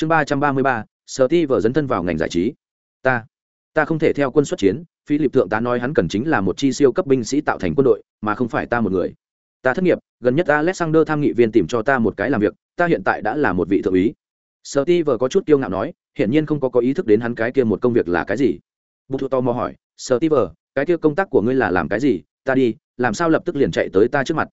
chương ba trăm ba mươi ba, sở ti vở dấn thân vào ngành giải trí. Ta ta không thể theo quân xuất chiến phi lịp thượng tá nói hắn cần chính là một chi siêu cấp binh sĩ tạo thành quân đội, mà không phải ta một người. Ta thất nghiệp, gần nhất alexander tham nghị viên tìm cho ta một cái làm việc, ta hiện tại đã là một vị thượng úy. Sở ti vờ có chút kiêu ngạo nói, hiển nhiên không có có ý thức đến hắn cái kia một công việc là cái gì. Bục thu to mò hỏi, sở ti vờ cái kia công tác của ngươi là làm cái gì? Ta đi, làm sao lập tức liền chạy tới ta trước mặt?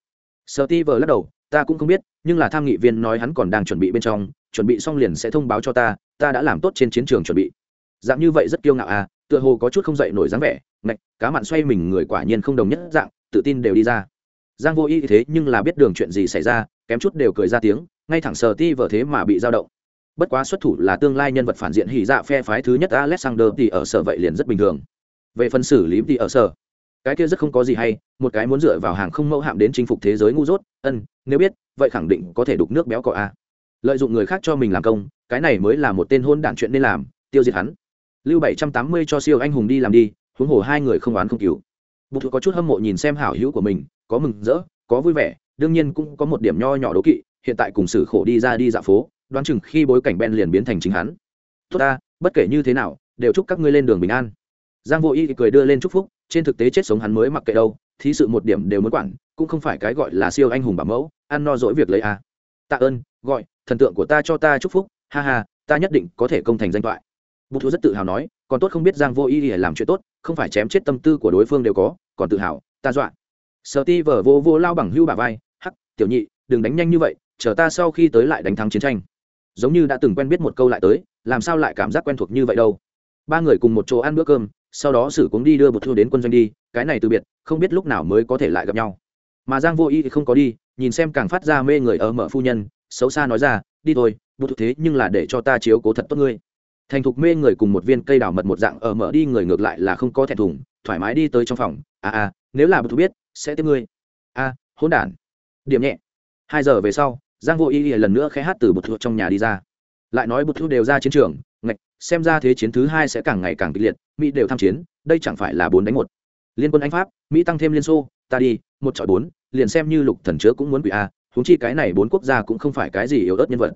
Sở ti vờ lắc đầu, ta cũng không biết, nhưng là tham nghị viên nói hắn còn đang chuẩn bị bên trong chuẩn bị xong liền sẽ thông báo cho ta ta đã làm tốt trên chiến trường chuẩn bị. Dạng như vậy rất kiêu ngạo à tựa hồ có chút không dậy nổi dáng vẻ, ngạch, cá mặn xoay mình người quả nhiên không đồng nhất dạng, tự tin đều đi ra. Giang vô y thế nhưng là biết đường chuyện gì xảy ra, kém chút đều cười ra tiếng, ngay thẳng sờ ti vở thế mà bị dao động. Bất quá xuất thủ là tương lai nhân vật phản diện hỉ dạ phe phái thứ nhất alexander thì ở sở vậy liền rất bình thường. Về phần xử lý thì ở sở, cái kia rất không có gì hay, một cái muốn dựa vào hàng không mẫu hạm đến chinh phục thế giới ngu dốt, ân, nếu biết, vậy khẳng định có thể đục nước béo cọ a à lợi dụng người khác cho mình làm công, cái này mới là một tên hôn đản chuyện nên làm, tiêu diệt hắn. Lưu bảy trăm tám mươi cho siêu anh hùng đi làm đi, huống hồ hai người không oán không cứu bục có chút hâm mộ nhìn xem hảo hữu của mình, có mừng rỡ, có vui vẻ, đương nhiên cũng có một điểm nho nhỏ đố kỵ, hiện tại cùng xử khổ đi ra đi dạo phố, đoán chừng khi bối cảnh ben liền biến thành chính hắn. Tốt ta, bất kể như thế nào, đều chúc các ngươi lên đường bình an. Giang vô y cười đưa lên chúc phúc, trên thực tế chết sống hắn mới mặc kệ đâu, thí sự một điểm đều muốn quản, cũng không phải cái gọi là siêu anh hùng bảo mẫu, ăn no dỗi việc lấy a. À. tạ ơn, gọi thần tượng của ta cho ta chúc phúc, ha ha, ta nhất định có thể công thành danh thoại bục thú rất tự hào nói, còn tốt không biết giang vô y để làm chuyện tốt, không phải chém chết tâm tư của đối phương đều có, còn tự hào, ta dọa. Sợ ti vở vô vô lao bằng hưu bà vai, hắc, tiểu nhị, đừng đánh nhanh như vậy, chờ ta sau khi tới lại đánh thắng chiến tranh. Giống như đã từng quen biết một câu lại tới, làm sao lại cảm giác quen thuộc như vậy đâu. Ba người cùng một chỗ ăn bữa cơm, sau đó sử cuống đi đưa bột thua đến quân doanh đi, cái này từ biệt, không biết lúc nào mới có thể lại gặp nhau. Mà giang vô y thì không có đi, nhìn xem càng phát ra mê người ở mở phu nhân xấu xa nói ra đi thôi Bụt thế nhưng là để cho ta chiếu cố thật tốt ngươi. Thành thục mê người cùng một viên cây đào mật một dạng ở mở đi người ngược lại là không có thẹn thùng thoải mái đi tới trong phòng. À à nếu là Bụt biết sẽ tiếp ngươi. A à, hỗn đản. Điểm nhẹ. Hai giờ về sau giang vô y lần nữa khẽ hát từ Bụt thua trong nhà đi ra. Lại nói Bụt thua đều ra chiến trường ngạch xem ra thế chiến thứ hai sẽ càng ngày càng kịch liệt mỹ đều tham chiến đây chẳng phải là bốn đánh một. Liên quân anh pháp mỹ tăng thêm liên xô ta đi một chọi bốn liền xem như lục thần chứa cũng muốn quỷ a húng chi cái này bốn quốc gia cũng không phải cái gì yếu ớt nhân vật.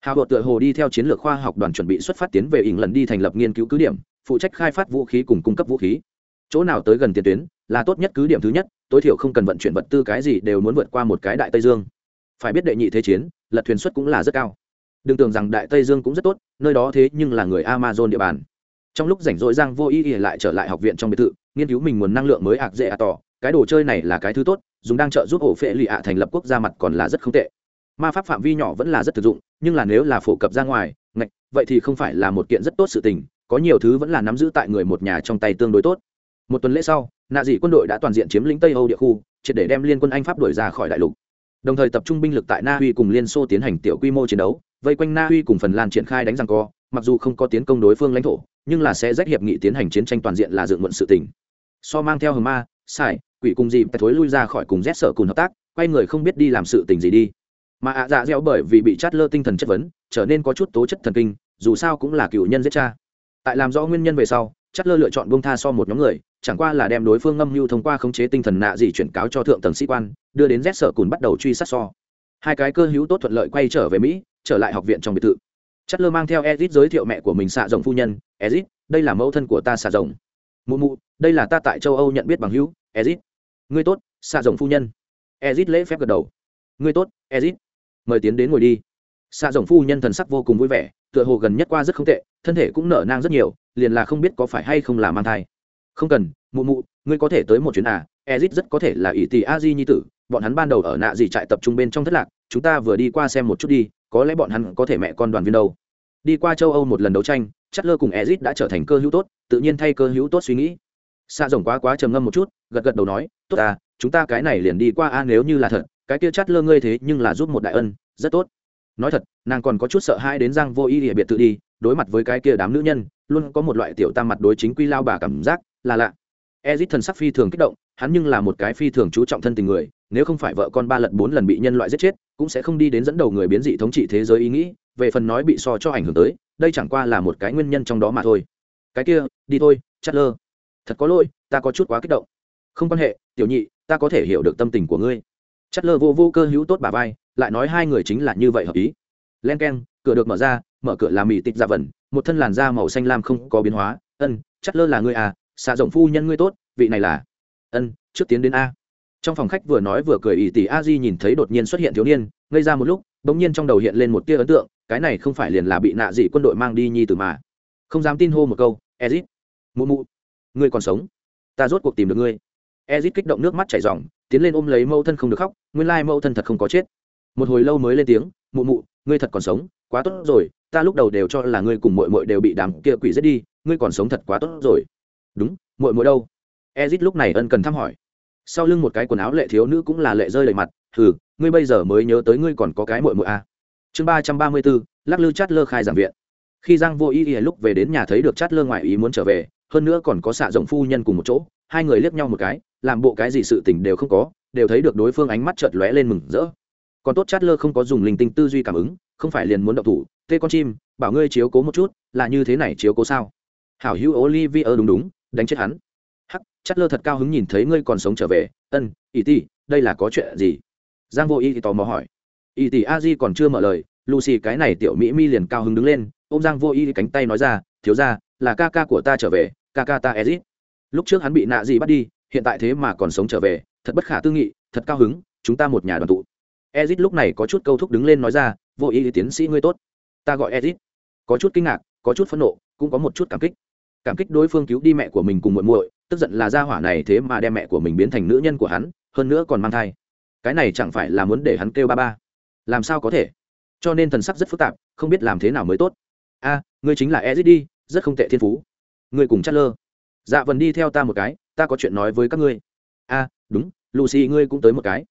Hào hộ tựa hồ đi theo chiến lược khoa học đoàn chuẩn bị xuất phát tiến về ỉng lần đi thành lập nghiên cứu cứ điểm, phụ trách khai phát vũ khí cùng cung cấp vũ khí. Chỗ nào tới gần tiền tuyến, là tốt nhất cứ điểm thứ nhất, tối thiểu không cần vận chuyển vật tư cái gì đều muốn vượt qua một cái đại tây dương. Phải biết đệ nhị thế chiến, lật thuyền xuất cũng là rất cao. Đừng tưởng rằng đại tây dương cũng rất tốt, nơi đó thế nhưng là người amazon địa bàn. Trong lúc rảnh rỗi giang vô ý ý lại trở lại học viện trong biệt thự, nghiên cứu mình nguồn năng lượng mới ạc dễ ạ tỏ cái đồ chơi này là cái thứ tốt, dùng đang trợ giúp ổ phệ lụy ạ thành lập quốc gia mặt còn là rất không tệ. Ma pháp phạm vi nhỏ vẫn là rất thực dụng, nhưng là nếu là phổ cập ra ngoài, ngạch, vậy thì không phải là một kiện rất tốt sự tình, có nhiều thứ vẫn là nắm giữ tại người một nhà trong tay tương đối tốt. Một tuần lễ sau, nạ dị quân đội đã toàn diện chiếm lĩnh tây âu địa khu, triệt để đem liên quân anh pháp đuổi ra khỏi đại lục. Đồng thời tập trung binh lực tại na uy cùng liên xô tiến hành tiểu quy mô chiến đấu, vây quanh na uy cùng phần lan triển khai đánh răng co, mặc dù không có tiến công đối phương lãnh thổ, nhưng là sẽ rách hiệp nghị tiến hành chiến tranh toàn diện là dựng muộn sự tình. So mang theo hờ ma sai quỷ cùng gì thối lui ra khỏi cùng rét sở cùng hợp tác, quay người không biết đi làm sự tình gì đi. Mà ạ dạ dẻo bởi vì bị chát lơ tinh thần chất vấn, trở nên có chút tố chất thần kinh, dù sao cũng là cựu nhân giết cha. Tại làm rõ nguyên nhân về sau, chát lơ lựa chọn buông tha so một nhóm người, chẳng qua là đem đối phương ngâm mưu thông qua khống chế tinh thần nạ gì chuyển cáo cho thượng tầng sĩ quan, đưa đến rét sở cùn bắt đầu truy sát so. Hai cái cơ hữu tốt thuận lợi quay trở về mỹ, trở lại học viện trong biệt thự. Chất lơ mang theo ezit giới thiệu mẹ của mình xạ rồng phu nhân, ezit, đây là mẫu thân của ta xạ rồng. Mụ mụ, đây là ta tại châu âu nhận biết bằng hữu, ezit ngươi tốt xạ rồng phu nhân. Ezit lễ phép gật đầu. Ngươi tốt, ezit. Mời tiến đến ngồi đi. Xạ rồng phu nhân thần sắc vô cùng vui vẻ, tựa hồ gần nhất qua rất không tệ, thân thể cũng nở nang rất nhiều, liền là không biết có phải hay không là mang thai. Không cần, mụ mụ, ngươi có thể tới một chuyến à ezit rất có thể là ỷ tỷ a di nhi tử, bọn hắn ban đầu ở nạ gì trại tập trung bên trong thất lạc, chúng ta vừa đi qua xem một chút đi, có lẽ bọn hắn có thể mẹ con đoàn viên đâu. Đi qua châu âu một lần đấu tranh chất lơ cùng ezit đã trở thành cơ hữu tốt, tự nhiên thay cơ hữu tốt suy nghĩ xa rồng quá quá trầm ngâm một chút, gật gật đầu nói, tốt à chúng ta cái này liền đi qua a, nếu như là thật, cái kia chát lơ ngươi thế nhưng là giúp một đại ân, rất tốt. Nói thật, nàng còn có chút sợ hãi đến giang vô ý địa biệt tự đi, đối mặt với cái kia đám nữ nhân, luôn có một loại tiểu tam mặt đối chính quy lao bà cảm giác, là lạ. Ezit thần sắc phi thường kích động, hắn nhưng là một cái phi thường chú trọng thân tình người, nếu không phải vợ con ba lần bốn lần bị nhân loại giết chết, cũng sẽ không đi đến dẫn đầu người biến dị thống trị thế giới ý nghĩ, về phần nói bị so cho ảnh hưởng tới, đây chẳng qua là một cái nguyên nhân trong đó mà thôi. Cái kia, đi thôi, chát lơ thật có lỗi, ta có chút quá kích động. Không quan hệ, tiểu nhị, ta có thể hiểu được tâm tình của ngươi. Chất lơ vô vô cơ hữu tốt bà vai, lại nói hai người chính là như vậy hợp ý. Len k e n cửa được mở ra, mở cửa làm mỹ tịch ra dạ vần một thân làn da màu xanh lam không có biến hóa. Ân Chất lơ là ngươi à xạ rộng phu nhân ngươi tốt, vị này là. Ân, trước tiến đến a. Trong phòng khách vừa nói vừa cười, ỷ tỷ a di nhìn thấy đột nhiên xuất hiện thiếu niên, ngây ra một lúc, bỗng nhiên trong đầu hiện lên một tia ấn tượng, cái này không phải liền là bị nạ dị quân đội mang đi nhi tử mà. Không dám tin hô một câu, ezit. Mụ mụ ngươi còn sống. Ta rốt cuộc tìm được ngươi. Ezit kích động nước mắt chảy r tiến lên ôm lấy mẫu thân không được khóc, nguyên lai mẫu thân thật không có chết. Một hồi lâu mới lên tiếng, mụ mụ, ngươi thật còn sống, quá tốt rồi, ta lúc đầu đều cho là ngươi cùng mội mội đều bị đám kia quỷ giết đi, ngươi còn sống thật quá tốt rồi. Đúng mội mội đâu? Ezit lúc này ân cần thăm hỏi. Sau lưng một cái quần áo lệ thiếu nữ cũng là lệ rơi lệ mặt, hừ, ngươi bây giờ mới nhớ tới ngươi còn có cái mội mội à. chương ba trăm ba mươi bốn lắc lư chát lơ khai giảng viện. Khi giang vô ý ý lúc về đến nhà thấy được chát lơ ngoại ý muốn trở về hơn nữa còn có xạ rộng phu nhân cùng một chỗ, hai người liếc nhau một cái, làm bộ cái gì sự tình đều không có, đều thấy được đối phương ánh mắt chợt lóe lên mừng rỡ. Còn tốt chát lơ không có dùng linh tinh tư duy cảm ứng, không phải liền muốn động thủ, tê con chim, bảo ngươi chiếu cố một chút, là như thế này chiếu cố sao? Hảo hữu olivier đúng đúng, đánh chết hắn. Hắc chát lơ thật cao hứng nhìn thấy ngươi còn sống trở về. Ân, ỷ ti đây là có chuyện gì? Giang vô y thì tò mò hỏi. Ỷ tỷ a di còn chưa mở lời, lucy cái này tiểu mỹ mi liền cao hứng đứng lên. Ô m giang vô y cánh tay nói ra, thiếu ra là ca ca của ta trở về kakata ta ezit lúc trước hắn bị nạ gì bắt đi, hiện tại thế mà còn sống trở về, thật bất khả tư nghị, thật cao hứng, chúng ta một nhà đoàn tụ. Ezit lúc này có chút câu thúc đứng lên nói ra, vô ý tiến sĩ ngươi tốt. Ta gọi ezit có chút kinh ngạc, có chút phẫn nộ, cũng có một chút cảm kích. Cảm kích đối phương cứu đi mẹ của mình cùng muội muội, tức giận là gia hỏa này thế mà đem mẹ của mình biến thành nữ nhân của hắn, hơn nữa còn mang thai. Cái này chẳng phải là muốn để hắn kêu ba ba. Làm sao có thể? Cho nên thần sắc rất phức tạp, không biết làm thế nào mới tốt. A, ngươi chính là ezit đi, rất không tệ thiên phú ngươi cùng chát lơ dạ vần đi theo ta một cái ta có chuyện nói với các ngươi. A đúng lucy ngươi cũng tới một cái.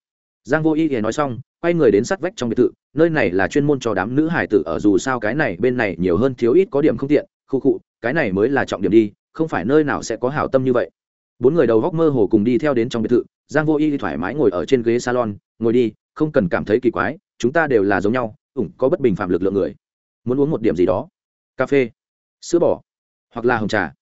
Giang vô y thì nói xong quay người đến sát vách trong biệt thự nơi này là chuyên môn cho đám nữ hải tử ở dù sao cái này bên này nhiều hơn thiếu ít có điểm không tiện khu cụ, cái này mới là trọng điểm đi không phải nơi nào sẽ có hảo tâm như vậy. Bốn người đầu góc mơ hồ cùng đi theo đến trong biệt thự giang vô y thoải mái ngồi ở trên ghế salon ngồi đi không cần cảm thấy kỳ quái chúng ta đều là giống nhau ủng có bất bình phạm lực lượng người. Muốn uống một điểm gì đó. Cà phê. Sữa bò hoặc là hồng trà.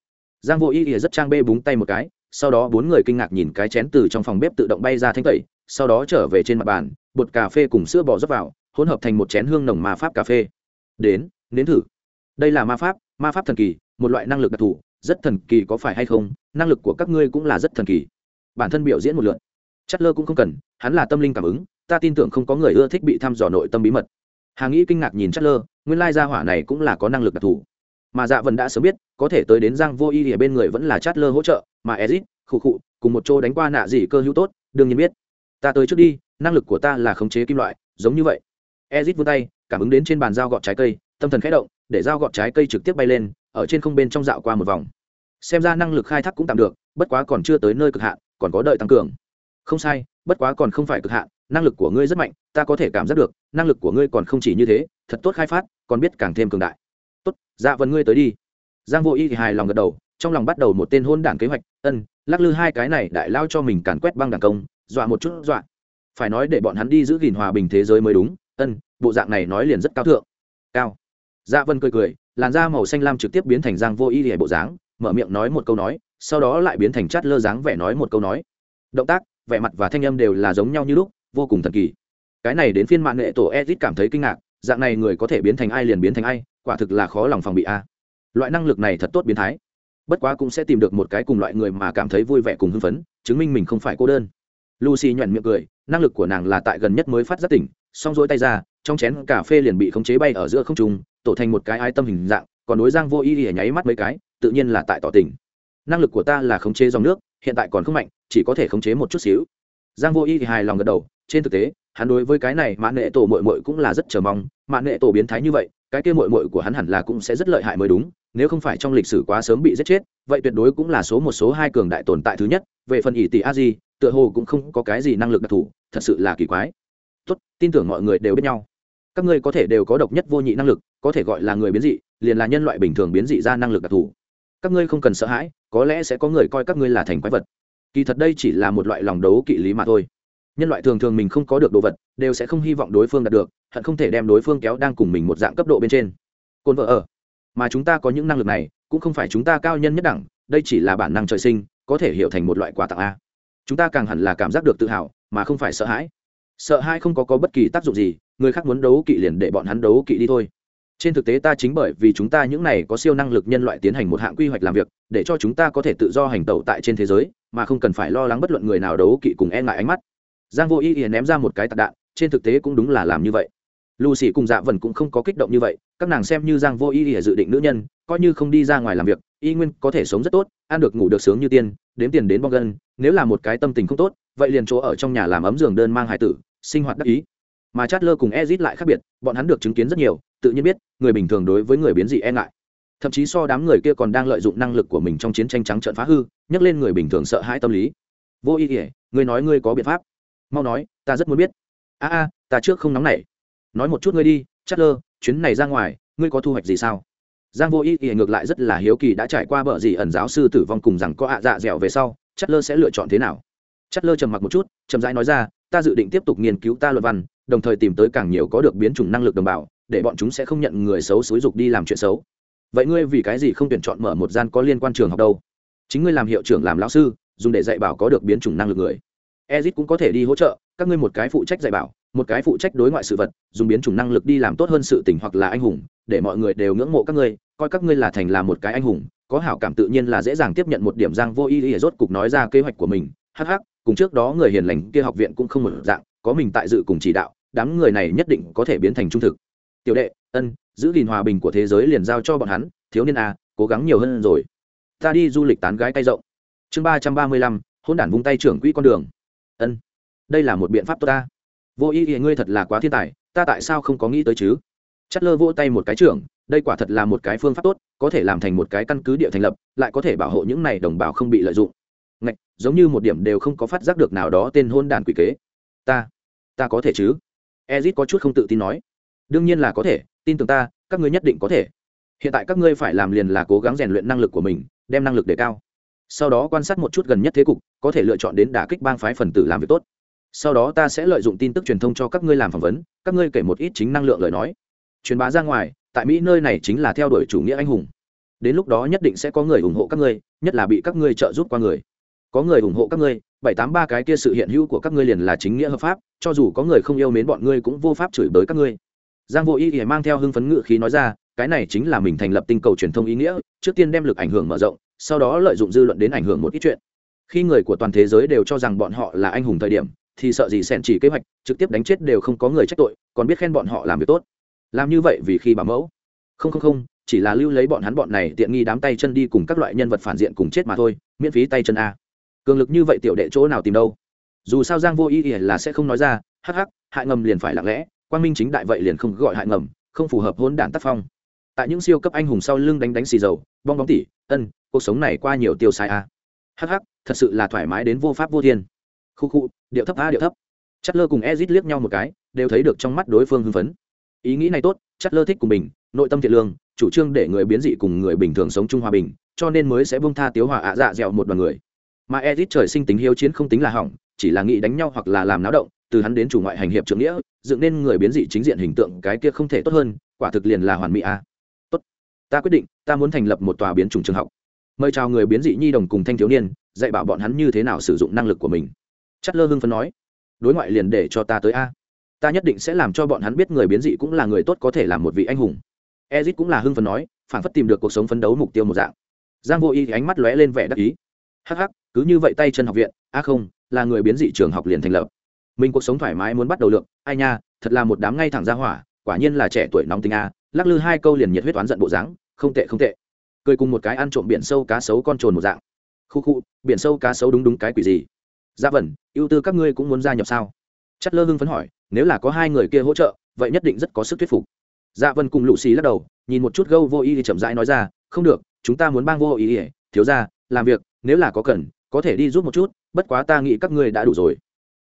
Giang vô y ỉa rất trang bê búng tay một cái, sau đó bốn người kinh ngạc nhìn cái chén từ trong phòng bếp tự động bay ra thanh tẩy, sau đó trở về trên mặt bàn, bột cà phê cùng sữa bò rót vào, hỗn hợp thành một chén hương nồng ma pháp cà phê. Đến, nếm thử. Đây là ma pháp ma pháp thần kỳ, một loại năng lực đặc thù, rất thần kỳ có phải hay không? Năng lực của các ngươi cũng là rất thần kỳ. Bản thân biểu diễn một lượt. Chất lơ cũng không cần, hắn là tâm linh cảm ứng, ta tin tưởng không có người ưa thích bị thăm dò nội tâm bí mật. Hà nghĩ kinh ngạc nhìn chất lơ, nguyên lai gia hỏa này cũng là có năng lực đặc thù mà dạ vần đã sớm biết, có thể tới đến giang vô y ở bên người vẫn là chát lơ hỗ trợ, mà ezit, khụ khụ, cùng một chỗ đánh qua nạ gì cơ hữu tốt, đương nhiên biết. Ta tới trước đi, năng lực của ta là khống chế kim loại, giống như vậy. Ezit vươn tay, cảm ứng đến trên bàn dao gọt trái cây, tâm thần khẽ động, để dao gọt trái cây trực tiếp bay lên, ở trên không bên trong dạo qua một vòng. Xem ra năng lực khai thác cũng tạm được, bất quá còn chưa tới nơi cực hạn, còn có đợi tăng cường. Không sai, bất quá còn không phải cực hạn, năng lực của ngươi rất mạnh, ta có thể cảm giác được, năng lực của ngươi còn không chỉ như thế, thật tốt khai phát, còn biết càng thêm cường đại dạ vần ngươi tới đi. Giang vô y thì hài lòng gật đầu, trong lòng bắt đầu một tên hôn đảng kế hoạch, ân, lắc lư hai cái này đại lao cho mình càn quét băng đảng công, dọa một chút dọa. Phải nói để bọn hắn đi giữ gìn hòa bình thế giới mới đúng, ân, bộ dạng này nói liền rất cao thượng. Cao. Dạ vân cười cười, làn da màu xanh lam trực tiếp biến thành giang vô y hệ bộ dáng, mở miệng nói một câu nói, sau đó lại biến thành chát lơ dáng vẻ nói một câu nói. Động tác, vẻ mặt và thanh âm đều là giống nhau như lúc, vô cùng thần kỳ. Cái này đến phiên mạng nghệ tổ edit cảm thấy kinh ngạc dạng này người có thể biến thành ai liền biến thành ai, quả thực là khó lòng phòng bị a. Loại năng lực này thật tốt biến thái. Bất quá cũng sẽ tìm được một cái cùng loại người mà cảm thấy vui vẻ cùng hưng phấn, chứng minh mình không phải cô đơn. Lucy nhoẻn miệng cười, năng lực của nàng là tại gần nhất mới phát giác tỉnh, xong rỗi tay ra, trong chén cà phê liền bị khống chế bay ở giữa không trung, tổ thành một cái ai tâm hình dạng, còn đối giang vô ý ỉa nháy mắt mấy cái, tự nhiên là tại tỏ tình. Năng lực của ta là khống chế dòng nước, hiện tại còn không mạnh, chỉ có thể khống chế một chút xíu. Giang vô ý thì hài lòng gật đầu, trên thực tế hắn đối với cái này mạn nệ tổ mội mội cũng là rất chờ mong mạn nệ tổ biến thái như vậy, cái kia mội mội của hắn hẳn là cũng sẽ rất lợi hại mới đúng, nếu không phải trong lịch sử quá sớm bị giết chết, vậy tuyệt đối cũng là số một số hai cường đại tồn tại thứ nhất, về phần ỷ tỷ a di, tựa hồ cũng không có cái gì năng lực đặc thù, thật sự là kỳ quái. Tốt, tin tưởng mọi người đều biết nhau. Các ngươi có thể đều có độc nhất vô nhị năng lực, có thể gọi là người biến dị, liền là nhân loại bình thường biến dị ra năng lực đặc thù. Các ngươi không cần sợ hãi, có lẽ sẽ có người coi các ngươi là thành quái vật. Kỳ thật đây chỉ là một loại lòng đấu kỵ lý mà thôi nhân loại thường thường mình không có được đồ vật đều sẽ không hy vọng đối phương đạt được hận không thể đem đối phương kéo đang cùng mình một dạng cấp độ bên trên. Cồn vợ ở. Mà chúng ta có những năng lực này cũng không phải chúng ta cao nhân nhất đẳng đây chỉ là bản năng trời sinh có thể hiểu thành một loại quà tặng a. Chúng ta càng hẳn là cảm giác được tự hào mà không phải sợ hãi. Sợ hãi không có, có bất kỳ tác dụng gì người khác muốn đấu kỵ liền để bọn hắn đấu kỵ đi thôi. Trên thực tế ta chính bởi vì chúng ta những này có siêu năng lực nhân loại tiến hành một hạng quy hoạch làm việc để cho chúng ta có thể tự do hành tẩu tại trên thế giới mà không cần phải lo lắng bất luận người nào đấu kỵ cùng e ngại ánh mắt giang vô ý ý ném ra một cái tạc đạn, trên thực tế cũng đúng là làm như vậy. Lucy cùng dạ vần cũng không có kích động như vậy, các nàng xem như giang vô ý ý dự định nữ nhân, coi như không đi ra ngoài làm việc, y nguyên có thể sống rất tốt, ăn được ngủ được sướng như tiên, đếm tiền đến bong gân, nếu là một cái tâm tình không tốt, vậy liền chỗ ở trong nhà làm ấm giường đơn mang hải tử, sinh hoạt đắc ý. Mà chát lơ cùng ezit lại khác biệt, bọn hắn được chứng kiến rất nhiều, tự nhiên biết, người bình thường đối với người biến dị e ngại. Thậm chí so đám người kia còn đang lợi dụng năng lực của mình trong chiến tranh trắng trợn phá hư nhắc lên người bình thường sợ hãi tâm lý. Vô ý ỉa ngươi nói ngươi có biện pháp mau nói, ta rất muốn biết. A a, ta trước không nóng nảy. Nói một chút ngươi đi chát lơ chuyến này ra ngoài, ngươi có thu hoạch gì sao? Giang vô ý ý ngược lại rất là hiếu kỳ đã trải qua bờ gì ẩn giáo sư tử vong cùng rằng có ạ dạ dẻo về sau chát lơ sẽ lựa chọn thế nào? Chát lơ trầm mặc một chút, chậm rãi nói ra, ta dự định tiếp tục nghiên cứu ta luận văn, đồng thời tìm tới càng nhiều có được biến chủng năng lực đồng bào, để bọn chúng sẽ không nhận người xấu xúi dục đi làm chuyện xấu. Vậy ngươi vì cái gì không tuyển chọn mở một gian có liên quan trường học đâu? Chính ngươi làm hiệu trưởng, làm lão sư, dùng để dạy bảo có được biến chủng năng lực người ezit cũng có thể đi hỗ trợ, các ngươi một cái phụ trách dạy bảo, một cái phụ trách đối ngoại sự vật, dùng biến chủng năng lực đi làm tốt hơn sự tình hoặc là anh hùng, để mọi người đều ngưỡng mộ các ngươi, coi các ngươi là thành là một cái anh hùng, có hảo cảm tự nhiên là dễ dàng tiếp nhận một điểm giang vô ý ý rốt cục nói ra kế hoạch của mình. Hh cùng trước đó người hiền lành kia học viện cũng không một dạng, có mình tại dự cùng chỉ đạo, đám người này nhất định có thể biến thành trung thực. Tiểu đệ, ân, giữ gìn hòa bình của thế giới liền giao cho bọn hắn, thiếu niên a cố gắng nhiều hơn rồi. Ta đi du lịch tán gái tay rộng. Chương ba trăm ba mươi lăm hôn đản vung tay trưởng quỹ con đường ân đây là một biện pháp tốt ta. Vô ý ý ngươi thật là quá thiên tài ta tại sao không có nghĩ tới chứ? Chất lơ vỗ tay một cái trưởng đây quả thật là một cái phương pháp tốt có thể làm thành một cái căn cứ địa thành lập lại có thể bảo hộ những này đồng bào không bị lợi dụng. Ngạch, giống như một điểm đều không có phát giác được nào đó tên hôn đàn quỷ kế. Ta ta có thể chứ? Ezit có chút không tự tin nói. Đương nhiên là có thể tin tưởng ta các ngươi nhất định có thể. Hiện tại các ngươi phải làm liền là cố gắng rèn luyện năng lực của mình đem năng lực đề cao sau đó quan sát một chút gần nhất thế cục, có thể lựa chọn đến đả kích bang phái phần tử làm việc tốt. Sau đó ta sẽ lợi dụng tin tức truyền thông cho các ngươi làm phỏng vấn, các ngươi kể một ít chính năng lượng lời nói. Truyền bá ra ngoài, tại mỹ nơi này chính là theo đuổi chủ nghĩa anh hùng. Đến lúc đó nhất định sẽ có người ủng hộ các ngươi, nhất là bị các ngươi trợ giúp qua người. Có người ủng hộ các ngươi, bảy tám ba cái kia sự hiện hữu của các ngươi liền là chính nghĩa hợp pháp, cho dù có người không yêu mến bọn ngươi cũng vô pháp chửi bới các ngươi. Giang vô y thì mang theo hưng phấn ngự khí nói ra cái này chính là mình thành lập tinh cầu truyền thông ý nghĩa, trước tiên đem lực ảnh hưởng mở rộng, sau đó lợi dụng dư luận đến ảnh hưởng một ít chuyện. Khi người của toàn thế giới đều cho rằng bọn họ là anh hùng thời điểm, thì sợ gì xẻn chỉ kế hoạch, trực tiếp đánh chết đều không có người trách tội, còn biết khen bọn họ làm việc tốt. Làm như vậy vì khi bảo mẫu. Không không không, chỉ là lưu lấy bọn hắn bọn này tiện nghi đám tay chân đi cùng các loại nhân vật phản diện cùng chết mà thôi, miễn phí tay chân a. Cường lực như vậy tiểu đệ chỗ nào tìm đâu? Dù sao giang vô ý ỉa là sẽ không nói ra, hắc hắc, hại ngầm liền phải lặng lẽ quan minh chính đại vậy liền không gọi hại ngầm, không phù hợp hôn đản tác phong tại những siêu cấp anh hùng sau lưng đánh đánh xì dầu, bong bóng tỉ, ân, cuộc sống này qua nhiều tiêu sai a hắc hắc, thật sự là thoải mái đến vô pháp vô thiên. Khu khu, điệu thấp a điệu thấp. Chất lơ cùng ezit liếc nhau một cái, đều thấy được trong mắt đối phương hưng phấn. Ý nghĩ này tốt chất lơ thích cùng mình, nội tâm thiện lương, chủ trương để người biến dị cùng người bình thường sống chung hòa bình, cho nên mới sẽ bông tha tiếu hòa ạ dạ dẹo một đoàn người. Mà ezit trời sinh tính hiếu chiến không tính là hỏng, chỉ là nghĩ đánh nhau hoặc là làm náo động, từ hắn đến chủ ngoại hành hiệp trưởng nghĩa, dựng nên người biến dị chính diện hình tượng cái kia không thể tốt hơn, quả thực liền là hoàn mỹ a ta quyết định, ta muốn thành lập một tòa biến chủng trường học. Mời chào người biến dị nhi đồng cùng thanh thiếu niên, dạy bảo bọn hắn như thế nào sử dụng năng lực của mình. Chất lơ hưng phấn nói. Đối ngoại liền để cho ta tới a. Ta nhất định sẽ làm cho bọn hắn biết người biến dị cũng là người tốt có thể làm một vị anh hùng. Ezit cũng là hưng phấn nói, phản phất tìm được cuộc sống phấn đấu mục tiêu một dạng. Giang vô y ánh mắt lóe lên vẻ đắc ý. Hắc hắc, cứ như vậy tay chân học viện, a không, là người biến dị trường học liền thành lập. Mình cuộc sống thoải mái muốn bắt đầu lượng, ai nha, thật là một đám ngay thẳng ra hỏa, quả nhiên là trẻ tuổi nóng tính a lắc lư hai câu liền nhiệt huyết toán giận bộ dáng, không tệ không tệ. Cười cùng một cái ăn trộm biển sâu cá sấu con trồn một dạng. Khu khu, biển sâu cá sấu đúng đúng cái quỷ gì? Gia vẩn, ưu tư các ngươi cũng muốn gia nhập sao? Chất lơ hưng phấn hỏi, nếu là có hai người kia hỗ trợ, vậy nhất định rất có sức thuyết phục. Dạ vân cùng lũ xì lắc đầu, nhìn một chút gâu vô ý thì chậm rãi nói ra, không được, chúng ta muốn bang vô ý ỉa thiếu ra làm việc, nếu là có cần, có thể đi giúp một chút, bất quá ta nghĩ các ngươi đã đủ rồi.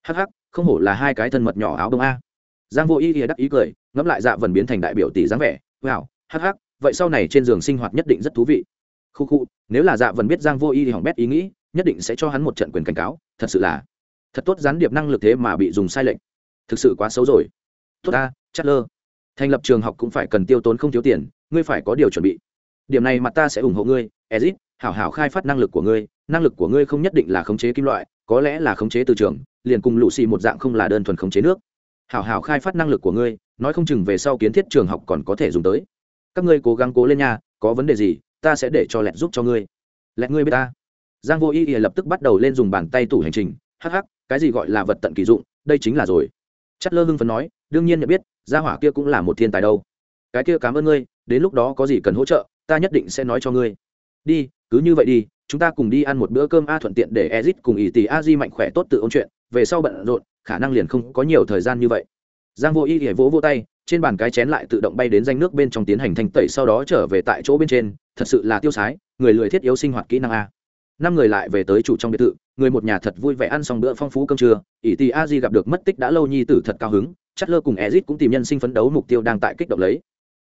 Hắc hắc, không hổ là hai cái thân mật nhỏ áo đông a giang vô ý ý đắc ý cười, ngẫm lại dạ vần biến thành đại biểu tỷ dáng vẻ. Wow, hắc hắc, vậy sau này trên giường sinh hoạt nhất định rất thú vị. Khu khu, nếu là dạ vần biết giang vô ý thì hỏng bét ý nghĩ, nhất định sẽ cho hắn một trận quyền cảnh cáo. Thật sự là thật tốt gián điệp năng lực thế mà bị dùng sai lệch. Thực sự quá xấu rồi. Tốt ta chát lơ. Thành lập trường học cũng phải cần tiêu tốn không thiếu tiền, ngươi phải có điều chuẩn bị. Điểm này mặt ta sẽ ủng hộ ngươi, ezit, hảo hảo khai phát năng lực của ngươi. Năng lực của ngươi không nhất định là khống chế kim loại, có lẽ là khống chế từ trường, liền cùng lũ xì một dạng không là đơn thuần khống chế nước hảo hảo khai phát năng lực của ngươi, nói không chừng về sau kiến thiết trường học còn có thể dùng tới. Các ngươi cố gắng cố lên nha, có vấn đề gì, ta sẽ để cho lẹt giúp cho ngươi. Lẹt ngươi biết ta. Giang vô ý ỉa lập tức bắt đầu lên dùng bàn tay tủ hành trình. Hắc hắc, cái gì gọi là vật tận kỳ dụng, đây chính là rồi. Chất lơ hưng phấn nói, đương nhiên nhận biết, gia hỏa kia cũng là một thiên tài đâu. Cái kia cảm ơn ngươi, đến lúc đó có gì cần hỗ trợ, ta nhất định sẽ nói cho ngươi. Đi, cứ như vậy đi, chúng ta cùng đi ăn một bữa cơm a thuận tiện để ezit cùng ỷ tỷ a di mạnh khỏe tốt tự ôn chuyện, về sau bận rộn khả năng liền không có nhiều thời gian như vậy. Giang vô y hề vỗ vô tay, trên bàn cái chén lại tự động bay đến danh nước bên trong tiến hành thanh tẩy, sau đó trở về tại chỗ bên trên. Thật sự là tiêu sái, người lười thiết yếu sinh hoạt kỹ năng a. Năm người lại về tới chủ trong biệt thự, người một nhà thật vui vẻ ăn xong bữa phong phú cơm trưa. Ỷ tì a di gặp được mất tích đã lâu nhi tử thật cao hứng chất lơ cùng ezit cũng tìm nhân sinh phấn đấu mục tiêu đang tại kích động lấy.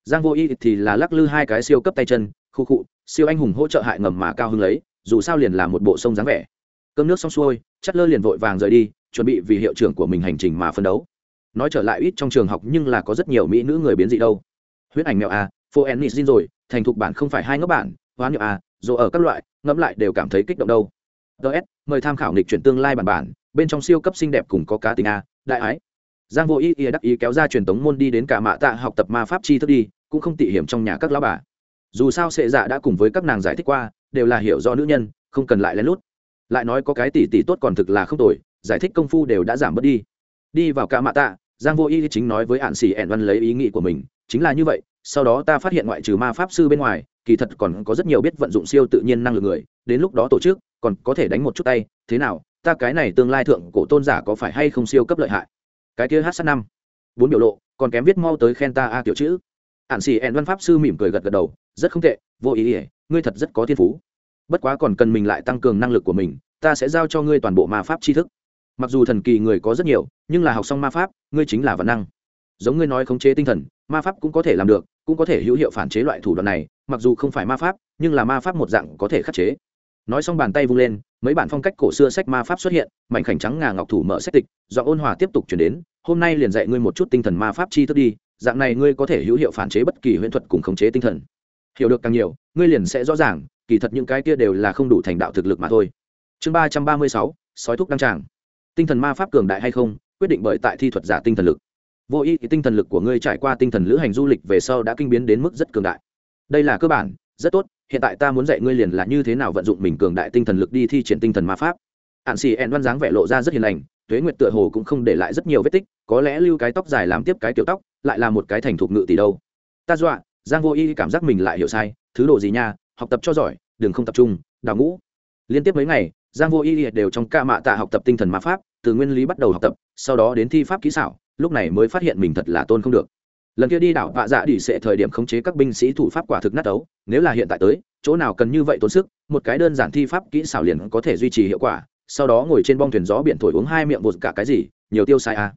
Giang vô y thì là lắc lư hai cái siêu cấp tay chân, khu khụ siêu anh hùng hỗ trợ hại ngầm mà cao hứng lấy, dù sao liền là một bộ sông dáng vẻ. Cơm nước xong xuôi chất lơ liền vội vàng rời đi chuẩn bị vì hiệu trưởng của mình hành trình mà phân đấu. Nói trở lại ít trong trường học nhưng là có rất nhiều mỹ nữ người biến dị đâu. Huyết ảnh mèo a phô ennis rồi, thành thục bản không phải hai ngốc bản, hóa niệm a, dù ở các loại, ngẫm lại đều cảm thấy kích động đâu. Ts mời tham khảo lịch chuyển tương lai bản bản, bên trong siêu cấp xinh đẹp cùng có cá tính a, đại ái. Giang vô ý ý đắc ý kéo ra truyền tống môn đi đến cả mạ tạ học tập ma pháp chi thức đi, cũng không tỉ hiểm trong nhà các lão bà. Dù sao sệ dạ đã cùng với các nàng giải thích qua, đều là hiểu do nữ nhân, không cần lại lén lút. Lại nói có cái tỷ tỷ tốt còn thực là không tồi giải thích công phu đều đã giảm bớt đi. Đi vào ca mạ tạ, giang vô ý chính nói với hạn xỉ ẹn văn lấy ý nghĩ của mình, chính là như vậy, sau đó ta phát hiện ngoại trừ ma pháp sư bên ngoài, kỳ thật còn có rất nhiều biết vận dụng siêu tự nhiên năng lực người, đến lúc đó tổ chức, còn có thể đánh một chút tay, thế nào, ta cái này tương lai thượng cổ tôn giả có phải hay không siêu cấp lợi hại? Cái kia hát sát năm. Bốn biểu lộ, còn kém viết mau tới khen ta a kiểu chữ. Ạn xì ẹn văn pháp sư mỉm cười gật gật đầu, rất không tệ, vô ý ỉa ngươi thật rất có thiên phú. Bất quá còn cần mình lại tăng cường năng lực của mình, ta sẽ giao cho ngươi toàn bộ ma pháp tri thức mặc dù thần kỳ người có rất nhiều, nhưng là học xong ma pháp, ngươi chính là văn năng. Giống ngươi nói khống chế tinh thần, ma pháp cũng có thể làm được, cũng có thể hữu hiệu phản chế loại thủ đoạn này, mặc dù không phải ma pháp, nhưng là ma pháp một dạng có thể khắc chế. Nói xong bàn tay vung lên, mấy bản phong cách cổ xưa sách ma pháp xuất hiện, mảnh khảnh trắng ngà ngọc thủ mở sách tịch do ôn hòa tiếp tục chuyển đến, hôm nay liền dạy ngươi một chút tinh thần ma pháp chi thức đi, dạng này ngươi có thể hữu hiệu phản chế bất kỳ huyễn thuật cùng khống chế tinh thần. Hiểu được càng nhiều, ngươi liền sẽ rõ ràng, kỳ thật những cái kia đều là không đủ thành đạo thực lực mà thôi. Chương ba trăm ba mươi sáu, sói thúc đăng tràng tinh thần ma pháp cường đại hay không, quyết định bởi tại thi thuật giả tinh thần lực. Vô ý thì tinh thần lực của ngươi trải qua tinh thần lữ hành du lịch về sau đã kinh biến đến mức rất cường đại. Đây là cơ bản, rất tốt, hiện tại ta muốn dạy ngươi liền là như thế nào vận dụng mình cường đại tinh thần lực đi thi triển tinh thần ma pháp. Ạn xì ẹn văn dáng vẻ lộ ra rất hiền lành, tuế nguyệt tựa hồ cũng không để lại rất nhiều vết tích, có lẽ lưu cái tóc dài làm tiếp cái kiểu tóc, lại là một cái thành thục ngự tỷ đâu. Ta dọa, giang vô y cảm giác mình lại hiểu sai, thứ đồ gì nha, học tập cho giỏi, đừng không tập trung, đào ngũ. Liên tiếp mấy ngày giang vô y đều trong ca mạ tạ học tập tinh thần ma pháp từ nguyên lý bắt đầu học tập sau đó đến thi pháp kỹ xảo lúc này mới phát hiện mình thật là tôn không được lần kia đi đảo vạ dạ đỉ sẽ thời điểm khống chế các binh sĩ thủ pháp quả thực nát ấu nếu là hiện tại tới chỗ nào cần như vậy tốn sức một cái đơn giản thi pháp kỹ xảo liền có thể duy trì hiệu quả sau đó ngồi trên bong thuyền gió biển thổi uống hai miệng bột cả cái gì nhiều tiêu sai à.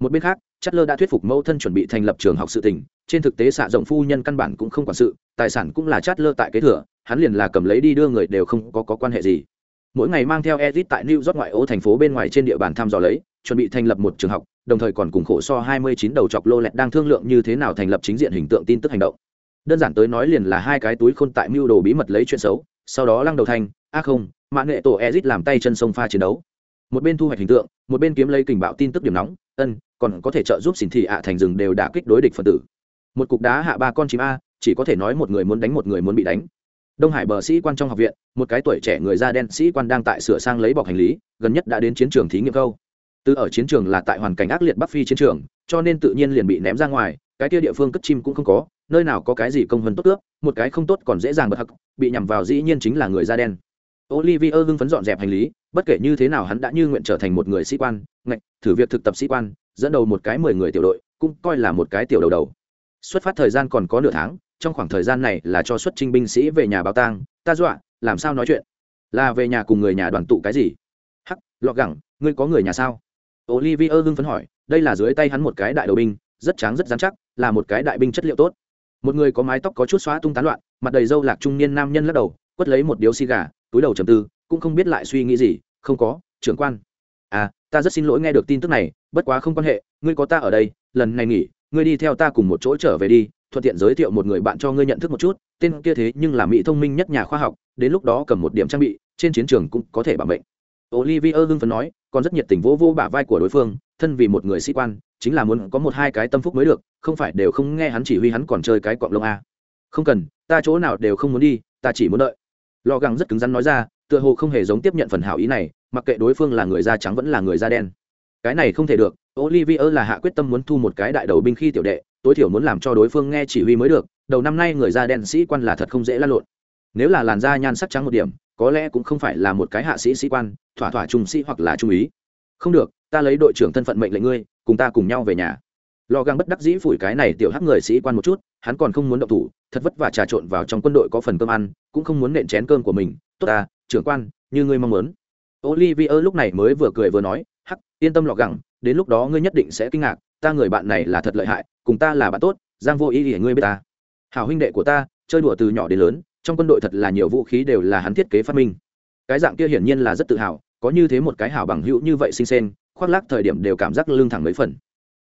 một bên khác chất lơ đã thuyết phục mẫu thân chuẩn bị thành lập trường học sự tình trên thực tế xạ rộng phu nhân căn bản cũng không quản sự tài sản cũng là chát lơ tại kế thừa hắn liền là cầm lấy đi đưa người đều không có, có quan hệ gì mỗi ngày mang theo Edit tại New York ngoại ô thành phố bên ngoài trên địa bàn thăm dò lấy, chuẩn bị thành lập một trường học, đồng thời còn cùng khổ so 29 đầu chọc lô lẹt đang thương lượng như thế nào thành lập chính diện hình tượng tin tức hành động. Đơn giản tới nói liền là hai cái túi khôn tại mưu đồ bí mật lấy chuyện xấu, sau đó lăng đầu thành, a không, mạng nghệ tổ Edit làm tay chân sông pha chiến đấu. Một bên thu hoạch hình tượng, một bên kiếm lấy kình bạo tin tức điểm nóng, ân, còn có thể trợ giúp xỉn thị ạ thành rừng đều đả kích đối địch phân tử. Một cục đá hạ ba con chim a, chỉ có thể nói một người muốn đánh một người muốn bị đánh đông hải bờ sĩ quan trong học viện, một cái tuổi trẻ người da đen sĩ quan đang tại sửa sang lấy bọc hành lý, gần nhất đã đến chiến trường thí nghiệm câu. Từ ở chiến trường là tại hoàn cảnh ác liệt bắc phi chiến trường, cho nên tự nhiên liền bị ném ra ngoài, cái kia địa phương cất chim cũng không có, nơi nào có cái gì công vân tốt ước, một cái không tốt còn dễ dàng bật hặc bị nhằm vào dĩ nhiên chính là người da đen. Olivier hưng phấn dọn dẹp hành lý, bất kể như thế nào hắn đã như nguyện trở thành một người sĩ quan, ngạch, thử việc thực tập sĩ quan, dẫn đầu một cái mười người tiểu đội, cũng coi là một cái tiểu đầu đầu. Xuất phát thời gian còn có nửa tháng trong khoảng thời gian này là cho xuất trinh binh sĩ về nhà báo tang, ta dọa, làm sao nói chuyện? Là về nhà cùng người nhà đoàn tụ cái gì? Hắc, lọ gẳng, ngươi có người nhà sao? Olivier hưng phấn hỏi, đây là dưới tay hắn một cái đại đầu binh, rất tráng rất dán chắc, là một cái đại binh chất liệu tốt. Một người có mái tóc có chút xóa tung tán loạn, mặt đầy râu lạc trung niên nam nhân lắc đầu, quất lấy một điếu xì gà, túi đầu trầm tư, cũng không biết lại suy nghĩ gì, không có, trưởng quan. À ta rất xin lỗi nghe được tin tức này, bất quá không quan hệ, ngươi có ta ở đây, lần này nghỉ, ngươi đi theo ta cùng một chỗ trở về đi thuận tiện giới thiệu một người bạn cho ngươi nhận thức một chút, tên kia thế nhưng là mỹ thông minh nhất nhà khoa học, đến lúc đó cầm một điểm trang bị, trên chiến trường cũng có thể bảo mệnh. Olivier hưng phấn nói, còn rất nhiệt tình vỗ vô bả vai của đối phương, thân vì một người sĩ quan, chính là muốn có một hai cái tâm phúc mới được, không phải đều không nghe hắn chỉ huy hắn còn chơi cái cọng lông a. Không cần, ta chỗ nào đều không muốn đi, ta chỉ muốn đợi. Lò găng rất cứng rắn nói ra, tựa hồ không hề giống tiếp nhận phần hảo ý này, mặc kệ đối phương là người da trắng vẫn là người da đen. Cái này không thể được, olivier là hạ quyết tâm muốn thu một cái đại đầu binh khi tiểu đệ tối thiểu muốn làm cho đối phương nghe chỉ huy mới được, đầu năm nay người da đen sĩ quan là thật không dễ lan lộn. Nếu là làn da nhan sắc trắng một điểm, có lẽ cũng không phải là một cái hạ sĩ sĩ quan, thỏa thỏa trung sĩ hoặc là trung úy. Không được, ta lấy đội trưởng thân phận mệnh lệnh ngươi, cùng ta cùng nhau về nhà. Lò găng bất đắc dĩ phủi cái này tiểu hắc người sĩ quan một chút, hắn còn không muốn động thủ, thật vất vả trà trộn vào trong quân đội có phần cơm ăn, cũng không muốn nện chén cơm của mình. Tốt ta, trưởng quan, như ngươi mong muốn. Olivier lúc này mới vừa cười vừa nói, hắc, yên tâm lọ gẳng đến lúc đó ngươi nhất định sẽ kinh ngạc ta người bạn này là thật lợi hại, cùng ta là bạn tốt, giang vô ý để ngươi biết ta. Hảo huynh đệ của ta, chơi đùa từ nhỏ đến lớn, trong quân đội thật là nhiều vũ khí đều là hắn thiết kế phát minh. Cái dạng kia hiển nhiên là rất tự hào, có như thế một cái hảo bằng hữu như vậy sinh sen khoác lác thời điểm đều cảm giác lương thẳng mấy phần.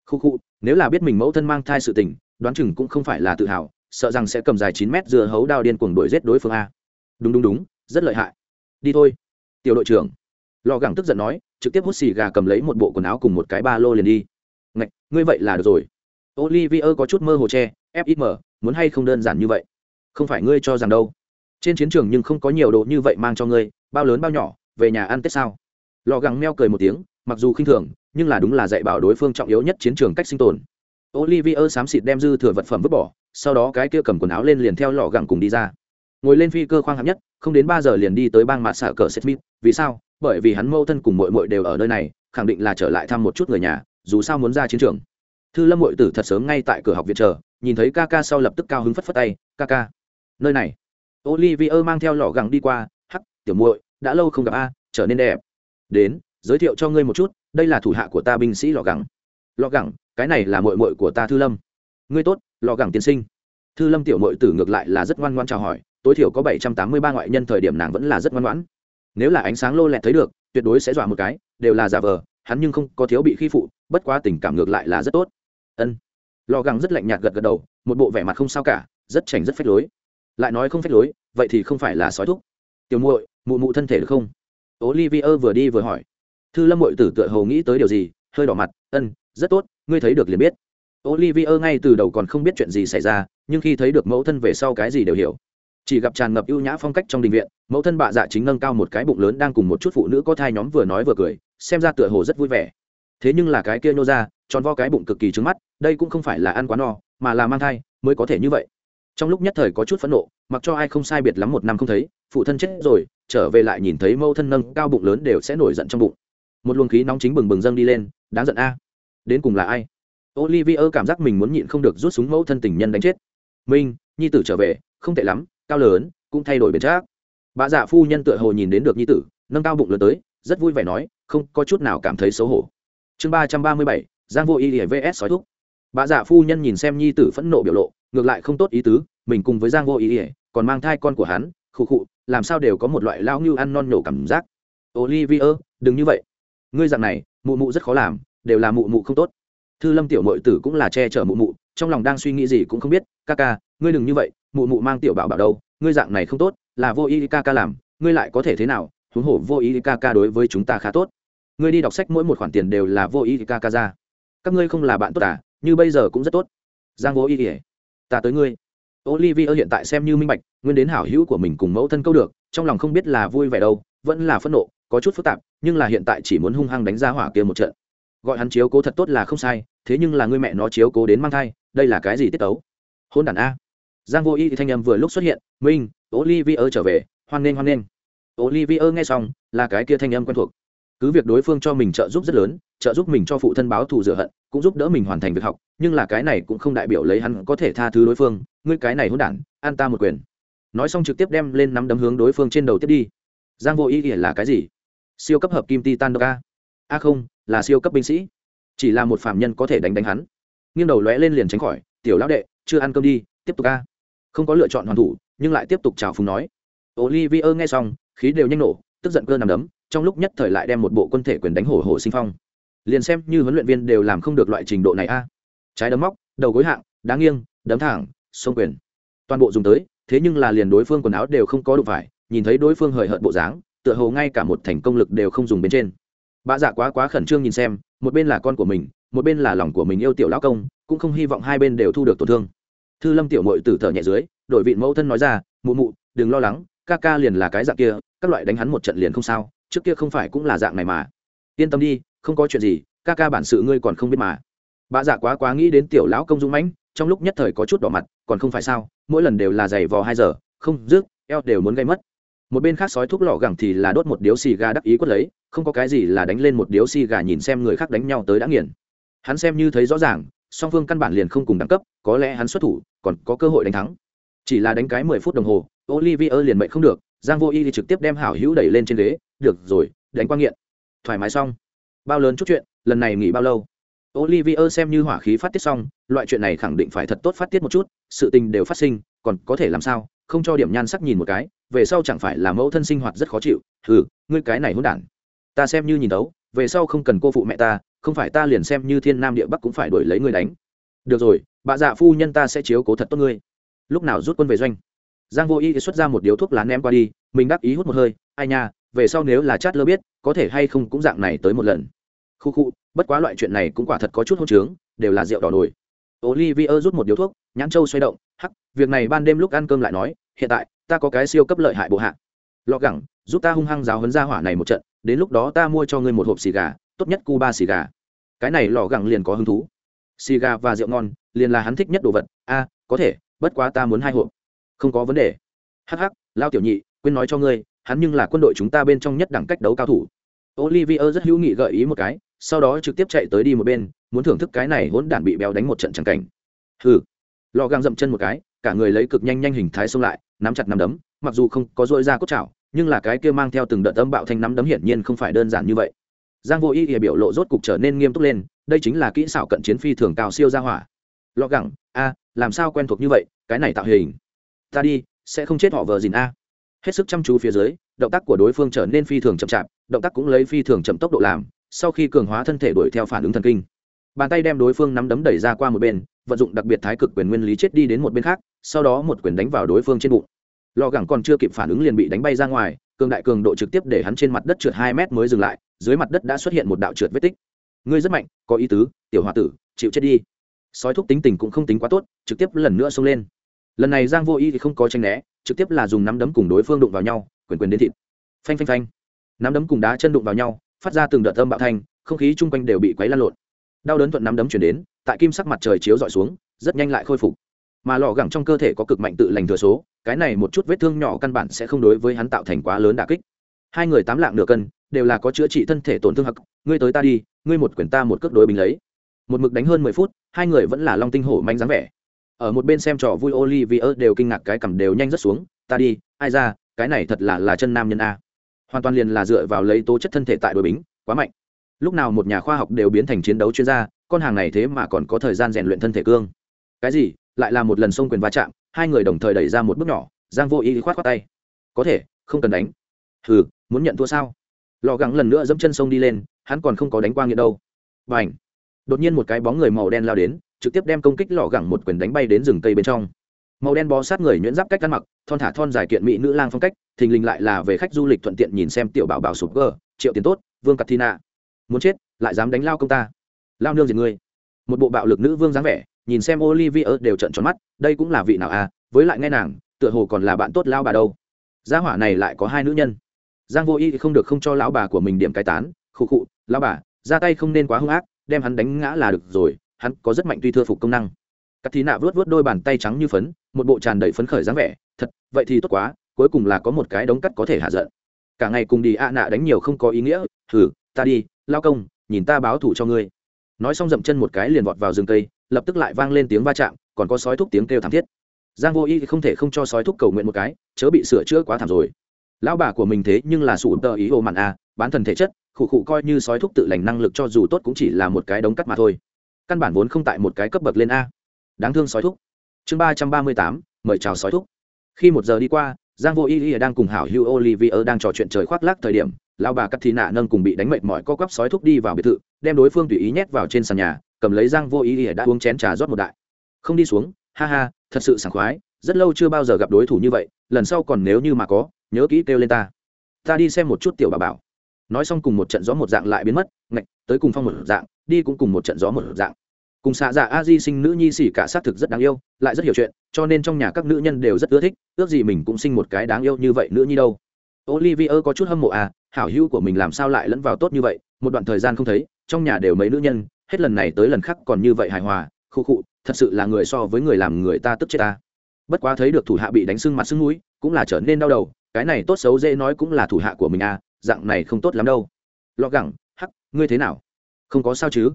Khu khu, nếu là biết mình mẫu thân mang thai sự tình, đoán chừng cũng không phải là tự hào, sợ rằng sẽ cầm dài chín mét dừa hấu đao điên cuồng đuổi giết đối phương a. Đúng đúng đúng, rất lợi hại. Đi thôi. Tiểu đội trưởng. Lò gẳng tức giận nói, trực tiếp hút xì gà cầm lấy một bộ quần áo cùng một cái ba lô liền đi ngươi vậy là được rồi. Olivier có chút mơ hồ che fxm muốn hay không đơn giản như vậy? Không phải ngươi cho rằng đâu. Trên chiến trường nhưng không có nhiều đồ như vậy mang cho ngươi, bao lớn bao nhỏ, về nhà ăn tết sao? Lò gắng meo cười một tiếng, mặc dù khinh thường, nhưng là đúng là dạy bảo đối phương trọng yếu nhất chiến trường cách sinh tồn. Olivier xám xịt đem dư thừa vật phẩm vứt bỏ, sau đó cái kia cầm quần áo lên liền theo lò gẳng cùng đi ra. Ngồi lên phi cơ khoang hạng nhất, không đến ba giờ liền đi tới bang mạ xạ cờ smith. Vì sao? Bởi vì hắn mâu thân cùng mội mội đều ở nơi này, khẳng định là trở lại thăm một chút người nhà dù sao muốn ra chiến trường. Thư lâm hội tử thật sớm ngay tại cửa học viện chờ, nhìn thấy ca ca sau lập tức cao hứng phất phất tay, ca ca, nơi này. Olivier mang theo lọ gẳng đi qua, hắc, tiểu muội, đã lâu không gặp a, trở nên đẹp. Đến, giới thiệu cho ngươi một chút, đây là thủ hạ của ta binh sĩ lọ gẳng. Lọ gẳng, cái này là mội mội của ta thư lâm. Ngươi tốt, lọ gẳng tiên sinh. Thư lâm tiểu mội tử ngược lại là rất ngoan ngoan chào hỏi, tối thiểu có bảy trăm tám mươi ba ngoại nhân thời điểm nàng vẫn là rất ngoan ngoãn. Nếu là ánh sáng lô lẹt thấy được, tuyệt đối sẽ dọa một cái, đều là giả vờ hắn nhưng không có thiếu bị khi phụ, bất quá tình cảm ngược lại là rất tốt. Ân. Lò găng rất lạnh nhạt gật gật đầu, một bộ vẻ mặt không sao cả, rất chảnh rất phách lối. Lại nói không phách lối, vậy thì không phải là sói thúc. Tiểu muội, mụ mụ thân thể được không? Olivier vừa đi vừa hỏi. Thư lâm muội tử tựa hầu nghĩ tới điều gì, hơi đỏ mặt. Ân, rất tốt, ngươi thấy được liền biết. Olivier ngay từ đầu còn không biết chuyện gì xảy ra, nhưng khi thấy được mẫu thân về sau cái gì đều hiểu. Chỉ gặp tràn ngập ưu nhã phong cách trong đình viện, mẫu thân bạ dạ chính nâng cao một cái bụng lớn đang cùng một chút phụ nữ có thai nhóm vừa nói vừa cười xem ra tựa hồ rất vui vẻ. Thế nhưng là cái kia nhô ra, tròn vo cái bụng cực kỳ trứng mắt, đây cũng không phải là ăn quá no, mà là mang thai, mới có thể như vậy. Trong lúc nhất thời có chút phẫn nộ, mặc cho ai không sai biệt lắm một năm không thấy, phụ thân chết rồi, trở về lại nhìn thấy mâu thân nâng cao bụng lớn đều sẽ nổi giận trong bụng. Một luồng khí nóng chính bừng bừng dâng đi lên, đáng giận a. Đến cùng là ai? Olivier cảm giác mình muốn nhịn không được rút súng mẫu thân tình nhân đánh chết. Minh, nhi tử trở về, không tệ lắm, cao lớn, cũng thay đổi biến trác bà dạ phu nhân tựa hồ nhìn đến được nhi tử, nâng cao bụng lớn tới rất vui vẻ nói, không có chút nào cảm thấy xấu hổ. Chương ba trăm ba mươi bảy, giang vô y vs sói thúc. Bà giả phu nhân nhìn xem nhi tử phẫn nộ biểu lộ, ngược lại không tốt ý tứ, mình cùng với giang vô y còn mang thai con của hắn, khụ khụ, làm sao đều có một loại lao ngưu ăn non nhổ cảm giác. Olivier đừng như vậy. Ngươi dạng này, mụ mụ rất khó làm, đều là mụ mụ không tốt. Thư lâm tiểu mội tử cũng là che chở mụ mụ, trong lòng đang suy nghĩ gì cũng không biết, ca ca, ngươi đừng như vậy, mụ mụ mang tiểu bảo bảo đâu, ngươi dạng này không tốt, là vô y ca ca làm, ngươi lại có thể thế nào huống hồ vô ý ca ca đối với chúng ta khá tốt. Ngươi đi đọc sách mỗi một khoản tiền đều là vô ý ca ca ra. Các ngươi không là bạn tốt à như bây giờ cũng rất tốt. Giang vô ý ỉa ta tới ngươi. Olivia hiện tại xem như minh bạch, nguyên đến hảo hữu của mình cùng mẫu thân câu được, trong lòng không biết là vui vẻ đâu, vẫn là phẫn nộ, có chút phức tạp, nhưng là hiện tại chỉ muốn hung hăng đánh ra hỏa kia một trận. Gọi hắn chiếu cố thật tốt là không sai, thế nhưng là ngươi mẹ nó chiếu cố đến mang thai, đây là cái gì tiết tấu? Hôn đàn a. Giang vô y thì thanh âm vừa lúc xuất hiện, minh, olivia trở về, hoan nghênh hoan nghênh olivier nghe xong, là cái kia thanh âm quen thuộc. Cứ việc đối phương cho mình trợ giúp rất lớn, trợ giúp mình cho phụ thân báo thù rửa hận, cũng giúp đỡ mình hoàn thành việc học, nhưng là cái này cũng không đại biểu lấy hắn có thể tha thứ đối phương, ngươi cái này hỗn đản an ta một quyền. Nói xong trực tiếp đem lên nắm đấm hướng đối phương trên đầu tiếp đi. Giang vô ý nghĩa là cái gì? Siêu cấp hợp kim titan độc a. Không, là siêu cấp binh sĩ. Chỉ là một phàm nhân có thể đánh đánh hắn. Nghiêng đầu lóe lên liền tránh khỏi, tiểu lão đệ, chưa ăn cơm đi, tiếp tục a. Không có lựa chọn hoàn thủ, nhưng lại tiếp tục chào phúng nói. Olivier nghe xong khí đều nhanh nổ, tức giận cơ nằm đấm, trong lúc nhất thời lại đem một bộ quân thể quyền đánh hổ hổ sinh phong. Liền xem như huấn luyện viên đều làm không được loại trình độ này a. Trái đấm móc, đầu gối hạng, đá nghiêng, đấm thẳng, sông quyền. Toàn bộ dùng tới, thế nhưng là liền đối phương quần áo đều không có đụng phải, nhìn thấy đối phương hời hợt bộ dáng, tựa hồ ngay cả một thành công lực đều không dùng bên trên. Bà dạ quá quá khẩn trương nhìn xem, một bên là con của mình, một bên là lòng của mình yêu tiểu lão công, cũng không hy vọng hai bên đều thu được tổn thương. Thư lâm tiểu mội tử thở nhẹ dưới, đổi vị mẫu thân nói ra, mụ mụ, đừng lo lắng ca ca liền là cái dạng kia, các loại đánh hắn một trận liền không sao, trước kia không phải cũng là dạng này mà. Yên tâm đi, không có chuyện gì, ca ca bản sự ngươi còn không biết mà. Bà dạ quá quá nghĩ đến tiểu lão công dung mãnh, trong lúc nhất thời có chút đỏ mặt, còn không phải sao, mỗi lần đều là giày vò hai giờ, không, rước, eo đều muốn gây mất. Một bên khác sói thuốc lọ gẳng thì là đốt một điếu xì gà đắc ý quất lấy, không có cái gì là đánh lên một điếu xì gà nhìn xem người khác đánh nhau tới đã nghiền. Hắn xem như thấy rõ ràng, song phương căn bản liền không cùng đẳng cấp, có lẽ hắn xuất thủ, còn có cơ hội đánh thắng. Chỉ là đánh cái mười phút đồng hồ olivier liền mệnh không được giang vô y thì trực tiếp đem hảo hữu đẩy lên trên ghế được rồi đánh qua nghiện. Thoải mái xong. Bao lớn chút chuyện lần này nghỉ bao lâu? Olivier xem như hỏa khí phát tiết xong loại chuyện này khẳng định phải thật tốt phát tiết một chút sự tình đều phát sinh còn có thể làm sao không cho điểm nhan sắc nhìn một cái về sau chẳng phải là mẫu thân sinh hoạt rất khó chịu. "Hừ, ngươi cái này hỗn đản. Ta xem như nhìn đấu về sau không cần cô phụ mẹ ta không phải ta liền xem như thiên nam địa bắc cũng phải đuổi lấy ngươi đánh. Được rồi bà dạ phu nhân ta sẽ chiếu cố thật tốt ngươi. Lúc nào rút quân về doanh? Giang vô y xuất ra một điếu thuốc lá ném qua đi, mình đắc ý hút một hơi, ai nha, về sau nếu là chát lơ biết, có thể hay không cũng dạng này tới một lần. Khu khu, bất quá loại chuyện này cũng quả thật có chút hôn trướng, đều là rượu đỏ nổi olivier rút một điếu thuốc, nhãn châu xoay động, hắc, việc này ban đêm lúc ăn cơm lại nói, hiện tại, ta có cái siêu cấp lợi hại bộ hạ. Lọ gẳng, giúp ta hung hăng giáo hấn ra hỏa này một trận, đến lúc đó ta mua cho ngươi một hộp xì gà, tốt nhất Cuba xì gà. Cái này lọ gẳng liền có hứng thú. Xì gà và rượu ngon, liền là hắn thích nhất đồ vật. A, có thể, bất quá ta muốn hai hộp không có vấn đề. Hh lao tiểu nhị, quên nói cho ngươi, hắn nhưng là quân đội chúng ta bên trong nhất đẳng cách đấu cao thủ. Olivier rất hữu nghị gợi ý một cái, sau đó trực tiếp chạy tới đi một bên, muốn thưởng thức cái này hỗn đản bị béo đánh một trận chẳng cảnh. Hừ. Lò găng dậm chân một cái, cả người lấy cực nhanh nhanh hình thái xông lại, nắm chặt nắm đấm, mặc dù không có dội ra cốt chảo, nhưng là cái kia mang theo từng đợt âm bạo thanh nắm đấm hiển nhiên không phải đơn giản như vậy. Giang vô y thì biểu lộ rốt cục trở nên nghiêm túc lên, đây chính là kỹ xảo cận chiến phi thường cao siêu ra hỏa. Lọ gẳng a, làm sao quen thuộc như vậy, cái này tạo hình ta đi, sẽ không chết họ vờ dìn a. Hết sức chăm chú phía dưới, động tác của đối phương trở nên phi thường chậm chạp, động tác cũng lấy phi thường chậm tốc độ làm, sau khi cường hóa thân thể đuổi theo phản ứng thần kinh. Bàn tay đem đối phương nắm đấm đẩy ra qua một bên, vận dụng đặc biệt thái cực quyền nguyên lý chết đi đến một bên khác, sau đó một quyền đánh vào đối phương trên bụng. Lò gẳng còn chưa kịp phản ứng liền bị đánh bay ra ngoài, cường đại cường độ trực tiếp để hắn trên mặt đất trượt hai mét mới dừng lại, dưới mặt đất đã xuất hiện một đạo trượt vết tích. Ngươi rất mạnh, có ý tứ, tiểu h o a tử, chịu chết đi. Sói thúc tính tình cũng không tính quá tốt, trực tiếp lần nữa xông lên lần này giang vô y thì không có tranh né, trực tiếp là dùng nắm đấm cùng đối phương đụng vào nhau, quyền quyền đến thịt. Phanh phanh phanh. Nắm đấm cùng đá chân đụng vào nhau, phát ra từng đợt âm bạo thanh, không khí chung quanh đều bị quấy lan lộn. Đau đớn thuận nắm đấm chuyển đến, tại kim sắc mặt trời chiếu dọi xuống, rất nhanh lại khôi phục. Mà lò gẳng trong cơ thể có cực mạnh tự lành thừa số, cái này một chút vết thương nhỏ căn bản sẽ không đối với hắn tạo thành quá lớn đà kích. Hai người tám lạng nửa cân, đều là có chữa trị thân thể tổn thương hặc ngươi tới ta đi, ngươi một quyển ta một cước đối bình lấy. Một mực đánh hơn mười phút, hai người vẫn là long tinh hổ manh dáng vẻ ở một bên xem trò vui olivier đều kinh ngạc cái cầm đều nhanh rất xuống, ta đi, ai ra, cái này thật là là chân nam nhân a. Hoàn toàn liền là dựa vào lấy tố chất thân thể tại đội bính, quá mạnh. Lúc nào một nhà khoa học đều biến thành chiến đấu chuyên gia, con hàng này thế mà còn có thời gian rèn luyện thân thể cương. Cái gì? Lại là một lần xông quyền va chạm, hai người đồng thời đẩy ra một bước nhỏ, giang vô ý khoát khoát tay. Có thể, không cần đánh. Hừ, muốn nhận thua sao? Lò gắng lần nữa dẫm chân sông đi lên, hắn còn không có đánh qua nghĩa đâu. Và ảnh đột nhiên một cái bóng người màu đen lao đến trực tiếp đem công kích lò gẳng một quyền đánh bay đến rừng cây bên trong màu đen bó sát người nhuyễn giáp cách ăn mặc thon thả thon dài kiện mỹ nữ lang phong cách thình lình lại là về khách du lịch thuận tiện nhìn xem tiểu bảo bảo sụp gờ triệu tiền tốt vương cắt thi nạ muốn chết lại dám đánh lao công ta lao nương diệt ngươi một bộ bạo lực nữ vương dáng vẻ nhìn xem olivia đều trợn tròn mắt, đây cũng là vị nào à, với lại nghe nàng, tựa hồ còn là bạn tốt lão bà đâu. Gia hỏa này lại có hai nữ nhân. Giang Vô Y không được không cho lão bà của mình điểm cái tán, khụ khụ, lão bà, ra tay không nên quá hung ác, đem hắn đánh ngã là được rồi, hắn có rất mạnh tuy thừa phục công năng. Cát Thí Nạ vớt vớt đôi bàn tay trắng như phấn, một bộ tràn đầy phấn khởi dáng vẻ, thật, vậy thì tốt quá, cuối cùng là có một cái đống cắt có thể hạ giận. Cả ngày cùng đi a nạ đánh nhiều không có ý nghĩa, thử, ta đi, lao công, nhìn ta báo thủ cho ngươi. Nói xong dậm chân một cái liền vọt vào rừng cây, lập tức lại vang lên tiếng va chạm còn có sói thúc tiếng kêu thảm thiết giang vô y không thể không cho sói thúc cầu nguyện một cái chớ bị sửa chữa quá thảm rồi lão bà của mình thế nhưng là sủ tờ ý ô mặn a à, bán thần thể chất khụ khụ coi như sói thúc tự lành năng lực cho dù tốt cũng chỉ là một cái đống cắt mà thôi căn bản vốn không tại một cái cấp bậc lên a. Đáng thương sói thúc. Chương ba trăm ba mươi tám, mời chào sói thúc. Khi một giờ đi qua, giang vô y y đang cùng hảo hưu olivier đang trò chuyện trời khoác lác thời điểm, lão bà cắt thì nạ nâng cùng bị đánh mệt mỏi co quắp sói thúc đi vào biệt thự, đem đối phương tùy ý nhét vào trên sàn nhà, cầm lấy giang vô ý ỉa đã uống chén trà rót một đại. Không đi xuống, ha ha, thật sự sảng khoái, rất lâu chưa bao giờ gặp đối thủ như vậy, lần sau còn nếu như mà có, nhớ kỹ kêu lên ta. Ta đi xem một chút tiểu bà bảo. Nói xong cùng một trận gió một dạng lại biến mất, ngạch, tới cùng phong một dạng, đi cũng cùng một trận gió một dạng cùng xạ dạ a di sinh nữ nhi xỉ cả xác thực rất đáng yêu lại rất hiểu chuyện cho nên trong nhà các nữ nhân đều rất ưa thích ước gì mình cũng sinh một cái đáng yêu như vậy nữ nhi đâu Olivia có chút hâm mộ à, hảo hữu của mình làm sao lại lẫn vào tốt như vậy, một đoạn thời gian không thấy, trong nhà đều mấy nữ nhân, hết lần này tới lần khác còn như vậy hài hòa, khu khụ, thật sự là người so với người làm người ta tức chết ta. Bất quá thấy được thủ hạ bị đánh sưng mặt sưng mũi, cũng là trở nên đau đầu, cái này tốt xấu dễ nói cũng là thủ hạ của mình à, dạng này không tốt lắm đâu. lo gẳng, hắc, ngươi thế nào? Không có sao chứ?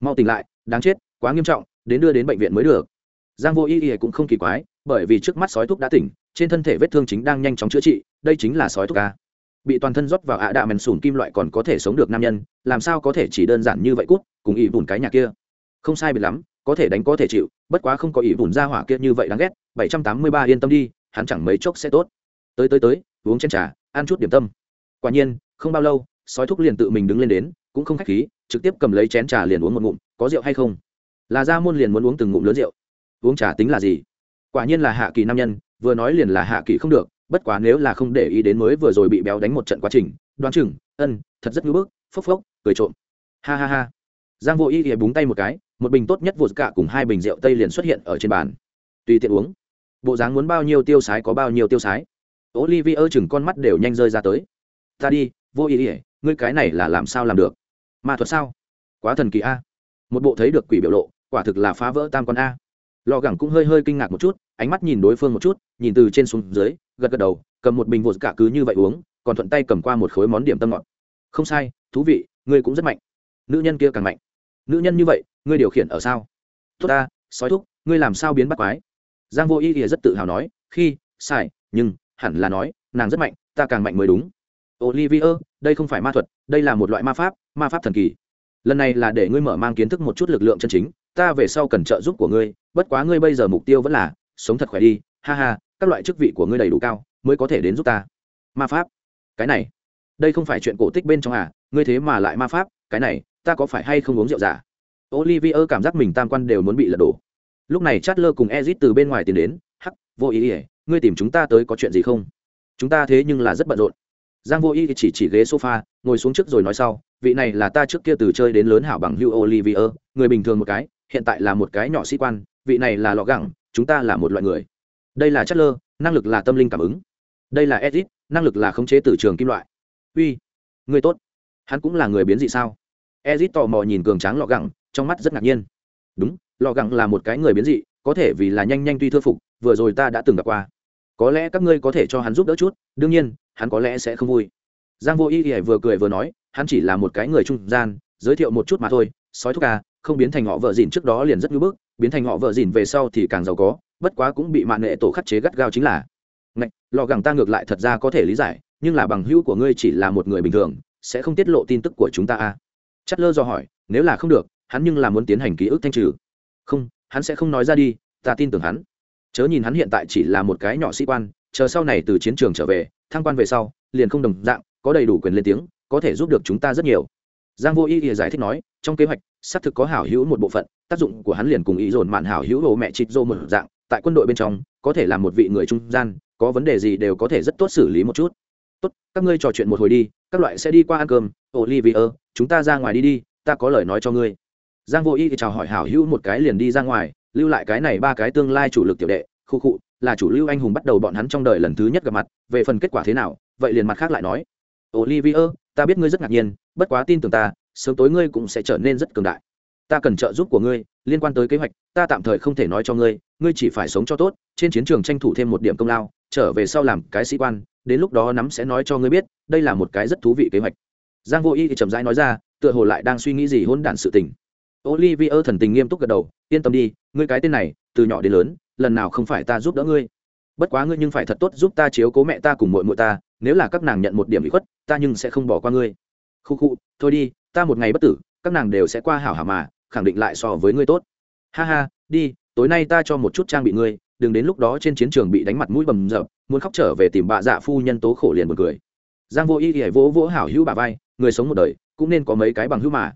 Mau tỉnh lại, đáng chết, quá nghiêm trọng, đến đưa đến bệnh viện mới được. Giang Vô Y Y cũng không kỳ quái, bởi vì trước mắt sói thuốc đã tỉnh, trên thân thể vết thương chính đang nhanh chóng chữa trị đây chính là sói thuốc a. Bị toàn thân rót vào ạ đạ mèn sùn kim loại còn có thể sống được nam nhân làm sao có thể chỉ đơn giản như vậy cút cùng ỷ bùn cái nhà kia. Không sai biệt lắm có thể đánh có thể chịu bất quá không có ỷ bùn ra hỏa kia như vậy đáng ghét bảy trăm tám mươi ba yên tâm đi hắn chẳng mấy chốc sẽ tốt. Tới tới tới uống chén trà ăn chút điểm tâm. Quả nhiên không bao lâu sói thúc liền tự mình đứng lên đến cũng không khách khí trực tiếp cầm lấy chén trà liền uống một ngụm có rượu hay không? Là ra môn liền muốn uống từng ngụm lớn rượu. Uống trà tính là gì? Quả nhiên là hạ kỳ nam nhân, vừa nói liền là hạ kỳ không được, bất quá nếu là không để ý đến mới vừa rồi bị béo đánh một trận quá trình, đoán chừng, ân, thật rất ngưỡng bức, phốc phốc, cười trộm. Ha ha ha. Giang vô y thì búng tay một cái, một bình tốt nhất vột cả cùng hai bình rượu tây liền xuất hiện ở trên bàn. Tùy tiện uống. Bộ dáng muốn bao nhiêu tiêu sái có bao nhiêu tiêu sái. Olivier chừng con mắt đều nhanh rơi ra tới. Ta đi, vô ý ỉa ngươi cái này là làm sao làm được? Ma thuật sao? Quá thần kỳ a. Một bộ thấy được quỷ biểu lộ quả thực là phá vỡ tam con a. Lò gẳng cũng hơi hơi kinh ngạc một chút, ánh mắt nhìn đối phương một chút, nhìn từ trên xuống dưới, gật gật đầu, cầm một bình vột cả cứ như vậy uống, còn thuận tay cầm qua một khối món điểm tâm ngọt. Không sai, thú vị, ngươi cũng rất mạnh. Nữ nhân kia càng mạnh. Nữ nhân như vậy, ngươi điều khiển ở sao? Tốt ta, sói thúc, ngươi làm sao biến bắt quái? Giang vô ý ỉa rất tự hào nói, khi, sai, nhưng, hẳn là nói, nàng rất mạnh, ta càng mạnh mới đúng. Olivier đây không phải ma thuật, đây là một loại ma pháp ma pháp thần kỳ. Lần này là để ngươi mở mang kiến thức một chút lực lượng chân chính ta về sau cần trợ giúp của ngươi, bất quá ngươi bây giờ mục tiêu vẫn là sống thật khỏe đi, ha ha, các loại chức vị của ngươi đầy đủ cao, mới có thể đến giúp ta. Ma pháp. Cái này. Đây không phải chuyện cổ tích bên trong à ngươi thế mà lại ma pháp, cái này, ta có phải hay không uống rượu giả olivier cảm giác mình tam quan đều muốn bị lật đổ. Lúc này chát lơ cùng ezit từ bên ngoài tiến đến, hắc, vô ý ỉa ngươi tìm chúng ta tới có chuyện gì không? Chúng ta thế nhưng là rất bận rộn. Giang vô ý chỉ chỉ ghế sofa, ngồi xuống trước rồi nói sau, vị này là ta trước kia từ chơi đến lớn hảo bằng hugh olivier, người bình thường một cái hiện tại là một cái nhỏ sĩ quan, vị này là lọ gẳng, chúng ta là một loại người. Đây là chất lơ, năng lực là tâm linh cảm ứng. Đây là edit, năng lực là khống chế từ trường kim loại. Uy, người tốt. Hắn cũng là người biến dị sao? Edit tò mò nhìn cường tráng lọ gẳng, trong mắt rất ngạc nhiên. Đúng, lọ gẳng là một cái người biến dị, có thể vì là nhanh nhanh tuy thưa phục, vừa rồi ta đã từng gặp qua. Có lẽ các ngươi có thể cho hắn giúp đỡ chút, đương nhiên, hắn có lẽ sẽ không vui. Giang vô y y vừa cười vừa nói, hắn chỉ là một cái người trung gian, giới thiệu một chút mà thôi, sói thuốc à không biến thành họ vợ dìn trước đó liền rất ngưỡng bức, biến thành họ vợ dìn về sau thì càng giàu có, bất quá cũng bị mạng nghệ tổ khắc chế gắt gao chính là, ngạch, lò gẳng ta ngược lại thật ra có thể lý giải, nhưng là bằng hữu của ngươi chỉ là một người bình thường, sẽ không tiết lộ tin tức của chúng ta à? Chất lơ do hỏi, nếu là không được, hắn nhưng là muốn tiến hành ký ức thanh trừ. Không, hắn sẽ không nói ra đi, ta tin tưởng hắn. Chớ nhìn hắn hiện tại chỉ là một cái nhỏ sĩ quan, chờ sau này từ chiến trường trở về, thăng quan về sau, liền không đồng dạng, có đầy đủ quyền lên tiếng, có thể giúp được chúng ta rất nhiều. Giang vô y giải thích nói, trong kế hoạch xác thực có hảo hữu một bộ phận, tác dụng của hắn liền cùng ý dồn mạn hảo hữu hồ mẹ chịt dô một dạng, tại quân đội bên trong, có thể là một vị người trung gian, có vấn đề gì đều có thể rất tốt xử lý một chút. Tốt, các ngươi trò chuyện một hồi đi, các loại sẽ đi qua ăn cơm. Olivier chúng ta ra ngoài đi đi, ta có lời nói cho ngươi. Giang vô y thì chào hỏi hảo hữu một cái liền đi ra ngoài, lưu lại cái này ba cái tương lai chủ lực tiểu đệ. Khu cụ là chủ lưu anh hùng bắt đầu bọn hắn trong đời lần thứ nhất gặp mặt, về phần kết quả thế nào, vậy liền mặt khác lại nói. Olivier ta biết ngươi rất ngạc nhiên, bất quá tin tưởng ta sớm tối ngươi cũng sẽ trở nên rất cường đại. Ta cần trợ giúp của ngươi, liên quan tới kế hoạch, ta tạm thời không thể nói cho ngươi ngươi chỉ phải sống cho tốt, trên chiến trường tranh thủ thêm một điểm công lao, trở về sau làm cái sĩ quan, đến lúc đó nắm sẽ nói cho ngươi biết, đây là một cái rất thú vị kế hoạch. Giang vô y thì chậm rãi nói ra, tựa hồ lại đang suy nghĩ gì hôn đản sự tình. Olivier thần tình nghiêm túc gật đầu, yên tâm đi, ngươi cái tên này, từ nhỏ đến lớn, lần nào không phải ta giúp đỡ ngươi. Bất quá ngươi nhưng phải thật tốt giúp ta chiếu cố mẹ ta cùng muội muội ta, nếu là các nàng nhận một điểm bị khuất, ta nhưng sẽ không bỏ qua ngươi. Khu khu, thôi đi ta một ngày bất tử, các nàng đều sẽ qua hảo hảo mà, khẳng định lại so với ngươi tốt. Ha ha, đi, tối nay ta cho một chút trang bị ngươi, đừng đến lúc đó trên chiến trường bị đánh mặt mũi bầm rập muốn khóc trở về tìm bạ dạ phu nhân tố khổ liền một cười. Giang vô y thì vỗ vỗ hảo hữu bà vai, người sống một đời, cũng nên có mấy cái bằng hữu mà.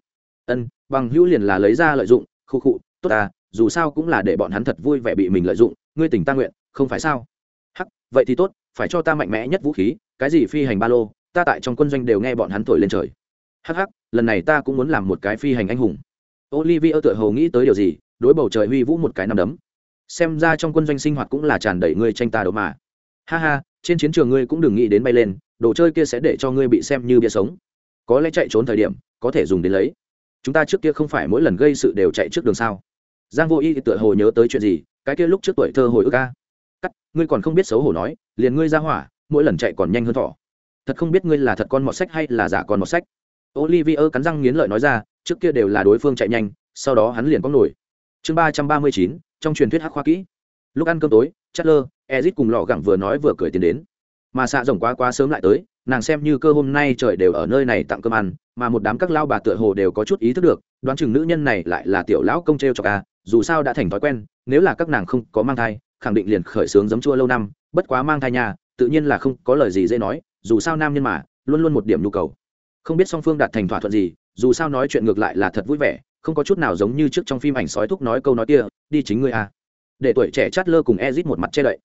Ân, bằng hữu liền là lấy ra lợi dụng, khu khụ tốt ta, dù sao cũng là để bọn hắn thật vui vẻ bị mình lợi dụng, ngươi tỉnh ta nguyện, không phải sao? Hắc, vậy thì tốt, phải cho ta mạnh mẽ nhất vũ khí, cái gì phi hành ba lô, ta tại trong quân doanh đều nghe bọn hắn thổi lên trời hắc hắc lần này ta cũng muốn làm một cái phi hành anh hùng Olivia tựa hồ nghĩ tới điều gì, đối bầu trời huy vũ một cái nằm đấm. Xem ra trong quân doanh sinh hoạt cũng là tràn đầy ngươi tranh ta đấu mà. Ha ha, trên chiến trường ngươi cũng đừng nghĩ đến bay lên, đồ chơi kia sẽ để cho ngươi bị xem như bia sống. Có lẽ chạy trốn thời điểm, có thể dùng đến lấy. Chúng ta trước kia không phải mỗi lần gây sự đều chạy trước đường sao? Giang Vô Y tựa hồ nhớ tới chuyện gì, cái kia lúc trước tuổi thơ hồi ức ca Cắt, ngươi còn không biết xấu hổ nói, liền ngươi ra hỏa, mỗi lần chạy còn nhanh hơn thỏ. Thật không biết ngươi là thật con mọt sách hay là giả con mọt sách. Olivier cắn răng nghiến lợi nói ra, trước kia đều là đối phương chạy nhanh sau đó hắn liền có nổi. Chương ba trăm ba mươi chín trong truyền thuyết hắc khoa kỹ. Lúc ăn cơm tối Chatler, Ezic cùng lọ gẳng vừa nói vừa cười tiến đến. Mà xạ rồng quá quá sớm lại tới nàng xem như cơ hôm nay trời đều ở nơi này tặng cơm ăn mà một đám các lao bà tựa hồ đều có chút ý thức được đoán chừng nữ nhân này lại là tiểu lão công trêu chọc à, dù sao đã thành thói quen nếu là các nàng không có mang thai khẳng định liền khởi sướng giấm chua lâu năm bất quá mang thai nhà tự nhiên là không có lời gì dễ nói dù sao nam nhân mà luôn luôn một điểm nhu cầu không biết song phương đạt thành thỏa thuận gì, dù sao nói chuyện ngược lại là thật vui vẻ, không có chút nào giống như trước trong phim ảnh sói thúc nói câu nói kia, đi chính ngươi à? để tuổi trẻ chát lơ cùng ezit một mặt che đậy.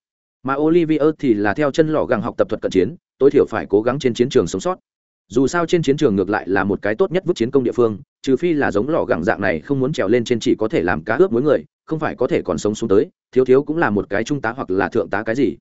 Mà olivier thì là theo chân lò gàng học tập thuật cận chiến, tối thiểu phải cố gắng trên chiến trường sống sót. Dù sao trên chiến trường ngược lại là một cái tốt nhất vứt chiến công địa phương, trừ phi là giống lò gàng dạng này không muốn trèo lên trên chỉ có thể làm cá ướp mỗi người, không phải có thể còn sống xuống tới, thiếu thiếu cũng là một cái trung tá hoặc là thượng tá cái gì.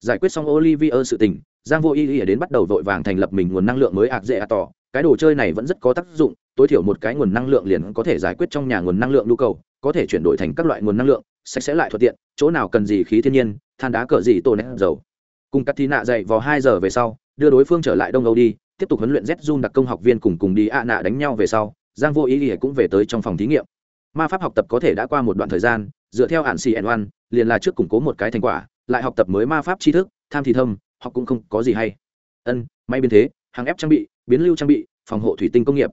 Giải quyết xong olivier sự tình giang vô y ý đến bắt đầu vội vàng thành lập mình nguồn năng lượng mới ạc dễ ạ tỏ cái đồ chơi này vẫn rất có tác dụng, tối thiểu một cái nguồn năng lượng liền có thể giải quyết trong nhà nguồn năng lượng nhu cầu, có thể chuyển đổi thành các loại nguồn năng lượng, sạch sẽ lại thuận tiện, chỗ nào cần gì khí thiên nhiên, than đá cỡ gì tổ nét dầu. Cùng cắt thi nạ dậy vào hai giờ về sau, đưa đối phương trở lại đông âu đi, tiếp tục huấn luyện z jun đặc công học viên cùng cùng đi ạ nạ đánh nhau về sau, giang vô ý nghĩa cũng về tới trong phòng thí nghiệm. Ma pháp học tập có thể đã qua một đoạn thời gian, dựa theo hạn cn one liền là trước củng cố một cái thành quả, lại học tập mới ma pháp tri thức, tham thì thâm, học cũng không có gì hay. Ân, may biến thế, hàng ép trang bị biến lưu trang bị, phòng hộ thủy tinh công nghiệp.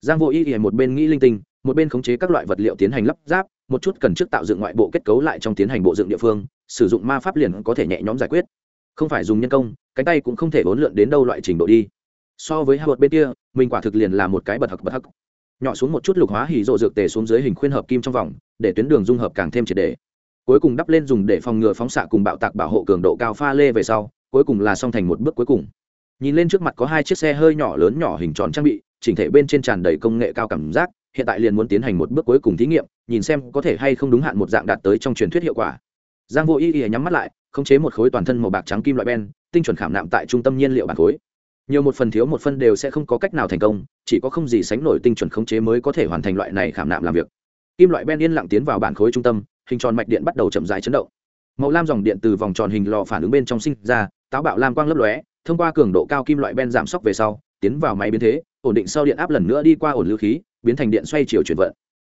Giang vô y thì một bên nghĩ linh tinh, một bên khống chế các loại vật liệu tiến hành lắp ráp, một chút cần trước tạo dựng ngoại bộ kết cấu lại trong tiến hành bộ dựng địa phương, sử dụng ma pháp liền có thể nhẹ nhõm giải quyết. Không phải dùng nhân công, cánh tay cũng không thể bốn lượn đến đâu loại trình độ đi. So với hai vật bên kia, mình quả thực liền là một cái bật hặc bật hặc nhỏ xuống một chút lục hóa hỉ rộ dược tề xuống dưới hình khuyên hợp kim trong vòng, để tuyến đường dung hợp càng thêm triệt đề cuối cùng đắp lên dùng để phòng ngừa phóng xạ cùng bạo tạc bảo hộ cường độ cao pha lê về sau, cuối cùng là xong thành một bước cuối cùng nhìn lên trước mặt có hai chiếc xe hơi nhỏ lớn nhỏ hình tròn trang bị, chỉnh thể bên trên tràn đầy công nghệ cao cảm giác, hiện tại liền muốn tiến hành một bước cuối cùng thí nghiệm, nhìn xem có thể hay không đúng hạn một dạng đạt tới trong truyền thuyết hiệu quả. Giang vô y y nhắm mắt lại, khống chế một khối toàn thân màu bạc trắng kim loại ben, tinh chuẩn khảm nạm tại trung tâm nhiên liệu bản khối. Nhiều một phần thiếu một phân đều sẽ không có cách nào thành công, chỉ có không gì sánh nổi tinh chuẩn khống chế mới có thể hoàn thành loại này khảm nạm làm việc. Kim loại ben yên lặng tiến vào bản khối trung tâm, hình tròn mạch điện bắt đầu chậm rãi chấn động. Màu lam dòng điện từ vòng tròn hình lò phản ứng bên trong sinh ra, táo bạo lam quang lấp lóe thông qua cường độ cao kim loại ben giảm sốc về sau, tiến vào máy biến thế, ổn định sau điện áp lần nữa đi qua ổn lưu khí, biến thành điện xoay chiều chuyển vận.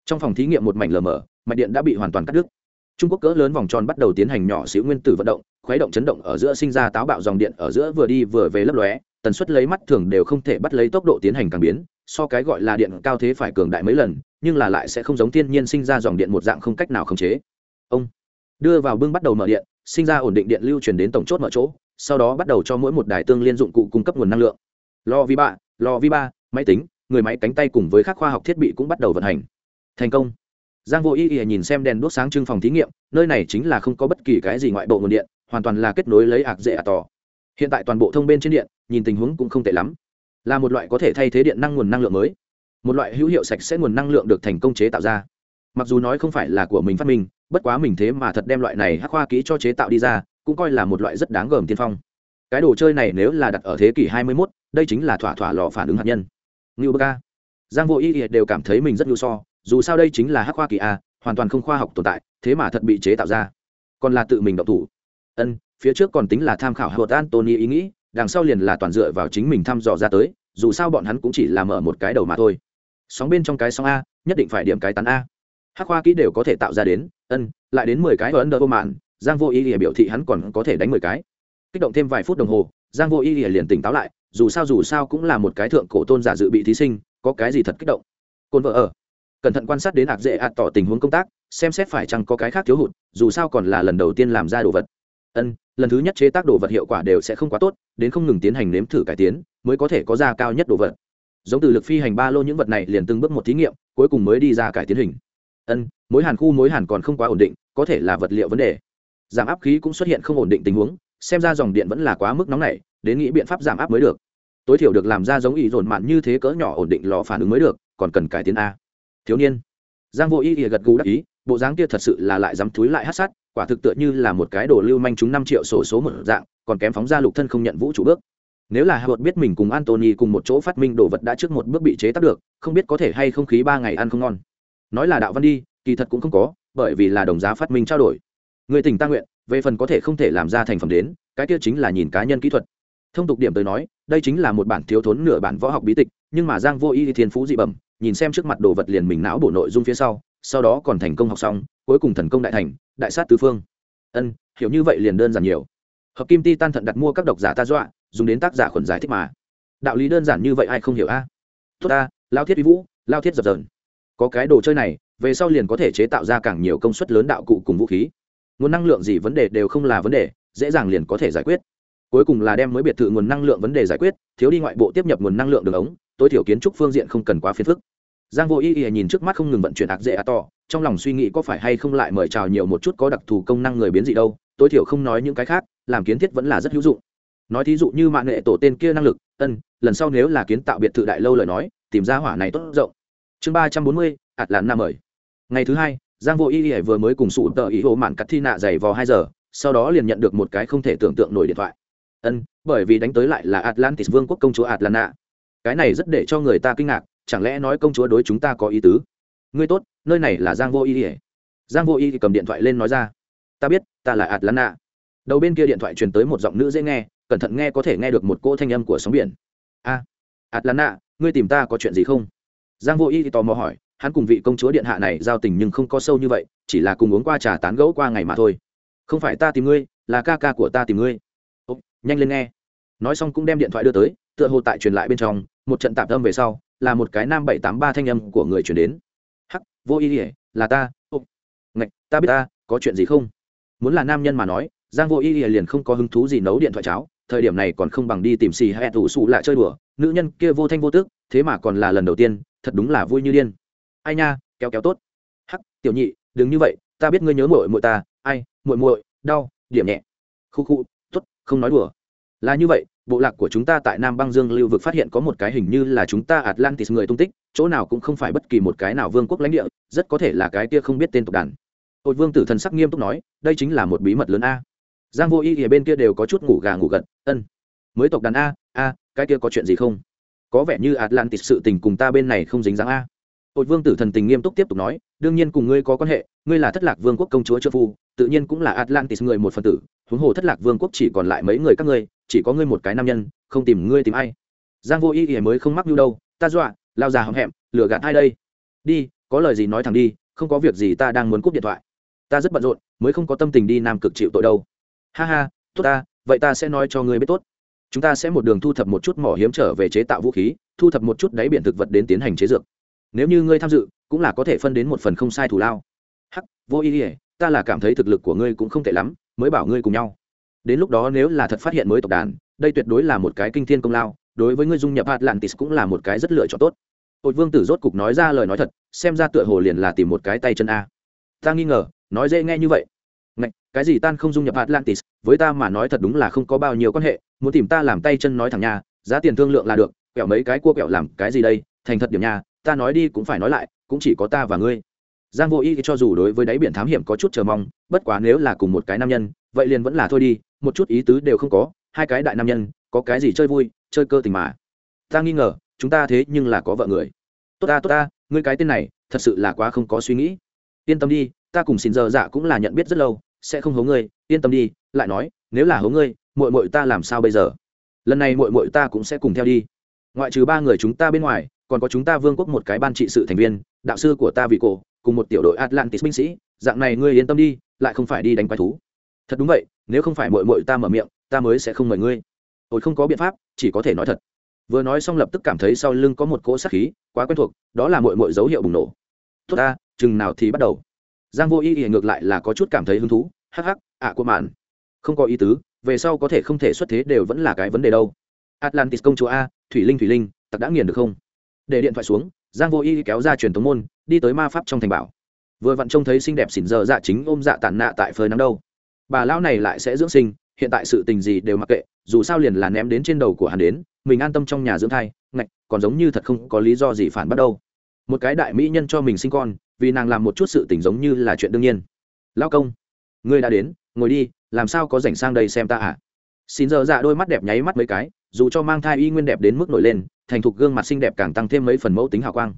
Trong phòng thí nghiệm một mảnh lờ mờ, mạch điện đã bị hoàn toàn cắt đứt. Trung quốc cỡ lớn vòng tròn bắt đầu tiến hành nhỏ xíu nguyên tử vận động, khuấy động chấn động ở giữa sinh ra táo bạo dòng điện ở giữa vừa đi vừa về lấp lóe, tần suất lấy mắt thường đều không thể bắt lấy tốc độ tiến hành càng biến, so cái gọi là điện cao thế phải cường đại mấy lần, nhưng là lại sẽ không giống thiên nhiên sinh ra dòng điện một dạng không cách nào khống chế. Ông đưa vào bưng bắt đầu mở điện, sinh ra ổn định điện lưu truyền đến tổng chốt mở chỗ sau đó bắt đầu cho mỗi một đài tương liên dụng cụ cung cấp nguồn năng lượng. Lò vi ba lò vi ba, máy tính, người máy cánh tay cùng với các khoa học thiết bị cũng bắt đầu vận hành. Thành công. Giang vô y y nhìn xem đèn đốt sáng trưng phòng thí nghiệm, nơi này chính là không có bất kỳ cái gì ngoại bộ nguồn điện, hoàn toàn là kết nối lấy ạc dễ ạc tỏ. Hiện tại toàn bộ thông bên trên điện, nhìn tình huống cũng không tệ lắm. Là một loại có thể thay thế điện năng nguồn năng lượng mới. Một loại hữu hiệu sạch sẽ nguồn năng lượng được thành công chế tạo ra. Mặc dù nói không phải là của mình phát minh, bất quá mình thế mà thật đem loại này hắc khoa kỹ cho chế tạo đi ra cũng coi là một loại rất đáng gờm tiên phong. Cái đồ chơi này nếu là đặt ở thế kỷ 21, đây chính là thỏa thỏa lò phản ứng hạt nhân. Ngưu bơ giang vô y đều cảm thấy mình rất ngưu so dù sao đây chính là hắc khoa kỳ a hoàn toàn không khoa học tồn tại thế mà thật bị chế tạo ra. Còn là tự mình động thủ. Ân phía trước còn tính là tham khảo hợp antony ý nghĩ đằng sau liền là toàn dựa vào chính mình thăm dò ra tới dù sao bọn hắn cũng chỉ là mở một cái đầu mà thôi. Sóng bên trong cái sóng a nhất định phải điểm cái tán a. Hắc khoa kỹ đều có thể tạo ra đến ân lại đến mười cái ở ấn độ mạn giang vô ý lìa biểu thị hắn còn có thể đánh mười cái. Kích động thêm vài phút đồng hồ, giang vô ý lìa liền tỉnh táo lại, dù sao dù sao cũng là một cái thượng cổ tôn giả dự bị thí sinh, có cái gì thật kích động. Côn vợ ở. Cẩn thận quan sát đến hạt dễ ạt tỏ tình huống công tác, xem xét phải chăng có cái khác thiếu hụt, dù sao còn là lần đầu tiên làm ra đồ vật. Ân, lần thứ nhất chế tác đồ vật hiệu quả đều sẽ không quá tốt, đến không ngừng tiến hành nếm thử cải tiến, mới có thể có ra cao nhất đồ vật. Giống từ lực phi hành ba lô những vật này liền từng bước một thí nghiệm, cuối cùng mới đi ra cải tiến hình. Ân, mối hàn khu mối hàn còn không quá ổn định, có thể là vật liệu vấn đề giảm áp khí cũng xuất hiện không ổn định tình huống xem ra dòng điện vẫn là quá mức nóng nảy đến nghĩ biện pháp giảm áp mới được tối thiểu được làm ra giống ý dồn mạn như thế cỡ nhỏ ổn định lò phản ứng mới được còn cần cải tiến a thiếu niên giang vô ý ỉa gật gù đắc ý bộ dáng kia thật sự là lại dám túi lại hát sát quả thực tựa như là một cái đồ lưu manh chúng năm triệu sổ số một dạng còn kém phóng ra lục thân không nhận vũ trụ bước nếu là Howard biết mình cùng Anthony cùng một chỗ phát minh đồ vật đã trước một bước bị chế tác được, không biết có thể hay không khí ba ngày ăn không ngon. Nói là đạo văn đi, kỳ thật cũng không có, bởi vì là đồng giá phát minh trao đổi. Người tỉnh ta nguyện, về phần có thể không thể làm ra thành phẩm đến, cái kia chính là nhìn cá nhân kỹ thuật. Thông tục điểm tới nói, đây chính là một bản thiếu thốn nửa bản võ học bí tịch, nhưng mà Giang Vô Y thiên phú dị bẩm, nhìn xem trước mặt đồ vật liền mình não bổ nội dung phía sau, sau đó còn thành công học xong, cuối cùng thần công đại thành, đại sát tứ phương. Ân, hiểu như vậy liền đơn giản nhiều. Hợp kim ti tan thận đặt mua các độc giả ta dọa, dùng đến tác giả khuẩn giải thích mà đạo lý đơn giản như vậy ai không hiểu a tốt ta lao thiết vi vũ lao thiết dập dờn có cái đồ chơi này về sau liền có thể chế tạo ra càng nhiều công suất lớn đạo cụ cùng vũ khí nguồn năng lượng gì vấn đề đều không là vấn đề, dễ dàng liền có thể giải quyết. Cuối cùng là đem mới biệt thự nguồn năng lượng vấn đề giải quyết, thiếu đi ngoại bộ tiếp nhập nguồn năng lượng đường ống, tối thiểu kiến trúc phương diện không cần quá phiền phức. Giang vô y y nhìn trước mắt không ngừng vận chuyển ạc dễ a to, trong lòng suy nghĩ có phải hay không lại mời chào nhiều một chút có đặc thù công năng người biến dị đâu, tối thiểu không nói những cái khác, làm kiến thiết vẫn là rất hữu dụng. Nói thí dụ như mạng nghệ tổ tên kia năng lực, ân, lần sau nếu là kiến tạo biệt thự đại lâu lời nói, tìm ra hỏa này tốt rộng. Chương ba trăm bốn mươi ạt lán nam mời. Ngày thứ hai giang vô y y vừa mới cùng sụ tờ ý hộ mạn cắt thi nạ dày vò hai giờ sau đó liền nhận được một cái không thể tưởng tượng nổi điện thoại. Ân bởi vì đánh tới lại là atlantis vương quốc công chúa atlanta. Cái này rất để cho người ta kinh ngạc chẳng lẽ nói công chúa đối chúng ta có ý tứ? Ngươi tốt nơi này là giang vô y y. Giang vô y cầm điện thoại lên nói ra. Ta biết ta là atlanta. Đầu bên kia điện thoại truyền tới một giọng nữ dễ nghe cẩn thận nghe có thể nghe được một cô thanh âm của sóng biển. A à, atlanta ngươi tìm ta có chuyện gì không? Giang vô y tò mò hỏi hắn cùng vị công chúa điện hạ này giao tình nhưng không có sâu như vậy chỉ là cùng uống qua trà tán gẫu qua ngày mà thôi. Không phải ta tìm ngươi là ca ca của ta tìm ngươi. Ô, nhanh lên nghe. Nói xong cũng đem điện thoại đưa tới tựa hồ tại truyền lại bên trong một trận tạm tâm về sau là một cái nam bảy tám ba thanh âm của người chuyển đến. Hắc vô ý ỉa là ta Ô, ngạch ta biết ta có chuyện gì không? Muốn là nam nhân mà nói giang vô ý ỉa liền không có hứng thú gì nấu điện thoại cháo thời điểm này còn không bằng đi tìm xì hay ủ xù lại chơi đùa. Nữ nhân kia vô thanh vô tức thế mà còn là lần đầu tiên thật đúng là vui như điên ai nha, kéo kéo tốt. Hắc, tiểu nhị, đừng như vậy, ta biết ngươi nhớ muội muội ta. Ai, muội muội, đau, điểm nhẹ. Khu khu, tốt, không nói đùa. Là như vậy, bộ lạc của chúng ta tại nam băng dương lưu vực phát hiện có một cái hình như là chúng ta atlantis người tung tích, chỗ nào cũng không phải bất kỳ một cái nào vương quốc lãnh địa, rất có thể là cái kia không biết tên tộc đàn. Hội vương tử thần sắc nghiêm túc nói, đây chính là một bí mật lớn a. Giang vô y thì bên kia đều có chút ngủ gà ngủ gật, ân, mới tộc đàn a a, cái kia có chuyện gì không? Có vẻ như atlantis sự tình cùng ta bên này không dính dáng a ôi vương tử thần tình nghiêm túc tiếp tục nói, đương nhiên cùng ngươi có quan hệ, ngươi là thất lạc vương quốc công chúa trợ phu, tự nhiên cũng là atlantis người một phần tử, huống hồ thất lạc vương quốc chỉ còn lại mấy người các ngươi, chỉ có ngươi một cái nam nhân, không tìm ngươi tìm ai. Giang vô y thì mới không mắc như đâu, ta dọa, lao già hậm hẹm, lừa gạt ai đây? Đi, có lời gì nói thẳng đi, không có việc gì ta đang muốn cúp điện thoại. Ta rất bận rộn, mới không có tâm tình đi nam cực chịu tội đâu. Ha ha, tốt ta, vậy ta sẽ nói cho ngươi biết tốt. Chúng ta sẽ một đường thu thập một chút mỏ hiếm trở về chế tạo vũ khí, thu thập một chút đáy biển thực vật đến tiến hành chế dược nếu như ngươi tham dự cũng là có thể phân đến một phần không sai thù lao. Hắc vô ý ỉa ta là cảm thấy thực lực của ngươi cũng không tệ lắm mới bảo ngươi cùng nhau. Đến lúc đó nếu là thật phát hiện mới tộc đàn đây tuyệt đối là một cái kinh thiên công lao đối với ngươi dung nhập atlantis cũng là một cái rất lựa chọn tốt. Hội vương tử rốt cục nói ra lời nói thật xem ra tựa hồ liền là tìm một cái tay chân a. Ta nghi ngờ nói dễ nghe như vậy. Ngạch, cái gì tan không dung nhập atlantis với ta mà nói thật đúng là không có bao nhiêu quan hệ muốn tìm ta làm tay chân nói thẳng nha giá tiền thương lượng là được kẹo mấy cái cua kẹo làm cái gì đây thành thật điểm nha ta nói đi cũng phải nói lại, cũng chỉ có ta và ngươi. Giang vô y cho dù đối với đáy biển thám hiểm có chút chờ mong, bất quá nếu là cùng một cái nam nhân, vậy liền vẫn là thôi đi, một chút ý tứ đều không có, hai cái đại nam nhân, có cái gì chơi vui, chơi cơ tình mà. Ta nghi ngờ, chúng ta thế nhưng là có vợ người. Tốt ta tốt ta, ngươi cái tên này, thật sự là quá không có suy nghĩ. Yên tâm đi, ta cùng xin giờ dạ cũng là nhận biết rất lâu, sẽ không hố ngươi, yên tâm đi, lại nói, nếu là hố ngươi, muội muội ta làm sao bây giờ? Lần này muội muội ta cũng sẽ cùng theo đi. Ngoại trừ ba người chúng ta bên ngoài còn có chúng ta vương quốc một cái ban trị sự thành viên, đạo sư của ta vì cổ, cùng một tiểu đội atlantis binh sĩ, dạng này ngươi yên tâm đi, lại không phải đi đánh quái thú. Thật đúng vậy, nếu không phải muội muội ta mở miệng, ta mới sẽ không mời ngươi. Hồi không có biện pháp, chỉ có thể nói thật. Vừa nói xong lập tức cảm thấy sau lưng có một cỗ sát khí, quá quen thuộc, đó là muội muội dấu hiệu bùng nổ. Tốt ta, chừng nào thì bắt đầu. Giang vô y thì ngược lại là có chút cảm thấy hứng thú, hắc hắc, ạ của mạn. Không có ý tứ, về sau có thể không thể xuất thế đều vẫn là cái vấn đề đâu. Atlantis công chúa a, thủy linh thủy linh, tặc đã nghiền được không? Để điện thoại xuống, giang vô y kéo ra truyền tống môn, đi tới ma pháp trong thành bảo. Vừa vặn trông thấy xinh đẹp xỉn giờ dạ chính ôm dạ tàn nạ tại phơi nắng đâu. Bà lão này lại sẽ dưỡng sinh, hiện tại sự tình gì đều mặc kệ, dù sao liền là ném đến trên đầu của hắn đến, mình an tâm trong nhà dưỡng thai, ngạch, còn giống như thật không có lý do gì phản bắt đâu. Một cái đại mỹ nhân cho mình sinh con, vì nàng làm một chút sự tình giống như là chuyện đương nhiên. Lão công, ngươi đã đến, ngồi đi, làm sao có rảnh sang đây xem ta à? Xin giờ dạ đôi mắt đẹp nháy mắt mấy cái, dù cho mang thai y nguyên đẹp đến mức nổi lên, thành thục gương mặt xinh đẹp càng tăng thêm mấy phần mẫu tính hào quang.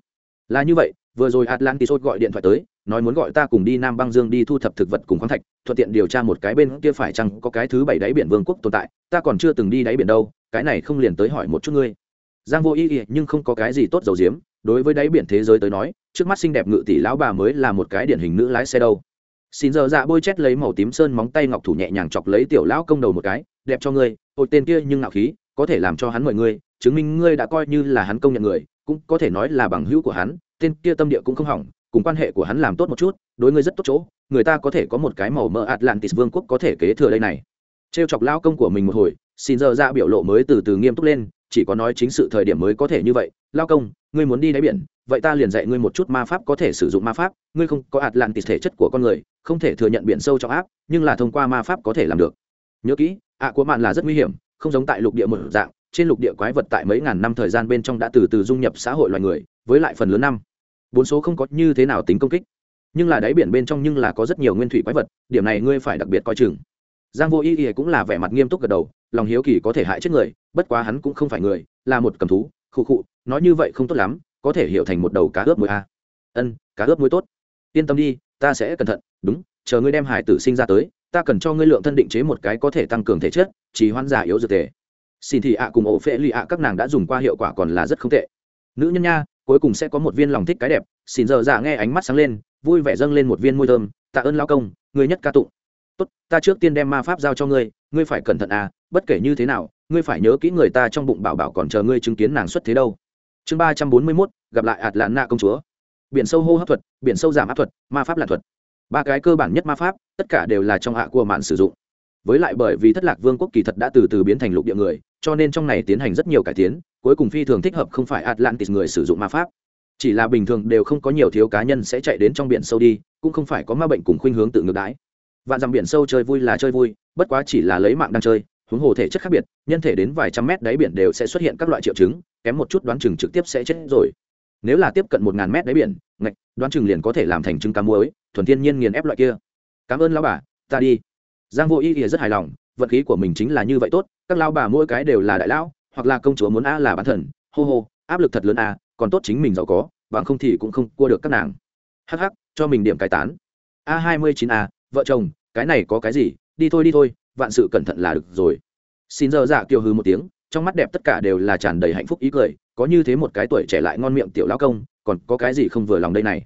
Là như vậy, vừa rồi atlantis gọi điện thoại tới, nói muốn gọi ta cùng đi nam băng dương đi thu thập thực vật cùng khoáng thạch, thuận tiện điều tra một cái bên kia phải chăng có cái thứ bảy đáy biển vương quốc tồn tại, ta còn chưa từng đi đáy biển đâu, cái này không liền tới hỏi một chút ngươi. Giang vô ý nhưng không có cái gì tốt dầu diếm đối với đáy biển thế giới tới nói, trước mắt xinh đẹp ngự tỷ lão bà mới là một cái điển hình nữ lái xe đâu. Xin giờ dạ bôi chét lấy màu tím sơn móng tay ngọc thủ nhẹ nhàng chọc lấy tiểu lão công đầu một cái đẹp cho ngươi, ôi, tên kia nhưng ngạo khí, có thể làm cho hắn mời ngươi, chứng minh ngươi đã coi như là hắn công nhận người, cũng có thể nói là bằng hữu của hắn, tên kia tâm địa cũng không hỏng, cùng quan hệ của hắn làm tốt một chút, đối ngươi rất tốt chỗ, người ta có thể có một cái màu mỡ atlantis vương quốc có thể kế thừa đây này. Trêu chọc lao công của mình một hồi, xin giờ ra biểu lộ mới từ từ nghiêm túc lên, chỉ có nói chính sự thời điểm mới có thể như vậy, lao công, ngươi muốn đi đáy biển, vậy ta liền dạy ngươi một chút ma pháp có thể sử dụng ma pháp, ngươi không có atlantis thể chất của con người, không thể thừa nhận biển sâu trong áp, nhưng là thông qua ma pháp có thể làm được. Nhớ kỹ ạ của mạn là rất nguy hiểm, không giống tại lục địa một dạng, trên lục địa quái vật tại mấy ngàn năm thời gian bên trong đã từ từ dung nhập xã hội loài người, với lại phần lớn năm, bốn số không có như thế nào tính công kích. Nhưng là đáy biển bên trong nhưng là có rất nhiều nguyên thủy quái vật, điểm này ngươi phải đặc biệt coi chừng. Giang vô ý ý cũng là vẻ mặt nghiêm túc gật đầu, lòng hiếu kỳ có thể hại chết người, bất quá hắn cũng không phải người, là một cầm thú, khụ khụ, nói như vậy không tốt lắm, có thể hiểu thành một đầu cá ướp muối a ân, cá ướp muối tốt. Yên tâm đi, ta sẽ cẩn thận, đúng, chờ ngươi đem hải tử sinh ra tới ta cần cho ngươi lượng thân định chế một cái có thể tăng cường thể chất chỉ hoan giả yếu dược thể xin thì ạ cùng ổ phệ lì ạ các nàng đã dùng qua hiệu quả còn là rất không tệ. Nữ nhân nha, cuối cùng sẽ có một viên lòng thích cái đẹp. Xin giờ giả nghe ánh mắt sáng lên, vui vẻ dâng lên một viên môi thơm. Tạ ơn lao công người nhất ca tụng. Tốt, ta trước tiên đem ma pháp giao cho ngươi ngươi phải cẩn thận à bất kể như thế nào, ngươi phải nhớ kỹ người ta trong bụng bảo bảo còn chờ ngươi chứng kiến nàng xuất thế đâu. Chương ba trăm bốn mươi mốt, gặp lại ạt lạn nạ công chúa. Biển sâu hô hấp thuật, biển sâu giảm áp thuật, ma pháp lạc thuật ba cái cơ bản nhất ma pháp, tất cả đều là trong hạ của mạn sử dụng. Với lại bởi vì thất lạc vương quốc kỳ thật đã từ từ biến thành lục địa người, cho nên trong này tiến hành rất nhiều cải tiến, cuối cùng phi thường thích hợp không phải atlantis người sử dụng ma pháp. Chỉ là bình thường đều không có nhiều thiếu cá nhân sẽ chạy đến trong biển sâu đi, cũng không phải có ma bệnh cùng khuynh hướng tự ngược đái vạn dặm biển sâu chơi vui là chơi vui, bất quá chỉ là lấy mạng đang chơi, huống hồ thể chất khác biệt, nhân thể đến vài trăm mét đáy biển đều sẽ xuất hiện các loại triệu chứng, kém một chút đoán chừng trực tiếp sẽ chết rồi nếu là tiếp cận một ngàn mét đáy biển, ngạch, đoán chừng liền có thể làm thành trứng cá muối, thuần thiên nhiên nghiền ép loại kia. Cảm ơn lão bà, ta đi. Giang vô y thì rất hài lòng, vận khí của mình chính là như vậy tốt, các lao bà mỗi cái đều là đại lão, hoặc là công chúa muốn a là bán thần hô hô, áp lực thật lớn a còn tốt chính mình giàu có, bằng không thì cũng không cua được các nàng. Hắc hắc, cho mình điểm cải tán. A hai mươi chín a vợ chồng, cái này có cái gì? Đi thôi đi thôi, vạn sự cẩn thận là được rồi. Xin giờ dạ kiều hư một tiếng, trong mắt đẹp tất cả đều là tràn đầy hạnh phúc ý cười có như thế một cái tuổi trẻ lại ngon miệng tiểu lão công, còn có cái gì không vừa lòng đây này?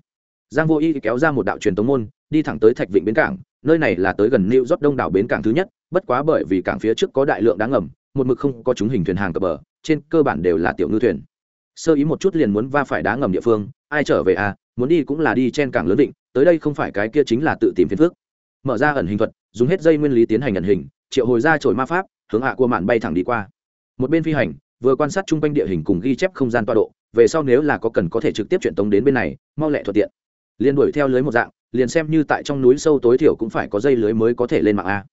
Giang vô y kéo ra một đạo truyền tống môn, đi thẳng tới thạch vịnh bến cảng, nơi này là tới gần new york đông đảo bến cảng thứ nhất, bất quá bởi vì cảng phía trước có đại lượng đáng ngầm, một mực không có chúng hình thuyền hàng cập bờ, trên cơ bản đều là tiểu ngư thuyền. Sơ ý một chút liền muốn va phải đá ngầm địa phương, ai trở về à muốn đi cũng là đi trên cảng lớn định tới đây không phải cái kia chính là tự tìm phiền phước mở ra ẩn hình thuật, dùng hết dây nguyên lý tiến hành ẩn hình, triệu hồi ra trồi ma pháp, hướng hạ của mạn bay thẳng đi qua. Một bên phi hành vừa quan sát chung quanh địa hình cùng ghi chép không gian tọa độ, về sau nếu là có cần có thể trực tiếp chuyển tống đến bên này, mau lẹ thuận tiện. Liền đuổi theo lưới một dạng, liền xem như tại trong núi sâu tối thiểu cũng phải có dây lưới mới có thể lên mạng a.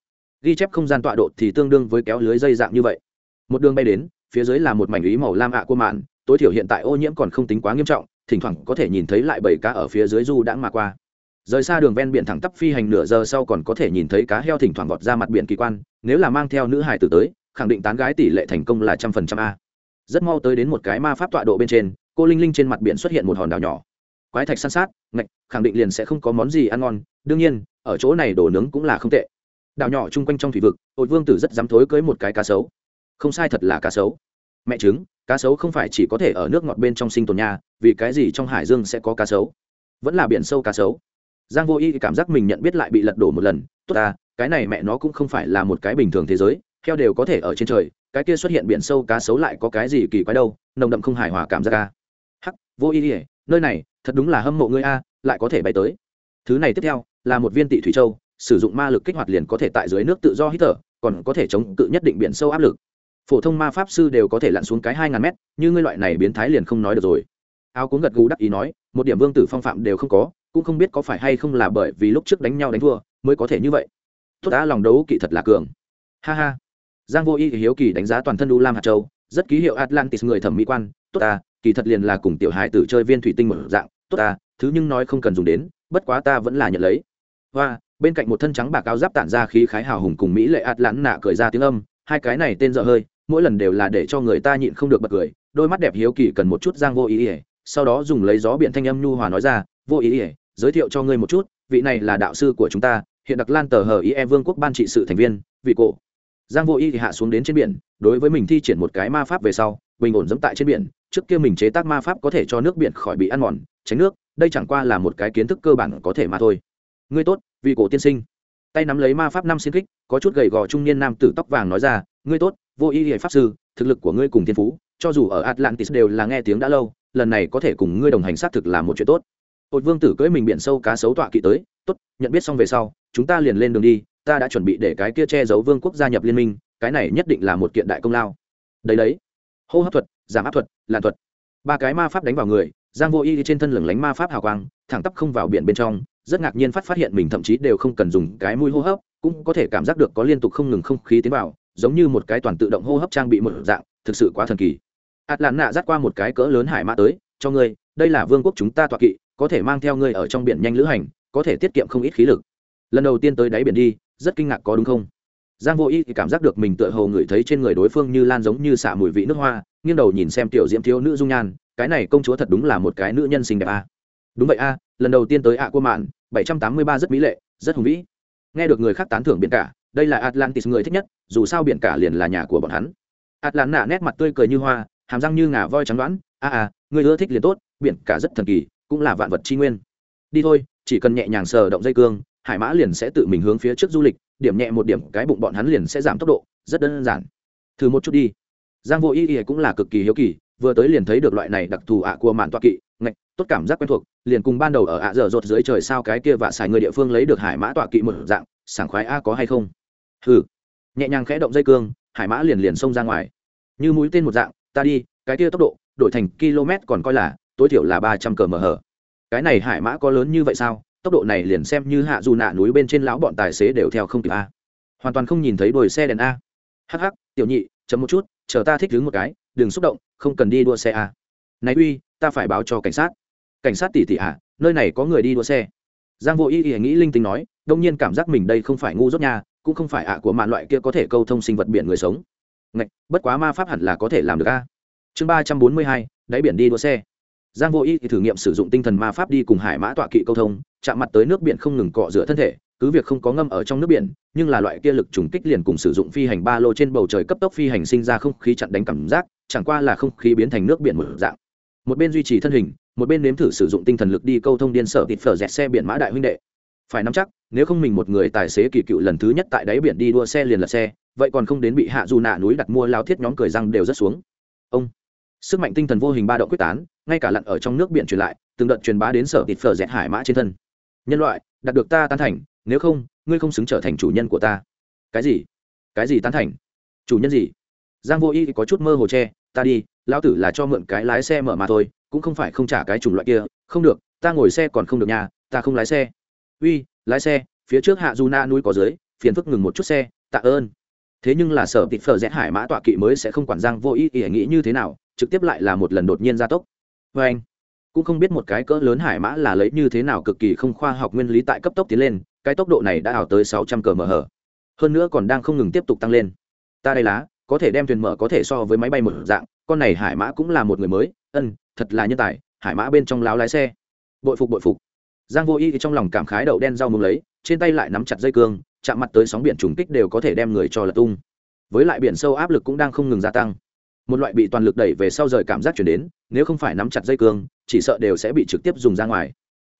Ghi chép không gian tọa độ thì tương đương với kéo lưới dây dạng như vậy. Một đường bay đến, phía dưới là một mảnh ý màu lam ạ của mạn, tối thiểu hiện tại ô nhiễm còn không tính quá nghiêm trọng, thỉnh thoảng có thể nhìn thấy lại bảy cá ở phía dưới du đãng mà qua. Rời xa đường ven biển thẳng tắp phi hành nửa giờ sau còn có thể nhìn thấy cá heo thỉnh thoảng vọt ra mặt biển kỳ quan, nếu là mang theo nữ hải tử tới khẳng định tán gái tỷ lệ thành công là trăm phần trăm a. Rất mau tới đến một cái ma pháp tọa độ bên trên, cô linh linh trên mặt biển xuất hiện một hòn đảo nhỏ. Quái thạch san sát, ngạch, khẳng định liền sẽ không có món gì ăn ngon. Đương nhiên, ở chỗ này đồ nướng cũng là không tệ. Đảo nhỏ chung quanh trong thủy vực hội vương tử rất dám thối cưới một cái cá sấu. Không sai thật là cá sấu. Mẹ chứng cá sấu không phải chỉ có thể ở nước ngọt bên trong sinh tồn nha, vì cái gì trong hải dương sẽ có cá sấu? Vẫn là biển sâu cá sấu. Giang vô y cảm giác mình nhận biết lại bị lật đổ một lần. Tốt ta, cái này mẹ nó cũng không phải là một cái bình thường thế giới heo đều có thể ở trên trời, cái kia xuất hiện biển sâu cá sấu lại có cái gì kỳ quái đâu, nồng đậm không hài hòa cảm giác ca hắc, vô ý ỉa nơi này, thật đúng là hâm mộ ngươi a, lại có thể bay tới. Thứ này tiếp theo, là một viên tị thủy châu, sử dụng ma lực kích hoạt liền có thể tại dưới nước tự do hít thở, còn có thể chống cự nhất định biển sâu áp lực. Phổ thông ma pháp sư đều có thể lặn xuống cái hai ngàn mét, như ngươi loại này biến thái liền không nói được rồi. Áo cuốn gật gù đắc ý nói, một điểm vương tử phong phạm đều không có, cũng không biết có phải hay không là bởi vì lúc trước đánh nhau đánh thua, mới có thể như vậy. Tốt đã lòng đấu kỵ thật là cường. Ha ha giang vô y hiếu kỳ đánh giá toàn thân u lam hạt châu, rất ký hiệu atlantis người thẩm mỹ quan, tốt ta, kỳ thật liền là cùng tiểu hài tử chơi viên thủy tinh một dạng, tốt ta, thứ nhưng nói không cần dùng đến, bất quá ta vẫn là nhận lấy. Và bên cạnh một thân trắng bạc áo giáp tản ra khí khái hào hùng cùng mỹ lệ ạt lãn nạ cười ra tiếng âm, hai cái này tên dở hơi, mỗi lần đều là để cho người ta nhịn không được bật cười, đôi mắt đẹp hiếu kỳ cần một chút giang vô ý ỉa sau đó dùng lấy gió biện thanh âm nhu hòa nói ra, vô ý ỉa giới thiệu cho ngươi một chút, vị này là đạo sư của chúng ta, hiện đặc lan tờ hờ ý e vương quốc ban trị sự thành viên, vị cổ giang vô y thì hạ xuống đến trên biển, đối với mình thi triển một cái ma pháp về sau, bình ổn dẫm tại trên biển, trước kia mình chế tác ma pháp có thể cho nước biển khỏi bị ăn mòn, tránh nước, đây chẳng qua là một cái kiến thức cơ bản có thể mà thôi. Ngươi tốt vị cổ tiên sinh. Tay nắm lấy ma pháp năm xin kích có chút gầy gò trung niên nam tử tóc vàng nói ra, ngươi tốt, vô y hệ pháp sư, thực lực của ngươi cùng thiên phú, cho dù ở atlantis đều là nghe tiếng đã lâu, lần này có thể cùng ngươi đồng hành xác thực là một chuyện tốt. Hồi vương tử cưỡi mình biển sâu cá sấu tọa kỵ tới, tốt, nhận biết xong về sau, chúng ta liền lên đường đi ta đã chuẩn bị để cái kia che giấu vương quốc gia nhập liên minh, cái này nhất định là một kiện đại công lao. Đấy đấy. Hô hấp thuật, giảm áp thuật, làn thuật. Ba cái ma pháp đánh vào người, giang vô y trên thân lửng lánh ma pháp hào quang, thẳng tắp không vào biển bên trong, rất ngạc nhiên phát phát hiện mình thậm chí đều không cần dùng cái mũi hô hấp, cũng có thể cảm giác được có liên tục không ngừng không khí tiến vào, giống như một cái toàn tự động hô hấp trang bị một dạng, thực sự quá thần kỳ. Ạt làn nạ dắt qua một cái cỡ lớn hải mã tới, cho ngươi, đây là vương quốc chúng ta tọa kỵ, có thể mang theo ngươi ở trong biển nhanh lữ hành, có thể tiết kiệm không ít khí lực. Lần đầu tiên tới đáy biển đi rất kinh ngạc có đúng không? Giang vô y thì cảm giác được mình tựa hồ ngửi thấy trên người đối phương như lan giống như xả mùi vị nước hoa nghiêng đầu nhìn xem tiểu diễm thiếu nữ dung nhan cái này công chúa thật đúng là một cái nữ nhân xinh đẹp a. À. đúng vậy a à, lần đầu tiên tới ạ à cô mạn bảy trăm tám mươi ba rất mỹ lệ rất hùng vĩ. Nghe được người khác tán thưởng biển cả đây là atlantis người thích nhất dù sao biển cả liền là nhà của bọn hắn. Atlan nạ nét mặt tươi cười như hoa hàm răng như ngà voi trắng đoán a a, người ưa thích liền tốt biển cả rất thần kỳ cũng là vạn vật tri nguyên. Đi thôi chỉ cần nhẹ nhàng sờ động dây cương hải mã liền sẽ tự mình hướng phía trước du lịch, điểm nhẹ một điểm cái bụng bọn hắn liền sẽ giảm tốc độ, rất đơn giản. Thử một chút đi. Giang vô ý ý cũng là cực kỳ hiếu kỳ, vừa tới liền thấy được loại này đặc thù ạ của mạn toa kỵ, ngạch, tốt cảm giác quen thuộc, liền cùng ban đầu ở ạ dở dột dưới trời sao cái kia và xài người địa phương lấy được hải mã tọa kỵ một dạng, sảng khoái a có hay không? Hừ. Nhẹ nhàng khẽ động dây cương, hải mã liền liền xông ra ngoài. Như mũi tên một dạng, ta đi, cái kia tốc độ, đổi thành km còn coi là, tối thiểu là ba trăm cờ mở hở cái này hải mã có lớn như vậy sao? Tốc độ này liền xem như hạ dù nạ núi bên trên lão bọn tài xế đều theo không kịp a. Hoàn toàn không nhìn thấy đuổi xe đèn a. Hắc hắc tiểu nhị chấm một chút chờ ta thích đứng một cái đừng xúc động không cần đi đua xe a. Này uy ta phải báo cho cảnh sát. Cảnh sát tỉ tỉ à, nơi này có người đi đua xe. Giang vô ý ý nghĩ linh tính nói đông nhiên cảm giác mình đây không phải ngu dốt nha cũng không phải ạ của mạn loại kia có thể câu thông sinh vật biển người sống. Ngạch bất quá ma pháp hẳn là có thể làm được a. Chương ba trăm bốn mươi hai đáy biển đi đua xe giang vô ý thì thử nghiệm sử dụng tinh thần ma pháp đi cùng hải mã tọa kỵ câu thông, chạm mặt tới nước biển không ngừng cọ rửa thân thể, cứ việc không có ngâm ở trong nước biển, nhưng là loại kia lực trùng kích liền cùng sử dụng phi hành ba lô trên bầu trời cấp tốc phi hành sinh ra không khí chặn đánh cảm giác, chẳng qua là không khí biến thành nước biển mở dạng. Một bên duy trì thân hình, một bên nếm thử sử dụng tinh thần lực đi câu thông điên sở thịt phở dẹt xe biển mã đại huynh đệ. Phải nắm chắc, nếu không mình một người tài xế kỳ cựu lần thứ nhất tại đáy biển đi đua xe liền lật xe, vậy còn không đến bị hạ dù nạ núi đặt mua lao thiết nhóm cười răng đều rất xuống. Ông sức mạnh tinh thần vô hình ba động quyết tán, ngay cả lặn ở trong nước biển truyền lại, từng đợt truyền bá đến sở thịt phở dẹt hải mã trên thân. Nhân loại, đạt được ta tán thành, nếu không, ngươi không xứng trở thành chủ nhân của ta. Cái gì? Cái gì tán thành? Chủ nhân gì? Giang vô y có chút mơ hồ che, ta đi, lão tử là cho mượn cái lái xe mở mà thôi, cũng không phải không trả cái chủng loại kia, không được, ta ngồi xe còn không được nhà ta không lái xe. Uy, lái xe, phía trước hạ du na núi có dưới, phiền phức ngừng một chút xe, tạ ơn. Thế nhưng là sở tịt phở rẽ hải mã tọa kỵ mới sẽ không quản giang vô ý ý nghĩ như thế nào trực tiếp lại là một lần đột nhiên gia tốc. Vê anh, cũng không biết một cái cỡ lớn hải mã là lấy như thế nào cực kỳ không khoa học nguyên lý tại cấp tốc tiến lên, cái tốc độ này đã ảo tới sáu trăm cờ mở hở hơn nữa còn đang không ngừng tiếp tục tăng lên. Ta đây lá có thể đem thuyền mở có thể so với máy bay một dạng, con này hải mã cũng là một người mới, ân, thật là nhân tài, hải mã bên trong láo lái xe. Bội phục bội phục. Giang vô y thì trong lòng cảm khái đậu đen rau mùng lấy, trên tay lại nắm chặt dây cương, chạm mặt tới sóng biển trùng kích đều có thể đem người cho lật tung. Với lại biển sâu áp lực cũng đang không ngừng gia tăng một loại bị toàn lực đẩy về sau rời cảm giác chuyển đến, nếu không phải nắm chặt dây cương, chỉ sợ đều sẽ bị trực tiếp dùng ra ngoài.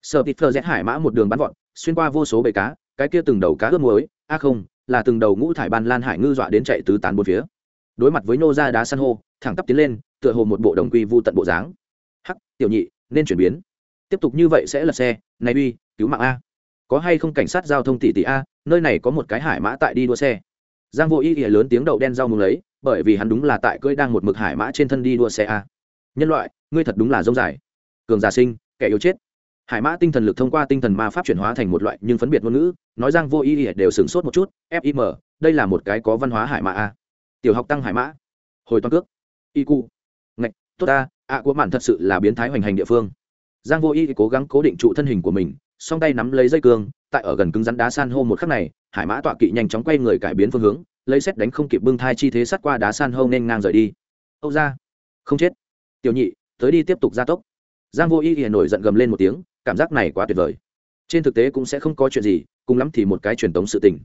Sợ tít phơ rét hải mã một đường bắn vọt, xuyên qua vô số bể cá, cái kia từng đầu cá ướp muối, a không, là từng đầu ngũ thải ban lan hải ngư dọa đến chạy tứ tán bốn phía. Đối mặt với nô ra đá san hô, thẳng tắp tiến lên, tựa hồ một bộ đồng quy vu tận bộ dáng. Hắc, tiểu nhị, nên chuyển biến. Tiếp tục như vậy sẽ lật xe, này uy, cứu mạng a. Có hay không cảnh sát giao thông tỷ tỷ a, nơi này có một cái hải mã tại đi đua xe. Giang vô ý ỉa lớn tiếng đậu đen rau mùng lấy bởi vì hắn đúng là tại cưỡi đang một mực hải mã trên thân đi đua xe a. Nhân loại, ngươi thật đúng là dông dài. Cường giả sinh, kẻ yếu chết. Hải mã tinh thần lực thông qua tinh thần ma pháp chuyển hóa thành một loại nhưng phân biệt ngôn ngữ, nói giang vô ý ỉa đều sửng sốt một chút fim đây là một cái có văn hóa hải mã a. Tiểu học tăng hải mã. Hồi toàn cước. Y cu ngạch, tốt ta ạ của mạn thật sự là biến thái hoành hành địa phương. Giang vô y cố gắng cố định trụ thân hình của mình, song tay nắm lấy dây cương, tại ở gần cứng rắn đá san hô một khắc này, hải mã tọa kỵ nhanh chóng quay người cải biến phương hướng lấy xét đánh không kịp bưng thai chi thế sát qua đá san hâu nên ngang rời đi. Âu ra không chết. Tiểu nhị, tới đi tiếp tục gia tốc. Giang vô y ỉa nổi giận gầm lên một tiếng, cảm giác này quá tuyệt vời. Trên thực tế cũng sẽ không có chuyện gì, cùng lắm thì một cái truyền tống sự tình.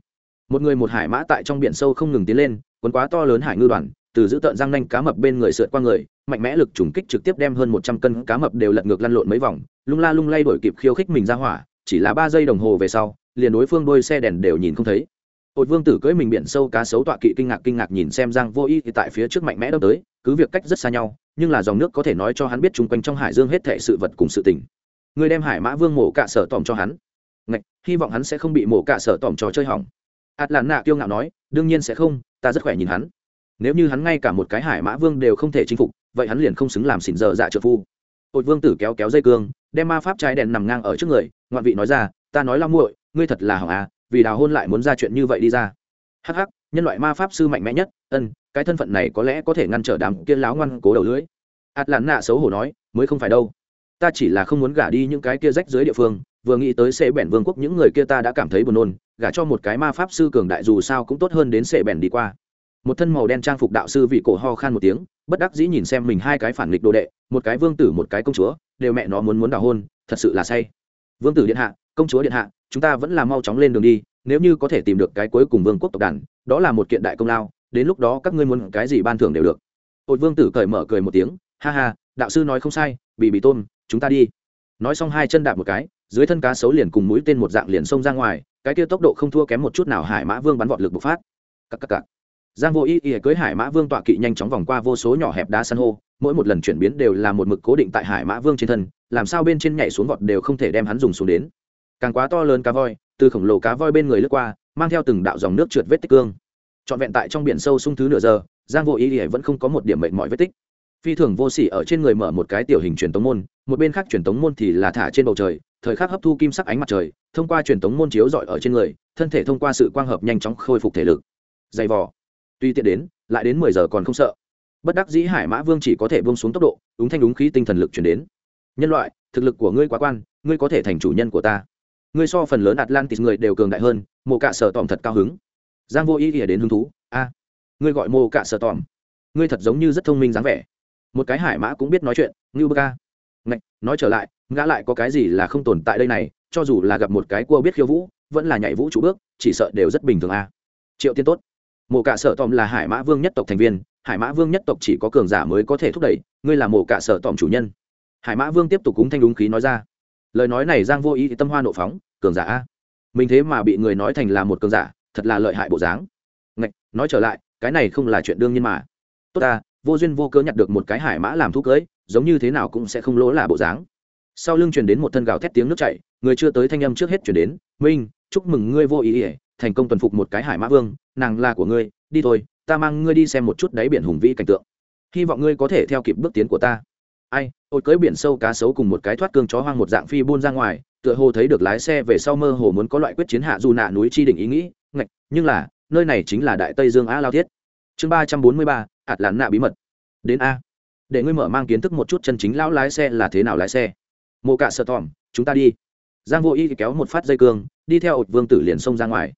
Một người một hải mã tại trong biển sâu không ngừng tiến lên quấn quá to lớn hải ngư đoàn, từ giữ tợn răng nanh cá mập bên người sượt qua người, mạnh mẽ lực trùng kích trực tiếp đem hơn một trăm cân cá mập đều lật ngược lăn lộn mấy vòng, lung la lung lay đổi kịp khiêu khích mình ra hỏa, chỉ là ba giây đồng hồ về sau, liền đối phương đôi xe đèn đều nhìn không thấy. Hột Vương Tử cưỡi mình biển sâu cá sấu tọa kỵ kinh ngạc kinh ngạc nhìn xem Giang Vô Y thì tại phía trước mạnh mẽ đâm tới, cứ việc cách rất xa nhau, nhưng là dòng nước có thể nói cho hắn biết chung quanh trong hải dương hết thảy sự vật cùng sự tình. Người đem Hải Mã Vương mổ cạ sở tỏm cho hắn. Ngạch, hy vọng hắn sẽ không bị mổ cạ sở tỏm trò chơi hỏng. Át Lạn kiêu ngạo nói, đương nhiên sẽ không, ta rất khỏe nhìn hắn. Nếu như hắn ngay cả một cái Hải Mã Vương đều không thể chinh phục, vậy hắn liền không xứng làm xỉn giờ dạ trợ phu. Hột Vương Tử kéo kéo dây cương, đem ma pháp trái đèn nằm ngang ở trước người, ngoạn vị nói ra, ta nói la muội, ngươi thật là hỏng à, vì đào hôn lại muốn ra chuyện như vậy đi ra. Hắc hắc, nhân loại ma pháp sư mạnh mẽ nhất, ân, cái thân phận này có lẽ có thể ngăn trở đám kia láo ngoan cố đầu lưới ạt lạn nạ xấu hổ nói, mới không phải đâu. Ta chỉ là không muốn gả đi những cái kia rách dưới địa phương, vừa nghĩ tới sệ bẻn vương quốc những người kia ta đã cảm thấy buồn nôn, gả cho một cái ma pháp sư cường đại dù sao cũng tốt hơn đến sệ bẻn đi qua. Một thân màu đen trang phục đạo sư vị cổ ho khan một tiếng, bất đắc dĩ nhìn xem mình hai cái phản nghịch đồ đệ, một cái vương tử một cái công chúa, đều mẹ nó muốn muốn đào hôn, thật sự là say. Vương tử điện hạ, công chúa điện hạ chúng ta vẫn là mau chóng lên đường đi, nếu như có thể tìm được cái cuối cùng vương quốc tộc đàn, đó là một kiện đại công lao, đến lúc đó các ngươi muốn cái gì ban thưởng đều được. Hội vương tử cởi mở cười một tiếng, ha ha, đạo sư nói không sai, bị bị tôm, chúng ta đi. Nói xong hai chân đạp một cái, dưới thân cá sấu liền cùng mũi tên một dạng liền xông ra ngoài, cái kia tốc độ không thua kém một chút nào hải mã vương bắn vọt lực bộc phát. Cắc cắc cắc. giang vô ý ý cưới hải mã vương tọa kỵ nhanh chóng vòng qua vô số nhỏ hẹp đá san hô, mỗi một lần chuyển biến đều là một mực cố định tại hải mã vương trên thân, làm sao bên trên nhảy xuống vọt đều không thể đem hắn dùng xuống đến càng quá to lớn cá voi, từ khổng lồ cá voi bên người lướt qua, mang theo từng đạo dòng nước trượt vết tích cương. Trọn vẹn tại trong biển sâu sung thứ nửa giờ, giang vô ý ỉa vẫn không có một điểm mệnh mọi vết tích. Phi thường vô sỉ ở trên người mở một cái tiểu hình truyền tống môn, một bên khác truyền tống môn thì là thả trên bầu trời, thời khắc hấp thu kim sắc ánh mặt trời, thông qua truyền tống môn chiếu rọi ở trên người, thân thể thông qua sự quang hợp nhanh chóng khôi phục thể lực. Dày vò. Tuy tiện đến, lại đến mười giờ còn không sợ. Bất đắc dĩ hải mã vương chỉ có thể buông xuống tốc độ đúng thanh đúng khí tinh thần lực chuyển đến. Nhân loại, thực lực của ngươi quá quan, ngươi có thể thành chủ nhân của ta ngươi so phần lớn atlantis người đều cường đại hơn, mộ cạ sở tòm thật cao hứng. Giang vô ý ỉa đến hứng thú, a, ngươi gọi mộ cạ sở tòm. Ngươi thật giống như rất thông minh dáng vẻ. Một cái hải mã cũng biết nói chuyện, ngưu bơ ca. Ngạch, nói trở lại, ngã lại có cái gì là không tồn tại đây này, cho dù là gặp một cái cua biết khiêu vũ, vẫn là nhảy vũ trụ bước, chỉ sợ đều rất bình thường, a. Triệu tiên tốt. Mộ cạ sở tòm là hải mã vương nhất tộc thành viên, hải mã vương nhất tộc chỉ có cường giả mới có thể thúc đẩy, ngươi là mộ cạ sở tòm chủ nhân. Hải mã vương tiếp tục cúng thanh đúng khí nói ra lời nói này giang vô ý thì tâm hoa nộ phóng, cường giả a. Mình thế mà bị người nói thành là một cường giả, thật là lợi hại bộ dáng. Ngạch, nói trở lại, cái này không là chuyện đương nhiên mà. Tốt ta, vô duyên vô cớ nhặt được một cái hải mã làm thuốc cưới, giống như thế nào cũng sẽ không lỗ là bộ dáng. Sau lưng truyền đến một thân gào thét tiếng nước chảy, người chưa tới thanh âm trước hết truyền đến, minh, chúc mừng ngươi vô ý ỉa thành công tuần phục một cái hải mã vương, nàng là của ngươi, đi thôi, ta mang ngươi đi xem một chút đáy biển hùng vĩ cảnh tượng. Hy vọng ngươi có thể theo kịp bước tiến của ta ai ôi cưới biển sâu cá sấu cùng một cái thoát cương chó hoang một dạng phi buôn ra ngoài, tựa hồ thấy được lái xe về sau mơ hồ muốn có loại quyết chiến hạ dù nạ núi chi đỉnh ý nghĩ, ngạch, nhưng là, nơi này chính là đại tây dương a lao thiết. Chương ba trăm bốn mươi ba ạt lán nạ bí mật. Đến a. Để ngươi mở mang kiến thức một chút chân chính lão lái xe là thế nào lái xe. Mộ Cả sợ tòm, chúng ta đi. Giang vô y kéo một phát dây cương, đi theo ột vương tử liền xông ra ngoài.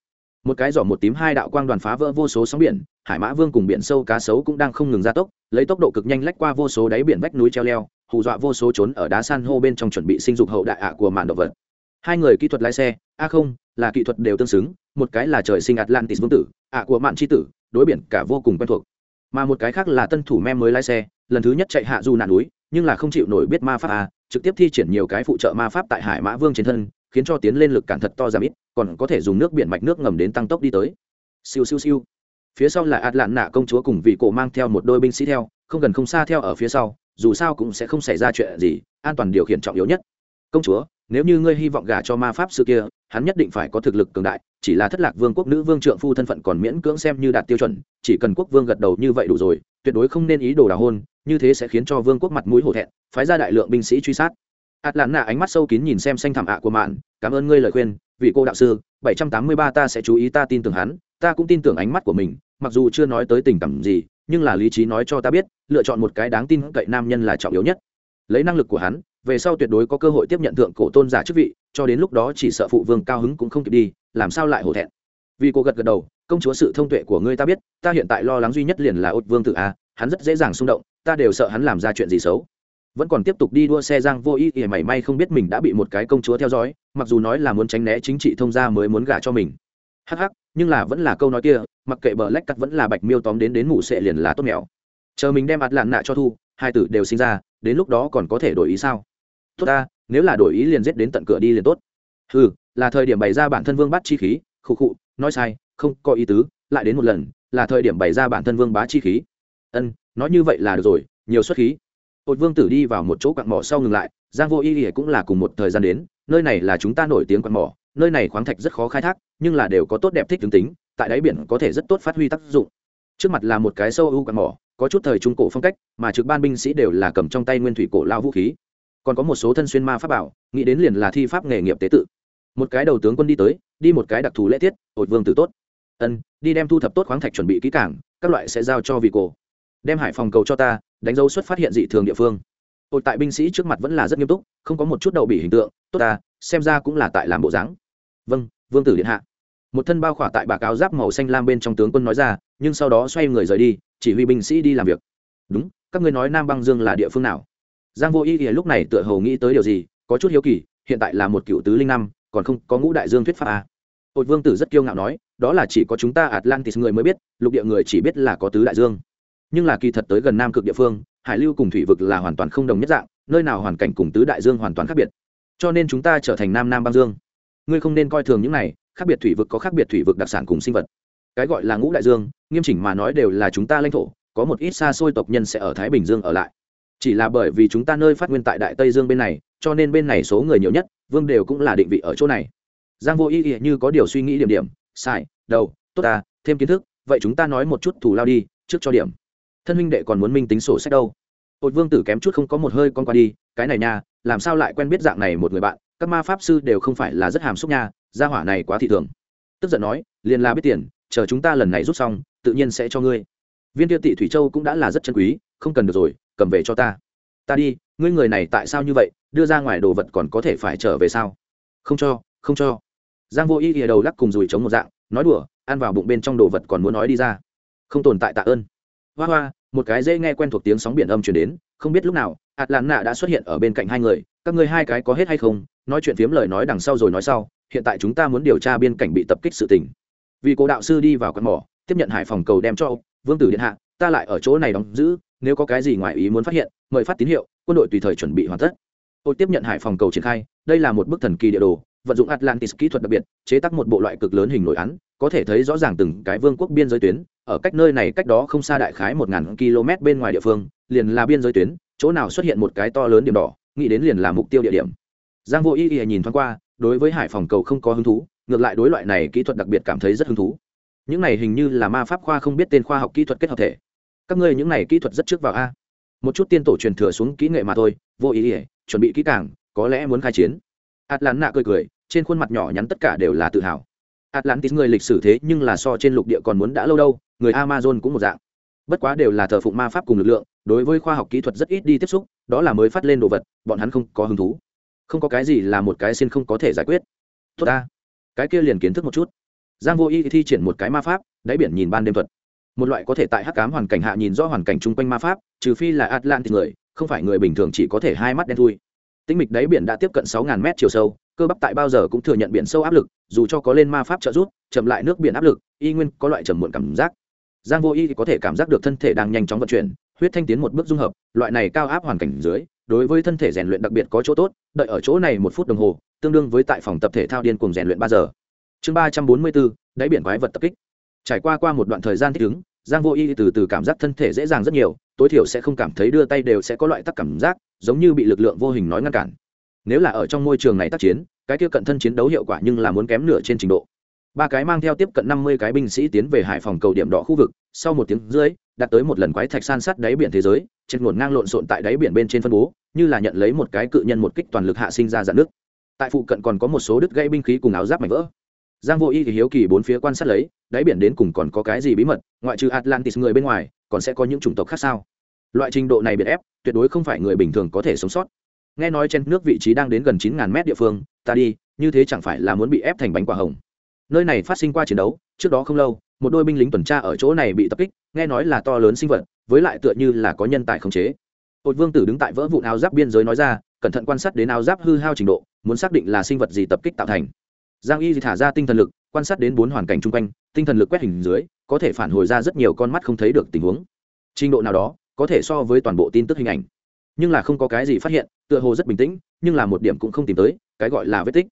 Một cái giỏ một tím hai đạo quang đoàn phá vỡ vô số sóng biển hải mã vương cùng biển sâu cá sấu cũng đang không ngừng gia tốc, lấy tốc độ cực nhanh lách qua vô số đáy biển vách núi treo leo, hù dọa vô số trốn ở đá san hô bên trong chuẩn bị sinh dục hậu đại ạ của màn động vật. Hai người kỹ thuật lái xe, a không, là kỹ thuật đều tương xứng, một cái là trời sinh atlantis vương tử, ạ của mạn tri tử, đối biển cả vô cùng quen thuộc. Mà một cái khác là tân thủ mem mới lái xe, lần thứ nhất chạy hạ du nạn núi, nhưng là không chịu nổi biết ma pháp a trực tiếp thi triển nhiều cái phụ trợ ma pháp tại hải mã vương trên thân, khiến cho tiến lên lực cản thật to giảm ít, còn có thể dùng nước biển mạch nước ngầm đến tăng tốc đi tới. Siêu siêu siêu phía sau là ạt lạn nạ công chúa cùng vị cổ mang theo một đôi binh sĩ theo, không gần không xa theo ở phía sau, dù sao cũng sẽ không xảy ra chuyện gì, an toàn điều khiển trọng yếu nhất. Công chúa, nếu như ngươi hy vọng gả cho ma pháp sư kia, hắn nhất định phải có thực lực cường đại, chỉ là thất lạc vương quốc nữ vương trượng phu thân phận còn miễn cưỡng xem như đạt tiêu chuẩn, chỉ cần quốc vương gật đầu như vậy đủ rồi, tuyệt đối không nên ý đồ đào hôn, như thế sẽ khiến cho vương quốc mặt mũi hổ thẹn, phái ra đại lượng binh sĩ truy sát. Ạt lạn nạ ánh mắt sâu kín nhìn xem xanh thảm ạ của mạn, cảm ơn ngươi lời khuyên, vị cô đạo sư, bảy trăm tám mươi ba ta sẽ chú ý ta tin tưởng hắn ta cũng tin tưởng ánh mắt của mình, mặc dù chưa nói tới tình cảm gì, nhưng là lý trí nói cho ta biết, lựa chọn một cái đáng tin cậy nam nhân là trọng yếu nhất. Lấy năng lực của hắn, về sau tuyệt đối có cơ hội tiếp nhận thượng cổ tôn giả chức vị, cho đến lúc đó chỉ sợ phụ vương cao hứng cũng không kịp đi, làm sao lại hổ thẹn. Vì cô gật gật đầu, công chúa sự thông tuệ của ngươi ta biết, ta hiện tại lo lắng duy nhất liền là ốt vương tự a, hắn rất dễ dàng xung động, ta đều sợ hắn làm ra chuyện gì xấu. Vẫn còn tiếp tục đi đua xe giang vô ý ỉa mảy may không biết mình đã bị một cái công chúa theo dõi, mặc dù nói là muốn tránh né chính trị thông gia mới muốn gả cho mình. Hắc hắc nhưng là vẫn là câu nói kia, mặc kệ bờ lách cắt vẫn là bạch miêu tóm đến đến mụ sệ liền là tốt mèo. Chờ mình đem ạt lạn nạ cho thu, hai tử đều sinh ra, đến lúc đó còn có thể đổi ý sao? Tốt ta, nếu là đổi ý liền giết đến tận cửa đi liền tốt. Ừ là thời điểm bày ra bản thân vương bắt chi khí, khụ khụ, nói sai, không có ý tứ, lại đến một lần, là thời điểm bày ra bản thân vương bá chi khí. Ân, nói như vậy là được rồi, nhiều xuất khí. Ột vương tử đi vào một chỗ quặng mỏ sau ngừng lại, giang vô y ỉa cũng là cùng một thời gian đến, nơi này là chúng ta nổi tiếng quặng mỏ nơi này khoáng thạch rất khó khai thác, nhưng là đều có tốt đẹp thích tướng tính, tại đáy biển có thể rất tốt phát huy tác dụng. Trước mặt là một cái sâu ưu cặn mỏ, có chút thời trung cổ phong cách, mà trực ban binh sĩ đều là cầm trong tay nguyên thủy cổ lao vũ khí. Còn có một số thân xuyên ma pháp bảo, nghĩ đến liền là thi pháp nghề nghiệp tế tự. Một cái đầu tướng quân đi tới, đi một cái đặc thù lễ tiết hội vương tử tốt. Ân, đi đem thu thập tốt khoáng thạch chuẩn bị kỹ cảng các loại sẽ giao cho vị cổ. Đem hải phòng cầu cho ta, đánh dấu xuất phát hiện dị thường địa phương. Hội tại binh sĩ trước mặt vẫn là rất nghiêm túc, không có một chút đậu bị hình tượng, tốt ta xem ra cũng là tại làm bộ dáng. Vâng vương tử điện hạ. Một thân bao khỏa tại bà cáo giáp màu xanh lam bên trong tướng quân nói ra, nhưng sau đó xoay người rời đi, chỉ huy binh sĩ đi làm việc. Đúng, các ngươi nói nam băng dương là địa phương nào? Giang vô ý thì lúc này tựa hồ nghĩ tới điều gì, có chút hiếu kỳ, hiện tại là một cựu tứ linh năm, còn không có ngũ đại dương thuyết pháp a à. hội vương tử rất kiêu ngạo nói, đó là chỉ có chúng ta atlantis người mới biết, lục địa người chỉ biết là có tứ đại dương. Nhưng là kỳ thật tới gần nam cực địa phương, hải lưu cùng thủy vực là hoàn toàn không đồng nhất dạng, nơi nào hoàn cảnh cùng tứ đại dương hoàn toàn khác biệt cho nên chúng ta trở thành nam nam băng dương. Ngươi không nên coi thường những này, khác biệt thủy vực có khác biệt thủy vực đặc sản cùng sinh vật. Cái gọi là ngũ đại dương, nghiêm chỉnh mà nói đều là chúng ta lãnh thổ, có một ít xa xôi tộc nhân sẽ ở thái bình dương ở lại. Chỉ là bởi vì chúng ta nơi phát nguyên tại đại tây dương bên này, cho nên bên này số người nhiều nhất, vương đều cũng là định vị ở chỗ này. Giang vô ý ý như có điều suy nghĩ điểm điểm, sai, đầu, tốt ta, thêm kiến thức, vậy chúng ta nói một chút thủ lao đi, trước cho điểm. Thân huynh đệ còn muốn minh tính sổ sách đâu? Ột vương tử kém chút không có một hơi con qua đi, cái này nha làm sao lại quen biết dạng này một người bạn, các ma pháp sư đều không phải là rất hàm xúc nha, gia hỏa này quá thị thường. Tức giận nói, liền là biết tiền, chờ chúng ta lần này rút xong, tự nhiên sẽ cho ngươi. Viên tiêu tị thủy châu cũng đã là rất chân quý, không cần được rồi, cầm về cho ta. Ta đi, ngươi người này tại sao như vậy, đưa ra ngoài đồ vật còn có thể phải trở về sao? Không cho không cho. Giang vô ý ỉa đầu lắc cùng dùi chống một dạng, nói đùa, ăn vào bụng bên trong đồ vật còn muốn nói đi ra. Không tồn tại tạ ơn. Hoa hoa, một cái dễ nghe quen thuộc tiếng sóng biển âm chuyển đến, không biết lúc nào ạt làn nạ đã xuất hiện ở bên cạnh hai người, các ngươi hai cái có hết hay không? Nói chuyện phiếm lời nói đằng sau rồi nói sau, hiện tại chúng ta muốn điều tra biên cảnh bị tập kích sự tình. Vì cố đạo sư đi vào quán mỏ, tiếp nhận hải phòng cầu đem cho vương tử điện hạ, ta lại ở chỗ này đóng giữ, nếu có cái gì ngoài ý muốn phát hiện, mời phát tín hiệu, quân đội tùy thời chuẩn bị hoàn tất. Tôi tiếp nhận hải phòng cầu triển khai, đây là một bức thần kỳ địa đồ, vận dụng atlantis kỹ thuật đặc biệt, chế tác một bộ loại cực lớn hình nổi án, có thể thấy rõ ràng từng cái vương quốc biên giới tuyến, ở cách nơi này cách đó không xa đại khái một ngàn km bên ngoài địa phương, liền là biên giới tuyến chỗ nào xuất hiện một cái to lớn điểm đỏ, nghĩ đến liền là mục tiêu địa điểm. Giang vô y y nhìn thoáng qua, đối với hải phòng cầu không có hứng thú, ngược lại đối loại này kỹ thuật đặc biệt cảm thấy rất hứng thú. Những này hình như là ma pháp khoa không biết tên khoa học kỹ thuật kết hợp thể. Các ngươi những này kỹ thuật rất trước vào a. Một chút tiên tổ truyền thừa xuống kỹ nghệ mà thôi, vô ý ỉa chuẩn bị kỹ càng, có lẽ muốn khai chiến. Atlanna cười cười, trên khuôn mặt nhỏ nhắn tất cả đều là tự hào. Atlantis người lịch sử thế nhưng là so trên lục địa còn muốn đã lâu đâu, người amazon cũng một dạng bất quá đều là thờ phụng ma pháp cùng lực lượng đối với khoa học kỹ thuật rất ít đi tiếp xúc đó là mới phát lên đồ vật bọn hắn không có hứng thú. Không có cái gì là một cái xin không có thể giải quyết. Tốt ta. Cái kia liền kiến thức một chút. Giang vô y thi triển một cái ma pháp đáy biển nhìn ban đêm thuật. Một loại có thể tại hắc cám hoàn cảnh hạ nhìn rõ hoàn cảnh chung quanh ma pháp trừ phi là atlantis người không phải người bình thường chỉ có thể hai mắt đen thui. Tinh mịch đáy biển đã tiếp cận sáu mét chiều sâu cơ bắp tại bao giờ cũng thừa nhận biển sâu áp lực dù cho có lên ma pháp trợ giúp, chậm lại nước biển áp lực y nguyên có loại trầm muộn cảm giác giang vô y thì có thể cảm giác được thân thể đang nhanh chóng vận chuyển, huyết thanh tiến một bước dung hợp, loại này cao áp hoàn cảnh dưới, đối với thân thể rèn luyện đặc biệt có chỗ tốt, đợi ở chỗ này một phút đồng hồ, tương đương với tại phòng tập thể thao điên cùng rèn luyện ba giờ. Chương ba trăm bốn mươi bốn, đáy biển quái vật tập kích. Trải qua qua một đoạn thời gian thích ứng, giang vô y từ từ cảm giác thân thể dễ dàng rất nhiều, tối thiểu sẽ không cảm thấy đưa tay đều sẽ có loại tắc cảm giác, giống như bị lực lượng vô hình nói ngăn cản. Nếu là ở trong môi trường này tác chiến, cái kia cận thân chiến đấu hiệu quả nhưng là muốn kém nửa trên trình độ ba cái mang theo tiếp cận năm mươi cái binh sĩ tiến về hải phòng cầu điểm đỏ khu vực, sau một tiếng rưỡi, đạt tới một lần quái thạch san sát đáy biển thế giới trên nguồn ngang lộn xộn tại đáy biển bên trên phân bố, như là nhận lấy một cái cự nhân một kích toàn lực hạ sinh ra dạn nước. Tại phụ cận còn có một số đứt gãy binh khí cùng áo giáp mảnh vỡ. Giang vô y thì hiếu kỳ bốn phía quan sát lấy, đáy biển đến cùng còn có cái gì bí mật, ngoại trừ atlantis người bên ngoài, còn sẽ có những chủng tộc khác sao? Loại trình độ này biệt ép, tuyệt đối không phải người bình thường có thể sống sót. Nghe nói trên nước vị trí đang đến gần chín ngàn mét địa phương, ta đi, như thế chẳng phải là muốn bị ép thành bánh quả hồng nơi này phát sinh qua chiến đấu trước đó không lâu một đôi binh lính tuần tra ở chỗ này bị tập kích nghe nói là to lớn sinh vật với lại tựa như là có nhân tài khống chế Hột Vương Tử đứng tại vỡ vụn áo giáp biên giới nói ra, cẩn thận quan sát đến áo giáp hư hao trình độ, muốn xác định là sinh vật gì tập kích tạo thành. Giang Y thả ra tinh thần lực, quan sát đến bốn hoàn cảnh chung quanh, tinh thần lực quét hình dưới, có thể phản hồi ra rất nhiều con mắt không thấy được tình huống. Trình độ nào đó, có thể so với toàn bộ tin tức hình ảnh. Nhưng là không có cái gì phát hiện, tựa hồ rất bình tĩnh, nhưng là một điểm cũng không tìm tới, cái gọi là vết tích.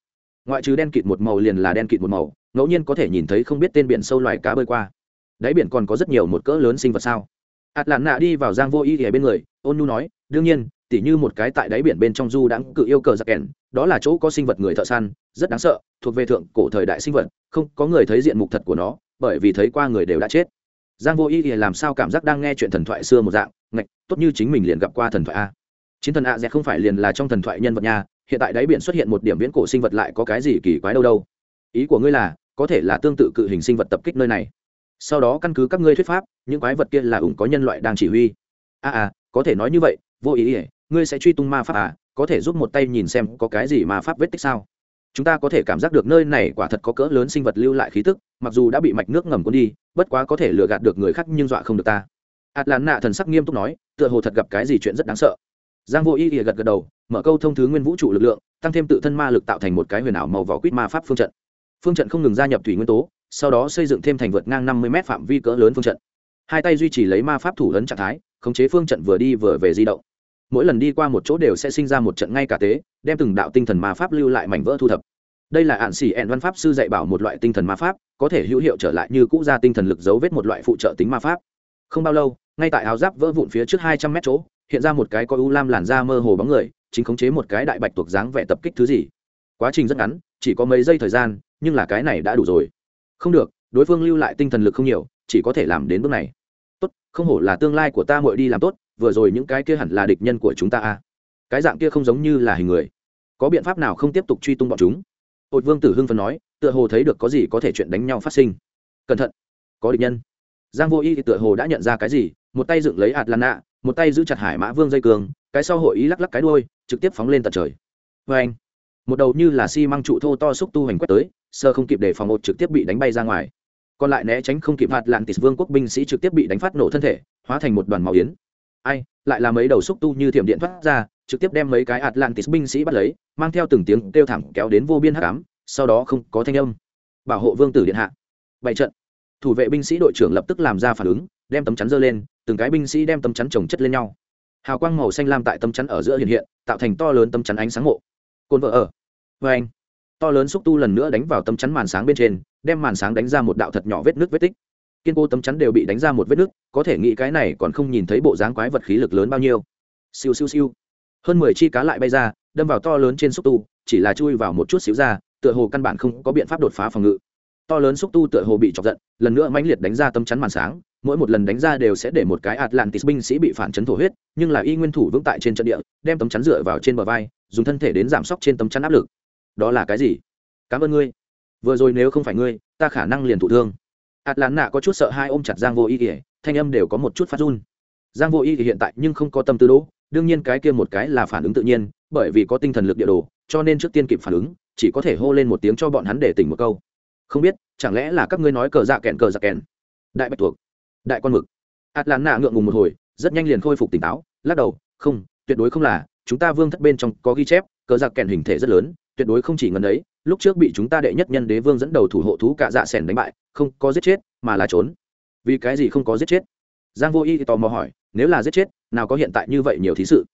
Ngoại trừ đen kịt một màu liền là đen kịt một màu, ngẫu nhiên có thể nhìn thấy không biết tên biển sâu loài cá bơi qua. Đáy biển còn có rất nhiều một cỡ lớn sinh vật sao? ạt lạn nạ đi vào giang vô y ở bên người, ôn nhu nói, đương nhiên, tỉ như một cái tại đáy biển bên trong du đãng cự yêu cờ giặc kèn, đó là chỗ có sinh vật người thợ săn, rất đáng sợ, thuộc về thượng cổ thời đại sinh vật, không có người thấy diện mục thật của nó, bởi vì thấy qua người đều đã chết giang vô y làm sao cảm giác đang nghe chuyện thần thoại xưa một dạng, ngạch, tốt như chính mình liền gặp qua thần thoại a chiến thần a dẹt không phải liền là trong thần thoại nhân vật nha, hiện tại đáy biển xuất hiện một điểm viễn cổ sinh vật lại có cái gì kỳ quái đâu đâu ý của ngươi là có thể là tương tự cự hình sinh vật tập kích nơi này. Sau đó căn cứ các ngươi thuyết pháp những quái vật kia là ủng có nhân loại đang chỉ huy. A à, à có thể nói như vậy vô ý ỉa ngươi sẽ truy tung ma pháp à có thể giúp một tay nhìn xem có cái gì ma pháp vết tích sao? Chúng ta có thể cảm giác được nơi này quả thật có cỡ lớn sinh vật lưu lại khí tức mặc dù đã bị mạch nước ngầm cuốn đi bất quá có thể lừa gạt được người khác nhưng dọa không được ta. Ạt lán nạ thần sắc nghiêm túc nói tựa hồ thật gặp cái gì chuyện rất đáng sợ. Giang vô ý ỉa gật gật đầu mở câu thông thứ nguyên vũ trụ lực lượng tăng thêm tự thân ma lực tạo thành một cái huyền ảo màu vỏ quýt ma pháp phương trận phương trận không ngừng gia nhập thủy nguyên tố, sau đó xây dựng thêm thành vượt ngang năm mươi m phạm vi cỡ lớn phương trận. Hai tay duy trì lấy ma pháp thủ lớn trạng thái, khống chế phương trận vừa đi vừa về di động. Mỗi lần đi qua một chỗ đều sẽ sinh ra một trận ngay cả tế, đem từng đạo tinh thần ma pháp lưu lại mảnh vỡ thu thập. Đây là ạn xỉ ẹn văn pháp sư dạy bảo một loại tinh thần ma pháp, có thể hữu hiệu trở lại như cũ ra tinh thần lực dấu vết một loại phụ trợ tính ma pháp. Không bao lâu, ngay tại áo giáp vỡ vụn phía trước hai trăm mét chỗ, hiện ra một cái có u lam làn da mơ hồ bóng người, chính khống chế một cái đại bạch tuộc dáng vẻ tập kích thứ gì. Quá trình rất ngắn chỉ có mấy giây thời gian, nhưng là cái này đã đủ rồi. Không được, đối phương lưu lại tinh thần lực không nhiều, chỉ có thể làm đến bước này. Tốt, không hổ là tương lai của ta muội đi làm tốt, vừa rồi những cái kia hẳn là địch nhân của chúng ta à. Cái dạng kia không giống như là hình người. Có biện pháp nào không tiếp tục truy tung bọn chúng? Ột vương tử hưng phân nói, tựa hồ thấy được có gì có thể chuyện đánh nhau phát sinh. Cẩn thận. Có địch nhân. Giang vô y thì tựa hồ đã nhận ra cái gì, một tay dựng lấy atlanta, một tay giữ chặt hải mã vương dây cường, cái sau hội ý lắc lắc cái đuôi, trực tiếp phóng lên tận trời. Vê anh một đầu như là xi măng trụ thô to xúc tu hành quét tới, sơ không kịp để phòng một trực tiếp bị đánh bay ra ngoài. Còn lại né tránh không kịp hạt lạn tịt vương quốc binh sĩ trực tiếp bị đánh phát nổ thân thể, hóa thành một đoàn màu yến. Ai, lại là mấy đầu xúc tu như thiểm điện thoát ra, trực tiếp đem mấy cái hạt lạng tịt binh sĩ bắt lấy, mang theo từng tiếng kêu thẳng kéo đến vô biên hắc ám, sau đó không có thanh âm. Bảo hộ vương tử điện hạ. Bảy trận. Thủ vệ binh sĩ đội trưởng lập tức làm ra phản ứng, đem tấm chắn dơ lên, từng cái binh sĩ đem tấm chắn trồng chất lên nhau. Hào quang màu xanh lam tại tấm chắn ở giữa hiện hiện, tạo thành to lớn tấm chắn ánh sáng mộ. Cồn vợ ở vê anh. To lớn xúc tu lần nữa đánh vào tấm chắn màn sáng bên trên, đem màn sáng đánh ra một đạo thật nhỏ vết nước vết tích. Kiên cố tấm chắn đều bị đánh ra một vết nước, có thể nghĩ cái này còn không nhìn thấy bộ dáng quái vật khí lực lớn bao nhiêu. Siêu siêu siêu. Hơn mười chi cá lại bay ra, đâm vào to lớn trên xúc tu, chỉ là chui vào một chút xíu ra, tựa hồ căn bản không có biện pháp đột phá phòng ngự. To lớn xúc tu tựa hồ bị chọc giận, lần nữa mãnh liệt đánh ra tấm chắn màn sáng, mỗi một lần đánh ra đều sẽ để một cái atlantis binh sĩ bị phản chấn thổ huyết, nhưng là y nguyên thủ vững tại trên trận địa, đem tấm chắn dựa vào trên bờ vai, dùng thân thể đến giảm sốc trên tấm chắn áp lực đó là cái gì? Cảm ơn ngươi. Vừa rồi nếu không phải ngươi, ta khả năng liền thụ thương. Ạt lán nạ có chút sợ hai ôm chặt giang vô y ỉa thanh âm đều có một chút phát run. Giang vô y thì hiện tại nhưng không có tâm tư đỗ đương nhiên cái kia một cái là phản ứng tự nhiên, bởi vì có tinh thần lực địa đồ, cho nên trước tiên kịp phản ứng, chỉ có thể hô lên một tiếng cho bọn hắn để tỉnh một câu. Không biết, chẳng lẽ là các ngươi nói cờ dạ kèn cờ dạ kèn đại bạch tuộc, đại con mực. Ạt lán nạ ngượng ngùng một hồi, rất nhanh liền khôi phục tỉnh táo, lắc đầu, không, tuyệt đối không là, chúng ta vương thất bên trong có ghi chép, cờ dạ giặc kèn hình thể rất lớn tuyệt đối không chỉ ngần ấy, lúc trước bị chúng ta đệ nhất nhân đế vương dẫn đầu thủ hộ thú cả dạ sẻn đánh bại, không có giết chết, mà là trốn. Vì cái gì không có giết chết? Giang vô y tò mò hỏi, nếu là giết chết, nào có hiện tại như vậy nhiều thí sự?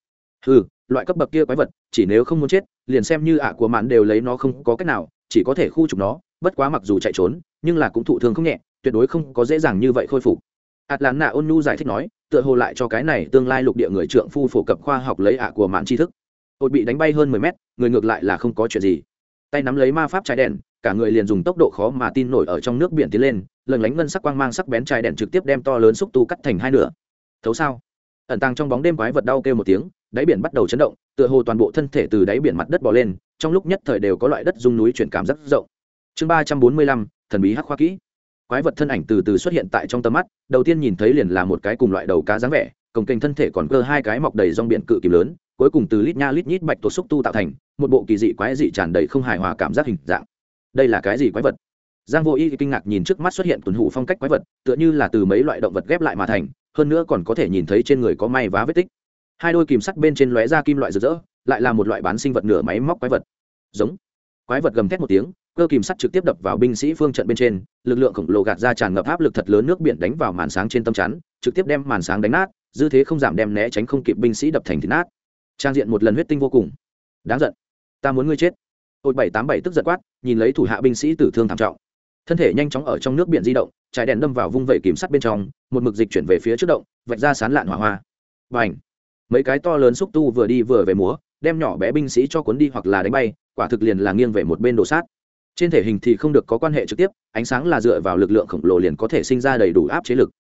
Ừ loại cấp bậc kia quái vật, chỉ nếu không muốn chết, liền xem như ạ của mạn đều lấy nó không có cách nào, chỉ có thể khu trục nó, bất quá mặc dù chạy trốn, nhưng là cũng thụ thương không nhẹ, tuyệt đối không có dễ dàng như vậy khôi phục. Atlanta ôn nu giải thích nói, tựa hồ lại cho cái này tương lai lục địa người trượng phu phổ cập khoa học lấy ạ của mạn tri thức. Ột bị đánh bay hơn mười mét người ngược lại là không có chuyện gì. Tay nắm lấy ma pháp trái đèn, cả người liền dùng tốc độ khó mà tin nổi ở trong nước biển tiến lên, lần lánh ngân sắc quang mang sắc bén trái đèn trực tiếp đem to lớn xúc tu cắt thành hai nửa. Thấu sao? Ẩn tàng trong bóng đêm quái vật đau kêu một tiếng, đáy biển bắt đầu chấn động, tựa hồ toàn bộ thân thể từ đáy biển mặt đất bò lên, trong lúc nhất thời đều có loại đất dung núi chuyển cảm rất rộng. Chương ba trăm bốn mươi lăm, thần bí hắc khoa kỹ. Quái vật thân ảnh từ từ xuất hiện tại trong tầm mắt, đầu tiên nhìn thấy liền là một cái cùng loại đầu cá dáng vẻ, cồng kềnh thân thể còn cơ hai cái mọc đầy rong biển cự kìm lớn cuối cùng từ lít nha lít nhít bạch tuộc xúc tu tạo thành, một bộ kỳ dị quái dị tràn đầy không hài hòa cảm giác hình dạng. Đây là cái gì quái vật? Giang vô y kinh ngạc nhìn trước mắt xuất hiện tuần hủ phong cách quái vật, tựa như là từ mấy loại động vật ghép lại mà thành, hơn nữa còn có thể nhìn thấy trên người có may vá vết tích. Hai đôi kìm sắt bên trên lóe ra kim loại rực rỡ, lại là một loại bán sinh vật nửa máy móc quái vật. Giống. Quái vật gầm thét một tiếng, cơ kìm sắt trực tiếp đập vào binh sĩ phương trận bên trên, lực lượng khổng lồ gạt ra tràn ngập áp lực thật lớn nước biển đánh vào màn sáng trên tâm chắn, trực tiếp đem màn sáng đánh nát, dư thế không giảm đem né tránh không kịp binh sĩ đập thành thịt nát trang diện một lần huyết tinh vô cùng. Đáng giận. Ta muốn ngươi chết. Ôi, bảy tám bảy tức giật quát, nhìn lấy thủ hạ binh sĩ tử thương thảm trọng. Thân thể nhanh chóng ở trong nước biển di động trái đèn đâm vào vung vẩy kìm sắt bên trong, một mực dịch chuyển về phía trước động, vạch ra sán lạn hỏa hoa. Và ảnh mấy cái to lớn xúc tu vừa đi vừa về múa, đem nhỏ bé binh sĩ cho cuốn đi hoặc là đánh bay, quả thực liền là nghiêng về một bên đồ sát. Trên thể hình thì không được có quan hệ trực tiếp, ánh sáng là dựa vào lực lượng khổng lồ liền có thể sinh ra đầy đủ áp chế lực.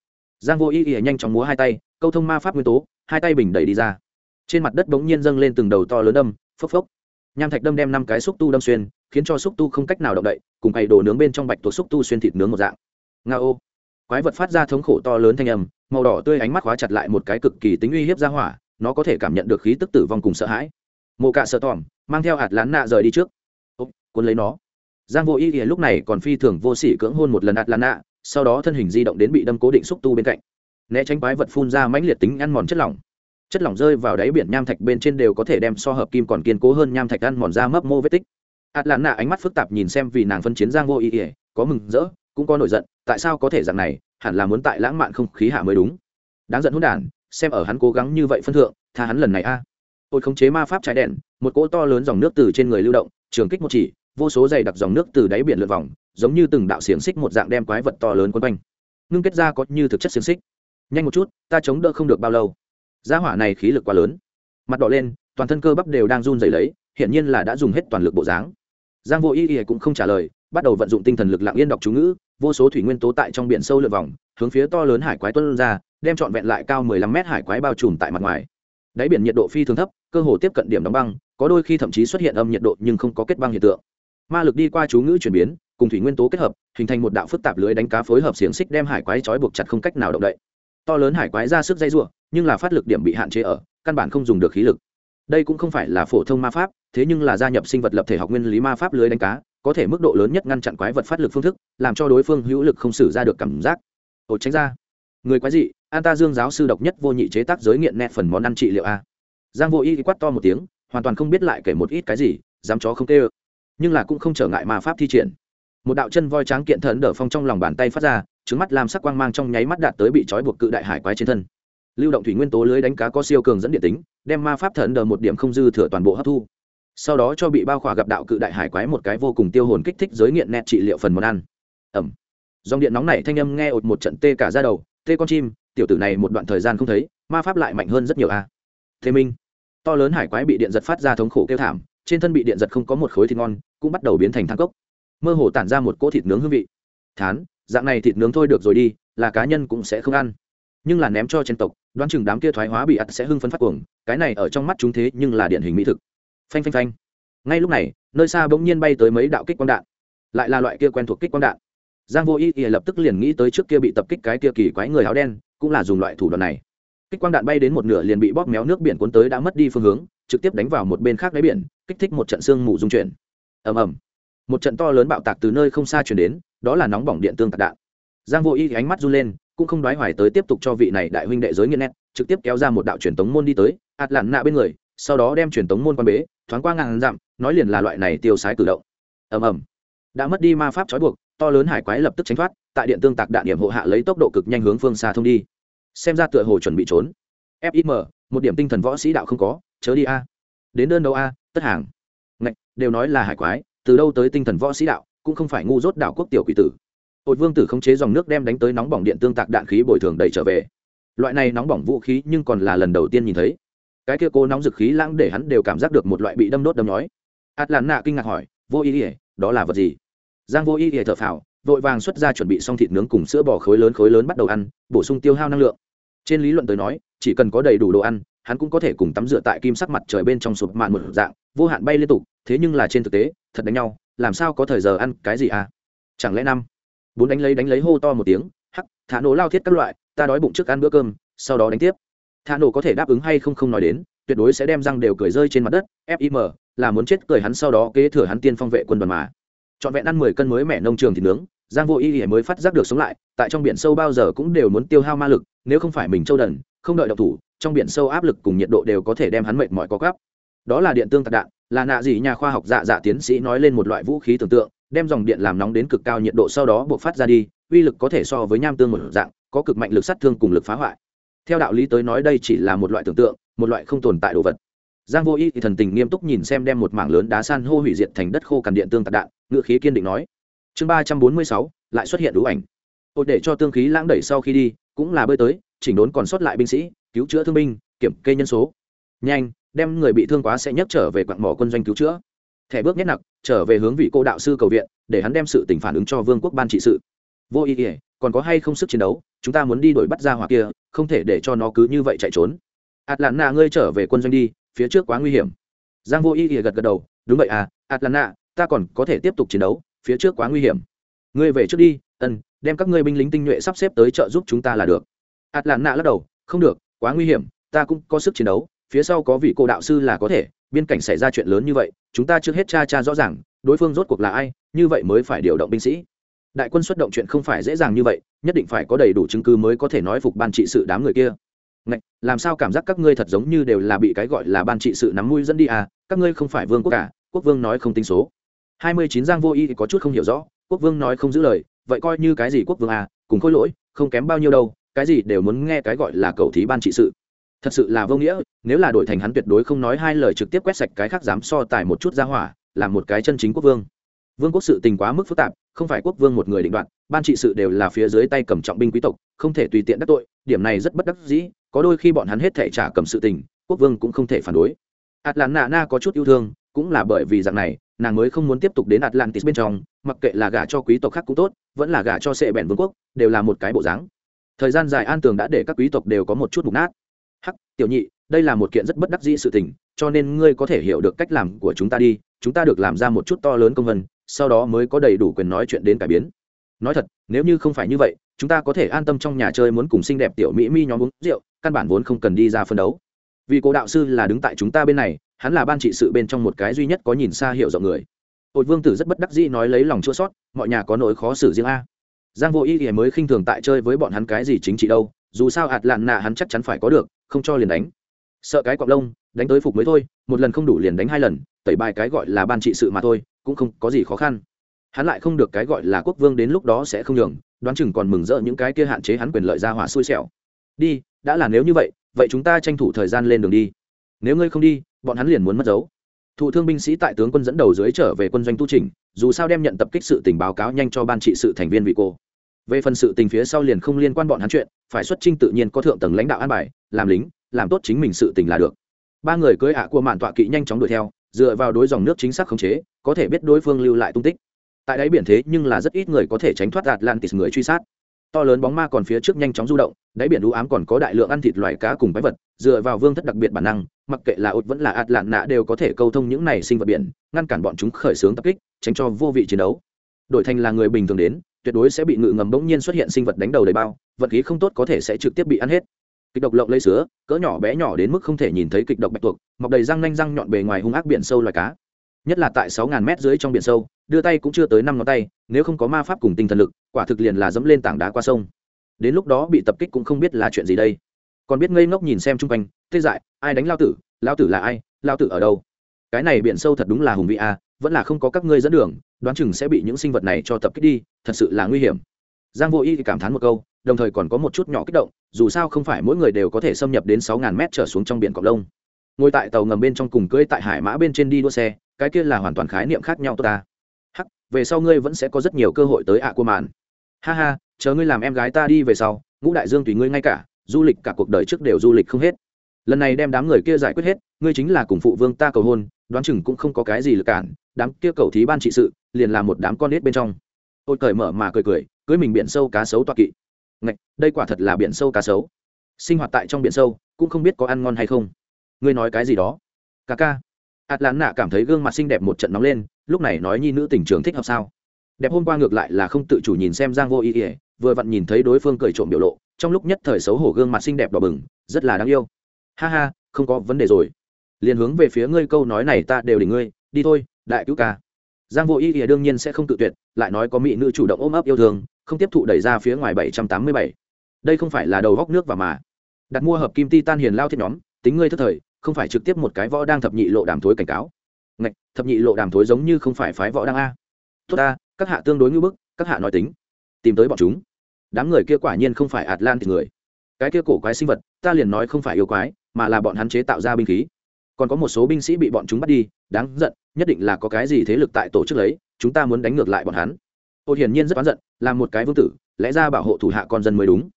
Giang vô ý ỉa nhanh chóng múa hai tay, câu thông ma pháp nguyên tố, hai tay bình đẩy đi ra trên mặt đất bỗng nhiên dâng lên từng đầu to lớn đâm, phốc phốc. Nham thạch đâm đem năm cái xúc tu đâm xuyên, khiến cho xúc tu không cách nào động đậy, cùng cày đồ nướng bên trong bạch tuộc xúc tu xuyên thịt nướng một dạng. Nga ô. Quái vật phát ra thống khổ to lớn thanh âm, màu đỏ tươi ánh mắt khóa chặt lại một cái cực kỳ tính uy hiếp ra hỏa, nó có thể cảm nhận được khí tức tử vong cùng sợ hãi. Mộ cạ sợ tỏm mang theo hạt lán nạ rời đi trước. Ô, cuốn lấy nó. Giang vô ý thì lúc này còn phi thường vô sỉ cưỡng hôn một lần hạt lán nạ, sau đó thân hình di động đến bị đâm cố định xúc tu bên cạnh. Né tránh quái vật phun ra mãnh liệt tính ăn mòn chất lỏng chất lỏng rơi vào đáy biển nham thạch bên trên đều có thể đem so hợp kim còn kiên cố hơn nham thạch ăn mòn ra mấp mô vết tích. Ạt lạn nạ ánh mắt phức tạp nhìn xem vì nàng phân chiến giang vô ý ỉa có mừng rỡ, cũng có nổi giận, tại sao có thể dạng này, hẳn là muốn tại lãng mạn không khí hạ mới đúng. Đáng giận hôn đản, xem ở hắn cố gắng như vậy phân thượng, tha hắn lần này a. À. ôi khống chế ma pháp trái đèn, một cỗ to lớn dòng nước từ trên người lưu động, trường kích một chỉ, vô số dày đặc dòng nước từ đáy biển lượn vòng, giống như từng đạo xiềng xích một dạng đem quái vật to lớn quấn quanh. Ngưng kết ra có như thực chất xiềng xích. Nhanh một chút, ta chống đỡ không được bao lâu gia hỏa này khí lực quá lớn. Mặt đỏ lên, toàn thân cơ bắp đều đang run rẩy lấy, hiển nhiên là đã dùng hết toàn lực bộ dáng. Giang vô y y cũng không trả lời, bắt đầu vận dụng tinh thần lực lặng yên đọc chú ngữ, vô số thủy nguyên tố tại trong biển sâu lượn vòng, hướng phía to lớn hải quái tuân ra, đem trọn vẹn lại cao 15 mét hải quái bao trùm tại mặt ngoài. Đáy biển nhiệt độ phi thường thấp, cơ hồ tiếp cận điểm đóng băng, có đôi khi thậm chí xuất hiện âm nhiệt độ nhưng không có kết băng hiện tượng. Ma lực đi qua chú ngữ chuyển biến, cùng thủy nguyên tố kết hợp, hình thành một đạo phức tạp lưới đánh cá phối hợp xiềng xích đem hải quái trói buộc chặt không cách nào động đậy. To lớn hải quái ra sức dây ruộng nhưng là phát lực điểm bị hạn chế ở, căn bản không dùng được khí lực. Đây cũng không phải là phổ thông ma pháp, thế nhưng là gia nhập sinh vật lập thể học nguyên lý ma pháp lưới đánh cá, có thể mức độ lớn nhất ngăn chặn quái vật phát lực phương thức, làm cho đối phương hữu lực không xử ra được cảm giác. Ột tránh ra. Người quái dị, an ta dương giáo sư độc nhất vô nhị chế tác giới nghiện nẹt phần món ăn trị liệu a. Giang vô y quát to một tiếng, hoàn toàn không biết lại kể một ít cái gì, dám chó không tê ơ. Nhưng là cũng không trở ngại ma pháp thi triển. Một đạo chân voi tráng kiện thần đỡ phong trong lòng bàn tay phát ra, trứng mắt làm sắc quang mang trong nháy mắt đạt tới bị trói buộc cự đại hải quái trên thân lưu động thủy nguyên tố lưới đánh cá có siêu cường dẫn điện tính, đem ma pháp thần đờ một điểm không dư thừa toàn bộ hấp thu. Sau đó cho bị bao khỏa gặp đạo cự đại hải quái một cái vô cùng tiêu hồn kích thích giới nghiện nẹt trị liệu phần món ăn. Ẩm. Dòng điện nóng này thanh âm nghe ột một trận tê cả ra đầu, tê con chim, tiểu tử này một đoạn thời gian không thấy, ma pháp lại mạnh hơn rất nhiều a. Thế minh. To lớn hải quái bị điện giật phát ra thống khổ kêu thảm, trên thân bị điện giật không có một khối thịt ngon, cũng bắt đầu biến thành thang cốc. Mơ hồ tản ra một cỗ thịt nướng hương vị. Thán, dạng này thịt nướng thôi được rồi đi, là cá nhân cũng sẽ không ăn nhưng là ném cho trên tộc, đoán chừng đám kia thoái hóa bị ắt sẽ hưng phấn phát cuồng, cái này ở trong mắt chúng thế nhưng là điển hình mỹ thực. Phanh phanh phanh. Ngay lúc này, nơi xa bỗng nhiên bay tới mấy đạo kích quang đạn, lại là loại kia quen thuộc kích quang đạn. Giang vô ý ỉa lập tức liền nghĩ tới trước kia bị tập kích cái kia kỳ quái người áo đen, cũng là dùng loại thủ đoạn này. Kích quang đạn bay đến một nửa liền bị bóp méo nước biển cuốn tới đã mất đi phương hướng, trực tiếp đánh vào một bên khác đáy biển, kích thích một trận sương mù dung chuyển. Ầm ầm. Một trận to lớn bạo tạc từ nơi không xa chuyển đến, đó là nóng bỏng điện tương tạc đạn. Giang vô ý ánh mắt run lên cũng không đoái hoài tới tiếp tục cho vị này đại huynh đệ giới nghiện nét, trực tiếp kéo ra một đạo truyền tống môn đi tới, ạt lặn nạ bên người, sau đó đem truyền tống môn quan bế, thoáng qua ngàn dặm, nói liền là loại này tiêu sái cử động. Ầm ầm. Đã mất đi ma pháp trói buộc, to lớn hải quái lập tức tránh thoát, tại điện tương tạc đạn điểm hộ hạ lấy tốc độ cực nhanh hướng phương xa thông đi. Xem ra tựa hồ chuẩn bị trốn. Fim một điểm tinh thần võ sĩ đạo không có, chớ đi a. Đến đơn đâu a, tất hàng. Ngạch, đều nói là hải quái, từ đâu tới tinh thần võ sĩ đạo, cũng không phải ngu dốt đạo quốc tiểu quỷ tử. Hột vương tử khống chế dòng nước đem đánh tới nóng bỏng điện tương tạc đạn khí bồi thường đẩy trở về. Loại này nóng bỏng vũ khí nhưng còn là lần đầu tiên nhìn thấy. Cái kia cô nóng dực khí lãng để hắn đều cảm giác được một loại bị đâm đốt đâm nhói. Ạt nạ kinh ngạc hỏi, vô ý ỉa đó là vật gì? Giang vô ý ỉa thở phào, vội vàng xuất ra chuẩn bị xong thịt nướng cùng sữa bò khối lớn khối lớn bắt đầu ăn, bổ sung tiêu hao năng lượng. Trên lý luận tới nói, chỉ cần có đầy đủ đồ ăn, hắn cũng có thể cùng tắm rửa tại kim sắc mặt trời bên trong sụp mạn một dạng, vô hạn bay liên tục, thế nhưng là trên thực tế, thật đánh nhau, làm sao có thời giờ ăn cái gì à? Chẳng lẽ năm bốn đánh lấy đánh lấy hô to một tiếng, hắc, thả nổ lao thiết các loại, ta đói bụng trước ăn bữa cơm, sau đó đánh tiếp. Thả nổ có thể đáp ứng hay không không nói đến, tuyệt đối sẽ đem răng đều cười rơi trên mặt đất fim là muốn chết cười hắn sau đó kế thừa hắn tiên phong vệ quân đoàn mà. Trọn vẹn ăn mười cân mới mẻ nông trường thì nướng, giang vô y mới phát giác được sống lại, tại trong biển sâu bao giờ cũng đều muốn tiêu hao ma lực, nếu không phải mình châu đần, không đợi độc thủ, trong biển sâu áp lực cùng nhiệt độ đều có thể đem hắn mệt mỏi có gắp đó là điện tương tạc đạn, là nạ gì nhà khoa học dạ dạ tiến sĩ nói lên một loại vũ khí tưởng tượng đem dòng điện làm nóng đến cực cao, nhiệt độ sau đó buộc phát ra đi, uy lực có thể so với nham tương một dạng, có cực mạnh lực sát thương cùng lực phá hoại. Theo đạo lý tới nói đây chỉ là một loại tưởng tượng, một loại không tồn tại đồ vật. Giang vô y thì thần tình nghiêm túc nhìn xem đem một mảng lớn đá san hô hủy diệt thành đất khô cằn điện tương tạc đạn, ngựa khí kiên định nói. Chương ba trăm bốn mươi sáu, lại xuất hiện đủ ảnh. Ột để cho tương khí lãng đẩy sau khi đi, cũng là bơi tới, chỉnh đốn còn sót lại binh sĩ, cứu chữa thương binh, kiểm kê nhân số. Nhanh, đem người bị thương quá sẽ nhấc trở về quặng mỏ quân doanh cứu chữa thẻ bước nhét nặc, trở về hướng vị cô đạo sư cầu viện, để hắn đem sự tình phản ứng cho vương quốc ban trị sự. Vô ý ỉa còn có hay không sức chiến đấu, chúng ta muốn đi đuổi bắt ra hỏa kia, không thể để cho nó cứ như vậy chạy trốn. Atlanta, ngươi trở về quân doanh đi, phía trước quá nguy hiểm. Giang vô ý ỉa gật gật đầu, đúng vậy à atlanta, ta còn có thể tiếp tục chiến đấu, phía trước quá nguy hiểm. Ngươi về trước đi, ân, đem các ngươi binh lính tinh nhuệ sắp xếp tới trợ giúp chúng ta là được. Atlanta lắc đầu, không được, quá nguy hiểm, ta cũng có sức chiến đấu, phía sau có vị cô đạo sư là có thể biên cảnh xảy ra chuyện lớn như vậy chúng ta trước hết cha cha rõ ràng đối phương rốt cuộc là ai như vậy mới phải điều động binh sĩ. Đại quân xuất động chuyện không phải dễ dàng như vậy nhất định phải có đầy đủ chứng cứ mới có thể nói phục ban trị sự đám người kia. Ngạch, làm sao cảm giác các ngươi thật giống như đều là bị cái gọi là ban trị sự nắm mũi dẫn đi à các ngươi không phải vương quốc cả quốc vương nói không tính số. Hai mươi chín giang vô y có chút không hiểu rõ quốc vương nói không giữ lời vậy coi như cái gì quốc vương à cùng khôi lỗi không kém bao nhiêu đâu cái gì đều muốn nghe cái gọi là cầu thí ban trị sự thật sự là vô nghĩa, nếu là đổi thành hắn tuyệt đối không nói hai lời trực tiếp quét sạch cái khác dám so tài một chút ra hỏa làm một cái chân chính quốc vương. Vương quốc sự tình quá mức phức tạp, không phải quốc vương một người định đoạt, ban trị sự đều là phía dưới tay cầm trọng binh quý tộc, không thể tùy tiện đắc tội, điểm này rất bất đắc dĩ, có đôi khi bọn hắn hết thể trả cầm sự tình, quốc vương cũng không thể phản đối. Atlanta na có chút yêu thương, cũng là bởi vì dạng này, nàng mới không muốn tiếp tục đến atlantis bên trong, mặc kệ là gả cho quý tộc khác cũng tốt, vẫn là gả cho sệ bèn vương quốc, đều là một cái bộ dáng. Thời gian dài an tường đã để các quý tộc đều có một chút mục nát hắc, tiểu nhị, đây là một kiện rất bất đắc dĩ sự tình, cho nên ngươi có thể hiểu được cách làm của chúng ta đi, chúng ta được làm ra một chút to lớn công vân, sau đó mới có đầy đủ quyền nói chuyện đến cải biến. Nói thật, nếu như không phải như vậy, chúng ta có thể an tâm trong nhà chơi muốn cùng xinh đẹp tiểu mỹ mi nhóm uống rượu, căn bản vốn không cần đi ra phân đấu. Vì cố đạo sư là đứng tại chúng ta bên này, hắn là ban trị sự bên trong một cái duy nhất có nhìn xa hiểu rộng người. Hội vương tử rất bất đắc dĩ nói lấy lòng chua sót, mọi nhà có nỗi khó xử riêng a. Giang vô ý thì mới khinh thường tại chơi với bọn hắn cái gì chính trị đâu dù sao ạt lạn nạ hắn chắc chắn phải có được, không cho liền đánh. Sợ cái cọc lông, đánh tới phục mới thôi, một lần không đủ liền đánh hai lần, tẩy bài cái gọi là ban trị sự mà thôi, cũng không có gì khó khăn. Hắn lại không được cái gọi là quốc vương đến lúc đó sẽ không nhường, đoán chừng còn mừng rỡ những cái kia hạn chế hắn quyền lợi ra hỏa xui xẻo. Đi, đã là nếu như vậy vậy chúng ta tranh thủ thời gian lên đường đi. Nếu ngươi không đi, bọn hắn liền muốn mất dấu. Thụ thương binh sĩ tại tướng quân dẫn đầu dưới trở về quân doanh tu trình dù sao đem nhận tập kích sự tình báo cáo nhanh cho ban trị sự thành viên vị cô về phần sự tình phía sau liền không liên quan bọn hắn chuyện, phải xuất trinh tự nhiên có thượng tầng lãnh đạo an bài, làm lính, làm tốt chính mình sự tình là được. Ba người cưới ạ của mạn tọa kỵ nhanh chóng đuổi theo, dựa vào đối dòng nước chính xác khống chế, có thể biết đối phương lưu lại tung tích. Tại đáy biển thế nhưng là rất ít người có thể tránh thoát atlantis người truy sát. To lớn bóng ma còn phía trước nhanh chóng du động, đáy biển đũ ám còn có đại lượng ăn thịt loài cá cùng bái vật, dựa vào vương thất đặc biệt bản năng, mặc kệ là ột vẫn là ạt lạn nạ đều có thể câu thông những này sinh vật biển, ngăn cản bọn chúng khởi xướng tập kích, tránh cho vô vị chiến đấu. Đổi thành là người bình thường đến tuyệt đối sẽ bị ngự ngầm bỗng nhiên xuất hiện sinh vật đánh đầu đầy bao, vật khí không tốt có thể sẽ trực tiếp bị ăn hết. Kịch độc lộng lấy sứa, cỡ nhỏ bé nhỏ đến mức không thể nhìn thấy kịch độc bạch tuộc, mọc đầy răng nanh răng nhọn bề ngoài hung ác biển sâu loài cá. Nhất là tại sáu ngàn mét dưới trong biển sâu, đưa tay cũng chưa tới năm ngón tay, nếu không có ma pháp cùng tinh thần lực, quả thực liền là dẫm lên tảng đá qua sông. Đến lúc đó bị tập kích cũng không biết là chuyện gì đây. Còn biết ngây ngốc nhìn xem chung quanh, tê dại, ai đánh lao tử lao tử là ai, lao tử ở đâu? Cái này biển sâu thật đúng là hùng vị a, vẫn là không có các ngươi dẫn đường đoán chừng sẽ bị những sinh vật này cho tập kích đi, thật sự là nguy hiểm. Giang vô y thì cảm thán một câu, đồng thời còn có một chút nhỏ kích động, dù sao không phải mỗi người đều có thể xâm nhập đến sáu ngàn mét trở xuống trong biển cọc lông. Ngồi tại tàu ngầm bên trong cùng cưỡi tại hải mã bên trên đi đua xe, cái kia là hoàn toàn khái niệm khác nhau tốt ta. Hắc, về sau ngươi vẫn sẽ có rất nhiều cơ hội tới ạ à của màn ha ha, chờ ngươi làm em gái ta đi về sau, ngũ đại dương tùy ngươi ngay cả, du lịch cả cuộc đời trước đều du lịch không hết. Lần này đem đám người kia giải quyết hết, ngươi chính là cùng phụ vương ta cầu hôn, đoán chừng cũng không có cái gì lực cản, đám kia cầu thí ban trị sự liền là một đám con nết bên trong. Ôi cởi mở mà cười cười, cưới mình biển sâu cá sấu toa kỵ. Ngạch, đây quả thật là biển sâu cá sấu. Sinh hoạt tại trong biển sâu, cũng không biết có ăn ngon hay không. Ngươi nói cái gì đó? Ca ca. Ạt lán nạ cảm thấy gương mặt xinh đẹp một trận nóng lên, lúc này nói nhi nữ tình trường thích hợp sao? Đẹp hôm qua ngược lại là không tự chủ nhìn xem giang vô ý ỉa vừa vặn nhìn thấy đối phương cười trộm biểu lộ, trong lúc nhất thời xấu hổ gương mặt xinh đẹp đỏ bừng, rất là đáng yêu. Ha ha, không có vấn đề rồi. Liền hướng về phía ngươi câu nói này ta đều đỉnh ngươi, đi thôi, đại cứu ca giang vô ý ỉa đương nhiên sẽ không tự tuyệt lại nói có mỹ nữ chủ động ôm ấp yêu thương không tiếp thụ đẩy ra phía ngoài bảy trăm tám mươi bảy. Đây không phải là đầu góc nước và mà. Đặt mua hợp kim titan hiền lao thiết nhóm tính ngươi thất thời không phải trực tiếp một cái võ đang thập nhị lộ đàm thối cảnh cáo. Ngạch, thập nhị lộ đàm thối giống như không phải phái võ đang a. Tốt ta các hạ tương đối ngưỡng bức các hạ nói tính. Tìm tới bọn chúng. Đám người kia quả nhiên không phải ạt lan thì người. Cái kia cổ quái sinh vật ta liền nói không phải yêu quái mà là bọn hắn chế tạo ra binh khí còn có một số binh sĩ bị bọn chúng bắt đi, đáng giận, nhất định là có cái gì thế lực tại tổ chức lấy, chúng ta muốn đánh ngược lại bọn hắn. Ô hiển nhiên rất oán giận, là một cái vương tử, lẽ ra bảo hộ thủ hạ con dân mới đúng.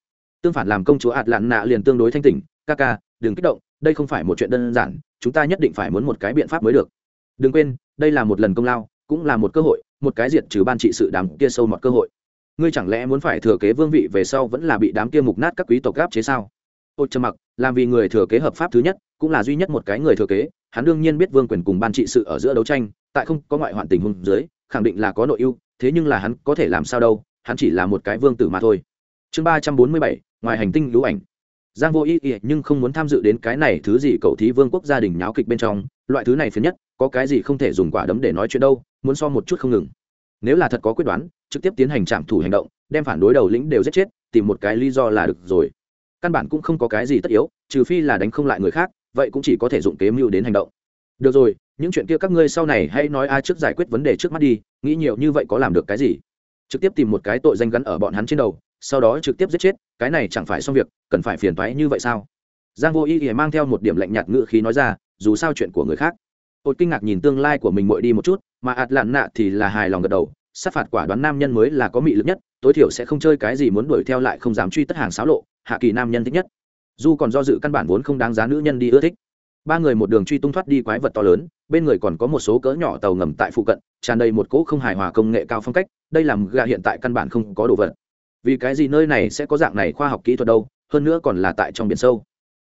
Tương phản làm công chúa ạt lạn nạ liền tương đối thanh tỉnh, ca ca, đừng kích động, đây không phải một chuyện đơn giản, chúng ta nhất định phải muốn một cái biện pháp mới được. Đừng quên, đây là một lần công lao, cũng là một cơ hội, một cái diệt trừ ban trị sự đám kia sâu một cơ hội. Ngươi chẳng lẽ muốn phải thừa kế vương vị về sau vẫn là bị đám kia mục nát các quý tộc gáp chế sao? Ôi trầm mặc, làm vì người thừa kế hợp pháp thứ nhất, cũng là duy nhất một cái người thừa kế, hắn đương nhiên biết vương quyền cùng ban trị sự ở giữa đấu tranh, tại không có ngoại hoạn tình huống dưới, khẳng định là có nội ưu, thế nhưng là hắn có thể làm sao đâu, hắn chỉ là một cái vương tử mà thôi. Chương ba trăm bốn mươi bảy, ngoài hành tinh lũ ảnh. Giang vô ý ý nhưng không muốn tham dự đến cái này thứ gì cậu thí vương quốc gia đình nháo kịch bên trong, loại thứ này phiền nhất, có cái gì không thể dùng quả đấm để nói chuyện đâu, muốn so một chút không ngừng. Nếu là thật có quyết đoán, trực tiếp tiến hành trạm thủ hành động, đem phản đối đầu lĩnh đều giết chết, tìm một cái lý do là được rồi căn bản cũng không có cái gì tất yếu, trừ phi là đánh không lại người khác, vậy cũng chỉ có thể dụng kế mưu đến hành động. Được rồi, những chuyện kia các ngươi sau này hãy nói ai trước giải quyết vấn đề trước mắt đi, nghĩ nhiều như vậy có làm được cái gì? Trực tiếp tìm một cái tội danh gắn ở bọn hắn trên đầu, sau đó trực tiếp giết chết, cái này chẳng phải xong việc, cần phải phiền toái như vậy sao? Giang vô ý ỉa mang theo một điểm lạnh nhạt ngự khí nói ra, dù sao chuyện của người khác. Ột kinh ngạc nhìn tương lai của mình muội đi một chút, mà ạt lạn nạ thì là hài lòng gật đầu, sát phạt quả đoán nam nhân mới là có mị lực nhất, tối thiểu sẽ không chơi cái gì muốn đuổi theo lại không dám truy tất hàng xáo lộ hạ kỳ nam nhân thích nhất. Dù còn do dự căn bản vốn không đáng giá nữ nhân đi ưa thích. Ba người một đường truy tung thoát đi quái vật to lớn, bên người còn có một số cỡ nhỏ tàu ngầm tại phụ cận, tràn đầy một cỗ không hài hòa công nghệ cao phong cách, đây làm gà hiện tại căn bản không có đồ vật. Vì cái gì nơi này sẽ có dạng này khoa học kỹ thuật đâu, hơn nữa còn là tại trong biển sâu.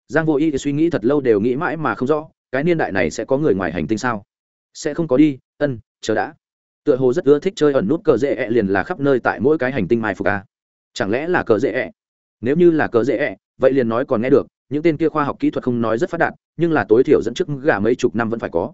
Giang vô y suy nghĩ thật lâu đều nghĩ mãi mà không rõ, cái niên đại này sẽ có người ngoài hành tinh sao? Sẽ không có đi, ân, chờ đã. Tựa hồ rất ưa thích chơi ẩn nút cờ dễ ẹ liền là khắp nơi tại mỗi cái hành tinh mai phục a chẳng lẽ là cờ dễ ẹ? Nếu như là cờ dễ ẹ vậy liền nói còn nghe được, những tên kia khoa học kỹ thuật không nói rất phát đạt, nhưng là tối thiểu dẫn trước gà mấy chục năm vẫn phải có.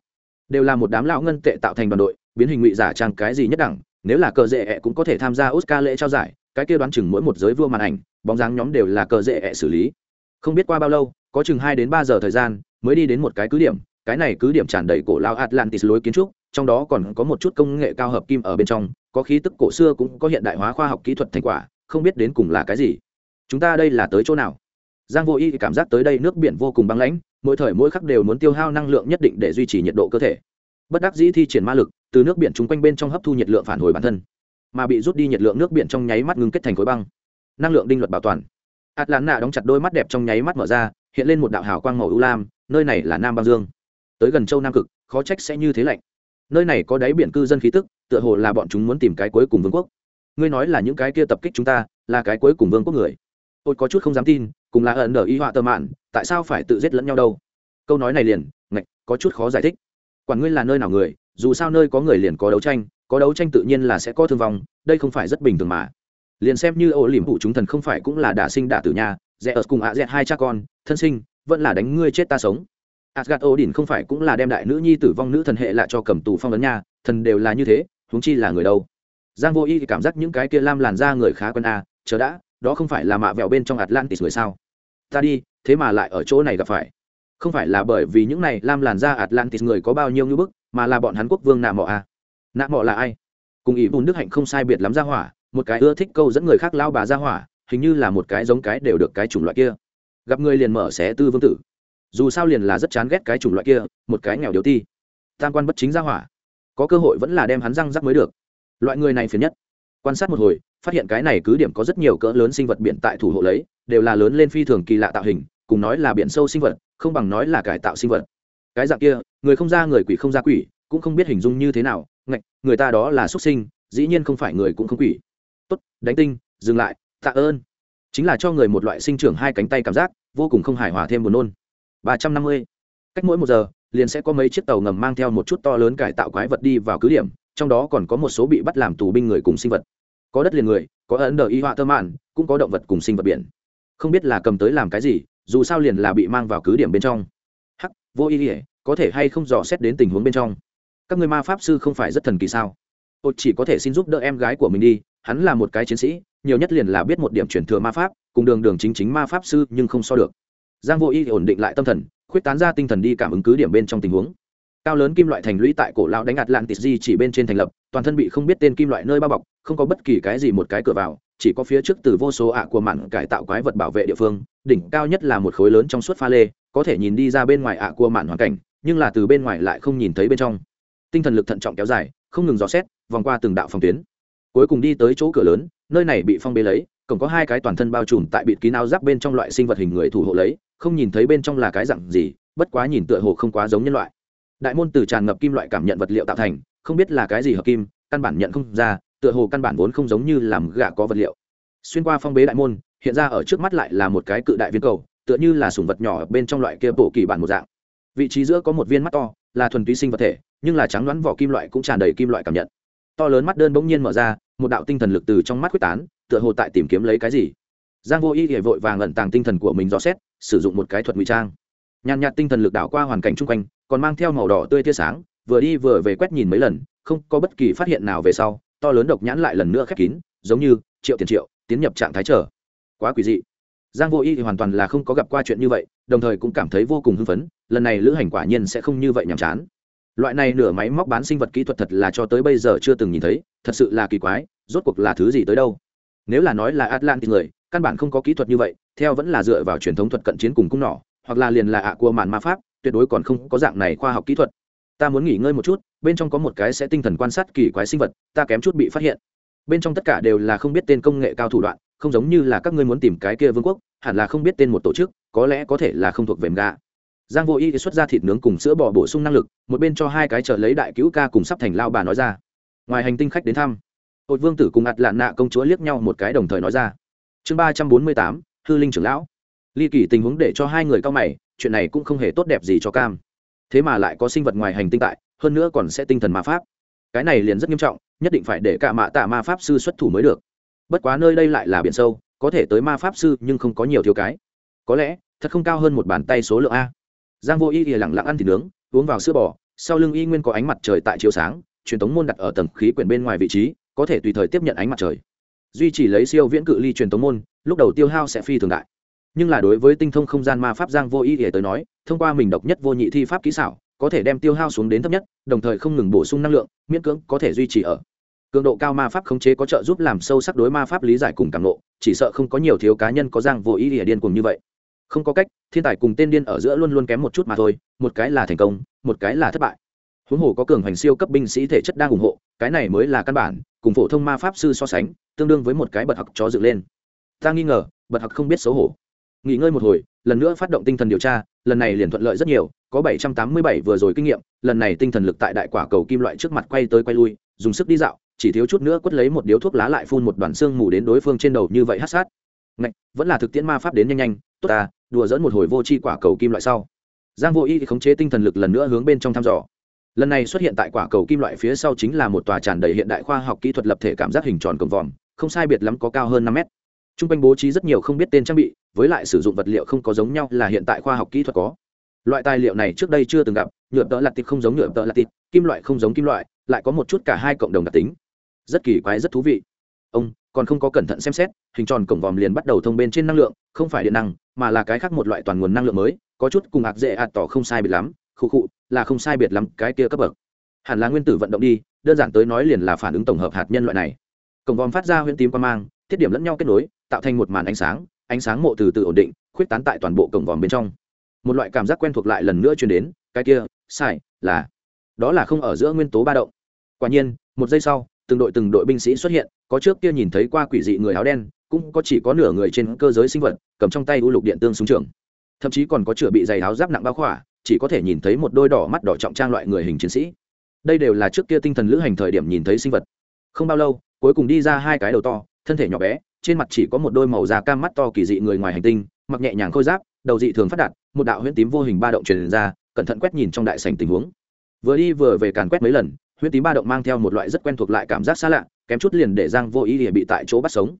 Đều là một đám lão ngân tệ tạo thành đoàn đội, biến hình ngụy giả trang cái gì nhất đẳng, nếu là cờ dễ ẹ cũng có thể tham gia oscar lễ trao giải, cái kia đoán chừng mỗi một giới vua màn ảnh, bóng dáng nhóm đều là cờ dễ ẹ xử lý. Không biết qua bao lâu, có chừng hai đến ba giờ thời gian, mới đi đến một cái cứ điểm, cái này cứ điểm tràn đầy cổ lao atlantis lối kiến trúc, trong đó còn có một chút công nghệ cao hợp kim ở bên trong, có khí tức cổ xưa cũng có hiện đại hóa khoa học kỹ thuật thành quả, không biết đến cùng là cái gì chúng ta đây là tới chỗ nào? Giang vô y cảm giác tới đây nước biển vô cùng băng lãnh, mỗi thời mỗi khắc đều muốn tiêu hao năng lượng nhất định để duy trì nhiệt độ cơ thể. Bất đắc dĩ thi triển ma lực, từ nước biển chung quanh bên trong hấp thu nhiệt lượng phản hồi bản thân, mà bị rút đi nhiệt lượng nước biển trong nháy mắt ngưng kết thành khối băng. Năng lượng đinh luật bảo toàn. Ạt lán nạ đóng chặt đôi mắt đẹp trong nháy mắt mở ra, hiện lên một đạo hào quang màu ưu lam, nơi này là nam băng dương. Tới gần châu nam cực, khó trách sẽ như thế lạnh. Nơi này có đáy biển cư dân khí tức, tựa hồ là bọn chúng muốn tìm cái cuối cùng vương quốc. Ngươi nói là những cái kia tập kích chúng ta, là cái cuối cùng vương quốc người tôi có chút không dám tin cùng là ẩn ở y họa tơ mạn tại sao phải tự giết lẫn nhau đâu? Câu nói này liền ngạch có chút khó giải thích. Quản ngươi là nơi nào người dù sao nơi có người liền có đấu tranh có đấu tranh tự nhiên là sẽ có thương vong đây không phải rất bình thường mà. Liền xem như ô liềm phụ chúng thần không phải cũng là đả sinh đả tử nhà rẽ ở cùng ạ dẹt hai cha con thân sinh vẫn là đánh ngươi chết ta sống. Asgad ô đình không phải cũng là đem đại nữ nhi tử vong nữ thần hệ lại cho cầm tù phong ấn nha, thần đều là như thế, huống chi là người đâu. Giang Vô Y thì cảm giác những cái kia lam làn da người khá quân a, chờ đã, đó không phải là mạ vẹo bên trong Atlantis người sao? Ta đi, thế mà lại ở chỗ này gặp phải. Không phải là bởi vì những này lam làn da Atlantis người có bao nhiêu ngưỡng bức, mà là bọn hắn quốc vương nạ mọ à? Nạ mọ là ai? Cùng ý bùn đức hạnh không sai biệt lắm ra hỏa, một cái ưa thích câu dẫn người khác lao bà ra hỏa, hình như là một cái giống cái đều được cái chủng loại kia. Gặp người liền mở xé tư vương tử dù sao liền là rất chán ghét cái chủng loại kia một cái nghèo điếu ti tam quan bất chính ra hỏa có cơ hội vẫn là đem hắn răng rắc mới được loại người này phiền nhất quan sát một hồi, phát hiện cái này cứ điểm có rất nhiều cỡ lớn sinh vật biển tại thủ hộ lấy, đều là lớn lên phi thường kỳ lạ tạo hình, cùng nói là biển sâu sinh vật, không bằng nói là cải tạo sinh vật. Cái dạng kia, người không ra người quỷ không ra quỷ, cũng không biết hình dung như thế nào, ngạch, người ta đó là xuất sinh, dĩ nhiên không phải người cũng không quỷ. Tốt, đánh tinh, dừng lại, tạ ơn. Chính là cho người một loại sinh trưởng hai cánh tay cảm giác, vô cùng không hài hòa thêm buồn nôn. ba trăm năm mươi. Cách mỗi một giờ, liền sẽ có mấy chiếc tàu ngầm mang theo một chút to lớn cải tạo quái vật đi vào cứ điểm trong đó còn có một số bị bắt làm tù binh người cùng sinh vật. Có đất liền người, có ấn đờ y họa tơ mạn, cũng có động vật cùng sinh vật biển. Không biết là cầm tới làm cái gì, dù sao liền là bị mang vào cứ điểm bên trong. Hắc, vô ý ỉa có thể hay không dò xét đến tình huống bên trong? Các người ma pháp sư không phải rất thần kỳ sao? Tôi chỉ có thể xin giúp đỡ em gái của mình đi, hắn là một cái chiến sĩ, nhiều nhất liền là biết một điểm chuyển thừa ma pháp, cùng đường đường chính chính ma pháp sư nhưng không so được. Giang vô y ổn định lại tâm thần, khuyết tán ra tinh thần đi cảm ứng cứ điểm bên trong tình huống cao lớn kim loại thành lũy tại cổ lão đánh atlantis di chỉ bên trên thành lập, toàn thân bị không biết tên kim loại nơi bao bọc, không có bất kỳ cái gì một cái cửa vào, chỉ có phía trước từ vô số ạ của mặn cải tạo quái vật bảo vệ địa phương, đỉnh cao nhất là một khối lớn trong suốt pha lê, có thể nhìn đi ra bên ngoài ạ của mặn hoàn cảnh, nhưng là từ bên ngoài lại không nhìn thấy bên trong. Tinh thần lực thận trọng kéo dài, không ngừng dò xét, vòng qua từng đạo phòng tuyến. Cuối cùng đi tới chỗ cửa lớn, nơi này bị phong bế lấy, cổng có hai cái toàn thân bao trùm tại bịt kín áo giáp bên trong loại sinh vật hình người thủ hộ lấy, không nhìn thấy bên trong là cái dặn gì, bất quá nhìn tựa hồ không quá giống nhân loại đại môn từ tràn ngập kim loại cảm nhận vật liệu tạo thành, không biết là cái gì hợp kim, căn bản nhận không ra, tựa hồ căn bản vốn không giống như làm gạ có vật liệu. Xuyên qua phong bế đại môn, hiện ra ở trước mắt lại là một cái cự đại viên cầu, tựa như là sùng vật nhỏ bên trong loại kia bổ kỳ bản một dạng. Vị trí giữa có một viên mắt to, là thuần túy sinh vật thể, nhưng là trắng đoán vỏ kim loại cũng tràn đầy kim loại cảm nhận. To lớn mắt đơn bỗng nhiên mở ra, một đạo tinh thần lực từ trong mắt quyết tán, tựa hồ tại tìm kiếm lấy cái gì. Giang vô y hệ vội vàng ẩn tàng tinh thần của mình dò xét, sử dụng một cái thuật ngụy trang. Nhàn nhạt tinh thần lực đảo qua hoàn cảnh chung quanh còn mang theo màu đỏ tươi tia sáng, vừa đi vừa về quét nhìn mấy lần, không có bất kỳ phát hiện nào về sau, to lớn độc nhãn lại lần nữa khép kín, giống như triệu tiền triệu, tiến nhập trạng thái trở quá quỷ dị. Giang vô y thì hoàn toàn là không có gặp qua chuyện như vậy, đồng thời cũng cảm thấy vô cùng hưng phấn, lần này lữ hành quả nhiên sẽ không như vậy nhàm chán. Loại này nửa máy móc bán sinh vật kỹ thuật thật là cho tới bây giờ chưa từng nhìn thấy, thật sự là kỳ quái, rốt cuộc là thứ gì tới đâu? Nếu là nói là atlantis người, căn bản không có kỹ thuật như vậy, theo vẫn là dựa vào truyền thống thuật cận chiến cùng cung nỏ, hoặc là liền là ạ của màn ma pháp tuyệt đối còn không có dạng này khoa học kỹ thuật. Ta muốn nghỉ ngơi một chút, bên trong có một cái sẽ tinh thần quan sát kỳ quái sinh vật, ta kém chút bị phát hiện. Bên trong tất cả đều là không biết tên công nghệ cao thủ đoạn, không giống như là các ngươi muốn tìm cái kia vương quốc, hẳn là không biết tên một tổ chức, có lẽ có thể là không thuộc vềm gà giang vô y xuất ra thịt nướng cùng sữa bò bổ sung năng lực, một bên cho hai cái chờ lấy đại cứu ca cùng sắp thành lao bà nói ra. Ngoài hành tinh khách đến thăm hội vương tử cùng ạt lạn nạ công chúa liếc nhau một cái đồng thời nói ra. Chương ba trăm bốn mươi tám, hư linh trưởng lão. Ly kỳ tình huống để cho hai người cao mày chuyện này cũng không hề tốt đẹp gì cho cam. Thế mà lại có sinh vật ngoài hành tinh tại, hơn nữa còn sẽ tinh thần ma pháp. Cái này liền rất nghiêm trọng, nhất định phải để cả mạ tạ ma pháp sư xuất thủ mới được. Bất quá nơi đây lại là biển sâu, có thể tới ma pháp sư nhưng không có nhiều thiếu cái. Có lẽ, thật không cao hơn một bàn tay số lượng a. Giang vô y thì lẳng lặng ăn thịt nướng, uống vào sữa bò, sau lưng y nguyên có ánh mặt trời tại chiếu sáng, truyền tống môn đặt ở tầng khí quyển bên ngoài vị trí, có thể tùy thời tiếp nhận ánh mặt trời. Duy chỉ lấy siêu viễn cự ly truyền tống môn, lúc đầu tiêu hao sẽ phi thường đại nhưng là đối với tinh thông không gian ma pháp giang vô ý ỉa tới nói, thông qua mình độc nhất vô nhị thi pháp kỹ xảo, có thể đem tiêu hao xuống đến thấp nhất, đồng thời không ngừng bổ sung năng lượng, miễn cưỡng có thể duy trì ở. Cường độ cao ma pháp khống chế có trợ giúp làm sâu sắc đối ma pháp lý giải cùng cảm nộ chỉ sợ không có nhiều thiếu cá nhân có giang vô ý ỉa điên cùng như vậy. Không có cách, thiên tài cùng tên điên ở giữa luôn luôn kém một chút mà thôi, một cái là thành công, một cái là thất bại. Huống hồ có cường hành siêu cấp binh sĩ thể chất đang ủng hộ, cái này mới là căn bản, cùng phổ thông ma pháp sư so sánh, tương đương với một cái bật học chó dựng lên. Ta nghi ngờ bật học không biết xấu hổ nghỉ ngơi một hồi lần nữa phát động tinh thần điều tra lần này liền thuận lợi rất nhiều có bảy trăm tám mươi bảy vừa rồi kinh nghiệm lần này tinh thần lực tại đại quả cầu kim loại trước mặt quay tới quay lui dùng sức đi dạo chỉ thiếu chút nữa quất lấy một điếu thuốc lá lại phun một đoàn xương mù đến đối phương trên đầu như vậy hát sát. Ngạch, vẫn là thực tiễn ma pháp đến nhanh nhanh tốt ta đùa dẫn một hồi vô chi quả cầu kim loại sau. Giang vô y thì khống chế tinh thần lực lần nữa hướng bên trong thăm dò. Lần này xuất hiện tại quả cầu kim loại phía sau chính là một tòa tràn đầy hiện đại khoa học kỹ thuật lập thể cảm giác hình tròn cổng vòm không sai biệt lắm có cao hơn năm mét t r u n g quanh bố trí rất nhiều không biết tên trang bị, với lại sử dụng vật liệu không có giống nhau là hiện tại khoa học kỹ thuật có. Loại tài liệu này trước đây chưa từng gặp, nhựa tợ lặt tịt không giống nhựa tợ lặt tịt kim loại không giống kim loại, lại có một chút cả hai cộng đồng đặc tính. Rất kỳ quái, rất thú vị. Ông, còn không có cẩn thận xem xét, hình tròn cổng vòm liền bắt đầu thông bên trên năng lượng, không phải điện năng, mà là cái khác một loại toàn nguồn năng lượng mới, có chút cùng ạc dễ ạt tỏ không sai biệt lắm, khụ khụ, là không sai biệt lắm, cái kia cấp bậc. Hẳn là nguyên tử vận động đi, đơn giản tới nói liền là phản ứng tổng hợp hạt nhân loại này. Cổng vòm phát ra huyễn tím quan mang thiết điểm lẫn nhau kết nối, tạo thành một màn ánh sáng ánh sáng mộ từ từ ổn định, khuyết tán tại toàn bộ cổng vòm bên trong. Một loại cảm giác quen thuộc lại lần nữa truyền đến, cái kia, sai, là, đó là không ở giữa nguyên tố ba động. Quả nhiên, một giây sau, từng đội từng đội binh sĩ xuất hiện, có trước kia nhìn thấy qua quỷ dị người áo đen, cũng có chỉ có nửa người trên cơ giới sinh vật, cầm trong tay u lục điện tương súng trường. Thậm chí còn có chửa bị giày áo giáp nặng bao khỏa, chỉ có thể nhìn thấy một đôi đỏ mắt đỏ trọng trang loại người hình chiến sĩ. Đây đều là trước kia tinh thần lữ hành thời điểm nhìn thấy sinh vật. Không bao lâu, cuối cùng đi ra hai cái đầu to thân thể nhỏ bé, trên mặt chỉ có một đôi màu da cam mắt to kỳ dị người ngoài hành tinh, mặc nhẹ nhàng khôi giáp, đầu dị thường phát đạt, một đạo huyễn tím vô hình ba động truyền ra, cẩn thận quét nhìn trong đại sành tình huống. Vừa đi vừa về càn quét mấy lần, huyễn tím ba động mang theo một loại rất quen thuộc lại cảm giác xa lạ, kém chút liền để giang vô ý địa bị tại chỗ bắt sống.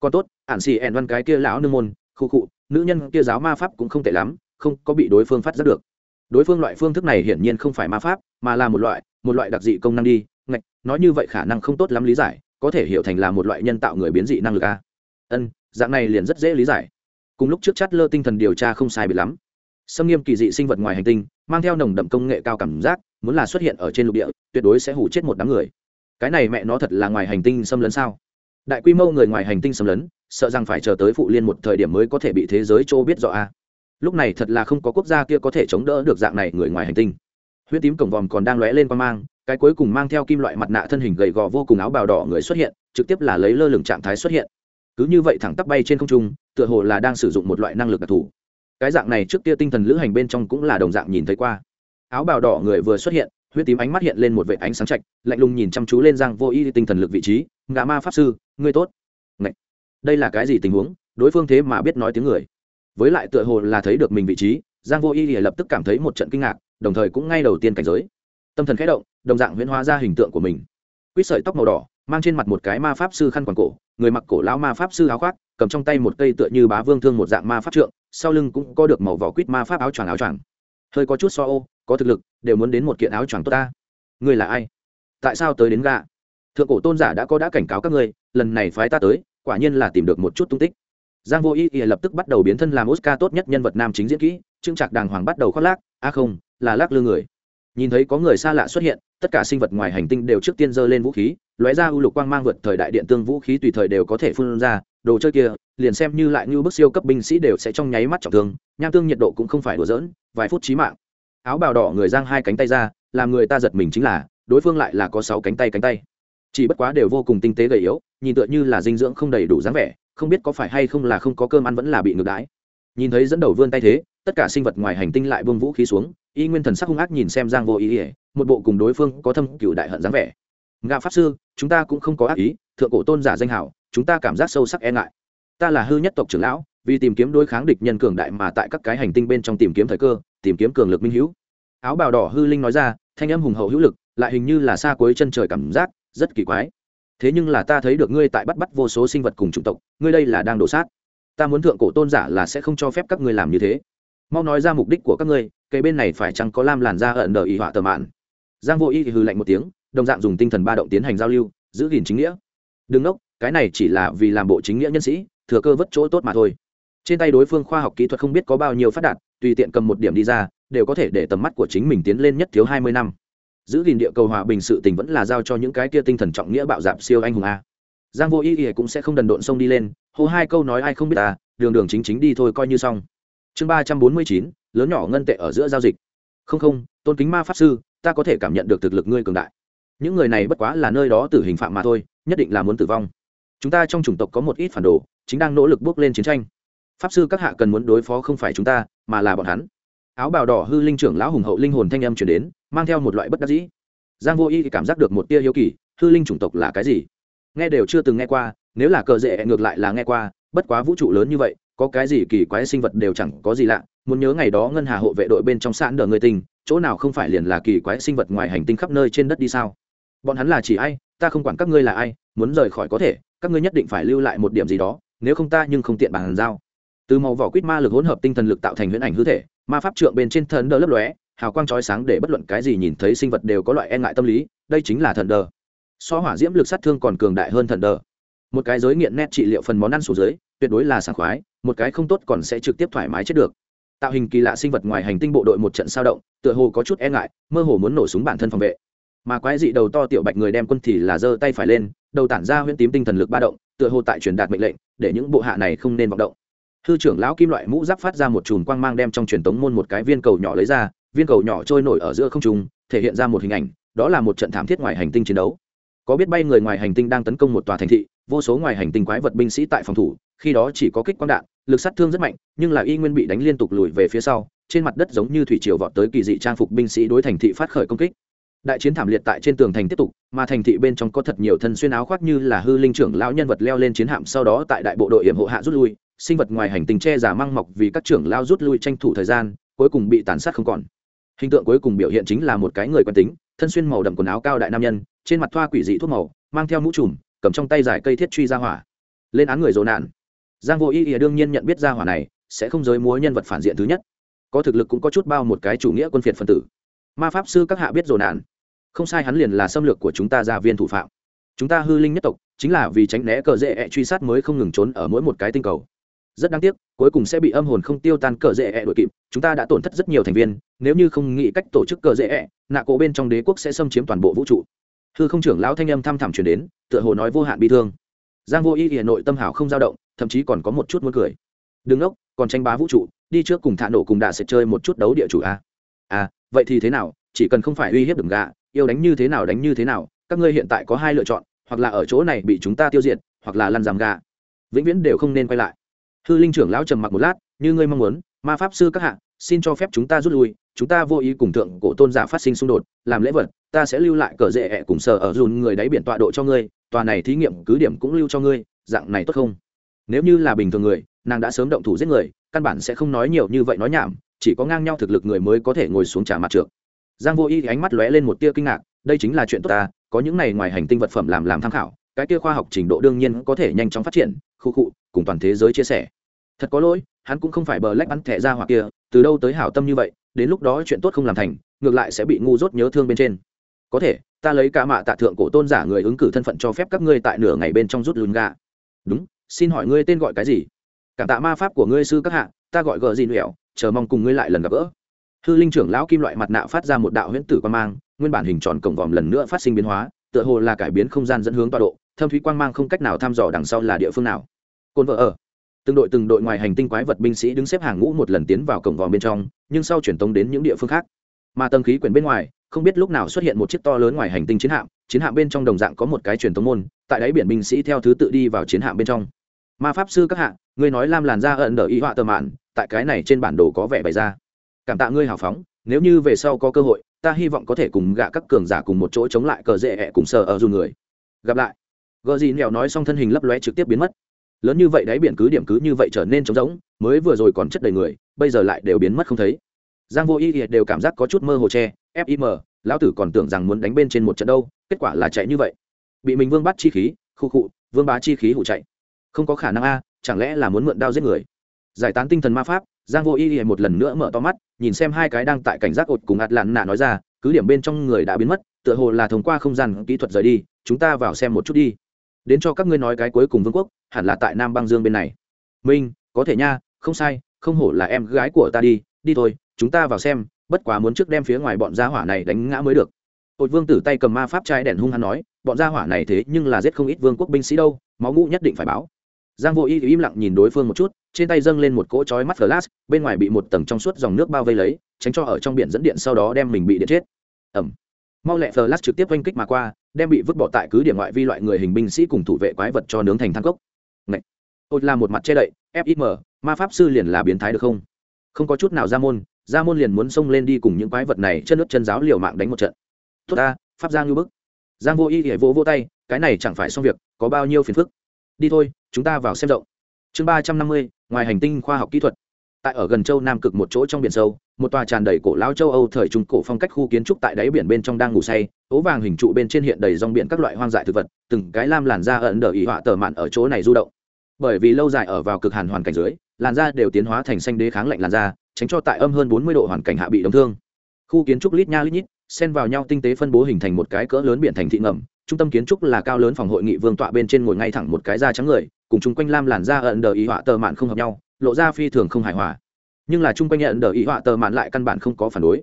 Còn tốt, ản xì ẻn văn cái kia lão nương môn, khu cụ nữ nhân kia giáo ma pháp cũng không tệ lắm, không có bị đối phương phát giác được. Đối phương loại phương thức này hiển nhiên không phải ma pháp, mà là một loại một loại đặc dị công năng đi, ngạch, nói như vậy khả năng không tốt lắm lý giải có thể hiểu thành là một loại nhân tạo người biến dị năng lực a. Ân, dạng này liền rất dễ lý giải. Cùng lúc trước chát lơ tinh thần điều tra không sai bị lắm. Xâm nghiêm kỳ dị sinh vật ngoài hành tinh, mang theo nồng đậm công nghệ cao cảm giác, muốn là xuất hiện ở trên lục địa, tuyệt đối sẽ hủ chết một đám người. Cái này mẹ nó thật là ngoài hành tinh xâm lấn sao? Đại quy mô người ngoài hành tinh xâm lấn, sợ rằng phải chờ tới phụ liên một thời điểm mới có thể bị thế giới chỗ biết rõ a. Lúc này thật là không có quốc gia kia có thể chống đỡ được dạng này người ngoài hành tinh. Huyết tím cổng vòm còn đang lóe lên qua mang cái cuối cùng mang theo kim loại mặt nạ thân hình gầy gò vô cùng áo bào đỏ người xuất hiện, trực tiếp là lấy lơ lửng trạng thái xuất hiện. Cứ như vậy thẳng tắp bay trên không trung, tựa hồ là đang sử dụng một loại năng lực đặc thù. Cái dạng này trước kia tinh thần lữ hành bên trong cũng là đồng dạng nhìn thấy qua. Áo bào đỏ người vừa xuất hiện, huyết tím ánh mắt hiện lên một vệ ánh sáng chạch lạnh lùng nhìn chăm chú lên giang vô y tinh thần lực vị trí, Ngạ ma pháp sư, ngươi tốt. Ngậy! đây là cái gì tình huống? Đối phương thế mà biết nói tiếng người. Với lại tựa hồ là thấy được mình vị trí, giang vô y thì lập tức cảm thấy một trận kinh ngạc, đồng thời cũng ngay đầu tiên cảnh giới. Tâm thần khẽ động đồng dạng huyễn hóa ra hình tượng của mình. Quýt sợi tóc màu đỏ, mang trên mặt một cái ma pháp sư khăn quàng cổ, người mặc cổ lão ma pháp sư áo khoác, cầm trong tay một cây tựa như bá vương thương một dạng ma pháp trượng, sau lưng cũng có được màu vỏ quýt ma pháp áo choàng áo choàng. Hơi có chút so ô, có thực lực, đều muốn đến một kiện áo choàng tốt ta. Ngươi là ai? Tại sao tới đến gạ? Thượng cổ tôn giả đã có đã cảnh cáo các ngươi, lần này phái ta tới, quả nhiên là tìm được một chút tung tích. Giang vô y lập tức bắt đầu biến thân làm oscar tốt nhất nhân vật nam chính diễn kỹ trưng trạc đàng hoàng bắt đầu khoác lác a không, là lác lư người. Nhìn thấy có người xa lạ xuất hiện tất cả sinh vật ngoài hành tinh đều trước tiên giơ lên vũ khí, lóe ra u lục quang mang vượt thời đại điện tương vũ khí tùy thời đều có thể phun ra, đồ chơi kia, liền xem như lại như bức siêu cấp binh sĩ đều sẽ trong nháy mắt trọng thương, nham tương nhiệt độ cũng không phải đùa giỡn, vài phút chí mạng. Áo bào đỏ người giang hai cánh tay ra, làm người ta giật mình chính là, đối phương lại là có sáu cánh tay cánh tay. Chỉ bất quá đều vô cùng tinh tế gầy yếu, nhìn tựa như là dinh dưỡng không đầy đủ dáng vẻ, không biết có phải hay không là không có cơm ăn vẫn là bị ngược đái nhìn thấy dẫn đầu vươn tay thế, tất cả sinh vật ngoài hành tinh lại buông vũ khí xuống, y nguyên thần sắc hung ác nhìn xem giang vô ý ỉa một bộ cùng đối phương có thâm cựu đại hận dáng vẻ. Ngạo pháp sư, chúng ta cũng không có ác ý, thượng cổ tôn giả danh hảo, chúng ta cảm giác sâu sắc e ngại. Ta là hư nhất tộc trưởng lão, vì tìm kiếm đối kháng địch nhân cường đại mà tại các cái hành tinh bên trong tìm kiếm thời cơ, tìm kiếm cường lực minh hữu. Áo bào đỏ hư linh nói ra, thanh âm hùng hậu hữu lực, lại hình như là xa cuối chân trời cảm giác, rất kỳ quái. Thế nhưng là ta thấy được ngươi tại bắt bắt vô số sinh vật cùng chủng tộc, ngươi đây là đang đổ sát. Ta muốn thượng cổ tôn giả là sẽ không cho phép các ngươi làm như thế. Mau nói ra mục đích của các ngươi cây bên này phải chăng có lam làn da ẩn đờ ý họa tờ mạn? Giang vô y thì hừ lạnh một tiếng đồng dạng dùng tinh thần ba động tiến hành giao lưu giữ gìn chính nghĩa. Đừng nốc, cái này chỉ là vì làm bộ chính nghĩa nhân sĩ thừa cơ vất chỗ tốt mà thôi. Trên tay đối phương khoa học kỹ thuật không biết có bao nhiêu phát đạt tùy tiện cầm một điểm đi ra đều có thể để tầm mắt của chính mình tiến lên nhất thiếu hai mươi năm. Giữ gìn địa cầu hòa bình sự tình vẫn là giao cho những cái kia tinh thần trọng nghĩa bạo dạp siêu anh hùng a. Giang vô ý ỉa cũng sẽ không đần độn sông đi lên hô hai câu nói ai không biết ta đường đường chính chính đi thôi coi như xong. Chương ba trăm bốn mươi chín lớn nhỏ ngân tệ ở giữa giao dịch không không, tôn kính ma pháp sư, ta có thể cảm nhận được thực lực ngươi cường đại. Những người này bất quá là nơi đó tử hình phạm mà thôi, nhất định là muốn tử vong. Chúng ta trong chủng tộc có một ít phản đồ, chính đang nỗ lực bước lên chiến tranh. Pháp sư các hạ cần muốn đối phó không phải chúng ta, mà là bọn hắn. Áo bào đỏ hư linh trưởng lão hùng hậu linh hồn thanh âm chuyển đến, mang theo một loại bất đắc dĩ. Giang vô y thì cảm giác được một tia hiếu kỳ, hư linh chủng tộc là cái gì? Nghe đều chưa từng nghe qua, nếu là cờ rễ ngược lại là nghe qua, bất quá vũ trụ lớn như vậy, có cái gì kỳ quái sinh vật đều chẳng có gì lạ muốn nhớ ngày đó ngân hà hộ vệ đội bên trong sạn đờ người tình, chỗ nào không phải liền là kỳ quái sinh vật ngoài hành tinh khắp nơi trên đất đi sao? Bọn hắn là chỉ ai, ta không quản các ngươi là ai, muốn rời khỏi có thể, các ngươi nhất định phải lưu lại một điểm gì đó, nếu không ta nhưng không tiện bàn giao. Từ màu vỏ quýt ma lực hỗn hợp tinh thần lực tạo thành huyễn ảnh hư thể, ma pháp trượng bên trên thần đờ lấp lóe, hào quang chói sáng để bất luận cái gì nhìn thấy sinh vật đều có loại e ngại tâm lý, đây chính là thần đờ. So hỏa diễm lực sát thương còn cường đại hơn thần đờ. Một cái giới nghiện nét trị liệu phần món ăn xuống dưới, tuyệt đối là sảng khoái, một cái không tốt còn sẽ trực tiếp thoải mái chết được tạo hình kỳ lạ sinh vật ngoài hành tinh bộ đội một trận sao động, tựa hồ có chút e ngại, mơ hồ muốn nổ súng bản thân phòng vệ. Mà quái dị đầu to tiểu bạch người đem quân thì là giơ tay phải lên, đầu tản ra huyễn tím tinh thần lực ba động, tựa hồ tại truyền đạt mệnh lệnh, để những bộ hạ này không nên vọng động. Hư trưởng lão kim loại mũ giáp phát ra một chùm quang mang đem trong truyền tống môn một cái viên cầu nhỏ lấy ra, viên cầu nhỏ trôi nổi ở giữa không trung, thể hiện ra một hình ảnh, đó là một trận thảm thiết ngoài hành tinh chiến đấu. Có biết bay người ngoài hành tinh đang tấn công một tòa thành thị, vô số ngoài hành tinh quái vật binh sĩ tại phòng thủ, khi đó chỉ có kích quang đạn lực sát thương rất mạnh, nhưng là y nguyên bị đánh liên tục lùi về phía sau, trên mặt đất giống như thủy triều vọt tới kỳ dị trang phục binh sĩ đối thành thị phát khởi công kích. Đại chiến thảm liệt tại trên tường thành tiếp tục, mà thành thị bên trong có thật nhiều thân xuyên áo khoác như là hư linh trưởng lão nhân vật leo lên chiến hạm sau đó tại đại bộ đội hiểm hộ hạ rút lui, sinh vật ngoài hành tinh che giả măng mọc vì các trưởng lao rút lui tranh thủ thời gian, cuối cùng bị tàn sát không còn. Hình tượng cuối cùng biểu hiện chính là một cái người quen tính, thân xuyên màu đậm quần áo cao đại nam nhân, trên mặt thoa quỷ dị thuốc màu, mang theo mũ trùm, cầm trong tay giải cây thiết truy ra hỏa. Lên án người dồn nạn giang vô ý ỉa đương nhiên nhận biết ra hỏa này, sẽ không giới múa nhân vật phản diện thứ nhất. Có thực lực cũng có chút bao một cái chủ nghĩa quân phiệt phân tử. Ma pháp sư các hạ biết rồi nạn. Không sai hắn liền là xâm lược của chúng ta gia viên thủ phạm. Chúng ta hư linh nhất tộc, chính là vì tránh né cờ dễ e truy sát mới không ngừng trốn ở mỗi một cái tinh cầu. Rất đáng tiếc, cuối cùng sẽ bị âm hồn không tiêu tan cờ dễ e đội kịp, chúng ta đã tổn thất rất nhiều thành viên, nếu như không nghĩ cách tổ chức cờ dễ e nạ cổ bên trong đế quốc sẽ xâm chiếm toàn bộ vũ trụ. Hư không trưởng lão thanh âm thăm thẳm chuyển đến, tựa hồ nói vô hạn bi thương giang vô y thì nội tâm hảo không dao động, thậm chí còn có một chút muốn cười. Đừng ốc còn tranh bá vũ trụ, đi trước cùng thả nổ cùng đạ sẽ chơi một chút đấu địa chủ a. À vậy thì thế nào, chỉ cần không phải uy hiếp đừng gạ, yêu đánh như thế nào đánh như thế nào, các ngươi hiện tại có hai lựa chọn, hoặc là ở chỗ này bị chúng ta tiêu diệt, hoặc là lăn giảm gạ. Vĩnh viễn đều không nên quay lại. Hư linh trưởng lão trầm mặc một lát, như ngươi mong muốn, ma pháp sư các hạ, xin cho phép chúng ta rút lui, chúng ta vô ý cùng thượng cổ tôn giả phát sinh xung đột, làm lễ vật, ta sẽ lưu lại cờ rễ ẹ cùng sờ ở dùn người đáy biển tọa độ cho ngươi tòa này thí nghiệm cứ điểm cũng lưu cho ngươi, dạng này tốt không? Nếu như là bình thường người, nàng đã sớm động thủ giết người, căn bản sẽ không nói nhiều như vậy nói nhảm, chỉ có ngang nhau thực lực người mới có thể ngồi xuống trả mặt trượt giang vô y ánh mắt lóe lên một tia kinh ngạc, đây chính là chuyện tốt ta, có những này ngoài hành tinh vật phẩm làm làm tham khảo, cái kia khoa học trình độ đương nhiên có thể nhanh chóng phát triển, khu cụ cùng toàn thế giới chia sẻ. Thật có lỗi, hắn cũng không phải bờ lách bắn thẻ ra hoặc kia, từ đâu tới hảo tâm như vậy, đến lúc đó chuyện tốt không làm thành, ngược lại sẽ bị ngu dốt nhớ thương bên trên. Có thể ta lấy cả mạ tạ thượng cổ tôn giả người ứng cử thân phận cho phép các ngươi tại nửa ngày bên trong rút lùn gà. Đúng, xin hỏi ngươi tên gọi cái gì? Cảm tạ ma pháp của ngươi sư các hạ, ta gọi gờ gì nụyẹo chờ mong cùng ngươi lại lần gặp gỡ. Hư linh trưởng lão kim loại mặt nạ phát ra một đạo huyễn tử quan mang, nguyên bản hình tròn cổng vòm lần nữa phát sinh biến hóa, tựa hồ là cải biến không gian dẫn hướng tọa độ, thâm thúy quang mang không cách nào thăm dò đằng sau là địa phương nào. Côn vợ ở. Từng đội từng đội ngoài hành tinh quái vật binh sĩ đứng xếp hàng ngũ một lần tiến vào cổng vòm bên trong, nhưng sau chuyển tống đến những địa phương khác. Mà tầng khí quyển bên ngoài không biết lúc nào xuất hiện một chiếc to lớn ngoài hành tinh chiến hạm chiến hạm bên trong đồng dạng có một cái truyền thống môn, tại đáy biển binh sĩ theo thứ tự đi vào chiến hạm bên trong. Ma pháp sư các hạ, ngươi nói lam làn da ẩn đờ y họa tờ mạn, tại cái này trên bản đồ có vẻ bày ra. Cảm tạ ngươi hào phóng, nếu như về sau có cơ hội, ta hy vọng có thể cùng gạ các cường giả cùng một chỗ chống lại cờ dễ ẹ cùng sờ ở dù người. Gặp lại. Gờ gì nẹo nói xong thân hình lấp lóe trực tiếp biến mất. Lớn như vậy đáy biển cứ điểm cứ như vậy trở nên trống rỗng, mới vừa rồi còn chất đầy người, bây giờ lại đều biến mất không thấy. Giang vô y đều cảm giác có chút mơ hồ tre fim lão tử còn tưởng rằng muốn đánh bên trên một trận đâu, kết quả là chạy như vậy. Bị mình vương bắt chi khí, khu cụ vương bá chi khí hụ chạy. Không có khả năng a, chẳng lẽ là muốn mượn đao giết người? Giải tán tinh thần ma pháp, giang vô y một lần nữa mở to mắt, nhìn xem hai cái đang tại cảnh giác ột cùng ạt lạn nạ nói ra, cứ điểm bên trong người đã biến mất, tựa hồ là thông qua không gian kỹ thuật rời đi, chúng ta vào xem một chút đi. Đến cho các ngươi nói cái cuối cùng vương quốc, hẳn là tại nam băng dương bên này. Minh, có thể nha, không sai, không hổ là em gái của ta đi đi thôi, chúng ta vào xem bất quá muốn trước đem phía ngoài bọn gia hỏa này đánh ngã mới được. Ột vương tử tay cầm ma pháp trai đèn hung hắn nói, bọn gia hỏa này thế nhưng là giết không ít vương quốc binh sĩ đâu, máu ngũ nhất định phải báo. Giang vô y im lặng nhìn đối phương một chút, trên tay dâng lên một cỗ chói mắt flash, bên ngoài bị một tầng trong suốt dòng nước bao vây lấy, tránh cho ở trong biển dẫn điện sau đó đem mình bị điện chết. Ẩm mau lẹ flash trực tiếp oanh kích mà qua, đem bị vứt bỏ tại cứ điểm ngoại vi loại người hình binh sĩ cùng thủ vệ quái vật cho nướng thành thang cốc. Ngậy! tôi là một mặt che đậy fim ma pháp sư liền là biến thái được không? Không có chút nào ra môn ra môn liền muốn xông lên đi cùng những quái vật này chân nước chân giáo liều mạng đánh một trận. Tốt ta, pháp giang như bức. Giang vô y hề vỗ vỗ tay, cái này chẳng phải xong việc, có bao nhiêu phiền phức. Đi thôi, chúng ta vào xem rộng. Chương ba trăm năm mươi, ngoài hành tinh khoa học kỹ thuật. Tại ở gần châu nam cực một chỗ trong biển sâu, một tòa tràn đầy cổ lao châu âu thời trung cổ phong cách khu kiến trúc tại đáy biển bên trong đang ngủ say, ố vàng hình trụ bên trên hiện đầy rong biển các loại hoang dại thực vật, từng cái lam làn da ẩn đờ ý họa tờ mạn ở chỗ này du động bởi vì lâu dài ở vào cực hàn hoàn cảnh dưới, làn da đều tiến hóa thành xanh đế kháng lạnh làn da, tránh cho tại âm hơn bốn mươi độ hoàn cảnh hạ bị đóng thương. Khu kiến trúc lít nha lít nhít, xen vào nhau tinh tế phân bố hình thành một cái cỡ lớn biển thành thị ngầm, trung tâm kiến trúc là cao lớn phòng hội nghị vương tọa bên trên ngồi ngay thẳng một cái da trắng người, cùng chung quanh lam làn da ẩn đờ ý họa tờ mạn không hợp nhau, lộ ra phi thường không hài hòa. Nhưng là chung quanh nhận đờ ý họa tờ mạn lại căn bản không có phản đối.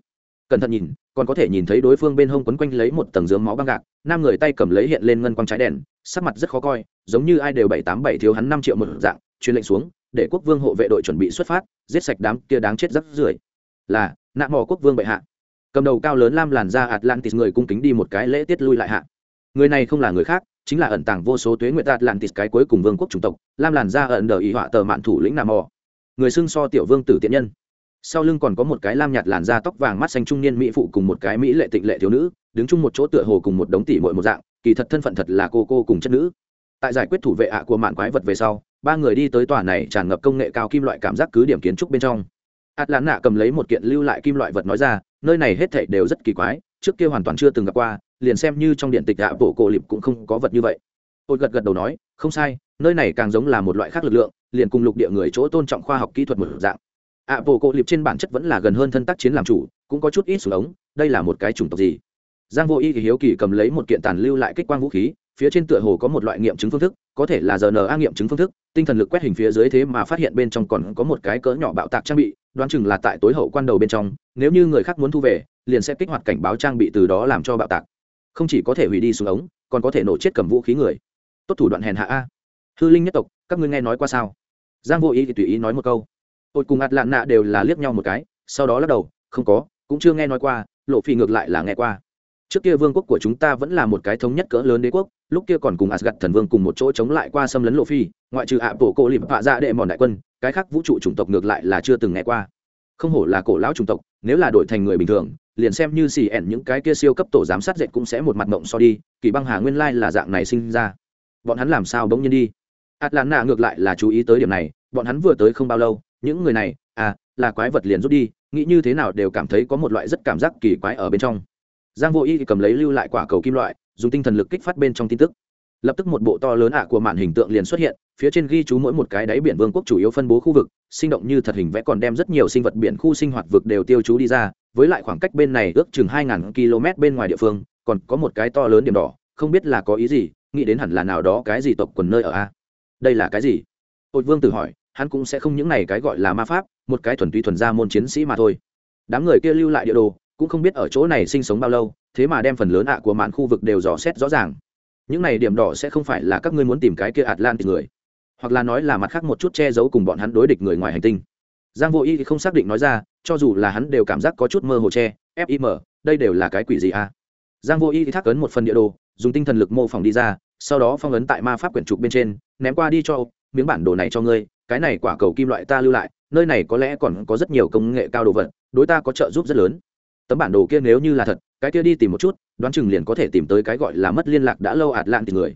Cẩn thận nhìn, còn có thể nhìn thấy đối phương bên hông quấn quanh lấy một tầng dướng máu băng gạc, nam người tay cầm lấy hiện lên ngân quang trái đèn sắc mặt rất khó coi, giống như ai đều bảy tám bảy thiếu hắn năm triệu một dạng, truyền lệnh xuống, để quốc vương hộ vệ đội chuẩn bị xuất phát, giết sạch đám kia đáng chết rắc rưởi. Là, nạ mò quốc vương bệ hạ. Cầm đầu cao lớn lam làn ra atlantis người cung kính đi một cái lễ tiết lui lại hạ. Người này không là người khác, chính là ẩn tàng vô số tuế nguyện atlantis cái cuối cùng vương quốc chủng tộc, lam làn ra ẩn đờ ý họa tờ mạn thủ lĩnh nạ mò. Người xưng so tiểu vương tử tiện nhân. Sau lưng còn có một cái lam nhạt làn da tóc vàng mắt xanh trung niên mỹ phụ cùng một cái mỹ lệ tịnh lệ thiếu nữ, đứng chung một chỗ tựa hồ cùng một đống tỉ mội một dạng kỳ thật thân phận thật là cô cô cùng chất nữ. Tại giải quyết thủ vệ ạ của mạn quái vật về sau, ba người đi tới tòa này tràn ngập công nghệ cao kim loại cảm giác cứ điểm kiến trúc bên trong. Ạt lán nạ cầm lấy một kiện lưu lại kim loại vật nói ra, nơi này hết thảy đều rất kỳ quái, trước kia hoàn toàn chưa từng gặp qua, liền xem như trong điện tịch ạ bộ cổ lịp cũng không có vật như vậy. Tôi gật gật đầu nói, không sai, nơi này càng giống là một loại khác lực lượng, liền cùng lục địa người chỗ tôn trọng khoa học kỹ thuật một dạng. Ạ bộ cổ lịp trên bản chất vẫn là gần hơn thân tác chiến làm chủ, cũng có chút ít xuống ống, đây là một cái chủng tộc gì? Giang vô y thì hiếu kỳ cầm lấy một kiện tàn lưu lại kích quang vũ khí, phía trên tựa hồ có một loại nghiệm chứng phương thức, có thể là rna nghiệm chứng phương thức, tinh thần lực quét hình phía dưới thế mà phát hiện bên trong còn có một cái cỡ nhỏ bạo tạc trang bị, đoán chừng là tại tối hậu quan đầu bên trong, nếu như người khác muốn thu về, liền sẽ kích hoạt cảnh báo trang bị từ đó làm cho bạo tạc. Không chỉ có thể hủy đi xuống ống, còn có thể nổ chết cầm vũ khí người. Tốt thủ đoạn hèn hạ a. Hư linh nhất tộc, các ngươi nghe nói qua sao? Giang vô ý thì tùy ý nói một câu. Ôi, cùng ạt lạn nạ đều là liếc nhau một cái, sau đó lắc đầu, không có, cũng chưa nghe nói qua, lộ phi ngược lại là nghe qua trước kia vương quốc của chúng ta vẫn là một cái thống nhất cỡ lớn đế quốc, lúc kia còn cùng asgad thần vương cùng một chỗ chống lại qua xâm lấn lộ phi, ngoại trừ ạ bộ cổ lìm hạ ra dạ đệ mòn đại quân, cái khác vũ trụ chủng tộc ngược lại là chưa từng nghe qua. Không hổ là cổ lão chủng tộc, nếu là đổi thành người bình thường, liền xem như xì ẻn những cái kia siêu cấp tổ giám sát dệt cũng sẽ một mặt mộng so đi, kỳ băng hà nguyên lai là dạng này sinh ra. Bọn hắn làm sao bỗng nhiên đi? Atlanta ngược lại là chú ý tới điểm này, bọn hắn vừa tới không bao lâu, những người này à là quái vật liền rút đi, nghĩ như thế nào đều cảm thấy có một loại rất cảm giác kỳ quái ở bên trong giang vô y cầm lấy lưu lại quả cầu kim loại, dùng tinh thần lực kích phát bên trong tin tức. Lập tức một bộ to lớn ạ của màn hình tượng liền xuất hiện, phía trên ghi chú mỗi một cái đáy biển vương quốc chủ yếu phân bố khu vực, sinh động như thật hình vẽ còn đem rất nhiều sinh vật biển khu sinh hoạt vực đều tiêu chú đi ra, với lại khoảng cách bên này ước chừng hai ngàn km bên ngoài địa phương, còn có một cái to lớn điểm đỏ, không biết là có ý gì, nghĩ đến hẳn là nào đó cái gì tộc quần nơi ở a. Đây là cái gì? Hội vương tự hỏi, hắn cũng sẽ không những này cái gọi là ma pháp, một cái thuần túy thuần ra môn chiến sĩ mà thôi. Đám người kia lưu lại địa đồ cũng không biết ở chỗ này sinh sống bao lâu, thế mà đem phần lớn ạ của mạn khu vực đều dò xét rõ ràng. Những này điểm đỏ sẽ không phải là các ngươi muốn tìm cái kia atlantis người, hoặc là nói là mặt khác một chút che giấu cùng bọn hắn đối địch người ngoài hành tinh. Giang vô y thì không xác định nói ra, cho dù là hắn đều cảm giác có chút mơ hồ che fim đây đều là cái quỷ gì à giang vô y thì thắc ấn một phần địa đồ, dùng tinh thần lực mô phỏng đi ra, sau đó phong ấn tại ma pháp quyển trục bên trên, ném qua đi cho miếng bản đồ này cho ngươi, cái này quả cầu kim loại ta lưu lại, nơi này có lẽ còn có rất nhiều công nghệ cao đồ vật, đối ta có trợ giúp rất lớn tấm bản đồ kia nếu như là thật, cái kia đi tìm một chút, đoán chừng liền có thể tìm tới cái gọi là mất liên lạc đã lâu ạt lạn tìm người.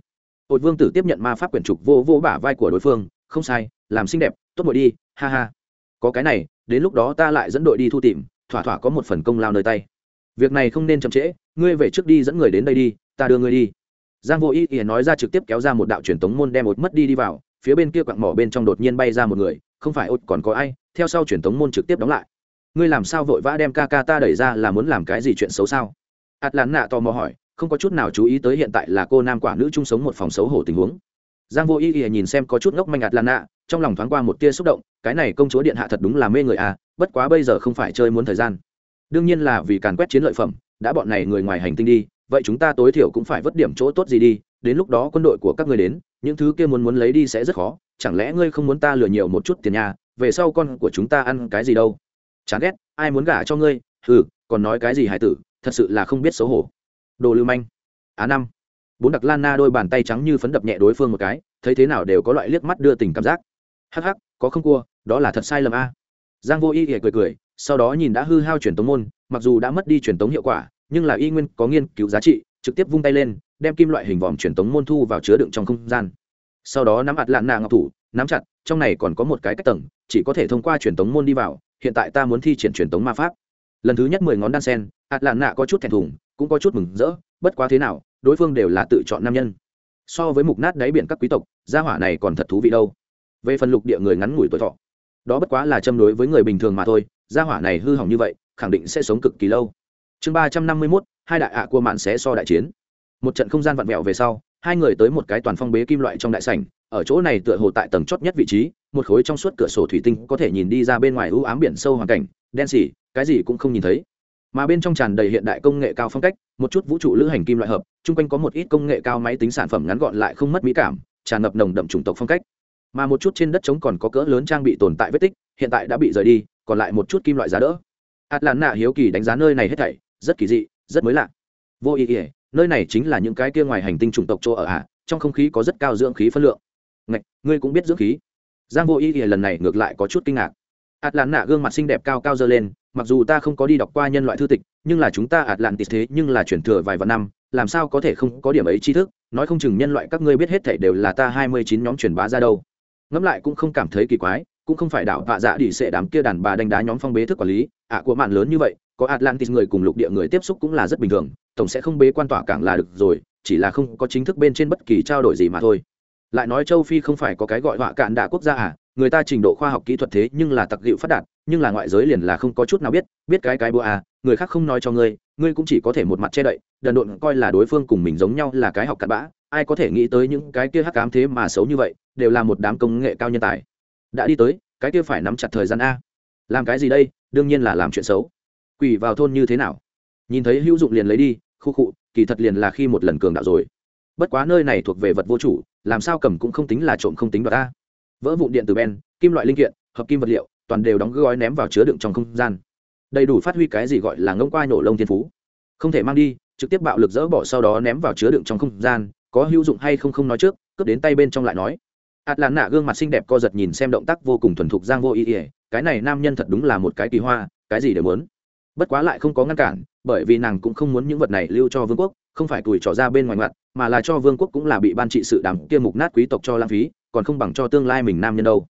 Hội vương tử tiếp nhận ma pháp quyển trục vô vô bả vai của đối phương, không sai, làm xinh đẹp, tốt bội đi, ha ha. Có cái này, đến lúc đó ta lại dẫn đội đi thu tìm, thỏa thỏa có một phần công lao nơi tay. Việc này không nên chậm trễ, ngươi về trước đi dẫn người đến đây đi, ta đưa ngươi đi. Giang vô ý ý nói ra trực tiếp kéo ra một đạo truyền tống môn đem ột mất đi đi vào, phía bên kia quặng mỏ bên trong đột nhiên bay ra một người, không phải ột còn có ai, theo sau truyền tống môn trực tiếp đóng lại ngươi làm sao vội vã đem ca ca ta đẩy ra là muốn làm cái gì chuyện xấu sao? Ạt lán nạ tò mò hỏi, không có chút nào chú ý tới hiện tại là cô nam quả nữ chung sống một phòng xấu hổ tình huống. Giang vô ý ý nhìn xem có chút ngốc manh ạt lán nạ trong lòng thoáng qua một tia xúc động, cái này công chúa điện hạ thật đúng là mê người à bất quá bây giờ không phải chơi muốn thời gian. Đương nhiên là vì càn quét chiến lợi phẩm, đã bọn này người ngoài hành tinh đi, vậy chúng ta tối thiểu cũng phải vất điểm chỗ tốt gì đi, đến lúc đó quân đội của các ngươi đến, những thứ kia muốn muốn lấy đi sẽ rất khó, chẳng lẽ ngươi không muốn ta lừa nhiều một chút tiền nhà, về sau con của chúng ta ăn cái gì đâu? Chán ghét, ai muốn gả cho ngươi? Ừ còn nói cái gì hải tử, thật sự là không biết xấu hổ. Đồ lưu manh. Á năm. Bốn đặc lan na đôi bàn tay trắng như phấn đập nhẹ đối phương một cái, thấy thế nào đều có loại liếc mắt đưa tình cảm giác. Hắc hắc, có không cua, đó là thật sai lầm a. Giang vô y hề cười cười, sau đó nhìn đã hư hao truyền tống môn, mặc dù đã mất đi truyền tống hiệu quả, nhưng là y nguyên có nghiên cứu giá trị, trực tiếp vung tay lên, đem kim loại hình vòm truyền tống môn thu vào chứa đựng trong không gian. Sau đó nắm ạt lạn nạ ngọc thủ, nắm chặt, trong này còn có một cái cách tầng, chỉ có thể thông qua truyền tống môn đi vào hiện tại ta muốn thi triển truyền tống ma pháp. Lần thứ nhất mười ngón đan sen ạt lạn nạ có chút thẹn thùng, cũng có chút mừng rỡ, bất quá thế nào, đối phương đều là tự chọn nam nhân. So với mục nát đáy biển các quý tộc, gia hỏa này còn thật thú vị đâu. Về phần lục địa người ngắn ngủi tuổi thọ, đó bất quá là châm đối với người bình thường mà thôi, gia hỏa này hư hỏng như vậy, khẳng định sẽ sống cực kỳ lâu. Chương ba trăm năm mươi mốt, hai đại ạ à cua mạn sẽ so đại chiến. Một trận không gian vặn vẹo về sau, hai người tới một cái toàn phong bế kim loại trong đại sảnh, ở chỗ này tựa hồ tại tầng chót nhất vị trí một khối trong suốt cửa sổ thủy tinh có thể nhìn đi ra bên ngoài ưu ám biển sâu hoàn cảnh đen xỉ cái gì cũng không nhìn thấy. Mà bên trong tràn đầy hiện đại công nghệ cao phong cách một chút vũ trụ lữ hành kim loại hợp chung quanh có một ít công nghệ cao máy tính sản phẩm ngắn gọn lại không mất mỹ cảm tràn ngập nồng đậm chủng tộc phong cách. Mà một chút trên đất trống còn có cỡ lớn trang bị tồn tại vết tích hiện tại đã bị rời đi còn lại một chút kim loại giá đỡ. Atlanta hiếu kỳ đánh giá nơi này hết thảy rất kỳ dị rất mới lạ. Vô ý ỉa nơi này chính là những cái kia ngoài hành tinh chủng tộc chỗ ở ạ trong không khí có rất cao dưỡng khí phân lượng. Ngạch, ngươi cũng biết dưỡng khí giang vô ý ỉa lần này ngược lại có chút kinh ngạc. Atlanta gương mặt xinh đẹp cao cao dơ lên, mặc dù ta không có đi đọc qua nhân loại thư tịch, nhưng là chúng ta atlantis thế nhưng là chuyển thừa vài vạn năm, làm sao có thể không có điểm ấy tri thức? Nói không chừng nhân loại các ngươi biết hết thể đều là ta hai mươi chín nhóm truyền bá ra đâu. Ngẫm lại cũng không cảm thấy kỳ quái, cũng không phải đảo vạ dạ đi sệ đám kia đàn bà đánh đá nhóm phong bế thức quản lý, ạ, của mạn lớn như vậy, có atlantis người cùng lục địa người tiếp xúc cũng là rất bình thường, tổng sẽ không bế quan tỏa cảng là được rồi, chỉ là không có chính thức bên trên bất kỳ trao đổi gì mà thôi lại nói châu phi không phải có cái gọi họa cạn đạ quốc gia à người ta trình độ khoa học kỹ thuật thế nhưng là tặc dịu phát đạt, nhưng là ngoại giới liền là không có chút nào biết biết cái cái búa à người khác không nói cho ngươi ngươi cũng chỉ có thể một mặt che đậy, đần độn coi là đối phương cùng mình giống nhau là cái học cặn bã, ai có thể nghĩ tới những cái kia hắc cám thế mà xấu như vậy, đều là một đám công nghệ cao nhân tài. Đã đi tới, cái kia phải nắm chặt thời gian a. Làm cái gì đây, đương nhiên là làm chuyện xấu. Quỷ vào thôn như thế nào? Nhìn thấy hữu dụng liền lấy đi, khu khụ kỳ thật liền là khi một lần cường đạo rồi. Bất quá nơi này thuộc về vật vô chủ làm sao cầm cũng không tính là trộm không tính đoạt ta. Vỡ vụn điện từ ben, kim loại linh kiện, hợp kim vật liệu, toàn đều đóng gói ném vào chứa đựng trong không gian. Đầy đủ phát huy cái gì gọi là ngông qua nổ lông thiên phú. Không thể mang đi, trực tiếp bạo lực dỡ bỏ sau đó ném vào chứa đựng trong không gian, có hữu dụng hay không không nói trước, cướp đến tay bên trong lại nói. Ạt làn nạ gương mặt xinh đẹp co giật nhìn xem động tác vô cùng thuần thục giang vô ý ỉa, cái này nam nhân thật đúng là một cái kỳ hoa, cái gì đều muốn. Bất quá lại không có ngăn cản, bởi vì nàng cũng không muốn những vật này lưu cho vương quốc, không phải tuổi trò ra bên ngoài mặt mà là cho vương quốc cũng là bị ban trị sự đàm kia mục nát quý tộc cho lãng phí, còn không bằng cho tương lai mình nam nhân đâu.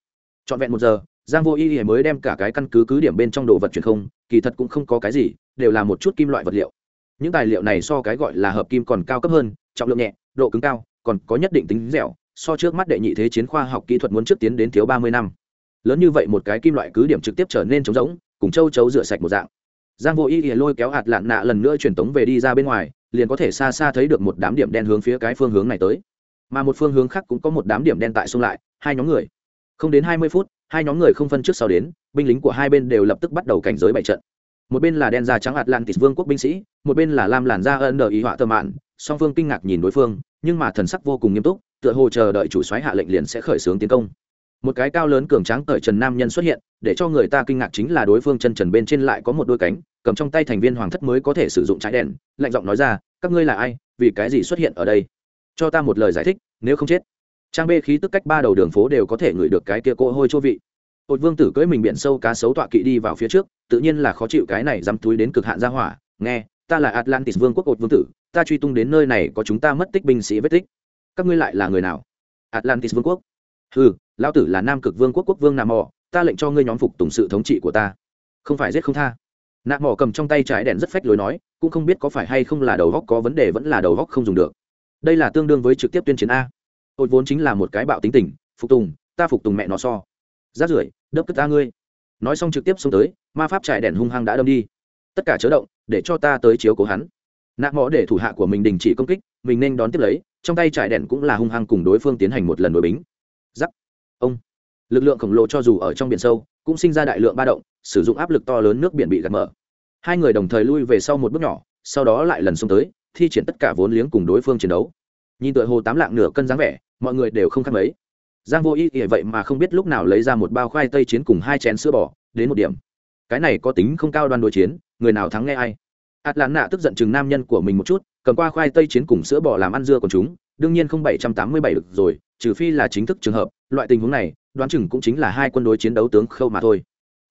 Trọn vẹn một giờ, giang vô y mới đem cả cái căn cứ cứ điểm bên trong đồ vật truyền không, kỳ thật cũng không có cái gì, đều là một chút kim loại vật liệu. Những tài liệu này so cái gọi là hợp kim còn cao cấp hơn, trọng lượng nhẹ, độ cứng cao, còn có nhất định tính dẻo, so trước mắt đệ nhị thế chiến khoa học kỹ thuật muốn trước tiến đến thiếu ba mươi năm. Lớn như vậy một cái kim loại cứ điểm trực tiếp trở nên trống rỗng, cùng châu chấu rửa sạch một dạng. Giang vô y lôi kéo hạt lạn nạ lần nữa truyền tống về đi ra bên ngoài liền có thể xa xa thấy được một đám điểm đen hướng phía cái phương hướng này tới. Mà một phương hướng khác cũng có một đám điểm đen tại xung lại, hai nhóm người. Không đến hai mươi phút, hai nhóm người không phân trước sau đến, binh lính của hai bên đều lập tức bắt đầu cảnh giới bảy trận. Một bên là đen da trắng atlantis vương quốc binh sĩ, một bên là lam làn da ân đờ ý họa tơ mạn. Song phương kinh ngạc nhìn đối phương, nhưng mà thần sắc vô cùng nghiêm túc, tựa hồ chờ đợi chủ soái hạ lệnh liền sẽ khởi xướng tiến công. Một cái cao lớn cường tráng cởi trần nam nhân xuất hiện, để cho người ta kinh ngạc chính là đối phương chân trần bên trên lại có một đôi cánh, cầm trong tay thành viên hoàng thất mới có thể sử dụng trái đèn, lạnh giọng nói ra các ngươi là ai, vì cái gì xuất hiện ở đây? Cho ta một lời giải thích, nếu không chết. Trang bê khí tức cách ba đầu đường phố đều có thể ngửi được cái kia cỗ hôi chỗ vị. Hột vương tử cưỡi mình biển sâu cá sấu tọa kỵ đi vào phía trước, tự nhiên là khó chịu cái này dám túi đến cực hạn ra hỏa. Nghe, ta là atlantis vương quốc Hột vương tử, ta truy tung đến nơi này có chúng ta mất tích binh sĩ vết tích. Các ngươi lại là người nào? Atlantis vương quốc. Ừ lao tử là nam cực vương quốc quốc vương nam mò, ta lệnh cho ngươi nhóm phục tùng sự thống trị của ta. Không phải giết không tha nạ mỏ cầm trong tay trái đèn rất phách lối nói, cũng không biết có phải hay không là đầu góc có vấn đề vẫn là đầu góc không dùng được. Đây là tương đương với trực tiếp tuyên chiến a. Ôi, vốn chính là một cái bạo tính tình, phục tùng, ta phục tùng mẹ nó so. Rát rưởi, đớp cất ta ngươi. Nói xong trực tiếp xông tới, ma pháp trải đèn hung hăng đã đâm đi. Tất cả chớ động, để cho ta tới chiếu cố hắn. Nạ mỏ để thủ hạ của mình đình chỉ công kích, mình nên đón tiếp lấy, trong tay trải đèn cũng là hung hăng cùng đối phương tiến hành một lần đối bính. Giắc ông. Lực lượng khổng lồ cho dù ở trong biển sâu cũng sinh ra đại lượng ba động, sử dụng áp lực to lớn nước biển bị gạt mở. Hai người đồng thời lui về sau một bước nhỏ, sau đó lại lần xông tới, thi triển tất cả vốn liếng cùng đối phương chiến đấu. Nhìn tựa hồ tám lạng nửa cân dáng vẻ, mọi người đều không khác mấy. Giang vô ý ỉa vậy mà không biết lúc nào lấy ra một bao khoai tây chiến cùng hai chén sữa bò, đến một điểm. Cái này có tính không cao đoan đối chiến, người nào thắng nghe ai. Ạt lán nạ tức giận chừng nam nhân của mình một chút, cầm qua khoai tây chiến cùng sữa bò làm ăn dưa của chúng, đương nhiên không bảy trăm tám mươi bảy được rồi, trừ phi là chính thức trường hợp. Loại tình huống này đoán chừng cũng chính là hai quân đối chiến đấu tướng khâu mà thôi.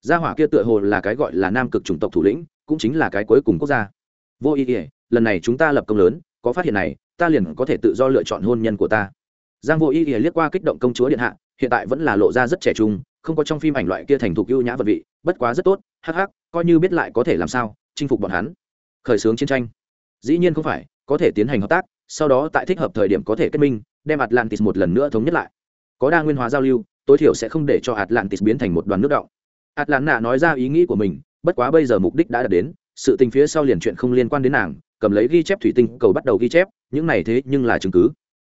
Gia hỏa kia tựa hồ là cái gọi là nam cực chủng tộc thủ lĩnh, cũng chính là cái cuối cùng quốc gia. Vô ý ỉa lần này chúng ta lập công lớn, có phát hiện này, ta liền có thể tự do lựa chọn hôn nhân của ta. Giang vô ý ỉa liếc qua kích động công chúa điện hạ, hiện tại vẫn là lộ ra rất trẻ trung, không có trong phim ảnh loại kia thành thục ưu nhã vật vị, bất quá rất tốt, hắc hắc, coi như biết lại có thể làm sao, chinh phục bọn hắn. Khởi xướng chiến tranh. Dĩ nhiên không phải, có thể tiến hành hợp tác, sau đó tại thích hợp thời điểm có thể kết minh, đem atlantis một lần nữa thống nhất lại. Có đa nguyên hóa giao lưu tối thiểu sẽ không để cho atlantis biến thành một đoàn nước động atlanta nói ra ý nghĩ của mình, bất quá bây giờ mục đích đã đạt đến, sự tình phía sau liền chuyện không liên quan đến nàng, cầm lấy ghi chép thủy tinh, cầu bắt đầu ghi chép, những này thế nhưng là chứng cứ.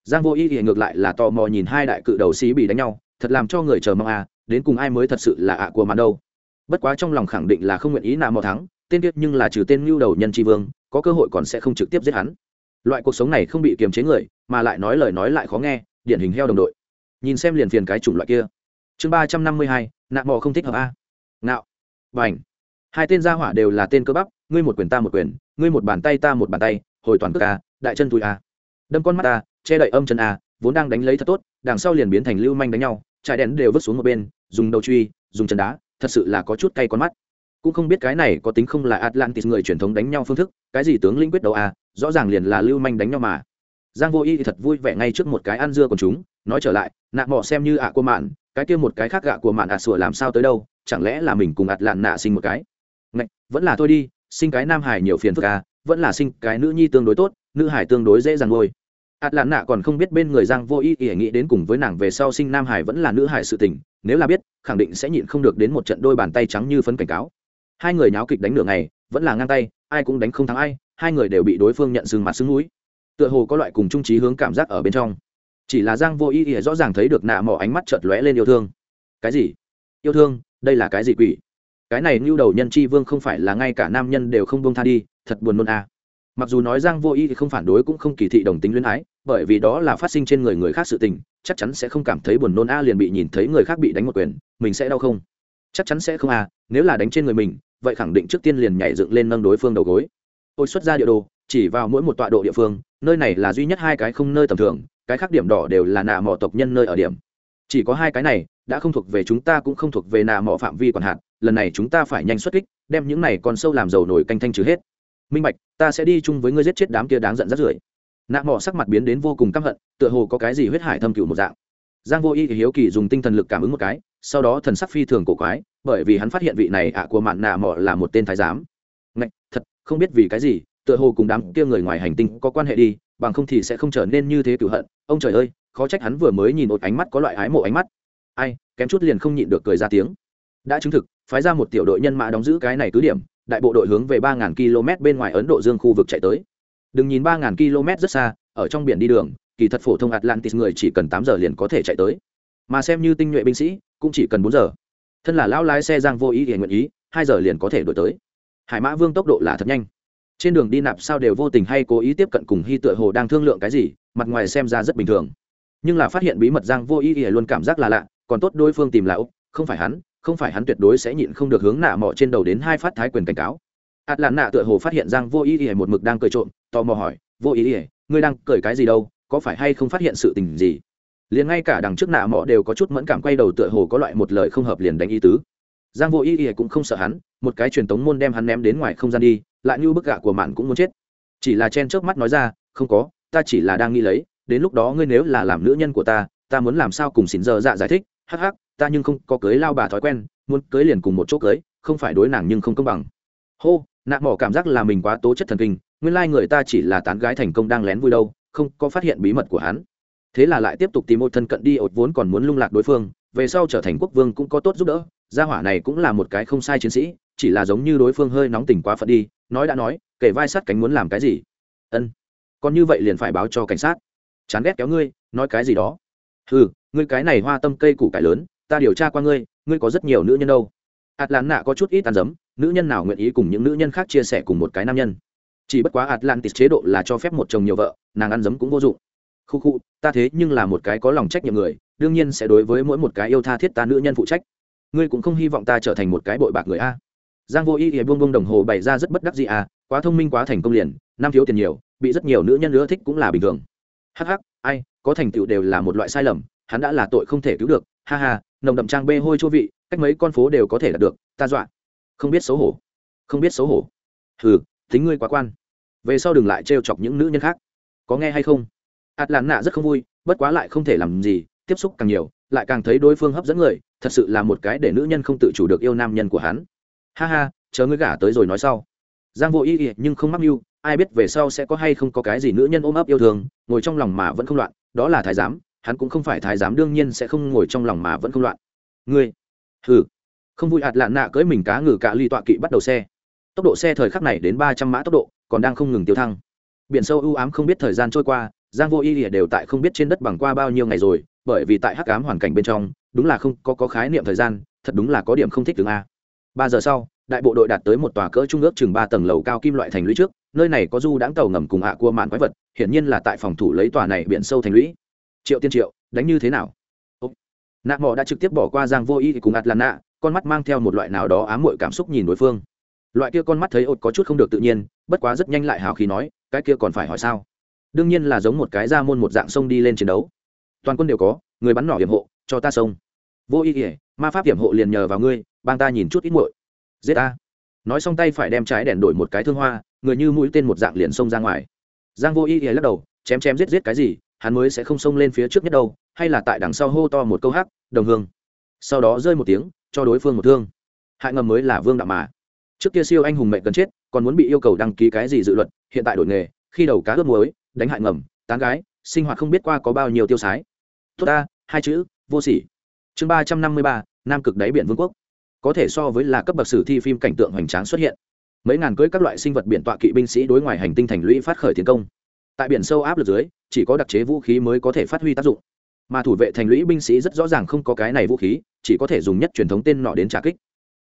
Giang vô ý thì ngược lại là tò mò nhìn hai đại cự đầu xí bị đánh nhau, thật làm cho người chờ mong à đến cùng ai mới thật sự là ạ của màn đâu. Bất quá trong lòng khẳng định là không nguyện ý nào mò thắng, tên tiết nhưng là trừ tên lưu đầu nhân tri vương, có cơ hội còn sẽ không trực tiếp giết hắn. Loại cuộc sống này không bị kiềm chế người, mà lại nói lời nói lại khó nghe, điển hình heo đồng đội nhìn xem liền phiền cái chủng loại kia. Chương ba trăm năm mươi hai nạn mò không thích hợp a. Ngạo. Và ảnh hai tên gia hỏa đều là tên cơ bắp, ngươi một quyền ta một quyền, ngươi một bàn tay ta một bàn tay, hồi toàn cước a, đại chân túi a. Đâm con mắt ta che đậy âm chân a, vốn đang đánh lấy thật tốt, đằng sau liền biến thành lưu manh đánh nhau, trại đèn đều vứt xuống một bên, dùng đầu truy, dùng chân đá, thật sự là có chút cay con mắt. Cũng không biết cái này có tính không là atlantis người truyền thống đánh nhau phương thức, cái gì tướng linh quyết đầu a, rõ ràng liền là lưu manh đánh nhau mà. Giang vô y thì thật vui vẻ ngay trước một cái ăn dưa của chúng nói trở lại nạ mỏ xem như ạ của mạn cái kia một cái khác gạ của mạn ạ sủa làm sao tới đâu chẳng lẽ là mình cùng ạt lạn nạ sinh một cái? Ngạch, vẫn là thôi đi sinh cái nam hải nhiều phiền phức à vẫn là sinh cái nữ nhi tương đối tốt nữ hải tương đối dễ dàng ngôi ạt lạn nạ còn không biết bên người giang vô ý ỉa nghĩ đến cùng với nàng về sau sinh nam hải vẫn là nữ hải sự tình nếu là biết khẳng định sẽ nhịn không được đến một trận đôi bàn tay trắng như phấn cảnh cáo. Hai người nháo kịch đánh nửa ngày vẫn là ngang tay ai cũng đánh không thắng ai hai người đều bị đối phương nhận sừng mặt sưng núi. Tựa hồ có loại cùng trung trí hướng cảm giác ở bên trong chỉ là giang vô ý ỉa rõ ràng thấy được nạ mỏ ánh mắt chợt lóe lên yêu thương. Cái gì? Yêu thương? Đây là cái gì quỷ? Cái này như đầu nhân chi vương không phải là ngay cả nam nhân đều không buông tha đi, thật buồn nôn à. mặc dù nói giang vô ý thì không phản đối cũng không kỳ thị đồng tính luyến ái, bởi vì đó là phát sinh trên người người khác sự tình, chắc chắn sẽ không cảm thấy buồn nôn a liền bị nhìn thấy người khác bị đánh một quyền, mình sẽ đau không? Chắc chắn sẽ không a nếu là đánh trên người mình, vậy khẳng định trước tiên liền nhảy dựng lên nâng đối phương đầu gối. Ôi xuất ra địa đồ, chỉ vào mỗi một tọa độ địa phương, nơi này là duy nhất hai cái không nơi tầm thường cái khác điểm đỏ đều là nạ mỏ tộc nhân nơi ở điểm. Chỉ có hai cái này đã không thuộc về chúng ta cũng không thuộc về nạ mỏ phạm vi còn hạn lần này chúng ta phải nhanh xuất kích đem những này còn sâu làm dầu nổi canh thanh trừ hết. Minh bạch ta sẽ đi chung với ngươi giết chết đám kia đáng giận rất rưởi. Nạ mỏ sắc mặt biến đến vô cùng căm hận tựa hồ có cái gì huyết hải thâm cựu một dạng. Giang vô y hiếu kỳ dùng tinh thần lực cảm ứng một cái sau đó thần sắc phi thường cổ quái bởi vì hắn phát hiện vị này ạ của mạn nạ mỏ là một tên thái giám. Ngạch, thật không biết vì cái gì tựa hồ cùng đám kia người ngoài hành tinh có quan hệ đi bằng không thì sẽ không trở nên như thế cửu hận. Ông trời ơi, khó trách hắn vừa mới nhìn một ánh mắt có loại ái mộ ánh mắt. Ai, kém chút liền không nhịn được cười ra tiếng. Đã chứng thực, phái ra một tiểu đội nhân mã đóng giữ cái này cứ điểm, đại bộ đội hướng về ba km bên ngoài ấn độ dương khu vực chạy tới. Đừng nhìn ba km rất xa, ở trong biển đi đường, kỳ thật phổ thông atlantis người chỉ cần tám giờ liền có thể chạy tới. Mà xem như tinh nhuệ binh sĩ, cũng chỉ cần bốn giờ. Thân là lão lái xe giang vô ý hiện nguyện ý, hai giờ liền có thể đổi tới. Hải mã vương tốc độ là thật nhanh trên đường đi nạp sao đều vô tình hay cố ý tiếp cận cùng hy tựa hồ đang thương lượng cái gì, mặt ngoài xem ra rất bình thường. Nhưng là phát hiện bí mật giang vô ý ỉa luôn cảm giác là lạ, còn tốt đối phương tìm là úc, không phải hắn, không phải hắn tuyệt đối sẽ nhịn không được hướng nạ mọ trên đầu đến hai phát thái quyền cảnh cáo. Ạt lạn nạ tựa hồ phát hiện giang vô ý ỉa một mực đang cười trộm, tò mò hỏi, vô ý ỉa ngươi đang cười cái gì đâu, có phải hay không phát hiện sự tình gì? Liền ngay cả đằng trước nạ mọ đều có chút mẫn cảm quay đầu tựa hồ có loại một lời không hợp liền đánh ý tứ. Giang vô ý ỉa cũng không sợ hắn, một cái truyền tống môn đem hắn ném đến ngoài không gian đi lại như bức gạ của mạn cũng muốn chết. Chỉ là chen trước mắt nói ra, không có, ta chỉ là đang nghĩ lấy, đến lúc đó ngươi nếu là làm nữ nhân của ta ta muốn làm sao cùng xin giờ dạ giải thích, hắc hắc, ta nhưng không có cưới lao bà thói quen, muốn cưới liền cùng một chỗ cưới, không phải đối nàng nhưng không công bằng. Hô, nạ mỏ cảm giác là mình quá tố chất thần kinh, nguyên lai người ta chỉ là tán gái thành công đang lén vui đâu, không có phát hiện bí mật của hắn. Thế là lại tiếp tục tìm một thân cận đi, ột vốn còn muốn lung lạc đối phương, về sau trở thành quốc vương cũng có tốt giúp đỡ, gia hỏa này cũng là một cái không sai chiến sĩ chỉ là giống như đối phương hơi nóng tình quá phận đi, nói đã nói, kể vai sát cánh muốn làm cái gì? Ân, còn như vậy liền phải báo cho cảnh sát. Chán ghét kéo ngươi, nói cái gì đó. Ừ ngươi cái này hoa tâm cây củ cải lớn, ta điều tra qua ngươi ngươi có rất nhiều nữ nhân đâu. Ạt lán nạ có chút ít tàn giấm nữ nhân nào nguyện ý cùng những nữ nhân khác chia sẻ cùng một cái nam nhân? Chỉ bất quá atlantis chế độ là cho phép một chồng nhiều vợ, nàng ăn giấm cũng vô dụng. Khu khu, ta thế nhưng là một cái có lòng trách nhiệm người, đương nhiên sẽ đối với mỗi một cái yêu tha thiết ta nữ nhân phụ trách. Ngươi cũng không hy vọng ta trở thành một cái bội bạc người a giang vô y thì buông buông đồng hồ bày ra rất bất đắc dĩ à? quá thông minh quá thành công liền nam thiếu tiền nhiều, bị rất nhiều nữ nhân nữa thích cũng là bình thường. Hắc hắc, ai, có thành tựu đều là một loại sai lầm, hắn đã là tội không thể cứu được, ha ha, nồng đậm trang bê hôi chua vị, cách mấy con phố đều có thể đạt được, ta dọa. Không biết xấu hổ, không biết xấu hổ. Hừ, tính ngươi quá quan. Về sau đừng lại trêu chọc những nữ nhân khác. Có nghe hay không? Ạt làn nạ rất không vui, bất quá lại không thể làm gì, tiếp xúc càng nhiều, lại càng thấy đối phương hấp dẫn người, thật sự là một cái để nữ nhân không tự chủ được yêu nam nhân của hắn ha ha chờ ngươi gả tới rồi nói sau. Giang vô ý ý nhưng không mắc mưu ai biết về sau sẽ có hay không có cái gì nữ nhân ôm ấp yêu thương ngồi trong lòng mà vẫn không loạn đó là thái giám hắn cũng không phải thái giám đương nhiên sẽ không ngồi trong lòng mà vẫn không loạn. Ngươi hừ không vui hạt lạn nạ cưỡi mình cá ngừ cả ly tọa kỵ bắt đầu xe. Tốc độ xe thời khắc này đến ba trăm mã tốc độ còn đang không ngừng tiêu thăng. Biển sâu ưu ám không biết thời gian trôi qua giang vô ý lìa đều tại không biết trên đất bằng qua bao nhiêu ngày rồi bởi vì tại hắc ám hoàn cảnh bên trong đúng là không có, có khái niệm thời gian thật đúng là có điểm không thích đường a ba giờ sau, đại bộ đội đạt tới một tòa cỡ trung ước chừng ba tầng lầu cao kim loại thành lũy trước, nơi này có du đãng tàu ngầm cùng hạ cua mạn quái vật, hiển nhiên là tại phòng thủ lấy tòa này biển sâu thành lũy. Triệu tiên triệu, đánh như thế nào? Nạ mỏ đã trực tiếp bỏ qua giang vô y cùng ạt nạ con mắt mang theo một loại nào đó ám muội cảm xúc nhìn đối phương. Loại kia con mắt thấy ột có chút không được tự nhiên, bất quá rất nhanh lại hào khí nói, cái kia còn phải hỏi sao? Đương nhiên là giống một cái ra môn một dạng sông đi lên chiến đấu. Toàn quân đều có, người bắn nỏ hiểm hộ, cho ta sông. Vô Y ỉa ma pháp hiểm hộ liền nhờ vào ngươi bang ta nhìn chút ít muội. Giết ta. Nói xong tay phải đem trái đèn đổi một cái thương hoa, người như mũi tên một dạng liền xông ra ngoài. Giang vô ý y lắc đầu, chém chém giết giết cái gì, hắn mới sẽ không xông lên phía trước nhất đâu, hay là tại đằng sau hô to một câu hát đồng hương. Sau đó rơi một tiếng, cho đối phương một thương. Hại ngầm mới là vương đạo mà. Trước kia siêu anh hùng mệnh cần chết, còn muốn bị yêu cầu đăng ký cái gì dự luật, hiện tại đổi nghề, khi đầu cá ướp muối, đánh hại ngầm, tán gái, sinh hoạt không biết qua có bao nhiêu tiêu sái. Tốt ta, hai chữ, vô sỉ. Chương ba trăm năm mươi ba, nam cực đáy biển vương quốc có thể so với là cấp bậc sử thi phim cảnh tượng hoành tráng xuất hiện. Mấy ngàn cưỡi các loại sinh vật biển tọa kỵ binh sĩ đối ngoài hành tinh thành lũy phát khởi tiến công. Tại biển sâu áp lực dưới, chỉ có đặc chế vũ khí mới có thể phát huy tác dụng. Mà thủ vệ thành lũy binh sĩ rất rõ ràng không có cái này vũ khí, chỉ có thể dùng nhất truyền thống tên nọ đến trả kích.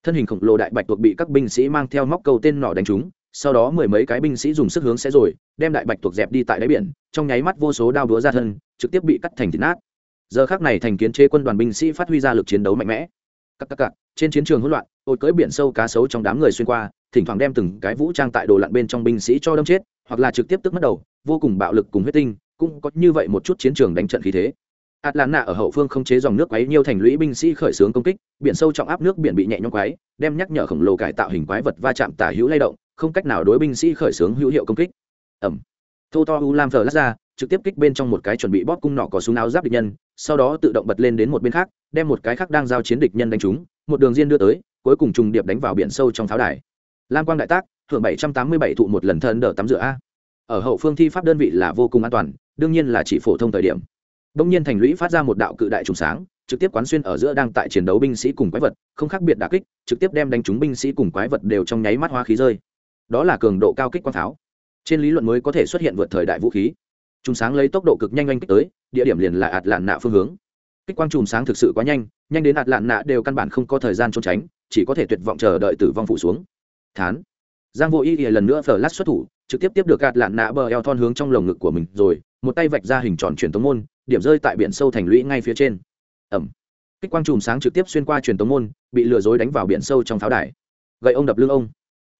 Thân hình khổng lồ đại bạch tuộc bị các binh sĩ mang theo móc câu tên nọ đánh trúng, sau đó mười mấy cái binh sĩ dùng sức hướng sẽ rồi, đem đại bạch tuộc dẹp đi tại đáy biển, trong nháy mắt vô số đao đúa ra thân, trực tiếp bị cắt thành thịt nát. Giờ khác này thành kiến chế quân đoàn binh sĩ phát huy ra lực chiến đấu mạnh mẽ. Các các các trên chiến trường hỗn loạn ôi cưỡi biển sâu cá sấu trong đám người xuyên qua thỉnh thoảng đem từng cái vũ trang tại đồ lặn bên trong binh sĩ cho đâm chết hoặc là trực tiếp tức mất đầu vô cùng bạo lực cùng huyết tinh cũng có như vậy một chút chiến trường đánh trận khí thế Atlanta ở hậu phương không chế dòng nước quấy nhiều thành lũy binh sĩ khởi xướng công kích, biển sâu trọng áp nước biển bị nhẹ nhõm quấy, đem nhắc nhở khổng lồ cải tạo hình quái vật va chạm tả hữu lay động, không cách nào đối binh sĩ khởi xướng hữu hiệu công kích. Ầm. Thô to Ulam lát ra, trực tiếp kích bên trong một cái chuẩn bị bóp cung nọ có súng áo giáp địch nhân, sau đó tự động bật lên đến một bên khác, đem một cái khác đang giao chiến địch nhân đánh trúng, một đường diên đưa tới, cuối cùng trùng điệp đánh vào biển sâu trong pháo đài. Lam quang đại tác, hưởng 787 thụ một lần thân đỡ tắm rửa a. Ở hậu phương thi pháp đơn vị là vô cùng an toàn, đương nhiên là chỉ phổ thông thời điểm Đông nhiên thành lũy phát ra một đạo cự đại trùng sáng, trực tiếp quán xuyên ở giữa đang tại chiến đấu binh sĩ cùng quái vật, không khác biệt đả kích, trực tiếp đem đánh trúng binh sĩ cùng quái vật đều trong nháy mắt hóa khí rơi. Đó là cường độ cao kích quang pháo. Trên lý luận mới có thể xuất hiện vượt thời đại vũ khí. Trùng sáng lấy tốc độ cực nhanh anh kích tới, địa điểm liền là ạt lạn nạ phương hướng. Kích quang chùm sáng thực sự quá nhanh, nhanh đến ạt lạn nạ đều căn bản không có thời gian trốn tránh, chỉ có thể tuyệt vọng chờ đợi tử vong phụ xuống. Thán. Giang Vô Y lần nữa lát xuất thủ, trực tiếp tiếp được ạt lạn nạ bờ eo thon hướng trong lồng ngực của mình, rồi một tay vạch ra hình tròn truyền tống môn, điểm rơi tại biển sâu thành lũy ngay phía trên ẩm kích quang chùm sáng trực tiếp xuyên qua truyền tống môn bị lừa dối đánh vào biển sâu trong pháo đài gậy ông đập lưng ông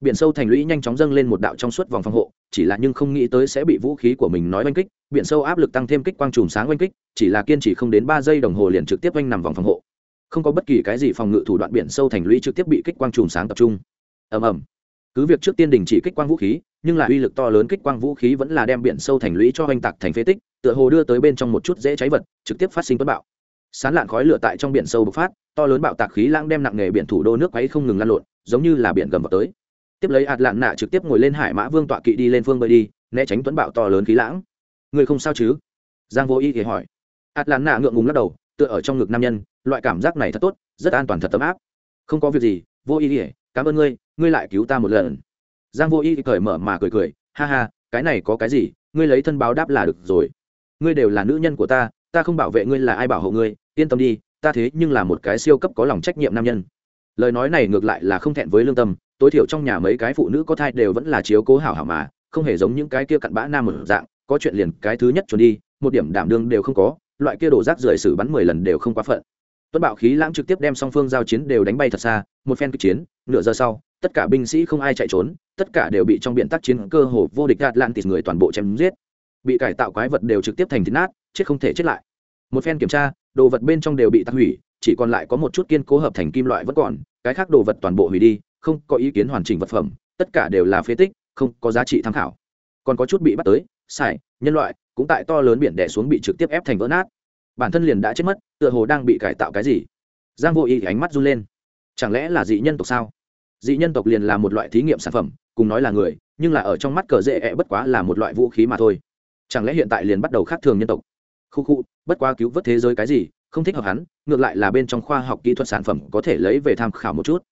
biển sâu thành lũy nhanh chóng dâng lên một đạo trong suốt vòng phòng hộ, chỉ là nhưng không nghĩ tới sẽ bị vũ khí của mình nói oanh kích, biển sâu áp lực tăng thêm kích quang chùm sáng oanh kích, chỉ là kiên trì không đến ba giây đồng hồ liền trực tiếp oanh nằm vòng phòng hộ. Không có bất kỳ cái gì phòng ngự thủ đoạn biển sâu thành lũy trực tiếp bị kích quang chùm sáng tập trung. Ầm ầm. Cứ việc trước tiên đình chỉ kích quang vũ khí, nhưng là uy lực to lớn kích quang vũ khí vẫn là đem biển sâu thành lũy cho oanh tạc thành phế tích, tựa hồ đưa tới bên trong một chút dễ cháy vật, trực tiếp phát sinh tuấn bạo. Sán lạn khói lửa tại trong biển sâu bộc phát, to lớn bạo tạc khí lãng đem nặng nghề biển thủ đô nước quấy không ngừng lan lộn, giống như là biển gầm vào tới tiếp lấy ạt lạn nạ trực tiếp ngồi lên hải mã vương tọa kỵ đi lên phương bơi đi, né tránh tuấn bạo to lớn khí lãng. Người không sao chứ? Giang vô y thì hỏi. Ạt lạn nạ ngượng ngùng lắc đầu, tựa ở trong ngực nam nhân, loại cảm giác này thật tốt, rất an toàn thật tấm áp. Không có việc gì, vô y ỉa cảm ơn ngươi ngươi lại cứu ta một lần. Giang vô y cởi mở mà cười cười, ha ha, cái này có cái gì, ngươi lấy thân báo đáp là được rồi. Ngươi đều là nữ nhân của ta ta không bảo vệ ngươi là ai bảo hộ ngươi, yên tâm đi, ta thế nhưng là một cái siêu cấp có lòng trách nhiệm nam nhân. Lời nói này ngược lại là không thẹn với lương tâm tối thiểu trong nhà mấy cái phụ nữ có thai đều vẫn là chiếu cố hảo hảo mà, không hề giống những cái kia cặn bã nam một dạng, có chuyện liền cái thứ nhất chuẩn đi, một điểm đảm đương đều không có, loại kia đổ rác rưởi xử bắn mười lần đều không quá phận. Tuấn bạo khí lãng trực tiếp đem song phương giao chiến đều đánh bay thật xa, một phen kịch chiến, nửa giờ sau, tất cả binh sĩ không ai chạy trốn, tất cả đều bị trong biện tác chiến cơ hồ vô địch atlantis người toàn bộ chém giết. Bị cải tạo quái vật đều trực tiếp thành thịt nát, chết không thể chết lại. Một phen kiểm tra, đồ vật bên trong đều bị tắc hủy, chỉ còn lại có một chút kiên cố hợp thành kim loại vẫn còn, cái khác đồ vật toàn bộ hủy đi không có ý kiến hoàn chỉnh vật phẩm, tất cả đều là phế tích, không có giá trị tham khảo. Còn có chút bị bắt tới xài nhân loại, cũng tại to lớn biển đẻ xuống bị trực tiếp ép thành vỡ nát. Bản thân liền đã chết mất, tựa hồ đang bị cải tạo cái gì. Giang vô ý ánh mắt run lên. Chẳng lẽ là dị nhân tộc sao? Dị nhân tộc liền là một loại thí nghiệm sản phẩm, cùng nói là người, nhưng là ở trong mắt cờ dễ ẹ bất quá là một loại vũ khí mà thôi. Chẳng lẽ hiện tại liền bắt đầu khác thường nhân tộc? Khu khu, bất quá cứu vớt thế giới cái gì, không thích hợp hắn, ngược lại là bên trong khoa học kỹ thuật sản phẩm có thể lấy về tham khảo một chút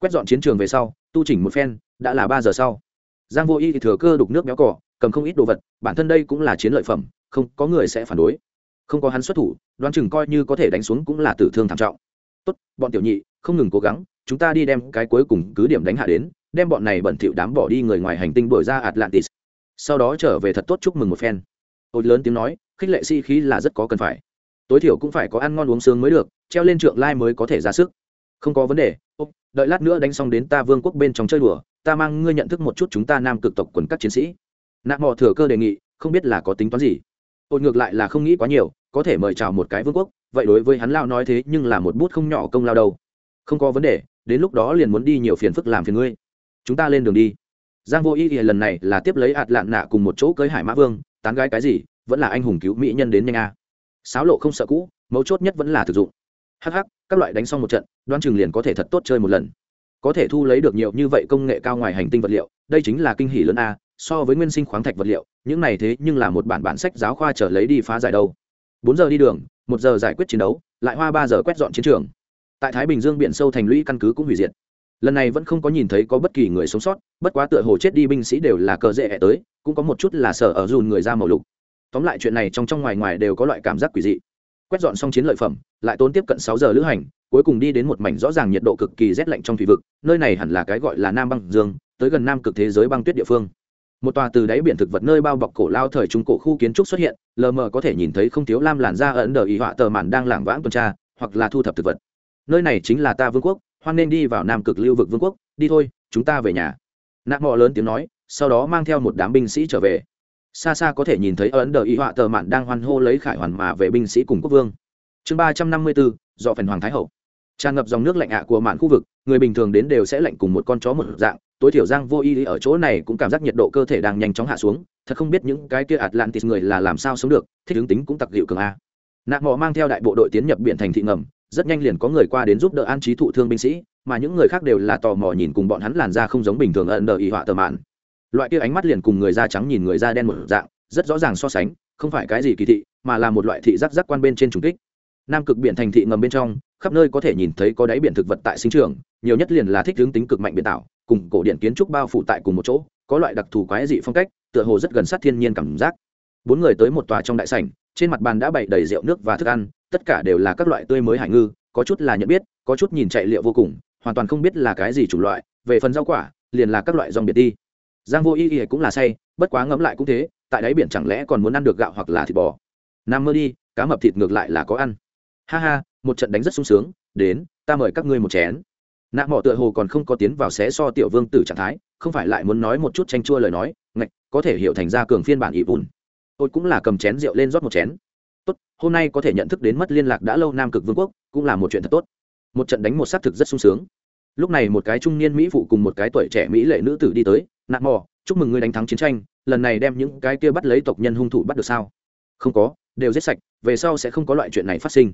quét dọn chiến trường về sau, tu chỉnh một phen, đã là ba giờ sau. Giang vô y thừa cơ đục nước béo cỏ cầm không ít đồ vật, bản thân đây cũng là chiến lợi phẩm, không có người sẽ phản đối. Không có hắn xuất thủ, đoán chừng coi như có thể đánh xuống cũng là tử thương thảm trọng. Tốt, bọn tiểu nhị, không ngừng cố gắng, chúng ta đi đem cái cuối cùng cứ điểm đánh hạ đến, đem bọn này bẩn thỉu đám bỏ đi người ngoài hành tinh đuổi ra atlantis. Sau đó trở về thật tốt chúc mừng một phen. Ôi lớn tiếng nói, khích lệ si khí là rất có cần phải. Tối thiểu cũng phải có ăn ngon uống sướng mới được, treo lên trượng lai mới có thể ra sức. Không có vấn đề đợi lát nữa đánh xong đến ta vương quốc bên trong chơi đùa, ta mang ngươi nhận thức một chút chúng ta nam cực tộc quần các chiến sĩ. Nạp mò thừa cơ đề nghị, không biết là có tính toán gì. Ôi ngược lại là không nghĩ quá nhiều, có thể mời chào một cái vương quốc, vậy đối với hắn lao nói thế nhưng là một bút không nhỏ công lao đâu. Không có vấn đề, đến lúc đó liền muốn đi nhiều phiền phức làm phiền ngươi. Chúng ta lên đường đi. Giang vô ý ý lần này là tiếp lấy ạt lạn nạ cùng một chỗ cưới hải mã vương, tán gái cái gì, vẫn là anh hùng cứu mỹ nhân đến nhanh a. À. sáo lộ không sợ cũ, mấu chốt nhất vẫn là thực dụng hh các loại đánh xong một trận đoan chừng liền có thể thật tốt chơi một lần. Có thể thu lấy được nhiều như vậy công nghệ cao ngoài hành tinh vật liệu, đây chính là kinh hỷ lớn a, so với nguyên sinh khoáng thạch vật liệu, những này thế nhưng là một bản bản sách giáo khoa trở lấy đi phá giải đâu. Bốn giờ đi đường, một giờ giải quyết chiến đấu, lại hoa ba giờ quét dọn chiến trường. Tại thái bình dương biển sâu thành lũy căn cứ cũng hủy diệt. Lần này vẫn không có nhìn thấy có bất kỳ người sống sót, bất quá tựa hồ chết đi binh sĩ đều là cờ dễ tới, cũng có một chút là sở ở dùn người ra màu lục. Tóm lại chuyện này trong trong ngoài ngoài đều có loại cảm giác quỷ dị quét dọn xong chiến lợi phẩm, lại tốn tiếp cận sáu giờ lữ hành, cuối cùng đi đến một mảnh rõ ràng nhiệt độ cực kỳ rét lạnh trong thủy vực, nơi này hẳn là cái gọi là nam băng dương, tới gần nam cực thế giới băng tuyết địa phương. Một tòa từ đáy biển thực vật nơi bao bọc cổ lao thời trung cổ khu kiến trúc xuất hiện, lờ mờ có thể nhìn thấy không thiếu lam làn da ẩn đờ ý họa tờ màn đang lảng vãng tuần tra, hoặc là thu thập thực vật. Nơi này chính là ta vương quốc, hoan nên đi vào nam cực lưu vực vương quốc, đi thôi, chúng ta về nhà. Nạ mọ lớn tiếng nói, sau đó mang theo một đám binh sĩ trở về xa xa có thể nhìn thấy ấn đờ y họa tờ mạn đang hoan hô lấy khải hoàn mà về binh sĩ cùng quốc vương. Chương ba trăm năm mươi bốn do phần hoàng thái hậu. Tràn ngập dòng nước lạnh ạ của mạn khu vực, người bình thường đến đều sẽ lạnh cùng một con chó một dạng, tối thiểu giang vô y ở chỗ này cũng cảm giác nhiệt độ cơ thể đang nhanh chóng hạ xuống, thật không biết những cái kia atlantis người là làm sao sống được, thích ứng tính cũng tặc dịu cường a. Nạn mò mang theo đại bộ đội tiến nhập biển thành thị ngầm, rất nhanh liền có người qua đến giúp đỡ an trí thụ thương binh sĩ, mà những người khác đều là tò mò nhìn cùng bọn hắn làn da không giống bình thường ẩn đờ y họa tờ mạn loại kia ánh mắt liền cùng người da trắng nhìn người da đen một dạng, rất rõ ràng so sánh, không phải cái gì kỳ thị, mà là một loại thị giác giác quan bên trên trùng kích. Nam cực biển thành thị ngầm bên trong, khắp nơi có thể nhìn thấy có đáy biển thực vật tại sinh trường nhiều nhất liền là thích hướng tính cực mạnh biển tạo, cùng cổ điện kiến trúc bao phủ tại cùng một chỗ, có loại đặc thù quái dị phong cách, tựa hồ rất gần sát thiên nhiên cảm giác. Bốn người tới một tòa trong đại sảnh, trên mặt bàn đã bày đầy rượu nước và thức ăn, tất cả đều là các loại tươi mới hải ngư, có chút là nhận biết, có chút nhìn chạy liệu vô cùng, hoàn toàn không biết là cái gì chủng loại, về phần rau quả, liền là các loại dòng biệt đi giang vô y y cũng là say, bất quá ngẫm lại cũng thế, tại đáy biển chẳng lẽ còn muốn ăn được gạo hoặc là thịt bò? Nam mơ đi, cá mập thịt ngược lại là có ăn. Ha ha, một trận đánh rất sung sướng, đến, ta mời các ngươi một chén. Nạ mỏ tựa hồ còn không có tiến vào xé so tiểu vương tử trạng thái, không phải lại muốn nói một chút tranh chua lời nói, ngạch, có thể hiểu thành ra cường phiên bản ỷ bùn tôi cũng là cầm chén rượu lên rót một chén. Tốt, hôm nay có thể nhận thức đến mất liên lạc đã lâu nam cực vương quốc, cũng là một chuyện thật tốt. Một trận đánh một xác thực rất sung sướng. Lúc này một cái trung niên mỹ phụ cùng một cái tuổi trẻ mỹ lệ nữ tử đi tới nạ mò, chúc mừng ngươi đánh thắng chiến tranh, lần này đem những cái kia bắt lấy tộc nhân hung thủ bắt được sao? Không có, đều giết sạch, về sau sẽ không có loại chuyện này phát sinh.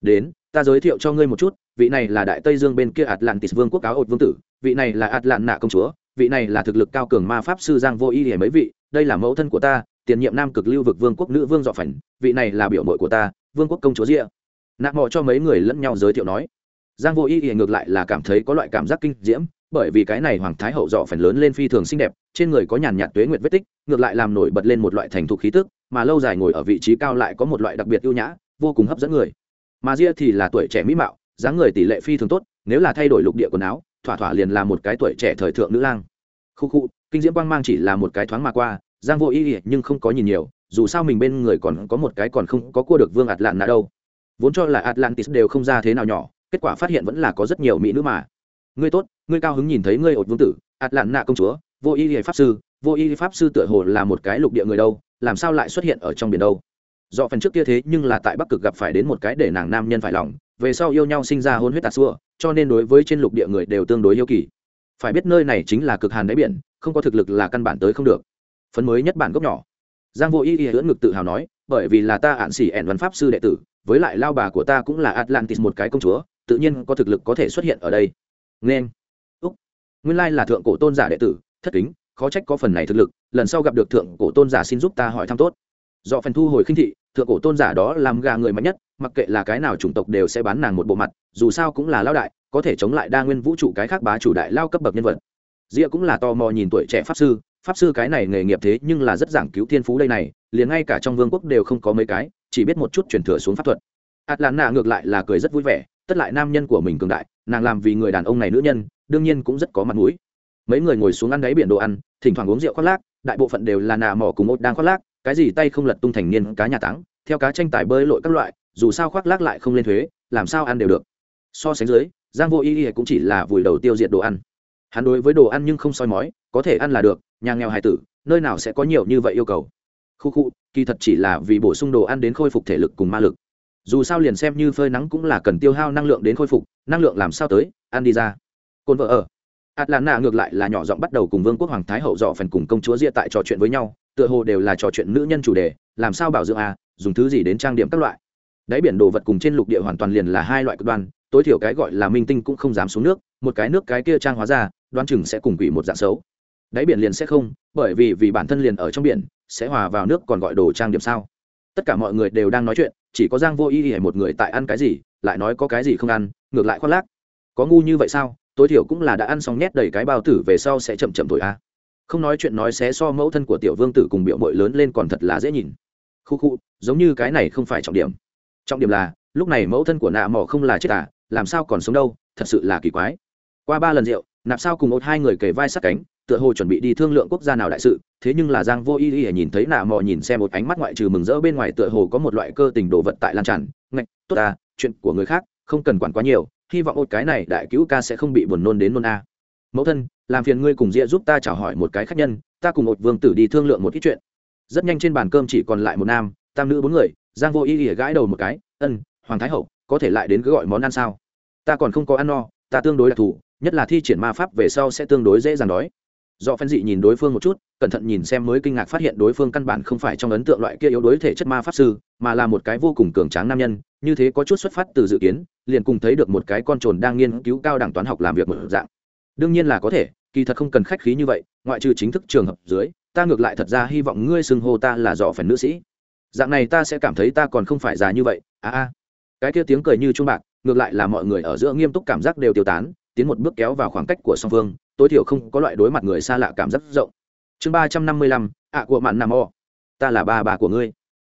Đến, ta giới thiệu cho ngươi một chút, vị này là đại tây dương bên kia atlantis vương quốc cáo ột vương tử, vị này là atlan nạ công chúa, vị này là thực lực cao cường ma pháp sư giang vô y hề mấy vị, đây là mẫu thân của ta, tiền nhiệm nam cực lưu vực vương quốc nữ vương dọ phảnh, vị này là biểu mội của ta, vương quốc công chúa rịa nạ mò cho mấy người lẫn nhau giới thiệu nói. Giang vô y hề ngược lại là cảm thấy có loại cảm giác kinh diễm bởi vì cái này hoàng thái hậu dọ phần lớn lên phi thường xinh đẹp, trên người có nhàn nhạt tuế nguyệt vết tích, ngược lại làm nổi bật lên một loại thành thục khí tức, mà lâu dài ngồi ở vị trí cao lại có một loại đặc biệt ưu nhã, vô cùng hấp dẫn người. Mà ria thì là tuổi trẻ mỹ mạo, dáng người tỷ lệ phi thường tốt, nếu là thay đổi lục địa quần áo, thỏa thỏa liền là một cái tuổi trẻ thời thượng nữ lang. Khu khu, kinh diễm quang mang chỉ là một cái thoáng mà qua, giang vô ý ỉa nhưng không có nhìn nhiều, dù sao mình bên người còn có một cái còn không có cua được vương ạt lạn nạ đâu. Vốn cho là atlantis đều không ra thế nào nhỏ, kết quả phát hiện vẫn là có rất nhiều mỹ nữ mà. Ngươi tốt ngươi cao hứng nhìn thấy ngươi ột vương tử ạt lạn nạ công chúa, vô y pháp sư, vô y pháp sư tựa hồ là một cái lục địa người đâu, làm sao lại xuất hiện ở trong biển đâu? Do phần trước kia thế nhưng là tại bắc cực gặp phải đến một cái để nàng nam nhân phải lòng, về sau yêu nhau sinh ra hôn huyết tà xua, cho nên đối với trên lục địa người đều tương đối yêu kỳ. Phải biết nơi này chính là cực hàn đáy biển, không có thực lực là căn bản tới không được. Phần mới nhất bản gốc nhỏ. Giang vô y y hưỡng ngực tự hào nói, bởi vì là ta ạn xỉ ẻn văn pháp sư đệ tử, với lại lao bà của ta cũng là atlantis một cái công chúa, tự nhiên có thực lực có thể xuất hiện ở đây. Nên nguyên lai là thượng cổ tôn giả đệ tử, thất kính, khó trách có phần này thực lực, lần sau gặp được thượng cổ tôn giả xin giúp ta hỏi thăm tốt. Do phần thu hồi khinh thị, thượng cổ tôn giả đó làm gà người mạnh nhất, mặc kệ là cái nào chủng tộc đều sẽ bán nàng một bộ mặt, dù sao cũng là lao đại, có thể chống lại đa nguyên vũ trụ cái khác bá chủ đại lao cấp bậc nhân vật. Dĩa cũng là tò mò nhìn tuổi trẻ pháp sư pháp sư cái này nghề nghiệp thế nhưng là rất giảng cứu thiên phú đây này, liền ngay cả trong vương quốc đều không có mấy cái, chỉ biết một chút chuyển thừa xuống pháp thuật. Atlanta ngược lại là cười rất vui vẻ tất lại nam nhân của mình cường đại, nàng làm vì người đàn ông này nữ nhân, đương nhiên cũng rất có mặt mũi. Mấy người ngồi xuống ăn đáy biển đồ ăn, thỉnh thoảng uống rượu khoác lác, đại bộ phận đều là nà mỏ cùng một đang khoác lác, cái gì tay không lật tung thành niên cá nhà táng, theo cá tranh tài bơi lội các loại, dù sao khoác lác lại không lên thuế, làm sao ăn đều được. So sánh dưới, giang vô y y cũng chỉ là vùi đầu tiêu diệt đồ ăn. Hắn đối với đồ ăn nhưng không soi mói, có thể ăn là được, nhà nghèo hài tử, nơi nào sẽ có nhiều như vậy yêu cầu. Khu khu, kỳ thật chỉ là vì bổ sung đồ ăn đến khôi phục thể lực cùng ma lực dù sao liền xem như phơi nắng cũng là cần tiêu hao năng lượng đến khôi phục, năng lượng làm sao tới, ăn đi ra. Cồn vợ ở. Atlanta ngược lại là nhỏ giọng bắt đầu cùng vương quốc hoàng thái hậu dọ phần cùng công chúa ria tại trò chuyện với nhau, tựa hồ đều là trò chuyện nữ nhân chủ đề, làm sao bảo dưỡng à dùng thứ gì đến trang điểm các loại. Đáy biển đồ vật cùng trên lục địa hoàn toàn liền là hai loại cực đoan, tối thiểu cái gọi là minh tinh cũng không dám xuống nước, một cái nước cái kia trang hóa ra, đoán chừng sẽ cùng quỷ một dạng xấu. Đáy biển liền sẽ không, bởi vì vì bản thân liền ở trong biển, sẽ hòa vào nước còn gọi đồ trang điểm sao. Tất cả mọi người đều đang nói chuyện chỉ có giang vô ý ỉa một người tại ăn cái gì, lại nói có cái gì không ăn, ngược lại khoác lác. Có ngu như vậy sao? Tối thiểu cũng là đã ăn xong nhét đầy cái bao tử về sau sẽ chậm chậm thổi a. Không nói chuyện nói xé so mẫu thân của tiểu vương tử cùng biểu mội lớn lên còn thật là dễ nhìn. Khu khu, giống như cái này không phải trọng điểm. Trọng điểm là, lúc này mẫu thân của nạ mỏ không là chết à làm sao còn sống đâu, thật sự là kỳ quái. Qua ba lần rượu, nạp sao cùng một hai người kề vai sát cánh tựa hồ chuẩn bị đi thương lượng quốc gia nào đại sự, thế nhưng là giang vô y y nhìn thấy nạ mò nhìn xem một ánh mắt ngoại trừ mừng rỡ bên ngoài tựa hồ có một loại cơ tình đồ vật tại lan tràn, ngạch, tốt à chuyện của người khác không cần quản quá nhiều, hy vọng một cái này đại cứu ca sẽ không bị buồn nôn đến nôn a. Mẫu thân, làm phiền ngươi cùng ria giúp ta chào hỏi một cái khách nhân, ta cùng một vương tử đi thương lượng một ít chuyện. Rất nhanh trên bàn cơm chỉ còn lại một nam, tam nữ bốn người, giang vô y y gãi đầu một cái, ân, hoàng thái hậu, có thể lại đến cứ gọi món ăn sao? Ta còn không có ăn no, ta tương đối đặc thù, nhất là thi triển ma pháp về sau sẽ tương đối dễ dàng đói do phen dị nhìn đối phương một chút, cẩn thận nhìn xem mới kinh ngạc phát hiện đối phương căn bản không phải trong ấn tượng loại kia yếu đối thể chất ma pháp sư, mà là một cái vô cùng cường tráng nam nhân, như thế có chút xuất phát từ dự kiến, liền cùng thấy được một cái con trồn đang nghiên cứu cao đẳng toán học làm việc một dạng. Đương nhiên là có thể, kỳ thật không cần khách khí như vậy, ngoại trừ chính thức trường hợp dưới, ta ngược lại thật ra hy vọng ngươi xưng hô ta là dọ phần nữ sĩ. Dạng này ta sẽ cảm thấy ta còn không phải già như vậy à a. Cái kia tiếng cười như trung bạc, ngược lại là mọi người ở giữa nghiêm túc cảm giác đều tiêu tán, tiến một bước kéo vào khoảng cách của song phương tối thiểu không có loại đối mặt người xa lạ cảm giác rộng. Chương ba trăm năm mươi lăm, ạ của mạn nằm o. Ta là ba bà của ngươi.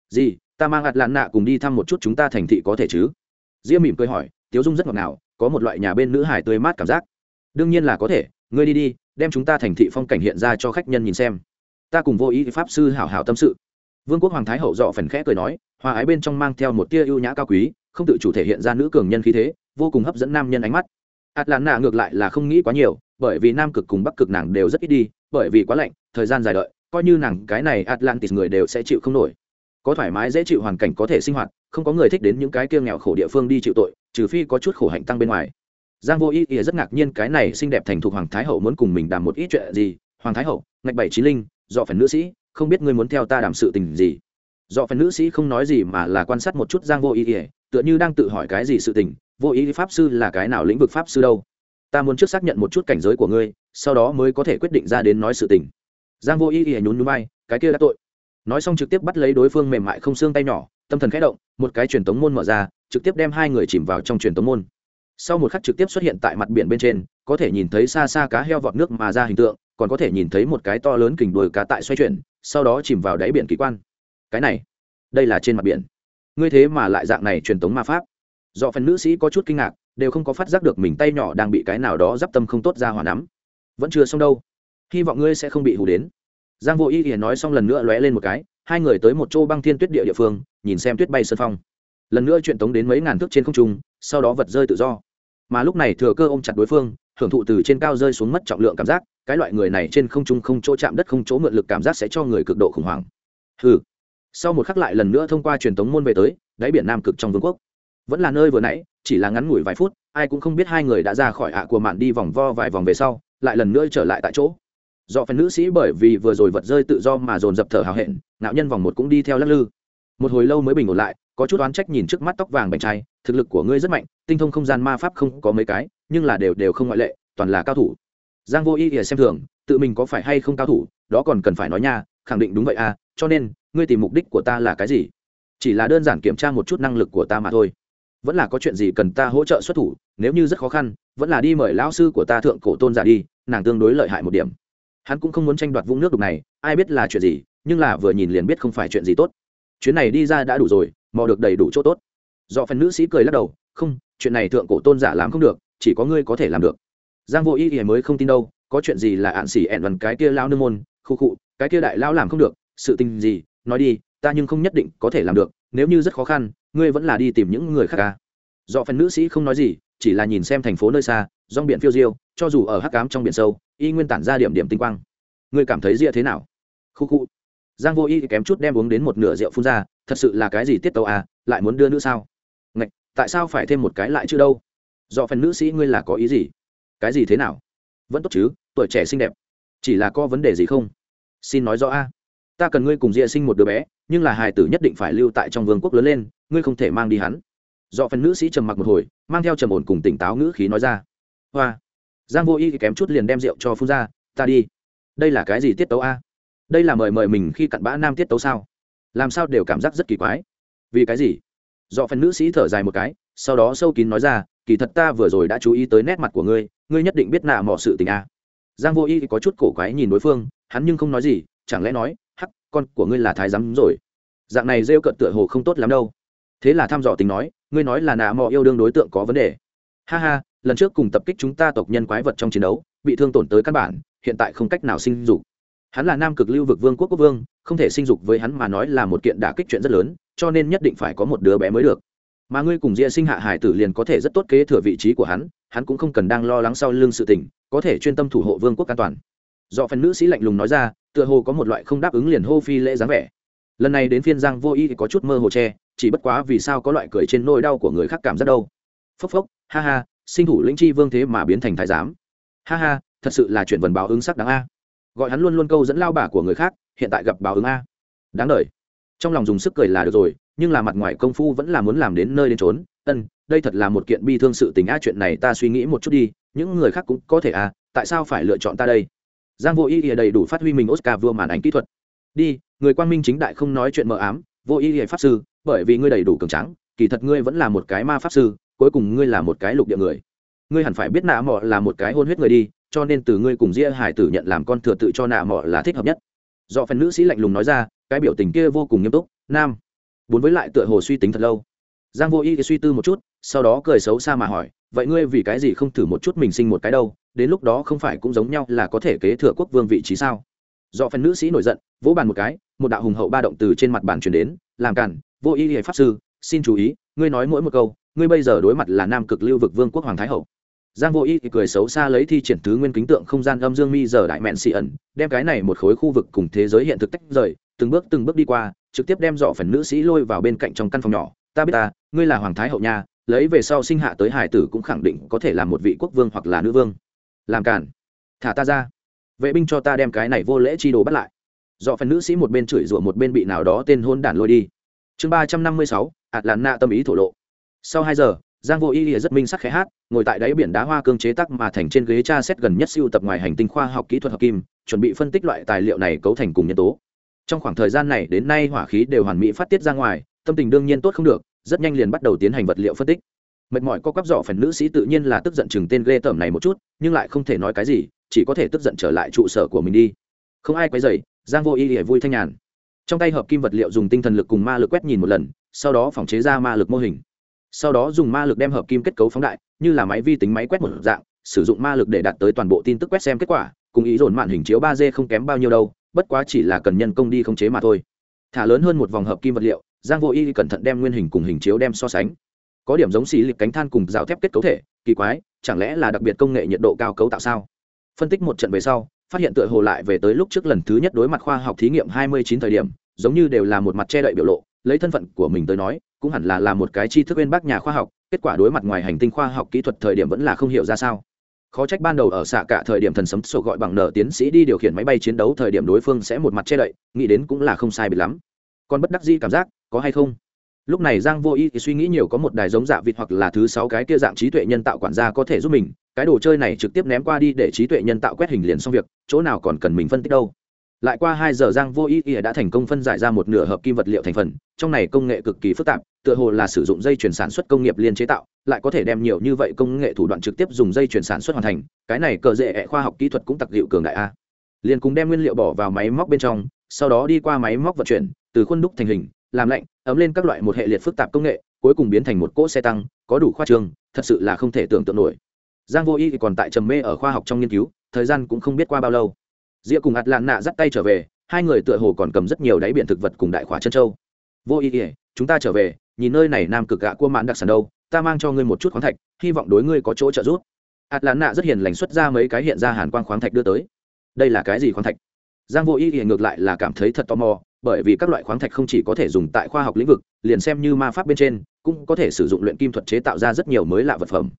Gì, ta mang ạt lạn nạ cùng đi thăm một chút chúng ta thành thị có thể chứ? Diễm mỉm cười hỏi, tiếu dung rất ngọt ngào, có một loại nhà bên nữ hải tươi mát cảm giác. Đương nhiên là có thể, ngươi đi đi, đem chúng ta thành thị phong cảnh hiện ra cho khách nhân nhìn xem. Ta cùng vô ý pháp sư hảo hảo tâm sự. Vương quốc hoàng thái hậu dọ phần khẽ cười nói, hòa ái bên trong mang theo một tia ưu nhã cao quý, không tự chủ thể hiện ra nữ cường nhân khí thế, vô cùng hấp dẫn nam nhân ánh mắt. Ạt lạn nạ ngược lại là không nghĩ quá nhiều bởi vì nam cực cùng bắc cực nàng đều rất ít đi, bởi vì quá lạnh, thời gian dài đợi, coi như nàng cái này atlantis người đều sẽ chịu không nổi. Có thoải mái dễ chịu hoàn cảnh có thể sinh hoạt, không có người thích đến những cái kia nghèo khổ địa phương đi chịu tội, trừ phi có chút khổ hạnh tăng bên ngoài. Giang vô ý ý rất ngạc nhiên cái này xinh đẹp thành thục hoàng thái hậu muốn cùng mình đàm một ít chuyện gì. Hoàng thái hậu, ngạch bảy trí linh, dọ phần nữ sĩ, không biết ngươi muốn theo ta đàm sự tình gì. Dọ phần nữ sĩ không nói gì mà là quan sát một chút giang vô ý ý tựa như đang tự hỏi cái gì sự tình. Vô ý pháp sư là cái nào lĩnh vực pháp sư đâu? Ta muốn trước xác nhận một chút cảnh giới của ngươi, sau đó mới có thể quyết định ra đến nói sự tình. Giang vô ý y nhún nhún vai, cái kia đã tội. Nói xong trực tiếp bắt lấy đối phương mềm mại không xương tay nhỏ, tâm thần khẽ động, một cái truyền tống môn mở ra, trực tiếp đem hai người chìm vào trong truyền tống môn. Sau một khắc trực tiếp xuất hiện tại mặt biển bên trên, có thể nhìn thấy xa xa cá heo vọt nước mà ra hình tượng, còn có thể nhìn thấy một cái to lớn kình đuôi cá tại xoay chuyển, sau đó chìm vào đáy biển kỳ quan. Cái này, đây là trên mặt biển. Ngươi thế mà lại dạng này truyền tống ma pháp. Do phần nữ sĩ có chút kinh ngạc đều không có phát giác được mình tay nhỏ đang bị cái nào đó d i p tâm không tốt ra hòa nắm. Vẫn chưa xong đâu. Hy vọng ngươi sẽ không bị hù đến. Giang vô ý ỉa nói xong lần nữa lóe lên một cái, hai người tới một chỗ băng thiên tuyết địa địa phương, nhìn xem tuyết bay sơn phong. Lần nữa chuyện tống đến mấy ngàn thước trên không trung, sau đó vật rơi tự do. Mà lúc này thừa cơ ôm chặt đối phương, hưởng thụ từ trên cao rơi xuống mất trọng lượng cảm giác, cái loại người này trên không trung không chỗ chạm đất không chỗ mượn lực cảm giác sẽ cho người cực độ khủng hoảng. Ừ sau một khắc lại lần nữa thông qua truyền tống môn về tới, đáy biển nam cực trong vương quốc. Vẫn là nơi vừa nãy chỉ là ngắn ngủi vài phút, ai cũng không biết hai người đã ra khỏi ạ của mạn đi vòng vo vài vòng về sau, lại lần nữa trở lại tại chỗ. Do phần nữ sĩ bởi vì vừa rồi vật rơi tự do mà dồn dập thở hào hẹn nạo nhân vòng một cũng đi theo lắc lư. Một hồi lâu mới bình ổn lại, có chút oán trách nhìn trước mắt tóc vàng bành trai, thực lực của ngươi rất mạnh, tinh thông không gian ma pháp không có mấy cái, nhưng là đều đều không ngoại lệ, toàn là cao thủ. Giang vô y ỉa xem thường, tự mình có phải hay không cao thủ, đó còn cần phải nói nha, khẳng định đúng vậy à cho nên, ngươi tìm mục đích của ta là cái gì? Chỉ là đơn giản kiểm tra một chút năng lực của ta mà thôi vẫn là có chuyện gì cần ta hỗ trợ xuất thủ, nếu như rất khó khăn, vẫn là đi mời lão sư của ta thượng cổ tôn giả đi, nàng tương đối lợi hại một điểm. Hắn cũng không muốn tranh đoạt vũng nước đục này, ai biết là chuyện gì, nhưng là vừa nhìn liền biết không phải chuyện gì tốt. Chuyến này đi ra đã đủ rồi mò được đầy đủ chỗ tốt. Do phần nữ sĩ cười lắc đầu, không, chuyện này thượng cổ tôn giả làm không được, chỉ có ngươi có thể làm được. Giang vô y thì mới không tin đâu, có chuyện gì là ạn xỉ ẹn vằn cái kia lao nương môn, khu khụ cái kia đại lao làm không được, sự tình gì, nói đi, ta nhưng không nhất định có thể làm được, nếu như rất khó khăn ngươi vẫn là đi tìm những người khác ca. À. do phần nữ sĩ không nói gì chỉ là nhìn xem thành phố nơi xa rong biển phiêu diêu cho dù ở hắc cám trong biển sâu y nguyên tản ra điểm điểm tinh quang. Ngươi cảm thấy rịa thế nào? Khu khu. Giang vô y kém chút đem uống đến một nửa rượu phun ra thật sự là cái gì tiết tàu à lại muốn đưa nữ sao? Ngạch, tại sao phải thêm một cái lại chứ đâu? Do phần nữ sĩ ngươi là có ý gì? Cái gì thế nào? Vẫn tốt chứ tuổi trẻ xinh đẹp. Chỉ là có vấn đề gì không? Xin nói rõ a. Ta cần ngươi cùng rịa sinh một đứa bé nhưng là hài tử nhất định phải lưu tại trong vương quốc lớn lên ngươi không thể mang đi hắn. Do phần nữ sĩ trầm mặc một hồi, mang theo trầm ổn cùng tỉnh táo ngữ khí nói ra. Hoa. Giang vô y kém chút liền đem rượu cho phun ra, ta đi. Đây là cái gì tiết tấu a? Đây là mời mời mình khi cặn bã nam tiết tấu sao? Làm sao đều cảm giác rất kỳ quái. Vì cái gì? Do phần nữ sĩ thở dài một cái, sau đó sâu kín nói ra, kỳ thật ta vừa rồi đã chú ý tới nét mặt của ngươi ngươi nhất định biết nạ mỏ sự tình a. Giang vô y có chút cổ quái nhìn đối phương, hắn nhưng không nói gì, chẳng lẽ nói, hắc, con của ngươi là thái giám rồi. Dạng này rêu cợt tựa hồ không tốt lắm đâu thế là thăm dò tính nói, ngươi nói là nạ mò yêu đương đối tượng có vấn đề. Ha ha, lần trước cùng tập kích chúng ta tộc nhân quái vật trong chiến đấu, bị thương tổn tới căn bản, hiện tại không cách nào sinh dục. Hắn là nam cực lưu vực vương quốc quốc vương, không thể sinh dục với hắn mà nói là một kiện đả kích chuyện rất lớn, cho nên nhất định phải có một đứa bé mới được. Mà ngươi cùng ria sinh hạ hải tử liền có thể rất tốt kế thừa vị trí của hắn hắn cũng không cần đang lo lắng sau lưng sự tình, có thể chuyên tâm thủ hộ vương quốc an toàn. Do phần nữ sĩ lạnh lùng nói ra, tựa hồ có một loại không đáp ứng liền hô phi lễ dáng vẻ. Lần này đến phiên giang vô y thì có chút mơ hồ che chỉ bất quá vì sao có loại cười trên nỗi đau của người khác cảm giác đâu. Phốc phốc, ha ha, sinh thủ lĩnh chi vương thế mà biến thành thái giám. Ha ha, thật sự là chuyện vần báo ứng sắc đáng a. Gọi hắn luôn luôn câu dẫn lao bả của người khác, hiện tại gặp báo ứng a. Đáng đời. Trong lòng dùng sức cười là được rồi, nhưng là mặt ngoài công phu vẫn là muốn làm đến nơi đến trốn ân, đây thật là một kiện bi thương sự tình a, chuyện này ta suy nghĩ một chút đi, những người khác cũng có thể à tại sao phải lựa chọn ta đây? Giang vô ý ỉa đầy đủ phát huy mình oscar vua màn ảnh kỹ thuật. Đi, người quan minh chính đại không nói chuyện mờ ám, vô ý ỉa pháp sư bởi vì ngươi đầy đủ cường tráng, kỳ thật ngươi vẫn là một cái ma pháp sư cuối cùng ngươi là một cái lục địa người. Ngươi hẳn phải biết nạ mọ là một cái hôn huyết người đi cho nên từ ngươi cùng ria hải tử nhận làm con thừa tự cho nạ mọ là thích hợp nhất. Do phần nữ sĩ lạnh lùng nói ra cái biểu tình kia vô cùng nghiêm túc nam. Bốn với lại tựa hồ suy tính thật lâu. Giang vô y suy tư một chút sau đó cười xấu xa mà hỏi vậy ngươi vì cái gì không thử một chút mình sinh một cái đâu đến lúc đó không phải cũng giống nhau là có thể kế thừa quốc vương vị trí sao? Do phần nữ sĩ nổi giận vỗ bàn một cái một đạo hùng hậu ba động từ trên mặt bàn truyền đến làm cản vô y pháp sư, xin chú ý, ngươi nói mỗi một câu, ngươi bây giờ đối mặt là nam cực lưu vực vương quốc hoàng thái hậu. Giang vô y cười xấu xa lấy thi triển thứ nguyên kính tượng không gian âm dương mi giờ đại mẹn xị ẩn, đem cái này một khối khu vực cùng thế giới hiện thực tách rời, từng bước từng bước đi qua, trực tiếp đem dọ phần nữ sĩ lôi vào bên cạnh trong căn phòng nhỏ. Ta biết ta, ngươi là hoàng thái hậu nha, lấy về sau sinh hạ tới hải tử cũng khẳng định có thể là một vị quốc vương hoặc là nữ vương. Làm cản thả ta ra. Vệ binh cho ta đem cái này vô lễ chi đồ bắt lại. Dọ phần nữ sĩ một bên chửi rủa một bên bị nào đó tên hôn đản lôi đi chương ba trăm năm mươi sáu ạt lạn nạ tâm ý thổ lộ. Sau hai giờ, giang vô y rất minh sắc khẽ hát, ngồi tại đáy biển đá hoa cương chế tắc mà thành trên ghế tra xét gần nhất siêu tập ngoài hành tinh khoa học kỹ thuật hợp kim, chuẩn bị phân tích loại tài liệu này cấu thành cùng nhân tố. Trong khoảng thời gian này, đến nay hỏa khí đều hoàn mỹ phát tiết ra ngoài, tâm tình đương nhiên tốt không được, rất nhanh liền bắt đầu tiến hành vật liệu phân tích. Mệt mỏi có quắp dọ phần nữ sĩ tự nhiên là tức giận chừng tên ghê tởm này một chút, nhưng lại không thể nói cái gì, chỉ có thể tức giận trở lại trụ sở của mình đi. Không ai quấy dày giang vô y ỉa vui thanh nhàn trong tay hợp kim vật liệu dùng tinh thần lực cùng ma lực quét nhìn một lần, sau đó phòng chế ra ma lực mô hình. Sau đó dùng ma lực đem hợp kim kết cấu phóng đại, như là máy vi tính máy quét một dạng, sử dụng ma lực để đạt tới toàn bộ tin tức quét xem kết quả, cùng ý dồn màn hình chiếu ba d không kém bao nhiêu đâu, bất quá chỉ là cần nhân công đi khống chế mà thôi. Thả lớn hơn một vòng hợp kim vật liệu, giang vô y cẩn thận đem nguyên hình cùng hình chiếu đem so sánh. Có điểm giống xì lịch cánh than cùng rào thép kết cấu thể, kỳ quái, chẳng lẽ là đặc biệt công nghệ nhiệt độ cao cấu tạo sao? Phân tích một trận về sau phát hiện tựa hồ lại về tới lúc trước lần thứ nhất đối mặt khoa học thí nghiệm hai mươi chín thời điểm, giống như đều là một mặt che đậy biểu lộ, lấy thân phận của mình tới nói, cũng hẳn là là một cái tri thức bên bác nhà khoa học, kết quả đối mặt ngoài hành tinh khoa học kỹ thuật thời điểm vẫn là không hiểu ra sao. Khó trách ban đầu ở xạ cả thời điểm thần sấm sổ gọi bằng nở tiến sĩ đi điều khiển máy bay chiến đấu thời điểm đối phương sẽ một mặt che đậy, nghĩ đến cũng là không sai biệt lắm. Còn bất đắc dĩ cảm giác, có hay không? Lúc này giang vô ý thì suy nghĩ nhiều có một đài giống dạ vịt hoặc là thứ sáu cái kia dạng trí tuệ nhân tạo quản gia có thể giúp mình, cái đồ chơi này trực tiếp ném qua đi để trí tuệ nhân tạo quét hình liền xong việc, chỗ nào còn cần mình phân tích đâu. Lại qua hai giờ giang vô ý ỉa đã thành công phân giải ra một nửa hợp kim vật liệu thành phần, trong này công nghệ cực kỳ phức tạp, tựa hồ là sử dụng dây chuyển sản xuất công nghiệp liên chế tạo, lại có thể đem nhiều như vậy công nghệ thủ đoạn trực tiếp dùng dây chuyển sản xuất hoàn thành, cái này cờ dễ khoa học kỹ thuật cũng tặc liệu cường đại a. Liền cùng đem nguyên liệu bỏ vào máy móc bên trong, sau đó đi qua máy móc vận chuyển, từ khuôn đúc thành hình làm lạnh ấm lên các loại một hệ liệt phức tạp công nghệ cuối cùng biến thành một cỗ xe tăng có đủ khoa trường, thật sự là không thể tưởng tượng nổi. Giang vô y còn tại trầm mê ở khoa học trong nghiên cứu thời gian cũng không biết qua bao lâu. Diệp cùng ạt lạn nạ dắt tay trở về hai người tựa hồ còn cầm rất nhiều đáy biển thực vật cùng đại khóa chân châu. Vô y ỉa chúng ta trở về nhìn nơi này nam cực gạ cua mãn đặc sản đâu ta mang cho ngươi một chút khoáng thạch hy vọng đối ngươi có chỗ trợ giúp. Ạt lạn nạ rất hiền lành xuất ra mấy cái hiện ra hàn quang khoáng thạch đưa tới. Đây là cái gì khoáng thạch? Giang vô y ỉa ngược lại là cảm thấy thật tò mò bởi vì các loại khoáng thạch không chỉ có thể dùng tại khoa học lĩnh vực, liền xem như ma pháp bên trên, cũng có thể sử dụng luyện kim thuật chế tạo ra rất nhiều mới lạ vật phẩm.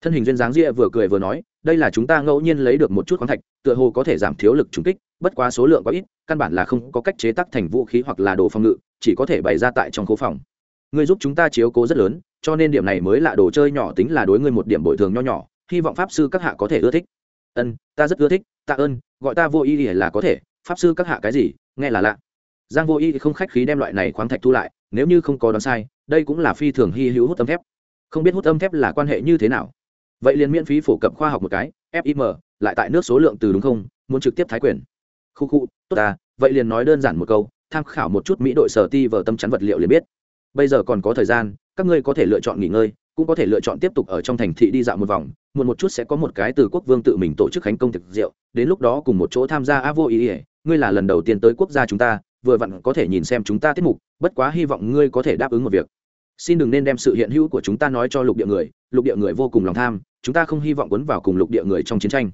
Thân hình duyên dáng ria vừa cười vừa nói, đây là chúng ta ngẫu nhiên lấy được một chút khoáng thạch, tựa hồ có thể giảm thiếu lực trùng kích, bất quá số lượng quá ít, căn bản là không có cách chế tác thành vũ khí hoặc là đồ phòng ngự, chỉ có thể bày ra tại trong khu phòng. Ngươi giúp chúng ta chiếu cố rất lớn, cho nên điểm này mới là đồ chơi nhỏ tính là đối ngươi một điểm bồi thường nho nhỏ, hy vọng pháp sư các hạ có thể ưa thích. Ân, ta rất ưa thích, tạ ơn, gọi ta vô ý là có thể, pháp sư các hạ cái gì, nghe là lạ giang vô y không khách khí đem loại này khoáng thạch thu lại, nếu như không có đoán sai, đây cũng là phi thường hy hữu hút âm thép. Không biết hút âm thép là quan hệ như thế nào. Vậy liền miễn phí phổ cập khoa học một cái fim lại tại nước số lượng từ đúng không, muốn trực tiếp thái quyền. Khu khu, tốt ta, vậy liền nói đơn giản một câu, tham khảo một chút mỹ đội sở ti vở tâm chắn vật liệu liền biết. Bây giờ còn có thời gian, các ngươi có thể lựa chọn nghỉ ngơi, cũng có thể lựa chọn tiếp tục ở trong thành thị đi dạo một vòng, Muộn một chút sẽ có một cái từ quốc vương tự mình tổ chức khánh công thực rượu, đến lúc đó cùng một chỗ tham gia a vô ý ỉa ngươi là lần đầu tiên tới quốc gia chúng ta vừa vặn có thể nhìn xem chúng ta tiết mục, bất quá hy vọng ngươi có thể đáp ứng một việc. Xin đừng nên đem sự hiện hữu của chúng ta nói cho lục địa người, lục địa người vô cùng lòng tham, chúng ta không hy vọng quấn vào cùng lục địa người trong chiến tranh.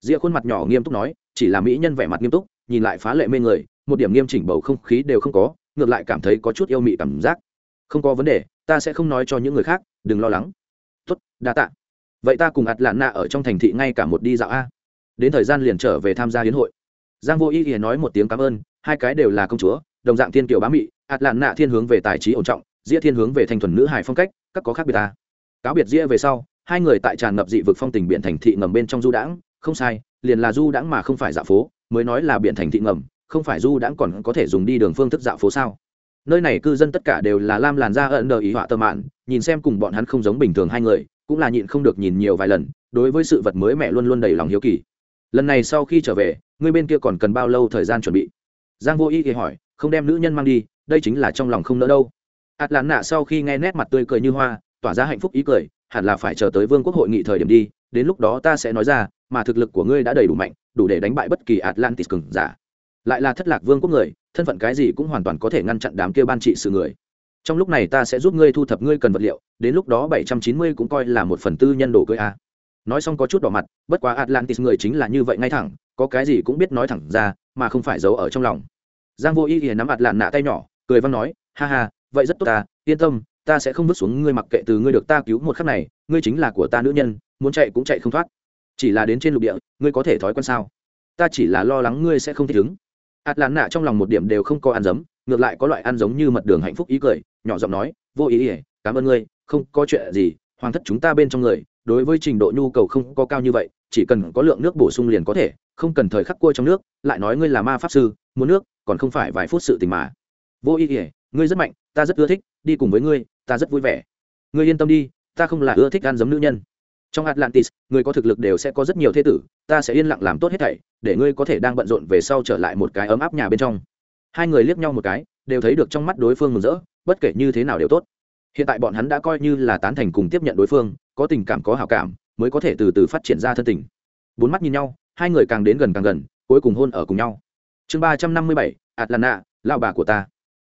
Ria khuôn mặt nhỏ nghiêm túc nói, chỉ là mỹ nhân vẻ mặt nghiêm túc, nhìn lại phá lệ mê người, một điểm nghiêm chỉnh bầu không khí đều không có, ngược lại cảm thấy có chút yêu mị cảm giác. Không có vấn đề, ta sẽ không nói cho những người khác, đừng lo lắng. Tốt, đa tạ. Vậy ta cùng ạt lạn nạ ở trong thành thị ngay cả một đi dạo a. Đến thời gian liền trở về tham gia hiến hội. Giang vô ý ý nói một tiếng cảm ơn hai cái đều là công chúa, đồng dạng thiên kiều bá mị ạt lạn nạ thiên hướng về tài trí ổn trọng, dĩa thiên hướng về thanh thuần nữ hải phong cách, các có khác biệt ta. Cáo biệt dĩa về sau, hai người tại tràn ngập dị vực phong tình biển thành thị ngầm bên trong du đãng, không sai, liền là du đãng mà không phải dạo phố, mới nói là biển thành thị ngầm, không phải du đãng còn có thể dùng đi đường phương thức dạo phố sao? Nơi này cư dân tất cả đều là lam làn da ẩn đờ ý họa tơ mạn, nhìn xem cùng bọn hắn không giống bình thường hai người, cũng là nhịn không được nhìn nhiều vài lần, đối với sự vật mới mẹ luôn luôn đầy lòng hiếu kỳ. Lần này sau khi trở về, người bên kia còn cần bao lâu thời gian chuẩn bị? Giang vô ý thì hỏi, không đem nữ nhân mang đi, đây chính là trong lòng không nỡ đâu. Ạt lán nạ sau khi nghe nét mặt tươi cười như hoa, tỏa ra hạnh phúc ý cười, hẳn là phải chờ tới vương quốc hội nghị thời điểm đi, đến lúc đó ta sẽ nói ra, mà thực lực của ngươi đã đầy đủ mạnh, đủ để đánh bại bất kỳ atlantis cừng giả. Lại là thất lạc vương quốc người, thân phận cái gì cũng hoàn toàn có thể ngăn chặn đám kia ban trị sự người. Trong lúc này ta sẽ giúp ngươi thu thập ngươi cần vật liệu, đến lúc đó bảy trăm chín mươi cũng coi là một phần tư nhân đồ cưới a. Nói xong có chút đỏ mặt, bất quá atlantis người chính là như vậy ngay thẳng, có cái gì cũng biết nói thẳng ra mà không phải giấu ở trong lòng. Giang vô y thì nắm ạt lạn nạ tay nhỏ, cười văn nói, ha ha, vậy rất tốt ta, yên tâm, ta sẽ không vứt xuống ngươi mặc kệ từ ngươi được ta cứu một khắc này, ngươi chính là của ta nữ nhân, muốn chạy cũng chạy không thoát. Chỉ là đến trên lục địa, ngươi có thể thói quen sao? Ta chỉ là lo lắng ngươi sẽ không thích ứng. Ạt lạn nạ trong lòng một điểm đều không có ăn giấm ngược lại có loại ăn giống như mật đường hạnh phúc ý cười, nhỏ giọng nói, vô ý ỉa cảm ơn ngươi, không có chuyện gì, hoàng thất chúng ta bên trong người, đối với trình độ nhu cầu không có cao như vậy chỉ cần có lượng nước bổ sung liền có thể, không cần thời khắc cua trong nước, lại nói ngươi là ma pháp sư, muốn nước, còn không phải vài phút sự tình mà. Vô ý ỉa ngươi rất mạnh, ta rất ưa thích, đi cùng với ngươi, ta rất vui vẻ. Ngươi yên tâm đi, ta không là ưa thích ăn giấm nữ nhân. Trong atlantis, người có thực lực đều sẽ có rất nhiều thế tử, ta sẽ yên lặng làm tốt hết thảy, để ngươi có thể đang bận rộn về sau trở lại một cái ấm áp nhà bên trong. Hai người liếc nhau một cái, đều thấy được trong mắt đối phương mừng rỡ, bất kể như thế nào đều tốt. Hiện tại bọn hắn đã coi như là tán thành cùng tiếp nhận đối phương, có tình cảm, có hảo cảm mới có thể từ từ phát triển ra thân tình. Bốn mắt nhìn nhau, hai người càng đến gần càng gần, cuối cùng hôn ở cùng nhau. Chương ba trăm năm mươi bảy, atlanta lao bà của ta.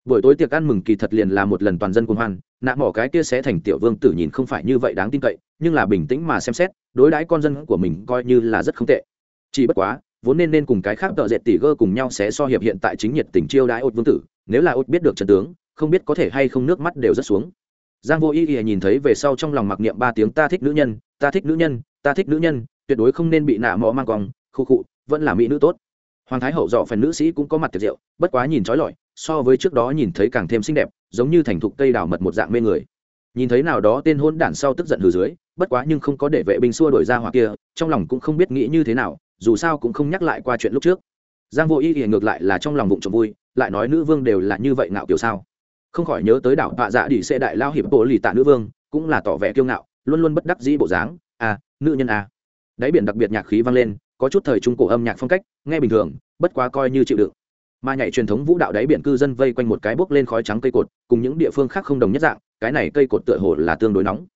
Buổi tối tiệc ăn mừng kỳ thật liền là một lần toàn dân cuồng hoan, nạ mỏ cái kia sẽ thành tiểu vương tử nhìn không phải như vậy đáng tin cậy, nhưng là bình tĩnh mà xem xét, đối đãi con dân của mình coi như là rất không tệ. Chỉ bất quá, vốn nên nên cùng cái khác tợ dệt tỷ gơ cùng nhau sẽ so hiệp hiện tại chính nhiệt tình chiêu đãi ột vương tử, nếu là ột biết được trận tướng, không biết có thể hay không nước mắt đều rất xuống giang vô ý ý nhìn thấy về sau trong lòng mặc niệm ba tiếng, ta thích nữ nhân, ta thích nữ nhân, ta thích nữ nhân, tuyệt đối không nên bị nạ mỏ mang còng khu khụ vẫn là mỹ nữ tốt. Hoàng thái hậu dọ phần nữ sĩ cũng có mặt tiệc rượu, bất quá nhìn trói lọi, so với trước đó nhìn thấy càng thêm xinh đẹp, giống như thành thục cây đào mật một dạng mê người. Nhìn thấy nào đó tên hôn đản sau tức giận hừ dưới, bất quá nhưng không có để vệ binh xua đổi ra hoặc kia, trong lòng cũng không biết nghĩ như thế nào, dù sao cũng không nhắc lại qua chuyện lúc trước. Giang vô ý ý ngược lại là trong lòng bụng trộm vui, lại nói nữ vương đều là như vậy ngạo kiểu sao? Không khỏi nhớ tới đảo tạ dạ đi xe đại lao hiệp bộ lì tạ nữ vương, cũng là tỏ vẻ kiêu ngạo, luôn luôn bất đắc dĩ bộ dáng. À nữ nhân à. Đáy biển đặc biệt nhạc khí vang lên, có chút thời trung cổ âm nhạc phong cách, nghe bình thường, bất quá coi như chịu đựng. Mà nhảy truyền thống vũ đạo đáy biển cư dân vây quanh một cái bốc lên khói trắng cây cột, cùng những địa phương khác không đồng nhất dạng, cái này cây cột tựa hồ là tương đối nóng.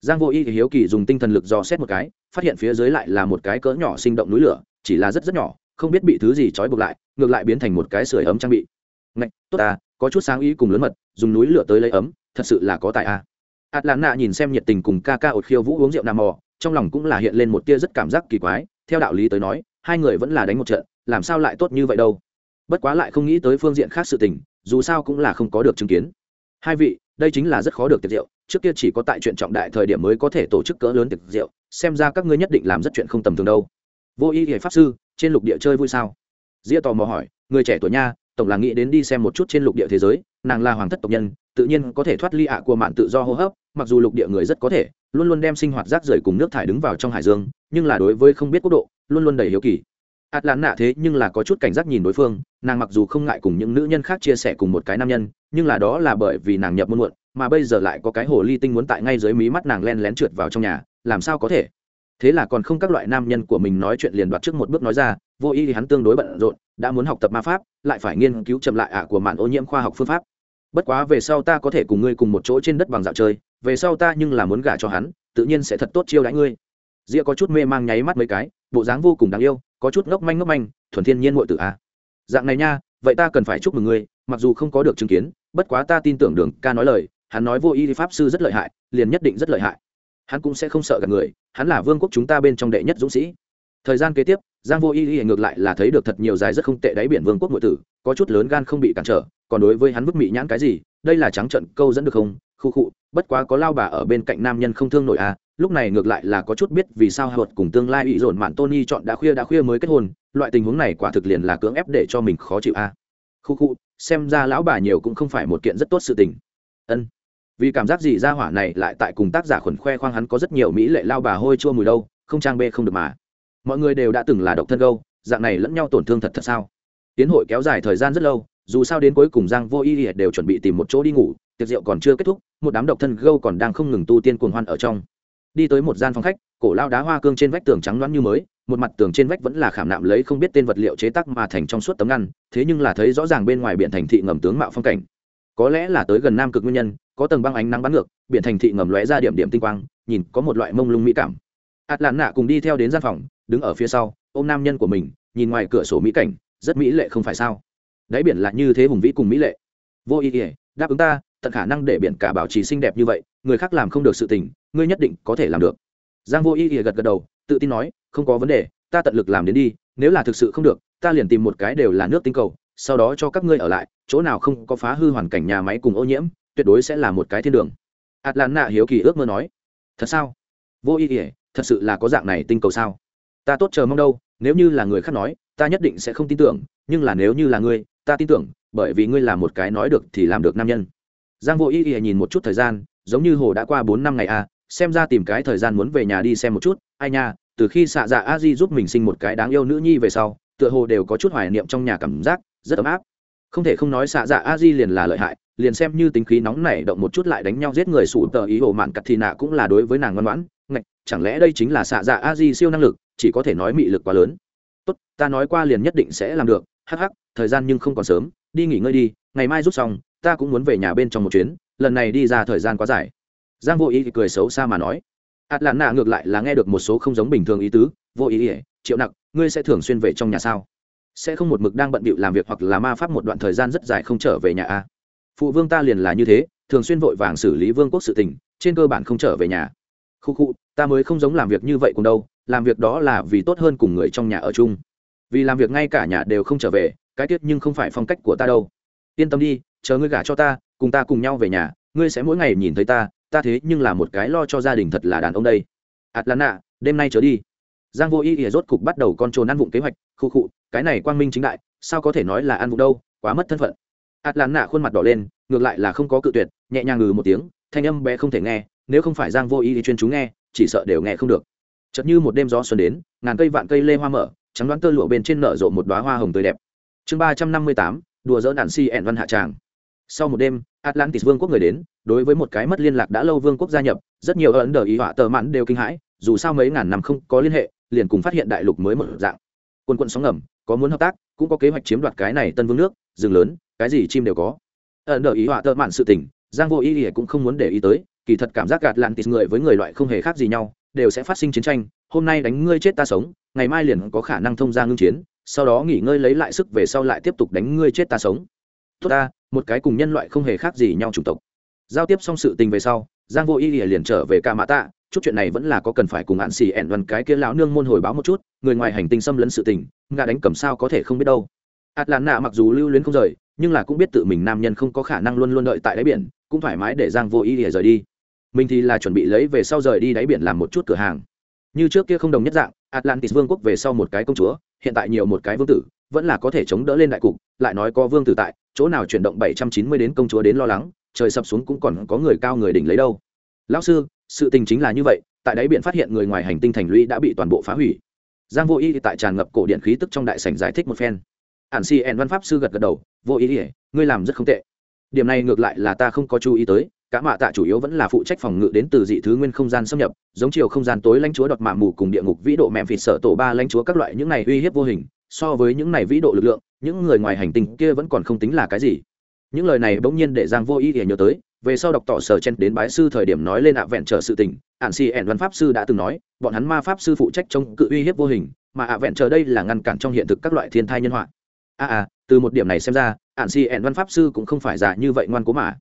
Giang vô y thì hiếu kỳ dùng tinh thần lực dò xét một cái, phát hiện phía dưới lại là một cái cỡ nhỏ sinh động núi lửa, chỉ là rất rất nhỏ, không biết bị thứ gì trói buộc lại, ngược lại biến thành một cái sưởi ấm trang bị. Ngạch, tốt à có chút sáng ý cùng lớn mật, dùng núi lửa tới lấy ấm, thật sự là có tài à atlanta nhìn xem nhiệt tình cùng ca ca ột khiêu vũ uống rượu nam mò, trong lòng cũng là hiện lên một tia rất cảm giác kỳ quái, theo đạo lý tới nói, hai người vẫn là đánh một trận, làm sao lại tốt như vậy đâu? Bất quá lại không nghĩ tới phương diện khác sự tình, dù sao cũng là không có được chứng kiến. Hai vị, đây chính là rất khó được tiệc rượu, trước kia chỉ có tại chuyện trọng đại thời điểm mới có thể tổ chức cỡ lớn tiệc rượu, xem ra các ngươi nhất định làm rất chuyện không tầm thường đâu. Vô y hệ pháp sư, trên lục địa chơi vui sao? Dĩa tò mò hỏi, người trẻ tuổi nha tổng là nghĩ đến đi xem một chút trên lục địa thế giới, nàng là hoàng thất tộc nhân, tự nhiên có thể thoát ly ạ của mạn tự do hô hấp, mặc dù lục địa người rất có thể, luôn luôn đem sinh hoạt rác rưởi cùng nước thải đứng vào trong hải dương, nhưng là đối với không biết quốc độ, luôn luôn đầy hiếu kỳ. Ạt lán nạ thế nhưng là có chút cảnh giác nhìn đối phương, nàng mặc dù không ngại cùng những nữ nhân khác chia sẻ cùng một cái nam nhân, nhưng là đó là bởi vì nàng nhập muôn muộn, mà bây giờ lại có cái hồ ly tinh muốn tại ngay dưới mí mắt nàng len lén trượt vào trong nhà, làm sao có thể? Thế là còn không các loại nam nhân của mình nói chuyện liền đoạt trước một bước nói ra vô ý thì hắn tương đối bận rộn, đã muốn học tập ma pháp, lại phải nghiên cứu chậm lại ạ của mạn ô nhiễm khoa học phương pháp. Bất quá về sau ta có thể cùng ngươi cùng một chỗ trên đất bằng dạo chơi, về sau ta nhưng là muốn gả cho hắn, tự nhiên sẽ thật tốt chiêu đãi ngươi. Ria có chút mê mang nháy mắt mấy cái, bộ dáng vô cùng đáng yêu, có chút ngốc manh ngốc manh, thuần thiên nhiên ngội tử a. Dạng này nha, vậy ta cần phải chúc mừng ngươi, mặc dù không có được chứng kiến, bất quá ta tin tưởng đường ca nói lời, hắn nói vô y pháp sư rất lợi hại, liền nhất định rất lợi hại. Hắn cũng sẽ không sợ gặp người, hắn là vương quốc chúng ta bên trong đệ nhất dũng sĩ. Thời gian kế tiếp giang vô y y ngược lại là thấy được thật nhiều dài rất không tệ đáy biển vương quốc nội tử, có chút lớn gan không bị cản trở, còn đối với hắn vứt mị nhãn cái gì, đây là trắng trận câu dẫn được không? Khu khụ bất quá có lao bà ở bên cạnh nam nhân không thương nổi à lúc này ngược lại là có chút biết vì sao hợp cùng tương lai bị dồn mạn tony chọn đã khuya đã khuya mới kết hôn, loại tình huống này quả thực liền là cưỡng ép để cho mình khó chịu à. Khu khu, xem ra lão bà nhiều cũng không phải một kiện rất tốt sự tình. Ân. Vì cảm giác gì ra hỏa này lại tại cùng tác giả khuẩn khoe khoang hắn có rất nhiều mỹ lệ lao bà hôi chua mùi đâu, không trang bê không được mà mọi người đều đã từng là độc thân gâu, dạng này lẫn nhau tổn thương thật thật sao? Tiến hội kéo dài thời gian rất lâu, dù sao đến cuối cùng giang vô y đều chuẩn bị tìm một chỗ đi ngủ, tiệc rượu còn chưa kết thúc, một đám độc thân gâu còn đang không ngừng tu tiên cuồng hoan ở trong. Đi tới một gian phòng khách, cổ lao đá hoa cương trên vách tường trắng loáng như mới, một mặt tường trên vách vẫn là khảm nạm lấy không biết tên vật liệu chế tác mà thành trong suốt tấm ngăn, thế nhưng là thấy rõ ràng bên ngoài biển thành thị ngầm tướng mạo phong cảnh. Có lẽ là tới gần nam cực nguyên nhân, có tầng băng ánh nắng bắn ngược, biển thành thị ngầm lóe ra điểm điểm tinh quang, nhìn có một loại mông lung mỹ cảm. Ạt lạn nạ cùng đi theo đến gian phòng đứng ở phía sau ô m nam nhân của mình, nhìn ngoài cửa sổ mỹ cảnh, rất mỹ lệ không phải sao? Đáy biển là như thế hùng vĩ cùng mỹ lệ. Vô ý ỉa đáp ứng ta, tận khả năng để biển cả bảo trì xinh đẹp như vậy, người khác làm không được sự tình, ngươi nhất định có thể làm được. Giang vô ý ỉa gật gật đầu, tự tin nói, không có vấn đề, ta tận lực làm đến đi, nếu là thực sự không được, ta liền tìm một cái đều là nước tinh cầu, sau đó cho các ngươi ở lại, chỗ nào không có phá hư hoàn cảnh nhà máy cùng ô nhiễm, tuyệt đối sẽ là một cái thiên đường. Atlanta hiếu kỳ ước mơ nói, thật sao? Vô ý ỉa thật sự là có dạng này tinh cầu sao? Ta tốt chờ mong đâu, nếu như là người khác nói, ta nhất định sẽ không tin tưởng, nhưng là nếu như là ngươi, ta tin tưởng, bởi vì ngươi là một cái nói được thì làm được nam nhân. Giang vô ý ý nhìn một chút thời gian, giống như hồ đã qua bốn năm ngày à xem ra tìm cái thời gian muốn về nhà đi xem một chút, ai nha, từ khi xạ dạ a di giúp mình sinh một cái đáng yêu nữ nhi về sau, tựa hồ đều có chút hoài niệm trong nhà cảm giác, rất ấm áp. Không thể không nói xạ dạ a di liền là lợi hại, liền xem như tính khí nóng nảy động một chút lại đánh nhau giết người sủ tờ ý hồ mạn cặt thì nạ cũng là đối với nàng ngoan ngoãn, ngạch, chẳng lẽ đây chính là xạ dạ a di siêu năng lực chỉ có thể nói mị lực quá lớn. Tốt, ta nói qua liền nhất định sẽ làm được, hắc hắc, thời gian nhưng không còn sớm, đi nghỉ ngơi đi, ngày mai rút xong, ta cũng muốn về nhà bên trong một chuyến, lần này đi ra thời gian quá dài. Giang vô ý thì cười xấu xa mà nói. Ạt lạn nạ ngược lại là nghe được một số không giống bình thường ý tứ, vô ý ỉa triệu nặc, ngươi sẽ thường xuyên về trong nhà sao? Sẽ không một mực đang bận bịu làm việc hoặc là ma pháp một đoạn thời gian rất dài không trở về nhà a à? phụ vương ta liền là như thế, thường xuyên vội vàng xử lý vương quốc sự tình, trên cơ bản không trở về nhà khu khu ta mới không giống làm việc như vậy cùng đâu, làm việc đó là vì tốt hơn cùng người trong nhà ở chung. Vì làm việc ngay cả nhà đều không trở về, cái tiết nhưng không phải phong cách của ta đâu. Yên tâm đi, chờ ngươi gả cho ta, cùng ta cùng nhau về nhà, ngươi sẽ mỗi ngày nhìn thấy ta ta thế nhưng là một cái lo cho gia đình thật là đàn ông đây. Atlanta, đêm nay trở đi. Giang vô y ỉa rốt cục bắt đầu con trồn ăn vụng kế hoạch khu khụ, cái này quang minh chính đại, sao có thể nói là ăn vụng đâu, quá mất thân phận. Atlanta khuôn mặt đỏ lên, ngược lại là không có cự tuyệt, nhẹ nhàng ngừ một tiếng, thanh âm bé không thể nghe nếu không phải giang vô ý chuyên chú nghe, chỉ sợ đều nghe không được. Chợt như một đêm gió xuân đến, ngàn cây vạn cây lê hoa mở, trắng đoán tơ lụa bên trên nở rộ một đoá hoa hồng tươi đẹp. Chương ba trăm năm mươi tám, đùa dỡ đạn si ẹn văn hạ tràng. Sau một đêm, atlantis vương quốc người đến, đối với một cái mất liên lạc đã lâu vương quốc gia nhập, rất nhiều ấn đờ ý họa tờ mãn đều kinh hãi, dù sao mấy ngàn năm không có liên hệ, liền cùng phát hiện đại lục mới một dạng. Quân quân sóng ngầm, có muốn hợp tác, cũng có kế hoạch chiếm đoạt cái này tân vương nước, rừng lớn, cái gì chim đều có. Ấn đờ ý họa tờ mãn sự tình, giang vô ý ỉa cũng không muốn để ý tới kỳ thật cảm giác gạt lạn tịt người với người loại không hề khác gì nhau, đều sẽ phát sinh chiến tranh, hôm nay đánh ngươi chết ta sống, ngày mai liền có khả năng thông ra ngưng chiến, sau đó nghỉ ngơi lấy lại sức về sau lại tiếp tục đánh ngươi chết ta sống. Tốt ta, một cái cùng nhân loại không hề khác gì nhau chủng tộc. Giao tiếp xong sự tình về sau, giang vô y liền trở về ca mã tạ, chút chuyện này vẫn là có cần phải cùng hạn xì ẻn đoàn cái kia lão nương môn hồi báo một chút, người ngoài hành tinh xâm lấn sự tình, ngã đánh cầm sao có thể không biết đâu. Ạt làn nạ mặc dù lưu luyến không rời, nhưng là cũng biết tự mình nam nhân không có khả năng luôn luôn đợi tại đáy biển, cũng thoải mái để giang vô y rời đi mình thì là chuẩn bị lấy về sau rời đi đáy biển làm một chút cửa hàng. Như trước kia không đồng nhất dạng, atlantis vương quốc về sau một cái công chúa, hiện tại nhiều một cái vương tử, vẫn là có thể chống đỡ lên đại cục, lại nói có vương tử tại, chỗ nào chuyển động bảy trăm chín mươi đến công chúa đến lo lắng, trời sập xuống cũng còn có người cao người đỉnh lấy đâu. Lão sư, sự tình chính là như vậy, tại đáy biển phát hiện người ngoài hành tinh thành lũy đã bị toàn bộ phá hủy. Giang vô ý tại tràn ngập cổ điện khí tức trong đại sảnh giải thích một phen. Ản Si ẹn văn pháp sư gật gật đầu, vô ý ỉa ngươi làm rất không tệ. Điểm này ngược lại là ta không có chú ý tới cả mạ tạ chủ yếu vẫn là phụ trách phòng ngự đến từ dị thứ nguyên không gian xâm nhập giống chiều không gian tối lãnh chúa đọt mạ mù cùng địa ngục vĩ độ mẹ phịt sở tổ ba lãnh chúa các loại những này uy hiếp vô hình so với những này vĩ độ lực lượng những người ngoài hành tinh kia vẫn còn không tính là cái gì. Những lời này bỗng nhiên để giang vô ý thì nhớ tới về sau đọc tỏ sở chen đến bái sư thời điểm nói lên ạ vẹn trở sự tình ạn si ẻn văn pháp sư đã từng nói bọn hắn ma pháp sư phụ trách chống cự uy hiếp vô hình mà ạ vẹn trở đây là ngăn cản trong hiện thực các loại thiên thai nhân họa. A à, à từ một điểm này xem ra ạn si ẻn văn pháp sư cũng không phải giả như vậy ngoan cố mà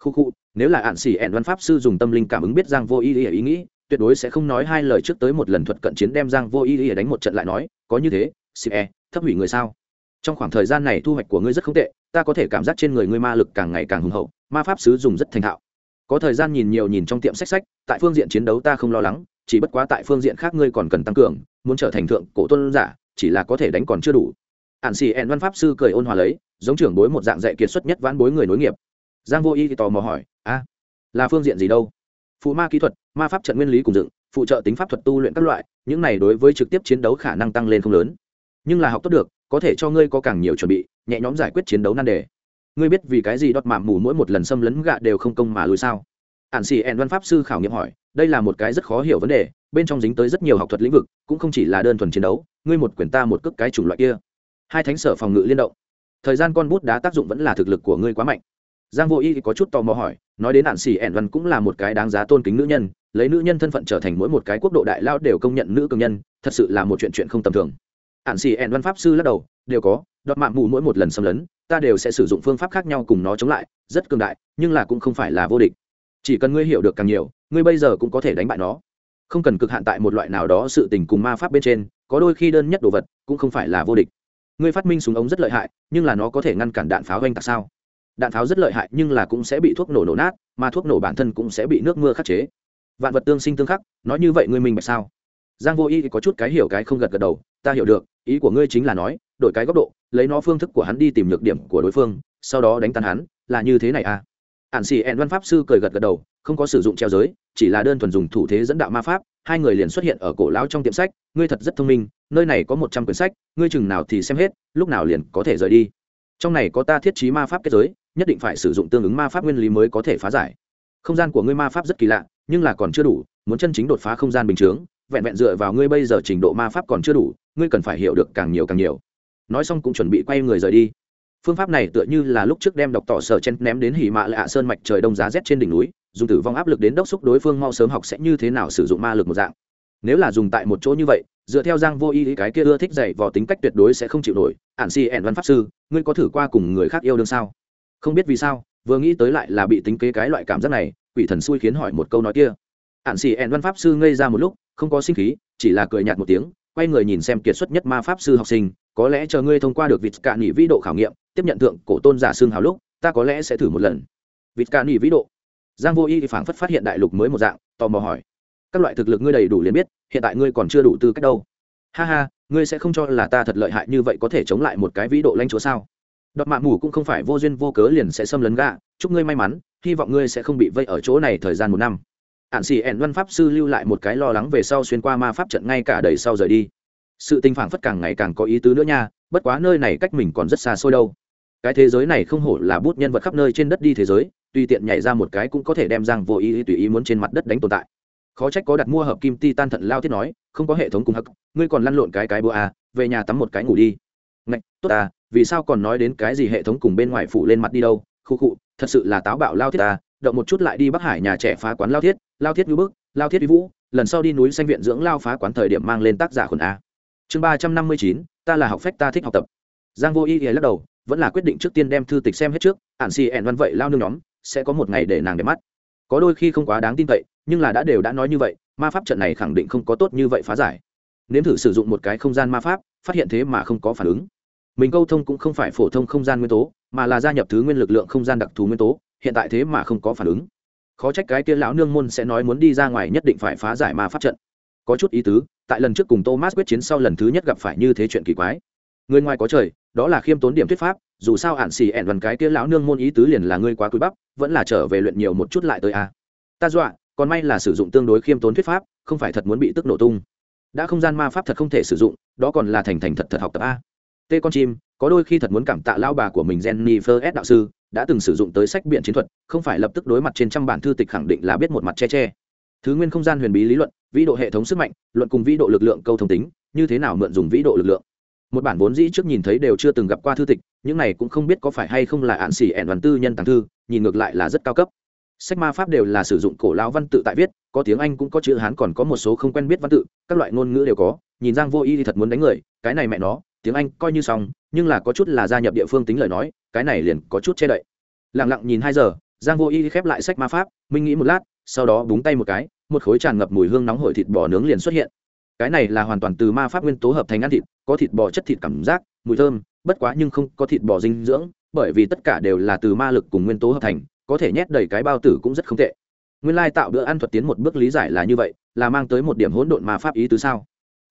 khu khu nếu là ạn xỉ ẻn văn pháp sư dùng tâm linh cảm ứng biết giang vô ý ý, ý nghĩ tuyệt đối sẽ không nói hai lời trước tới một lần thuật cận chiến đem giang vô ý ý đánh một trận lại nói có như thế xỉ e thấp hủy người sao? Trong khoảng thời gian này thu hoạch của ngươi rất không tệ ta có thể cảm giác trên người ngươi ma lực càng ngày càng hùng hậu ma pháp sứ dùng rất thành thạo. Có thời gian nhìn nhiều nhìn trong tiệm sách sách tại phương diện chiến đấu ta không lo lắng chỉ bất quá tại phương diện khác ngươi còn cần tăng cường muốn trở thành thượng cổ tôn giả chỉ là có thể đánh còn chưa đủ. Ạn xì ẹn văn pháp sư cười ôn hòa lấy giống trưởng bối một dạng dạy kiệt xuất nhất vãn bối người nối nghiệp giang vô y thì tò mò hỏi, a, là phương diện gì đâu? Phụ ma kỹ thuật, ma pháp trận nguyên lý cùng dựng, phụ trợ tính pháp thuật tu luyện các loại, những này đối với trực tiếp chiến đấu khả năng tăng lên không lớn. Nhưng là học tốt được, có thể cho ngươi có càng nhiều chuẩn bị, nhẹ nhõm giải quyết chiến đấu nan đề. Ngươi biết vì cái gì đọt mạm mù mỗi một lần xâm lấn gạ đều không công mà lùi sao? Ản xì ẹn văn pháp sư khảo nghiệm hỏi, đây là một cái rất khó hiểu vấn đề, bên trong dính tới rất nhiều học thuật lĩnh vực, cũng không chỉ là đơn thuần chiến đấu, ngươi một quyền ta một cước cái chủng loại kia. Hai thánh sở phòng ngự liên động. Thời gian con bút đá tác dụng vẫn là thực lực của ngươi quá mạnh giang vô y có chút tò mò hỏi, nói đến nạn xỉ ẻn văn cũng là một cái đáng giá tôn kính nữ nhân, lấy nữ nhân thân phận trở thành mỗi một cái quốc độ đại lao đều công nhận nữ cường nhân, thật sự là một chuyện chuyện không tầm thường. Ạn xỉ ẻn văn pháp sư lắc đầu, đều có, đọt mạng mù mỗi một lần xâm lấn, ta đều sẽ sử dụng phương pháp khác nhau cùng nó chống lại, rất cường đại, nhưng là cũng không phải là vô địch. Chỉ cần ngươi hiểu được càng nhiều, ngươi bây giờ cũng có thể đánh bại nó. Không cần cực hạn tại một loại nào đó sự tình cùng ma pháp bên trên, có đôi khi đơn nhất đồ vật cũng không phải là vô địch. Ngươi phát minh súng ống rất lợi hại, nhưng là nó có thể ngăn cản đạn pháo oanh tạc sao? Đạn pháo rất lợi hại nhưng là cũng sẽ bị thuốc nổ nổ nát, mà thuốc nổ bản thân cũng sẽ bị nước mưa khắc chế. Vạn vật tương sinh tương khắc, nói như vậy ngươi minh bạch sao? Giang vô y có chút cái hiểu cái không gật gật đầu, ta hiểu được, ý của ngươi chính là nói, đổi cái góc độ, lấy nó phương thức của hắn đi tìm nhược điểm của đối phương, sau đó đánh tan hắn, là như thế này à? Ản xì ẹn văn pháp sư cười gật gật đầu, không có sử dụng treo giới, chỉ là đơn thuần dùng thủ thế dẫn đạo ma pháp, hai người liền xuất hiện ở cổ lão trong tiệm sách, ngươi thật rất thông minh, nơi này có một trăm quyển sách, ngươi chừng nào thì xem hết, lúc nào liền có thể rời đi. Trong này có ta thiết trí ma pháp kết giới nhất định phải sử dụng tương ứng ma pháp nguyên lý mới có thể phá giải. Không gian của ngươi ma pháp rất kỳ lạ, nhưng là còn chưa đủ, muốn chân chính đột phá không gian bình chướng, vẹn vẹn dựa vào ngươi bây giờ trình độ ma pháp còn chưa đủ, ngươi cần phải hiểu được càng nhiều càng nhiều. Nói xong cũng chuẩn bị quay người rời đi. Phương pháp này tựa như là lúc trước đem đọc tỏ sở chen ném đến hỉ mạ lạ sơn mạch trời đông giá rét trên đỉnh núi, dùng tử vong áp lực đến đốc xúc đối phương mau sớm học sẽ như thế nào sử dụng ma lực một dạng. Nếu là dùng tại một chỗ như vậy, dựa theo giang vô y cái kia ưa thích dạy vào tính cách tuyệt đối sẽ không chịu nổi. Ản si ẻn văn pháp sư, ngươi có thử qua cùng người khác yêu đương sao? Không biết vì sao, vừa nghĩ tới lại là bị tính kế cái loại cảm giác này, quỷ thần xui khiến hỏi một câu nói kia. Ạn xì ẹn văn pháp sư ngây ra một lúc, không có sinh khí, chỉ là cười nhạt một tiếng, quay người nhìn xem kiệt xuất nhất ma pháp sư học sinh, có lẽ chờ ngươi thông qua được vịt cạn nghỉ vĩ độ khảo nghiệm, tiếp nhận thượng cổ tôn giả xương hào lúc, ta có lẽ sẽ thử một lần. Vịt cạn nghỉ vĩ độ. Giang vô y phảng phất phát hiện đại lục mới một dạng, tò mò hỏi. Các loại thực lực ngươi đầy đủ liền biết, hiện tại ngươi còn chưa đủ tư cách đâu. Ha ha, ngươi sẽ không cho là ta thật lợi hại như vậy có thể chống lại một cái vĩ độ lãnh chúa sao? Đọt mạ mù cũng không phải vô duyên vô cớ liền sẽ xâm lấn gạ chúc ngươi may mắn, hy vọng ngươi sẽ không bị vây ở chỗ này thời gian một năm. Ạn xì ẻn văn pháp sư lưu lại một cái lo lắng về sau xuyên qua ma pháp trận ngay cả đầy sau rời đi. Sự tinh phản phất càng ngày càng có ý tứ nữa nha, bất quá nơi này cách mình còn rất xa xôi đâu. Cái thế giới này không hổ là bút nhân vật khắp nơi trên đất đi thế giới, tùy tiện nhảy ra một cái cũng có thể đem giang vô ý tùy ý muốn trên mặt đất đánh tồn tại. Khó trách có đặt mua hợp kim ti tan thận lao thiết nói, không có hệ thống cùng hắc, ngươi còn lăn lộn cái cái bữa à về nhà tắm một cái ngủ đi. Ngạch, tốt à vì sao còn nói đến cái gì hệ thống cùng bên ngoài phủ lên mặt đi đâu? Khu khụ thật sự là táo bạo lao thiết à động một chút lại đi bắc hải nhà trẻ phá quán lao thiết lao thiết ngữ bức, lao thiết uy vũ, lần sau đi núi xanh viện dưỡng lao phá quán thời điểm mang lên tác giả khuẩn a. Chương ba trăm năm mươi chín, ta là học phách, ta thích học tập. Giang vô y ghé lắc đầu, vẫn là quyết định trước tiên đem thư tịch xem hết trước, ản xì ẹn văn vậy lao nương nhóm, sẽ có một ngày để nàng để mắt. Có đôi khi không quá đáng tin cậy, nhưng là đã đều đã nói như vậy, ma pháp trận này khẳng định không có tốt như vậy phá giải. Nếm thử sử dụng một cái không gian ma pháp, phát hiện thế mà không có phản ứng mình câu thông cũng không phải phổ thông không gian nguyên tố, mà là gia nhập thứ nguyên lực lượng không gian đặc thù nguyên tố, hiện tại thế mà không có phản ứng. Khó trách cái kia lão nương môn sẽ nói muốn đi ra ngoài nhất định phải phá giải ma pháp trận. Có chút ý tứ, tại lần trước cùng thomas quyết chiến sau lần thứ nhất gặp phải như thế chuyện kỳ quái. Người ngoài có trời, đó là khiêm tốn điểm thuyết pháp, dù sao ạn xì ẹn vằn cái kia lão nương môn ý tứ liền là ngươi quá cúi bắp, vẫn là trở về luyện nhiều một chút lại tới a ta dọa, còn may là sử dụng tương đối khiêm tốn thuyết pháp, không phải thật muốn bị tức nổ tung. Đã không gian ma pháp thật không thể sử dụng, đó còn là thành thành thật thật học tập a tê con chim, có đôi khi thật muốn cảm tạ lao bà của mình jennifer s. Đạo sư, đã từng sử dụng tới sách biện chiến thuật, không phải lập tức đối mặt trên trăm bản thư tịch khẳng định là biết một mặt che che. Thứ nguyên không gian huyền bí lý luận, vĩ độ hệ thống sức mạnh, luận cùng vĩ độ lực lượng câu thông tính, như thế nào mượn dùng vĩ độ lực lượng? Một bản vốn dĩ trước nhìn thấy đều chưa từng gặp qua thư tịch, những này cũng không biết có phải hay không là ạn xỉ ẻn đoàn tư nhân tàng thư, nhìn ngược lại là rất cao cấp. Sách ma pháp đều là sử dụng cổ lão văn tự tại viết, có tiếng anh cũng có chữ hán còn có một số không quen biết văn tự, các loại ngôn ngữ đều có, nhìn giang vô y thì thật muốn đánh người, cái này mẹ nó tiếng anh coi như xong, nhưng là có chút là gia nhập địa phương tính lời nói, cái này liền có chút che đậy. Lẳng lặng nhìn hai giờ, giang vô y khép lại sách ma pháp minh nghĩ một lát, sau đó búng tay một cái, một khối tràn ngập mùi hương nóng hổi thịt bò nướng liền xuất hiện. Cái này là hoàn toàn từ ma pháp nguyên tố hợp thành ăn thịt, có thịt bò chất thịt cảm giác, mùi thơm, bất quá nhưng không có thịt bò dinh dưỡng, bởi vì tất cả đều là từ ma lực cùng nguyên tố hợp thành, có thể nhét đầy cái bao tử cũng rất không tệ. Nguyên lai tạo bữa ăn thuật tiến một bước lý giải là như vậy, là mang tới một điểm hỗn độn ma pháp ý tứ sao?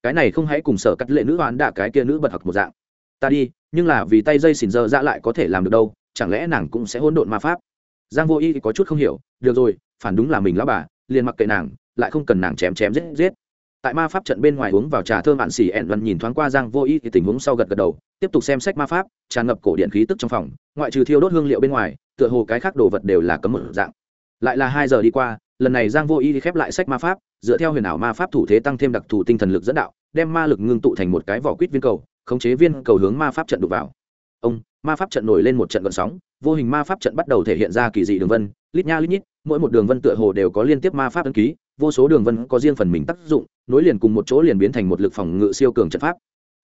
Cái này không hãy cùng sở cắt lệ nữ oán đạ cái kia nữ bật học một dạng. Ta đi, nhưng là vì tay dây xỉn dơ dạ lại có thể làm được đâu, chẳng lẽ nàng cũng sẽ hỗn độn ma pháp? Giang vô y có chút không hiểu, được rồi, phản đúng là mình lão bà, liền mặc kệ nàng, lại không cần nàng chém chém giết giết. Tại ma pháp trận bên ngoài uống vào trà thơm mạn xỉ ẹn văn nhìn thoáng qua giang vô y thì tình huống sau gật gật đầu, tiếp tục xem sách ma pháp, tràn ngập cổ điện khí tức trong phòng, ngoại trừ thiêu đốt hương liệu bên ngoài, tựa hồ cái khác đồ vật đều là cấm một dạng. Lại là hai giờ đi qua lần này giang vô y khép lại sách ma pháp, dựa theo huyền ảo ma pháp thủ thế tăng thêm đặc thù tinh thần lực dẫn đạo, đem ma lực ngưng tụ thành một cái vỏ quýt viên cầu, khống chế viên cầu hướng ma pháp trận đục vào. Ông, ma pháp trận nổi lên một trận gợn sóng, vô hình ma pháp trận bắt đầu thể hiện ra kỳ dị đường vân, lít nha lít nhít, mỗi một đường vân tựa hồ đều có liên tiếp ma pháp ấn ký, vô số đường vân có riêng phần mình tác dụng, nối liền cùng một chỗ liền biến thành một lực phòng ngự siêu cường trận pháp.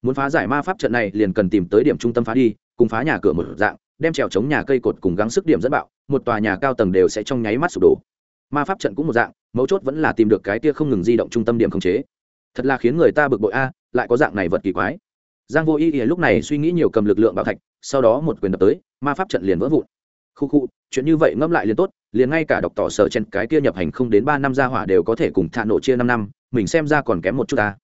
Muốn phá giải ma pháp trận này liền cần tìm tới điểm trung tâm phá đi, cùng phá nhà cửa một dạng, đem trèo chống nhà cây cột cùng gắng sức điểm dẫn bạo, một tòa nhà cao tầng đều sẽ trong nháy mắt sụp đổ ma pháp trận cũng một dạng, mấu chốt vẫn là tìm được cái tia không ngừng di động trung tâm điểm khống chế. Thật là khiến người ta bực bội a, lại có dạng này vật kỳ quái. Giang vô y thì lúc này suy nghĩ nhiều cầm lực lượng bảo thạch, sau đó một quyền đập tới, ma pháp trận liền vỡ vụn. Khu khu, chuyện như vậy ngẫm lại liền tốt, liền ngay cả độc tỏ sở trên cái kia nhập hành không đến ba năm ra hỏa đều có thể cùng thạ nổ chia năm năm, mình xem ra còn kém một chút ta.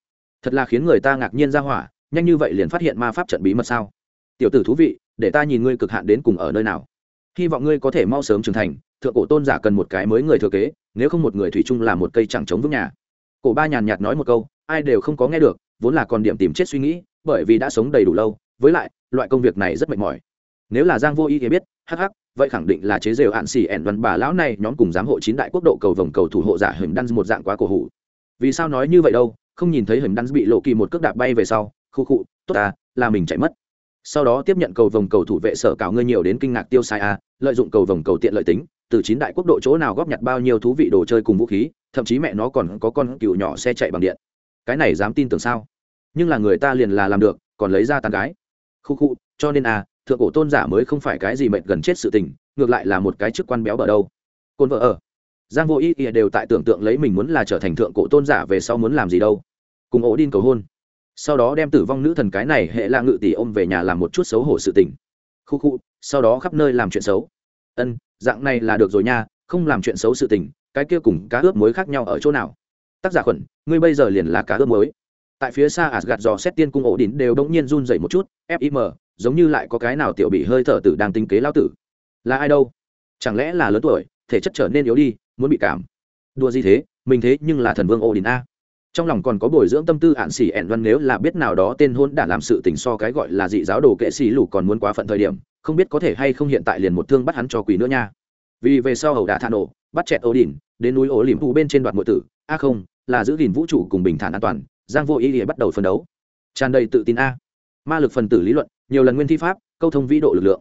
Thật là khiến người ta ngạc nhiên ra hỏa, nhanh như vậy liền phát hiện ma pháp trận bí mật sao? Tiểu tử thú vị, để ta nhìn ngươi cực hạn đến cùng ở nơi nào hy vọng ngươi có thể mau sớm trưởng thành, thượng cổ tôn giả cần một cái mới người thừa kế, nếu không một người thủy chung là một cây chẳng chống vững nhà. Cổ ba nhàn nhạt nói một câu, ai đều không có nghe được, vốn là còn điểm tìm chết suy nghĩ, bởi vì đã sống đầy đủ lâu, với lại, loại công việc này rất mệt mỏi. Nếu là giang vô ý thì biết, hắc hắc, vậy khẳng định là chế rêu hạn xỉ ẻn văn bà lão này nhóm cùng giám hộ chín đại quốc độ cầu vòng cầu thủ hộ giả hình đan một dạng quá cổ hủ. Vì sao nói như vậy đâu, không nhìn thấy hình đan bị lộ kỳ một cước đạp bay về sau, khu khụ tốt à là mình chạy mất sau đó tiếp nhận cầu vòng cầu thủ vệ sở cào ngươi nhiều đến kinh ngạc tiêu sai a, lợi dụng cầu vòng cầu tiện lợi tính, từ chín đại quốc độ chỗ nào góp nhặt bao nhiêu thú vị đồ chơi cùng vũ khí, thậm chí mẹ nó còn có con cừu nhỏ xe chạy bằng điện. Cái này dám tin tưởng sao? Nhưng là người ta liền là làm được, còn lấy ra tàn gái. Khu khu, cho nên a thượng cổ tôn giả mới không phải cái gì mệt gần chết sự tình, ngược lại là một cái chức quan béo bở đâu. Côn vợ ở. Giang vô ý ý đều tại tưởng tượng lấy mình muốn là trở thành thượng cổ tôn giả về sau muốn làm gì đâu. Cùng ổ đin cầu hôn sau đó đem tử vong nữ thần cái này hệ là ngự tỷ ôm về nhà làm một chút xấu hổ sự tình. Khu khu, sau đó khắp nơi làm chuyện xấu. Ân, dạng này là được rồi nha, không làm chuyện xấu sự tình, cái kia cùng cá ướp muối khác nhau ở chỗ nào? Tác giả khuẩn, ngươi bây giờ liền là cá ướp muối. Tại phía xa ạt gạt dò xét tiên cung ổ đỉnh đều đống nhiên run dậy một chút fim giống như lại có cái nào tiểu bị hơi thở tử đang tinh kế lao tử. Là ai đâu? Chẳng lẽ là lớn tuổi, thể chất trở nên yếu đi, muốn bị cảm? Đua gì thế? Mình thế nhưng là thần vương ổ đỉnh a trong lòng còn có bồi dưỡng tâm tư ạn xỉ ẻn văn nếu là biết nào đó tên hôn đã làm sự tình so cái gọi là dị giáo đồ kệ xỉ lù còn muốn quá phận thời điểm, không biết có thể hay không hiện tại liền một thương bắt hắn cho quỷ nữa nha. Vì về sau hầu đã thả nổ, bắt chẹt ổ đỉnh đến núi ố lìm thu bên trên đoạn nội tử. A không, là giữ gìn vũ trụ cùng bình thản an toàn, giang vô ý để bắt đầu phân đấu. Tràn đầy tự tin a. Ma lực phần tử lý luận, nhiều lần nguyên thi pháp, câu thông vĩ độ lực lượng.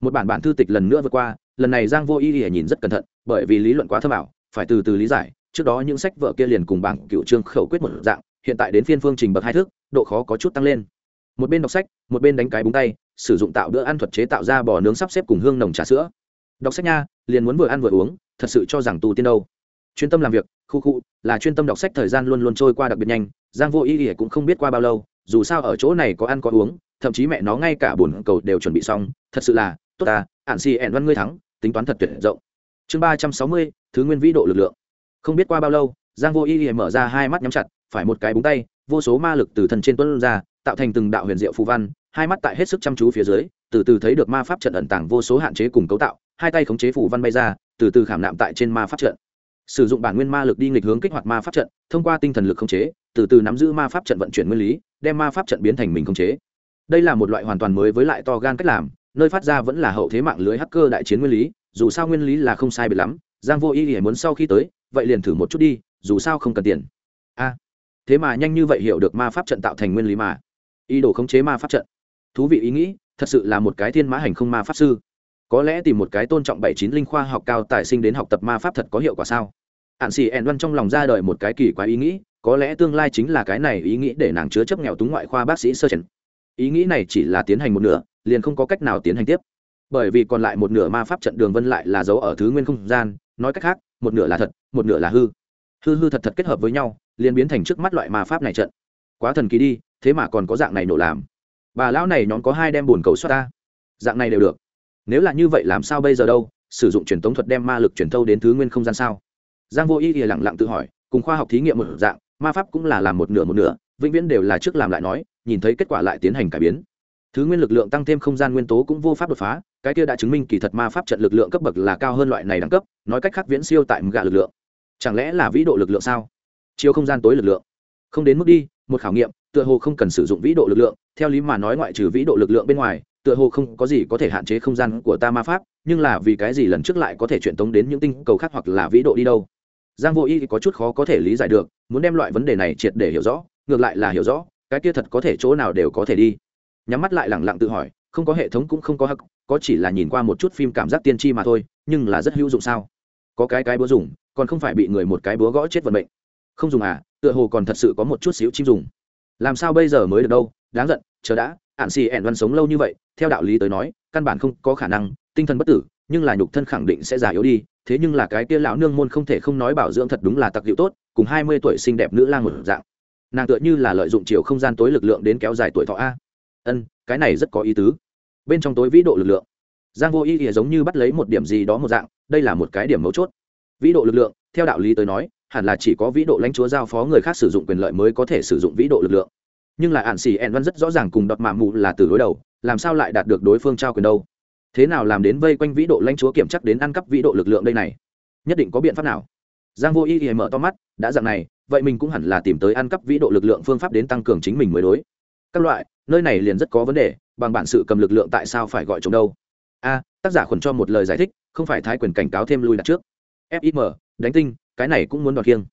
Một bản bản thư tịch lần nữa vượt qua, lần này giang vô ý để nhìn rất cẩn thận, bởi vì lý luận quá thâm ảo, phải từ từ lý giải trước đó những sách vở kia liền cùng bảng cựu trương khẩu quyết một dạng, hiện tại đến phiên phương trình bậc hai thước, độ khó có chút tăng lên. Một bên đọc sách, một bên đánh cái búng tay, sử dụng tạo bữa ăn thuật chế tạo ra bò nướng sắp xếp cùng hương nồng trà sữa. Đọc sách nha, liền muốn vừa ăn vừa uống, thật sự cho rằng tu tiên đâu. Chuyên tâm làm việc, khu khu, là chuyên tâm đọc sách thời gian luôn luôn trôi qua đặc biệt nhanh, giang vô ý ỉa cũng không biết qua bao lâu, dù sao ở chỗ này có ăn có uống, thậm chí mẹ nó ngay cả bồn cầu đều chuẩn bị xong, thật sự là, tốt à ạn xì ẻn văn ngươi thắng, tính toán thật tuyệt rộng. Chương ba trăm sáu mươi, thứ nguyên vĩ độ lực lượng không biết qua bao lâu, giang vô y mở ra hai mắt nhắm chặt, phải một cái búng tay, vô số ma lực từ thần trên tuấn ra, tạo thành từng đạo huyền diệu phù văn, hai mắt tại hết sức chăm chú phía dưới, từ từ thấy được ma pháp trận ẩn tàng vô số hạn chế cùng cấu tạo, hai tay khống chế phù văn bay ra, từ từ khảm nạm tại trên ma pháp trận. Sử dụng bản nguyên ma lực đi nghịch hướng kích hoạt ma pháp trận, thông qua tinh thần lực khống chế, từ từ nắm giữ ma pháp trận vận chuyển nguyên lý, đem ma pháp trận biến thành mình khống chế. Đây là một loại hoàn toàn mới với lại to gan cách làm, nơi phát ra vẫn là hậu thế mạng lưới hacker đại chiến nguyên lý, dù sao nguyên lý là không sai biệt lắm, giang vô ý thì muốn sau khi tới vậy liền thử một chút đi, dù sao không cần tiền. A, thế mà nhanh như vậy hiểu được ma pháp trận tạo thành nguyên lý mà. Ý đồ khống chế ma pháp trận. Thú vị ý nghĩ, thật sự là một cái thiên mã hành không ma pháp sư. Có lẽ tìm một cái tôn trọng bảy chín linh khoa học cao tài sinh đến học tập ma pháp thật có hiệu quả sao? Ạn xì ẻn văn trong lòng ra đời một cái kỳ quái ý nghĩ, có lẽ tương lai chính là cái này ý nghĩ để nàng chứa chấp nghèo túng ngoại khoa bác sĩ sơ trần ý nghĩ này chỉ là tiến hành một nửa, liền không có cách nào tiến hành tiếp. Bởi vì còn lại một nửa ma pháp trận đường vân lại là dấu ở thứ nguyên không gian, nói cách khác một nửa là thật, một nửa là hư. Hư hư thật thật kết hợp với nhau, liền biến thành trước mắt loại ma pháp này trận. Quá thần kỳ đi, thế mà còn có dạng này nổ làm. Bà lão này nhóm có hai đem bồn cầu xoát ta. Dạng này đều được. Nếu là như vậy làm sao bây giờ đâu? Sử dụng truyền tống thuật đem ma lực truyền thâu đến thứ nguyên không gian sao? Giang vô ý ỉa lẳng lặng tự hỏi, cùng khoa học thí nghiệm một dạng, ma pháp cũng là làm một nửa một nửa, vĩnh viễn đều là trước làm lại nói, nhìn thấy kết quả lại tiến hành cải biến. Thứ nguyên lực lượng tăng thêm không gian nguyên tố cũng vô pháp đột phá cái kia đã chứng minh kỳ thật ma pháp trận lực lượng cấp bậc là cao hơn loại này đẳng cấp, nói cách khác viễn siêu tại gạ lực lượng. Chẳng lẽ là vĩ độ lực lượng sao? Chiếu không gian tối lực lượng. Không đến mức đi, một khảo nghiệm, tựa hồ không cần sử dụng vĩ độ lực lượng, theo lý mà nói ngoại trừ vĩ độ lực lượng bên ngoài, tựa hồ không có gì có thể hạn chế không gian của ta ma pháp, nhưng là vì cái gì lần trước lại có thể truyền tống đến những tinh cầu khác hoặc là vĩ độ đi đâu? Giang vô y có chút khó có thể lý giải được, muốn đem loại vấn đề này triệt để hiểu rõ, ngược lại là hiểu rõ, cái kia thật có thể chỗ nào đều có thể đi. Nhắm mắt lại lẳng lặng tự hỏi không có hệ thống cũng không có hắc, có chỉ là nhìn qua một chút phim cảm giác tiên tri mà thôi, nhưng là rất hữu dụng sao? Có cái cái búa dùng, còn không phải bị người một cái búa gõ chết vận mệnh. Không dùng à tựa hồ còn thật sự có một chút xíu chim dùng. Làm sao bây giờ mới được đâu? Đáng giận, chờ đã, ạn xì ẻn văn sống lâu như vậy, theo đạo lý tới nói, căn bản không có khả năng, tinh thần bất tử, nhưng là nhục thân khẳng định sẽ già yếu đi, thế nhưng là cái kia lão nương môn không thể không nói bảo dưỡng thật đúng là tặc hiệu tốt, cùng hai mươi tuổi xinh đẹp nữ lang một dạng. Nàng tựa như là lợi dụng chiều không gian tối lực lượng đến kéo dài tuổi thọ a. Ân cái này rất có ý tứ. Bên trong tối vĩ độ lực lượng. Giang vô ý thì giống như bắt lấy một điểm gì đó một dạng, đây là một cái điểm mấu chốt. Vĩ độ lực lượng, theo đạo lý tới nói, hẳn là chỉ có vĩ độ lãnh chúa giao phó người khác sử dụng quyền lợi mới có thể sử dụng vĩ độ lực lượng. Nhưng là ạn xì ẹn văn rất rõ ràng cùng đọt mạ mù là từ đối đầu, làm sao lại đạt được đối phương trao quyền đâu? Thế nào làm đến vây quanh vĩ độ lãnh chúa kiểm chắc đến ăn cắp vĩ độ lực lượng đây này? Nhất định có biện pháp nào? Giang vô y thì mở to mắt, đã dạng này, vậy mình cũng hẳn là tìm tới ăn cắp vĩ độ lực lượng phương pháp đến tăng cường chính mình mới đối. Các loại nơi này liền rất có vấn đề, bằng bản sự cầm lực lượng tại sao phải gọi chống đâu? A, tác giả khuẩn cho một lời giải thích, không phải thái quyền cảnh cáo thêm lui đặt trước. Fim đánh tinh, cái này cũng muốn đoạt kiêng.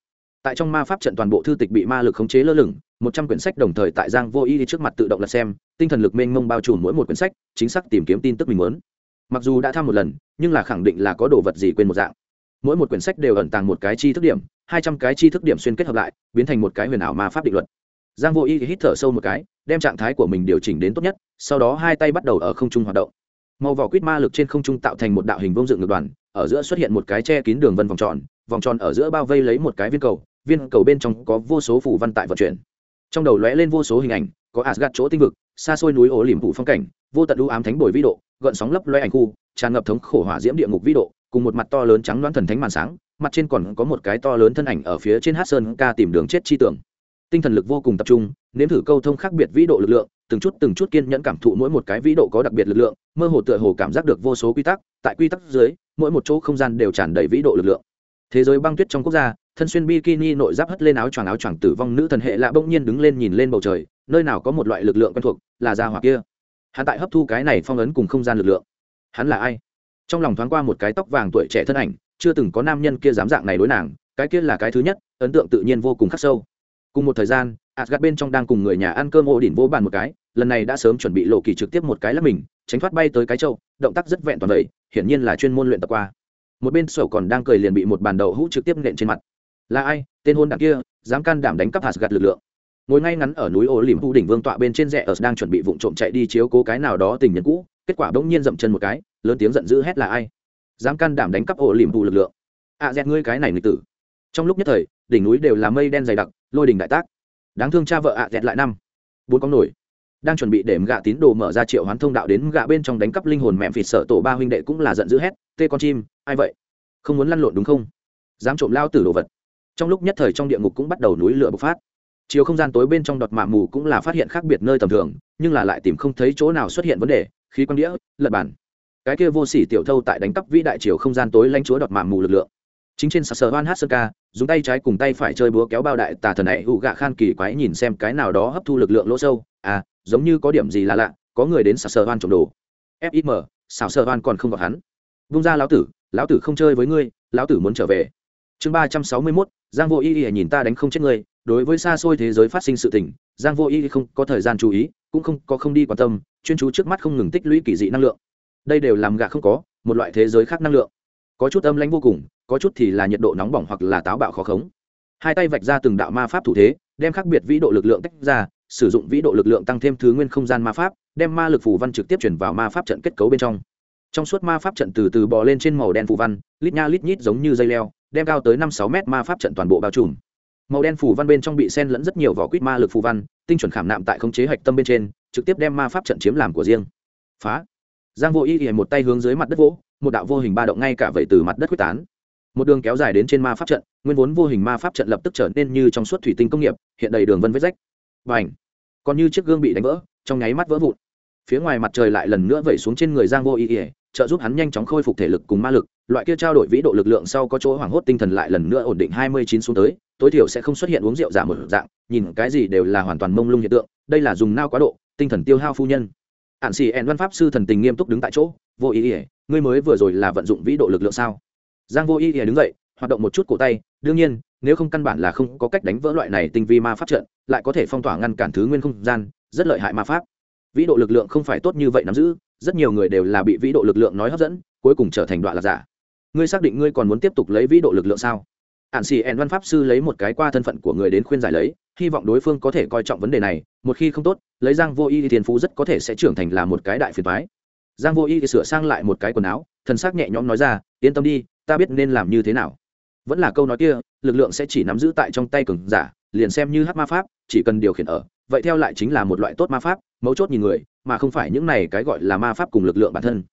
Tại trong ma pháp trận toàn bộ thư tịch bị ma lực khống chế lơ lửng, một trăm quyển sách đồng thời tại giang vô y đi trước mặt tự động lật xem, tinh thần lực mênh mông bao trùm mỗi một quyển sách, chính xác tìm kiếm tin tức mình muốn. Mặc dù đã thăm một lần, nhưng là khẳng định là có đồ vật gì quên một dạng. Mỗi một quyển sách đều ẩn tàng một cái chi thức điểm, hai trăm cái chi thức điểm xuyên kết hợp lại, biến thành một cái huyền ảo ma pháp định luật giang vô y hít thở sâu một cái, đem trạng thái của mình điều chỉnh đến tốt nhất, sau đó hai tay bắt đầu ở không trung hoạt động. Màu vỏ quýt ma lực trên không trung tạo thành một đạo hình vông dựng ngược đoàn, ở giữa xuất hiện một cái che kín đường vân vòng tròn vòng tròn ở giữa bao vây lấy một cái viên cầu viên cầu bên trong có vô số phủ văn tại vận chuyển. Trong đầu lóe lên vô số hình ảnh, có asgad chỗ tinh vực, xa xôi núi ổ liềm phủ phong cảnh, vô tận u ám thánh bồi vĩ độ, gợn sóng lấp loe ảnh khu, tràn ngập thống khổ hỏa diễm địa ngục vĩ độ, cùng một mặt to lớn trắng loáng thần thánh màn sáng, mặt trên còn có một cái to lớn thân ảnh ở phía trên hát sơn ca tìm đường chết chi tưởng tinh thần lực vô cùng tập trung, nếm thử câu thông khác biệt vĩ độ lực lượng, từng chút từng chút kiên nhẫn cảm thụ mỗi một cái vĩ độ có đặc biệt lực lượng, mơ hồ tựa hồ cảm giác được vô số quy tắc, tại quy tắc dưới, mỗi một chỗ không gian đều tràn đầy vĩ độ lực lượng. Thế giới băng tuyết trong quốc gia, thân xuyên bikini nội giáp hất lên áo choàng áo choàng tử vong nữ thần hệ lạ bỗng nhiên đứng lên nhìn lên bầu trời, nơi nào có một loại lực lượng quen thuộc, là gia hỏa kia. Hắn tại hấp thu cái này phong ấn cùng không gian lực lượng. Hắn là ai? Trong lòng thoáng qua một cái tóc vàng tuổi trẻ thân ảnh, chưa từng có nam nhân kia dám dạng này đối nàng, cái kia là cái thứ nhất, ấn tượng tự nhiên vô cùng khắc sâu cùng một thời gian, Asgard bên trong đang cùng người nhà ăn cơm ổ đỉnh vô bàn một cái, lần này đã sớm chuẩn bị lộ kỳ trực tiếp một cái lắp mình, tránh thoát bay tới cái châu, động tác rất vẹn toàn đầy hiển nhiên là chuyên môn luyện tập qua. Một bên sổ còn đang cười liền bị một bàn đầu hũ trực tiếp nện trên mặt. Là ai? Tên hôn đạn kia, dám can đảm đánh cắp hạt gạt lực lượng. Ngồi ngay ngắn ở núi ô liềm thu đỉnh vương tọa bên trên rẽ ở đang chuẩn bị vụ trộm chạy đi chiếu cố cái nào đó tình nhân cũ, kết quả bỗng nhiên dậm chân một cái, lớn tiếng giận dữ hét là ai? Dám can đảm đánh cắp ổ liềm thu lực lượng. À dẹt ngươi cái này nghịch tử. Trong lúc nhất thời đỉnh núi đều là mây đen dày đặc, lôi đình đại tác. Đáng thương cha vợ ạ à dẹt lại năm. Bốn con nổi đang chuẩn bị để gạ tín đồ mở ra triệu hoán thông đạo đến gạ bên trong đánh cắp linh hồn mẹ phịt sợ tổ ba huynh đệ cũng là giận dữ hét, tê con chim, ai vậy? Không muốn lăn lộn đúng không? Dám trộm lao tử đồ vật. Trong lúc nhất thời trong địa ngục cũng bắt đầu núi lửa bộc phát. Chiều không gian tối bên trong đọt mạ mù cũng là phát hiện khác biệt nơi tầm thường, nhưng là lại tìm không thấy chỗ nào xuất hiện vấn đề, khí quan đĩa, lật bản cái kia vô sỉ tiểu thâu tại đánh cắp vĩ đại chiều không gian tối lanh chúa đọt mạ mù lực lượng chính trên sạc sờ van hát sơn ca, dùng tay trái cùng tay phải chơi búa kéo bao đại tà thần này hụ gạ khan kỳ quái nhìn xem cái nào đó hấp thu lực lượng lỗ sâu. À giống như có điểm gì là lạ, có người đến sạc sờ van trộm đồ. Fim xào sờ van còn không gặp hắn. Vung ra lão tử lão tử không chơi với ngươi, lão tử muốn trở về. Chương ba trăm sáu mươi mốt, giang vô y y nhìn ta đánh không chết ngươi. Đối với xa xôi thế giới phát sinh sự tình, giang vô y không có thời gian chú ý, cũng không có không đi quan tâm, chuyên chú trước mắt không ngừng tích lũy kỳ dị năng lượng. Đây đều làm gạ không có, một loại thế giới khác năng lượng có chút âm lãnh vô cùng, có chút thì là nhiệt độ nóng bỏng hoặc là táo bạo khó khống. Hai tay vạch ra từng đạo ma pháp thủ thế, đem khác biệt vĩ độ lực lượng tách ra, sử dụng vĩ độ lực lượng tăng thêm thứ nguyên không gian ma pháp, đem ma lực phù văn trực tiếp chuyển vào ma pháp trận kết cấu bên trong. Trong suốt ma pháp trận từ từ bò lên trên màu đen phù văn, lít nha lít nhít giống như dây leo, đem cao tới năm sáu mét ma pháp trận toàn bộ bao trùm. Màu đen phù văn bên trong bị sen lẫn rất nhiều vỏ quýt ma lực phù văn, tinh chuẩn khảm nạm tại khống chế hạch tâm bên trên, trực tiếp đem ma pháp trận chiếm làm của riêng. Phá. Giang vô y ỉa một tay hướng dưới mặt đất vỗ một đạo vô hình ba động ngay cả vậy từ mặt đất quyết tán. Một đường kéo dài đến trên ma pháp trận, nguyên vốn vô hình ma pháp trận lập tức trở nên như trong suốt thủy tinh công nghiệp, hiện đầy đường vân vết rách. Và ảnh còn như chiếc gương bị đánh vỡ, trong nháy mắt vỡ vụn. Phía ngoài mặt trời lại lần nữa vẩy xuống trên người giang vô ý ỉa trợ giúp hắn nhanh chóng khôi phục thể lực cùng ma lực. Loại kia trao đổi vĩ độ lực lượng sau có chỗ hoảng hốt tinh thần lại lần nữa ổn định hai mươi chín xuống tới, tối thiểu sẽ không xuất hiện uống rượu giả một dạng, nhìn cái gì đều là hoàn toàn mông lung hiện tượng, đây là dùng nao quá độ, tinh thần tiêu hao phu nhân ạn xì ẹn văn pháp sư thần tình nghiêm túc đứng tại chỗ, vô ý ỉa ngươi mới vừa rồi là vận dụng vĩ độ lực lượng sao? Giang vô ý ỉa đứng dậy, hoạt động một chút cổ tay, đương nhiên, nếu không căn bản là không có cách đánh vỡ loại này tinh vi ma pháp trận, lại có thể phong tỏa ngăn cản thứ nguyên không gian, rất lợi hại ma pháp. Vĩ độ lực lượng không phải tốt như vậy nắm giữ, rất nhiều người đều là bị vĩ độ lực lượng nói hấp dẫn, cuối cùng trở thành đoạn là giả. Ngươi xác định ngươi còn muốn tiếp tục lấy vĩ độ lực lượng sao? Ạn xì ẹn văn pháp sư lấy một cái qua thân phận của người đến khuyên giải lấy, hy vọng đối phương có thể coi trọng vấn đề này, một khi không tốt, lấy giang vô y thì thiên phú rất có thể sẽ trưởng thành là một cái đại phiền thoái giang vô y thì sửa sang lại một cái quần áo, thần sắc nhẹ nhõm nói ra, yên tâm đi, ta biết nên làm như thế nào. Vẫn là câu nói kia, lực lượng sẽ chỉ nắm giữ tại trong tay cường giả, liền xem như hát ma pháp, chỉ cần điều khiển ở, vậy theo lại chính là một loại tốt ma pháp, mấu chốt nhìn người, mà không phải những này cái gọi là ma pháp cùng lực lượng bản thân.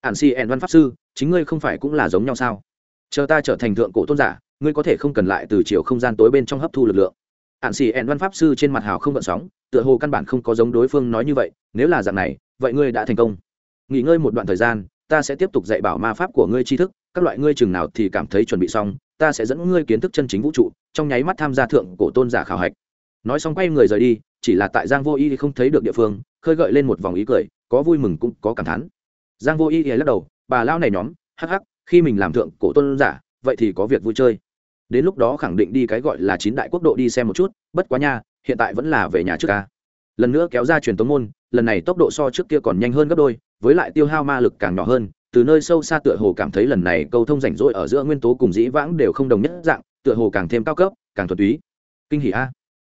Ản si ẹn văn pháp sư, chính ngươi không phải cũng là giống nhau sao? Chờ ta trở thành thượng cổ tôn giả ngươi có thể không cần lại từ chiều không gian tối bên trong hấp thu lực lượng. Ạn xì ẹn văn pháp sư trên mặt hào không gợn sóng, tựa hồ căn bản không có giống đối phương nói như vậy, nếu là dạng này, vậy ngươi đã thành công. Nghỉ ngơi một đoạn thời gian, ta sẽ tiếp tục dạy bảo ma pháp của ngươi tri thức, các loại ngươi chừng nào thì cảm thấy chuẩn bị xong, ta sẽ dẫn ngươi kiến thức chân chính vũ trụ, trong nháy mắt tham gia thượng cổ tôn giả khảo hạch. Nói xong quay người rời đi, chỉ là tại giang vô y không thấy được địa phương, khơi gợi lên một vòng ý cười, có vui mừng cũng có cảm thán. Giang vô y lắc đầu, bà lao này nhóm, hắc hắc, khi mình làm thượng cổ tôn giả, vậy thì có việc vui chơi đến lúc đó khẳng định đi cái gọi là chín đại quốc độ đi xem một chút, bất quá nha, hiện tại vẫn là về nhà trước ca. Lần nữa kéo ra truyền tống môn, lần này tốc độ so trước kia còn nhanh hơn gấp đôi, với lại tiêu hao ma lực càng nhỏ hơn, từ nơi sâu xa tựa hồ cảm thấy lần này câu thông rảnh rỗi ở giữa nguyên tố cùng dĩ vãng đều không đồng nhất dạng, tựa hồ càng thêm cao cấp, càng thuật túy. Kinh hỉ a.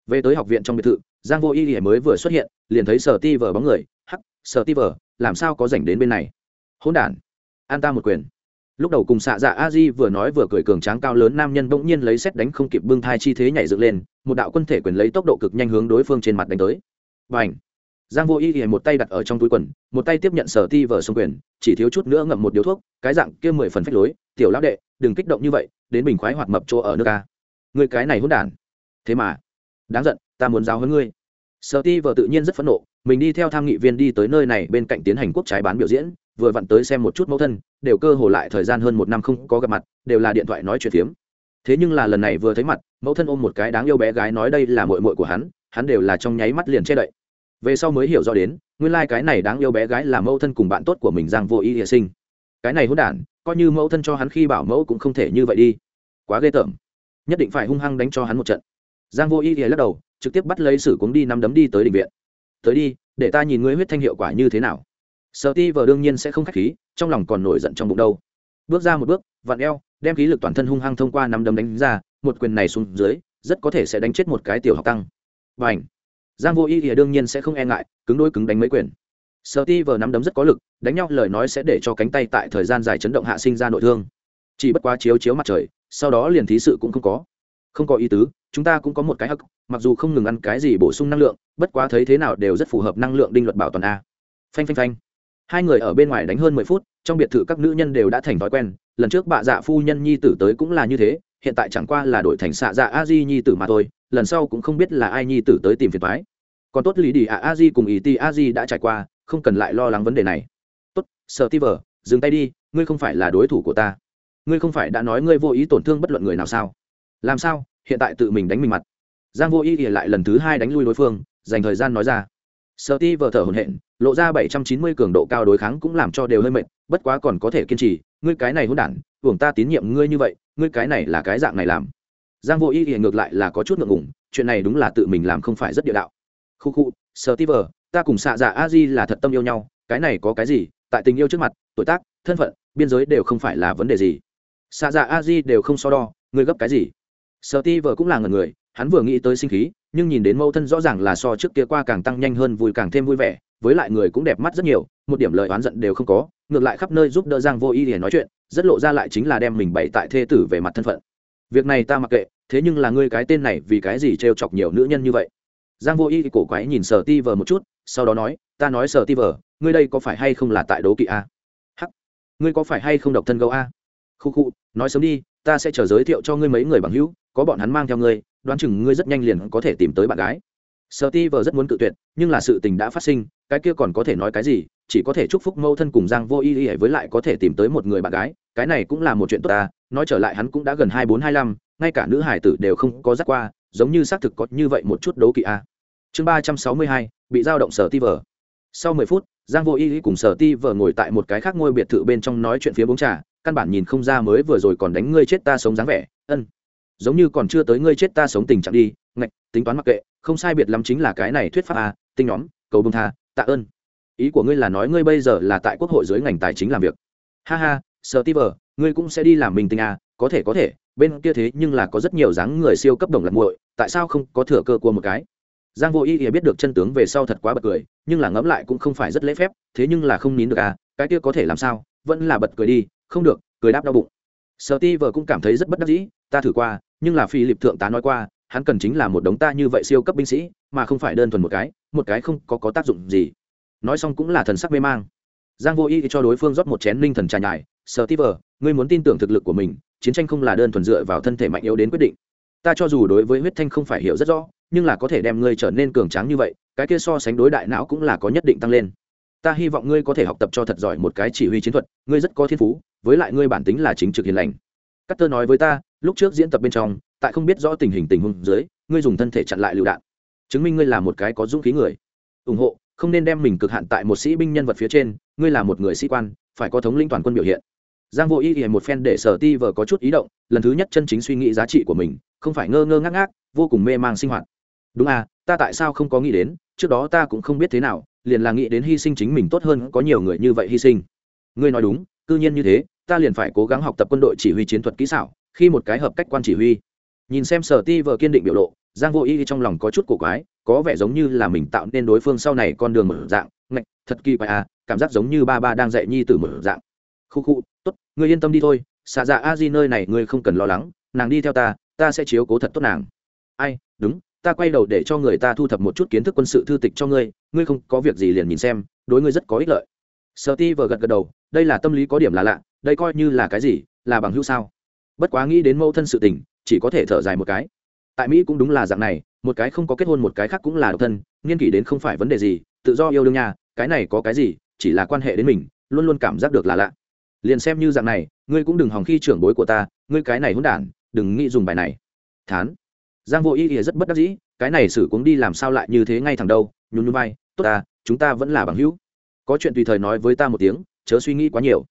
Về tới học viện trong biệt thự, giang vô y mới vừa xuất hiện, liền thấy sở ti vờ bóng người, hắc, sở ti vờ, làm sao có rảnh đến bên này? Hỗn đản, an ta một quyền lúc đầu cùng xạ dạ a di vừa nói vừa cười cường tráng cao lớn nam nhân bỗng nhiên lấy xét đánh không kịp bưng thai chi thế nhảy dựng lên, một đạo quân thể quyền lấy tốc độ cực nhanh hướng đối phương trên mặt đánh tới. Và h giang vô y ỉa một tay đặt ở trong túi quần, một tay tiếp nhận sở ti vờ xung quyền, chỉ thiếu chút nữa ngậm một điếu thuốc, cái dạng kia mười phần phách lối, tiểu lão đệ, đừng kích động như vậy, đến bình khoái hoạt mập chỗ ở nước ta. Người cái này hôn đản. Thế mà, đáng giận, ta muốn giáo hơn ngươi. Sở ti vờ tự nhiên rất phẫn nộ, mình đi theo tham nghị viên đi tới nơi này bên cạnh tiến hành quốc trái bán biểu diễn vừa vặn tới xem một chút mẫu thân, đều cơ hồ lại thời gian hơn một năm không có gặp mặt, đều là điện thoại nói chuyện phiếm. Thế nhưng là lần này vừa thấy mặt, mẫu thân ôm một cái đáng yêu bé gái nói đây là mội mội của hắn hắn đều là trong nháy mắt liền che đậy. Về sau mới hiểu rõ đến, nguyên lai、like、cái này đáng yêu bé gái là mẫu thân cùng bạn tốt của mình giang vô ý hiệ sinh. Cái này hôn đản, coi như mẫu thân cho hắn khi bảo mẫu cũng không thể như vậy đi. Quá ghê tởm. Nhất định phải hung hăng đánh cho hắn một trận. Giang vô ý hiệ lắc đầu, trực tiếp bắt lấy sử cuống đi nắm đấm đi tới định viện. Tới đi, để ta nhìn ngươi huyết thanh hiệu quả như thế nào sợ ti vờ đương nhiên sẽ không k h á c h khí, trong lòng còn nổi giận trong bụng đâu. Bước ra một bước, vặn eo, đem khí lực toàn thân hung hăng thông qua nắm đấm đánh ra, một quyền này xuống dưới, rất có thể sẽ đánh chết một cái tiểu học tăng và ảnh giang vô y thì đương nhiên sẽ không e ngại, cứng đôi cứng đánh mấy quyền. Sợ ti vờ nắm đấm rất có lực, đánh nhau lời nói sẽ để cho cánh tay tại thời gian dài chấn động hạ sinh ra nội thương. Chỉ bất quá chiếu chiếu mặt trời, sau đó liền thí sự cũng không có. Không có ý tứ, chúng ta cũng có một cái hắc, mặc dù không ngừng ăn cái gì bổ sung năng lượng, bất quá thấy thế nào đều rất phù hợp năng lượng đinh luật bảo toàn a. Phanh phanh phanh hai người ở bên ngoài đánh hơn mười phút, trong biệt thự các nữ nhân đều đã thành thói quen. Lần trước bạ dạ phu nhân nhi tử tới cũng là như thế, hiện tại chẳng qua là đổi thành xạ dạ a di nhi tử mà thôi, lần sau cũng không biết là ai nhi tử tới tìm phiền thoái còn tốt lý đi ạ, a di cùng ý ti a di đã trải qua, không cần lại lo lắng vấn đề này. Tốt sợ ti vờ, dừng tay đi, ngươi không phải là đối thủ của ta. Ngươi không phải đã nói ngươi vô ý tổn thương bất luận người nào sao? Làm sao? Hiện tại tự mình đánh mình mặt. Giang vô ý thì lại lần thứ hai đánh lui đối phương, dành thời gian nói ra sợ ti vờ thở hồn hện lộ ra bảy trăm chín mươi cường độ cao đối kháng cũng làm cho đều hơi mệt, bất quá còn có thể kiên trì, ngươi cái này hôn đản, hưởng ta tín nhiệm ngươi như vậy, ngươi cái này là cái dạng này làm. Giang vô ý thì ngược lại là có chút ngượng ngùng, chuyện này đúng là tự mình làm không phải rất địa đạo. Khu khu sợ ti vờ, ta cùng xạ dạ a di là thật tâm yêu nhau, cái này có cái gì, tại tình yêu trước mặt, tuổi tác, thân phận, biên giới đều không phải là vấn đề gì. Xạ dạ a di đều không so đo, ngươi gấp cái gì? Sợ ti vờ cũng là ngần người hắn vừa nghĩ tới sinh khí, nhưng nhìn đến mâu thân rõ ràng là so trước kia qua càng tăng nhanh hơn vui càng thêm vui vẻ, với lại người cũng đẹp mắt rất nhiều, một điểm lời oán giận đều không có, ngược lại khắp nơi giúp đỡ giang vô ý để nói chuyện, rất lộ ra lại chính là đem mình bày tại thê tử về mặt thân phận. Việc này ta mặc kệ, thế nhưng là ngươi cái tên này vì cái gì trêu chọc nhiều nữ nhân như vậy? Giang vô ý cổ quái nhìn sở ti vờ một chút, sau đó nói, ta nói sở ti vờ, ngươi đây có phải hay không là tại đố kỵ a? Hắc, ngươi có phải hay không độc thân gấu a? Khu khu, nói sớm đi, ta sẽ chờ giới thiệu cho ngươi mấy người bằng hữu, có bọn hắn mang theo ngươi đoán chừng ngươi rất nhanh liền có thể tìm tới bạn gái. Sợ ti vờ rất muốn cự tuyệt, nhưng là sự tình đã phát sinh, cái kia còn có thể nói cái gì, chỉ có thể chúc phúc mâu thân cùng giang vô y y với lại có thể tìm tới một người bạn gái, cái này cũng là một chuyện tốt ta nói trở lại hắn cũng đã gần hai bốn hai năm ngay cả nữ hải tử đều không có dắt qua, giống như xác thực có như vậy một chút đấu kỵ a chương ba trăm sáu mươi hai, bị giao động sở ti vờ sau mười phút, giang vô y cùng sở ti vờ ngồi tại một cái khác ngôi biệt thự bên trong nói chuyện phía bóng trà, căn bản nhìn không ra mới vừa rồi còn đánh ngươi chết ta sống dáng vẻ, ân giống như còn chưa tới ngươi chết ta sống tình trạng đi, ngạch, tính toán mặc kệ, không sai biệt lắm chính là cái này thuyết pháp a tinh nhóm, cầu bông tha, tạ ơn. Ý của ngươi là nói ngươi bây giờ là tại quốc hội dưới ngành tài chính làm việc. Ha ha sở ti vờ ngươi cũng sẽ đi làm mình tinh a có thể có thể, bên kia thế nhưng là có rất nhiều dáng người siêu cấp đồng lạc muội, tại sao không có thừa cơ của một cái? Giang vô ý ý biết được chân tướng về sau thật quá bật cười, nhưng là ngẫm lại cũng không phải rất lễ phép, thế nhưng là không nín được à cái kia có thể làm sao, vẫn là bật cười đi, không được, cười đáp đau bụng. Sợ ti vờ cũng cảm thấy rất bất đắc dĩ ta thử qua nhưng là phi lịp thượng tá nói qua hắn cần chính là một đống ta như vậy siêu cấp binh sĩ mà không phải đơn thuần một cái một cái không có, có tác dụng gì. Nói xong cũng là thần sắc mê mang. Giang vô ý cho đối phương rót một chén ninh thần trà nhài sờ ti vờ ngươi muốn tin tưởng thực lực của mình chiến tranh không là đơn thuần dựa vào thân thể mạnh yếu đến quyết định. Ta cho dù đối với huyết thanh không phải hiểu rất rõ nhưng là có thể đem ngươi trở nên cường tráng như vậy cái kia so sánh đối đại não cũng là có nhất định tăng lên. Ta hy vọng ngươi có thể học tập cho thật giỏi một cái chỉ huy chiến thuật ngươi rất có thiên phú với lại ngươi bản tính là chính trực hiền lành. Cắt tơ nói với ta lúc trước diễn tập bên trong, tại không biết rõ tình hình tình huống dưới, ngươi dùng thân thể chặn lại lựu đạn. Chứng minh ngươi là một cái có dũng khí người. Ủng hộ, không nên đem mình cực hạn tại một sĩ binh nhân vật phía trên, ngươi là một người sĩ quan, phải có thống lĩnh toàn quân biểu hiện. Giang vô ý ý một phen để sở ti vờ có chút ý động, lần thứ nhất chân chính suy nghĩ giá trị của mình, không phải ngơ ngơ ngác ngác, vô cùng mê mang sinh hoạt. Đúng à ta tại sao không có nghĩ đến, trước đó ta cũng không biết thế nào, liền là nghĩ đến hy sinh chính mình tốt hơn có nhiều người như vậy hy sinh. Ngươi nói đúng, cư nhiên như thế, ta liền phải cố gắng học tập quân đội chỉ huy chiến thuật kỹ xảo khi một cái hợp cách quan chỉ huy. Nhìn xem sở ti vợ kiên định biểu lộ, giang vô Y trong lòng có chút cổ quái, có vẻ giống như là mình tạo nên đối phương sau này con đường mở dạng. Ngạch, thật kỳ quái à cảm giác giống như ba ba đang dạy nhi tử mở dạng. Khu khu, tốt, ngươi yên tâm đi thôi xạ dạ a di nơi này ngươi không cần lo lắng, nàng đi theo ta ta sẽ chiếu cố thật tốt nàng. Ai, đúng, ta quay đầu để cho người ta thu thập một chút kiến thức quân sự thư tịch cho ngươi ngươi không có việc gì liền nhìn xem, đối ngươi rất có ích lợi. Sợ ti vừa gật gật đầu, đây là tâm lý có điểm là lạ, đây coi như là cái gì, là bằng hữu sao? Bất quá nghĩ đến mâu thân sự tình, chỉ có thể thở dài một cái. Tại mỹ cũng đúng là dạng này, một cái không có kết hôn một cái khác cũng là độc thân, nghiên kỷ đến không phải vấn đề gì, tự do yêu đương nhà cái này có cái gì, chỉ là quan hệ đến mình, luôn luôn cảm giác được là lạ. Liền xem như dạng này, ngươi cũng đừng hòng khi trưởng bối của ta, ngươi cái này hôn đản, đừng nghĩ dùng bài này. Thán. Giang vô ý ỉa rất bất đắc dĩ, cái này xử cuống đi làm sao lại như thế ngay thẳng đâu, nhún nhún vai, tốt ta, chúng ta vẫn là bằng hữu. Có chuyện tùy thời nói với ta một tiếng, chớ suy nghĩ quá nhiều.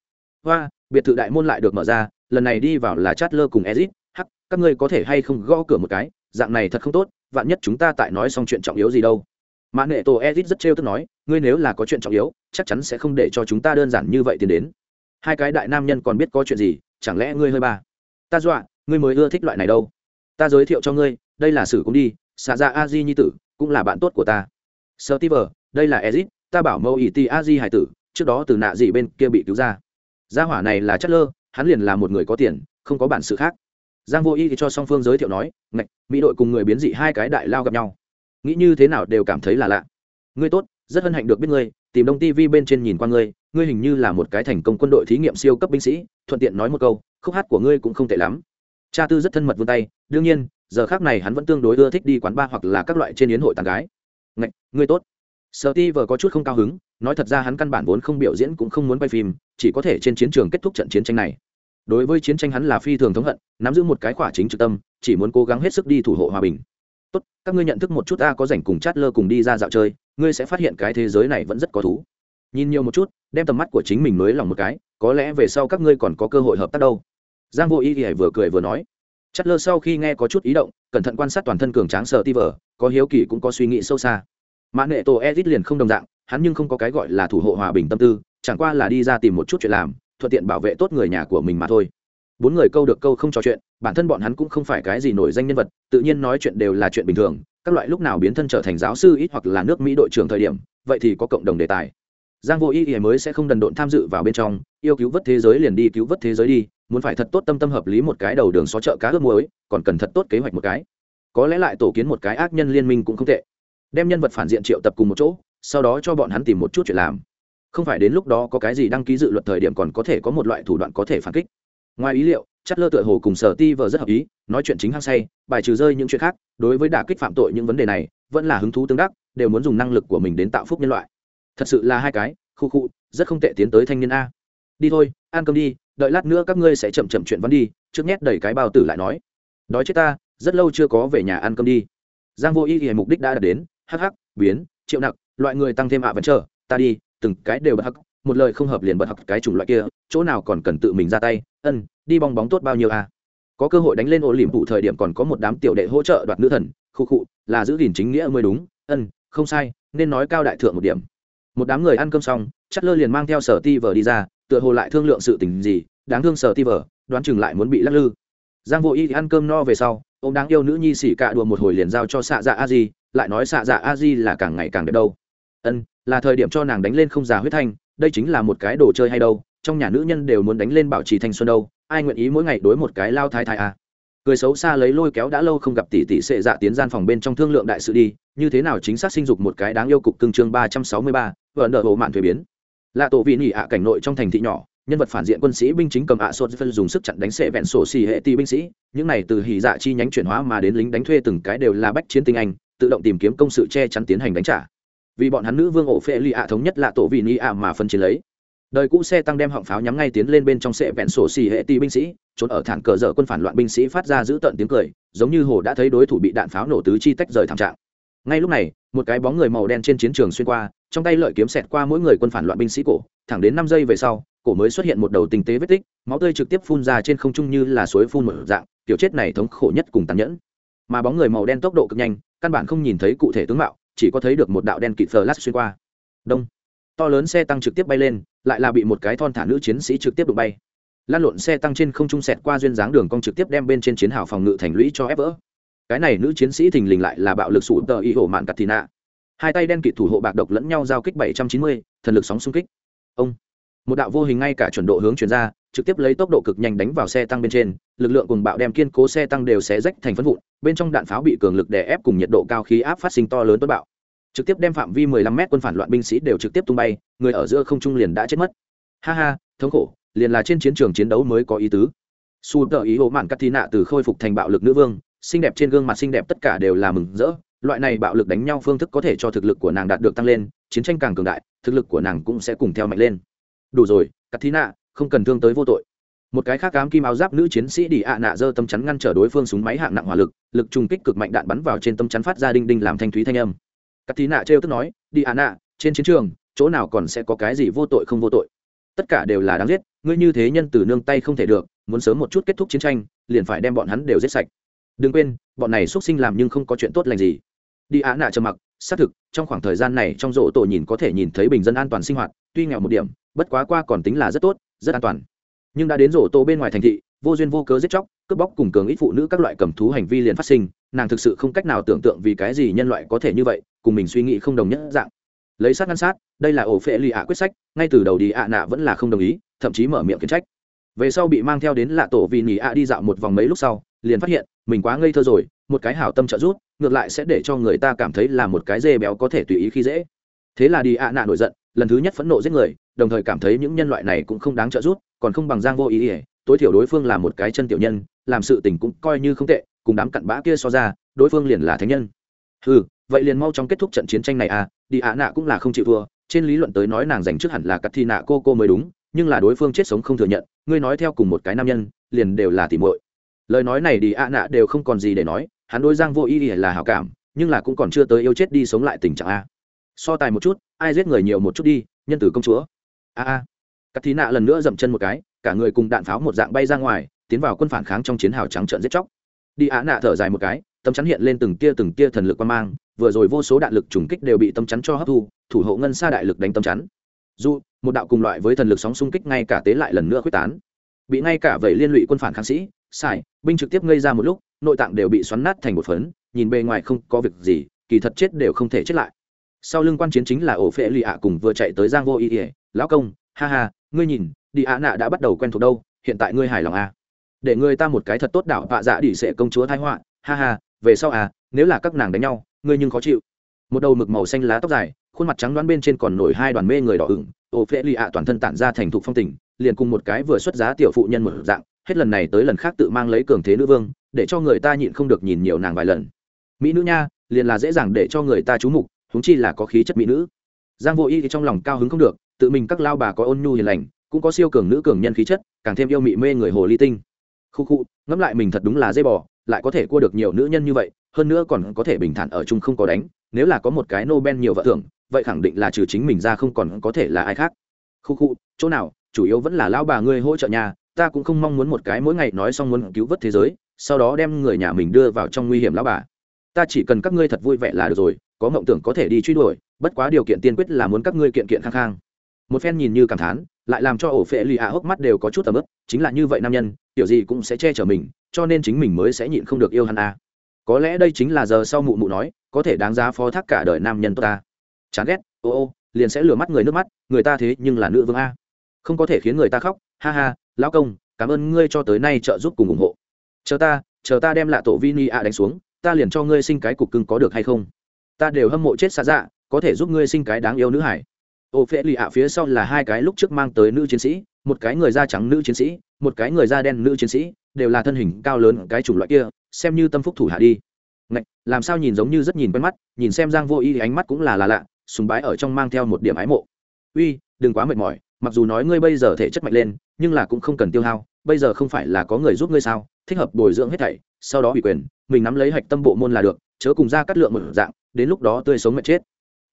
Hoa, biệt thự đại môn lại được mở ra lần này đi vào là chát lơ cùng ezit hắc, các ngươi có thể hay không gõ cửa một cái? Dạng này thật không tốt, vạn nhất chúng ta tại nói xong chuyện trọng yếu gì đâu. Mã nghệ tổ ezit rất trêu tức nói, ngươi nếu là có chuyện trọng yếu, chắc chắn sẽ không để cho chúng ta đơn giản như vậy tiến đến. Hai cái đại nam nhân còn biết có chuyện gì, chẳng lẽ ngươi hơi ba? Ta dọa, ngươi mới ưa thích loại này đâu. Ta giới thiệu cho ngươi, đây là sử cũng đi xạ ra a di nhi tử, cũng là bạn tốt của ta. Sơ ti vờ, đây là ezit ta bảo mẫu ỷ ti a di hải tử, trước đó từ nạ dị bên kia bị cứu ra. Gia hỏa này là chất lơ hắn liền là một người có tiền, không có bản sự khác. Giang vô y thì cho song phương giới thiệu nói, ngạch, mỹ đội cùng người biến dị hai cái đại lao gặp nhau. Nghĩ như thế nào đều cảm thấy là lạ. Ngươi tốt, rất hân hạnh được biết ngươi, tìm đông tv bên trên nhìn qua ngươi ngươi hình như là một cái thành công quân đội thí nghiệm siêu cấp binh sĩ, thuận tiện nói một câu, khúc hát của ngươi cũng không tệ lắm. Cha tư rất thân mật vươn tay, đương nhiên, giờ khác này hắn vẫn tương đối ưa thích đi quán bar hoặc là các loại trên yến hội tàn gái. Ngạch, ngươi tốt sợ ti vờ có chút không cao hứng, nói thật ra hắn căn bản vốn không biểu diễn cũng không muốn quay phim, chỉ có thể trên chiến trường kết thúc trận chiến tranh này. Đối với chiến tranh hắn là phi thường thống hận, nắm giữ một cái khỏa chính trực tâm, chỉ muốn cố gắng hết sức đi thủ hộ hòa bình. Tốt, các ngươi nhận thức một chút ta có rảnh cùng chát lơ cùng đi ra dạo chơi, ngươi sẽ phát hiện cái thế giới này vẫn rất có thú. Nhìn nhiều một chút, đem tầm mắt của chính mình nới lòng một cái, có lẽ về sau các ngươi còn có cơ hội hợp tác đâu. Giang vô ý thì vừa cười vừa nói. Chát lơ sau khi nghe có chút ý động, cẩn thận quan sát toàn thân cường tráng sợ ti vờ, có hiếu kỳ cũng có suy nghĩ sâu xa mã nghệ tổ edit liền không đồng dạng, hắn nhưng không có cái gọi là thủ hộ hòa bình tâm tư, chẳng qua là đi ra tìm một chút chuyện làm, thuận tiện bảo vệ tốt người nhà của mình mà thôi. Bốn người câu được câu không trò chuyện, bản thân bọn hắn cũng không phải cái gì nổi danh nhân vật, tự nhiên nói chuyện đều là chuyện bình thường, các loại lúc nào biến thân trở thành giáo sư ít hoặc là nước mỹ đội trưởng thời điểm, vậy thì có cộng đồng đề tài. Giang vô ý ý mới sẽ không đần độn tham dự vào bên trong, yêu cứu vớt thế giới liền đi cứu vớt thế giới đi, muốn phải thật tốt tâm tâm hợp lý một cái đầu đường xó chợ cá ướp muối, còn cần thật tốt kế hoạch một cái. Có lẽ lại tổ kiến một cái ác nhân liên minh cũng không tệ đem nhân vật phản diện triệu tập cùng một chỗ, sau đó cho bọn hắn tìm một chút chuyện làm. Không phải đến lúc đó có cái gì đăng ký dự luật thời điểm còn có thể có một loại thủ đoạn có thể phản kích. Ngoài ý liệu chất lơ tựa hồ cùng sở ti vờ rất hợp ý, nói chuyện chính hăng say, bài trừ rơi những chuyện khác, đối với đả kích phạm tội những vấn đề này, vẫn là hứng thú tương đắc, đều muốn dùng năng lực của mình đến tạo phúc nhân loại. Thật sự là hai cái, khu khu, rất không tệ tiến tới thanh niên a. Đi thôi, ăn cơm đi, đợi lát nữa các ngươi sẽ chậm chậm chuyện văn đi, trước nhét đẩy cái bao tử lại nói. Đói chết ta, rất lâu chưa có về nhà ăn cơm đi. Giang vô ý thì mục đích đã đạt đến hắc hắc, biến, triệu nặc, loại người tăng thêm ạ vẫn chờ ta đi, từng cái đều bật hắc, một lời không hợp liền bật hắc cái chủng loại kia, chỗ nào còn cần tự mình ra tay, ân, đi bong bóng tốt bao nhiêu à? Có cơ hội đánh lên ổ liềm phụ thời điểm còn có một đám tiểu đệ hỗ trợ đoạt nữ thần, khu khụ là giữ gìn chính nghĩa mới đúng, ân, không sai, nên nói cao đại thượng một điểm. Một đám người ăn cơm xong chất lơ liền mang theo sở ti vờ đi ra, tựa hồ lại thương lượng sự tình gì, đáng thương sở ti vờ, đoán chừng lại muốn bị lắc lư. Giang vô y thì ăn cơm no về sau ông đáng yêu nữ nhi xỉ cạ đùa một hồi liền giao cho xạ dạ a di lại nói xạ dạ a di là càng ngày càng đẹp đâu ân, là thời điểm cho nàng đánh lên không già huyết thanh, đây chính là một cái đồ chơi hay đâu, trong nhà nữ nhân đều muốn đánh lên bảo trì thanh xuân đâu, ai nguyện ý mỗi ngày đối một cái lao thái thái à. cười xấu xa lấy lôi kéo đã lâu không gặp tỷ tỷ sệ dạ tiến gian phòng bên trong thương lượng đại sự đi, như thế nào chính xác sinh dục một cái đáng yêu cục cưng chương ba trăm sáu mươi ba, vợ nợ bộ mạn thuế biến là tổ vị nỉ ạ cảnh nội trong thành thị nhỏ, nhân vật phản diện quân sĩ binh chính cầm ạ sốt phân dùng sức chặn đánh sệ vẹn sổ xì hệ ti binh sĩ, những này từ hỉ dạ chi nhánh chuyển hóa mà đến lính đánh thuê từng cái đều là bách chiến tinh anh tự động tìm kiếm công sự che chắn tiến hành đánh trả. Vì bọn hắn nữ vương ổ phệ lì ạ thống nhất là tổ vị ni ạ mà phân chiến lấy. Đời cũ xe tăng đem họng pháo nhắm ngay tiến lên bên trong sệ vẹn sổ xì hệ ti binh sĩ, trốn ở thản cờ dở quân phản loạn binh sĩ phát ra giữ tận tiếng cười, giống như hồ đã thấy đối thủ bị đạn pháo nổ tứ chi tách rời thảm trạng. Ngay lúc này, một cái bóng người màu đen trên chiến trường xuyên qua, trong tay lợi kiếm xẹt qua mỗi người quân phản loạn binh sĩ cổ, thẳng đến năm giây về sau, cổ mới xuất hiện một đầu tinh tế vết tích, máu tươi trực tiếp phun ra trên không trung như là suối phun một dạng, kiểu chết này thống khổ nhất cùng tàn nhẫn mà bóng người màu đen tốc độ cực nhanh, căn bản không nhìn thấy cụ thể tướng mạo, chỉ có thấy được một đạo đen kịt flash xuyên qua. Đông. To lớn xe tăng trực tiếp bay lên, lại là bị một cái thon thả nữ chiến sĩ trực tiếp đụng bay. Lan lộn xe tăng trên không trung sẹt qua duyên dáng đường cong trực tiếp đem bên trên chiến hào phòng ngự thành lũy cho ép vỡ. Cái này nữ chiến sĩ thình lình lại là bạo lực sủ tờ y hổ mạn cắt tì nạ hai tay đen kịt thủ hộ bạc độc lẫn nhau giao kích bảy trăm chín mươi, thần lực sóng xung kích. Ông. Một đạo vô hình ngay cả chuẩn độ hướng chuyển ra trực tiếp lấy tốc độ cực nhanh đánh vào xe tăng bên trên, lực lượng cùng bạo đem kiên cố xe tăng đều xé rách thành phân vụn, bên trong đạn pháo bị cường lực đè ép cùng nhiệt độ cao khí áp phát sinh to lớn tuất bạo. Trực tiếp đem phạm vi 15 mét quân phản loạn binh sĩ đều trực tiếp tung bay, người ở giữa không trung liền đã chết mất. Ha ha, thống khổ, liền là trên chiến trường chiến đấu mới có ý tứ. Su tờ ý hộ mạn cắt thi nạ từ khôi phục thành bạo lực nữ vương, xinh đẹp trên gương mặt xinh đẹp tất cả đều là mừng rỡ. Loại này bạo lực đánh nhau phương thức có thể cho thực lực của nàng đạt được tăng lên, chiến tranh càng cường đại, thực lực của nàng cũng sẽ cùng theo mạnh lên. Đủ rồi cắt thi nạ không cần thương tới vô tội. Một cái khác cám kim áo giáp nữ chiến sĩ đi ạ nạ giơ tâm chắn ngăn trở đối phương súng máy hạng nặng hỏa lực lực trùng kích cực mạnh đạn bắn vào trên tâm chắn phát ra đinh đinh làm thanh thúy thanh âm. Cắt tí nạ trêu tức nói, đi ạ nạ, trên chiến trường, chỗ nào còn sẽ có cái gì vô tội không vô tội? Tất cả đều là đáng giết, ngươi như thế nhân từ nương tay không thể được, muốn sớm một chút kết thúc chiến tranh, liền phải đem bọn hắn đều giết sạch. Đừng quên, bọn này xuất sinh làm nhưng không có chuyện tốt lành gì. Đi ạ nạ trầm mặc, xác thực, trong khoảng thời gian này trong rộ tổ nhìn có thể nhìn thấy bình dân an toàn sinh hoạt, tuy nghèo một điểm, bất quá qua còn tính là rất tốt rất an toàn. Nhưng đã đến rổ tô bên ngoài thành thị, vô duyên vô cớ giết chóc, cướp bóc cùng cường ít phụ nữ các loại cầm thú hành vi liền phát sinh, nàng thực sự không cách nào tưởng tượng vì cái gì nhân loại có thể như vậy, cùng mình suy nghĩ không đồng nhất dạng. Lấy sát ngăn sát, đây là ổ phệ lì ạ quyết sách, ngay từ đầu đi ạ nạ vẫn là không đồng ý, thậm chí mở miệng kiến trách. Về sau bị mang theo đến lạ tổ vì nhì ạ đi dạo một vòng mấy lúc sau, liền phát hiện, mình quá ngây thơ rồi, một cái hảo tâm trợ giúp, ngược lại sẽ để cho người ta cảm thấy là một cái dê béo có thể tùy ý khi dễ. Thế là đi ạ nạ nổi giận, lần thứ nhất phẫn nộ giết người đồng thời cảm thấy những nhân loại này cũng không đáng trợ giúp, còn không bằng giang vô ý ỉa tối thiểu đối phương là một cái chân tiểu nhân, làm sự tình cũng coi như không tệ, cùng đám cặn bã kia so ra, đối phương liền là thánh nhân. Ừ vậy liền mau chóng kết thúc trận chiến tranh này à đi ạ nạ cũng là không chịu thua, trên lý luận tới nói nàng giành trước hẳn là cắt thi nạ cô cô mới đúng, nhưng là đối phương chết sống không thừa nhận, ngươi nói theo cùng một cái nam nhân, liền đều là tỉ muội. Lời nói này đi ạ nạ đều không còn gì để nói, hắn đối giang vô ý là hảo cảm, nhưng là cũng còn chưa tới yêu chết đi sống lại tình trạng a. So tài một chút, ai giết người nhiều một chút đi, nhân tử công chúa a a. Cắt thí nạ lần nữa dậm chân một cái, cả người cùng đạn pháo một dạng bay ra ngoài, tiến vào quân phản kháng trong chiến hào trắng trợn giết chóc. Đi á nạ thở dài một cái, tấm chắn hiện lên từng tia từng tia thần lực quan mang, vừa rồi vô số đạn lực trùng kích đều bị tấm chắn cho hấp thu, thủ hộ ngân xa đại lực đánh tấm chắn. Dù, một đạo cùng loại với thần lực sóng xung kích ngay cả tế lại lần nữa quyết tán. Bị ngay cả vậy liên lụy quân phản kháng sĩ, sai, binh trực tiếp ngây ra một lúc, nội tạng đều bị xoắn nát thành một phấn, nhìn bề ngoài không có việc gì, kỳ thật chết đều không thể chết lại. Sau lưng quan chiến chính là ổ phệ lì ạ cùng vừa chạy tới giang vô ý ỉa lão công, ha ha, ngươi nhìn, đi ạ nạ đã bắt đầu quen thuộc đâu, hiện tại ngươi hài lòng à. để ngươi ta một cái thật tốt đạo vạ dạ đi sẽ công chúa thái họa, ha ha, về sau à nếu là các nàng đánh nhau, ngươi nhưng khó chịu. Một đầu mực màu xanh lá tóc dài, khuôn mặt trắng đoán bên trên còn nổi hai đoàn mê người đỏ ửng, ô phệ lì ạ toàn thân tản ra thành thục phong tình, liền cùng một cái vừa xuất giá tiểu phụ nhân một dạng, hết lần này tới lần khác tự mang lấy cường thế nữ vương, để cho người ta nhịn không được nhìn nhiều nàng vài lần. Mỹ nữ nha, liền là dễ dàng để cho người ta trú mục húng chi là có khí chất mỹ nữ. Giang vô y thì trong lòng cao hứng không được tự mình các lao bà có ôn nhu hiền lành, cũng có siêu cường nữ cường nhân khí chất, càng thêm yêu mị mê người hồ ly tinh. Khu khu, ngẫm lại mình thật đúng là dây bò, lại có thể cua được nhiều nữ nhân như vậy, hơn nữa còn có thể bình thản ở chung không có đánh, nếu là có một cái nobel nhiều vợ thưởng, vậy khẳng định là trừ chính mình ra không còn có thể là ai khác. Khu khu, chỗ nào, chủ yếu vẫn là lao bà ngươi hỗ trợ nhà, ta cũng không mong muốn một cái mỗi ngày nói xong muốn cứu vớt thế giới, sau đó đem người nhà mình đưa vào trong nguy hiểm lao bà. Ta chỉ cần các ngươi thật vui vẻ là được rồi, có mộng tưởng có thể đi truy đuổi, bất quá điều kiện tiên quyết là muốn các ngươi kiện kiện khang khang một phen nhìn như cảm thán, lại làm cho ổ phệ lì ạ hốc mắt đều có chút tầm ức chính là như vậy nam nhân kiểu gì cũng sẽ che chở mình, cho nên chính mình mới sẽ nhịn không được yêu hắn a. Có lẽ đây chính là giờ sau mụ mụ nói, có thể đáng giá phó thác cả đời nam nhân tốt ta. Chán ghét, ô ô, liền sẽ lừa mắt người nước mắt, người ta thế nhưng là nữ vương a. Không có thể khiến người ta khóc, ha ha, lão công, cảm ơn ngươi cho tới nay trợ giúp cùng ủng hộ. Chờ ta chờ ta đem lạ tổ vini a đánh xuống, ta liền cho ngươi sinh cái cục cưng có được hay không? Ta đều hâm mộ chết xa dạ có thể giúp ngươi sinh cái đáng yêu nữ hải ô phễ lì ạ phía sau là hai cái lúc trước mang tới nữ chiến sĩ một cái người da trắng nữ chiến sĩ một cái người da đen nữ chiến sĩ đều là thân hình cao lớn cái chủng loại kia xem như tâm phúc thủ hạ đi. Ngạch, làm sao nhìn giống như rất nhìn quen mắt nhìn xem giang vô y ánh mắt cũng là là lạ sùng bái ở trong mang theo một điểm ái mộ. Uy đừng quá mệt mỏi mặc dù nói ngươi bây giờ thể chất mạnh lên nhưng là cũng không cần tiêu hao bây giờ không phải là có người giúp ngươi sao? Thích hợp bồi dưỡng hết thảy sau đó ủy quyền mình nắm lấy hạch tâm bộ môn là được chớ cùng ra cắt lượng một dạng đến lúc đó tươi sống mệt chết.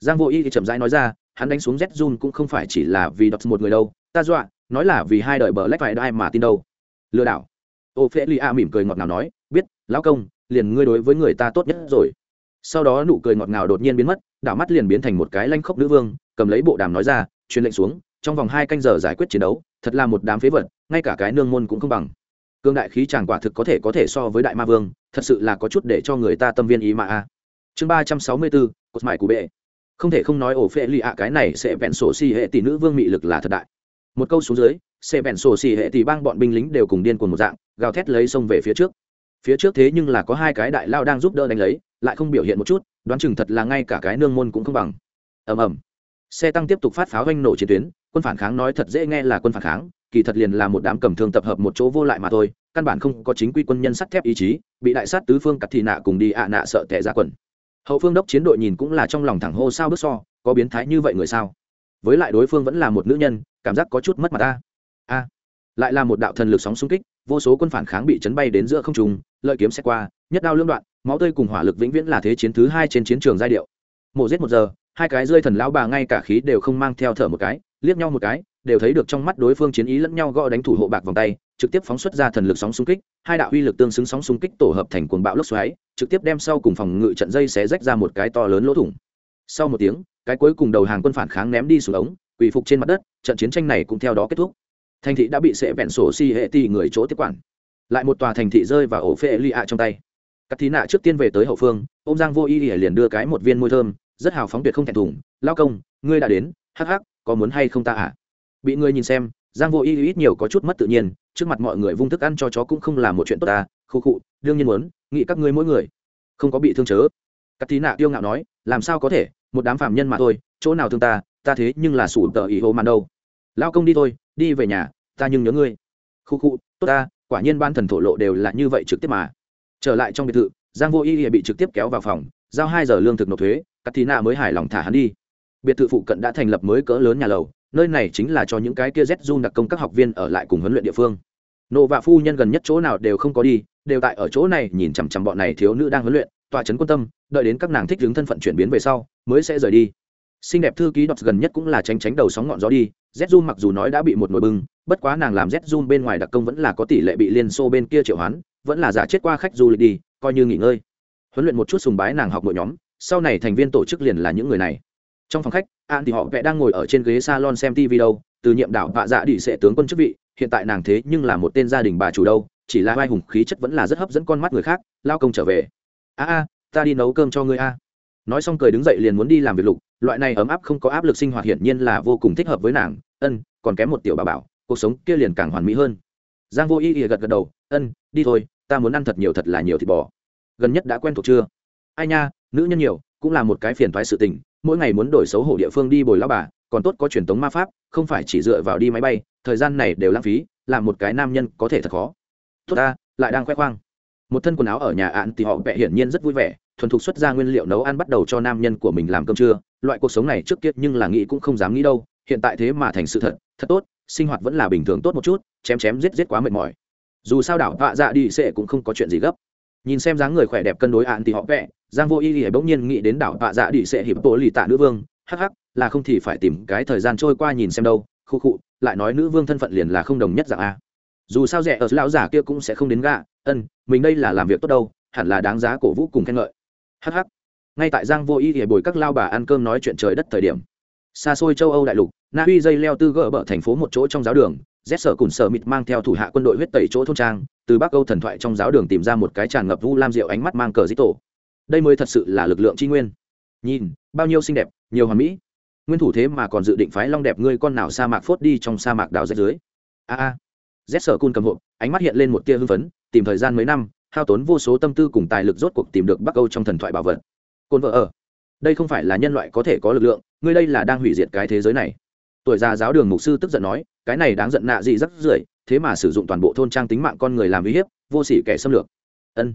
Giang vô y thì chậm rãi nói ra hắn đánh xuống Zun cũng không phải chỉ là vì đọc một người đâu. Ta dọa, nói là vì hai đời Black phải đai mà tin đâu. Lừa đảo. Ophelia mỉm cười ngọt ngào nói, biết, lão công, liền ngươi đối với người ta tốt nhất rồi. Sau đó nụ cười ngọt ngào đột nhiên biến mất, đảo mắt liền biến thành một cái lanh khốc nữ vương, cầm lấy bộ đàm nói ra, truyền lệnh xuống, trong vòng hai canh giờ giải quyết chiến đấu, thật là một đám phế vật, ngay cả cái nương môn cũng không bằng. Cương đại khí chàng quả thực có thể có thể so với đại ma vương, thật sự là có chút để cho người ta tâm viên ý mà a. Chương ba trăm sáu mươi bốn, cột mại của bệ không thể không nói ổ phệ lì ạ, cái này sẽ vẹn sổ xì hệ tỷ nữ vương mị lực là thật đại. Một câu xuống dưới, sẽ vẹn sổ xì hệ tỷ bang bọn binh lính đều cùng điên cuồng một dạng, gào thét lấy xông về phía trước. Phía trước thế nhưng là có hai cái đại lao đang giúp đỡ đánh lấy, lại không biểu hiện một chút, đoán chừng thật là ngay cả cái nương môn cũng không bằng. Ầm ầm. Xe tăng tiếp tục phát pháo doanh nổ chiến tuyến, quân phản kháng nói thật dễ nghe là quân phản kháng, kỳ thật liền là một đám cầm thương tập hợp một chỗ vô lại mà thôi, căn bản không có chính quy quân nhân sắt thép ý chí, bị đại sát tứ phương cắt thị nạ cùng đi ạ nạ sợ tệ ra quần hậu phương đốc chiến đội nhìn cũng là trong lòng thẳng hô sao bước so, có biến thái như vậy người sao? Với lại đối phương vẫn là một nữ nhân, cảm giác có chút mất mặt ta. A, lại là một đạo thần lực sóng xung kích, vô số quân phản kháng bị chấn bay đến giữa không trung, lợi kiếm xe qua, nhất đao lưỡng đoạn, máu tươi cùng hỏa lực vĩnh viễn là thế chiến thứ hai trên chiến trường giai điệu. Mổ giết một giờ, hai cái rơi thần lão bà ngay cả khí đều không mang theo thở một cái, liếc nhau một cái, đều thấy được trong mắt đối phương chiến ý lẫn nhau gõ đánh thủ hộ bạc vòng tay trực tiếp phóng xuất ra thần lực sóng xung kích, hai đạo uy lực tương xứng sóng xung kích tổ hợp thành cuồng bạo lốc xoáy, trực tiếp đem sau cùng phòng ngự trận dây xé rách ra một cái to lớn lỗ thủng. Sau một tiếng, cái cuối cùng đầu hàng quân phản kháng ném đi xuống ống, quỳ phục trên mặt đất, trận chiến tranh này cũng theo đó kết thúc. Thành thị đã bị sẽ vẹn sổ si hệ ti người chỗ tiếp quản. Lại một tòa thành thị rơi vào ổ phê li ạ trong tay. Cát thí nạ trước tiên về tới hậu phương, ôm giang vô y liền đưa cái một viên môi thơm, rất hào phóng tuyệt không thẹn thùng. Lão công, ngươi đã đến, hắc hắc, có muốn hay không ta à? Bị ngươi nhìn xem giang vô y ít nhiều có chút mất tự nhiên, trước mặt mọi người vung thức ăn cho chó cũng không là một chuyện tốt ta khô khụ đương nhiên muốn, nghĩ các ngươi mỗi người. Không có bị thương chớ. Các tí nạ tiêu ngạo nói, làm sao có thể, một đám phạm nhân mà thôi, chỗ nào thương ta ta thế nhưng là sủ tờ ý hồ màn đâu. Lao công đi thôi, đi về nhà, ta nhưng nhớ ngươi. Khu khu, tốt ta, quả nhiên ban thần thổ lộ đều là như vậy trực tiếp mà. Trở lại trong biệt thự, giang vô y bị trực tiếp kéo vào phòng, giao hai giờ lương thực nộp thuế các tí nạ mới hài lòng thả hắn đi. Biệt thự phụ cận đã thành lập mới cỡ lớn nhà lầu nơi này chính là cho những cái kia z đặc công các học viên ở lại cùng huấn luyện địa phương. Nộ vạ phu nhân gần nhất chỗ nào đều không có đi, đều tại ở chỗ này nhìn chằm chằm bọn này thiếu nữ đang huấn luyện tòa trấn quan tâm, đợi đến các nàng thích ứng thân phận chuyển biến về sau, mới sẽ rời đi. Xinh đẹp thư ký đọc gần nhất cũng là tránh tránh đầu sóng ngọn gió đi, z mặc dù nói đã bị một nồi bưng bất quá nàng làm z bên ngoài đặc công vẫn là có tỷ lệ bị liên xô bên kia triệu hoán, vẫn là giả chết qua khách du lịch đi, coi như nghỉ ngơi. Huấn luyện một chút sùng bái nàng học nội nhóm, sau này thành viên tổ chức liền là những người này trong phòng khách, an thì họ vẽ đang ngồi ở trên ghế salon xem tv đâu, từ nhiệm đảo vạ dạ đi sẽ tướng quân chức vị, hiện tại nàng thế nhưng là một tên gia đình bà chủ đâu, chỉ là vai hùng khí chất vẫn là rất hấp dẫn con mắt người khác, lao công trở về. A a, ta đi nấu cơm cho ngươi a. Nói xong cười đứng dậy liền muốn đi làm việc lục, loại này ấm áp không có áp lực sinh hoạt hiển nhiên là vô cùng thích hợp với nàng, ân, còn kém một tiểu bà bảo, cuộc sống kia liền càng hoàn mỹ hơn. Giang vô ý ỉa gật gật đầu, ân, đi thôi, ta muốn ăn thật nhiều thật là nhiều thịt bò. Gần nhất đã quen thuộc chưa? Ai nha, nữ nhân nhiều, cũng là một cái phiền thoái sự tình mỗi ngày muốn đổi xấu hổ địa phương đi bồi lao bà, còn tốt có truyền thống ma pháp, không phải chỉ dựa vào đi máy bay, thời gian này đều lãng phí, làm một cái nam nhân có thể thật khó. Tốt ta, lại đang khoe khoang. Một thân quần áo ở nhà ạn thì họ vẽ hiển nhiên rất vui vẻ, thuần thục xuất ra nguyên liệu nấu ăn bắt đầu cho nam nhân của mình làm cơm trưa. Loại cuộc sống này trước kia nhưng là nghĩ cũng không dám nghĩ đâu, hiện tại thế mà thành sự thật thật tốt, sinh hoạt vẫn là bình thường tốt một chút, chém chém giết giết quá mệt mỏi. Dù sao đảo vạ dạ đi sẽ cũng không có chuyện gì gấp nhìn xem dáng người khỏe đẹp cân đối ạn thì họ vẽ, giang vô y thì bỗng nhiên nghĩ đến đảo tạ dạ đi sẽ hiệp bộ lì tạ nữ vương. Hắc hắc, là không thì phải tìm cái thời gian trôi qua nhìn xem đâu. Khu khụ lại nói nữ vương thân phận liền là không đồng nhất dạng a. Dù sao rẻ ở lão giả kia cũng sẽ không đến gạ. Ân, mình đây là làm việc tốt đâu, hẳn là đáng giá cổ vũ cùng khen ngợi. Hắc hắc. Ngay tại giang vô y thì bồi các lao bà ăn cơm nói chuyện trời đất thời điểm. Xa xôi châu âu đại lục, na uy dây leo tư gỡ bờ thành phố một chỗ trong giáo đường rét sở cùn sở mịt mang theo thủ hạ quân đội huyết tẩy chỗ thôn trang, từ bắc âu thần thoại trong giáo đường tìm ra một cái tràn ngập vu lam rượu ánh mắt mang cờ dĩ tổ đây mới thật sự là lực lượng tri nguyên. Nhìn, bao nhiêu xinh đẹp, nhiều hoàn mỹ. Nguyên thủ thế mà còn dự định phái long đẹp ngươi con nào sa mạc phốt đi trong sa mạc đào rách dưới. A a. Rét sở cun cầm hộp, ánh mắt hiện lên một tia hưng phấn, tìm thời gian mấy năm, hao tốn vô số tâm tư cùng tài lực rốt cuộc tìm được bắc âu trong thần thoại bảo vật. Côn vợ ở. Đây không phải là nhân loại có thể có lực lượng, ngươi đây là đang hủy diệt cái thế giới này tuổi già giáo đường mục sư tức giận nói, cái này đáng giận nạ gì rắc rưởi, thế mà sử dụng toàn bộ thôn trang tính mạng con người làm uy hiếp, vô sỉ kẻ xâm lược. Ân,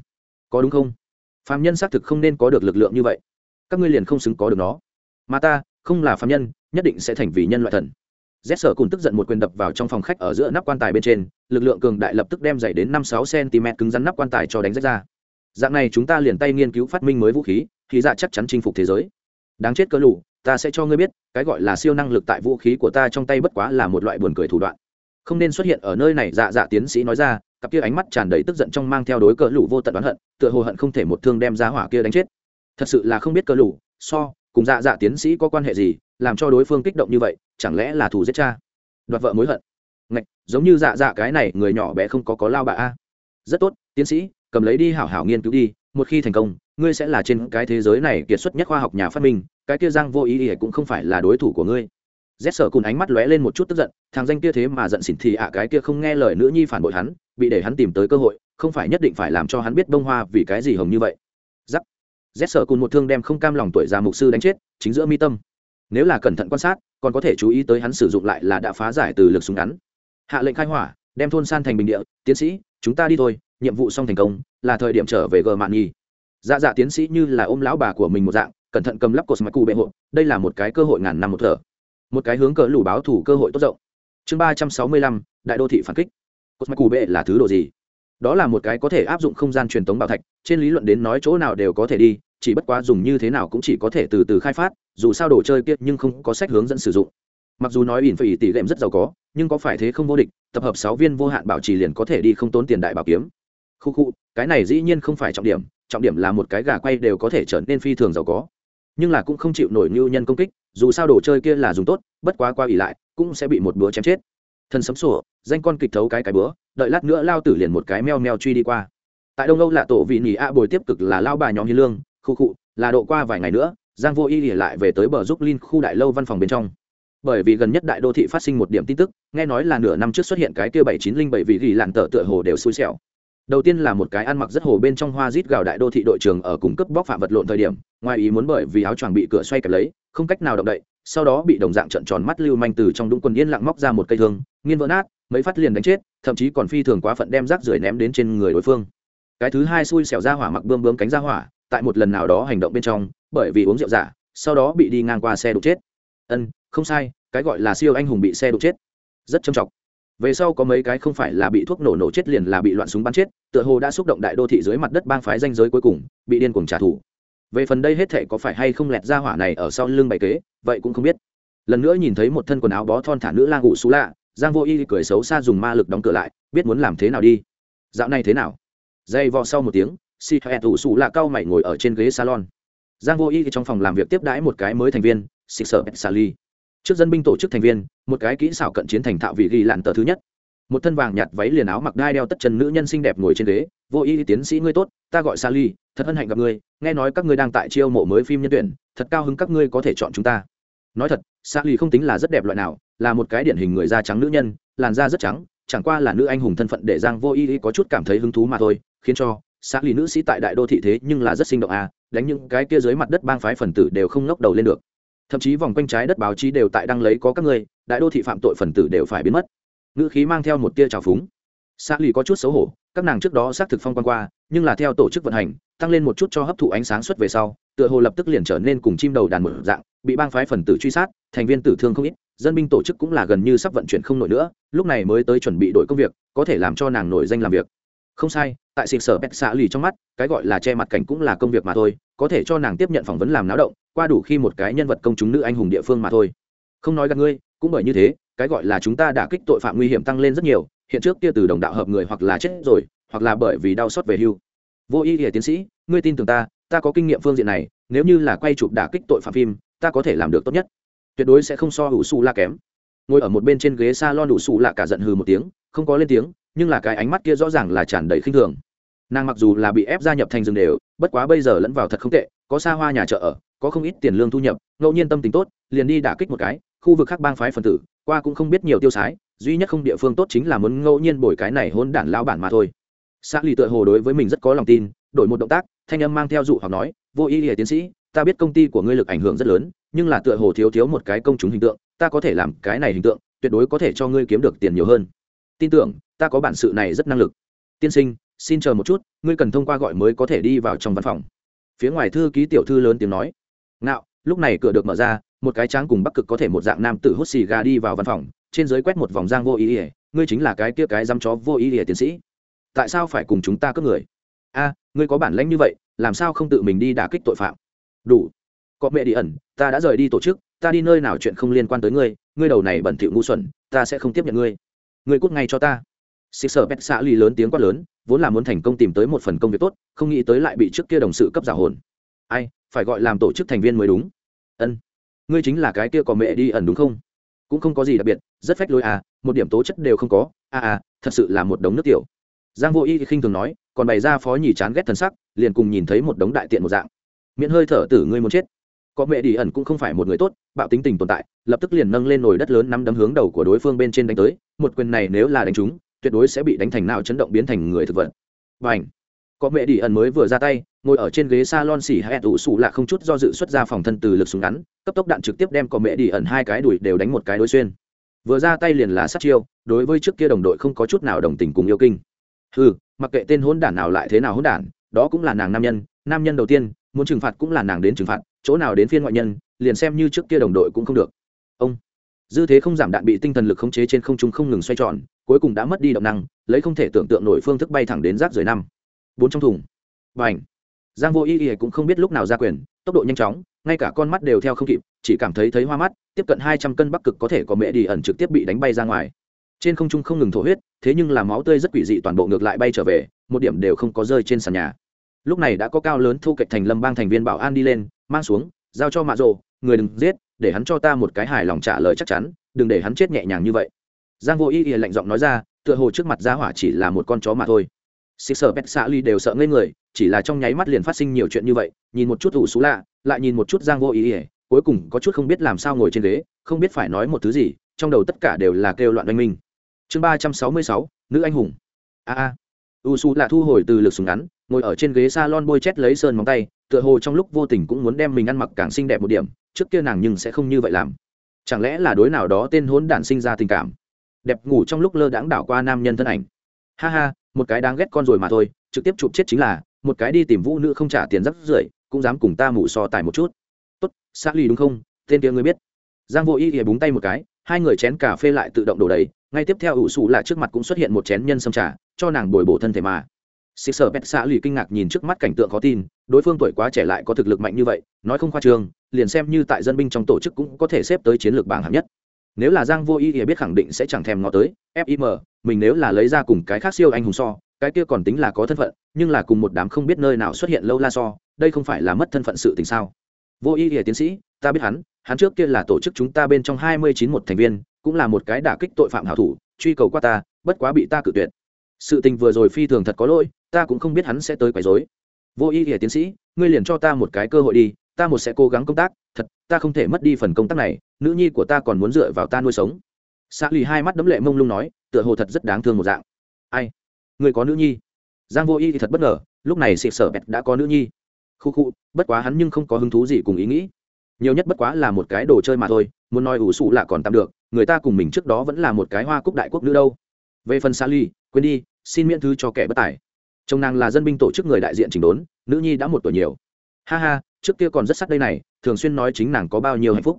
có đúng không? Phạm nhân xác thực không nên có được lực lượng như vậy. Các ngươi liền không xứng có được nó. Mà ta, không là phạm nhân, nhất định sẽ thành vì nhân loại thần. Rét sở cùng tức giận một quyền đập vào trong phòng khách ở giữa nắp quan tài bên trên, lực lượng cường đại lập tức đem dày đến năm sáu cm cứng rắn nắp quan tài cho đánh rách ra. Dạng này chúng ta liền tay nghiên cứu phát minh mới vũ khí, thì dạ chắc chắn chinh phục thế giới. Đáng chết cơ lụ ta sẽ cho ngươi biết cái gọi là siêu năng lực tại vũ khí của ta trong tay bất quá là một loại buồn cười thủ đoạn. Không nên xuất hiện ở nơi này dạ dạ tiến sĩ nói ra cặp kia ánh mắt tràn đầy tức giận trong mang theo đối cờ lũ vô tận oán hận tựa hồ hận không thể một thương đem ra hỏa kia đánh chết. Thật sự là không biết cờ lũ, so cùng dạ dạ tiến sĩ có quan hệ gì làm cho đối phương kích động như vậy chẳng lẽ là thù giết cha? Đoạt vợ mối hận. Ngạch giống như dạ dạ cái này người nhỏ bé không có có lao bà a. Rất tốt tiến sĩ cầm lấy đi hảo hảo nghiên cứu đi một khi thành công ngươi sẽ là trên cái thế giới này kiệt xuất nhất khoa học nhà phát minh cái kia giang vô ý ỉa cũng không phải là đối thủ của ngươi. Rét sở cùng ánh mắt lóe lên một chút tức giận, thằng danh kia thế mà giận xỉn thì ạ, cái kia không nghe lời nữ nhi phản bội hắn, bị để hắn tìm tới cơ hội, không phải nhất định phải làm cho hắn biết bông hoa vì cái gì hồng như vậy. Giắc. Rét sở cùng một thương đem không cam lòng tuổi già mục sư đánh chết, chính giữa mi tâm. Nếu là cẩn thận quan sát, còn có thể chú ý tới hắn sử dụng lại là đã phá giải từ lực súng ngắn. Hạ lệnh khai hỏa, đem thôn san thành bình địa, tiến sĩ, chúng ta đi thôi, nhiệm vụ xong thành công, là thời điểm trở về gờ mạn nhi. Dạ dạ tiến sĩ như là ôm lão bà của mình một dạng cẩn thận cầm lắp cột mạch cụ bệ hộ, đây là một cái cơ hội ngàn năm một thở. Một cái hướng cỡ lủ báo thủ cơ hội tốt rộng. Chương ba trăm sáu mươi lăm, đại đô thị phản kích. Cột mạch cụ bệ là thứ đồ gì? Đó là một cái có thể áp dụng không gian truyền thống bảo thạch, trên lý luận đến nói chỗ nào đều có thể đi, chỉ bất quá dùng như thế nào cũng chỉ có thể từ từ khai phát, dù sao đồ chơi kiệt nhưng không có sách hướng dẫn sử dụng. Mặc dù nói ỉn phải tỷ lệm rất giàu có, nhưng có phải thế không vô địch, tập hợp sáu viên vô hạn bảo trì liền có thể đi không tốn tiền đại bảo kiếm. Khu khu, cái này dĩ nhiên không phải trọng điểm trọng điểm là một cái gà quay đều có thể trở nên phi thường giàu có nhưng là cũng không chịu nổi ngưu nhân công kích, dù sao đồ chơi kia là dùng tốt, bất quá qua ỉ lại, cũng sẽ bị một búa chém chết. Thân sấm sổ danh con kịch thấu cái cái búa đợi lát nữa lao tử liền một cái meo meo truy đi qua. Tại đông âu là tổ vị nhì a bồi tiếp cực là lao bà nhóm hiến lương, khu cụ là độ qua vài ngày nữa, giang vô y ỉa lại về tới bờ giúp linh khu đại lâu văn phòng bên trong. Bởi vì gần nhất đại đô thị phát sinh một điểm tin tức, nghe nói là nửa năm trước xuất hiện cái kia bảy chín linh bảy vị gỉ làn tờ tựa hồ đều xui xẻo đầu tiên là một cái ăn mặc rất hồ bên trong hoa rít gào đại đô thị đội trường ở cùng cấp bóc phạm vật lộn thời điểm, ngoài ý muốn bởi vì áo choàng bị cửa xoay kẹp lấy, không cách nào động đậy, sau đó bị đồng dạng trận tròn mắt lưu manh từ trong đúng quần yên lặng móc ra một cây thương, nghiên vỡ nát, mấy phát liền đánh chết, thậm chí còn phi thường quá phận đem rác rưởi ném đến trên người đối phương. Cái thứ hai xui xẻo ra hỏa mặc bươm bướm cánh ra hỏa, tại một lần nào đó hành động bên trong, bởi vì uống rượu giả, sau đó bị đi ngang qua xe đục chết. Ân, không sai, cái gọi là siêu anh hùng bị xe đục chết. Rất trầm trọng về sau có mấy cái không phải là bị thuốc nổ nổ chết liền là bị loạn súng bắn chết, tựa hồ đã xúc động đại đô thị dưới mặt đất bang phái danh giới cuối cùng, bị điên cuồng trả thù. Về phần đây hết thể có phải hay không lẹt ra hỏa này ở sau lưng bày kế, vậy cũng không biết. Lần nữa nhìn thấy một thân quần áo bó thon thả nữ lang ngụ xú lạ, giang vô y cười xấu xa dùng ma lực đóng cửa lại, biết muốn làm thế nào đi. Dạo này thế nào? Dây vò sau một tiếng si hẹn ủ xù lạ cao mày ngồi ở trên ghế salon. Giang vô y trong phòng làm việc tiếp đãi một cái mới thành viên xịt sợ pet sali trước dân binh tổ chức thành viên, một cái kỹ xảo cận chiến thành thạo vị ghi lặn tờ thứ nhất. Một thân vàng nhạt váy liền áo mặc đai đeo tất chân nữ nhân xinh đẹp ngồi trên ghế, vô y, tiến sĩ ngươi tốt, ta gọi sally thật hân hạnh gặp ngươi, nghe nói các ngươi đang tại chiêu mộ mới phim nhân tuyển, thật cao hứng các ngươi có thể chọn chúng ta. Nói thật sally không tính là rất đẹp loại nào, là một cái điển hình người da trắng nữ nhân, làn da rất trắng, chẳng qua là nữ anh hùng thân phận để giang vô y có chút cảm thấy hứng thú mà thôi, khiến cho Sally nữ sĩ tại đại đô thị thế nhưng là rất sinh động à đánh những cái kia dưới mặt đất bang phái phần tử đều không ngóc đầu lên được thậm chí vòng quanh trái đất báo chí đều tại đăng lấy có các ngươi, đại đô thị phạm tội phần tử đều phải biến mất. Ngữ khí mang theo một tia trào phúng. Xã lì có chút xấu hổ, các nàng trước đó xác thực phong quan qua, nhưng là theo tổ chức vận hành, tăng lên một chút cho hấp thụ ánh sáng xuất về sau, tựa hồ lập tức liền trở nên cùng chim đầu đàn một dạng, bị bang phái phần tử truy sát, thành viên tử thương không ít, dân binh tổ chức cũng là gần như sắp vận chuyển không nổi nữa, lúc này mới tới chuẩn bị đổi công việc, có thể làm cho nàng nổi danh làm việc. Không sai, tại xịt sở pet xã lì trong mắt, cái gọi là che mặt cảnh cũng là công việc mà thôi, có thể cho nàng tiếp nhận phỏng vấn làm náo động qua đủ khi một cái nhân vật công chúng nữ anh hùng địa phương mà thôi. Không nói gặp ngươi, cũng bởi như thế, cái gọi là chúng ta đã kích tội phạm nguy hiểm tăng lên rất nhiều, hiện trước kia từ đồng đạo hợp người hoặc là chết rồi, hoặc là bởi vì đau xót về hưu. Vô ý nghĩa tiến sĩ, ngươi tin tưởng ta ta có kinh nghiệm phương diện này, nếu như là quay chụp đả kích tội phạm phim, ta có thể làm được tốt nhất. Tuyệt đối sẽ không so hữu su la kém. Ngồi ở một bên trên ghế s a lon đủ su lạ cả giận hừ một tiếng, không có lên tiếng, nhưng là cái ánh mắt kia rõ ràng là tràn đầy khinh thường. Nàng mặc dù là bị ép gia nhập thành rừng đều, bất quá bây giờ lẫn vào thật không tệ, có xa hoa nhà chợ ở có không ít tiền lương thu nhập, ngẫu nhiên tâm tính tốt, liền đi đả kích một cái, khu vực khác bang phái phần tử, qua cũng không biết nhiều tiêu sái, duy nhất không địa phương tốt chính là muốn ngẫu nhiên bồi cái này hôn đản lao bản mà thôi. Xã lì tựa hồ đối với mình rất có lòng tin, đổi một động tác, thanh âm mang theo dụ hoặc nói, vô ý ỉa tiến sĩ, ta biết công ty của ngươi lực ảnh hưởng rất lớn, nhưng là tựa hồ thiếu thiếu một cái công chúng hình tượng, ta có thể làm cái này hình tượng, tuyệt đối có thể cho ngươi kiếm được tiền nhiều hơn. Tin tưởng, ta có bản sự này rất năng lực. Tiên sinh, xin chờ một chút, ngươi cần thông qua gọi mới có thể đi vào trong văn phòng. Phía ngoài thư ký tiểu thư lớn tiếng nói ngạo, lúc này cửa được mở ra, một cái tráng cùng bắc cực có thể một dạng nam tử hút xì gà đi vào văn phòng, trên giới quét một vòng giang vô ý ỉa ngươi chính là cái kia cái dăm chó vô ý ỉa tiến sĩ. Tại sao phải cùng chúng ta cướp người? A, ngươi có bản lãnh như vậy, làm sao không tự mình đi đả kích tội phạm? Đủ. Có mẹ đi ẩn, ta đã rời đi tổ chức, ta đi nơi nào chuyện không liên quan tới ngươi ngươi đầu này bẩn thỉu ngu xuẩn, ta sẽ không tiếp nhận ngươi. Ngươi cút ngay cho ta. Xì sở bẹt xã lì lớn tiếng quát lớn, vốn là muốn thành công tìm tới một phần công việc tốt, không nghĩ tới lại bị trước kia đồng sự cấp giả hồn. Ai phải gọi làm tổ chức thành viên mới đúng. Ân, ngươi chính là cái kia có mẹ đi ẩn đúng không? Cũng không có gì đặc biệt, rất phách lối à một điểm tố chất đều không có. À à thật sự là một đống nước tiểu. Giang vô y khinh thường nói, còn bày ra phó nhì chán ghét thần sắc, liền cùng nhìn thấy một đống đại tiện một dạng. Miễn hơi thở tử ngươi muốn chết. Có mẹ đi ẩn cũng không phải một người tốt, bạo tính tình tồn tại, lập tức liền nâng lên nồi đất lớn nắm đấm hướng đầu của đối phương bên trên đánh tới. Một quyền này nếu là đánh chúng tuyệt đối sẽ bị đánh thành nào chấn động biến thành người thực vật. Và ảnh có mẹ đi ẩn mới vừa ra tay ngồi ở trên ghế salon xỉ hay ủ sủ là không chút do dự xuất ra phòng thân từ lực súng ngắn, cấp tốc đạn trực tiếp đem có mẹ đi ẩn hai cái đuổi đều đánh một cái đối xuyên. Vừa ra tay liền là sát chiêu, đối với trước kia đồng đội không có chút nào đồng tình cùng yêu kinh. Ừ mặc kệ tên hôn đản nào lại thế nào hôn đản, đó cũng là nàng nam nhân nam nhân đầu tiên, muốn trừng phạt cũng là nàng đến trừng phạt, chỗ nào đến phiên ngoại nhân, liền xem như trước kia đồng đội cũng không được. Ông, dư thế không giảm đạn bị tinh thần lực khống chế trên không trung không ngừng xoay tròn, cuối cùng đã mất đi động năng, lấy không thể tưởng tượng nổi phương thức bay thẳng đến rác rời năm. Bốn trong thùng. Và ảnh giang vô y y cũng không biết lúc nào ra quyền, tốc độ nhanh chóng, ngay cả con mắt đều theo không kịp, chỉ cảm thấy thấy hoa mắt, tiếp cận hai trăm cân bắc cực có thể có mẹ đi ẩn trực tiếp bị đánh bay ra ngoài. Trên không trung không ngừng thổ huyết, thế nhưng là máu tươi rất quỷ dị toàn bộ ngược lại bay trở về, một điểm đều không có rơi trên sàn nhà. Lúc này đã có cao lớn thu kệch thành lâm bang thành viên bảo an đi lên, mang xuống, giao cho mạ rồ, người đừng giết, để hắn cho ta một cái hài lòng trả lời chắc chắn, đừng để hắn chết nhẹ nhàng như vậy. Giang vô y y lạnh giọng nói ra, tựa hồ trước mặt gia hỏa chỉ là một con chó mà thôi xịt sở pet xạ ly đều sợ ngây người, chỉ là trong nháy mắt liền phát sinh nhiều chuyện như vậy, nhìn một chút ủ xú lạ, lại nhìn một chút giang vô ý ỉa, cuối cùng có chút không biết làm sao ngồi trên ghế, không biết phải nói một thứ gì, trong đầu tất cả đều là kêu loạn oanh minh. Chương ba trăm sáu mươi sáu, nữ anh hùng. A a. U su là thu hồi từ lực súng ngắn, ngồi ở trên ghế s a lon bôi chét lấy sơn móng tay, tựa hồ trong lúc vô tình cũng muốn đem mình ăn mặc càng xinh đẹp một điểm, trước kia nàng nhưng sẽ không như vậy làm. Chẳng lẽ là đối nào đó tên hốn đản sinh ra tình cảm? Đẹp ngủ trong lúc lơ đãng đảo qua nam nhân thân ảnh. Ha ha một cái đáng ghét con rồi mà thôi, trực tiếp chụp chết chính là, một cái đi tìm vũ nữ không trả tiền rắc rưởi, cũng dám cùng ta mủ so tài một chút. Tốt xã lì đúng không? Tên kia ngươi biết. Giang vô y thì búng tay một cái, hai người chén cà phê lại tự động đổ đầy, ngay tiếp theo ủ sủ là trước mặt cũng xuất hiện một chén nhân sâm trà, cho nàng bồi bổ thân thể mà. Xịt sở pet xã lì kinh ngạc nhìn trước mắt cảnh tượng khó tin, đối phương tuổi quá trẻ lại có thực lực mạnh như vậy, nói không khoa trương, liền xem như tại dân binh trong tổ chức cũng có thể xếp tới chiến lược bảng hạng nhất. Nếu là giang vô y thì biết khẳng định sẽ chẳng thèm ngó tới fim mình nếu là lấy ra cùng cái khác siêu anh hùng so, cái kia còn tính là có thân phận, nhưng là cùng một đám không biết nơi nào xuất hiện lâu la so, đây không phải là mất thân phận sự tình sao? Vô ý thì tiến sĩ, ta biết hắn hắn trước kia là tổ chức chúng ta bên trong hai mươi chín một thành viên, cũng là một cái đả kích tội phạm hảo thủ, truy cầu qua ta, bất quá bị ta cự tuyệt. Sự tình vừa rồi phi thường thật có lỗi, ta cũng không biết hắn sẽ tới quấy rối. Vô ý nghĩa tiến sĩ, ngươi liền cho ta một cái cơ hội đi, ta một sẽ cố gắng công tác, thật, ta không thể mất đi phần công tác này, nữ nhi của ta còn muốn dựa vào ta nuôi sống xã lì hai mắt đấm lệ mông lung nói, tựa hồ thật rất đáng thương một dạng. Ai? Người có nữ nhi? Giang vô y thì thật bất ngờ, lúc này xịt sở bẹt đã có nữ nhi. Khu khu, bất quá hắn nhưng không có hứng thú gì cùng ý nghĩ. Nhiều nhất bất quá là một cái đồ chơi mà thôi, muốn nói ủ sụ là còn tạm được, người ta cùng mình trước đó vẫn là một cái hoa cúc đại quốc nữ đâu. Về phần xa ly quên đi, xin miễn thư cho kẻ bất tài. Chồng nàng là dân binh tổ chức người đại diện chỉnh đốn, nữ nhi đã một tuổi nhiều. Ha ha, trước kia còn rất sắc đây này, thường xuyên nói chính nàng có bao nhiêu hạnh phúc.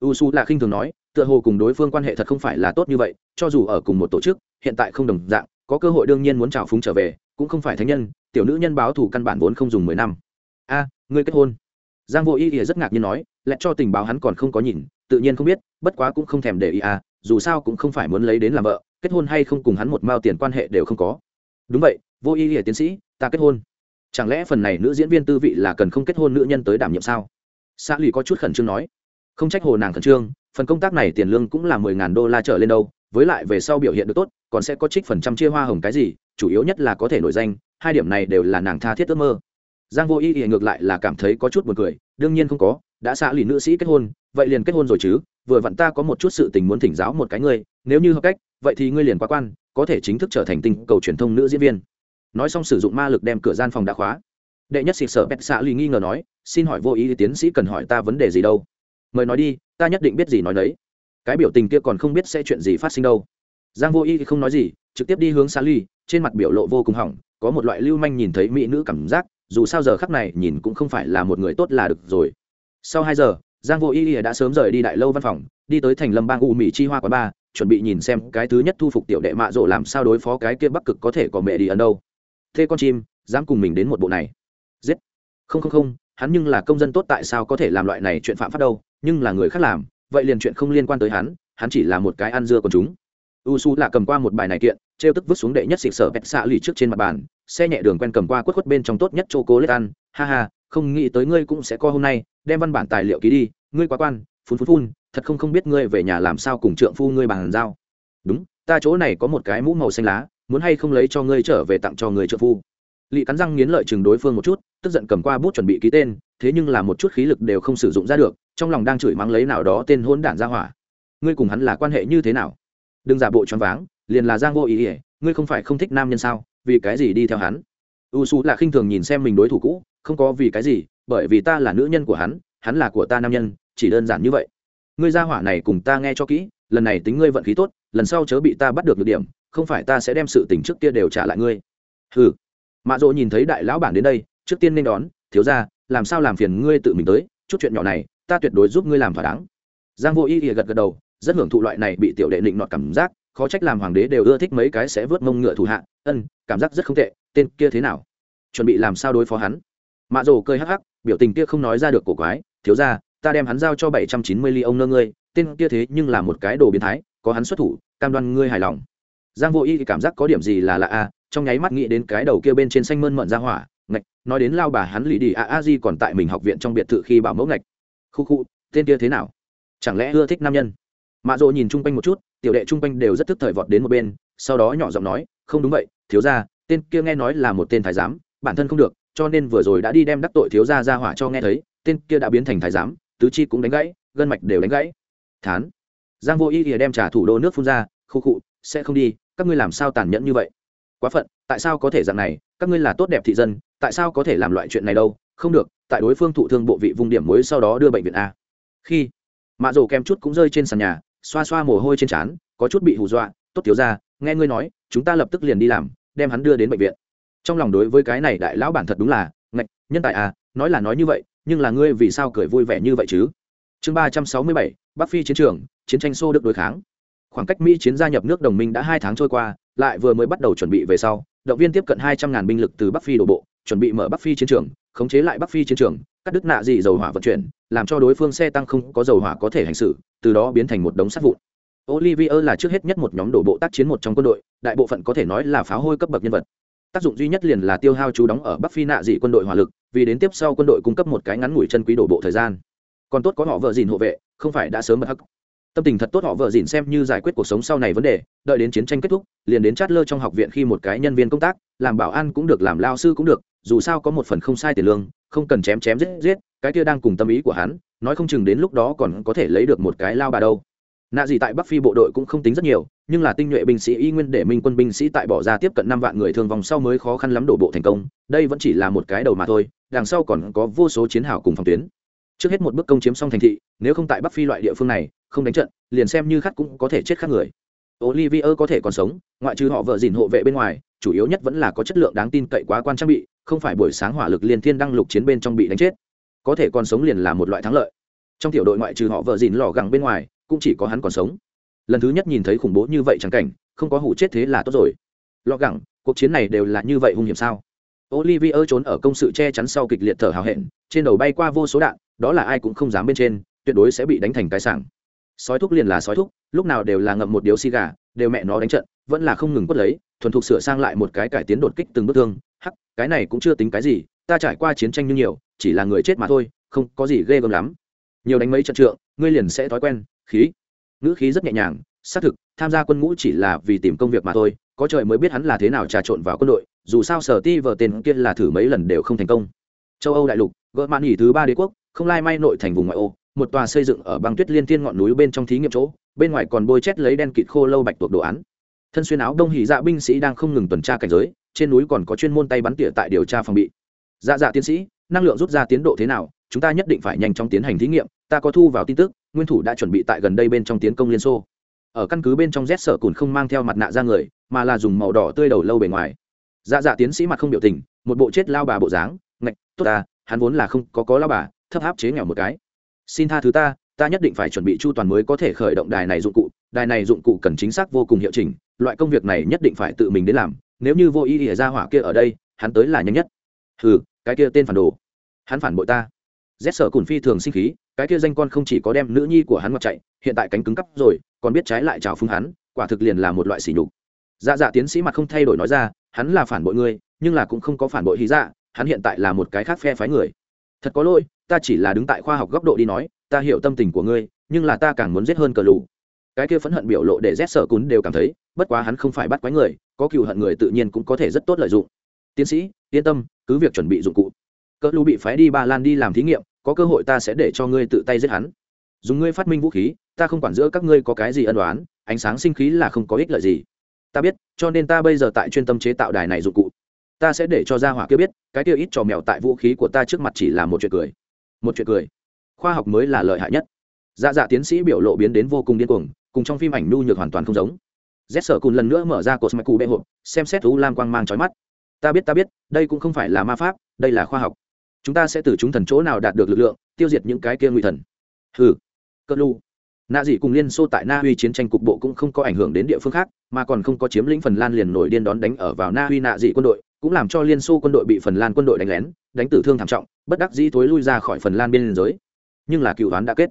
U su là khinh thường nói tựa hồ cùng đối phương quan hệ thật không phải là tốt như vậy, cho dù ở cùng một tổ chức, hiện tại không đồng dạng, có cơ hội đương nhiên muốn trào phúng trở về, cũng không phải thánh nhân, tiểu nữ nhân báo thủ căn bản vốn không dùng mười năm. A, ngươi kết hôn. Giang vô ý ỉa rất ngạc nhiên nói, lẽ cho tình báo hắn còn không có nhìn, tự nhiên không biết, bất quá cũng không thèm để ý à dù sao cũng không phải muốn lấy đến làm vợ, kết hôn hay không cùng hắn một mao tiền quan hệ đều không có. Đúng vậy, vô ý ỉa tiến sĩ, ta kết hôn. Chẳng lẽ phần này nữ diễn viên tư vị là cần không kết hôn nữ nhân tới đảm nhiệm sao? Xã lì có chút khẩn trương nói không trách hồ nàng khẩn trương, phần công tác này tiền lương cũng là mười ngàn đô la trở lên đâu, với lại về sau biểu hiện được tốt, còn sẽ có trích phần trăm chia hoa hồng cái gì, chủ yếu nhất là có thể nổi danh, hai điểm này đều là nàng tha thiết ước mơ. Giang vô ý thì ngược lại là cảm thấy có chút b u ồ n cười, đương nhiên không có, đã xã lì nữ sĩ kết hôn, vậy liền kết hôn rồi chứ, vừa vặn ta có một chút sự tình muốn thỉnh giáo một cái ngươi, nếu như hợp cách, vậy thì ngươi liền quá quan, có thể chính thức trở thành tinh cầu truyền thông nữ diễn viên. Nói xong sử dụng ma lực đem cửa gian phòng đã khóa. Đệ nhất xịt sở bẹt xạ lì nghi ngờ nói, xin hỏi vô ý tiến sĩ cần hỏi ta vấn đề gì đâu? Mời nói đi, ta nhất định biết gì nói đấy cái biểu tình kia còn không biết sẽ chuyện gì phát sinh đâu. Giang vô y không nói gì, trực tiếp đi hướng xa ly, trên mặt biểu lộ vô cùng hỏng, có một loại lưu manh nhìn thấy mỹ nữ cảm giác, dù sao giờ khắc này nhìn cũng không phải là một người tốt là được rồi. Sau hai giờ, giang vô y đã sớm rời đi đại lâu văn phòng, đi tới thành lâm bang u mỹ chi hoa quán ba chuẩn bị nhìn xem cái thứ nhất thu phục tiểu đệ mạ rộ làm sao đối phó cái kia bắc cực có thể có mẹ đi ẩn đâu. Thế con chim, dám cùng mình đến một bộ này. Giết. Không không không, hắn nhưng là công dân tốt tại sao có thể làm loại này chuyện phạm pháp đâu? Nhưng là người khác làm, vậy liền chuyện không liên quan tới hắn hắn chỉ là một cái ăn dưa còn chúng. U su là cầm qua một bài này kiện, trêu tức vứt xuống đệ nhất xịt sở bẹt xạ lì trước trên mặt bàn, xe nhẹ đường quen cầm qua quất khuất bên trong tốt nhất chỗ cố lết ăn. Ha ha, không nghĩ tới ngươi cũng sẽ co hôm nay, đem văn bản tài liệu ký đi, ngươi quá quan, phun phun phun, thật không không biết ngươi về nhà làm sao cùng trượng phu ngươi bàn giao. Đúng, ta chỗ này có một cái mũ màu xanh lá, muốn hay không lấy cho ngươi trở về tặng cho người trượng phu lị cắn răng nghiến lợi chừng đối phương một chút, tức giận cầm qua bút chuẩn bị ký tên, thế nhưng là một chút khí lực đều không sử dụng ra được, trong lòng đang chửi mắng lấy nào đó tên hôn đản ra hỏa. Ngươi cùng hắn là quan hệ như thế nào? Đừng giả bộ choáng váng, liền là giang vô ý ỉa ngươi không phải không thích nam nhân sao, vì cái gì đi theo hắn? U su là khinh thường nhìn xem mình đối thủ cũ, không có vì cái gì, bởi vì ta là nữ nhân của hắn hắn là của ta nam nhân, chỉ đơn giản như vậy. Ngươi ra hỏa này cùng ta nghe cho kỹ, lần này tính ngươi vận khí tốt, lần sau chớ bị ta bắt được được điểm, không phải ta sẽ đem sự tình trước kia đều trả lại ngươi. Ừ mạ dỗ nhìn thấy đại lão bản đến đây, trước tiên nên đón, thiếu ra làm sao làm phiền ngươi tự mình tới? Chút chuyện nhỏ này, ta tuyệt đối giúp ngươi làm thỏa đáng. Giang vô y thì gật gật đầu, rất hưởng thụ loại này bị tiểu đệ định nọt cảm giác, khó trách làm hoàng đế đều ưa thích mấy cái sẽ vớt mông ngựa thủ hạ. Ân, cảm giác rất không tệ, tên kia thế nào? Chuẩn bị làm sao đối phó hắn? Mạ rồ cơi hắc hắc, biểu tình kia không nói ra được cổ quái, thiếu ra ta đem hắn giao cho bảy trăm chín mươi ly ông nơ ngươi, tên kia thế nhưng là một cái đồ biến thái, có hắn xuất thủ, cam đoan ngươi hài lòng giang vô y cảm giác có điểm gì là lạ a trong nháy mắt nghĩ đến cái đầu kia bên trên xanh mơn mận ra hỏa ngạch nói đến lao bà hắn lì đi a a di còn tại mình học viện trong biệt thự khi bảo mẫu ngạch. Khu khu tên kia thế nào? Chẳng lẽ ưa thích nam nhân? Mạ dỗ nhìn chung quanh một chút tiểu đệ chung quanh đều rất thức thời vọt đến một bên sau đó nhỏ giọng nói không đúng vậy thiếu gia, tên kia nghe nói là một tên thái giám bản thân không được cho nên vừa rồi đã đi đem đắc tội thiếu gia ra hỏa cho nghe thấy tên kia đã biến thành thái giám tứ chi cũng đánh gãy gân mạch đều đánh gãy. Thán. Giang vô y thì đem trả thủ đô nước phun ra khu khụ sẽ không đi các ngươi làm sao tàn nhẫn như vậy? Quá phận, tại sao có thể dạng này? Các ngươi là tốt đẹp thị dân, tại sao có thể làm loại chuyện này đâu? Không được, tại đối phương thụ thương bộ vị vùng điểm mới sau đó đưa bệnh viện a. Khi, mạ rổ kem chút cũng rơi trên sàn nhà, xoa xoa mồ hôi trên trán, có chút bị hù dọa, tốt thiếu ra nghe ngươi nói, chúng ta lập tức liền đi làm, đem hắn đưa đến bệnh viện. Trong lòng đối với cái này đại lão bản thật đúng là ngạch, nhân tài à nói là nói như vậy, nhưng là ngươi vì sao cười vui vẻ như vậy chứ? Chương ba trăm sáu mươi bảy, bắc phi chiến trường, chiến tranh xô được đối kháng khoảng cách mỹ chiến gia nhập nước đồng minh đã hai tháng trôi qua, lại vừa mới bắt đầu chuẩn bị về sau, động viên tiếp cận hai trăm ngàn binh lực từ bắc phi đổ bộ, chuẩn bị mở bắc phi chiến trường, khống chế lại bắc phi chiến trường, cắt đứt nạ dị dầu hỏa vận chuyển, làm cho đối phương xe tăng không có dầu hỏa có thể hành xử, từ đó biến thành một đống sát vụn. Olivier là trước hết nhất một nhóm đổ bộ tác chiến một trong quân đội, đại bộ phận có thể nói là pháo hôi cấp bậc nhân vật. Tác dụng duy nhất liền là tiêu hao chú đóng ở bắc phi nạ dị quân đội hỏa lực, vì đến tiếp sau quân đội cung cấp một cái ngắn ngủi chân quý đổ bộ thời gian. Còn tốt có họ vợ dìn hộ vệ, không phải đã sớm bật hắc tâm tình thật tốt họ vợ dịn xem như giải quyết cuộc sống sau này vấn đề, đợi đến chiến tranh kết thúc, liền đến chát lơ trong học viện khi một cái nhân viên công tác, làm bảo an cũng được, làm lao sư cũng được, dù sao có một phần không sai tiền lương, không cần chém chém giết giết, cái kia đang cùng tâm ý của hắn, nói không chừng đến lúc đó còn có thể lấy được một cái lao bà đâu. Nạ gì tại bắc phi bộ đội cũng không tính rất nhiều, nhưng là tinh nhuệ binh sĩ y nguyên để minh quân binh sĩ tại bỏ ra tiếp cận năm vạn người thương vong sau mới khó khăn lắm đổ bộ thành công, đây vẫn chỉ là một cái đầu mà thôi, đằng sau còn có vô số chiến hào cùng phòng tuyến. Trước hết một bước công chiếm xong thành thị, nếu không tại bắc phi loại địa phương này không đánh trận, liền xem như khát cũng có thể chết khác người. Olivier có thể còn sống, ngoại trừ họ vợ dìn hộ vệ bên ngoài, chủ yếu nhất vẫn là có chất lượng đáng tin cậy quá quan trang bị, không phải buổi sáng hỏa lực liên thiên đăng lục chiến bên trong bị đánh chết. Có thể còn sống liền là một loại thắng lợi. Trong tiểu đội ngoại trừ họ vợ dìn lò gẳng bên ngoài, cũng chỉ có hắn còn sống. Lần thứ nhất nhìn thấy khủng bố như vậy chẳng cảnh, không có hủ chết thế là tốt rồi. Lò gẳng, cuộc chiến này đều là như vậy hung hiểm sao? Olivier trốn ở công sự che chắn sau kịch liệt thở hào hẹn, trên đầu bay qua vô số đạn, đó là ai cũng không dám bên trên, tuyệt đối sẽ bị đánh thành cái sảng sói thúc liền là sói thúc, lúc nào đều là ngậm một điếu xì gà, đều mẹ nó đánh trận, vẫn là không ngừng quất lấy, thuần thục sửa sang lại một cái cải tiến đột kích từng bước thương. Hắc, cái này cũng chưa tính cái gì, ta trải qua chiến tranh như nhiều, chỉ là người chết mà thôi, không có gì ghê gớm lắm. Nhiều đánh mấy trận trượng, ngươi liền sẽ thói quen, khí. Ngữ khí rất nhẹ nhàng, xác thực, tham gia quân ngũ chỉ là vì tìm công việc mà thôi, có trời mới biết hắn là thế nào trà trộn vào quân đội, dù sao sở ti vờ tên kia là thử mấy lần đều không thành công. Châu âu đại lục, gỡ mạn nghỉ thứ ba đế quốc, không lai may nội thành vùng ngoại ô một tòa xây dựng ở băng tuyết liên thiên ngọn núi bên trong thí nghiệm chỗ, bên ngoài còn bôi chét lấy đen kịt khô lâu bạch tuộc đồ án. Thân xuyên áo đông hỉ dạ binh sĩ đang không ngừng tuần tra cảnh giới, trên núi còn có chuyên môn tay bắn tỉa tại điều tra phòng bị. Dạ dạ tiến sĩ, năng lượng rút ra tiến độ thế nào? Chúng ta nhất định phải nhanh chóng tiến hành thí nghiệm, ta có thu vào tin tức, nguyên thủ đã chuẩn bị tại gần đây bên trong tiến công liên xô. Ở căn cứ bên trong rét sở cùn không mang theo mặt nạ ra người, mà là dùng màu đỏ tươi đầu lâu bề ngoài. Dạ dạ tiến sĩ mặt không biểu tình, một bộ chết lao bà bộ dáng, ngạch, tốt ta, hắn vốn là không có có lao bà, thấp áp chế nghèo một cái xin tha thứ ta ta nhất định phải chuẩn bị chu toàn mới có thể khởi động đài này dụng cụ. Đài này dụng cụ cần chính xác vô cùng hiệu chỉnh, loại công việc này nhất định phải tự mình đến làm. Nếu như vô ý ỉa ra hỏa kia ở đây, hắn tới là nhanh nhất. Hừ, cái kia tên phản đồ. Hắn phản bội ta. Rét sở cùn phi thường sinh khí, cái kia danh con không chỉ có đem nữ nhi của hắn mặc chạy, hiện tại cánh cứng cắp rồi, còn biết trái lại trào phương hắn, quả thực liền là một loại sỉ nhục. Dạ dạ tiến sĩ mặt không thay đổi nói ra, hắn là phản bội ngươi, nhưng là cũng không có phản bội hí dạ hắn hiện tại là một cái khác phe phái người thật có lỗi, ta chỉ là đứng tại khoa học góc độ đi nói, ta hiểu tâm tình của ngươi, nhưng là ta càng muốn giết hơn cờ lù. Cái kia phẫn hận biểu lộ để rét sở cún đều cảm thấy, bất quá hắn không phải bắt quái người, có cựu hận người tự nhiên cũng có thể rất tốt lợi dụng. Tiến sĩ, yên tâm, cứ việc chuẩn bị dụng cụ. Cỡ lù bị phái đi ba lan đi làm thí nghiệm, có cơ hội ta sẽ để cho ngươi tự tay giết hắn. Dùng ngươi phát minh vũ khí, ta không quản giữa các ngươi có cái gì ân đoán ánh sáng sinh khí là không có ích lợi gì. Ta biết, cho nên ta bây giờ tại chuyên tâm chế tạo đài này dụng cụ ta sẽ để cho gia hỏa kia biết, cái kia ít trò mèo tại vũ khí của ta trước mặt chỉ là một chuyện cười. Một chuyện cười. Khoa học mới là lợi hại nhất. Dạ dạ tiến sĩ biểu lộ biến đến vô cùng điên cuồng, cùng trong phim ảnh nhu nhược hoàn toàn không giống. Z sở cùn lần nữa mở ra cột mạch cụ bệ hộp, xem xét thú lam quang mang trói mắt. Ta biết ta biết, đây cũng không phải là ma pháp, đây là khoa học. Chúng ta sẽ từ chúng thần chỗ nào đạt được lực lượng, tiêu diệt những cái kia ngụy thần? Hừ. Cơ lu. Nạ dị cùng liên xô tại na uy chiến tranh cục bộ cũng không có ảnh hưởng đến địa phương khác, mà còn không có chiếm lĩnh phần lan liền nổi điên đón đánh ở vào na uy nạ dị quân đội cũng làm cho liên xô quân đội bị phần lan quân đội đánh lén, đánh tử thương thảm trọng, bất đắc dĩ thối lui ra khỏi phần lan biên giới. Nhưng là cựu đoán đã kết.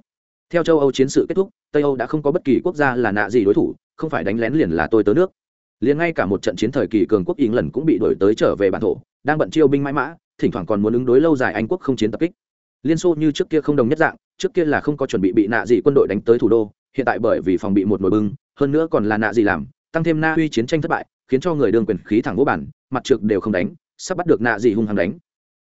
Theo châu âu chiến sự kết thúc, tây âu đã không có bất kỳ quốc gia là nạ gì đối thủ, không phải đánh lén liền là tôi tớ nước. Liền ngay cả một trận chiến thời kỳ cường quốc ỉng lần cũng bị đổi tới trở về bản thổ, đang bận chiêu binh mãi mã, thỉnh thoảng còn muốn ứng đối lâu dài anh quốc không chiến tập kích. Liên xô như trước kia không đồng nhất dạng, trước kia là không có chuẩn bị bị nạ gì quân đội đánh tới thủ đô, hiện tại bởi vì phòng bị một nồi bưng, hơn nữa còn là nạ gì làm, tăng thêm na uy chiến tranh thất bại khiến cho người đương quyền khí thẳng vô bản, mặt trượt đều không đánh, sắp bắt được nạ gì hung hăng đánh.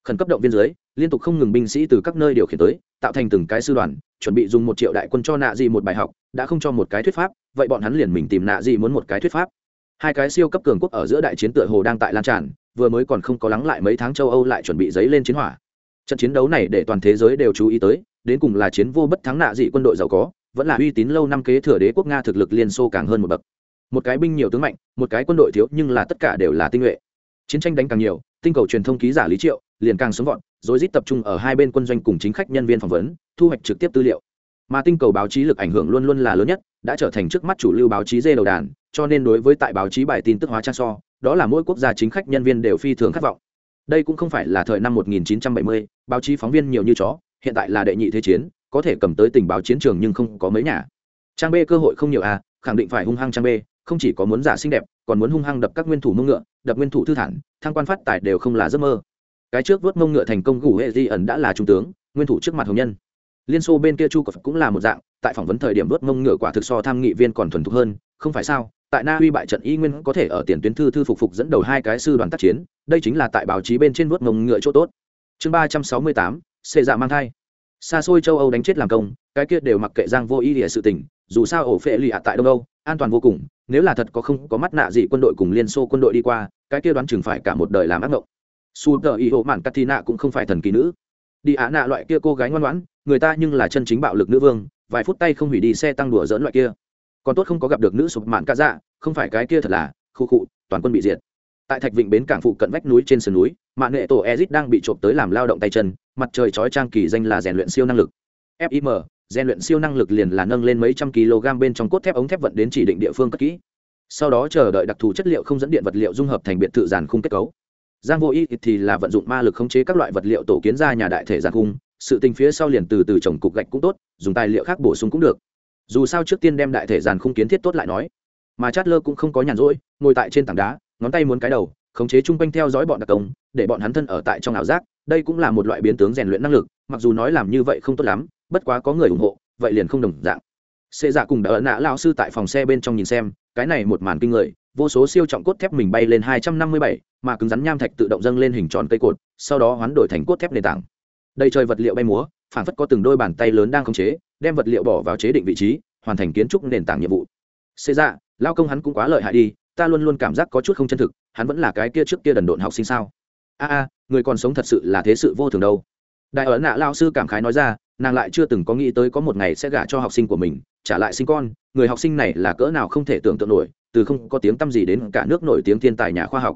Khẩn cấp động viên dưới, liên tục không ngừng binh sĩ từ các nơi điều khiển tới, tạo thành từng cái sư đoàn, chuẩn bị dùng một triệu đại quân cho nạ gì một bài học, đã không cho một cái thuyết pháp, vậy bọn hắn liền mình tìm nạ gì muốn một cái thuyết pháp. Hai cái siêu cấp cường quốc ở giữa đại chiến tựa hồ đang tại lan tràn, vừa mới còn không có lắng lại mấy tháng châu âu lại chuẩn bị dấy lên chiến hỏa. Trận chiến đấu này để toàn thế giới đều chú ý tới, đến cùng là chiến vô bất thắng nạ dị quân đội giàu có, vẫn là uy tín lâu năm kế thừa đế quốc nga thực lực liên xô càng hơn một bậc một cái binh nhiều tướng mạnh một cái quân đội thiếu nhưng là tất cả đều là tinh nhuệ. Chiến tranh đánh càng nhiều tinh cầu truyền thông ký giả lý triệu liền càng sống vọn, rồi rít tập trung ở hai bên quân doanh cùng chính khách nhân viên phỏng vấn thu hoạch trực tiếp tư liệu. Mà tinh cầu báo chí lực ảnh hưởng luôn luôn là lớn nhất đã trở thành trước mắt chủ lưu báo chí dê đầu đàn cho nên đối với tại báo chí bài tin tức hóa trang so đó là mỗi quốc gia chính khách nhân viên đều phi thường khát vọng. Đây cũng không phải là thời năm 1970, báo chí phóng viên nhiều như chó hiện tại là đệ nhị thế chiến có thể cầm tới tình báo chiến trường nhưng không có mấy nhà. Trang b cơ hội không nhiều à khẳng định phải hung hăng trang b không chỉ có muốn giả xinh đẹp, còn muốn hung hăng đập các nguyên thủ mông ngựa, đập nguyên thủ thư thản, thăng quan phát tài đều không là giấc mơ. Cái trước vớt mông ngựa thành công gủ hệ di ẩn đã là trung tướng, nguyên thủ trước mặt hồng nhân. Liên xô bên kia chu cập cũng là một dạng, tại phỏng vấn thời điểm vớt mông ngựa quả thực so tham nghị viên còn thuần thục hơn, không phải sao, tại na uy bại trận y nguyên có thể ở tiền tuyến thư thư phục phục dẫn đầu hai cái sư đoàn tác chiến, đây chính là tại báo chí bên trên vớt mông ngựa chỗ tốt. Chương ba trăm sáu mươi tám, xê dạ mang thai. Xa xôi châu âu đánh chết làm công, cái kia đều mặc kệ giang vô ý địa sự tình, dù sao ổ phệ lì ạ tại đông âu, an toàn vô cùng nếu là thật có không có mắt nạ gì quân đội cùng liên xô quân đội đi qua, cái kia đoán chừng phải cả một đời làm ác mộng su tờ ý hộ mạn katina cũng không phải thần kỳ nữ. Đi á nạ loại kia cô gái ngoan ngoãn, người ta nhưng là chân chính bạo lực nữ vương, vài phút tay không hủy đi xe tăng đùa dỡn loại kia. Còn tốt không có gặp được nữ sụp mạn ca dạ không phải cái kia thật là, khu khụ toàn quân bị diệt. Tại thạch vịnh bến cảng phụ cận vách núi trên sườn núi mạng nghệ tổ ezit đang bị trộm tới làm lao động tay chân, mặt trời chói trang kỳ danh là rèn luyện siêu năng lực. Fim rèn luyện siêu năng lực liền là nâng lên mấy trăm kg bên trong cốt thép ống thép vận đến chỉ định địa phương cất kỹ. Sau đó chờ đợi đặc thù chất liệu không dẫn điện vật liệu dung hợp thành biệt thự giàn khung kết cấu. Giang vô y thì là vận dụng ma lực khống chế các loại vật liệu tổ kiến ra nhà đại thể giàn khung, sự tình phía sau liền từ từ trồng cục gạch cũng tốt, dùng tài liệu khác bổ sung cũng được. Dù sao trước tiên đem đại thể giàn khung kiến thiết tốt lại nói. Mà chát lơ cũng không có nhàn rỗi, ngồi tại trên tảng đá, ngón tay muốn cái đầu, khống chế chung quanh theo dõi bọn đặc công, để bọn hắn thân ở tại trong ảo giác. Đây cũng là một loại biến tướng rèn luyện năng lực, mặc dù nói làm như vậy không tốt lắm bất quá có người ủng hộ, vậy liền không đồng dạng. Xê dạ cùng đỡ nã lao sư tại phòng xe bên trong nhìn xem, cái này một màn kinh người, vô số siêu trọng cốt thép mình bay lên hai trăm năm mươi bảy, mà cứng rắn nham thạch tự động dâng lên hình tròn cây cột, sau đó hoán đổi thành cốt thép nền tảng. Đây trời vật liệu bay múa, phản phất có từng đôi bàn tay lớn đang khống chế, đem vật liệu bỏ vào chế định vị trí, hoàn thành kiến trúc nền tảng nhiệm vụ. Xê dạ lao công hắn cũng quá lợi hại đi, ta luôn luôn cảm giác có chút không chân thực, hắn vẫn là cái kia trước kia đần độn học sinh sao? A a, người còn sống thật sự là thế sự vô thường đâu. Đại ấn nạ lao sư cảm khái nói ra nàng lại chưa từng có nghĩ tới có một ngày sẽ gả cho học sinh của mình, trả lại sinh con, người học sinh này là cỡ nào không thể tưởng tượng nổi, từ không có tiếng tăm gì đến cả nước nổi tiếng thiên tài nhà khoa học.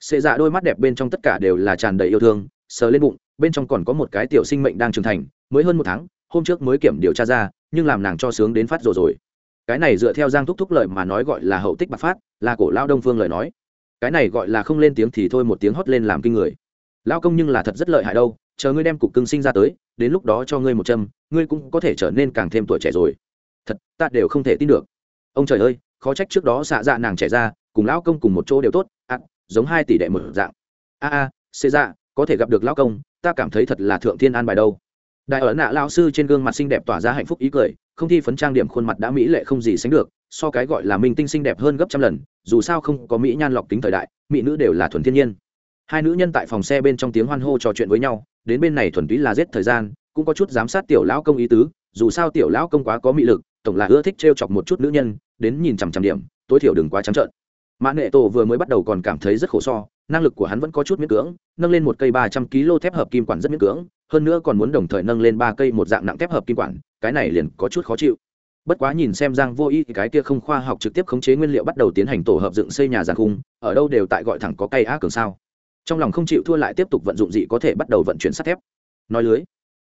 Xệ dạ đôi mắt đẹp bên trong tất cả đều là tràn đầy yêu thương, sờ lên bụng, bên trong còn có một cái tiểu sinh mệnh đang trưởng thành, mới hơn một tháng, hôm trước mới kiểm điều tra ra, nhưng làm nàng cho sướng đến phát rồi rồi. Cái này dựa theo giang thúc thúc lợi mà nói gọi là hậu tích bạc phát, là cổ lao đông phương lời nói. Cái này gọi là không lên tiếng thì thôi một tiếng hót lên làm kinh người. Lao công nhưng là thật rất lợi hại đâu chờ ngươi đem cục cưng sinh ra tới đến lúc đó cho ngươi một châm ngươi cũng có thể trở nên càng thêm tuổi trẻ rồi. Thật ta đều không thể tin được. Ông trời ơi khó trách trước đó xạ dạ nàng trẻ ra cùng lão công cùng một chỗ đều tốt ạ à, giống hai tỷ đệ một dạng. A a xê dạ có thể gặp được lão công ta cảm thấy thật là thượng thiên an bài đâu. Đại ở nạ lao sư trên gương mặt xinh đẹp tỏa ra hạnh phúc ý cười không thi phấn trang điểm khuôn mặt đã mỹ lệ không gì sánh được so cái gọi là minh tinh xinh đẹp hơn gấp trăm lần dù sao không có mỹ nhan lọc kính thời đại mỹ nữ đều là thuần thiên nhiên hai nữ nhân tại phòng xe bên trong tiếng hoan hô trò chuyện với nhau, đến bên này thuần túy là giết thời gian, cũng có chút giám sát tiểu lão công ý tứ, dù sao tiểu lão công quá có mị lực, tổng là ưa thích t chọc một chút nữ nhân, đến nhìn chằm chằm điểm, tối thiểu đừng quá trắng trợn. Mã nệ tổ vừa mới bắt đầu còn cảm thấy rất khổ so, năng lực của hắn vẫn có chút miễn cưỡng, nâng lên một cây ba trăm kg thép hợp kim quản rất miễn cưỡng, hơn nữa còn muốn đồng thời nâng lên ba cây một dạng nặng thép hợp kim quản, cái này liền có chút khó chịu. Bất quá nhìn xem giang vô y cái kia không khoa học trực tiếp khống chế nguyên liệu bắt đầu tiến hành tổ hợp dựng xây nhà giàn khung, ở đâu đều tại gọi thẳng có cây á cường sao trong lòng không chịu thua lại tiếp tục vận dụng dị có thể bắt đầu vận chuyển sắt thép. Nói lưới,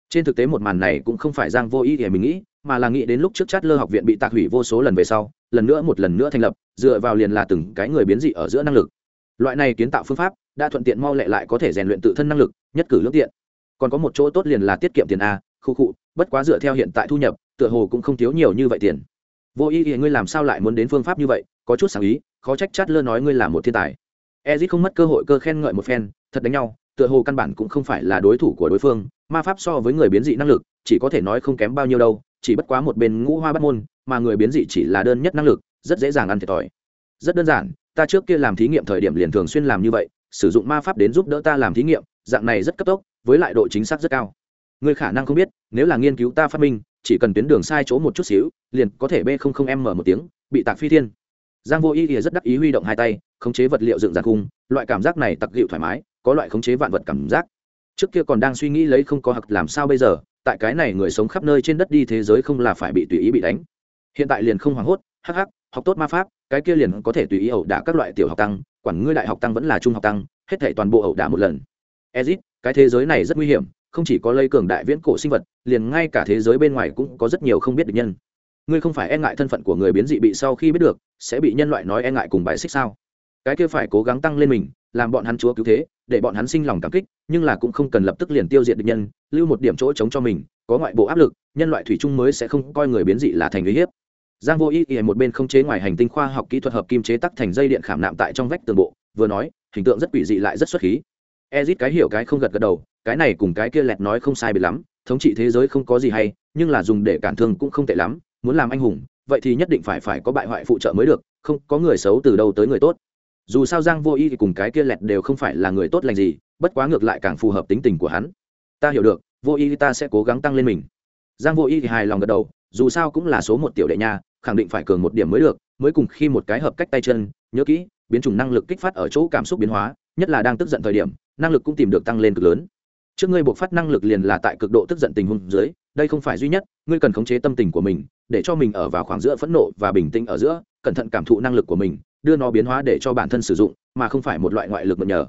trên thực tế một màn này cũng không phải giang vô ý thì mình nghĩ, mà là nghĩ đến lúc trước chát lơ học viện bị tạc hủy vô số lần về sau, lần nữa một lần nữa thành lập, dựa vào liền là từng cái người biến dị ở giữa năng lực. Loại này kiến tạo phương pháp, đã thuận tiện mau lẹ lại có thể rèn luyện tự thân năng lực, nhất cử lương tiện. Còn có một chỗ tốt liền là tiết kiệm tiền a, khu cụ bất quá dựa theo hiện tại thu nhập, tựa hồ cũng không thiếu nhiều như vậy tiền. Vô ý thì ngươi làm sao lại muốn đến phương pháp như vậy, có chút sáng ý, khó trách chát lơ nói ngươi là một thiên tài ezit không mất cơ hội cơ khen ngợi một phen, thật đánh nhau, tựa hồ căn bản cũng không phải là đối thủ của đối phương, ma pháp so với người biến dị năng lực, chỉ có thể nói không kém bao nhiêu đâu, chỉ bất quá một bên ngũ hoa bắt môn, mà người biến dị chỉ là đơn nhất năng lực, rất dễ dàng ăn thiệt thòi. Rất đơn giản, ta trước kia làm thí nghiệm thời điểm liền thường xuyên làm như vậy, sử dụng ma pháp đến giúp đỡ ta làm thí nghiệm, dạng này rất cấp tốc, với lại độ chính xác rất cao. Người khả năng không biết, nếu là nghiên cứu ta phát minh, chỉ cần tuyến đường sai chỗ một chút xíu, liền có thể b không không m một tiếng, bị tạc phi thiên. Giang vô ý ỉa rất đắc ý huy động hai tay khống chế vật liệu dựng giàn cung, loại cảm giác này tặc dịu thoải mái, có loại khống chế vạn vật cảm giác. Trước kia còn đang suy nghĩ lấy không có hặc làm sao bây giờ, tại cái này người sống khắp nơi trên đất đi thế giới không là phải bị tùy ý bị đánh. Hiện tại liền không hoảng hốt, hắc hắc, học tốt ma pháp, cái kia liền có thể tùy ý ẩu đả các loại tiểu học tăng, quản ngươi đại học tăng vẫn là trung học tăng, hết thể toàn bộ ẩu đả một lần. Ezit, cái thế giới này rất nguy hiểm, không chỉ có lây cường đại viễn cổ sinh vật, liền ngay cả thế giới bên ngoài cũng có rất nhiều không biết được nhân. Ngươi không phải e ngại thân phận của người biến dị bị sau khi biết được, sẽ bị nhân loại nói e ngại cùng bài xích sao? Cái kia phải cố gắng tăng lên mình, làm bọn hắn chúa cứu thế, để bọn hắn sinh lòng cảm kích, nhưng là cũng không cần lập tức liền tiêu diệt địch nhân, lưu một điểm chỗ chống cho mình, có ngoại bộ áp lực, nhân loại thủy chung mới sẽ không coi người biến dị là thành uy hiếp. Giang vô ý ý một bên không chế ngoài hành tinh khoa học kỹ thuật hợp kim chế tắc thành dây điện khảm nạm tại trong vách tường bộ, vừa nói, hình tượng rất quỷ dị lại rất xuất khí. Ezit cái hiểu cái không gật gật đầu, cái này cùng cái kia lẹt nói không sai biệt lắm, thống trị thế giới không có gì hay, nhưng là dùng để cản thương cũng không tệ lắm, muốn làm anh hùng, vậy thì nhất định phải phải có bại hoại phụ trợ mới được, không có người xấu từ đâu tới người tốt dù sao giang vô y thì cùng cái kia lẹt đều không phải là người tốt lành gì, bất quá ngược lại càng phù hợp tính tình của hắn. Ta hiểu được, vô y ta sẽ cố gắng tăng lên mình. Giang vô y thì hài lòng gật đầu, dù sao cũng là số một tiểu đệ nha, khẳng định phải cường một điểm mới được, mới cùng khi một cái hợp cách tay chân, nhớ kỹ, biến chủng năng lực kích phát ở chỗ cảm xúc biến hóa, nhất là đang tức giận thời điểm, năng lực cũng tìm được tăng lên cực lớn. Trước ngươi buộc phát năng lực liền là tại cực độ tức giận tình huống dưới, đây không phải duy nhất, ngươi cần khống chế tâm tình của mình, để cho mình ở vào khoảng giữa phẫn nộ và bình tĩnh ở giữa, cẩn thận cảm thụ năng lực của mình đưa nó biến hóa để cho bản thân sử dụng, mà không phải một loại ngoại lực mượn nhờ.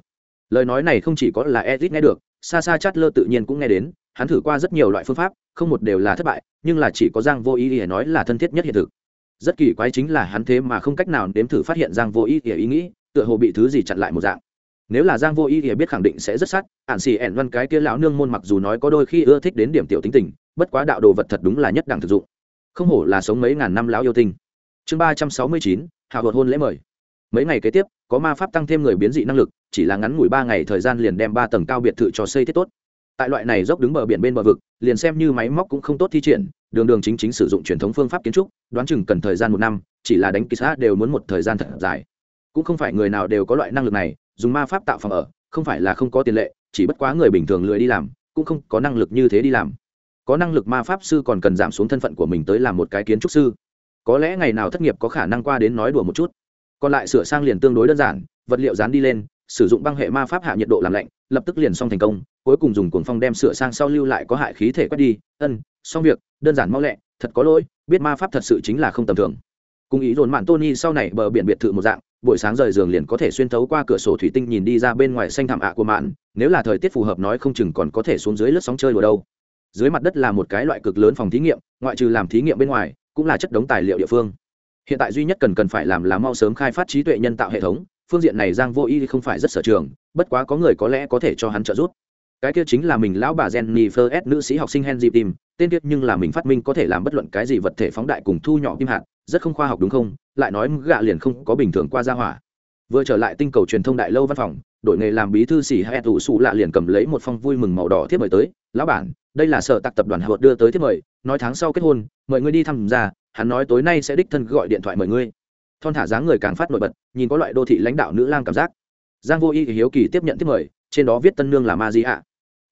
Lời nói này không chỉ có là edit nghe được xa xa chát lơ tự nhiên cũng nghe đến, hắn thử qua rất nhiều loại phương pháp, không một đều là thất bại, nhưng là chỉ có giang vô ý để nói là thân thiết nhất hiện thực. Rất kỳ quái chính là hắn thế mà không cách nào đếm thử phát hiện giang vô ý ỉa ý nghĩ, tựa hồ bị thứ gì chặn lại một dạng. Nếu là giang vô ý ỉa biết khẳng định sẽ rất sát, ản xì ẻn văn cái kia lão nương môn mặc dù nói có đôi khi ưa thích đến điểm tiểu tính tình, bất quá đạo đồ vật thật đúng là nhất đẳng thực dụng. Không hổ là sống mấy ngàn năm lão yêu tinh. Chương ba trăm sáu mươi chín hạ vợt hôn lễ mời. Mấy ngày kế tiếp, có ma pháp tăng thêm người biến dị năng lực, chỉ là ngắn ngủi ba ngày thời gian liền đem ba tầng cao biệt thự cho xây thiết tốt. Tại loại này dốc đứng bờ biển bên bờ vực, liền xem như máy móc cũng không tốt thi triển, đường đường chính chính sử dụng truyền thống phương pháp kiến trúc, đoán chừng cần thời gian một năm, chỉ là đánh kỳ xã đều muốn một thời gian thật dài. Cũng không phải người nào đều có loại năng lực này, dùng ma pháp tạo phòng ở, không phải là không có tiền lệ, chỉ bất quá người bình thường lười đi làm, cũng không có năng lực như thế đi làm. Có năng lực ma pháp sư còn cần giảm xuống thân phận của mình tới làm một cái kiến trúc sư có lẽ ngày nào thất nghiệp có khả năng qua đến nói đùa một chút. Còn lại sửa sang liền tương đối đơn giản, vật liệu dán đi lên, sử dụng băng hệ ma pháp hạ nhiệt độ làm lạnh, lập tức liền xong thành công, cuối cùng dùng cuồng phong đem sửa sang sau lưu lại có hại khí thể quét đi. Ân, xong việc, đơn giản mau lẹ, thật có lỗi, biết ma pháp thật sự chính là không tầm thường. Cùng ý dồn mạn tony sau này bờ biển biệt thự một dạng, buổi sáng rời giường liền có thể xuyên thấu qua cửa sổ thủy tinh nhìn đi ra bên ngoài xanh thảm ạ của mạn, nếu là thời tiết phù hợp nói không chừng còn có thể xuống dưới lướt sóng chơi đùa đâu. Dưới mặt đất là một cái loại cực lớn phòng thí nghiệm, ngoại trừ làm thí nghiệm bên ngoài cũng là chất đống tài liệu địa phương hiện tại duy nhất cần cần phải làm là mau sớm khai phát trí tuệ nhân tạo hệ thống phương diện này giang vô y không phải rất sở trường bất quá có người có lẽ có thể cho hắn trợ giúp cái kia chính là mình lão bà Jennifer S nữ sĩ học sinh Henry Tim, tên tiết nhưng là mình phát minh có thể làm bất luận cái gì vật thể phóng đại cùng thu nhỏ kim hạt, rất không khoa học đúng không? Lại nói gạ liền không có bình thường qua ra hỏa. Vừa trở lại tinh cầu truyền thông đại lâu văn phòng, đội nghề làm bí thư sĩ hay tụ sụ lạ liền cầm lấy một phong vui mừng màu đỏ thiết mời tới, "Lão bản, đây là sở tạc tập đoàn Hợp đưa tới thiết mời, nói tháng sau kết hôn, mời ngươi đi thăm gia, hắn nói tối nay sẽ đích thân gọi điện thoại mời ngươi." Thon thả dáng người càng phát nổi bật, nhìn có loại đô thị lãnh đạo nữ lang cảm giác. Giang Vô Y hiếu kỳ tiếp nhận thiết mời, trên đó viết tân nương là Ma Di ạ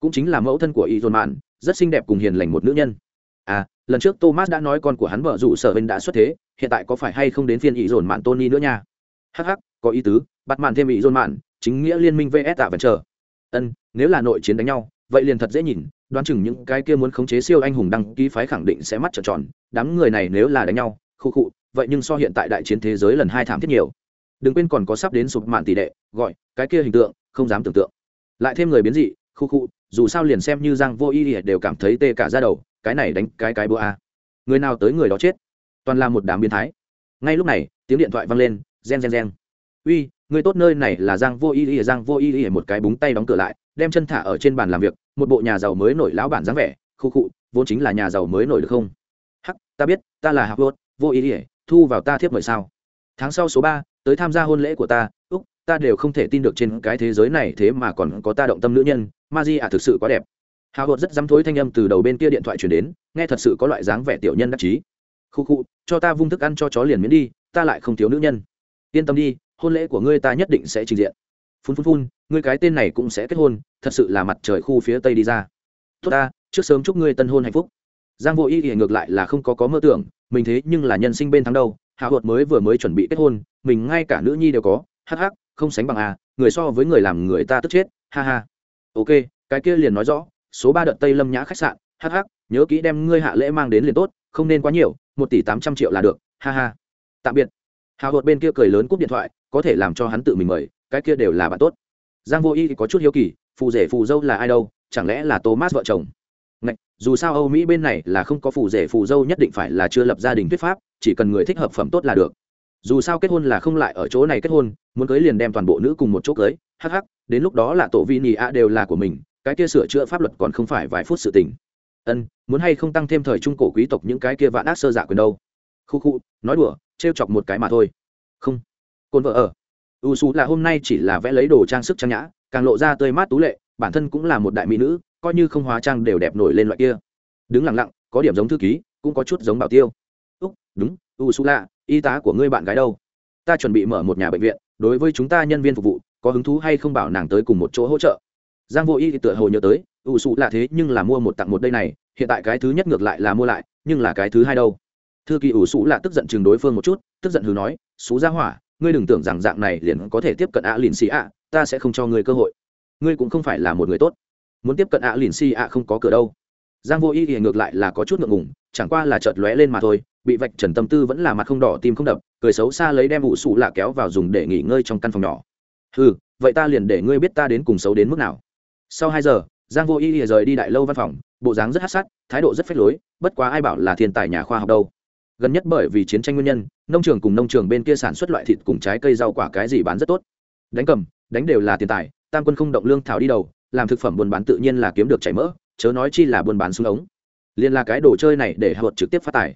cũng chính là mẫu thân của y dồn mạn rất xinh đẹp cùng hiền lành một nữ nhân à lần trước thomas đã nói con của hắn vợ dụ sở bên đã xuất thế hiện tại có phải hay không đến phiên y dồn mạn tony nữa nha hắc, có ý tứ bắt mạn thêm y dồn mạn chính nghĩa liên minh vs tạ vẫn chờ ân nếu là nội chiến đánh nhau vậy liền thật dễ nhìn đoán chừng những cái kia muốn khống chế siêu anh hùng đăng ký phái khẳng định sẽ mắt trợn tròn, đám người này nếu là đánh nhau khu khụ, vậy nhưng so hiện tại đại chiến thế giới lần hai thảm thiết nhiều. Đừng quên còn có sắp đến sụp mạn tỷ đệ, gọi, cái kia hình tượng, không dám tưởng tượng. Lại thêm người biến dị khu khụ, dù sao liền xem như giang vô y đều cảm thấy tê cả ra đầu, cái này đánh cái cái bữa a. Người nào tới người đó chết? Toàn là một đám biến thái. Ngay lúc này, tiếng điện thoại vang lên, gen gen gen. Uy người tốt nơi này là giang vô y y, giang vô y y một cái búng tay đóng cửa lại, đem chân thả ở trên bàn làm việc, một bộ nhà giàu mới nổi lão bản dáng vẻ, khu khụ vốn chính là nhà giàu mới nổi được không? Hắc, ta biết, ta là hạc vô vô y y, thu vào ta thiếp mời sao? Tháng sau số ba, tới tham gia hôn lễ của ta, úc, ta đều không thể tin được trên cái thế giới này thế mà còn có ta động tâm nữ nhân, ma di thực sự quá đẹp. Hào hột rất dám thối thanh âm từ đầu bên kia điện thoại chuyển đến, nghe thật sự có loại dáng vẻ tiểu nhân đắc chí. Khu khu, cho ta vung thức ăn cho chó liền miễn đi, ta lại không thiếu nữ nhân. Yên tâm đi hôn lễ của ngươi ta nhất định sẽ trình diện. Phun phun phun ngươi cái tên này cũng sẽ kết hôn thật sự là mặt trời khu phía tây đi ra. Tốt ta trước sớm chúc ngươi tân hôn hạnh phúc. Giang vô ý thì ngược lại là không có có mơ tưởng mình thế nhưng là nhân sinh bên tháng đâu hạ hột mới vừa mới chuẩn bị kết hôn mình ngay cả nữ nhi đều có hắc hắc không sánh bằng à người so với người làm người ta tức chết ha ha. Ok cái kia liền nói rõ số ba đợt tây lâm nhã khách sạn Hắc hắc, nhớ kỹ đem ngươi hạ lễ mang đến liền tốt không nên quá nhiều một tỷ tám trăm triệu là được ha ha. Tạm biệt. Hào hột bên kia cười lớn cúp điện thoại có thể làm cho hắn tự mình mời cái kia đều là bạn tốt. Giang vô y có chút hiếu kỳ phù rể phù dâu là ai đâu chẳng lẽ là thomas vợ chồng? Ngạch, dù sao âu mỹ bên này là không có phù rể phù dâu nhất định phải là chưa lập gia đình thuyết pháp chỉ cần người thích hợp phẩm tốt là được. Dù sao kết hôn là không lại ở chỗ này kết hôn muốn cưới liền đem toàn bộ nữ cùng một chỗ cưới hắc hắc đến lúc đó là tổ vi nhì a đều là của mình cái kia sửa chữa pháp luật còn không phải vài phút sự tình. Ân muốn hay không tăng thêm thời trung cổ quý tộc những cái kia vạn ác sơ giả quyền đâu? Khu khu nói đùa trêu chọc một cái mà thôi. Không cồn vợ ở. U xù là hôm nay chỉ là vẽ lấy đồ trang sức trang nhã, càng lộ ra tươi mát tú lệ, bản thân cũng là một đại mỹ nữ, coi như không hóa trang đều đẹp nổi lên loại kia. Đứng lặng lặng, có điểm giống thư ký, cũng có chút giống bảo tiêu. Úc, đúng, u xù lạ y tá của ngươi bạn gái đâu? Ta chuẩn bị mở một nhà bệnh viện, đối với chúng ta nhân viên phục vụ, có hứng thú hay không bảo nàng tới cùng một chỗ hỗ trợ. Giang vô y thì tựa hồ nhớ tới, u sụ là thế nhưng là mua một tặng một đây này, hiện tại cái thứ nhất ngược lại là mua lại, nhưng là cái thứ hai đâu? Thư kỳ ủ sụ là tức giận chừng đối phương một chút, tức giận hừ nói, xú ra hỏa ngươi đừng tưởng rằng dạng này liền có thể tiếp cận ạ lìn xì ạ, ta sẽ không cho ngươi cơ hội. Ngươi cũng không phải là một người tốt. Muốn tiếp cận ạ lìn xì ạ không có cửa đâu. Giang vô y thì ngược lại là có chút ngượng ngùng, chẳng qua là chợt lóe lên mà thôi, bị vạch trần tâm tư vẫn là mặt không đỏ tim không đập, cười xấu xa lấy đem ủ sụ lạ kéo vào dùng để nghỉ ngơi trong căn phòng nhỏ. Ừ vậy ta liền để ngươi biết ta đến cùng xấu đến mức nào. Sau hai giờ, giang vô y rời đi đại lâu văn phòng, bộ dáng rất hắt sát, thái độ rất phách lối, bất quá ai bảo là thiên tài nhà khoa học đâu gần nhất bởi vì chiến tranh nguyên nhân, nông trường cùng nông trường bên kia sản xuất loại thịt cùng trái cây rau quả cái gì bán rất tốt. Đánh cầm, đánh đều là tiền tài, tam quân không động lương thảo đi đầu, làm thực phẩm buôn bán tự nhiên là kiếm được chảy mỡ, chớ nói chi là buôn bán xuống ống. Liền là cái đồ chơi này để hợp trực tiếp phát tài.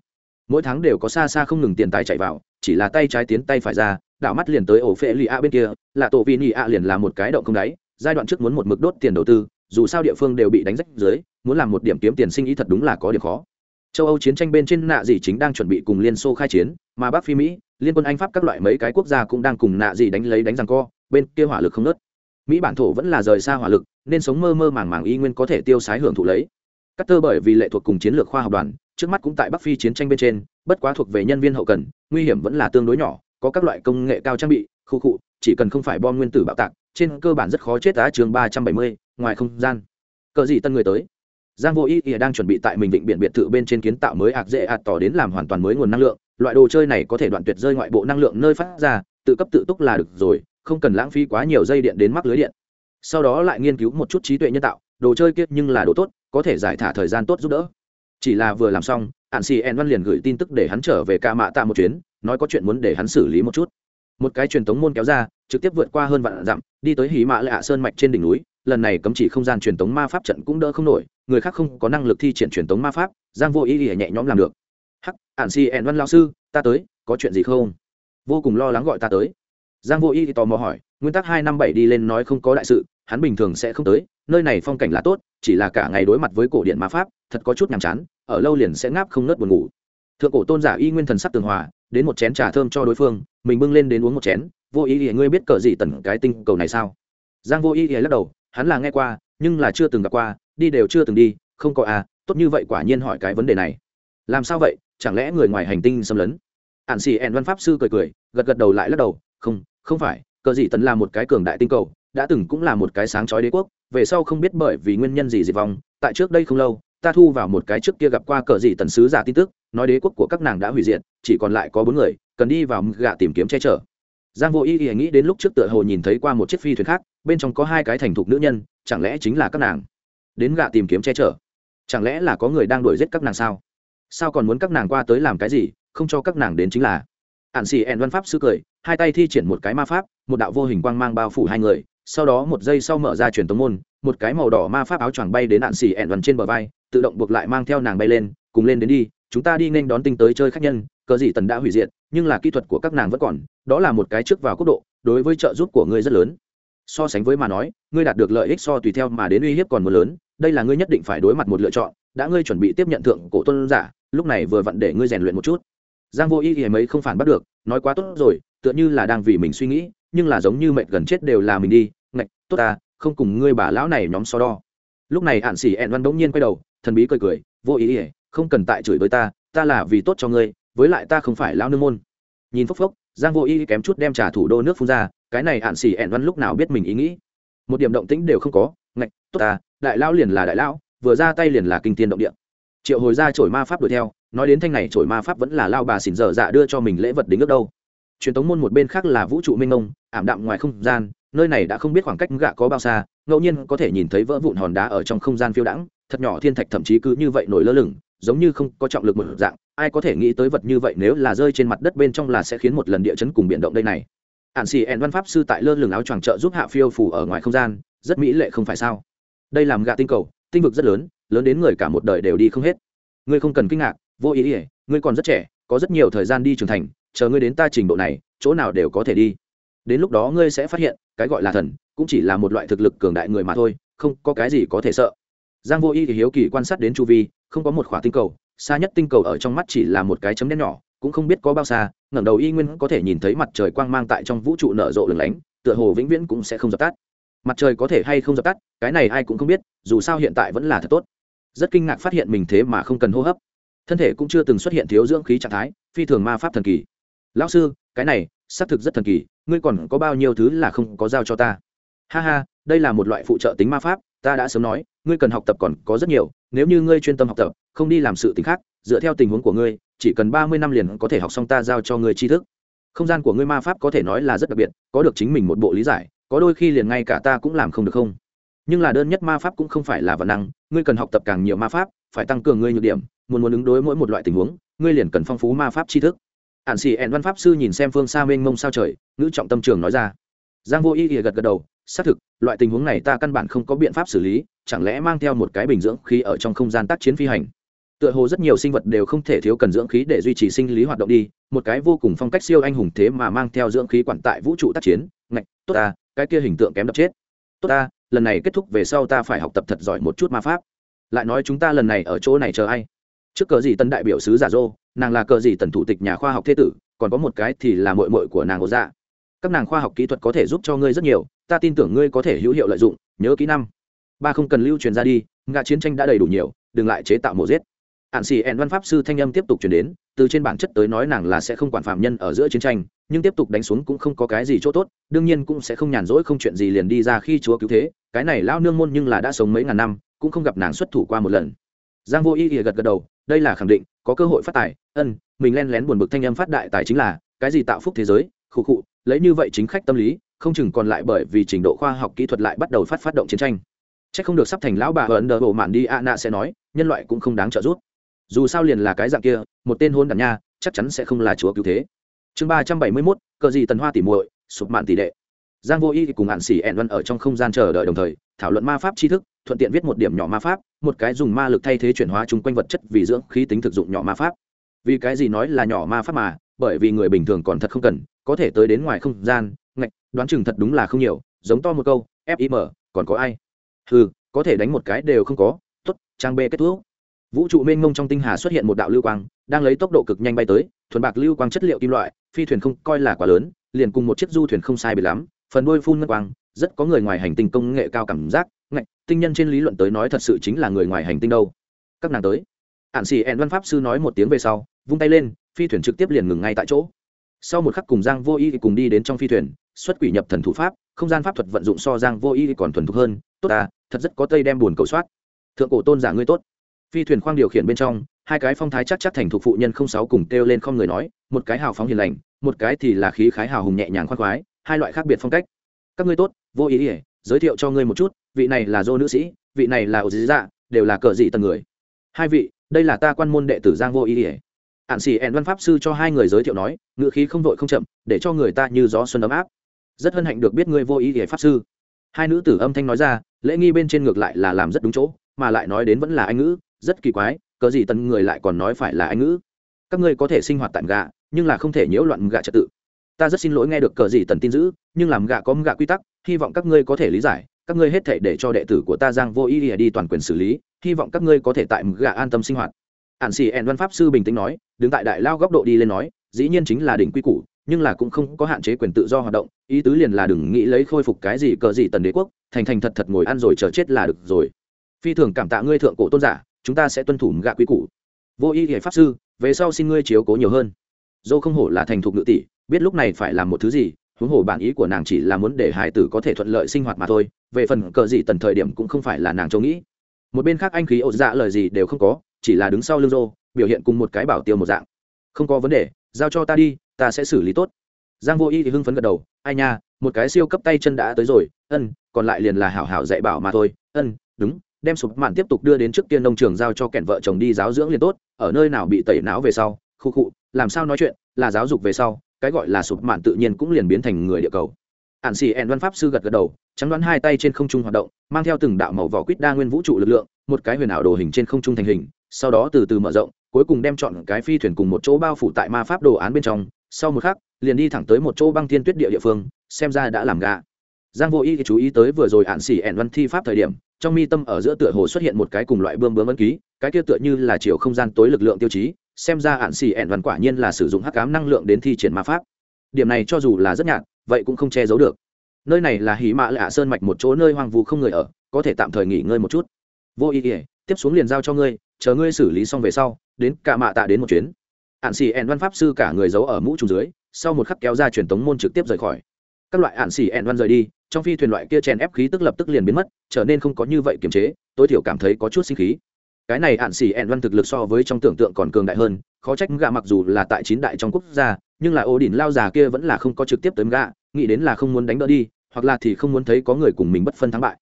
Mỗi tháng đều có xa xa không ngừng tiền tài chạy vào, chỉ là tay trái tiến tay phải ra, đảo mắt liền tới ổ phệ lì a bên kia, là tổ vi nị a liền là một cái động không đáy, giai đoạn trước muốn một mực đốt tiền đầu tư, dù sao địa phương đều bị đánh rách dưới, muốn làm một điểm kiếm tiền sinh ý thật đúng là có điểm khó châu âu chiến tranh bên trên nạ dị chính đang chuẩn bị cùng liên xô khai chiến, mà bắc phi mỹ, liên quân anh pháp các loại mấy cái quốc gia cũng đang cùng nạ dị đánh lấy đánh rằng co, bên kia hỏa lực không nớt mỹ bản thổ vẫn là rời xa hỏa lực, nên sống mơ mơ màng màng y nguyên có thể tiêu sái hưởng thụ lấy. Cắt tơ bởi vì lệ thuộc cùng chiến lược khoa học đoàn, trước mắt cũng tại bắc phi chiến tranh bên trên, bất quá thuộc về nhân viên hậu cần, nguy hiểm vẫn là tương đối nhỏ, có các loại công nghệ cao trang bị, khu cụ, chỉ cần không phải bom nguyên tử bạo tạc, trên cơ bản rất khó chết tá chương ba trăm bảy mươi, ngoài không gian. Cờ gì tân người tới? Giang vô ý ỉa đang chuẩn bị tại mình định biển biệt thự bên trên kiến tạo mới ạc dễ ạt tỏ đến làm hoàn toàn mới nguồn năng lượng. Loại đồ chơi này có thể đoạn tuyệt rơi ngoại bộ năng lượng nơi phát ra, tự cấp tự túc là được rồi, không cần lãng phí quá nhiều dây điện đến mắc lưới điện. Sau đó lại nghiên cứu một chút trí tuệ nhân tạo, đồ chơi kiếp nhưng là đồ tốt, có thể giải thả thời gian tốt giúp đỡ. Chỉ là vừa làm xong ạn xì en văn liền gửi tin tức để hắn trở về ca mạ tạ một chuyến, nói có chuyện muốn để hắn xử lý một chút. Một cái truyền thống môn kéo ra, trực tiếp vượt qua hơn vạn dặm, đi tới hí mã lạ sơn mạch trên đỉnh núi lần này cấm chỉ không gian truyền tống ma pháp trận cũng đỡ không nổi, người khác không có năng lực thi triển truyền tống ma pháp, giang vô ý ý nhẹ nhõm làm được. Hắc ạn si ẹn văn lao sư, ta tới, có chuyện gì không? Vô cùng lo lắng gọi ta tới. Giang vô ý thì tò mò hỏi, nguyên tắc hai năm bảy đi lên nói không có đại sự, hắn bình thường sẽ không tới, nơi này phong cảnh là tốt, chỉ là cả ngày đối mặt với cổ điện ma pháp, thật có chút nhàm chán, ở lâu liền sẽ ngáp không nớt buồn ngủ. Thượng cổ tôn giả y nguyên thần sắc tường hòa, đến một chén trà thơm cho đối phương, mình bưng lên đến uống một chén. Vô ý thì ngươi biết cờ gì tần cái tinh cầu này sao? Giang vô ý thì lắc đầu hắn là nghe qua, nhưng là chưa từng gặp qua, đi đều chưa từng đi, không có à tốt như vậy quả nhiên hỏi cái vấn đề này. Làm sao vậy? Chẳng lẽ người ngoài hành tinh xâm lấn? Ạn xì ẹn văn pháp sư cười cười, gật gật đầu lại lắc đầu, không không phải, cờ dị tần là một cái cường đại tinh cầu, đã từng cũng là một cái sáng chói đế quốc, về sau không biết bởi vì nguyên nhân gì diệt vong, tại trước đây không lâu, ta thu vào một cái trước kia gặp qua cờ dị tần sứ giả tin tức, nói đế quốc của các nàng đã hủy diệt, chỉ còn lại có bốn người, cần đi vào gạ tìm kiếm che chở giang vô y ý nghĩ đến lúc trước tựa hồ nhìn thấy qua một chiếc phi thuyền khác, bên trong có hai cái thành thục nữ nhân, chẳng lẽ chính là các nàng? Đến gạ tìm kiếm che chở. Chẳng lẽ là có người đang đuổi giết các nàng sao? Sao còn muốn các nàng qua tới làm cái gì, không cho các nàng đến chính là? Ạn xì ẹn văn pháp sư cười, hai tay thi triển một cái ma pháp, một đạo vô hình quang mang bao phủ hai người, sau đó một giây sau mở ra truyền tống môn, một cái màu đỏ ma pháp áo choàng bay đến ạn xì ẹn văn trên bờ vai, tự động buộc lại mang theo nàng bay lên, cùng lên đến đi, chúng ta đi nên đón tinh tới chơi khách nhân cờ gì tần đã hủy diệt nhưng là kỹ thuật của các nàng vẫn còn, đó là một cái trước vào quốc độ, đối với trợ giúp của ngươi rất lớn. So sánh với mà nói, ngươi đạt được lợi ích so tùy theo mà đến uy hiếp còn một lớn, đây là ngươi nhất định phải đối mặt một lựa chọn, đã ngươi chuẩn bị tiếp nhận thượng cổ tôn giả, lúc này vừa vặn để ngươi rèn luyện một chút. Giang vô ý thì mấy không phản bắt được, nói quá tốt rồi, tựa như là đang vì mình suy nghĩ, nhưng là giống như mệt gần chết đều là mình đi, ngạch, tốt ta, không cùng ngươi bà lão này nhóm so đo. Lúc này hạn xỉ ẹn văn bỗng nhiên quay đầu, thần bí cười cười, vô ý ỉa không cần tại chửi với ta ta là vì tốt cho ngươi với lại ta không phải lao nương môn. Nhìn phốc phốc, giang vô ý kém chút đem trả thủ đô nước phun ra, cái này hạn xỉ ẹn văn lúc nào biết mình ý nghĩ. Một điểm động tĩnh đều không có, ngạch, tốt ta, đại lao liền là đại lao vừa ra tay liền là kinh tiên động địa. Triệu hồi ra chổi ma pháp đuổi theo, nói đến thanh này chổi ma pháp vẫn là lao bà xỉn dở dạ đưa cho mình lễ vật đính ước đâu. Truyền thống môn một bên khác là vũ trụ minh ông, ảm đạm ngoài không gian, nơi này đã không biết khoảng cách gạ có bao xa, ngẫu nhiên có thể nhìn thấy vỡ vụn hòn đá ở trong không gian phiêu đãng, thật nhỏ thiên thạch thậm chí cứ như vậy nổi lơ lửng, giống như không có trọng lực một dạng ai có thể nghĩ tới vật như vậy nếu là rơi trên mặt đất bên trong là sẽ khiến một lần địa chấn cùng biển động đây này. Ạn xì ẹn văn pháp sư tại lơ lửng áo choàng trợ giúp hạ phiêu phủ ở ngoài không gian, rất mỹ lệ không phải sao? Đây làm gạ tinh cầu, tinh vực rất lớn lớn đến người cả một đời đều đi không hết. Ngươi không cần kinh ngạc, vô ý ỉa ngươi còn rất trẻ, có rất nhiều thời gian đi trưởng thành, chờ ngươi đến ta trình độ này, chỗ nào đều có thể đi. Đến lúc đó ngươi sẽ phát hiện, cái gọi là thần, cũng chỉ là một loại thực lực cường đại người mà thôi, không có cái gì có thể sợ. Giang vô y thì hiếu kỳ quan sát đến chu vi, không có một khỏa tinh cầu xa nhất tinh cầu ở trong mắt chỉ là một cái chấm đen nhỏ, cũng không biết có bao xa, ngẩng đầu y nguyên có thể nhìn thấy mặt trời quang mang tại trong vũ trụ nở rộ lừng lánh, tựa hồ vĩnh viễn cũng sẽ không dập tắt. Mặt trời có thể hay không dập tắt, cái này ai cũng không biết, dù sao hiện tại vẫn là thật tốt. Rất kinh ngạc phát hiện mình thế mà không cần hô hấp. Thân thể cũng chưa từng xuất hiện thiếu dưỡng khí trạng thái, phi thường ma pháp thần kỳ. Lão sư, cái này, xác thực rất thần kỳ, ngươi còn có bao nhiêu thứ là không có giao cho ta? Ha ha, đây là một loại phụ trợ tính ma pháp, ta đã sớm nói ngươi cần học tập còn có rất nhiều, nếu như ngươi chuyên tâm học tập, không đi làm sự t ì n h khác, dựa theo tình huống của ngươi, chỉ cần ba mươi năm liền có thể học xong ta giao cho ngươi tri thức. Không gian của ngươi ma pháp có thể nói là rất đặc biệt, có được chính mình một bộ lý giải, có đôi khi liền ngay cả ta cũng làm không được không. Nhưng là đơn nhất ma pháp cũng không phải là vật năng, ngươi cần học tập càng nhiều ma pháp, phải tăng cường ngươi nhược điểm, muốn muốn ứng đối mỗi một loại tình huống, ngươi liền cần phong phú ma pháp tri thức. Ạn xì ẹn văn pháp sư nhìn xem phương xa mênh mông sao trời, ngữ trọng tâm trường nói ra. Giang vô ý gật gật đầu xác thực, loại tình huống này ta căn bản không có biện pháp xử lý, chẳng lẽ mang theo một cái bình dưỡng khí ở trong không gian tác chiến phi hành? Tựa hồ rất nhiều sinh vật đều không thể thiếu cần dưỡng khí để duy trì sinh lý hoạt động đi, một cái vô cùng phong cách siêu anh hùng thế mà mang theo dưỡng khí quản tại vũ trụ tác chiến, ngạch, tốt ta, cái kia hình tượng kém đập chết. Tốt ta, lần này kết thúc về sau ta phải học tập thật giỏi một chút ma pháp. Lại nói chúng ta lần này ở chỗ này chờ ai? Trước cờ gì tân đại biểu sứ giả dô nàng là cờ gì tần thủ tịch nhà khoa học thế tử, còn có một cái thì là mội mội của nàng ô dạ các nàng khoa học kỹ thuật có thể giúp cho ngươi rất nhiều, ta tin tưởng ngươi có thể hữu hiệu lợi dụng, nhớ kỹ năm. Ba không cần lưu truyền ra đi ngã chiến tranh đã đầy đủ nhiều, đừng lại chế tạo mổ giết. Hạn xì ẹn văn pháp sư thanh âm tiếp tục chuyển đến, từ trên bản chất tới nói nàng là sẽ không quản phạm nhân ở giữa chiến tranh, nhưng tiếp tục đánh xuống cũng không có cái gì chỗ tốt, đương nhiên cũng sẽ không nhàn rỗi không chuyện gì liền đi ra khi chúa cứu thế, cái này lao nương môn nhưng là đã sống mấy ngàn năm, cũng không gặp nàng xuất thủ qua một lần. Giang vô y gật gật đầu, đây là khẳng định, có cơ hội phát tài, ân, mình len lén buồn bực thanh âm phát đại tài chính là, cái gì tạo phúc thế giới, khụ khụ lấy như vậy chính khách tâm lý, không chừng còn lại bởi vì trình độ khoa học kỹ thuật lại bắt đầu phát phát động chiến tranh. Chắc không được sắp thành lão bà ấn đờ bộ mạn đi a nạ sẽ nói, nhân loại cũng không đáng trợ giúp. Dù sao liền là cái dạng kia, một tên hôn đàn nha, chắc chắn sẽ không là chúa cứu thế. Chương ba trăm bảy mươi mốt, cờ gì tần hoa tỉ muội, sụp mạn tỷ đệ. Giang vô y cùng hạn xỉ ẹn văn ở trong không gian chờ đợi đồng thời, thảo luận ma pháp tri thức, thuận tiện viết một điểm nhỏ ma pháp, một cái dùng ma lực thay thế chuyển hóa chung quanh vật chất vì dưỡng khí tính thực dụng nhỏ ma pháp. Vì cái gì nói là nhỏ ma pháp mà? Bởi vì người bình thường còn thật không cần có thể tới đến ngoài không gian, ngạch, đoán chừng thật đúng là không nhiều, giống to một câu fim còn có ai? Ừ có thể đánh một cái đều không có t ố t trang b kết thúc. Vũ trụ mênh mông trong tinh hà xuất hiện một đạo lưu quang, đang lấy tốc độ cực nhanh bay tới, thuần bạc lưu quang chất liệu kim loại, phi thuyền không coi là quá lớn, liền cùng một chiếc du thuyền không sai bị lắm, phần đôi phun ngân quang, rất có người ngoài hành tinh công nghệ cao cảm giác, ngạch, tinh nhân trên lý luận tới nói thật sự chính là người ngoài hành tinh đâu. Các nàng tới. Ạn xì ẹn văn pháp sư nói một tiếng về sau, vung tay lên, phi thuyền trực tiếp liền ngừng ngay tại chỗ sau một khắc cùng giang vô y thì cùng đi đến trong phi thuyền, xuất quỷ nhập thần thủ pháp, không gian pháp thuật vận dụng so giang vô y thì còn thuần thục hơn. Tốt ta, thật rất có tây đem buồn cầu soát. Thượng cổ tôn giả ngươi tốt. Phi thuyền khoang điều khiển bên trong, hai cái phong thái chắc chắc thành thục phụ nhân không sáu cùng kêu lên không người nói, một cái hào phóng hiền lành, một cái thì là khí khái hào hùng nhẹ nhàng khoan khoái, hai loại khác biệt phong cách. Các ngươi tốt, vô ý ỉa giới thiệu cho ngươi một chút, vị này là dô nữ sĩ, vị này là ô dí dạ đều là cờ dị tầng người. Hai vị, đây là ta quan môn đệ tử giang vô ý ỉa ạn xì ẹn văn pháp sư cho hai người giới thiệu nói ngự khí không vội không chậm, để cho người ta như gió xuân ấm áp. Rất hân hạnh được biết ngươi vô ý ỉa pháp sư. Hai nữ tử âm thanh nói ra, lễ nghi bên trên ngược lại là làm rất đúng chỗ, mà lại nói đến vẫn là anh ngữ, rất kỳ quái cờ gì tần người lại còn nói phải là anh ngữ? Các ngươi có thể sinh hoạt tại gạ, nhưng là không thể nhiễu loạn gạ trật tự. Ta rất xin lỗi nghe được cờ gì tần tin giữ, nhưng làm gạ có gạ quy tắc, hy vọng các ngươi có thể lý giải, các ngươi hết thể để cho đệ tử của ta giang vô ý ỉa đi toàn quyền xử lý, hy vọng các ngươi có thể tại gạ an tâm sinh hoạt ạn xì ẹn văn pháp sư bình tĩnh nói, đứng tại đại lao góc độ đi lên nói, dĩ nhiên chính là đỉnh quy củ, nhưng là cũng không có hạn chế quyền tự do hoạt động, ý tứ liền là đừng nghĩ lấy khôi phục cái gì cờ gì tần đế quốc, thành thành thật thật ngồi ăn rồi chờ chết là được rồi. Phi thường cảm tạ ngươi thượng cổ tôn giả, chúng ta sẽ tuân thủ gạ quy củ. Vô ý hệ pháp sư, về sau xin ngươi chiếu cố nhiều hơn. Dô không hổ là thành thục nữ tỷ, biết lúc này phải làm một thứ gì, huống hồ bản ý của nàng chỉ là muốn để hải tử có thể thuận lợi sinh hoạt mà thôi, về phần cờ gì tần thời điểm cũng không phải là nàng châu nghĩ. Một bên khác anh khí ột dạ lời gì đều không có chỉ là đứng sau lưng rô, biểu hiện cùng một cái bảo tiêu một dạng. Không có vấn đề, giao cho ta đi, ta sẽ xử lý tốt. Giang vô y thì hưng phấn gật đầu, ai nha, một cái siêu cấp tay chân đã tới rồi, ân, còn lại liền là hảo hảo dạy bảo mà thôi, ân, đúng, đem sụp mạn tiếp tục đưa đến trước kia nông trường giao cho kẻn vợ chồng đi giáo dưỡng liền tốt, ở nơi nào bị tẩy não về sau, khu khụ làm sao nói chuyện, là giáo dục về sau, cái gọi là sụp mạn tự nhiên cũng liền biến thành người địa cầu. Ản xì ẹn văn pháp sư gật gật đầu, trắng đoán hai tay trên không trung hoạt động, mang theo từng đạo màu vỏ quýt đa nguyên vũ trụ lực lượng, một cái huyền ảo đồ hình trên không trung thành hình sau đó từ từ mở rộng, cuối cùng đem chọn cái phi thuyền cùng một chỗ bao phủ tại ma pháp đồ án bên trong, sau một khắc, liền đi thẳng tới một chỗ băng thiên tuyết địa địa phương, xem ra đã làm gà. Giang vô y thì chú ý tới vừa rồi ạn xỉ ẹn văn thi pháp thời điểm, trong mi tâm ở giữa tựa hồ xuất hiện một cái cùng loại bươm bướm ấn ký, cái kia tựa như là chiều không gian tối lực lượng tiêu chí, xem ra ạn xỉ ẹn văn quả nhiên là sử dụng hắc cám năng lượng đến thi triển ma pháp. Điểm này cho dù là rất nhạt, vậy cũng không che giấu được. Nơi này là hỉ mã lạ sơn mạch một chỗ nơi hoang vu không người ở, có thể tạm thời nghỉ ngơi một chút. Vô ý ỉa tiếp xuống liền giao cho ngươi chờ ngươi xử lý xong về sau, đến cả mạ tạ đến một chuyến. Ạn xì ẹn văn pháp sư cả người giấu ở mũ trùng dưới, sau một khắc kéo ra truyền tống môn trực tiếp rời khỏi. Các loại ạn xì ẹn văn rời đi, trong phi thuyền loại kia chèn ép khí tức lập tức liền biến mất, trở nên không có như vậy kiềm chế, tối thiểu cảm thấy có chút sinh khí. Cái này ạn xì ẹn văn thực lực so với trong tưởng tượng còn cường đại hơn, khó trách gạ mặc dù là tại chín đại trong quốc gia, nhưng là ô đỉnh lao già kia vẫn là không có trực tiếp tới gạ nghĩ đến là không muốn đánh đỡ đi, hoặc là thì không muốn thấy có người cùng mình bất phân thắng bại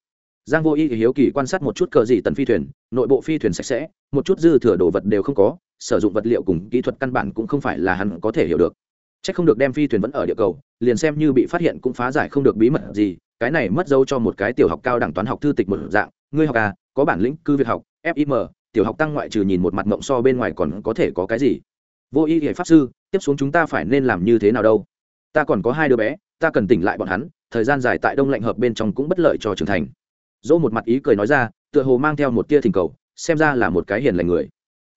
giang vô y hiếu kỳ quan sát một chút cờ gì tần phi thuyền, nội bộ phi thuyền sạch sẽ, một chút dư thừa đồ vật đều không có, sử dụng vật liệu cùng kỹ thuật căn bản cũng không phải là hắn có thể hiểu được. Chắc không được đem phi thuyền vẫn ở địa cầu, liền xem như bị phát hiện cũng phá giải không được bí mật gì, cái này mất dấu cho một cái tiểu học cao đẳng toán học thư tịch một dạng, ngươi học à có bản lĩnh cư việc học fim tiểu học tăng ngoại trừ nhìn một mặt mộng so bên ngoài còn có thể có cái gì? Vô y hệ pháp sư, tiếp xuống chúng ta phải nên làm như thế nào đâu? Ta còn có hai đứa bé, ta cần tỉnh lại bọn hắn, thời gian dài tại đông lạnh hợp bên trong cũng bất lợi cho trưởng thành dỗ một mặt ý cười nói ra, tựa hồ mang theo một tia thỉnh cầu, xem ra là một cái hiền lành người.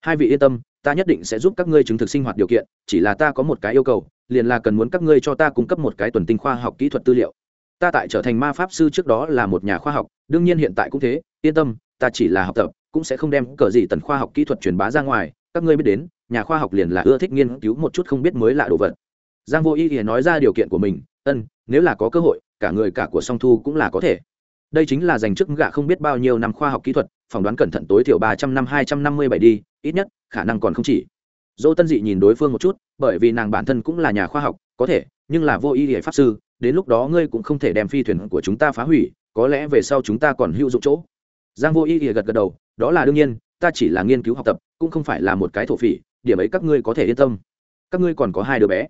Hai vị yên tâm, ta nhất định sẽ giúp các ngươi chứng thực sinh hoạt điều kiện, chỉ là ta có một cái yêu cầu, liền là cần muốn các ngươi cho ta cung cấp một cái tuần tinh khoa học kỹ thuật tư liệu. Ta tại trở thành ma pháp sư trước đó là một nhà khoa học, đương nhiên hiện tại cũng thế, yên tâm, ta chỉ là học tập, cũng sẽ không đem cờ gì tần khoa học kỹ thuật truyền bá ra ngoài, các ngươi biết đến, nhà khoa học liền là ưa thích nghiên cứu một chút không biết mới lạ đồ vật. Giang vô y thì nói ra điều kiện của mình, ân, nếu là có cơ hội, cả người cả của song thu cũng là có thể đây chính là dành chức gạ không biết bao nhiêu năm khoa học kỹ thuật, phỏng đoán cẩn thận tối thiểu ba trăm năm, hai trăm năm mươi bảy đi, ít nhất, khả năng còn không chỉ. Dỗ tân dị nhìn đối phương một chút, bởi vì nàng bản thân cũng là nhà khoa học, có thể, nhưng là vô ý hệ pháp sư, đến lúc đó ngươi cũng không thể đem phi thuyền của chúng ta phá hủy, có lẽ về sau chúng ta còn hữu dụng chỗ. Giang vô ý thì gật gật đầu, đó là đương nhiên, ta chỉ là nghiên cứu học tập, cũng không phải là một cái thổ phỉ, điểm ấy các ngươi có thể yên tâm. Các ngươi còn có hai đứa bé,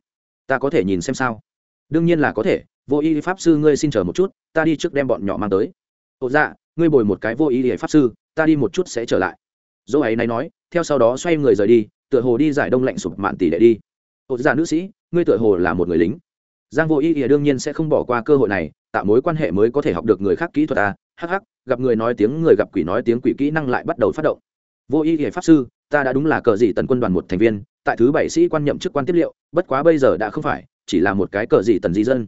ta có thể nhìn xem sao? Đương nhiên là có thể vô y pháp sư ngươi xin chờ một chút, ta đi trước đem bọn nhỏ mang tới. Ồ dạ ngươi bồi một cái vô y pháp sư, ta đi một chút sẽ trở lại. Dỗ ấy này nói, theo sau đó xoay người rời đi, tựa hồ đi giải đông lạnh sụp mạn tỷ đệ đi. Ồ dạ nữ sĩ, ngươi tựa hồ là một người lính. Giang vô y đương nhiên sẽ không bỏ qua cơ hội này, tạo mối quan hệ mới có thể học được người khác kỹ thuật à? Hắc hắc, gặp người nói tiếng người gặp quỷ nói tiếng quỷ kỹ năng lại bắt đầu phát động. Vô y hệ pháp sư, ta đã đúng là cờ dị tần quân đoàn một thành viên, tại thứ bảy sĩ quan nhậm chức quan tiếp liệu, bất quá bây giờ đã không phải, chỉ là một cái cờ dị tần di dân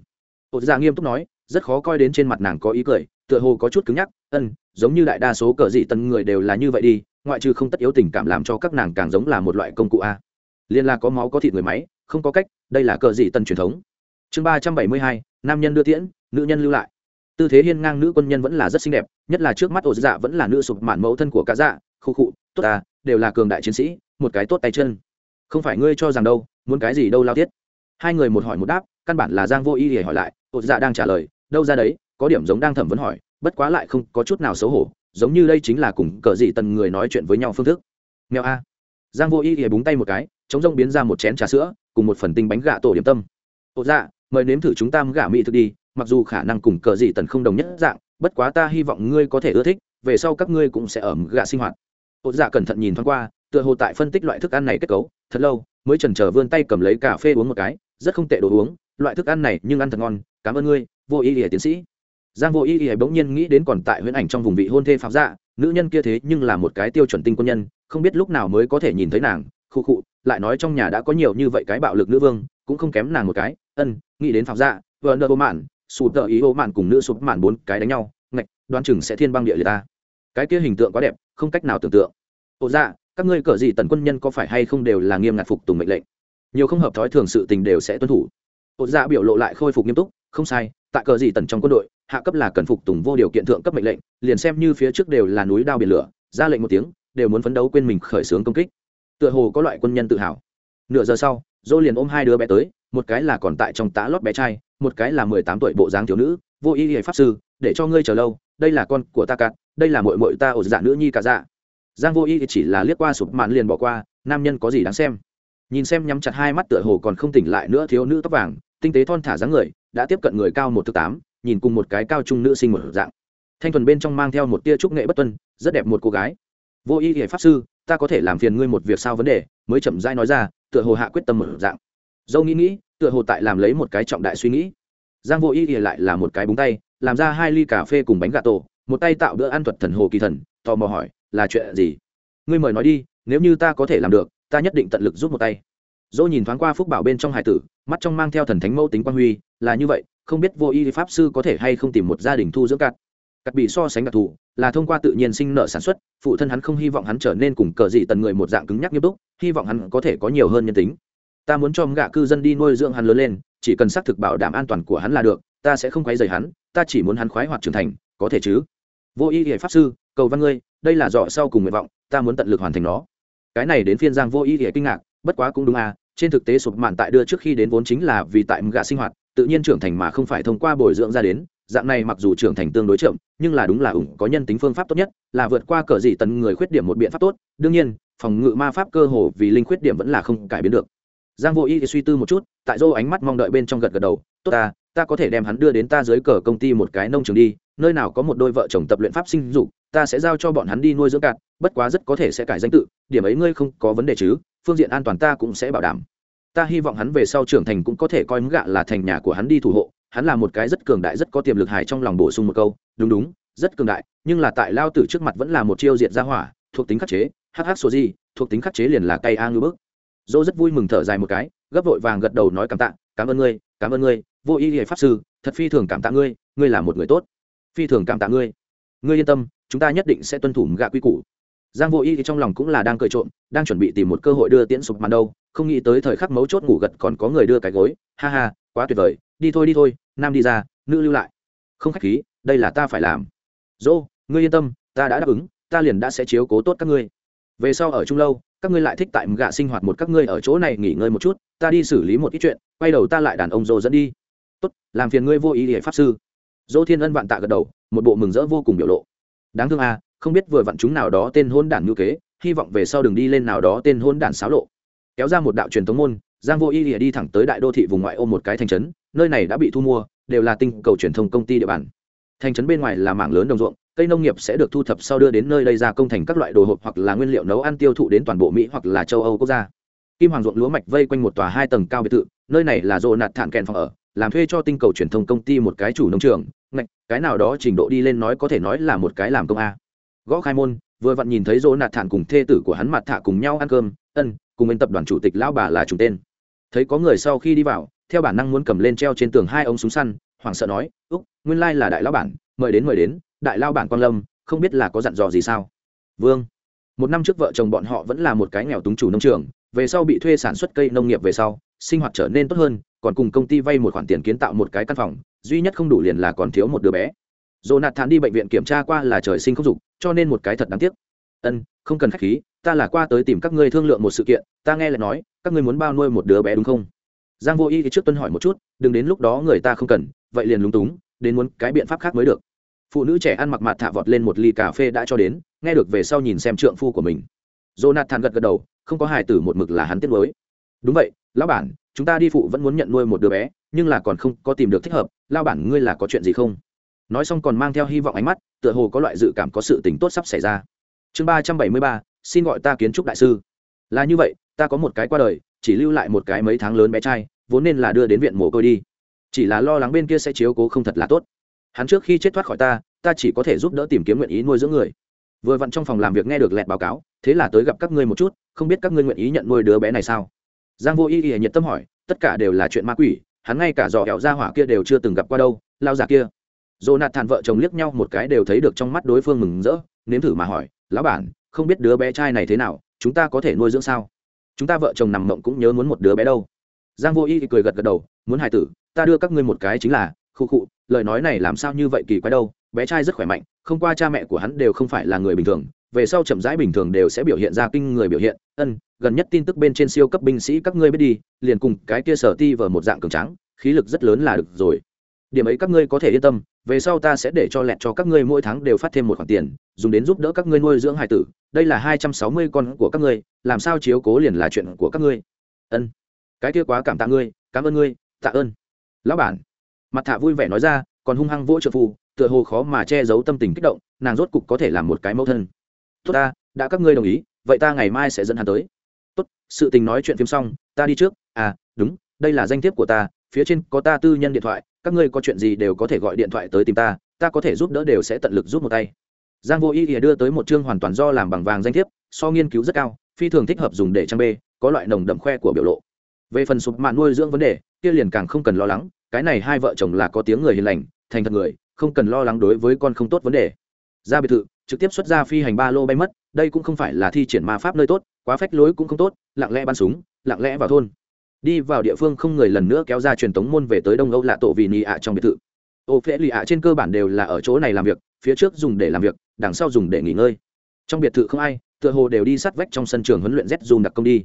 ột ra dạ nghiêm túc nói, rất khó coi đến trên mặt nàng có ý cười, tựa hồ có chút cứng nhắc, ân, giống như đại đa số cờ dị tần người đều là như vậy đi, ngoại trừ không tất yếu tình cảm làm cho các nàng càng giống là một loại công cụ a. Liên là có máu có thịt người máy, không có cách, đây là cờ dị tần truyền thống. Chương ba trăm bảy mươi hai, nam nhân đưa tiễn, nữ nhân lưu lại. Tư thế hiên ngang nữ quân nhân vẫn là rất xinh đẹp, nhất là trước mắt ổ dạ vẫn là nữ sụp mạn mẫu thân của cả dạ khu khụ tốt ta, đều là cường đại chiến sĩ, một cái tốt tay chân. Không phải ngươi cho rằng đâu, muốn cái gì đâu lao tiết. Hai người một hỏi một đáp, căn bản là giang vô ý để hỏi lại ổ dạ đang trả lời, đâu ra đấy, có điểm giống đang thẩm vấn hỏi, bất quá lại không có chút nào xấu hổ, giống như đây chính là cùng cờ dị tần người nói chuyện với nhau phương thức. Nghèo a. Giang vô ý ỉa búng tay một cái, chống rông biến ra một chén trà sữa, cùng một phần tinh bánh gà tổ điểm tâm. Ồ dạ mời nếm thử chúng ta gà mỹ thực đi, mặc dù khả năng cùng cờ dị tần không đồng nhất dạng, bất quá ta hy vọng ngươi có thể ưa thích, về sau các ngươi cũng sẽ ở gà sinh hoạt. Ồ dạ cẩn thận nhìn thoáng qua, tựa hồ tại phân tích loại thức ăn này kết cấu, thật lâu, mới chần chờ vươn tay cầm lấy cà phê uống một cái, rất không tệ đồ uống loại thức ăn này nhưng ăn thật ngon, cảm ơn ngươi, vô ý ỉa tiến sĩ. Giang vô ý ỉa bỗng nhiên nghĩ đến còn tại huyễn ảnh trong vùng vị hôn thê pháo dạ nữ nhân kia thế nhưng là một cái tiêu chuẩn tinh quân nhân, không biết lúc nào mới có thể nhìn thấy nàng khu khụ, lại nói trong nhà đã có nhiều như vậy cái bạo lực nữ vương, cũng không kém nàng một cái, ân, nghĩ đến pháo dạ vợ nợ ô mạn sụp tợ ý ô mạn cùng nữ sụp mạn bốn cái đánh nhau, ngạch, đoán chừng sẽ thiên băng địa liệt ta. Cái kia hình tượng quá đẹp, không cách nào tưởng tượng. Ô dạ các ngươi cờ gì tần quân nhân có phải hay không đều là nghiêm ngặt phục tùng mệnh lệnh? Nhiều không hợp thói thường sự tình đều sẽ tuân thủ ột dạ biểu lộ lại khôi phục nghiêm túc, không sai, tại cờ gì tần trong quân đội, hạ cấp là cần phục tùng vô điều kiện thượng cấp mệnh lệnh, liền xem như phía trước đều là núi đao biển lửa, ra lệnh một tiếng, đều muốn phấn đấu quên mình khởi xướng công kích. Tựa hồ có loại quân nhân tự hào. Nửa giờ sau, dô liền ôm hai đứa bé tới, một cái là còn tại trong tá lót bé trai, một cái là mười tám tuổi bộ dáng thiếu nữ, vô ý hệ pháp sư, để cho ngươi chờ lâu, đây là con của ta cạn đây là mội mội ta ổ dạ nữ nhi cả dạ. Giang vô ý chỉ là liếc qua sụp màn liền bỏ qua, nam nhân có gì đáng xem? Nhìn xem nhắm chặt hai mắt tựa hồ còn không tỉnh lại nữa thiếu nữ tóc vàng, tinh tế thon thả dáng người, đã tiếp cận người cao một thứ tám, nhìn cùng một cái cao trung nữ sinh một dạng. Thanh thuần bên trong mang theo một tia trúc nghệ bất tuân, rất đẹp một cô gái. Vô y hệ pháp sư, ta có thể làm phiền ngươi một việc sao vấn đề, mới chậm rãi nói ra, tựa hồ hạ quyết tâm một dạng. Dâu nghĩ nghĩ, tựa hồ tại làm lấy một cái trọng đại suy nghĩ. Giang vô y ỉa lại là một cái búng tay, làm ra hai ly cà phê cùng bánh gà tổ, một tay tạo bữa ăn thuật thần hồ kỳ thần, tò mò hỏi, là chuyện gì? Ngươi mời nói đi, nếu như ta có thể làm được ta nhất định tận lực giúp một tay. Dỗ nhìn thoáng qua phúc bảo bên trong hải tử, mắt trong mang theo thần thánh mẫu tính quan huy, là như vậy, không biết vô y pháp sư có thể hay không tìm một gia đình thu dưỡng cát. Cắt bị so sánh đặc thù, là thông qua tự nhiên sinh nợ sản xuất, phụ thân hắn không hy vọng hắn trở nên cùng cờ dị tần người một dạng cứng nhắc nghiêm túc, hy vọng hắn có thể có nhiều hơn nhân tính. Ta muốn cho gạ cư dân đi nuôi dưỡng hắn lớn lên, chỉ cần xác thực bảo đảm an toàn của hắn là được, ta sẽ không quấy rầy hắn, ta chỉ muốn hắn khoái hoạt trưởng thành, có thể chứ? Vô y hệ pháp sư, cầu văn ngươi, đây là dọ sau cùng nguyện vọng, ta muốn tận lực hoàn thành nó cái này đến phiên giang vô ý hệ kinh ngạc, bất quá cũng đúng à trên thực tế sụp mạn tại đưa trước khi đến vốn chính là vì tại gạ sinh hoạt, tự nhiên trưởng thành mà không phải thông qua bồi dưỡng ra đến, dạng này mặc dù trưởng thành tương đối chậm, nhưng là đúng là ủng có nhân tính phương pháp tốt nhất, là vượt qua cờ dị tần người khuyết điểm một biện pháp tốt, đương nhiên, phòng ngự ma pháp cơ hồ vì linh khuyết điểm vẫn là không cải biến được. Giang vô y thì suy tư một chút, tại dô ánh mắt mong đợi bên trong gật gật đầu, tốt ta ta có thể đem hắn đưa đến ta dưới cờ công ty một cái nông trường đi nơi nào có một đôi vợ chồng tập luyện pháp sinh dục, ta sẽ giao cho bọn hắn đi nuôi dưỡng cạn, bất quá rất có thể sẽ cải danh tự, điểm ấy ngươi không có vấn đề chứ, phương diện an toàn ta cũng sẽ bảo đảm. Ta hy vọng hắn về sau trưởng thành cũng có thể coi mứng gạ là thành nhà của hắn đi thủ hộ, hắn là một cái rất cường đại, rất có tiềm lực hài trong lòng bổ sung một câu, đúng đúng, rất cường đại, nhưng là tại lao tử trước mặt vẫn là một chiêu diệt ra hỏa, thuộc tính khắc chế hh số gì, thuộc tính khắc chế liền là cây a ngư bức. Dô rất vui mừng thở dài một cái, gấp vội vàng gật đầu nói cảm tạ, cảm ơn ngươi, cảm ơn ngươi, vô ý hệ pháp sư, thật phi thường cảm tạ ngươi ngươi là một người tốt phi thường cảm tạ ngươi. Ngươi yên tâm, chúng ta nhất định sẽ tuân thủ gạ quy củ. Giang vô ý thì trong lòng cũng là đang cười trộm, đang chuẩn bị tìm một cơ hội đưa tiễn sụp màn đâu, không nghĩ tới thời khắc mấu chốt ngủ gật còn có người đưa cái gối. Ha ha, quá tuyệt vời, đi thôi đi thôi, nam đi ra, nữ lưu lại. Không khách khí, đây là ta phải làm. Dô, ngươi yên tâm, ta đã đáp ứng, ta liền đã sẽ chiếu cố tốt các ngươi. Về sau ở chung lâu, các ngươi lại thích tại gạ sinh hoạt một các ngươi ở chỗ này nghỉ ngơi một chút, ta đi xử lý một ít chuyện, quay đầu ta lại đàn ông dô dẫn đi. Tốt, làm phiền ngươi vô ý để pháp sư dô thiên ân vạn tạ gật đầu, một bộ mừng rỡ vô cùng biểu lộ. Đáng thương à không biết vừa vặn chúng nào đó tên hôn đản ngữ kế, hy vọng về sau đừng đi lên nào đó tên hôn đản xáo lộ. Kéo ra một đạo truyền thống môn, giang vô y lìa đi thẳng tới đại đô thị vùng ngoại ô một cái thành trấn, nơi này đã bị thu mua, đều là tinh cầu truyền thông công ty địa bàn. Thành trấn bên ngoài là mảng lớn đồng ruộng, cây nông nghiệp sẽ được thu thập sau đưa đến nơi đây ra công thành các loại đồ hộp hoặc là nguyên liệu nấu ăn tiêu thụ đến toàn bộ mỹ hoặc là châu âu quốc gia. Kim hoàng ruộng lúa mạch vây quanh một tòa hai tầng cao biệt thự, nơi này là rộ nạt thản kèn phòng ở làm thuê cho tinh cầu truyền thông công ty một cái chủ nông trường, ngạch, cái nào đó trình độ đi lên nói có thể nói là một cái làm công a. Gõ khai môn, vừa vặn nhìn thấy dỗ nạt thản cùng thê tử của hắn mặt thả cùng nhau ăn cơm, ân, cùng bên tập đoàn chủ tịch lão bà là chủ tên. Thấy có người sau khi đi vào, theo bản năng muốn cầm lên treo trên tường hai ống súng săn, hoảng sợ nói, úc, nguyên lai là đại lão bản, mời đến mời đến, đại lao bản quan lâm, không biết là có dặn dò gì sao? Vương. Một năm trước vợ chồng bọn họ vẫn là một cái nghèo túng chủ nông trường, về sau bị thuê sản xuất cây nông nghiệp về sau, sinh hoạt trở nên tốt hơn còn cùng công ty vay một khoản tiền kiến tạo một cái căn phòng duy nhất không đủ liền là còn thiếu một đứa bé Jonathan đi bệnh viện kiểm tra qua là trời sinh không dục, cho nên một cái thật đáng tiếc. Ân, không cần khách khí, ta là qua tới tìm các ngươi thương lượng một sự kiện, ta nghe lại nói, các ngươi muốn bao nuôi một đứa bé đúng không? Giang Vô Y thì trước tuân hỏi một chút, đừng đến lúc đó người ta không cần, vậy liền lúng túng, đến muốn cái biện pháp khác mới được phụ nữ trẻ ăn mặc mặt thả vọt lên một ly cà phê đã cho đến nghe được về sau nhìn xem trượng phu của mình jonathan gật gật đầu không có hài tử một mực là hắn tiết mới đúng vậy lão bản chúng ta đi phụ vẫn muốn nhận nuôi một đứa bé, nhưng là còn không có tìm được thích hợp, lao bản ngươi là có chuyện gì không? Nói xong còn mang theo hy vọng ánh mắt, tựa hồ có loại dự cảm có sự tình tốt sắp xảy ra. Chương ba trăm bảy mươi ba, xin gọi ta kiến trúc đại sư. Là như vậy, ta có một cái qua đời, chỉ lưu lại một cái mấy tháng lớn bé trai, vốn nên là đưa đến viện mồ côi đi. Chỉ là lo lắng bên kia sẽ chiếu cố không thật là tốt. Hắn trước khi chết thoát khỏi ta ta chỉ có thể giúp đỡ tìm kiếm nguyện ý nuôi dưỡng người. Vừa vặn trong phòng làm việc nghe được lẹt báo cáo, thế là tới gặp các ngươi một chút, không biết các ngươi nguyện ý nhận nuôi đứa bé này sao? Giang vô y y nhiệt tâm hỏi, tất cả đều là chuyện ma quỷ, hắn ngay cả dò kẹo ra hỏa kia đều chưa từng gặp qua đâu, lao già kia. Dồ nạt thản vợ chồng liếc nhau một cái đều thấy được trong mắt đối phương mừng rỡ, nếm thử mà hỏi, lão bản, không biết đứa bé trai này thế nào, chúng ta có thể nuôi dưỡng sao? Chúng ta vợ chồng nằm mộng cũng nhớ muốn một đứa bé đâu. Giang vô y cười gật gật đầu, muốn hài tử, ta đưa các ngươi một cái chính là, khu khụ lời nói này làm sao như vậy kỳ quái đâu, bé trai rất khỏe mạnh, không qua cha mẹ của hắn đều không phải là người bình thường về sau chậm rãi bình thường đều sẽ biểu hiện ra kinh người biểu hiện. Ân, gần nhất tin tức bên trên siêu cấp binh sĩ các ngươi biết đi, liền cùng cái kia sở ti vở một dạng cường trắng khí lực rất lớn là được rồi. Điểm ấy các ngươi có thể yên tâm, về sau ta sẽ để cho lẹt cho các ngươi mỗi tháng đều phát thêm một khoản tiền, dùng đến giúp đỡ các ngươi nuôi dưỡng hải tử. Đây là hai trăm sáu mươi con của các ngươi, làm sao chiếu cố liền là chuyện của các ngươi. Ân, cái kia quá cảm tạ ngươi, cảm ơn ngươi, tạ ơn. Lão bản, mặt thạ vui vẻ nói ra, còn hung hăng vỗ trợ phù, tựa hồ khó mà che giấu tâm tình kích động, nàng rốt cục có thể làm một cái mẫu thân tốt ta, đã các ngươi đồng ý, vậy ta ngày mai sẽ dẫn hắn tới. Tốt, sự tình nói chuyện phim xong, ta đi trước. À đúng, đây là danh thiếp của ta, phía trên có ta tư nhân điện thoại, các ngươi có chuyện gì đều có thể gọi điện thoại tới tìm ta ta có thể giúp đỡ đều sẽ tận lực giúp một tay. Giang vô ý ỉa đưa tới một chương hoàn toàn do làm bằng vàng danh thiếp, so nghiên cứu rất cao, phi thường thích hợp dùng để trang bê, có loại nồng đậm khoe của biểu lộ. Về phần sụp mạn nuôi dưỡng vấn đề, kia liền càng không cần lo lắng, cái này hai vợ chồng là có tiếng người hiền lành, thành thật người, không cần lo lắng đối với con không tốt vấn đề ra biệt thự, trực tiếp xuất ra phi hành ba lô bay mất, đây cũng không phải là thi triển ma pháp nơi tốt, quá phách lối cũng không tốt, lặng lẽ bắn súng, lặng lẽ vào thôn. Đi vào địa phương không người lần nữa kéo ra truyền thống môn về tới đông âu lạ tổ vì nị ạ trong biệt thự. Ô phễ lì ạ trên cơ bản đều là ở chỗ này làm việc, phía trước dùng để làm việc, đằng sau dùng để nghỉ ngơi. Trong biệt thự không ai, tựa hồ đều đi sát vách trong sân trường huấn luyện z dùng đặc công đi.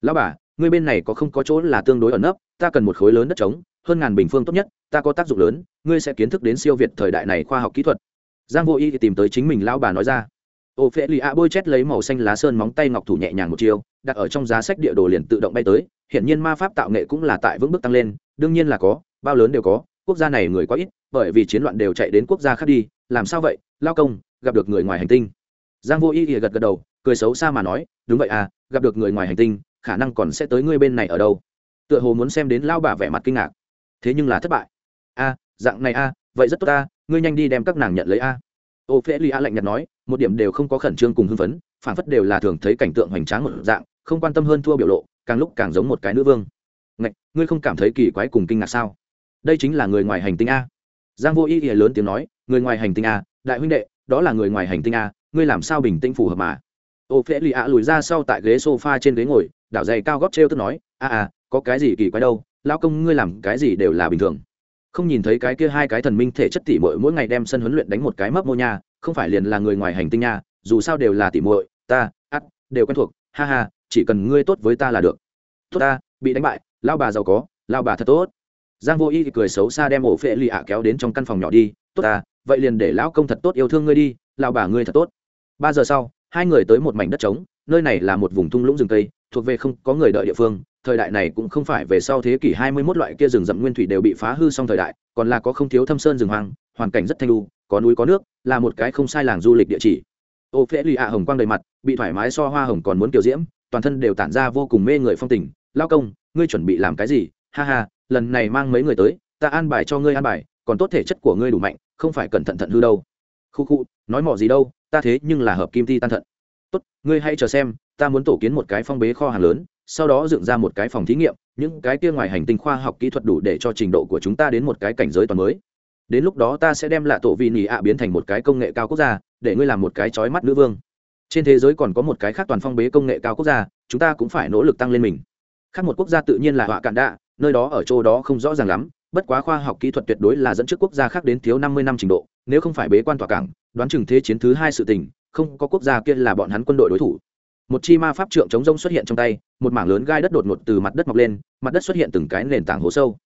Lão bà, ngươi bên này có không có chỗ là tương đối ẩn nấp, ta cần một khối lớn đất trống, hơn ngàn bình phương tốt nhất, ta có tác dụng lớn, ngươi sẽ kiến thức đến siêu việt thời đại này khoa học kỹ thuật giang vô y thì tìm tới chính mình lão bà nói ra. Ô phễ lì ạ bôi chét lấy màu xanh lá sơn móng tay ngọc thủ nhẹ nhàng một chiều đặt ở trong giá sách địa đồ liền tự động bay tới. Hiện nhiên ma pháp tạo nghệ cũng là tại vững bước tăng lên, đương nhiên là có, bao lớn đều có, quốc gia này người quá ít, bởi vì chiến loạn đều chạy đến quốc gia khác đi, làm sao vậy? Lao công, gặp được người ngoài hành tinh. Giang vô y thì gật gật đầu, cười xấu xa mà nói, đúng vậy à gặp được người ngoài hành tinh, khả năng còn sẽ tới ngươi bên này ở đâu? Tựa hồ muốn xem đến lao bà vẻ mặt kinh ngạc. Thế nhưng là thất bại. A, dạng này a, vậy rất tốt ta ngươi nhanh đi đem các nàng nhận lấy a. Ô phễ lia lạnh nhạt nói, một điểm đều không có khẩn trương cùng hưng phấn phản phất đều là thường thấy cảnh tượng hoành tráng một dạng, không quan tâm hơn thua biểu lộ, càng lúc càng giống một cái nữ vương. Ngạch, ngươi không cảm thấy kỳ quái cùng kinh ngạc sao? Đây chính là người ngoài hành tinh a. Giang vô ý ỉa lớn tiếng nói, người ngoài hành tinh a, đại huynh đệ, đó là người ngoài hành tinh a, ngươi làm sao bình tĩnh phù hợp mà? Ô phễ lì ạ lùi ra sau tại ghế sofa trên ghế ngồi, đảo dày cao góp t r e o tức nói, a a, có cái gì kỳ quái đâu lao công ngươi làm cái gì đều là bình thường không nhìn thấy cái kia hai cái thần minh thể chất tỉ mội mỗi ngày đem sân huấn luyện đánh một cái mấp mô nha, không phải liền là người ngoài hành tinh nha, dù sao đều là tỉ mội ta, ắt, đều quen thuộc, ha ha, chỉ cần ngươi tốt với ta là được. Tốt ta, bị đánh bại, lao bà giàu có, lao bà thật tốt. Giang vô y cười xấu xa đem ổ phệ lì ạ kéo đến trong căn phòng nhỏ đi, tốt ta, vậy liền để lão công thật tốt yêu thương ngươi đi, lao bà ngươi thật tốt. Ba giờ sau, hai người tới một mảnh đất trống, nơi này là một vùng thung lũng rừng tây thuộc về không có người đợi địa phương thời đại này cũng không phải về sau thế kỷ hai mươi 21 loại kia rừng rậm nguyên thủy đều bị phá hư xong thời đại, còn là có không thiếu thâm sơn rừng hoang, hoàn cảnh rất thanh lưu có núi có nước, là một cái không sai làng du lịch địa chỉ. Ô phễ lì ạ hồng quang đầy mặt, bị thoải mái so hoa hồng còn muốn kiều diễm, toàn thân đều tản ra vô cùng mê người phong tình. Lao công, ngươi chuẩn bị làm cái gì? Ha ha, lần này mang mấy người tới, ta an bài cho ngươi an bài, còn tốt thể chất của ngươi đủ mạnh, không phải cẩn thận thận hư đâu. Khu khu, nói mỏ gì đâu, ta thế nhưng là hợp kim ti tan thận. Tốt, ngươi hãy chờ xem, ta muốn tổ kiến một cái phong bế kho hàng lớn sau đó dựng ra một cái phòng thí nghiệm, những cái kia ngoài hành tinh khoa học kỹ thuật đủ để cho trình độ của chúng ta đến một cái cảnh giới toàn mới. Đến lúc đó ta sẽ đem lạ tổ vị nỉ ạ biến thành một cái công nghệ cao quốc gia, để ngươi làm một cái trói mắt nữ vương. Trên thế giới còn có một cái khác toàn phong bế công nghệ cao quốc gia, chúng ta cũng phải nỗ lực tăng lên mình. Khác một quốc gia tự nhiên là họa cạn đạ, nơi đó ở chỗ đó không rõ ràng lắm, bất quá khoa học kỹ thuật tuyệt đối là dẫn trước quốc gia khác đến thiếu năm mươi năm trình độ, nếu không phải bế quan tỏa cảng, đoán chừng thế chiến thứ hai sự tình, không có quốc gia kia là bọn hắn quân đội đối thủ một chi ma pháp trượng chống rông xuất hiện trong tay, một mảng lớn gai đất đột ngột từ mặt đất mọc lên, mặt đất xuất hiện từng cái nền tảng hố sâu.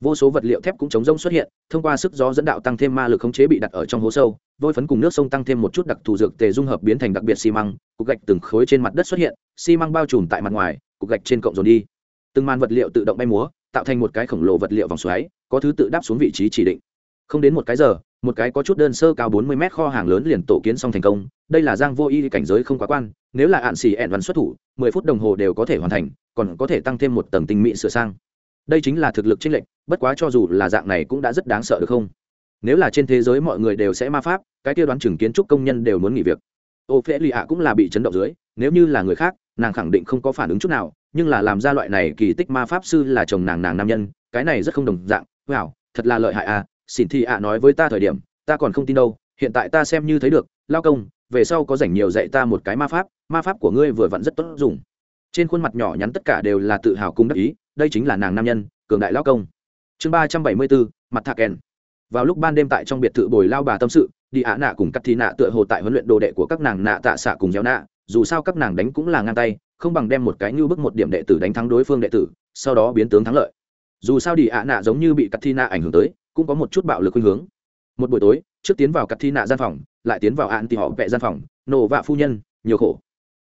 Vô số vật liệu thép cũng chống rông xuất hiện, thông qua sức gió dẫn đạo tăng thêm ma lực khống chế bị đặt ở trong hố sâu, vôi phấn cùng nước sông tăng thêm một chút đặc thù dược tề dung hợp biến thành đặc biệt xi măng, cục gạch từng khối trên mặt đất xuất hiện, xi măng bao trùm tại mặt ngoài, cục gạch trên cộng dồn đi. Từng màn vật liệu tự động bay múa, tạo thành một cái khổng lồ vật liệu vòng xoáy, có thứ tự đáp xuống vị trí chỉ định không đến một cái giờ, một cái có chút đơn sơ cao bốn mươi mét kho hàng lớn liền tổ kiến xong thành công. Đây là giang vô y cảnh giới không quá quan, nếu là hạn xì ẹn văn xuất thủ, mười phút đồng hồ đều có thể hoàn thành, còn có thể tăng thêm một tầng tinh mỹ sửa sang. Đây chính là thực lực chênh lệch, bất quá cho dù là dạng này cũng đã rất đáng sợ được không? Nếu là trên thế giới mọi người đều sẽ ma pháp, cái kia đoán chừng kiến trúc công nhân đều muốn nghỉ việc. Ô phễ lì ạ cũng là bị chấn động dưới, nếu như là người khác, nàng khẳng định không có phản ứng chút nào, nhưng là làm ra loại này kỳ tích ma pháp sư là chồng nàng nàng nam nhân, cái này rất không đồng dạng. Wow, thật là lợi hại à xỉn thị ạ nói với ta thời điểm, ta còn không tin đâu, hiện tại ta xem như thấy được, lao công, về sau có rảnh nhiều dạy ta một cái ma pháp ma pháp của ngươi vừa vặn rất tốt dùng. Trên khuôn mặt nhỏ nhắn tất cả đều là tự hào cung đắc ý, đây chính là nàng nam nhân, cường đại lao công. Chương ba trăm bảy mươi bốn, mặt thạc kèn. Vào lúc ban đêm tại trong biệt thự bồi lao bà tâm sự, đi ạ nạ cùng cắt thi nạ tựa hồ tại huấn luyện đồ đệ của các nàng nạ tạ xạ cùng gieo nạ, dù sao các nàng đánh cũng là ngang tay, không bằng đem một cái như bức một điểm đệ tử đánh thắng đối phương đệ tử, sau đó biến tướng thắng lợi. Dù sao đi ạ nạ giống như bị cắt thi nạ ảnh hưởng tới cũng có một chút bạo lực khuynh hướng. Một buổi tối trước tiến vào cắt thi nạ gian phòng lại tiến vào ạn thì họ vẽ gian phòng nổ vạ phu nhân nhiều khổ.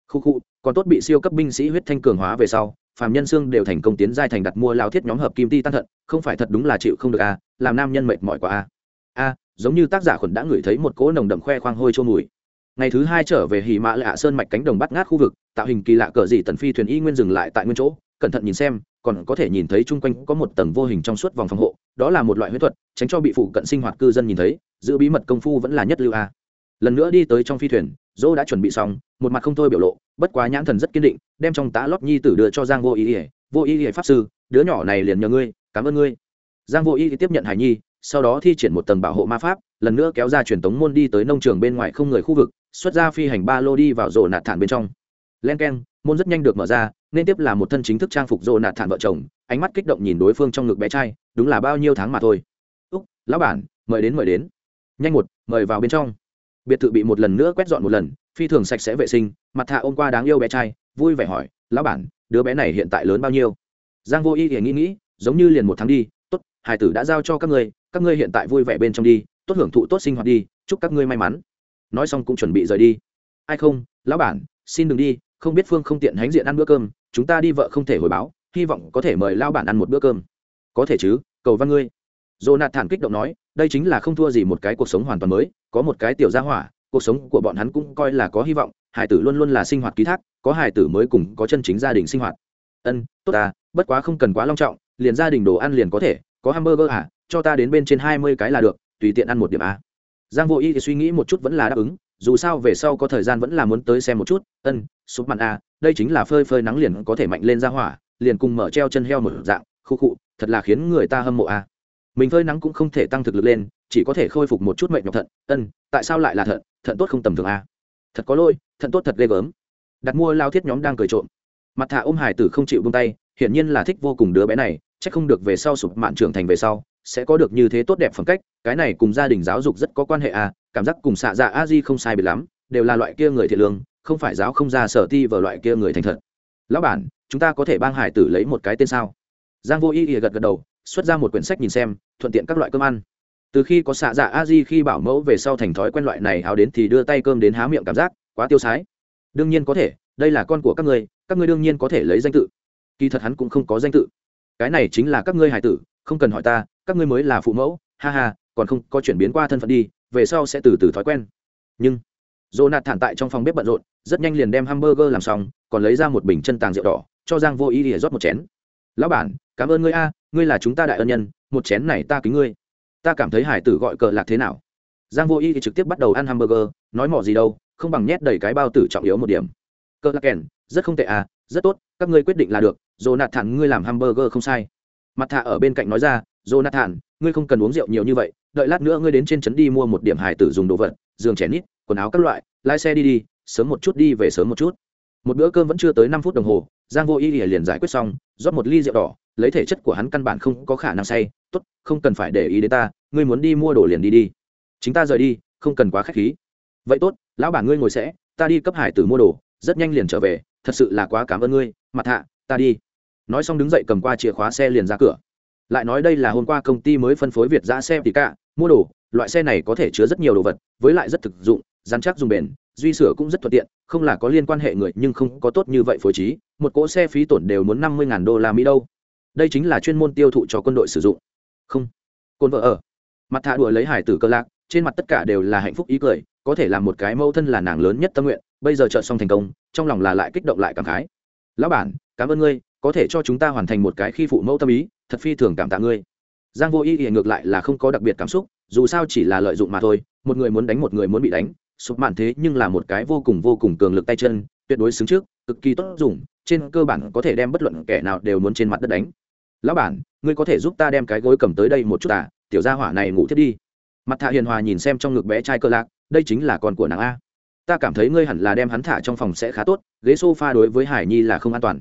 Khu khu còn tốt bị siêu cấp binh sĩ huyết thanh cường hóa về sau phàm nhân xương đều thành công tiến giai thành đặt mua lao thiết nhóm hợp kim ti tan thận không phải thật đúng là chịu không được a à, làm nam nhân mệt mỏi quá a à. a giống như tác giả khuẩn đã ngửi thấy một cỗ nồng đậm khoe khoang hôi trôi mùi. Ngày thứ hai trở về hì mã lạ sơn mạch cánh đồng bắt ngát khu vực tạo hình kỳ lạ cờ gì tần phi thuyền y nguyên dừng lại tại nguyên chỗ cẩn thận nhìn xem còn có thể nhìn thấy chung quanh có một tầng vô hình trong suốt vòng phòng hộ đó là một loại huyết thuật, tránh cho bị phụ cận sinh hoạt cư dân nhìn thấy, giữ bí mật công phu vẫn là nhất lưu a. Lần nữa đi tới trong phi thuyền dô đã chuẩn bị xong, một mặt không thôi biểu lộ, bất quá nhãn thần rất kiên định, đem trong tá lót nhi tử đưa cho giang vô ý ỉa vô ý ỉa pháp sư, đứa nhỏ này liền nhờ ngươi, cảm ơn ngươi. Giang vô ý tiếp nhận hải nhi, sau đó thi triển một tầng bảo hộ ma pháp, lần nữa kéo ra truyền tống môn đi tới nông trường bên ngoài không người khu vực, xuất ra phi hành ba lô đi vào rổ nạt thản bên trong. Len k e n môn rất nhanh được mở ra, nên tiếp là một thân chính thức trang phục rổ nạt thản vợ chồng, ánh mắt kích động nhìn đối phương trong ngực bé trai, đúng là bao nhiêu tháng mà thôi. Úc, lão bản, mời đến mời đến. Nhanh một, mời vào bên trong. Biệt thự bị một lần nữa quét dọn một lần, phi thường sạch sẽ vệ sinh, mặt thạ ôm qua đáng yêu bé trai, vui vẻ hỏi, lão bản, đứa bé này hiện tại lớn bao nhiêu? Giang vô y thì nghĩ nghĩ, giống như liền một tháng đi, tốt hải tử đã giao cho các ngươi các ngươi hiện tại vui vẻ bên trong đi, tốt hưởng thụ, tốt sinh hoạt đi, chúc các ngươi may mắn. Nói xong cũng chuẩn bị rời đi. Ai không, lão bản, xin đừng đi không biết phương không tiện hãnh diện ăn bữa cơm chúng ta đi vợ không thể hồi báo hy vọng có thể mời lao bản ăn một bữa cơm có thể chứ cầu văn ngươi Jonathan kích động nói, đây chính là không thua gì một cái cuộc sống hoàn toàn mới, có một cái tiểu gia hỏa, cuộc sống của bọn hắn cũng coi là có hy vọng, hải tử luôn luôn là sinh hoạt ký thác, có hải tử mới cùng có chân chính gia đình sinh hoạt. Ân, tốt à, bất quá không cần quá long trọng, liền gia đình đồ ăn liền có thể, có hamburger à, cho ta đến bên trên hai mươi cái là được, tùy tiện ăn một điểm a. Giang Vô Y thì suy nghĩ một chút vẫn là đáp ứng, dù sao về sau có thời gian vẫn là muốn tới xem một chút. Ân, súp mặn a, à, đây chính là phơi phơi nắng liền có thể mạnh lên ra hỏa, liền cùng mở treo chân heo một dạng, khu khụ, thật là khiến người ta hâm mộ a mình phơi nắng cũng không thể tăng thực lực lên chỉ có thể khôi phục một chút mệnh nhọc thận ân tại sao lại là thận thận tốt không tầm thường a à? thật có lỗi thận tốt thật ghê gớm đặt mua lao thiết nhóm đang cười trộm mặt thả ôm hải tử không chịu bông tay hiển nhiên là thích vô cùng đứa bé này c h ắ c không được về sau sụp mạn trưởng thành về sau sẽ có được như thế tốt đẹp phẩm cách cái này cùng gia đình giáo dục rất có quan hệ à cảm giác cùng xạ dạ a di không sai biệt lắm, đều là loại kia người thiệt lương, không phải giáo không ra sở ti vào loại kia người thành thật. Lão bản, chúng ta có thể bang hải tử lấy một cái tên sao? Giang vô y ỉa gật gật đầu, xuất ra một quyển sách nhìn xem, thuận tiện các loại cơm ăn. Từ khi có xạ dạ a di khi bảo mẫu về sau thành thói quen loại này áo đến thì đưa tay cơm đến há miệng cảm giác, quá tiêu sái. Đương nhiên có thể, đây là con của các ngươi các ngươi đương nhiên có thể lấy danh tự. Kỳ thật hắn cũng không có danh tự. Cái này chính là các ngươi hải tử, không cần hỏi ta, các ngươi mới là phụ mẫu, ha ha còn không có chuyển biến qua thân phận đi, về sau sẽ từ từ thói quen. Nhưng dồ thản tại trong phòng bếp bận rộn, rất nhanh liền đem hamburger làm xong, còn lấy ra một bình chân tàng rượu đỏ, cho giang vô ý để rót một chén. Lão bản, cảm ơn ngươi a, ngươi là chúng ta đại ân nhân, một chén này ta kính ngươi. Ta cảm thấy hải tử gọi cờ lạc thế nào? Giang vô ý thì trực tiếp bắt đầu ăn hamburger, nói mỏ gì đâu, không bằng nhét đầy cái bao tử trọng yếu một điểm. Cờ lạc kèn, rất không tệ à rất tốt, các ngươi quyết định là được, jonathan, ngươi làm hamburger không sai. Mặt thạ ở bên cạnh nói ra, jonathan, ngươi không cần uống rượu nhiều như vậy đợi lát nữa ngươi đến trên trấn đi mua một điểm hải tử dùng đồ vật, giường chén nít, quần áo các loại, lái xe đi đi, sớm một chút đi về sớm một chút. Một bữa cơm vẫn chưa tới năm phút đồng hồ, giang vô y liền giải quyết xong, rót một ly rượu đỏ, lấy thể chất của hắn căn bản không có khả năng say, tốt, không cần phải để ý đến ta, ngươi muốn đi mua đồ liền đi đi. Chính ta rời đi, không cần quá k h á c h khí. Vậy tốt, lão bản ngươi ngồi sẽ, ta đi cấp hải tử mua đồ, rất nhanh liền trở về, thật sự là quá cảm ơn ngươi, mặt hạ, ta đi. Nói xong đứng dậy cầm qua chìa khóa xe liền ra cửa. Lại nói đây là hôm qua công ty mới phân phối việt giã xe thì cả mua đồ, loại xe này có thể chứa rất nhiều đồ vật, với lại rất thực dụng, dán chắc dùng bền, duy sửa cũng rất thuận tiện, không là có liên quan hệ người nhưng không có tốt như vậy phối trí, một cỗ xe phí tổn đều muốn năm mươi đô la mỹ đâu. Đây chính là chuyên môn tiêu thụ cho quân đội sử dụng. Không. Côn vợ ở. Mặt thả đuổi lấy hải tử cơ lạc, trên mặt tất cả đều là hạnh phúc ý cười, có thể là một cái mâu thân là nàng lớn nhất tâm nguyện, bây giờ trợ xong thành công, trong lòng là lại kích động lại cảm khái. Lão bản, cảm ơn ngươi, có thể cho chúng ta hoàn thành một cái khi phụ mẫu tâm ý, thật phi thường cảm tạ ngươi giang vô ý ý ngược lại là không có đặc biệt cảm xúc, dù sao chỉ là lợi dụng mà thôi, một người muốn đánh một người muốn bị đánh, sụp mạn thế nhưng là một cái vô cùng vô cùng cường lực tay chân, tuyệt đối xứng trước, cực kỳ tốt dùng, trên cơ bản có thể đem bất luận kẻ nào đều muốn trên mặt đất đánh. Lão bản, ngươi có thể giúp ta đem cái gối cầm tới đây một chút à tiểu gia hỏa này ngủ thiết đi. Mặt thạ hiền hòa nhìn xem trong ngực bé trai cơ lạc, đây chính là con của nàng a. Ta cảm thấy ngươi hẳn là đem hắn thả trong phòng sẽ khá tốt, ghế s o f a đối với hải nhi là không an toàn.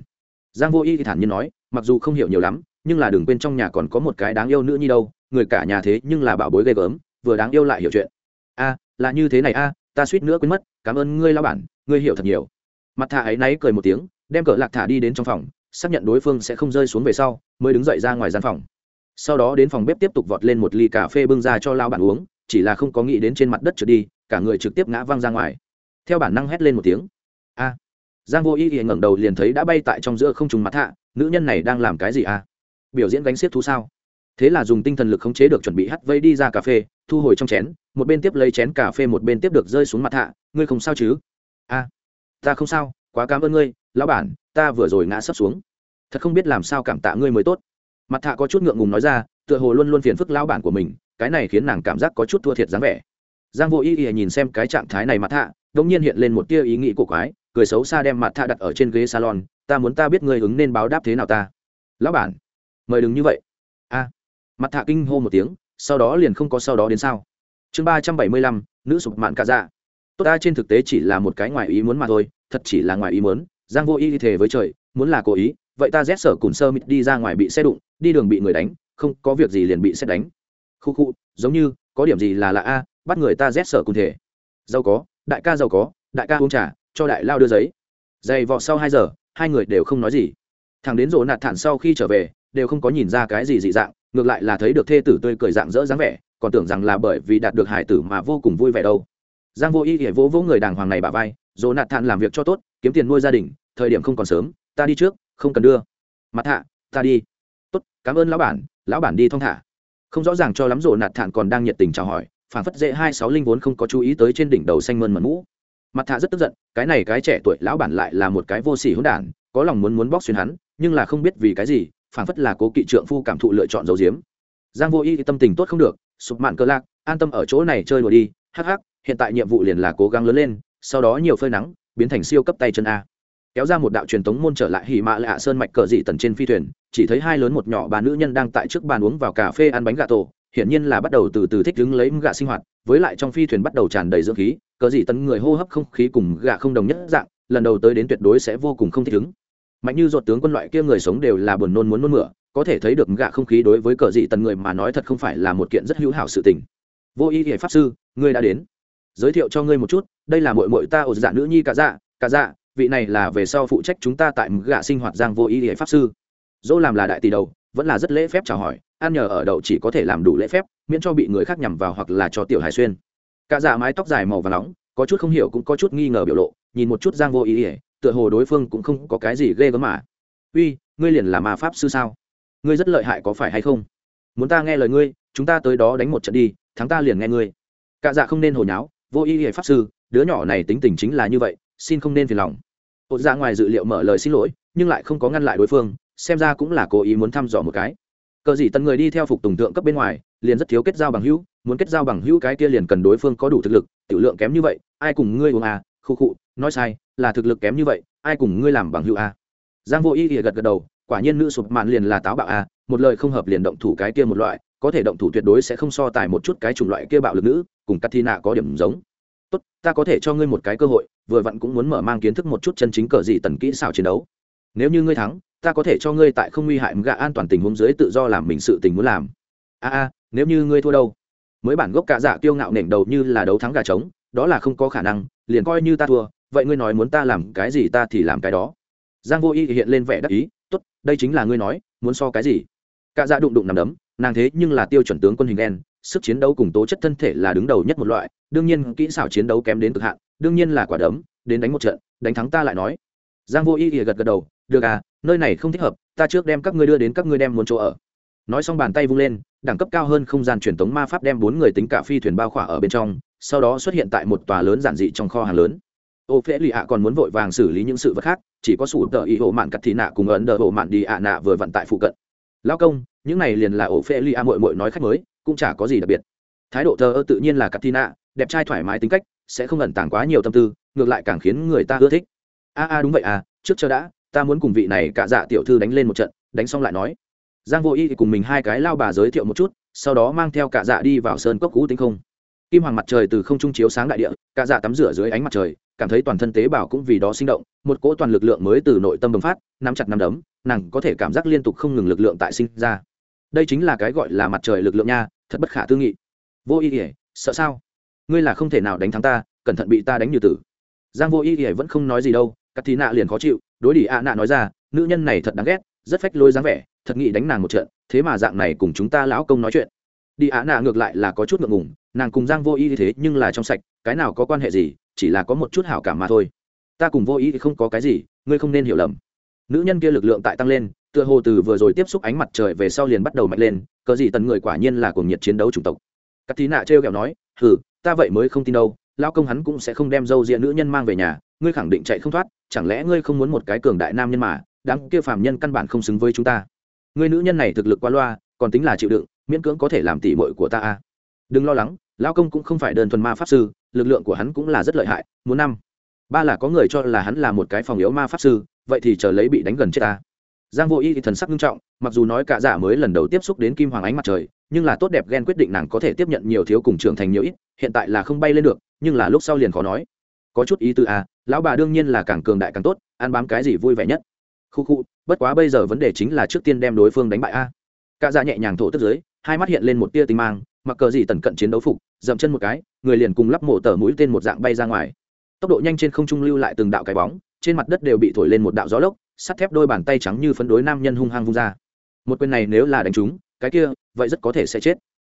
Giang vô y thì thản nhiên nói, mặc dù không hiểu nhiều lắm nhưng là đừng quên trong nhà còn có một cái đáng yêu nữ nhi đâu, người cả nhà thế nhưng là bảo bối ghê gớm, vừa đáng yêu lại hiểu chuyện. A, là như thế này a, ta suýt nữa quên mất, cảm ơn ngươi lao bản, ngươi hiểu thật nhiều. Mặt thả ấy náy cười một tiếng, đem cỡ lạc thả đi đến trong phòng, xác nhận đối phương sẽ không rơi xuống về sau, mới đứng dậy ra ngoài gian phòng. Sau đó đến phòng bếp tiếp tục vọt lên một ly cà phê bưng ra cho lao bản uống, chỉ là không có nghĩ đến trên mặt đất trượt đi, cả người trực tiếp ngã văng ra ngoài. Theo bản năng hét lên một tiếng. A. Giang vô y ý ngẩng đầu liền thấy đã bay tại trong giữa không trùng mặt hạ nữ nhân này đang làm cái gì a? Biểu diễn gánh xiết thú sao? Thế là dùng tinh thần lực khống chế được chuẩn bị hắt vây đi ra cà phê, thu hồi trong chén, một bên tiếp lấy chén cà phê một bên tiếp được rơi xuống mặt hạ, ngươi không sao chứ? A, ta không sao, quá cảm ơn ngươi, lão bản, ta vừa rồi ngã sấp xuống. Thật không biết làm sao cảm tạ ngươi mới tốt. Mặt hạ có chút ngượng ngùng nói ra, tựa hồ luôn luôn phiền phức lão bản của mình, cái này khiến nàng cảm giác có chút thua thiệt dáng vẻ. Giang vô ý ý nhìn xem cái trạng thái này mặt hạ đột nhiên hiện lên một tia ý nghĩ của quái, cười xấu xa đem mặt hạ đặt ở trên ghế salon, ta muốn ta biết ngươi ứng nên báo đáp thế nào ta? Lão bản mời đừng như vậy. A. Mặt thạ kinh hô một tiếng, sau đó liền không có sau đó đến sao. Chương ba trăm bảy mươi lăm, nữ sụp mạn cả dạ. Tốt ta, trên thực tế chỉ là một cái ngoài ý muốn mà thôi, thật chỉ là ngoài ý muốn. Giang vô ý thề với trời, muốn là cố ý, vậy ta rét sở cùn sơ mịt đi ra ngoài bị xe đụng, đi đường bị người đánh, không có việc gì liền bị xét đánh. Khu khu, giống như, có điểm gì là lạ a, bắt người ta rét sở cùn thể. Giàu có, đại ca giàu có, đại ca uống trà, cho đại lao đưa giấy. Dày vọ sau hai giờ, hai người đều không nói gì. Thằng đến rộ nạt thản sau khi trở về đều không có nhìn ra cái gì dị dạng, ngược lại là thấy được thê tử tươi cười dạng dỡ dáng vẻ, còn tưởng rằng là bởi vì đạt được hải tử mà vô cùng vui vẻ đâu. Giang vô y thì vỗ vỗ người đàng hoàng này bà vai, dỗ nạt thản làm việc cho tốt, kiếm tiền nuôi gia đình, thời điểm không còn sớm, ta đi trước, không cần đưa. Mặt hạ, ta đi. Tốt, cảm ơn lão bản lão bản đi thong thả. Không rõ ràng cho lắm rồ nạt thản còn đang nhiệt tình chào hỏi phản phất dễ hai sáu linh vốn không có chú ý tới trên đỉnh đầu xanh mơn mẩn mũ. Mặt hạ rất tức giận, cái này cái trẻ tuổi lão bản lại là một cái vô sỉ hỗn đản, có lòng muốn muốn bóc xuyên hắn, nhưng là không biết vì cái gì phản phất là cố kỵ trượng phu cảm thụ lựa chọn dấu diếm. Giang vô y tâm tình tốt không được, sụp mạn cơ lạc, an tâm ở chỗ này chơi đùa đi, hắc hắc, hiện tại nhiệm vụ liền là cố gắng lớn lên, sau đó nhiều phơi nắng, biến thành siêu cấp tay chân a. Kéo ra một đạo truyền tống môn trở lại hỉ mạ lạ sơn mạch cờ dị tần trên phi thuyền, chỉ thấy hai lớn một nhỏ bà nữ nhân đang tại trước bàn uống vào cà phê ăn bánh gà tổ, hiển nhiên là bắt đầu từ từ thích đứng lấy gà sinh hoạt, với lại trong phi thuyền bắt đầu tràn đầy dưỡng khí, cờ dị tần người hô hấp không khí cùng gà không đồng nhất dạng, lần đầu tới đến tuyệt đối sẽ vô cùng không thích ứng mạnh như ruột tướng quân loại kia người sống đều là buồn nôn muốn nôn mửa, có thể thấy được gạ không khí đối với cờ dị tần người mà nói thật không phải là một kiện rất hữu hảo sự tình. Vô y hệ pháp sư, ngươi đã đến. Giới thiệu cho ngươi một chút, đây là mội mội ta ổ dạ nữ nhi cả dạ cả dạ vị này là về sau phụ trách chúng ta tại gạ sinh hoạt giang vô y hệ pháp sư. Dỗ làm là đại tỷ đầu, vẫn là rất lễ phép chào hỏi, ăn nhờ ở đậu chỉ có thể làm đủ lễ phép, miễn cho bị người khác nhằm vào hoặc là cho tiểu hải xuyên. Cả dạ mái tóc dài màu và nóng, có chút không hiểu cũng có chút nghi ngờ biểu lộ, nhìn một chút giang vô ý ỉa tựa hồ đối phương cũng không có cái gì ghê gớm mà. Uy, ngươi liền là ma pháp sư sao? Ngươi rất lợi hại có phải hay không? Muốn ta nghe lời ngươi, chúng ta tới đó đánh một trận đi, thắng ta liền nghe ngươi. Cả dạ không nên hồi nháo, vô ý hệ pháp sư, đứa nhỏ này tính tình chính là như vậy, xin không nên phiền lòng. Ột ra dạ ngoài dự liệu mở lời xin lỗi, nhưng lại không có ngăn lại đối phương, xem ra cũng là cố ý muốn thăm dò một cái. Cờ gì tần người đi theo phục tùng tượng cấp bên ngoài, liền rất thiếu kết giao bằng hữu, muốn kết giao bằng hữu cái kia liền cần đối phương có đủ thực lực, tiểu lượng kém như vậy, ai cùng ngươi uống à khu khụ nói sai là thực lực kém như vậy, ai cùng ngươi làm bằng hữu à giang vô y thì gật gật đầu, quả nhiên nữ sụp mạn liền là táo bạo à một lời không hợp liền động thủ cái kia một loại, có thể động thủ tuyệt đối sẽ không so tài một chút cái chủng loại kia bạo lực nữ, cùng Katina có điểm giống. Tốt, ta có thể cho ngươi một cái cơ hội, vừa vặn cũng muốn mở mang kiến thức một chút chân chính cờ gì tần kỹ xảo chiến đấu. Nếu như ngươi thắng, ta có thể cho ngươi tại không nguy hại gạ an toàn tình huống dưới tự do làm mình sự tình muốn làm. A a, nếu như ngươi thua đâu? Mới bản gốc cả dạ kiêu ngạo nểnh đầu như là đấu thắng gà trống, đó là không có khả năng, liền coi như ta thua vậy ngươi nói muốn ta làm cái gì ta thì làm cái đó. Giang vô y hiện lên vẻ đắc ý, tốt, đây chính là ngươi nói, muốn so cái gì? Cả dạ đụng đụng nằm đấm, nàng thế nhưng là tiêu chuẩn tướng quân hình đen, sức chiến đấu cùng tố chất thân thể là đứng đầu nhất một loại, đương nhiên kỹ xảo chiến đấu kém đến cực hạn, đương nhiên là quả đấm, đến đánh một trận, đánh thắng ta lại nói. Giang vô y gật gật đầu, được à nơi này không thích hợp, ta trước đem các ngươi đưa đến các ngươi đem muốn chỗ ở. Nói xong bàn tay vung lên, đẳng cấp cao hơn không gian truyền thống ma pháp đem bốn người tính cả phi thuyền bao khỏa ở bên trong, sau đó xuất hiện tại một tòa lớn giản dị trong kho hàng lớn ô phễ lì ạ còn muốn vội vàng xử lý những sự vật khác, chỉ có sủ tờ ý hộ mạn cắt thị nạ cùng ấn đờ hộ mạn đi ạ nạ vừa vận tại phụ cận. Lao công, những này liền là Ô phễ lì ạ mội mội nói khách mới, cũng chả có gì đặc biệt. Thái độ thờ ơ tự nhiên là cắt thị nạ, đẹp trai thoải mái tính cách, sẽ không ẩn tàng quá nhiều tâm tư, ngược lại càng khiến người ta ưa thích. A a, đúng vậy à trước chờ đã, ta muốn cùng vị này cả dạ tiểu thư đánh lên một trận, đánh xong lại nói. Giang vô y thì cùng mình hai cái lao bà giới thiệu một chút, sau đó mang theo cả dạ đi vào sơn cốc cũ tinh không kim hoàng mặt trời từ không trung chiếu sáng đại địa, cả dạ tắm rửa dưới ánh mặt trời, cảm thấy toàn thân tế bào cũng vì đó sinh động, một cỗ toàn lực lượng mới từ nội tâm bùng phát, nắm chặt nắm đấm, nàng có thể cảm giác liên tục không ngừng lực lượng tại sinh ra. Đây chính là cái gọi là mặt trời lực lượng nha, thật bất khả tư nghị. Vô y ỉa sợ sao? Ngươi là không thể nào đánh thắng ta, cẩn thận bị ta đánh như tử. Giang vô y ỉa vẫn không nói gì đâu cắt thí nạ liền khó chịu, đối đi ạ nạ nói ra, nữ nhân này thật đáng ghét, rất phách lôi dáng vẻ, thật nghĩ đánh nàng một trận, thế mà dạng này cùng chúng ta lão công nói chuyện. Đi ạ nạ ngược lại là có chút ngượng ngùng nàng cùng giang vô ý như thế nhưng là trong sạch, cái nào có quan hệ gì, chỉ là có một chút hảo cảm mà thôi. Ta cùng vô ý thì không có cái gì, ngươi không nên hiểu lầm. Nữ nhân kia lực lượng tại tăng lên, tựa hồ từ vừa rồi tiếp xúc ánh mặt trời về sau liền bắt đầu mạnh lên, cờ gì tần người quả nhiên là cuồng nhiệt chiến đấu chủng tộc. Các tí nạ trêu kẹo nói, hừ, ta vậy mới không tin đâu lao công hắn cũng sẽ không đem dâu diện nữ nhân mang về nhà, ngươi khẳng định chạy không thoát, chẳng lẽ ngươi không muốn một cái cường đại nam nhân mà đáng kia phàm nhân căn bản không xứng với chúng ta. Ngươi nữ nhân này thực lực quá loa, còn tính là chịu đựng, miễn cưỡng có thể làm tỉ mội của ta à. đừng lo lắng Lão công cũng không phải đơn thuần ma pháp sư, lực lượng của hắn cũng là rất lợi hại, muốn năm. Ba là có người cho là hắn là một cái phòng yếu ma pháp sư, vậy thì chờ lấy bị đánh gần chết ta. Giang vô y thì thần sắc nghiêm trọng, mặc dù nói cả giả mới lần đầu tiếp xúc đến kim hoàng ánh mặt trời, nhưng là tốt đẹp ghen quyết định nàng có thể tiếp nhận nhiều thiếu cùng trưởng thành nhiều ít, hiện tại là không bay lên được, nhưng là lúc sau liền khó nói. Có chút ý tư à lão bà đương nhiên là càng cường đại càng tốt, ăn bám cái gì vui vẻ nhất. Khu khu, bất quá bây giờ vấn đề chính là trước tiên đem đối phương đánh bại a. Cả giả nhẹ nhàng thổ tức dưới, hai mắt hiện lên một tia tinh mang mặc cờ gì tần cận chiến đấu phục, dậm chân một cái, người liền cùng lắp mổ tờ mũi tên một dạng bay ra ngoài. Tốc độ nhanh trên không trung lưu lại từng đạo cái bóng, trên mặt đất đều bị thổi lên một đạo gió lốc, sắt thép đôi bàn tay trắng như phấn đối nam nhân hung hăng vung ra. Một quyền này nếu là đánh trúng, cái kia, vậy rất có thể sẽ chết.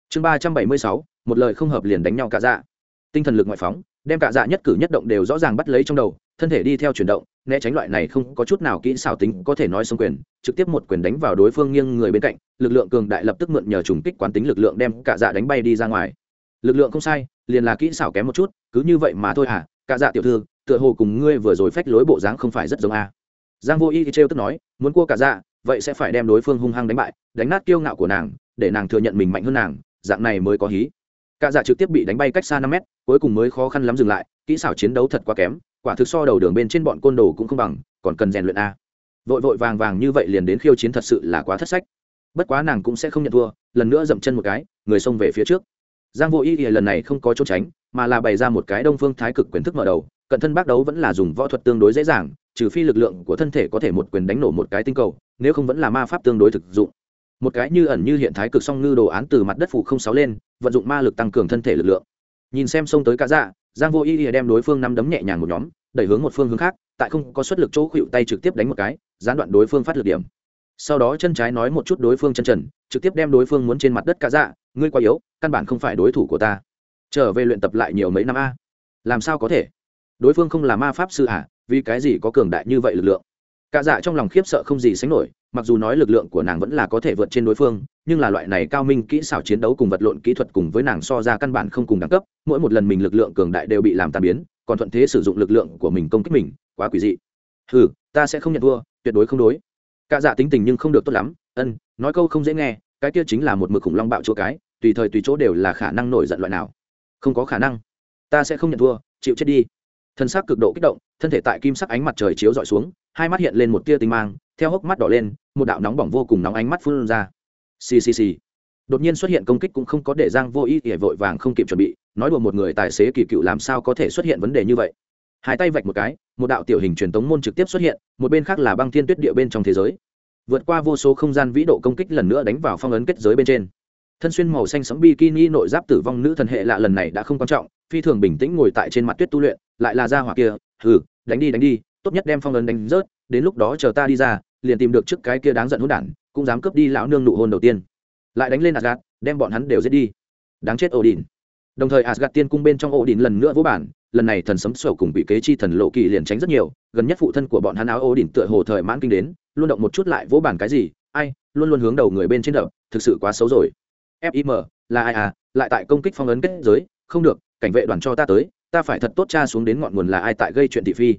Chương ba trăm bảy mươi sáu, một lời không hợp liền đánh nhau cả dạ. Tinh thần lực ngoại phóng, đem cả dạ nhất cử nhất động đều rõ ràng bắt lấy trong đầu thân thể đi theo chuyển động, né tránh loại này không có chút nào kỹ xảo tính có thể nói xông quyền, trực tiếp một quyền đánh vào đối phương nghiêng người bên cạnh, lực lượng cường đại lập tức mượn nhờ trùng kích quán tính lực lượng đem cả dạ đánh bay đi ra ngoài. Lực lượng không sai, liền là kỹ xảo kém một chút, cứ như vậy mà thôi hả? Cả dạ tiểu thư, tựa hồ cùng ngươi vừa rồi phách lối bộ dáng không phải rất giống a. Giang vô y thì trêu tức nói, muốn cua cả dạ vậy sẽ phải đem đối phương hung hăng đánh bại, đánh nát kiêu ngạo của nàng, để nàng thừa nhận mình mạnh hơn nàng, dạng này mới có hí. Cả dạ trực tiếp bị đánh bay cách xa năm mét, cuối cùng mới khó khăn lắm dừng lại, kỹ xảo chiến đấu thật quá kém quả thực so đầu đường bên trên bọn côn đồ cũng không bằng, còn cần rèn luyện a. Vội vội vàng vàng như vậy liền đến khiêu chiến thật sự là quá thất sách. Bất quá nàng cũng sẽ không nhận thua, lần nữa dậm chân một cái, người xông về phía trước. Giang vô y lần này không có trốn tránh, mà là bày ra một cái đông phương thái cực quyền thức mở đầu, cận thân bác đấu vẫn là dùng võ thuật tương đối dễ dàng, trừ phi lực lượng của thân thể có thể một quyền đánh nổ một cái tinh cầu, nếu không vẫn là ma pháp tương đối thực dụng. Một cái như ẩn như hiện thái cực song ngư đồ án từ mặt đất phủ không sáu lên, vận dụng ma lực tăng cường thân thể lực lượng. Nhìn xem xông tới cá dạ giang vô y đem đối phương năm đấm nhẹ nhàng một nhóm, đẩy hướng một phương hướng khác, tại không có xuất lực chỗ khuỵu tay trực tiếp đánh một cái, gián đoạn đối phương phát lực điểm. Sau đó chân trái nói một chút đối phương chân trần, trực tiếp đem đối phương muốn trên mặt đất cả dạ ngươi quá yếu, căn bản không phải đối thủ của ta. Trở về luyện tập lại nhiều mấy năm a. Làm sao có thể? Đối phương không là ma pháp sư à vì cái gì có cường đại như vậy lực lượng? Cả dạ trong lòng khiếp sợ không gì sánh nổi, mặc dù nói lực lượng của nàng vẫn là có thể vượt trên đối phương, nhưng là loại này cao minh kỹ xảo chiến đấu cùng vật lộn kỹ thuật cùng với nàng so ra căn bản không cùng đẳng cấp, mỗi một lần mình lực lượng cường đại đều bị làm tàn biến, còn thuận thế sử dụng lực lượng của mình công kích mình, quá quỷ dị. Ừ ta sẽ không nhận thua, tuyệt đối không đối. Cả dạ tính tình nhưng không được tốt lắm, ân, nói câu không dễ nghe, cái kia chính là một mực khủng long bạo chỗ cái, tùy thời tùy chỗ đều là khả năng nổi giận loại nào. Không có khả năng. Ta sẽ không nhận thua, chịu chết đi thân xác cực độ kích động, thân thể tại kim sắc ánh mặt trời chiếu dọi xuống, hai mắt hiện lên một tia tinh mang, theo hốc mắt đỏ lên, một đạo nóng bỏng vô cùng nóng ánh mắt phun ra. Xì xì xì. Đột nhiên xuất hiện công kích cũng không có để giang vô ý ỉa vội vàng không kịp chuẩn bị, nói đùa một người tài xế kỳ cựu làm sao có thể xuất hiện vấn đề như vậy. Hai tay vạch một cái, một đạo tiểu hình truyền tống môn trực tiếp xuất hiện, một bên khác là băng thiên tuyết địa bên trong thế giới. Vượt qua vô số không gian vĩ độ công kích lần nữa đánh vào phong ấn kết giới bên trên. Thân xuyên màu xanh sẫm bikini nội giáp tử vong nữ thần hệ lạ lần này đã không quan trọng, phi thường bình tĩnh ngồi tại trên mặt tuyết tu luyện lại là ra hỏa kia, hừ, đánh đi đánh đi, tốt nhất đem phong ấn đánh rớt, đến lúc đó chờ ta đi ra, liền tìm được trước cái kia đáng giận hỗn đản, cũng dám cướp đi lão nương nụ hôn đầu tiên. Lại đánh lên Asgard, đem bọn hắn đều giết đi. Đáng chết Odin. Đồng thời Asgard tiên cung bên trong Odin lần nữa vỗ bản, lần này thần sấm sổ cùng bị kế chi thần lộ kỳ liền tránh rất nhiều, gần nhất phụ thân của bọn hắn áo Odin tựa hồ thời mãn kinh đến, luôn động một chút lại vỗ bản cái gì, ai, luôn luôn hướng đầu người bên trên đập, thực sự quá xấu rồi. Fim là ai à lại tại công kích phong ấn kết giới, không được, cảnh vệ đoàn cho ta tới ta phải thật tốt cha xuống đến ngọn nguồn là ai tại gây chuyện thị phi.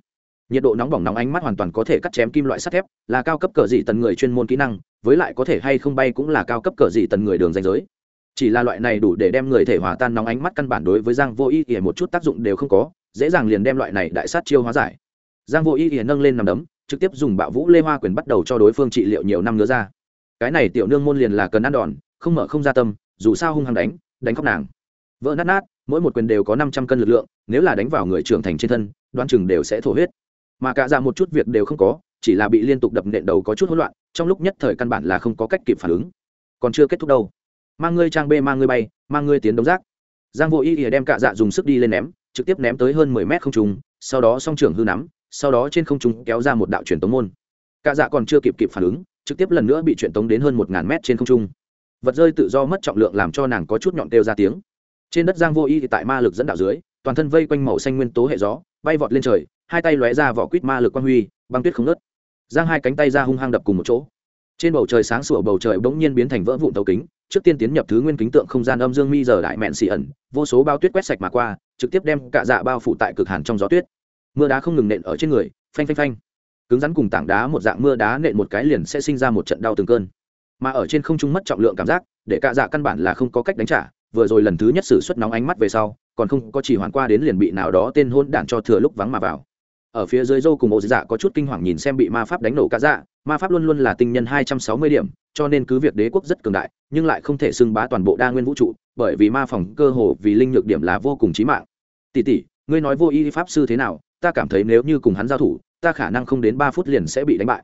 Nhiệt độ nóng bỏng nóng ánh mắt hoàn toàn có thể cắt chém kim loại sắt thép, là cao cấp cờ dị tần người chuyên môn kỹ năng, với lại có thể hay không bay cũng là cao cấp cờ dị tần người đường danh giới. Chỉ là loại này đủ để đem người thể hòa tan nóng ánh mắt căn bản đối với giang vô y ỉa một chút tác dụng đều không có, dễ dàng liền đem loại này đại sát chiêu hóa giải. Giang vô y ỉa nâng lên nằm đấm, trực tiếp dùng bạo vũ lê hoa quyền bắt đầu cho đối phương trị liệu nhiều năm nữa ra. Cái này tiểu nương môn liền là cần ăn đòn, không mở không ra tâm, dù sao hung hăng đánh đánh khóc nàng. Vỡ nát nát mỗi một quyền đều có năm trăm cân lực lượng nếu là đánh vào người trưởng thành trên thân đoán chừng đều sẽ thổ huyết. Mà cả ra dạ một chút việc đều không có chỉ là bị liên tục đập nện đầu có chút hỗn loạn trong lúc nhất thời căn bản là không có cách kịp phản ứng. Còn chưa kết thúc đâu. Mang ngươi trang bê mang ngươi bay mang ngươi tiến đống rác. Giang vô ý ỉa đem cạ dạ dùng sức đi lên ném trực tiếp ném tới hơn mười mét không trung, sau đó song trưởng hư nắm sau đó trên không trung kéo ra một đạo truyền tống môn. Cả dạ còn chưa kịp kịp phản ứng trực tiếp lần nữa bị truyền tống đến hơn một ngàn mét trên không trung. Vật rơi tự do mất trọng lượng làm cho nàng có chút nhọn kêu ra tiếng trên đất giang vô y thì tại ma lực dẫn đạo dưới, toàn thân vây quanh màu xanh nguyên tố hệ gió, bay vọt lên trời, hai tay lóe ra vỏ quýt ma lực quang huy, băng tuyết không nớt giang hai cánh tay ra hung hăng đập cùng một chỗ. Trên bầu trời sáng sủa bầu trời bỗng nhiên biến thành vỡ vụn tàu kính, trước tiên tiến nhập thứ nguyên kính tượng không gian âm dương mi giờ đại mẹn xì ẩn, vô số bao tuyết quét sạch mà qua, trực tiếp đem cạ dạ bao phủ tại cực hàn trong gió tuyết. Mưa đá không ngừng nện ở trên người, phanh phanh phanh. Cứng rắn cùng tảng đá một dạng mưa đá nện một cái liền sẽ sinh ra một trận đau từng cơn. Mà ở trên không trung mất trọng lượng cảm giác, để cạ dạ căn bản là không có cách đánh trả vừa rồi lần thứ nhất sử xuất nóng ánh mắt về sau, còn không có chỉ hoàn qua đến liền bị nào đó tên hôn đản cho thừa lúc vắng mà vào. Ở phía dưới dâu cùng ô dạ có chút kinh hoàng nhìn xem bị ma pháp đánh nổ cả dạ ma pháp luôn luôn là tinh nhân hai trăm sáu mươi điểm, cho nên cứ việc đế quốc rất cường đại, nhưng lại không thể xưng bá toàn bộ đa nguyên vũ trụ, bởi vì ma phòng cơ hồ vì linh nhược điểm là vô cùng chí mạng. Tỷ tỷ, ngươi nói vô y pháp sư thế nào, ta cảm thấy nếu như cùng hắn giao thủ, ta khả năng không đến ba phút liền sẽ bị đánh bại.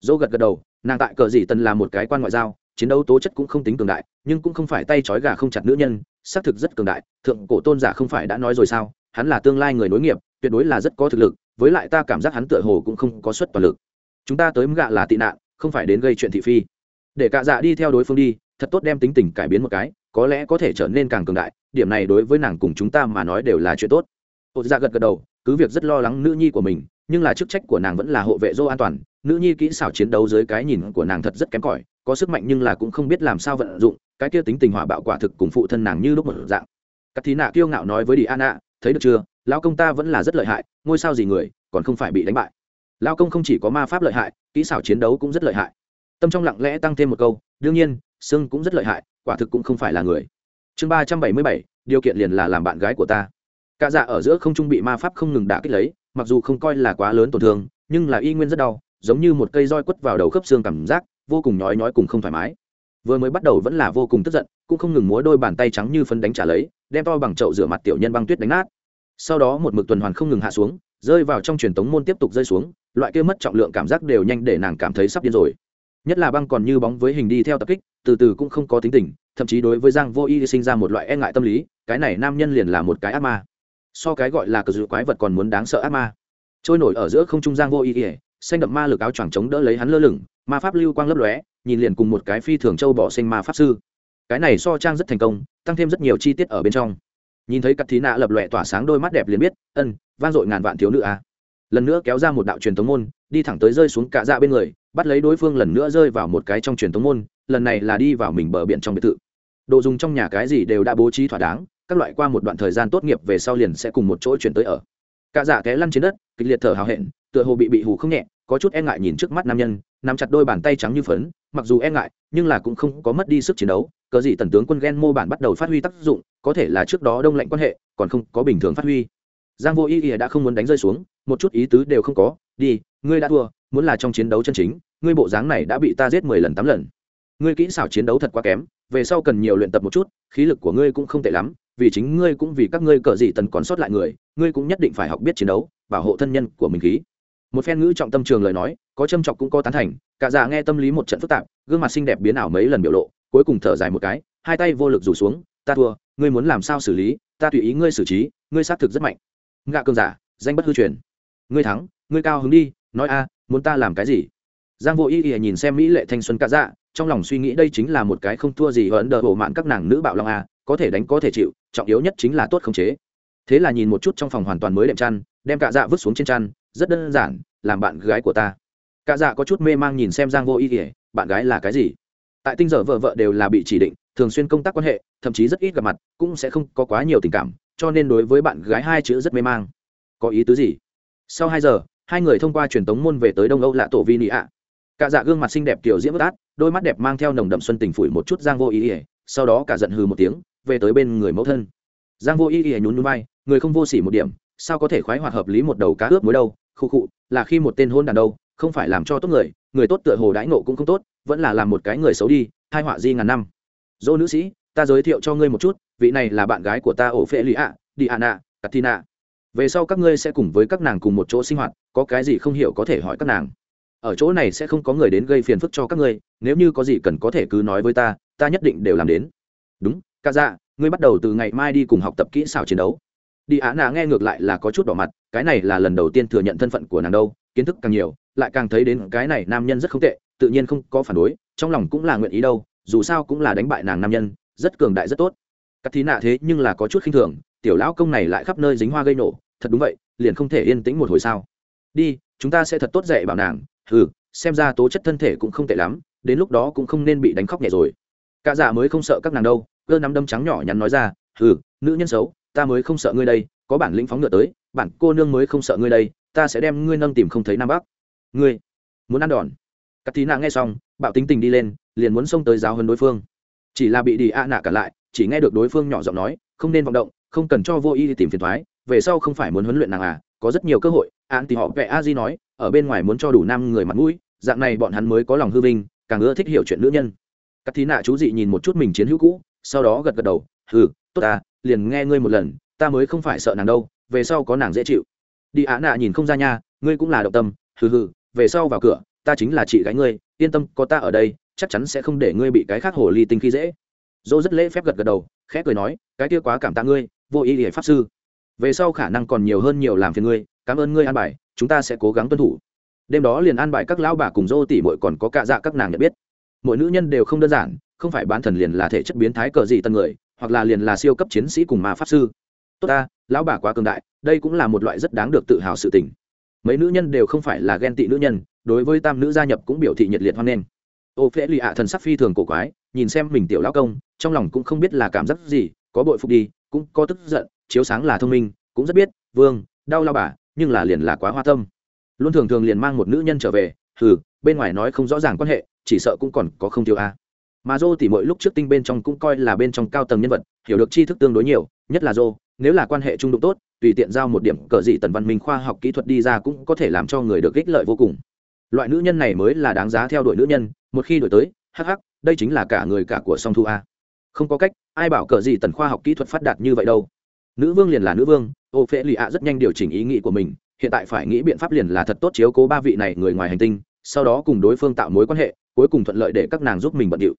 Dâu gật gật đầu, nàng tại cờ dị tân là một cái quan ngoại giao, chiến đấu tố chất cũng không tính cường đại nhưng cũng không phải tay trói gà không chặt nữ nhân, xác thực rất cường đại, thượng cổ tôn giả không phải đã nói rồi sao, hắn là tương lai người nối nghiệp, tuyệt đối là rất có thực lực, với lại ta cảm giác hắn tựa hồ cũng không có suất toàn lực. Chúng ta tới gạ là tị nạn, không phải đến gây chuyện thị phi. Để cạ dạ đi theo đối phương đi, thật tốt đem tính tình cải biến một cái, có lẽ có thể trở nên càng cường đại, điểm này đối với nàng cùng chúng ta mà nói đều là chuyện tốt. Ô dạ gật gật đầu, cứ việc rất lo lắng nữ nhi của mình, nhưng là chức trách của nàng vẫn là hộ vệ dô an toàn, nữ nhi kỹ xảo chiến đấu dưới cái nhìn của nàng thật rất kém cỏi có sức mạnh nhưng là cũng không biết làm sao vận dụng, cái kia tính tình hỏa bạo quả thực cùng phụ thân nàng như lúc một dạng. Các thí nạ kiêu ngạo nói với đi an ạ thấy được chưa? Lão công ta vẫn là rất lợi hại, ngôi sao gì người, còn không phải bị đánh bại. Lão công không chỉ có ma pháp lợi hại, kỹ xảo chiến đấu cũng rất lợi hại. Tâm trong lặng lẽ tăng thêm một câu, đương nhiên sưng cũng rất lợi hại, quả thực cũng không phải là người. Chương ba trăm bảy mươi bảy, điều kiện liền là làm bạn gái của ta. Cả dạ ở giữa không trung bị ma pháp không ngừng đả kích lấy, mặc dù không coi là quá lớn tổn thương, nhưng là y nguyên rất đau, giống như một cây roi quất vào đầu khớp xương cảm giác vô cùng nhói nhói cùng không thoải mái. Vừa mới bắt đầu vẫn là vô cùng tức giận, cũng không ngừng múa đôi bàn tay trắng như phân đánh trả lấy, đem to bằng chậu rửa mặt tiểu nhân băng tuyết đánh nát. Sau đó một mực tuần hoàn không ngừng hạ xuống, rơi vào trong truyền tống môn tiếp tục rơi xuống, loại kia mất trọng lượng cảm giác đều nhanh để nàng cảm thấy sắp điên rồi. Nhất là băng còn như bóng với hình đi theo tập kích, từ từ cũng không có tính tình, thậm chí đối với giang vô y sinh ra một loại e ngại tâm lý, cái này nam nhân liền là một cái ác ma. So cái gọi là cờ dự quái vật còn muốn đáng sợ ác ma. Trôi nổi ở giữa không trung giang vô y xanh đậm ma lực áo choàng chống đỡ lấy hắn lơ lửng, ma pháp lưu quang lấp lóe, nhìn liền cùng một cái phi thường châu bỏ xanh ma pháp sư. Cái này so trang rất thành công, tăng thêm rất nhiều chi tiết ở bên trong. Nhìn thấy cặp thí nạ lập lòe tỏa sáng đôi mắt đẹp liền biết, ân, vang dội ngàn vạn thiếu nữ à. lần nữa kéo ra một đạo truyền tống môn, đi thẳng tới rơi xuống cạ dạ bên người, bắt lấy đối phương lần nữa rơi vào một cái trong truyền tống môn, lần này là đi vào mình bờ biển trong biệt thự. Đồ dùng trong nhà cái gì đều đã bố trí thỏa đáng, các loại qua một đoạn thời gian tốt nghiệp về sau liền sẽ cùng một chỗ chuyển tới ở. Cạ dạ té lăn trên đất kịch liệt thở hào hẹn, tựa hồ bị bị hù không nhẹ, có chút e ngại nhìn trước mắt nam nhân, nắm chặt đôi bàn tay trắng như phấn, mặc dù e ngại, nhưng là cũng không có mất đi sức chiến đấu, cờ gì tần tướng quân ghen mô bản bắt đầu phát huy tác dụng, có thể là trước đó đông lạnh quan hệ, còn không có bình thường phát huy. Giang vô ý ỉa đã không muốn đánh rơi xuống, một chút ý tứ đều không có, đi, ngươi đã thua, muốn là trong chiến đấu chân chính, ngươi bộ dáng này đã bị ta giết mười lần tám lần. Ngươi kỹ xảo chiến đấu thật quá kém, về sau cần nhiều luyện tập một chút, khí lực của ngươi cũng không tệ lắm vì chính ngươi cũng vì các ngươi cờ gì tần còn sót lại người, ngươi cũng nhất định phải học biết chiến đấu, bảo hộ thân nhân của mình khí. Một phen ngữ trọng tâm trường lời nói, có châm chọc cũng có tán thành, cả già nghe tâm lý một trận phức tạp, gương mặt xinh đẹp biến ảo mấy lần biểu lộ, cuối cùng thở dài một cái, hai tay vô lực rủ xuống, ta thua, ngươi muốn làm sao xử lý, ta tùy ý ngươi xử trí, ngươi xác thực rất mạnh. Ngạ cường giả, danh bất hư truyền. Ngươi thắng, ngươi cao hứng đi, nói a, muốn ta làm cái gì? Giang vô ý ý nhìn xem mỹ lệ thanh xuân cả dạ trong lòng suy nghĩ đây chính là một cái không thua gì ấn độ bộ mạn các nàng nữ bạo long a có thể đánh có thể chịu, trọng yếu nhất chính là tốt khống chế. Thế là nhìn một chút trong phòng hoàn toàn mới đệm chăn, đem cả dạ vứt xuống trên chăn, rất đơn giản, làm bạn gái của ta. Cả dạ có chút mê mang nhìn xem giang vô ý ỉa bạn gái là cái gì? Tại tinh giờ vợ vợ đều là bị chỉ định, thường xuyên công tác quan hệ, thậm chí rất ít gặp mặt, cũng sẽ không có quá nhiều tình cảm, cho nên đối với bạn gái hai chữ rất mê mang. Có ý tứ gì? Sau hai giờ, hai người thông qua truyền tống môn về tới đông âu lạ tổ vi nị ạ. Cả dạ gương mặt xinh đẹp kiểu diễm bất át, đôi mắt đẹp mang theo nồng đậm xuân tình phủi một chút giang vô ý ỉa sau đó cả giận hừ một tiếng về tới bên người mẫu thân. Giang vô ý y nhún nhún vai, người không vô sỉ một điểm, sao có thể khoái hoạt hợp lý một đầu cá ướp muối đâu khu khụ, là khi một tên hôn đàn đâu, không phải làm cho tốt người người tốt tựa hồ đãi nộ cũng không tốt, vẫn là làm một cái người xấu đi hai họa di ngàn năm. Dỗ nữ sĩ, ta giới thiệu cho ngươi một chút, vị này là bạn gái của ta ổ phệ lì ạ, đi ạ nạ katina về sau các ngươi sẽ cùng với các nàng cùng một chỗ sinh hoạt, có cái gì không hiểu có thể hỏi các nàng. Ở chỗ này sẽ không có người đến gây phiền phức cho các ngươi, nếu như có gì cần có thể cứ nói với ta ta nhất định đều làm đến. Đúng ca dạ ngươi bắt đầu từ ngày mai đi cùng học tập kỹ xảo chiến đấu. Đi á nạ nghe ngược lại là có chút đỏ mặt, cái này là lần đầu tiên thừa nhận thân phận của nàng đâu, kiến thức càng nhiều, lại càng thấy đến cái này nam nhân rất không tệ, tự nhiên không có phản đối, trong lòng cũng là nguyện ý đâu, dù sao cũng là đánh bại nàng nam nhân, rất cường đại rất tốt. Cắt thí nạ thế nhưng là có chút khinh thường, tiểu lão công này lại khắp nơi dính hoa gây nổ, thật đúng vậy, liền không thể yên tĩnh một hồi sao. Đi, chúng ta sẽ thật tốt dạy bảo nàng ừ xem ra tố chất thân thể cũng không tệ lắm, đến lúc đó cũng không nên bị đánh khóc nhẹ rồi. Cả dạ mới không sợ các nàng đâu cơ nắm đâm trắng nhỏ nhắn nói ra ừ nữ nhân xấu, ta mới không sợ ngươi đây, có bản lĩnh phóng ngựa tới, bản cô nương mới không sợ ngươi đây, ta sẽ đem ngươi nâng tìm không thấy nam bắc. Ngươi muốn ăn đòn? Cắt tí nạ nghe xong, bạo tính tình đi lên, liền muốn xông tới giáo hơn đối phương. Chỉ là bị đi a nạ cả lại, chỉ nghe được đối phương nhỏ giọng nói, không nên vọng động, không cần cho vô y đi tìm phiền thoái, về sau không phải muốn huấn luyện nàng à có rất nhiều cơ hội. An thì họ vẽ a di nói, ở bên ngoài muốn cho đủ năm người mặt mũi, dạng này bọn hắn mới có lòng hư vinh, càng ưa thích hiểu chuyện nữ nhân. Các thí nạ chú dị nhìn một chút mình chiến hữu cũ sau đó gật gật đầu ừ tốt ta, liền nghe ngươi một lần, ta mới không phải sợ nàng đâu, về sau có nàng dễ chịu. Đi á nạ nhìn không ra nha, ngươi cũng là động tâm, hừ hừ, về sau vào cửa, ta chính là chị gái ngươi, yên tâm, có ta ở đây, chắc chắn sẽ không để ngươi bị cái khác hồ ly tinh khi dễ. Dô rất lễ phép gật gật đầu, khẽ cười nói, cái kia quá cảm tạ ngươi, vô ý để pháp sư. Về sau khả năng còn nhiều hơn nhiều làm phiền ngươi, cảm ơn ngươi an bài, chúng ta sẽ cố gắng tuân thủ. Đêm đó liền an bài các lão bà cùng dô tỉ mội còn có cạ dạ các nàng nhận biết. Mỗi nữ nhân đều không đơn giản không phải bán thần liền là thể chất biến thái cờ gì tân người, hoặc là liền là siêu cấp chiến sĩ cùng ma pháp sư. Tốt ta, lão bà quá cường đại, đây cũng là một loại rất đáng được tự hào sự tình. Mấy nữ nhân đều không phải là ghen tị nữ nhân, đối với tam nữ gia nhập cũng biểu thị nhiệt liệt hoan nghênh. Ô phễ lì ạ thần sắc phi thường cổ quái, nhìn xem mình tiểu lão công, trong lòng cũng không biết là cảm giác gì, có bội phục đi, cũng có tức giận, chiếu sáng là thông minh, cũng rất biết, vương, đau lao bà, nhưng là liền là quá hoa tâm. Luôn thường thường liền mang một nữ nhân trở về, hừ, bên ngoài nói không rõ ràng quan hệ, chỉ sợ cũng còn có không tiêu a mà dô thì mỗi lúc trước tinh bên trong cũng coi là bên trong cao tầng nhân vật, hiểu được tri thức tương đối nhiều, nhất là dô, nếu là quan hệ trung đụng tốt, tùy tiện giao một điểm cờ dị tần văn minh khoa học kỹ thuật đi ra cũng có thể làm cho người được ích lợi vô cùng. Loại nữ nhân này mới là đáng giá theo đuổi nữ nhân, một khi đổi tới, hắc hắc, đây chính là cả người cả của song thu a. Không có cách, ai bảo cờ gì tần khoa học kỹ thuật phát đạt như vậy đâu. Nữ vương liền là nữ vương, ô phễ lì ạ rất nhanh điều chỉnh ý nghĩ của mình, hiện tại phải nghĩ biện pháp liền là thật tốt chiếu cố ba vị này người ngoài hành tinh, sau đó cùng đối phương tạo mối quan hệ, cuối cùng thuận lợi để các nàng giúp mình bận điệu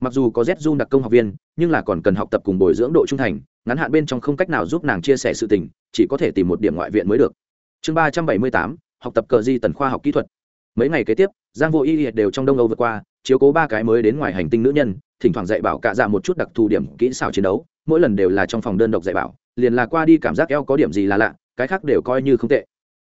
mặc dù có z du đặc công học viên, nhưng là còn cần học tập cùng bồi dưỡng độ trung thành, ngắn hạn bên trong không cách nào giúp nàng chia sẻ sự tình, chỉ có thể tìm một điểm ngoại viện mới được. Chương ba trăm bảy mươi tám, học tập cờ di tần khoa học kỹ thuật. Mấy ngày kế tiếp, giang vô y đều trong đông âu vượt qua, chiếu cố ba cái mới đến ngoài hành tinh nữ nhân, thỉnh thoảng dạy bảo cả dạ một chút đặc thù điểm kỹ xảo chiến đấu, mỗi lần đều là trong phòng đơn độc dạy bảo, liền là qua đi cảm giác eo có điểm gì là lạ, cái khác đều coi như không tệ.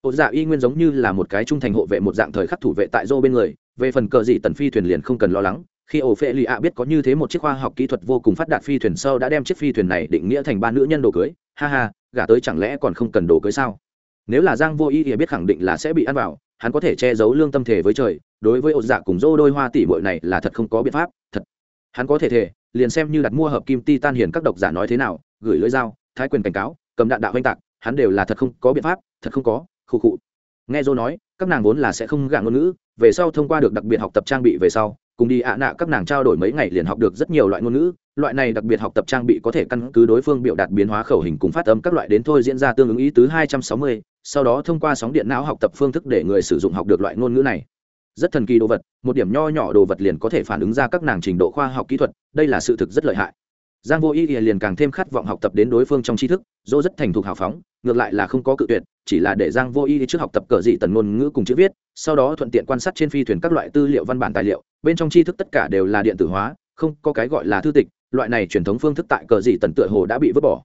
Hộ dạ y nguyên giống như là một cái trung thành hộ vệ một dạng thời khắc thủ vệ tại dô bên người, về phần cờ dị tần phi thuyền liền không cần lo lắng khi ổ phệ lì ạ biết có như thế một chiếc khoa học kỹ thuật vô cùng phát đạt phi thuyền sâu đã đem chiếc phi thuyền này định nghĩa thành ba nữ nhân đồ cưới. Ha ha, gả tới chẳng lẽ còn không cần đồ cưới sao? Nếu là giang vô ý thì biết khẳng định là sẽ bị ăn vào, hắn có thể che giấu lương tâm thể với trời, đối với ổ dạ cùng dô đôi hoa tỷ bội này là thật không có biện pháp, thật. Hắn có thể thể liền xem như đặt mua hợp kim ti tan hiền các độc giả nói thế nào, gửi lưỡi dao, thái quyền cảnh cáo, cầm đạn đạo oanh tạc, hắn đều là thật không có biện pháp, thật không có, khụ khụ. Nghe dô nói, các nàng vốn là sẽ không gả ngôn ngữ, về sau thông qua được đặc biệt học tập trang bị về sau cùng đi ạ nạ các nàng trao đổi mấy ngày liền học được rất nhiều loại ngôn ngữ, loại này đặc biệt học tập trang bị có thể căn cứ đối phương biểu đạt biến hóa khẩu hình cùng phát âm các loại đến thôi diễn ra tương ứng ý tứ hai trăm sáu mươi, sau đó thông qua sóng điện não học tập phương thức để người sử dụng học được loại ngôn ngữ này. Rất thần kỳ đồ vật, một điểm nho nhỏ đồ vật liền có thể phản ứng ra các nàng trình độ khoa học kỹ thuật, đây là sự thực rất lợi hại giang vô ý liền càng thêm khát vọng học tập đến đối phương trong tri thức, dỗ rất thành thục hào phóng, ngược lại là không có cự tuyệt, chỉ là để giang vô ý trước học tập cờ dị tần ngôn ngữ cùng chữ viết, sau đó thuận tiện quan sát trên phi thuyền các loại tư liệu văn bản tài liệu, bên trong tri thức tất cả đều là điện tử hóa, không có cái gọi là thư tịch, loại này truyền thống phương thức tại cờ dị tần tựa hồ đã bị vứt bỏ.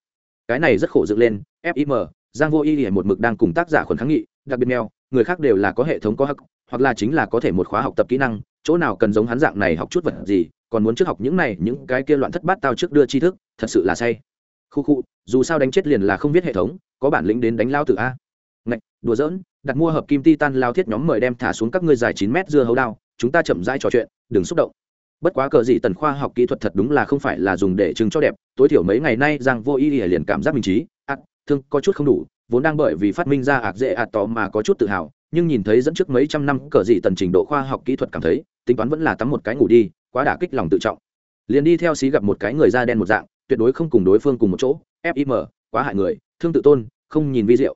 Cái này rất khổ dựng lên fim giang vô ý một mực đang cùng tác giả khuẩn kháng nghị, đặc biệt mèo, người khác đều là có hệ thống có hắc, hoặc là chính là có thể một khóa học tập kỹ năng, chỗ nào cần giống hắn dạng này học chút vật gì còn muốn trước học những này, những cái kia loạn thất bát tao trước đưa tri thức, thật sự là say. Khu khu, dù sao đánh chết liền là không biết hệ thống, có bản lĩnh đến đánh lao tử a. Ngạch, đùa giỡn, đặt mua hợp kim titan lao thiết nhóm mời đem thả xuống các ngươi dài chín mét dưa hấu đao, chúng ta chậm rãi trò chuyện, đừng xúc động. Bất quá cờ gì tần khoa học kỹ thuật thật đúng là không phải là dùng để chứng cho đẹp, tối thiểu mấy ngày nay giang vô ý liền cảm giác mình trí ắt thương, có chút không đủ, vốn đang bởi vì phát minh ra ạc dễ ạt tò mà có chút tự hào, nhưng nhìn thấy dẫn trước mấy trăm năm cờ gì tần trình độ khoa học kỹ thuật cảm thấy, tính toán vẫn là tắm một cái ngủ đi quá đả kích lòng tự trọng. Liền đi theo xí gặp một cái người da đen một dạng, tuyệt đối không cùng đối phương cùng một chỗ fim quá hại người, thương tự tôn, không nhìn vi diệu.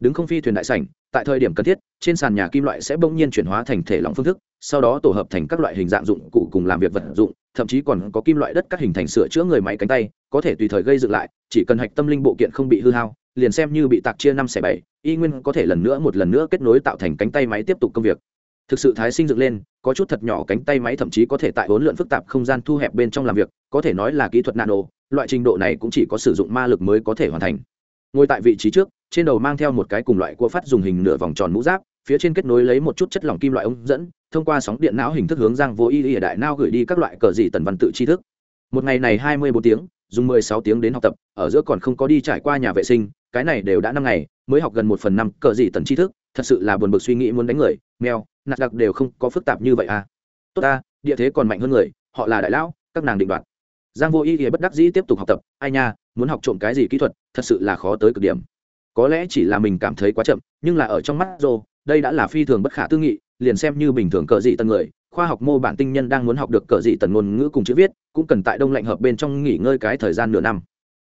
Đứng không phi thuyền đại sảnh, tại thời điểm cần thiết, trên sàn nhà kim loại sẽ bỗng nhiên chuyển hóa thành thể lỏng phương thức, sau đó tổ hợp thành các loại hình dạng dụng cụ cùng làm việc vật dụng, thậm chí còn có kim loại đất các hình thành sửa chữa người máy cánh tay, có thể tùy thời gây dựng lại, chỉ cần hạch tâm linh bộ kiện không bị hư hao, liền xem như bị tạc chia năm xẻ bảy, y nguyên có thể lần nữa một lần nữa kết nối tạo thành cánh tay máy tiếp tục công việc. Thực sự thái sinh dựng lên có chút thật nhỏ cánh tay máy thậm chí có thể tại hỗn lượn phức tạp không gian thu hẹp bên trong làm việc, có thể nói là kỹ thuật nano, loại trình độ này cũng chỉ có sử dụng ma lực mới có thể hoàn thành. Ngồi tại vị trí trước, trên đầu mang theo một cái cùng loại cua phát dùng hình nửa vòng tròn mũ giáp, phía trên kết nối lấy một chút chất lỏng kim loại ống dẫn, thông qua sóng điện não hình thức hướng giang vô y y đại não gửi đi các loại cờ dị tần văn tự tri thức. Một ngày này hai mươi bốn tiếng, dùng mười sáu tiếng đến học tập, ở giữa còn không có đi trải qua nhà vệ sinh, cái này đều đã năm ngày mới học gần một phần năm cờ gì tần tri thức, thật sự là buồn bực suy nghĩ muốn đánh người, mèo, nạt đặc đều không có phức tạp như vậy à. Tốt ta, địa thế còn mạnh hơn người, họ là đại lão, các nàng định đoạt. Giang vô y thì bất đắc dĩ tiếp tục học tập, ai nha, muốn học trộm cái gì kỹ thuật, thật sự là khó tới cực điểm. Có lẽ chỉ là mình cảm thấy quá chậm, nhưng là ở trong mắt rô đây đã là phi thường bất khả tư nghị, liền xem như bình thường cờ dị tần người, khoa học mô bản tinh nhân đang muốn học được cờ dị tần ngôn ngữ cùng chữ viết, cũng cần tại đông lạnh hợp bên trong nghỉ ngơi cái thời gian nửa năm.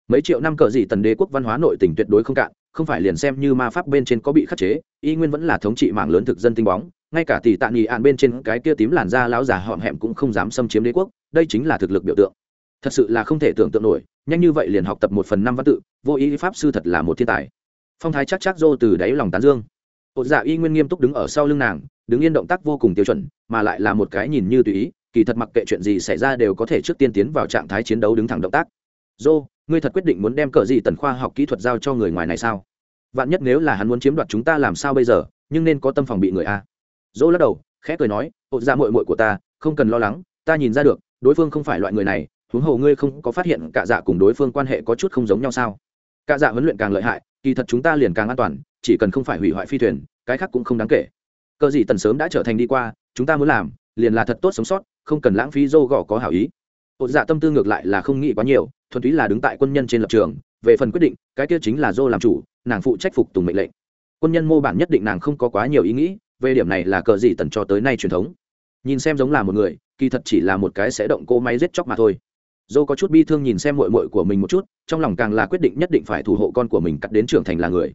Mấy triệu năm cờ dị tần đế quốc văn hóa nội tỉnh tuyệt đối không cạn không phải liền xem như ma pháp bên trên có bị khắc chế, y nguyên vẫn là thống trị mạng lớn thực dân tinh bóng, ngay cả tỷ tạ nghị ạn bên trên cái kia tím làn da láo già họm hẹm cũng không dám xâm chiếm đế quốc, đây chính là thực lực biểu tượng. Thật sự là không thể tưởng tượng nổi, nhanh như vậy liền học tập một phần năm văn tự, vô ý pháp sư thật là một thiên tài. Phong thái chắc chắc dô từ đáy lòng tán dương. Ột dạ y nguyên nghiêm túc đứng ở sau lưng nàng, đứng yên động tác vô cùng tiêu chuẩn, mà lại là một cái nhìn như tùy ý, kỳ thật mặc kệ chuyện gì xảy ra đều có thể trước tiên tiến vào trạng thái chiến đấu đứng thẳng động tác. Dô ngươi thật quyết định muốn đem cờ gì tần khoa học kỹ thuật giao cho người ngoài này sao? Vạn nhất nếu là hắn muốn chiếm đoạt chúng ta làm sao bây giờ, nhưng nên có tâm phòng bị người a. Dô lắc đầu, khẽ cười nói ột ra dạ mội mội của ta, không cần lo lắng, ta nhìn ra được, đối phương không phải loại người này, huống hồ ngươi không có phát hiện cả dạ cùng đối phương quan hệ có chút không giống nhau sao? Cả dạ huấn luyện càng lợi hại, kỳ thật chúng ta liền càng an toàn, chỉ cần không phải hủy hoại phi thuyền, cái khác cũng không đáng kể. Cờ gì tần sớm đã trở thành đi qua, chúng ta muốn làm, liền là thật tốt sống sót, không cần lãng phí dô gõ có hảo ý ột dạ tâm tư ngược lại là không nghĩ quá nhiều, thuần túy là đứng tại quân nhân trên lập trường, về phần quyết định, cái kia chính là dô làm chủ, nàng phụ trách phục tùng mệnh lệnh. Quân nhân mô bản nhất định nàng không có quá nhiều ý nghĩ, về điểm này là cờ gì tần cho tới nay truyền thống. Nhìn xem giống là một người, kỳ thật chỉ là một cái sẽ động cô máy giết chóc mà thôi. Dô có chút bi thương nhìn xem mội mội của mình một chút, trong lòng càng là quyết định nhất định phải thủ hộ con của mình cắt đến trưởng thành là người.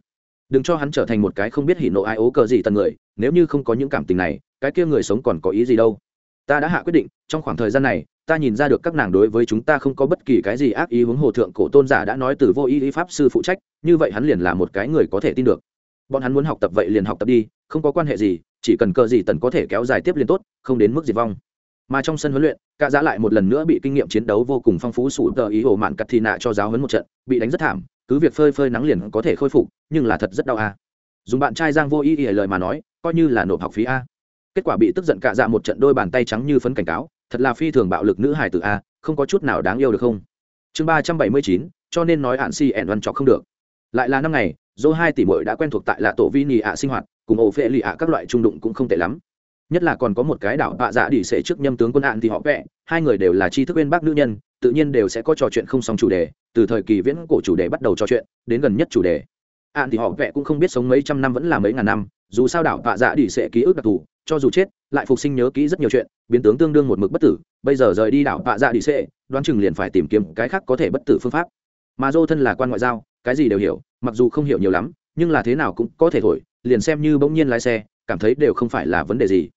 Đừng cho hắn trở thành một cái không biết hỉ nộ ai ố cờ gì tần người, nếu như không có những cảm tình này, cái kia người sống còn có ý gì đâu. Ta đã hạ quyết định, trong khoảng thời gian này ta nhìn ra được các nàng đối với chúng ta không có bất kỳ cái gì ác ý hướng hồ thượng cổ tôn giả đã nói từ vô ý ý pháp sư phụ trách, như vậy hắn liền là một cái người có thể tin được. Bọn hắn muốn học tập vậy liền học tập đi, không có quan hệ gì, chỉ cần cờ gì tần có thể kéo dài tiếp liền tốt, không đến mức diệt vong. Mà trong sân huấn luyện, cả giã lại một lần nữa bị kinh nghiệm chiến đấu vô cùng phong phú sủ tờ ý hồ mạn cắt thị nạ cho giáo huấn một trận, bị đánh rất thảm, cứ việc phơi phơi nắng liền có thể khôi phục, nhưng là thật rất đau a. Dùng bạn trai giang vô ý ý lời mà nói, coi như là nộp học phí a. Kết quả bị tức giận cả dạ một trận đôi bàn tay trắng như phấn cảnh cáo thật là phi thường bạo lực nữ hài tử a, không có chút nào đáng yêu được không? Chương ba trăm bảy mươi chín, cho nên nói hạn si ẻn văn trọc không được. Lại là năm ngày, dô hai tỷ mội đã quen thuộc tại lạ tổ vi nì ạ sinh hoạt, cùng ổ phệ lì ạ các loại trung đụng cũng không tệ lắm. Nhất là còn có một cái đảo bạ dạ đỉ sệ trước nhâm tướng quân hạn thì họ vẽ hai người đều là tri thức bên bác nữ nhân, tự nhiên đều sẽ có trò chuyện không xong chủ đề, từ thời kỳ viễn cổ chủ đề bắt đầu trò chuyện, đến gần nhất chủ đề. Hạn thì họ vẽ cũng không biết sống mấy trăm năm vẫn là mấy ngàn năm dù sao đảo vạ dạ đi sẽ ký ức đặc thù, cho dù chết, lại phục sinh nhớ kỹ rất nhiều chuyện, biến tướng tương đương một mực bất tử, bây giờ rời đi đảo vạ dạ đi sẽ, đoán chừng liền phải tìm kiếm cái khác có thể bất tử phương pháp. Mà dô thân là quan ngoại giao, cái gì đều hiểu, mặc dù không hiểu nhiều lắm, nhưng là thế nào cũng có thể thổi, liền xem như bỗng nhiên lái xe, cảm thấy đều không phải là vấn đề gì.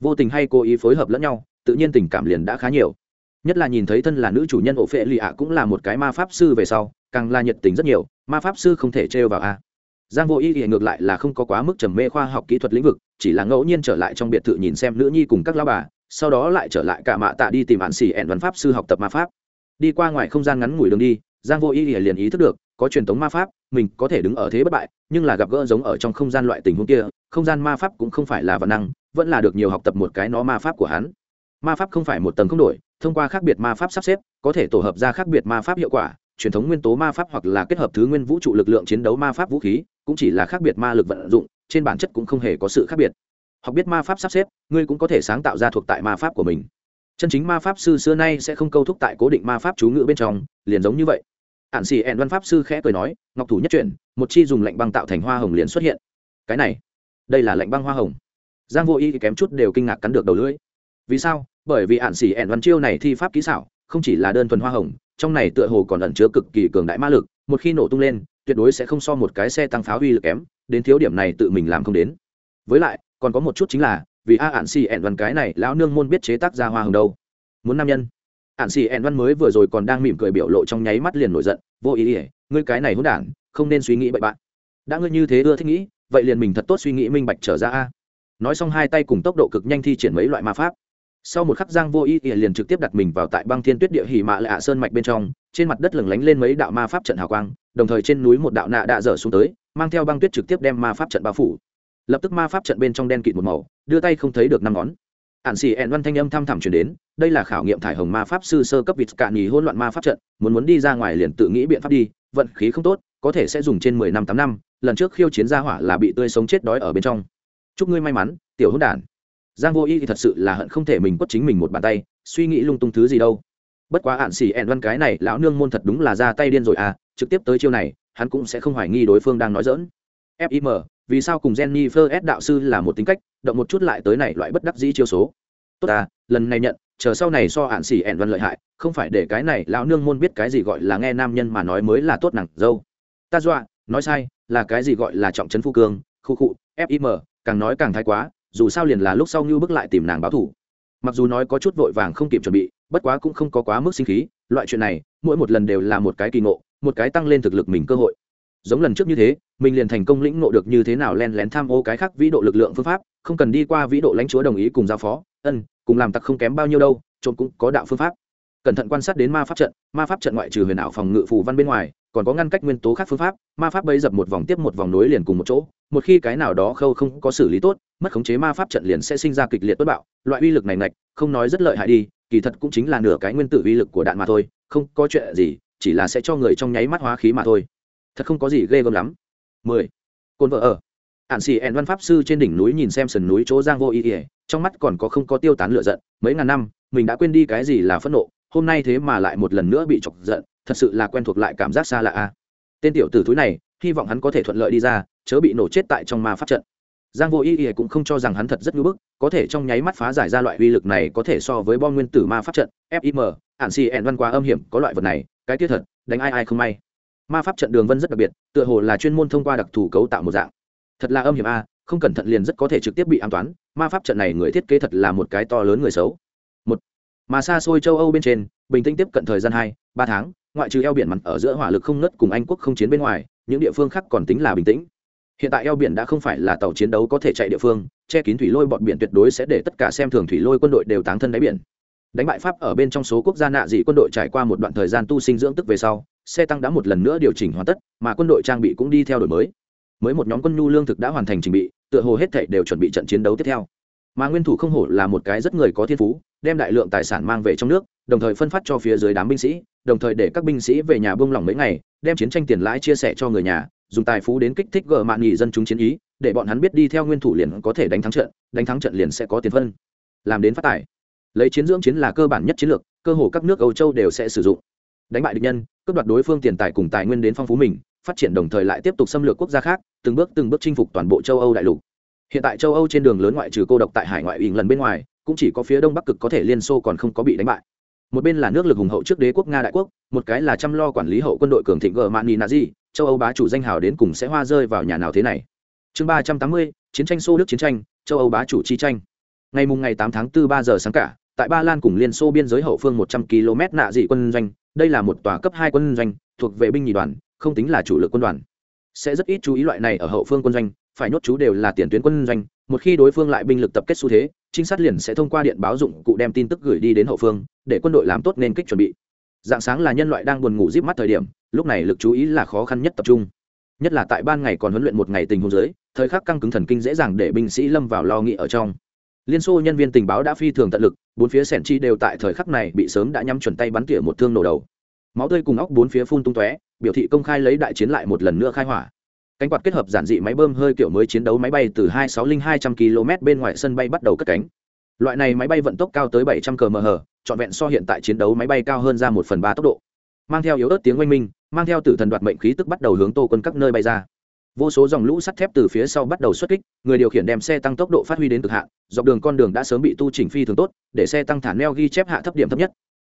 Vô tình hay cố ý phối hợp lẫn nhau, tự nhiên tình cảm liền đã khá nhiều. Nhất là nhìn thấy thân là nữ chủ nhân ổ phệ lì ạ cũng là một cái ma pháp sư về sau, càng là nhiệt tình rất nhiều, ma pháp sư không thể trêu vào a giang vô ý thì ngược lại là không có quá mức trầm mê khoa học kỹ thuật lĩnh vực, chỉ là ngẫu nhiên trở lại trong biệt thự nhìn xem nữ nhi cùng các lao bà, sau đó lại trở lại cả mạ tạ đi tìm hạn xì ẹn văn pháp sư học tập ma pháp. Đi qua ngoài không gian ngắn ngủi đường đi, giang vô ý thì liền ý thức được, có truyền thống ma pháp, mình có thể đứng ở thế bất bại, nhưng là gặp gỡ giống ở trong không gian loại tình huống kia, không gian ma pháp cũng không phải là vật năng, vẫn là được nhiều học tập một cái nó ma pháp của hắn. Ma pháp không phải một tầng không đổi, thông qua khác biệt ma pháp sắp xếp, có thể tổ hợp ra khác biệt ma pháp hiệu quả, truyền thống nguyên tố ma pháp hoặc là kết hợp thứ nguyên vũ trụ lực lượng chiến đấu ma pháp vũ khí cũng chỉ là khác biệt ma lực vận dụng, trên bản chất cũng không hề có sự khác biệt. Học biết ma pháp sắp xếp, ngươi cũng có thể sáng tạo ra thuộc tại ma pháp của mình. Chân chính ma pháp sư xưa nay sẽ không câu thúc tại cố định ma pháp chú ngữ bên trong, liền giống như vậy. Ạn xì ẹn văn pháp sư khẽ cười nói, ngọc thủ nhất chuyển, một chi dùng lạnh băng tạo thành hoa hồng liền xuất hiện. Cái này, đây là lạnh băng hoa hồng. Giang vô y kém chút đều kinh ngạc cắn được đầu lưỡi. Vì sao? Bởi vì ạn xì ẹn văn chiêu này thi pháp kỹ xảo, không chỉ là đơn thuần hoa hồng, trong này tựa hồ còn ẩn chứa cực kỳ cường đại ma lực, một khi nổ tung lên tuyệt đối sẽ không so một cái xe tăng pháo uy lực kém, đến thiếu điểm này tự mình làm không đến. Với lại, còn có một chút chính là, vì a ạn xì ẹn văn cái này lão nương môn biết chế tác ra hoa hồng đâu. Muốn nam nhân. Ạn xì ẹn văn mới vừa rồi còn đang mỉm cười biểu lộ trong nháy mắt liền nổi giận, vô ý ỉa ngươi cái này hỗn đản, không nên suy nghĩ bậy bạn. Đã ngươi như thế ưa thích nghĩ, vậy liền mình thật tốt suy nghĩ minh bạch trở ra a. Nói xong hai tay cùng tốc độ cực nhanh thi triển mấy loại ma pháp. Sau một khắc giang vô ý ỉa liền trực tiếp đặt mình vào tại băng thiên tuyết địa hỉ mạ lạ sơn mạch bên trong, trên mặt đất lửng lánh lên mấy đạo ma pháp trận hào quang đồng thời trên núi một đạo nạ đã dở xuống tới, mang theo băng tuyết trực tiếp đem ma pháp trận bao phủ. Lập tức ma pháp trận bên trong đen kịt một màu, đưa tay không thấy được năm ngón. Ạn xì ẹn văn thanh âm thăm thẳm chuyển đến, đây là khảo nghiệm thải hồng ma pháp sư sơ cấp vịt cạn nghỉ hôn loạn ma pháp trận, muốn muốn đi ra ngoài liền tự nghĩ biện pháp đi, vận khí không tốt, có thể sẽ dùng trên mười năm tám năm, lần trước khiêu chiến gia hỏa là bị tươi sống chết đói ở bên trong. Chúc ngươi may mắn, tiểu hôn đản. Giang vô y thì thật sự là hận không thể mình quất chính mình một bàn tay, suy nghĩ lung tung thứ gì đâu bất quá ạn xỉ ẹn văn cái này lão nương môn thật đúng là ra tay điên rồi à trực tiếp tới chiêu này hắn cũng sẽ không hoài nghi đối phương đang nói dỡn fim vì sao cùng jennifer s. đạo sư là một tính cách động một chút lại tới này loại bất đắc dĩ chiêu số. Tốt à lần này nhận chờ sau này so ạn xỉ ẹn văn lợi hại không phải để cái này lão nương môn biết cái gì gọi là nghe nam nhân mà nói mới là tốt nặng dâu. Ta dọa nói sai là cái gì gọi là trọng trấn phu cương khu khụ, fim càng nói càng thái quá dù sao liền là lúc sau như bước lại tìm nàng báo thủ mặc dù nói có chút vội vàng không kịp chuẩn bị, bất quá cũng không có quá mức sinh khí, loại chuyện này, mỗi một lần đều là một cái kỳ ngộ, một cái tăng lên thực lực mình cơ hội. Giống lần trước như thế, mình liền thành công lĩnh ngộ được như thế nào len lén tham ô cái khác vĩ độ lực lượng phương pháp, không cần đi qua vĩ độ lãnh chúa đồng ý cùng giao phó, ân, cùng làm tặc không kém bao nhiêu đâu, trộm cũng có đạo phương pháp cẩn thận quan sát đến ma pháp trận, ma pháp trận ngoại trừ huyền ảo phòng ngự phù văn bên ngoài, còn có ngăn cách nguyên tố khác phương pháp, ma pháp bấy dập một vòng tiếp một vòng nối liền cùng một chỗ, một khi cái nào đó khâu không có xử lý tốt, mất khống chế ma pháp trận liền sẽ sinh ra kịch liệt bất bạo, loại uy lực này ngạch, không nói rất lợi hại đi, kỳ thật cũng chính là nửa cái nguyên tử uy lực của đạn mà thôi, không có chuyện gì, chỉ là sẽ cho người trong nháy mắt hóa khí mà thôi. Thật không có gì ghê gớm lắm. Mười. Côn vợ ở. Ản xì ẹn văn pháp sư trên đỉnh núi nhìn xem sườn núi chỗ giang vô ý ỉa trong mắt còn có không có tiêu tán lửa giận, mấy ngàn năm, mình đã quên đi cái gì là phẫn nộ hôm nay thế mà lại một lần nữa bị chọc giận, thật sự là quen thuộc lại cảm giác xa lạ a. Tên tiểu tử thúi này, hy vọng hắn có thể thuận lợi đi ra, chớ bị nổ chết tại trong ma pháp trận. Giang vô ý ý cũng không cho rằng hắn thật rất ngưỡng bức, có thể trong nháy mắt phá giải ra loại uy lực này có thể so với bom nguyên tử ma pháp trận fim ạn xì ẹn văn quá âm hiểm, có loại vật này, cái tiết thật, đánh ai ai không may. Ma pháp trận đường vân rất đặc biệt, tựa hồ là chuyên môn thông qua đặc thù cấu tạo một dạng. Thật là âm hiểm a, không cẩn thận liền rất có thể trực tiếp bị an toán, ma pháp trận này người thiết kế thật là một cái to lớn người xấu mà xa xôi châu âu bên trên, bình tĩnh tiếp cận thời gian hai, ba tháng, ngoại trừ eo biển mặt ở giữa hỏa lực không ngất cùng anh quốc không chiến bên ngoài, những địa phương khác còn tính là bình tĩnh. Hiện tại eo biển đã không phải là tàu chiến đấu có thể chạy địa phương, che kín thủy lôi bọn biển tuyệt đối sẽ để tất cả xem thường thủy lôi quân đội đều táng thân đáy biển. Đánh bại pháp ở bên trong số quốc gia nạ dị quân đội trải qua một đoạn thời gian tu sinh dưỡng tức về sau, xe tăng đã một lần nữa điều chỉnh hoàn tất, mà quân đội trang bị cũng đi theo đổi mới. Mới một nhóm quân nhu lương thực đã hoàn thành trình bị, tựa hồ hết thảy đều chuẩn bị trận chiến đấu tiếp theo mà nguyên thủ không hổ là một cái rất người có thiên phú, đem đại lượng tài sản mang về trong nước, đồng thời phân phát cho phía dưới đám binh sĩ, đồng thời để các binh sĩ về nhà buông lỏng mấy ngày, đem chiến tranh tiền lãi chia sẻ cho người nhà, dùng tài phú đến kích thích gờ mạn nghỉ dân chúng chiến ý, để bọn hắn biết đi theo nguyên thủ liền có thể đánh thắng trận, đánh thắng trận liền sẽ có tiền phân. Làm đến phát tài. Lấy chiến dưỡng chiến là cơ bản nhất chiến lược, cơ hồ các nước âu châu đều sẽ sử dụng. Đánh bại địch nhân, cướp đoạt đối phương tiền tài cùng tài nguyên đến phong phú mình, phát triển đồng thời lại tiếp tục xâm lược quốc gia khác, từng bước từng bước chinh phục toàn bộ châu âu đại lục hiện tại châu âu trên đường lớn ngoại trừ cô độc tại hải ngoại ỉn lần bên ngoài, cũng chỉ có phía đông bắc cực có thể liên xô còn không có bị đánh bại. Một bên là nước lực hùng hậu trước đế quốc nga đại quốc, một cái là chăm lo quản lý hậu quân đội cường thịnh gờ mani nazi châu âu bá chủ danh hào đến cùng sẽ hoa rơi vào nhà nào thế này. Chương ba trăm tám mươi, chiến tranh xô nước chiến tranh, châu âu bá chủ chi tranh. Ngày mùng ngày tám tháng 4 ba giờ sáng cả, tại ba lan cùng liên xô biên giới hậu phương một trăm km nạ dị quân doanh, đây là một tòa cấp hai quân doanh, thuộc vệ binh nhì đoàn, không tính là chủ lực quân đoàn. Sẽ rất ít chú ý loại này ở hậu phương quân doanh phải nhốt chú đều là tiền tuyến quân doanh, một khi đối phương lại binh lực tập kết xu thế, trinh sát liền sẽ thông qua điện báo dụng cụ đem tin tức gửi đi đến hậu phương, để quân đội làm tốt nên kích chuẩn bị. Dạng sáng là nhân loại đang buồn ngủ díp mắt thời điểm, lúc này lực chú ý là khó khăn nhất tập trung. Nhất là tại ban ngày còn huấn luyện một ngày tình huống giới thời khắc căng cứng thần kinh dễ dàng để binh sĩ lâm vào lo nghĩ ở trong. Liên xô nhân viên tình báo đã phi thường tận lực, bốn phía sẻn chi đều tại thời khắc này bị sớm đã nhắm chuẩn tay bắn tỉa một thương nổ đầu. Máu tươi cùng óc bốn phía phun tung tóe, biểu thị công khai lấy đại chiến lại một lần nữa khai hỏa cánh quạt kết hợp giản dị máy bơm hơi kiểu mới chiến đấu máy bay từ hai sáu linh hai trăm km bên ngoài sân bay bắt đầu cất cánh. Loại này máy bay vận tốc cao tới 700 km/h, trọn vẹn so hiện tại chiến đấu máy bay cao hơn ra một phần ba tốc độ. Mang theo yếu ớt tiếng oanh minh mang theo tử thần đoạt mệnh khí tức bắt đầu hướng tô quân các nơi bay ra. Vô số dòng lũ sắt thép từ phía sau bắt đầu xuất kích người điều khiển đem xe tăng tốc độ phát huy đến cực hạn dọc đường con đường đã sớm bị tu chỉnh phi thường tốt để xe tăng thả neo ghi chép hạ thấp điểm thấp nhất.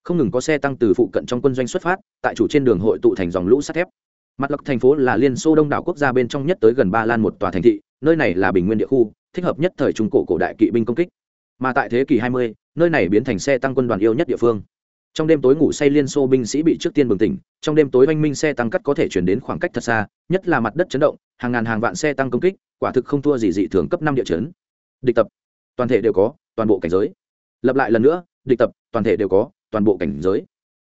Không ngừng có xe tăng từ phụ cận trong quân doanh xuất phát tại chủ trên đường hội tụ thành dòng lũ sắt thép mặt lộc thành phố là liên xô đông đảo quốc gia bên trong nhất tới gần ba lan một tòa thành thị nơi này là bình nguyên địa khu thích hợp nhất thời trung cổ cổ đại kỵ binh công kích. Mà tại thế kỷ 20, nơi này biến thành xe tăng quân đoàn yêu nhất địa phương. Trong đêm tối ngủ say liên xô binh sĩ bị trước tiên bừng tỉnh trong đêm tối oanh minh xe tăng cắt có thể chuyển đến khoảng cách thật xa nhất là mặt đất chấn động hàng ngàn hàng vạn xe tăng công kích quả thực không thua gì dị thường cấp năm địa chấn. Địch tập toàn thể đều có toàn bộ cảnh giới. Lập lại lần nữa địch tập toàn thể đều có toàn bộ cảnh giới.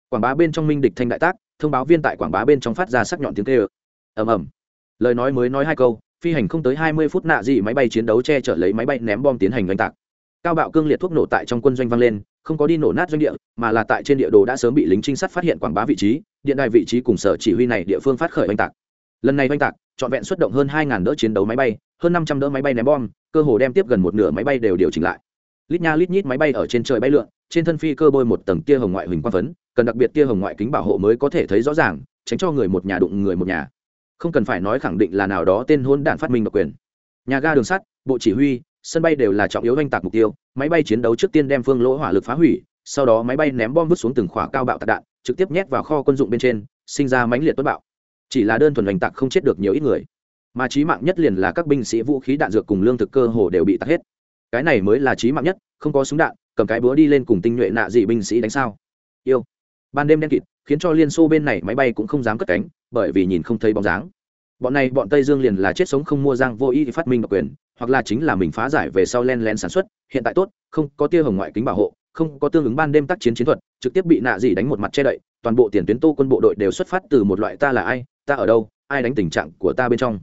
Quảng bá bên trong minh địch thanh đại tác thông báo viên tại quảng bá bên trong phát ra sắc nhọn tiếng tê ơ ầm ầm. Lời nói mới nói hai câu, phi hành không tới hai mươi phút nạ dị máy bay chiến đấu che chở lấy máy bay ném bom tiến hành oanh tạc. Cao bạo cương liệt thuốc nổ tại trong quân doanh vang lên, không có đi nổ nát doanh địa, mà là tại trên địa đồ đã sớm bị lính trinh sát phát hiện quảng bá vị trí, điện đài vị trí cùng sở chỉ huy này địa phương phát khởi oanh tạc. Lần này oanh tạc, trọn vẹn xuất động hơn hai đỡ chiến đấu máy bay, hơn năm trăm đỡ máy bay ném bom, cơ hồ đem tiếp gần một nửa máy bay đều điều chỉnh lại. Lít nha lít nhít máy bay ở trên trời bay lượn, trên thân phi cơ bôi một tầng kia hồng ngoại huỳnh quang phấn cần đặc biệt tia hồng ngoại kính bảo hộ mới có thể thấy rõ ràng, tránh cho người một nhà đụng người một nhà. Không cần phải nói khẳng định là nào đó tên hôn đạn phát minh độc quyền. Nhà ga đường sắt, bộ chỉ huy, sân bay đều là trọng yếu oanh tạc mục tiêu. Máy bay chiến đấu trước tiên đem phương lỗ hỏa lực phá hủy, sau đó máy bay ném bom vứt xuống từng khỏa cao bạo tạc đạn, trực tiếp nhét vào kho quân dụng bên trên, sinh ra mãnh liệt tuất bạo. Chỉ là đơn thuần oanh tạc không chết được nhiều ít người. Mà trí mạng nhất liền là các binh sĩ vũ khí đạn dược cùng lương thực cơ hồ đều bị tắt hết. Cái này mới là trí mạng nhất, không có súng đạn, cầm cái búa đi lên cùng tinh nhuệ nạ dị binh sĩ đánh sao. Yêu ban đêm đen kịt, khiến cho liên xô bên này máy bay cũng không dám cất cánh, bởi vì nhìn không thấy bóng dáng. Bọn này, bọn tây dương liền là chết sống không mua giang vô ý phát minh độc quyền, hoặc là chính là mình phá giải về sau len len sản xuất, hiện tại tốt, không có tia hồng ngoại kính bảo hộ, không có tương ứng ban đêm tác chiến chiến thuật, trực tiếp bị nạ gì đánh một mặt che đậy, toàn bộ tiền tuyến tô quân bộ đội đều xuất phát từ một loại ta là ai, ta ở đâu, ai đánh tình trạng của ta bên trong.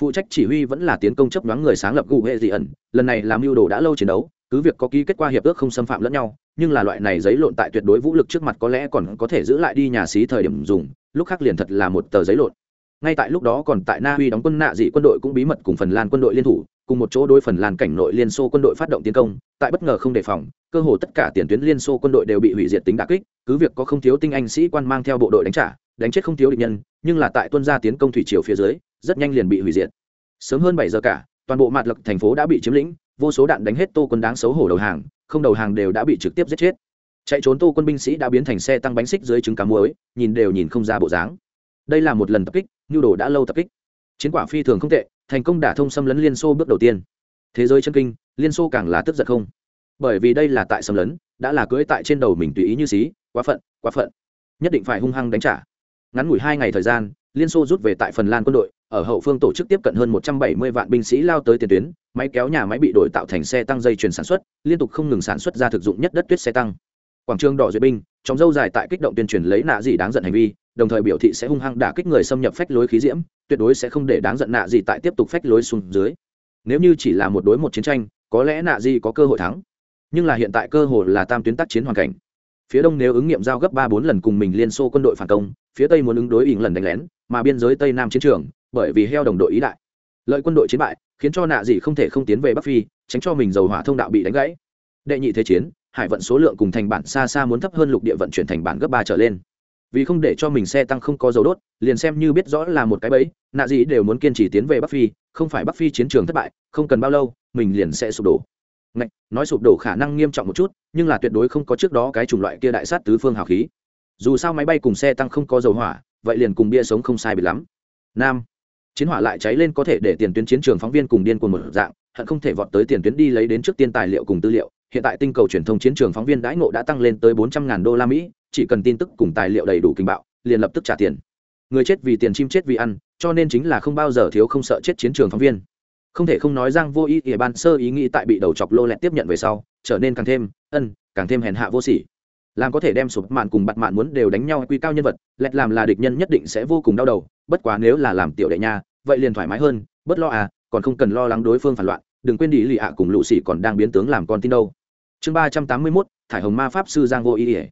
Phụ trách chỉ huy vẫn là tiến công chấp nhoáng người sáng lập gù hệ dị ẩn, lần này làm mưu đồ đã lâu chiến đấu, cứ việc có ký kết quả hiệp ước không xâm phạm lẫn nhau nhưng là loại này giấy lộn tại tuyệt đối vũ lực trước mặt có lẽ còn có thể giữ lại đi nhà xí thời điểm dùng, lúc khác liền thật là một tờ giấy lộn. Ngay tại lúc đó còn tại na uy đóng quân nạ dị quân đội cũng bí mật cùng phần lan quân đội liên thủ, cùng một chỗ đối phần lan cảnh nội liên xô quân đội phát động tiến công, tại bất ngờ không đề phòng, cơ hồ tất cả tiền tuyến liên xô quân đội đều bị hủy diệt tính đà kích, cứ việc có không thiếu tinh anh sĩ quan mang theo bộ đội đánh trả, đánh chết không thiếu địch nhân, nhưng là tại tuân gia tiến công thủy triều phía dưới, rất nhanh liền bị hủy diệt. Sớm hơn bảy giờ cả, toàn bộ mặt lực thành phố đã bị chiếm lĩnh, vô số đạn đánh hết tô quân đáng xấu hổ đầu hàng không đầu hàng đều đã bị trực tiếp giết chết. Chạy trốn tô quân binh sĩ đã biến thành xe tăng bánh xích dưới trứng cá muối, nhìn đều nhìn không ra bộ dáng. Đây là một lần tập kích, nhu đồ đã lâu tập kích. Chiến quả phi thường không tệ, thành công đả thông xâm lấn liên xô bước đầu tiên. Thế giới chân kinh, liên xô càng là tức giận không? Bởi vì đây là tại xâm lấn, đã là cưỡi tại trên đầu mình tùy ý như xí, quá phận quá phận. Nhất định phải hung hăng đánh trả. Ngắn ngủi hai ngày thời gian liên xô rút về tại phần lan quân đội, ở hậu phương tổ chức tiếp cận hơn 170 vạn binh sĩ lao tới tiền tuyến, máy kéo nhà máy bị đổi tạo thành xe tăng dây chuyển sản xuất, liên tục không ngừng sản xuất ra thực dụng nhất đất tuyết xe tăng. Quảng trường đỏ duyệt binh trong dâu dài tại kích động tuyên truyền lấy nạ gì đáng giận hành vi, đồng thời biểu thị sẽ hung hăng đả kích người xâm nhập phách lối khí diễm, tuyệt đối sẽ không để đáng giận nạ gì tại tiếp tục phách lối xuống dưới. Nếu như chỉ là một đối một chiến tranh, có lẽ nạ gì có cơ hội thắng. Nhưng là hiện tại cơ hội là tam tuyến tác chiến hoàn cảnh phía đông nếu ứng nghiệm giao gấp ba bốn lần cùng mình liên xô quân đội phản công, phía tây muốn ứng đối ỉng lần đánh lén, mà biên giới tây nam chiến trường, bởi vì heo đồng đội ý đại. Lợi quân đội chiến bại, khiến cho nạ dị không thể không tiến về bắc phi, tránh cho mình dầu hỏa thông đạo bị đánh gãy. Đệ nhị thế chiến, hải vận số lượng cùng thành bản xa xa muốn thấp hơn lục địa vận chuyển thành bản gấp ba trở lên. Vì không để cho mình xe tăng không có dầu đốt, liền xem như biết rõ là một cái bẫy, nạ dị đều muốn kiên trì tiến về bắc phi, không phải bắc phi chiến trường thất bại, không cần bao lâu, mình liền sẽ sụp đổ. Ngạch, nói sụp đổ khả năng nghiêm trọng một chút nhưng là tuyệt đối không có trước đó cái chủng loại kia đại sát tứ phương hào khí. Dù sao máy bay cùng xe tăng không có dầu hỏa vậy liền cùng bia sống không sai biệt lắm. Nam chiến hỏa lại cháy lên có thể để tiền tuyến chiến trường phóng viên cùng điên cuồng một dạng hận không thể vọt tới tiền tuyến đi lấy đến trước tiên tài liệu cùng tư liệu. Hiện tại tinh cầu truyền thông chiến trường phóng viên đãi ngộ đã tăng lên tới bốn trăm ngàn đô la mỹ chỉ cần tin tức cùng tài liệu đầy đủ kinh bạo liền lập tức trả tiền. Người chết vì tiền chim chết vì ăn cho nên chính là không bao giờ thiếu không sợ chết chiến trường phóng viên không thể không nói rằng vô ý ỉa ban sơ ý nghĩ tại bị đầu chọc lô lẹt tiếp nhận về sau, trở nên càng thêm ân, càng thêm hèn hạ vô sỉ. Làm có thể đem sụp mạn cùng bặt mạn muốn đều đánh nhau quy cao nhân vật, lẹt làm là địch nhân nhất định sẽ vô cùng đau đầu, bất quá nếu là làm tiểu đệ nha, vậy liền thoải mái hơn bất lo à còn không cần lo lắng đối phương phản loạn, đừng quên đi lì ạ cùng lũ xỉ còn đang biến tướng làm con tin đâu. Chương ba trăm tám mươi mốt, thải hồng ma pháp sư giang vô ý ỉa.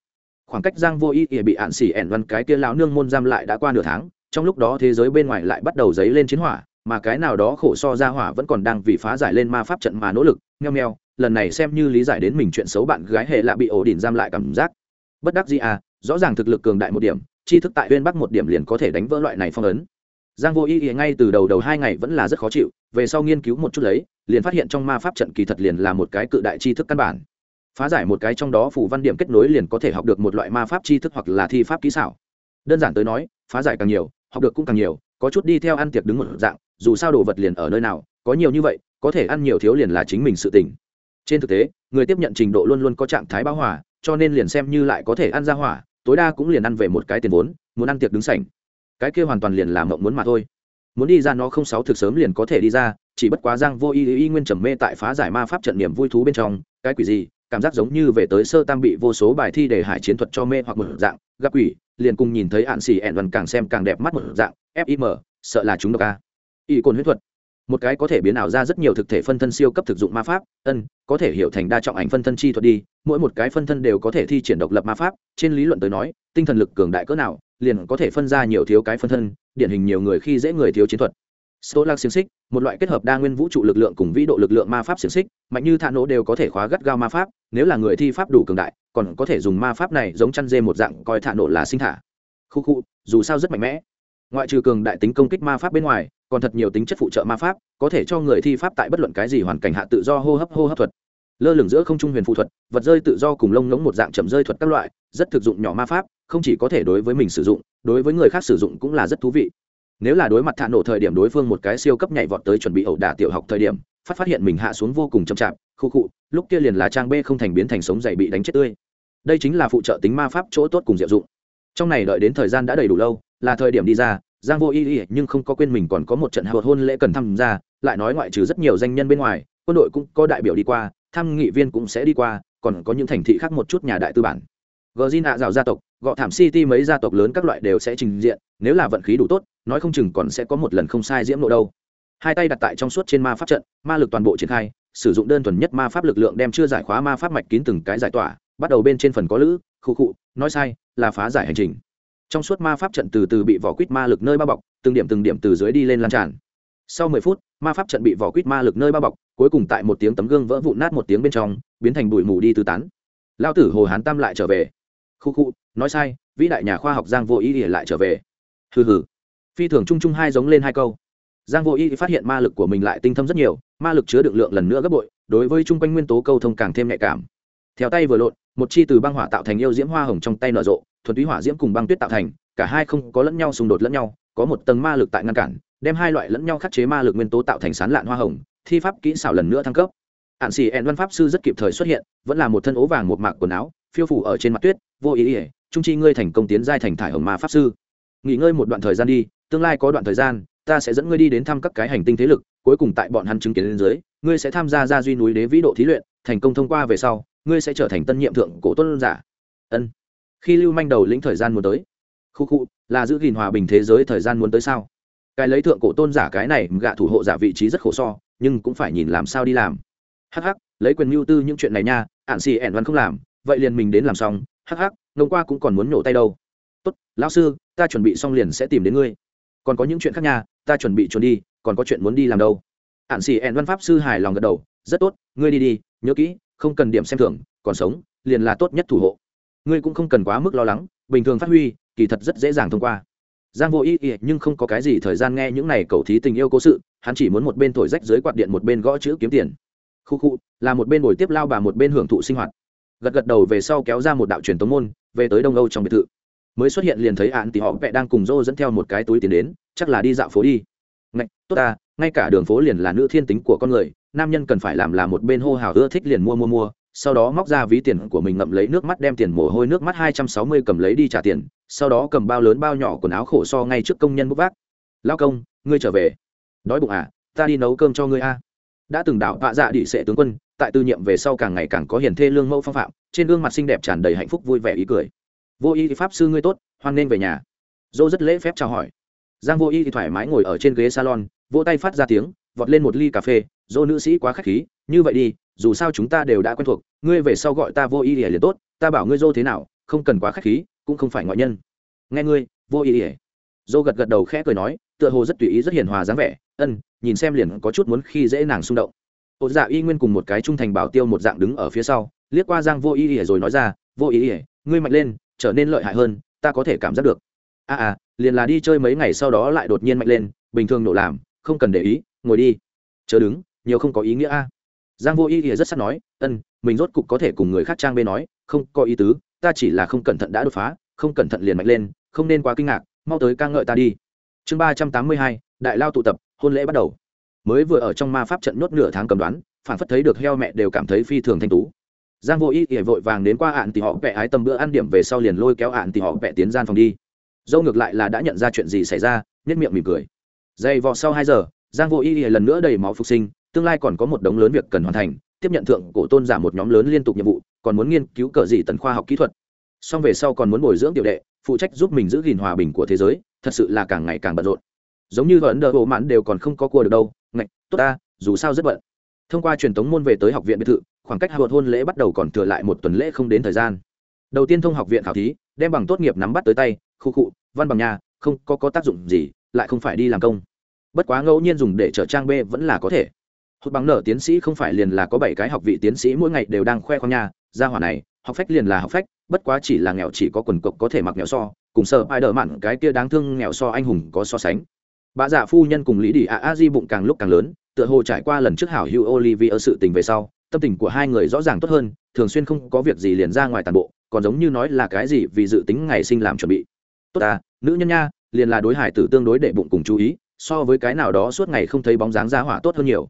Khoảng cách giang vô ý ỉa bị ạn xỉ ẻn văn cái kia lão nương môn giam lại đã qua nửa tháng, trong lúc đó thế giới bên ngoài lại bắt đầu dấy lên chiến hỏa mà cái nào đó khổ so ra hỏa vẫn còn đang vì phá giải lên ma pháp trận mà nỗ lực, nheo nheo, lần này xem như lý giải đến mình chuyện xấu bạn gái hệ lạ bị ổ đỉnh giam lại cảm giác. Bất đắc gì à rõ ràng thực lực cường đại một điểm chi thức tại huyên bắc một điểm liền có thể đánh vỡ loại này phong ấn. Giang vô ý ý ngay từ đầu đầu hai ngày vẫn là rất khó chịu, về sau nghiên cứu một chút lấy, liền phát hiện trong ma pháp trận kỳ thật liền là một cái cự đại chi thức căn bản. Phá giải một cái trong đó phủ văn điểm kết nối liền có thể học được một loại ma pháp chi thức hoặc là thi pháp kỹ xảo. Đơn giản tới nói, phá giải càng nhiều, học được cũng càng nhiều, có chút đi theo ăn tiệc đứng một dạng dù sao đồ vật liền ở nơi nào, có nhiều như vậy, có thể ăn nhiều thiếu liền là chính mình sự tỉnh trên thực tế, người tiếp nhận trình độ luôn luôn có trạng thái báo hòa, cho nên liền xem như lại có thể ăn ra hỏa, tối đa cũng liền ăn về một cái tiền vốn, muốn ăn tiệc đứng sảnh. Cái kia hoàn toàn liền là mộng muốn mà thôi. Muốn đi ra nó không sáu thực sớm liền có thể đi ra, chỉ bất quá giang vô y y nguyên trầm mê tại phá giải ma pháp trận niềm vui thú bên trong, cái quỷ gì, cảm giác giống như về tới sơ tam bị vô số bài thi để hải chiến thuật cho mê hoặc một dạng, gặp quỷ, liền cùng nhìn thấy ạn xì ẹn vần càng xem càng đẹp mắt một dạng fim sợ là chúng độc a y cồn huyết thuật một cái có thể biến ảo ra rất nhiều thực thể phân thân siêu cấp thực dụng ma pháp ân có thể hiểu thành đa trọng ảnh phân thân chi thuật đi mỗi một cái phân thân đều có thể thi triển độc lập ma pháp trên lý luận tới nói tinh thần lực cường đại cỡ nào liền có thể phân ra nhiều thiếu cái phân thân điển hình nhiều người khi dễ người thiếu chiến thuật Stolar xiềng xích, một loại kết hợp đa nguyên vũ trụ lực lượng cùng vĩ độ lực lượng ma pháp xiềng xích, mạnh như thạ nổ đều có thể khóa gắt gao ma pháp, nếu là người thi pháp đủ cường đại, còn có thể dùng ma pháp này giống chăn dê một dạng coi thạ nổ là sinh thả. Khu khu, dù sao rất mạnh mẽ. Ngoại trừ cường đại tính công kích ma pháp bên ngoài, còn thật nhiều tính chất phụ trợ ma pháp, có thể cho người thi pháp tại bất luận cái gì hoàn cảnh hạ tự do hô hấp hô hấp thuật. Lơ lửng giữa không trung huyền phù thuật, vật rơi tự do cùng lông ngỗng một dạng chậm rơi thuật các loại, rất thực dụng nhỏ ma pháp, không chỉ có thể đối với mình sử dụng, đối với người khác sử dụng cũng là rất thú vị. Nếu là đối mặt thạ nổ thời điểm đối phương một cái siêu cấp nhảy vọt tới chuẩn bị ẩu đả tiểu học thời điểm phát phát hiện mình hạ xuống vô cùng chậm chạp khu cụ lúc kia liền là trang b không thành biến thành sống dày bị đánh chết tươi. Đây chính là phụ trợ tính ma pháp chỗ tốt cùng diệu dụng. Trong này đợi đến thời gian đã đầy đủ lâu là thời điểm đi ra, giang vô y y nhưng không có quên mình còn có một trận hợp hôn lễ cần tham gia, lại nói ngoại trừ rất nhiều danh nhân bên ngoài, quân đội cũng có đại biểu đi qua, tham nghị viên cũng sẽ đi qua, còn có những thành thị khác một chút nhà đại tư bản. Gờ zin ạ rào gia tộc, gọ thảm city mấy gia tộc lớn các loại đều sẽ trình diện, nếu là vận khí đủ tốt, nói không chừng còn sẽ có một lần không sai diễm nộ đâu. Hai tay đặt tại trong suốt trên ma pháp trận, ma lực toàn bộ triển khai, sử dụng đơn thuần nhất ma pháp lực lượng đem chưa giải khóa ma pháp mạch kín từng cái giải tỏa, bắt đầu bên trên phần có lữ, khu cụ nói sai, là phá giải hành trình trong suốt ma pháp trận từ từ bị vỏ quýt ma lực nơi bao bọc, từng điểm từng điểm từ dưới đi lên lan tràn. Sau mười phút, ma pháp trận bị vỏ quýt ma lực nơi bao bọc, cuối cùng tại một tiếng tấm gương vỡ vụn nát một tiếng bên trong, biến thành bụi mù đi tứ tán. Lao tử hồ hán tam lại trở về. Khu khu, nói sai, vĩ đại nhà khoa học giang vô ý ỉa lại trở về. Hừ hừ. Phi thường chung chung hai giống lên hai câu. Giang vô ý phát hiện ma lực của mình lại tinh thâm rất nhiều, ma lực chứa được lượng lần nữa gấp bội, đối với chung quanh nguyên tố câu thông càng thêm nhạy cảm. Theo tay vừa lộn, một chi từ băng hỏa tạo thành yêu diễm hoa hồng trong tay nở rộ thuần túy hỏa diễm cùng băng tuyết tạo thành, cả hai không có lẫn nhau xung đột lẫn nhau, có một tầng ma lực tại ngăn cản, đem hai loại lẫn nhau khắc chế ma lực nguyên tố tạo thành sán lạn hoa hồng, thi pháp kỹ xảo lần nữa thăng cấp. Hạn xì ẹn văn pháp sư rất kịp thời xuất hiện, vẫn là một thân ố vàng một mạc quần áo, phiêu phủ ở trên mặt tuyết, vô ý ỉa trung chi ngươi thành công tiến giai thành thải hồng ma pháp sư. Nghỉ ngơi một đoạn thời gian đi, tương lai có đoạn thời gian, ta sẽ dẫn ngươi đi đến thăm các cái hành tinh thế lực, cuối cùng tại bọn hắn chứng kiến lên dưới, ngươi sẽ tham gia gia duy núi đế vĩ độ thí luyện, thành công thông qua về sau, ngươi sẽ trở thành tân nhiệm thượng cổ tuân giả. Ân khi lưu manh đầu lĩnh thời gian muốn tới. Khu khu, là giữ gìn hòa bình thế giới thời gian muốn tới sao? Cái lấy thượng cổ tôn giả cái này gạ thủ hộ giả vị trí rất khổ so, nhưng cũng phải nhìn làm sao đi làm. Hắc hắc, lấy quyền mưu tư những chuyện này nha, ạn xì ẻn văn không làm, vậy liền mình đến làm xong. Hắc hắc, ngông qua cũng còn muốn nhổ tay đâu. Tốt, lão sư, ta chuẩn bị xong liền sẽ tìm đến ngươi. Còn có những chuyện khác nha, ta chuẩn bị trốn đi, còn có chuyện muốn đi làm đâu. Ạn xì ẻn văn pháp sư hài lòng gật đầu. Rất tốt, ngươi đi đi, nhớ kỹ, không cần điểm xem thưởng, còn sống, liền là tốt nhất thủ hộ ngươi cũng không cần quá mức lo lắng, bình thường phát huy, kỳ thật rất dễ dàng thông qua. Giang vô ý ý nhưng không có cái gì thời gian nghe những này cầu thí tình yêu cố sự, hắn chỉ muốn một bên thổi rách dưới quạt điện một bên gõ chữ kiếm tiền. Khu khu, là một bên ngồi tiếp lao bà một bên hưởng thụ sinh hoạt. Gật gật đầu về sau kéo ra một đạo truyền tống môn, về tới đông âu trong biệt thự. Mới xuất hiện liền thấy ạn thì họ vẽ đang cùng dô dẫn theo một cái túi tiền đến, chắc là đi dạo phố đi. Ngay tốt ta, ngay cả đường phố liền là nữ thiên tính của con người, nam nhân cần phải làm là một bên hô hào ưa thích liền mua mua mua sau đó móc ra ví tiền của mình ngậm lấy nước mắt đem tiền mồ hôi nước mắt hai trăm sáu mươi cầm lấy đi trả tiền, sau đó cầm bao lớn bao nhỏ quần áo khổ so ngay trước công nhân bốc vác. Lao công, ngươi trở về. Đói bụng à ta đi nấu cơm cho ngươi a. Đã từng đạo vạ dạ đĩ sệ tướng quân, tại tư nhiệm về sau càng ngày càng có hiền thê lương mẫu phong phạm, trên gương mặt xinh đẹp tràn đầy hạnh phúc vui vẻ ý cười. Vô y pháp sư ngươi tốt, hoan nên về nhà. Dô rất lễ phép chào hỏi. Giang vô y thì thoải mái ngồi ở trên ghế salon, vỗ tay phát ra tiếng, vọt lên một ly cà phê. Dô nữ sĩ quá k h á c h khí, như vậy đi dù sao chúng ta đều đã quen thuộc, ngươi về sau gọi ta vô ý ỉa liền tốt, ta bảo ngươi dô thế nào, không cần quá k h á c h khí, cũng không phải ngoại nhân. Nghe ngươi, vô ý ỉa. Dô gật gật đầu khẽ cười nói, tựa hồ rất tùy ý, rất hiền hòa dáng vẻ, ân, nhìn xem liền có chút muốn khi dễ nàng xung động. Ô dạ y nguyên cùng một cái trung thành bảo tiêu một dạng đứng ở phía sau, liếc qua giang vô ý ỉa rồi nói ra, vô ý ỉa, ngươi mạnh lên, trở nên lợi hại hơn, ta có thể cảm giác được. À à liền là đi chơi mấy ngày sau đó lại đột nhiên mạnh lên, bình thường nổ làm, không cần để ý, ngồi đi. Chờ đứng, nhiều không có ý nghĩa a giang vô ý thì rất sắc nói, ân, mình rốt cục có thể cùng người khác trang bê nói, không, có ý tứ, ta chỉ là không cẩn thận đã đột phá, không cẩn thận liền mạnh lên, không nên quá kinh ngạc, mau tới ca ngợi ta đi. Chương ba trăm tám mươi hai, đại lao tụ tập, hôn lễ bắt đầu. Mới vừa ở trong ma pháp trận nốt nửa tháng cầm đoán, phản phất thấy được heo mẹ đều cảm thấy phi thường thanh tú. Giang vô ý ỉa vội vàng đến qua ạn thì họ vẽ ái tầm bữa ăn điểm về sau liền lôi kéo ạn thì họ vẽ tiến gian phòng đi. Dâu ngược lại là đã nhận ra chuyện gì xảy ra nhất miệng mỉm cười. Dày vò sau hai giờ, giang vô ý ỉa lần nữa đầy máu phục sinh tương lai còn có một đống lớn việc cần hoàn thành tiếp nhận thượng cổ tôn giả một nhóm lớn liên tục nhiệm vụ còn muốn nghiên cứu cờ gì tần khoa học kỹ thuật. Xong về sau còn muốn bồi dưỡng tiểu đệ phụ trách giúp mình giữ gìn hòa bình của thế giới thật sự là càng ngày càng bận rộn. Giống như ấn độ bộ mãn đều còn không có cua được đâu ngạch tốt ta dù sao rất bận. Thông qua truyền thống môn về tới học viện biệt thự khoảng cách hạ hôn lễ bắt đầu còn thừa lại một tuần lễ không đến thời gian. Đầu tiên thông học viện khảo thí đem bằng tốt nghiệp nắm bắt tới tay khu cụ văn bằng nhà không có, có tác dụng gì lại không phải đi làm công. Bất quá ngẫu nhiên dùng để chở trang b vẫn là có thể hút bằng nở tiến sĩ không phải liền là có bảy cái học vị tiến sĩ mỗi ngày đều đang khoe khoang nha, ra hỏa này, học phách liền là học phách, bất quá chỉ là nghèo chỉ có quần cộc có thể mặc nghèo so, cùng sợ ai đỡ mặn cái kia đáng thương nghèo so anh hùng có so sánh. Bà già dạ phu nhân cùng lý đi a a di bụng càng lúc càng lớn, tựa hồ trải qua lần trước hảo hữu olivia sự tình về sau, tâm tình của hai người rõ ràng tốt hơn, thường xuyên không có việc gì liền ra ngoài tàn bộ, còn giống như nói là cái gì vì dự tính ngày sinh làm chuẩn bị. Tốt à nữ nhân nha, liền là đối hải tử tương đối để bụng cùng chú ý, so với cái nào đó suốt ngày không thấy bóng dáng ra hỏa tốt hơn nhiều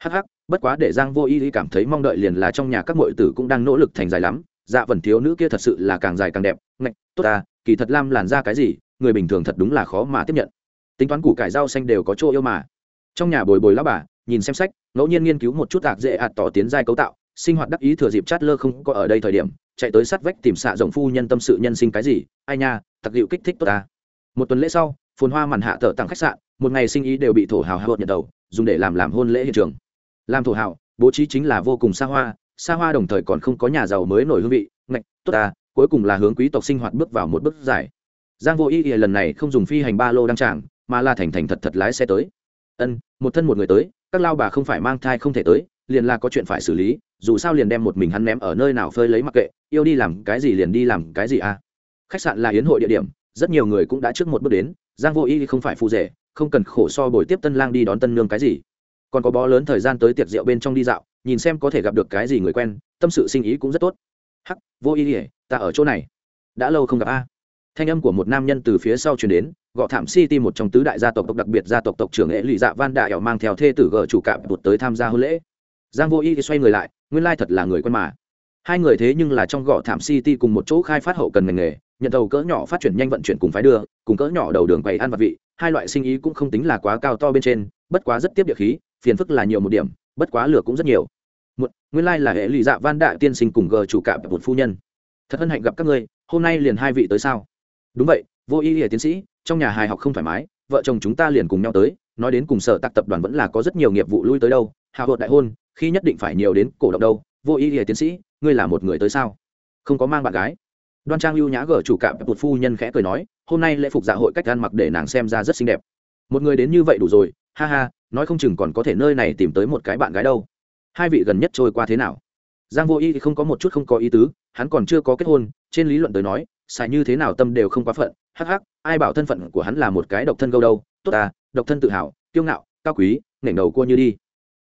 hắc hắc, bất quá để giang vô y cảm thấy mong đợi liền là trong nhà các mọi tử cũng đang nỗ lực thành dài lắm. Dạ vần thiếu nữ kia thật sự là càng dài càng đẹp. Ngạch, tốt à kỳ thật lam làn ra cái gì, người bình thường thật đúng là khó mà tiếp nhận. Tính toán củ cải rau xanh đều có chỗ yêu mà. Trong nhà bồi bồi lão bà, nhìn xem sách, ngẫu nhiên nghiên cứu một chút tạc dễ ạt tỏ tiến giai cấu tạo, sinh hoạt đắc ý thừa dịp chát lơ không có ở đây thời điểm, chạy tới sát vách tìm xạ rộng phu nhân tâm sự nhân sinh cái gì, ai nha tặc liệu kích thích tốt ta. Một tuần lễ sau, phồn hoa màn hạ tờ tặng khách sạn, một ngày sinh ý đều bị thổ hào hạ nhận đầu, dùng để làm làm hôn lễ hiện trường làm thổ hào bố trí chính là vô cùng xa hoa xa hoa đồng thời còn không có nhà giàu mới nổi hương vị, ngạch, tốt ta, cuối cùng là hướng quý tộc sinh hoạt bước vào một bước dài. Giang vô ý ý lần này không dùng phi hành ba lô đăng tràng, mà là thành thành thật thật lái xe tới. Ân, một thân một người tới, các lao bà không phải mang thai không thể tới, liền là có chuyện phải xử lý, dù sao liền đem một mình hắn ném ở nơi nào phơi lấy mặc kệ, yêu đi làm cái gì liền đi làm cái gì à. Khách sạn là yến hội địa điểm, rất nhiều người cũng đã trước một bước đến, giang vô y không phải phù rể, không cần khổ so bồi tiếp tân lang đi đón tân nương cái gì còn có bó lớn thời gian tới tiệc rượu bên trong đi dạo, nhìn xem có thể gặp được cái gì người quen, tâm sự sinh ý cũng rất tốt. Hắc, vô ý ỉa ta ở chỗ này. Đã lâu không gặp a. Thanh âm của một nam nhân từ phía sau chuyển đến gọ thảm city một trong tứ đại gia tộc đặc biệt gia tộc tộc trưởng hệ lụy dạ van đại ẻo mang theo thê tử gờ chủ cạm bụt tới tham gia hôn lễ. Giang vô ý thì xoay người lại, nguyên lai thật là người quen mà. Hai người thế nhưng là trong gọ thảm city cùng một chỗ khai phát hậu cần ngành nghề, nhận đầu cỡ nhỏ phát triển nhanh vận chuyển cùng phái đưa, cùng cỡ nhỏ đầu đường quầy ăn vật vị, hai loại sinh ý cũng không tính là quá cao to bên trên bất quá rất tiếp địa khí, phiền phức là nhiều một điểm, bất quá lửa cũng rất nhiều. Một, nguyên lai là hệ lụy dạ van đại tiên sinh cùng g chủ cạm một phu nhân. Thật hân hạnh gặp các ngươi, hôm nay liền hai vị tới sao? Đúng vậy, vô y hệ tiến sĩ, trong nhà hài học không thoải mái, vợ chồng chúng ta liền cùng nhau tới, nói đến cùng sở tạc tập đoàn vẫn là có rất nhiều nghiệp vụ lui tới đâu. Hào hột đại hôn, khi nhất định phải nhiều đến cổ động đâu. Vô ý ỉa tiến sĩ, ngươi là một người tới sao? Không có mang bạn gái. Đoan trang lưu nhã gở chủ cạm một phu nhân khẽ cười nói, hôm nay lễ phục dạ hội cách ăn mặc để nàng xem ra rất xinh đẹp. Một người đến như vậy đủ rồi ha ha, nói không chừng còn có thể nơi này tìm tới một cái bạn gái đâu. Hai vị gần nhất trôi qua thế nào? Giang vô y thì không có một chút không có ý tứ, hắn còn chưa có kết hôn, trên lý luận tới nói, xài như thế nào tâm đều không quá phận. Hắc hắc, ai bảo thân phận của hắn là một cái độc thân gâu đâu? Tốt à độc thân tự hào, kiêu ngạo, cao quý, nghển đầu cua như đi.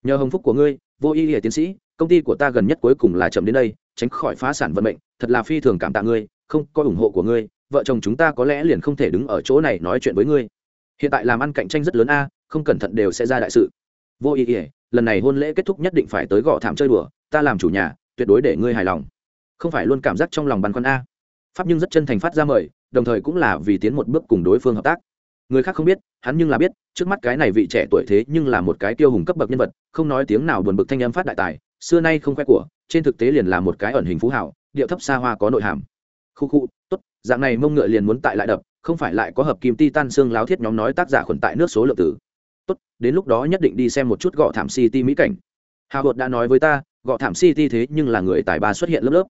Nhờ hồng phúc của ngươi, vô y hệ tiến sĩ, công ty của ta gần nhất cuối cùng là chậm đến đây, tránh khỏi phá sản vận mệnh, thật là phi thường cảm tạ ngươi, không có ủng hộ của ngươi, vợ chồng chúng ta có lẽ liền không thể đứng ở chỗ này nói chuyện với ngươi. Hiện tại làm ăn cạnh tranh rất lớn a không cẩn thận đều sẽ ra đại sự. Vô ý ỉa lần này hôn lễ kết thúc nhất định phải tới gõ thảm chơi đùa, ta làm chủ nhà, tuyệt đối để ngươi hài lòng. Không phải luôn cảm giác trong lòng băn khoăn a. Pháp nhưng rất chân thành phát ra mời, đồng thời cũng là vì tiến một bước cùng đối phương hợp tác. Người khác không biết, hắn nhưng là biết, trước mắt cái này vị trẻ tuổi thế nhưng là một cái tiêu hùng cấp bậc nhân vật, không nói tiếng nào buồn bực thanh âm phát đại tài, xưa nay không khoe của, trên thực tế liền là một cái ẩn hình phú hảo, điệu thấp xa hoa có nội hàm. Khu khu, tốt, dạng này mông ngựa liền muốn tại lại đập, không phải lại có hợp kim ti tan xương láo thiết nhóm nói tác giả khuẩn tại nước số lượng tử đến lúc đó nhất định đi xem một chút gọ thảm city mỹ cảnh. Hào hột đã nói với ta, gọ thảm city thế nhưng là người tài ba xuất hiện lớp lớp.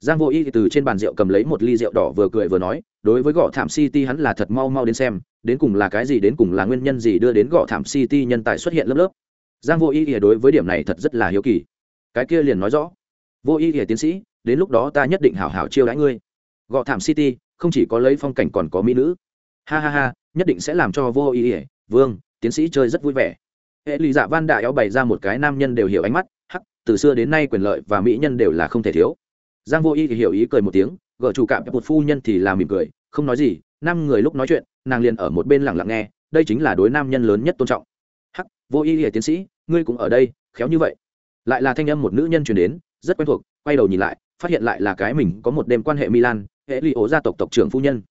Giang vô y từ trên bàn rượu cầm lấy một ly rượu đỏ vừa cười vừa nói, đối với gọ thảm city hắn là thật mau mau đến xem, đến cùng là cái gì, đến cùng là nguyên nhân gì đưa đến gọ thảm city nhân tài xuất hiện lớp lớp. Giang vô y đối với điểm này thật rất là hiếu kỳ. Cái kia liền nói rõ. Vô y tiến sĩ, đến lúc đó ta nhất định hảo hảo chiêu đãi ngươi. Gọ thảm city, không chỉ có lấy phong cảnh còn có mỹ nữ. Ha ha ha, nhất định sẽ làm cho vô y vương tiến sĩ chơi rất vui vẻ. Hệ lụy dạ van đại éo bày ra một cái nam nhân đều hiểu ánh mắt, hắc, từ xưa đến nay quyền lợi và mỹ nhân đều là không thể thiếu. Giang vô y thì hiểu ý cười một tiếng gỡ chủ cạm một phu nhân thì là mỉm cười, không nói gì, năm người lúc nói chuyện, nàng liền ở một bên lặng lặng nghe, đây chính là đối nam nhân lớn nhất tôn trọng. Hắc, vô y hiệp tiến sĩ, ngươi cũng ở đây, khéo như vậy. Lại là thanh âm một nữ nhân truyền đến, rất quen thuộc, quay đầu nhìn lại, phát hiện lại là cái mình có một đêm quan hệ milan, hệ lụy ố gia tộc tộc trưởng phu nhân.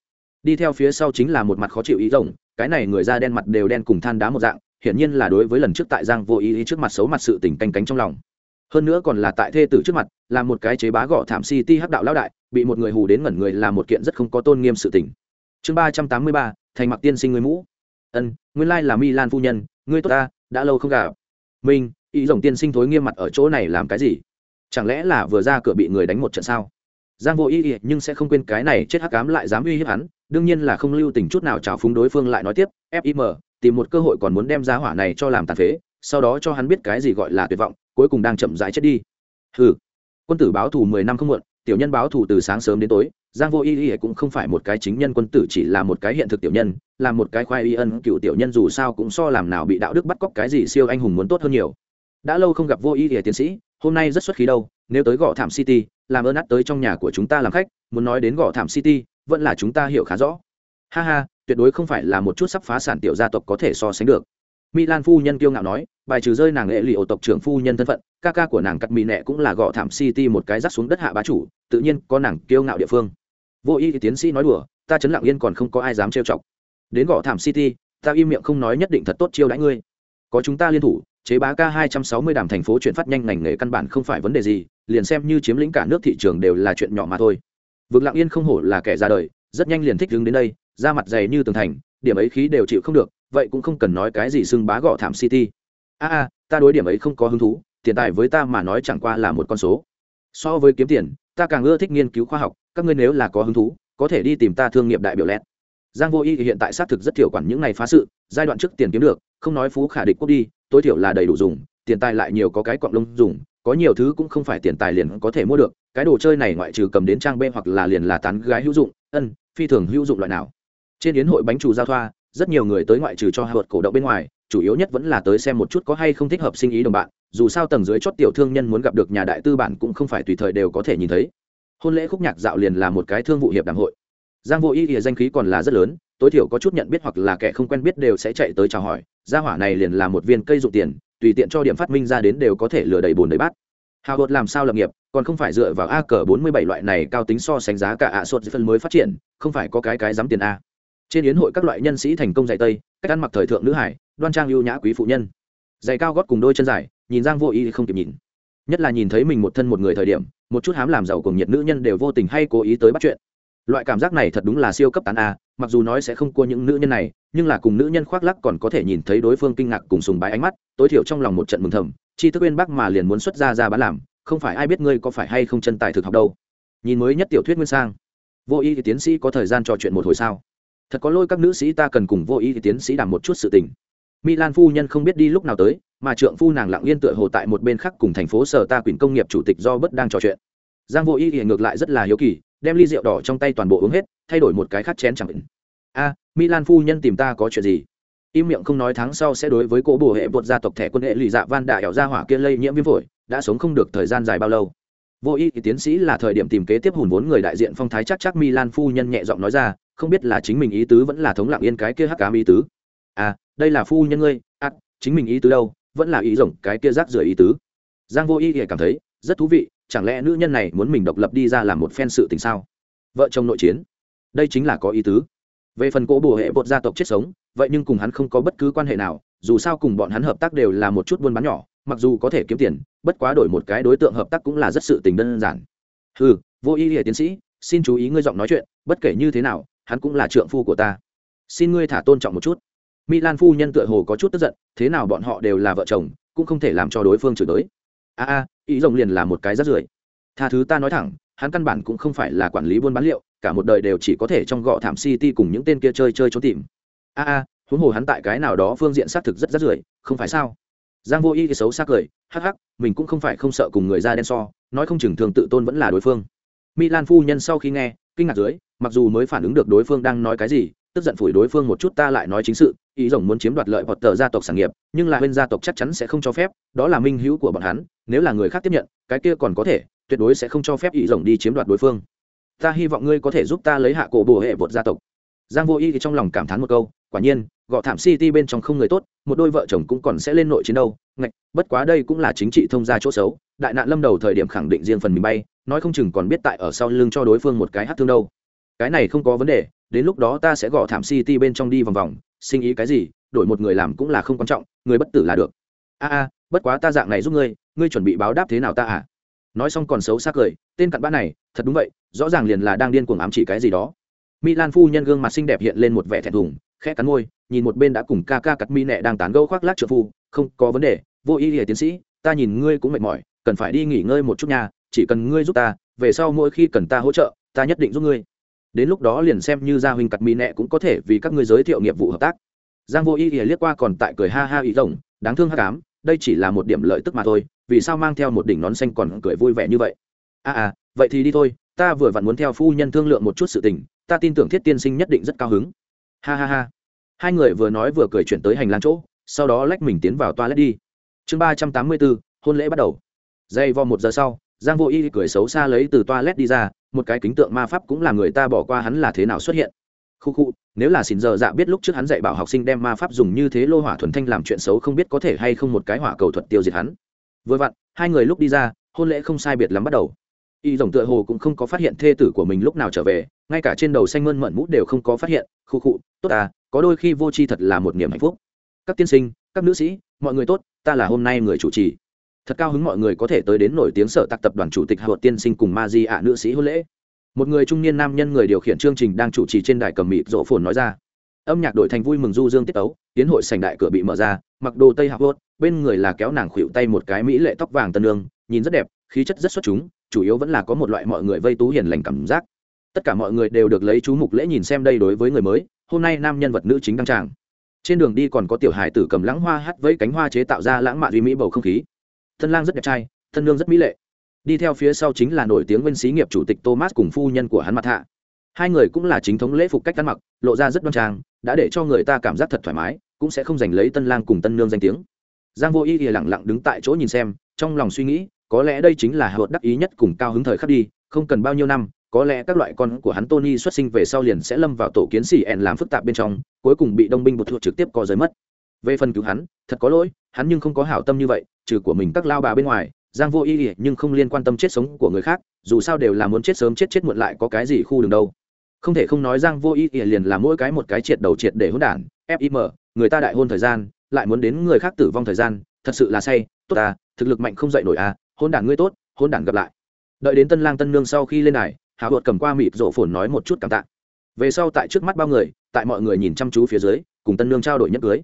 Đi theo phía sau chính là một mặt khó chịu ý rồng cái này người da đen mặt đều đen cùng than đá một dạng hiển nhiên là đối với lần trước tại giang vô ý, ý trước mặt xấu mặt sự tình canh cánh trong lòng. Hơn nữa còn là tại thê tử trước mặt là một cái chế bá gõ thảm city hắc đạo lão đại bị một người hù đến ngẩn người là một kiện rất không có tôn nghiêm sự tình. Chương ba trăm tám mươi ba thành mặc tiên sinh người mũ. Ân nguyên lai là milan phu nhân ngươi tốt ta đã lâu không gặp. Minh ý rồng tiên sinh thối nghiêm mặt ở chỗ này làm cái gì? Chẳng lẽ là vừa ra cửa bị người đánh một trận sao? Giang vô ý ý nhưng sẽ không quên cái này chết hắc cám lại dám uy hiếp hắn đương nhiên là không lưu tình chút nào trào phúng đối phương lại nói tiếp fim tìm một cơ hội còn muốn đem giá hỏa này cho làm tàn phế, sau đó cho hắn biết cái gì gọi là tuyệt vọng, cuối cùng đang chậm rãi chết đi. Ừ quân tử báo thù mười năm không muộn, tiểu nhân báo thù từ sáng sớm đến tối, giang vô y y cũng không phải một cái chính nhân quân tử chỉ là một cái hiện thực tiểu nhân, là một cái khoai y ân cựu tiểu nhân dù sao cũng so làm nào bị đạo đức bắt cóc cái gì siêu anh hùng muốn tốt hơn nhiều. Đã lâu không gặp vô y y tiến sĩ, hôm nay rất xuất khí đâu, nếu tới gõ thảm city, làm ơn ắt tới trong nhà của chúng ta làm khách, muốn nói đến gõ thảm city vẫn là chúng ta hiểu khá rõ ha ha tuyệt đối không phải là một chút sắp phá sản tiểu gia tộc có thể so sánh được Milan phu nhân kiêu ngạo nói, bài trừ rơi nàng lệ lì ổ tộc trưởng phu nhân thân phận, ca ca của nàng cắt mì nẹ cũng là gõ thảm City một cái rắc xuống đất hạ bá chủ, tự nhiên có nàng kiêu ngạo địa phương. Vô y tiến sĩ nói đùa, ta chấn lặng yên còn không có ai dám trêu chọc. Đến gõ thảm City, ta im miệng không nói nhất định thật tốt chiêu đãi ngươi. Có chúng ta liên thủ, chế bá ca 260 đàm thành phố chuyển phát nhanh ngành nghề căn bản không phải vấn đề gì, liền xem như chiếm lĩnh cả nước thị trường đều là chuyện nhỏ mà thôi. Vực Lặng Yên không hổ là kẻ ra đời, rất nhanh liền thích đứng đến đây, da mặt dày như tường thành, điểm ấy khí đều chịu không được, vậy cũng không cần nói cái gì xưng bá gọ thảm city. A a ta đối điểm ấy không có hứng thú tiền tài với ta mà nói chẳng qua là một con số. So với kiếm tiền ta càng ưa thích nghiên cứu khoa học các ngươi nếu là có hứng thú có thể đi tìm ta thương nghiệp đại biểu lẹt. Giang vô y hiện tại xác thực rất thiểu quản những ngày phá sự giai đoạn trước tiền kiếm được không nói phú khả địch quốc đi tối thiểu là đầy đủ dùng tiền tài lại nhiều có cái quặng lông dùng có nhiều thứ cũng không phải tiền tài liền có thể mua được cái đồ chơi này ngoại trừ cầm đến trang b hoặc là liền là tán gái hữu dụng, ân, phi thường hữu dụng loại nào. Trên yến hội bánh trù giao thoa, rất nhiều người tới ngoại trừ cho hạ vật cổ động bên ngoài, chủ yếu nhất vẫn là tới xem một chút có hay không thích hợp sinh ý đồng bạn, dù sao tầng dưới chót tiểu thương nhân muốn gặp được nhà đại tư bản cũng không phải tùy thời đều có thể nhìn thấy. Hôn lễ khúc nhạc dạo liền là một cái thương vụ hiệp đảng hội. Giang vô ý ỉa danh khí còn là rất lớn, tối thiểu có chút nhận biết hoặc là kẻ không quen biết đều sẽ chạy tới chào hỏi, gia hỏa này liền là một viên cây dụng tiền, tùy tiện cho điểm phát minh ra đến đều có thể lừa đầy bồn đầy bát. Hào hột làm sao lập nghiệp còn không phải dựa vào a cờ bốn mươi bảy loại này cao tính so sánh giá cả ạ à sốt phân mới phát triển, không phải có cái cái dám tiền a. Trên yến hội các loại nhân sĩ thành công dạy tây, cách ăn mặc thời thượng nữ hải, đoan trang ưu nhã quý phụ nhân. Giày cao gót cùng đôi chân dài, nhìn giang vô ý không kịp nhìn. Nhất là nhìn thấy mình một thân một người thời điểm, một chút hám làm giàu cùng nhiệt nữ nhân đều vô tình hay cố ý tới bắt chuyện. Loại cảm giác này thật đúng là siêu cấp tán a, mặc dù nói sẽ không cua những nữ nhân này, nhưng là cùng nữ nhân khoác lắc còn có thể nhìn thấy đối phương kinh ngạc cùng sùng bái ánh mắt, tối thiểu trong lòng một trận mừng thầm, chi thức uyên bác mà liền muốn xuất ra ra bán làm không phải ai biết ngươi có phải hay không chân tài thực học đâu. Nhìn mới nhất tiểu thuyết nguyên sang. Vô y thì tiến sĩ có thời gian trò chuyện một hồi sao? Thật có lôi các nữ sĩ ta cần cùng vô y thì tiến sĩ đảm một chút sự tình. Milan phu nhân không biết đi lúc nào tới, mà trượng phu nàng lặng yên tựa hồ tại một bên khác cùng thành phố sở ta quyền công nghiệp chủ tịch do bất đang trò chuyện. Giang vô y thì ngược lại rất là hiếu kỳ, đem ly rượu đỏ trong tay toàn bộ uống hết, thay đổi một cái khát chén chẳng định a, milan phu nhân tìm ta có chuyện gì? Im miệng không nói tháng sau sẽ đối với cỗ bồ hệ bột gia tộc thẻ quân hệ lì dạ van đại ảo ra hỏa kia lây nhiễm viêm phổi đã sống không được thời gian dài bao lâu. Vô y thì tiến sĩ là thời điểm tìm kế tiếp hùn vốn người đại diện phong thái chắc chắc milan phu nhân nhẹ giọng nói ra không biết là chính mình ý tứ vẫn là thống lặng yên cái kia hắc cám ý tứ. À đây là phu nhân ngươi à, chính mình ý tứ đâu vẫn là ý rồng cái kia rác rưởi ý tứ. Giang vô y thì cảm thấy rất thú vị chẳng lẽ nữ nhân này muốn mình độc lập đi ra làm một phen sự tình sao? Vợ chồng nội chiến đây chính là có ý tứ. Về phần cỗ bùa hệ bột gia tộc chết sống vậy nhưng cùng hắn không có bất cứ quan hệ nào, dù sao cùng bọn hắn hợp tác đều là một chút buôn bán nhỏ, mặc dù có thể kiếm tiền, bất quá đổi một cái đối tượng hợp tác cũng là rất sự tình đơn giản. Ừ vô ý hệ tiến sĩ, xin chú ý ngươi giọng nói chuyện, bất kể như thế nào, hắn cũng là trượng phu của ta. Xin ngươi thả tôn trọng một chút. Milan phu nhân tựa hồ có chút tức giận, thế nào bọn họ đều là vợ chồng, cũng không thể làm cho đối phương chửi tới a a, ý rồng liền là một cái rất rưởi. Tha thứ ta nói thẳng, hắn căn bản cũng không phải là quản lý buôn bán liệu, cả một đời đều chỉ có thể trong gọ thảm city cùng những tên kia chơi chơi trốn tìm a a, huống hồ hắn tại cái nào đó phương diện xác thực rất rất rưởi không phải sao? Giang vô y thì xấu xác cười, hắc hắc, mình cũng không phải không sợ cùng người da đen so, nói không chừng thường tự tôn vẫn là đối phương. Milan phu nhân sau khi nghe, kinh ngạc dưới, mặc dù mới phản ứng được đối phương đang nói cái gì, tức giận phủi đối phương một chút ta lại nói chính sự, ý rồng muốn chiếm đoạt lợi hoặc tờ gia tộc sản nghiệp, nhưng là bên gia tộc chắc chắn sẽ không cho phép, đó là minh hữu của bọn hắn, nếu là người khác tiếp nhận, cái kia còn có thể, tuyệt đối sẽ không cho phép ý rồng đi chiếm đoạt đối phương. Ta hy vọng ngươi có thể giúp ta lấy hạ cổ bồ hệ vượt gia tộc giang vô y thì trong lòng cảm thán một câu, quả nhiên, gọ thảm city bên trong không người tốt, một đôi vợ chồng cũng còn sẽ lên nội chiến đâu. Ngạch, bất quá đây cũng là chính trị thông gia chỗ xấu, đại nạn lâm đầu thời điểm khẳng định riêng phần mình bay, nói không chừng còn biết tại ở sau lưng cho đối phương một cái hát thương đâu. Cái này không có vấn đề, đến lúc đó ta sẽ gõ thảm city bên trong đi vòng vòng, sinh ý cái gì, đổi một người làm cũng là không quan trọng, người bất tử là được. A a, bất quá ta dạng này giúp ngươi ngươi chuẩn bị báo đáp thế nào ta à? Nói xong còn xấu xác cười, tên cặn bã này, thật đúng vậy, rõ ràng liền là đang điên cuồng ám chỉ cái gì đó. Milan phu nhân gương mặt xinh đẹp hiện lên một vẻ thẹn thùng, khẽ cắn môi, nhìn một bên đã cùng ca ca cắt mi nẹ đang tán gẫu khoác lác trợ phu, không, có vấn đề, vô ý liễu tiến sĩ, ta nhìn ngươi cũng mệt mỏi, cần phải đi nghỉ ngơi một chút nha, chỉ cần ngươi giúp ta, về sau mỗi khi cần ta hỗ trợ, ta nhất định giúp ngươi. Đến lúc đó liền xem như gia huynh cắt mi nẹ cũng có thể vì các ngươi giới thiệu nghiệp vụ hợp tác. Giang Vô Ý liếc qua còn tại cười ha ha ý rồng, đáng thương hắc ám, đây chỉ là một điểm lợi tức mà thôi, vì sao mang theo một đỉnh nón xanh còn cười vui vẻ như vậy? A à, à, vậy thì đi thôi, ta vừa vặn muốn theo phu nhân thương lượng một chút sự tình, ta tin tưởng thiết tiên sinh nhất định rất cao hứng. Ha ha ha. Hai người vừa nói vừa cười chuyển tới hành lang chỗ, sau đó lách mình tiến vào toilet đi. Chương ba trăm tám mươi bốn hôn lễ bắt đầu. Dây vo một giờ sau, giang vô y cười xấu xa lấy từ toilet đi ra, một cái kính tượng ma pháp cũng là người ta bỏ qua hắn là thế nào xuất hiện. Khu khu, nếu là xin giờ dạ biết lúc trước hắn dạy bảo học sinh đem ma pháp dùng như thế lô hỏa thuần thanh làm chuyện xấu không biết có thể hay không một cái hỏa cầu thuật tiêu diệt hắn. Vừa vặn, hai người lúc đi ra, hôn lễ không sai biệt lắm bắt đầu y rồng tựa hồ cũng không có phát hiện thê tử của mình lúc nào trở về, ngay cả trên đầu xanh mơn mận mũ đều không có phát hiện. Khu khụ, tốt à có đôi khi vô tri thật là một niềm hạnh phúc. Các tiên sinh, các nữ sĩ, mọi người tốt, ta là hôm nay người chủ trì. Thật cao hứng mọi người có thể tới đến nổi tiếng sở tạc tập đoàn chủ tịch hạ tiên sinh cùng ma di ạ nữ sĩ hôn lễ. Một người trung niên nam nhân người điều khiển chương trình đang chủ trì trên đài cầm mịt rộ phồn nói ra. Âm nhạc đổi thành vui mừng du dương tiết tấu, tiến hội sành đại cửa bị mở ra, mặc đồ tây hạc hốt bên người là kéo nàng khuỵu tay một cái mỹ lệ tóc vàng tân lương, nhìn rất đẹp khí chất rất xuất chúng, chủ yếu vẫn là có một loại mọi người vây tú hiền lành cảm giác. Tất cả mọi người đều được lấy chú mục lễ nhìn xem đây đối với người mới, hôm nay nam nhân vật nữ chính đăng tràng. Trên đường đi còn có tiểu hài tử cầm lãng hoa hát với cánh hoa chế tạo ra lãng mạn duy mỹ bầu không khí. Thân lang rất đẹp trai, thân lương rất mỹ lệ. Đi theo phía sau chính là nổi tiếng nguyên sĩ nghiệp chủ tịch thomas cùng phu nhân của hắn mặt hạ. Hai người cũng là chính thống lễ phục cách ăn mặc, lộ ra rất đoan trang, đã để cho người ta cảm giác thật thoải mái, cũng sẽ không giành lấy tân lang cùng tân nương danh tiếng. Giang vô y thì lẳng lặng đứng tại chỗ nhìn xem, trong lòng suy nghĩ có lẽ đây chính là hợp đắc ý nhất cùng cao hứng thời khắc đi không cần bao nhiêu năm có lẽ các loại con của hắn Tony xuất sinh về sau liền sẽ lâm vào tổ kiến xì ẹn làm phức tạp bên trong, cuối cùng bị đông binh bột thuộc trực tiếp có giới mất. Về phần cứu hắn, thật có lỗi, hắn nhưng không có hảo tâm như vậy, trừ của mình các lao bà bên ngoài, Giang Vô Ý nhưng không liên quan tâm chết sống của người khác, dù sao đều là muốn chết sớm chết chết muộn lại có cái gì khu đường đâu. Không thể không nói Giang Vô Ý liền là mỗi cái một cái triệt đầu triệt để hỗn đản, FIM, người ta đại hôn thời gian, lại muốn đến người khác tử vong thời gian, thật sự là say, tốt à, thực lực mạnh không dậy nổi à, hôn đản ngươi tốt, hôn đản gặp lại. Đợi đến Tân Lang Tân Nương sau khi lên đài, hạ hột cầm qua mịt rộ phồn nói một chút cảm tạ. Về sau tại trước mắt bao người tại mọi người nhìn chăm chú phía dưới cùng tân Nương trao đổi nhẫn cưới.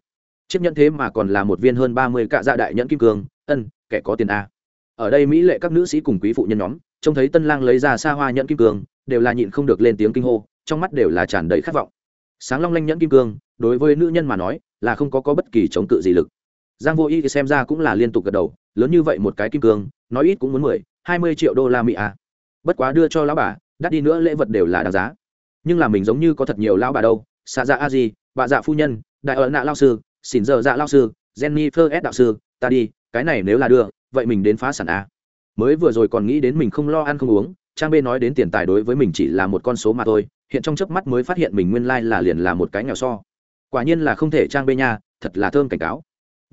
Chiếc nhẫn thế mà còn là một viên hơn ba mươi cạ dạ đại nhẫn kim cương ân kẻ có tiền a. Ở đây mỹ lệ các nữ sĩ cùng quý phụ nhân nhóm trông thấy tân lang lấy ra xa hoa nhẫn kim cương đều là nhịn không được lên tiếng kinh hô trong mắt đều là tràn đầy khát vọng. Sáng long lanh nhẫn kim cương đối với nữ nhân mà nói là không có, có bất kỳ chống cự gì lực giang vô y thì xem ra cũng là liên tục gật đầu, lớn như vậy một cái kim cương, nói ít cũng muốn mười, hai mươi triệu đô la mỹ à. bất quá đưa cho lão bà, đắt đi nữa lễ vật đều là đáng giá. Nhưng là mình giống như có thật nhiều lão bà đâu xạ dạ a di bà dạ phu nhân, đại ợ nạ lao sư, xỉn giờ dạ lao sư jenny phơ s. Đạo sư, ta đi, cái này nếu là đưa, vậy mình đến phá sản a mới vừa rồi còn nghĩ đến mình không lo ăn không uống, trang b nói đến tiền tài đối với mình chỉ là một con số mà thôi, hiện trong chớp mắt mới phát hiện mình nguyên lai là liền là một cái nghèo so. Quả nhiên là không thể trang b nha, thật là thơm cảnh cáo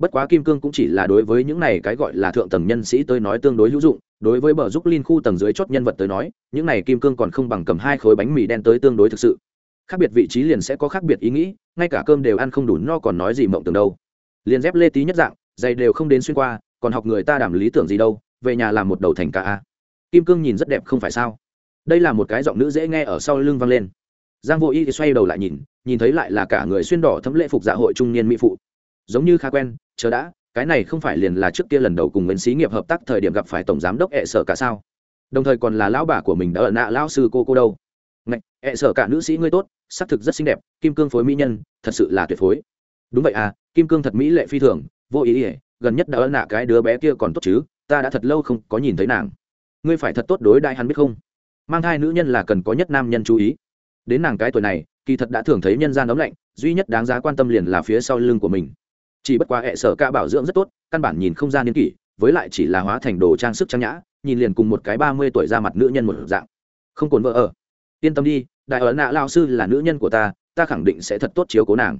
bất quá kim cương cũng chỉ là đối với những này cái gọi là thượng tầng nhân sĩ tôi nói tương đối hữu dụng, đối với bờ giúp linh khu tầng dưới chót nhân vật tới nói, những này kim cương còn không bằng cầm hai khối bánh mì đen tới tương đối thực sự. Khác biệt vị trí liền sẽ có khác biệt ý nghĩ, ngay cả cơm đều ăn không đủ no còn nói gì mộng tưởng đâu. Liền dép lê tí nhất dạng, giày đều không đến xuyên qua, còn học người ta đảm lý tưởng gì đâu, về nhà làm một đầu thành cả a. Kim cương nhìn rất đẹp không phải sao? Đây là một cái giọng nữ dễ nghe ở sau lưng vang lên. Giang vô y xoay đầu lại nhìn nhìn thấy lại là cả người xuyên đỏ thấm lễ phục dạ hội trung niên mỹ phụ giống như khá quen, chờ đã, cái này không phải liền là trước kia lần đầu cùng nguyễn xí nghiệp hợp tác thời điểm gặp phải tổng giám đốc ẹ sở cả sao? Đồng thời còn là lão bà của mình đã ở nạ lão sư cô cô đâu. Ngạch, ẹ sở cả nữ sĩ ngươi tốt, xác thực rất xinh đẹp, kim cương phối mỹ nhân, thật sự là tuyệt phối. Đúng vậy à kim cương thật mỹ lệ phi thường, vô ý ỉa gần nhất đã ở nạ cái đứa bé kia còn tốt chứ, ta đã thật lâu không có nhìn thấy nàng. Ngươi phải thật tốt đối đại hắn biết không? Mang thai nữ nhân là cần có nhất nam nhân chú ý. Đến nàng cái tuổi này, kỳ thật đã thường thấy nhân gian ấm lạnh, duy nhất đáng giá quan tâm liền là phía sau lưng của mình chỉ bất quá hệ sở ca bảo dưỡng rất tốt, căn bản nhìn không ra niên kỷ, với lại chỉ là hóa thành đồ trang sức trang nhã, nhìn liền cùng một cái ba mươi tuổi ra mặt nữ nhân một dạng. Không cồn vợ ở. Yên tâm đi, đại ấn nạ lao sư là nữ nhân của ta ta khẳng định sẽ thật tốt chiếu cố nàng.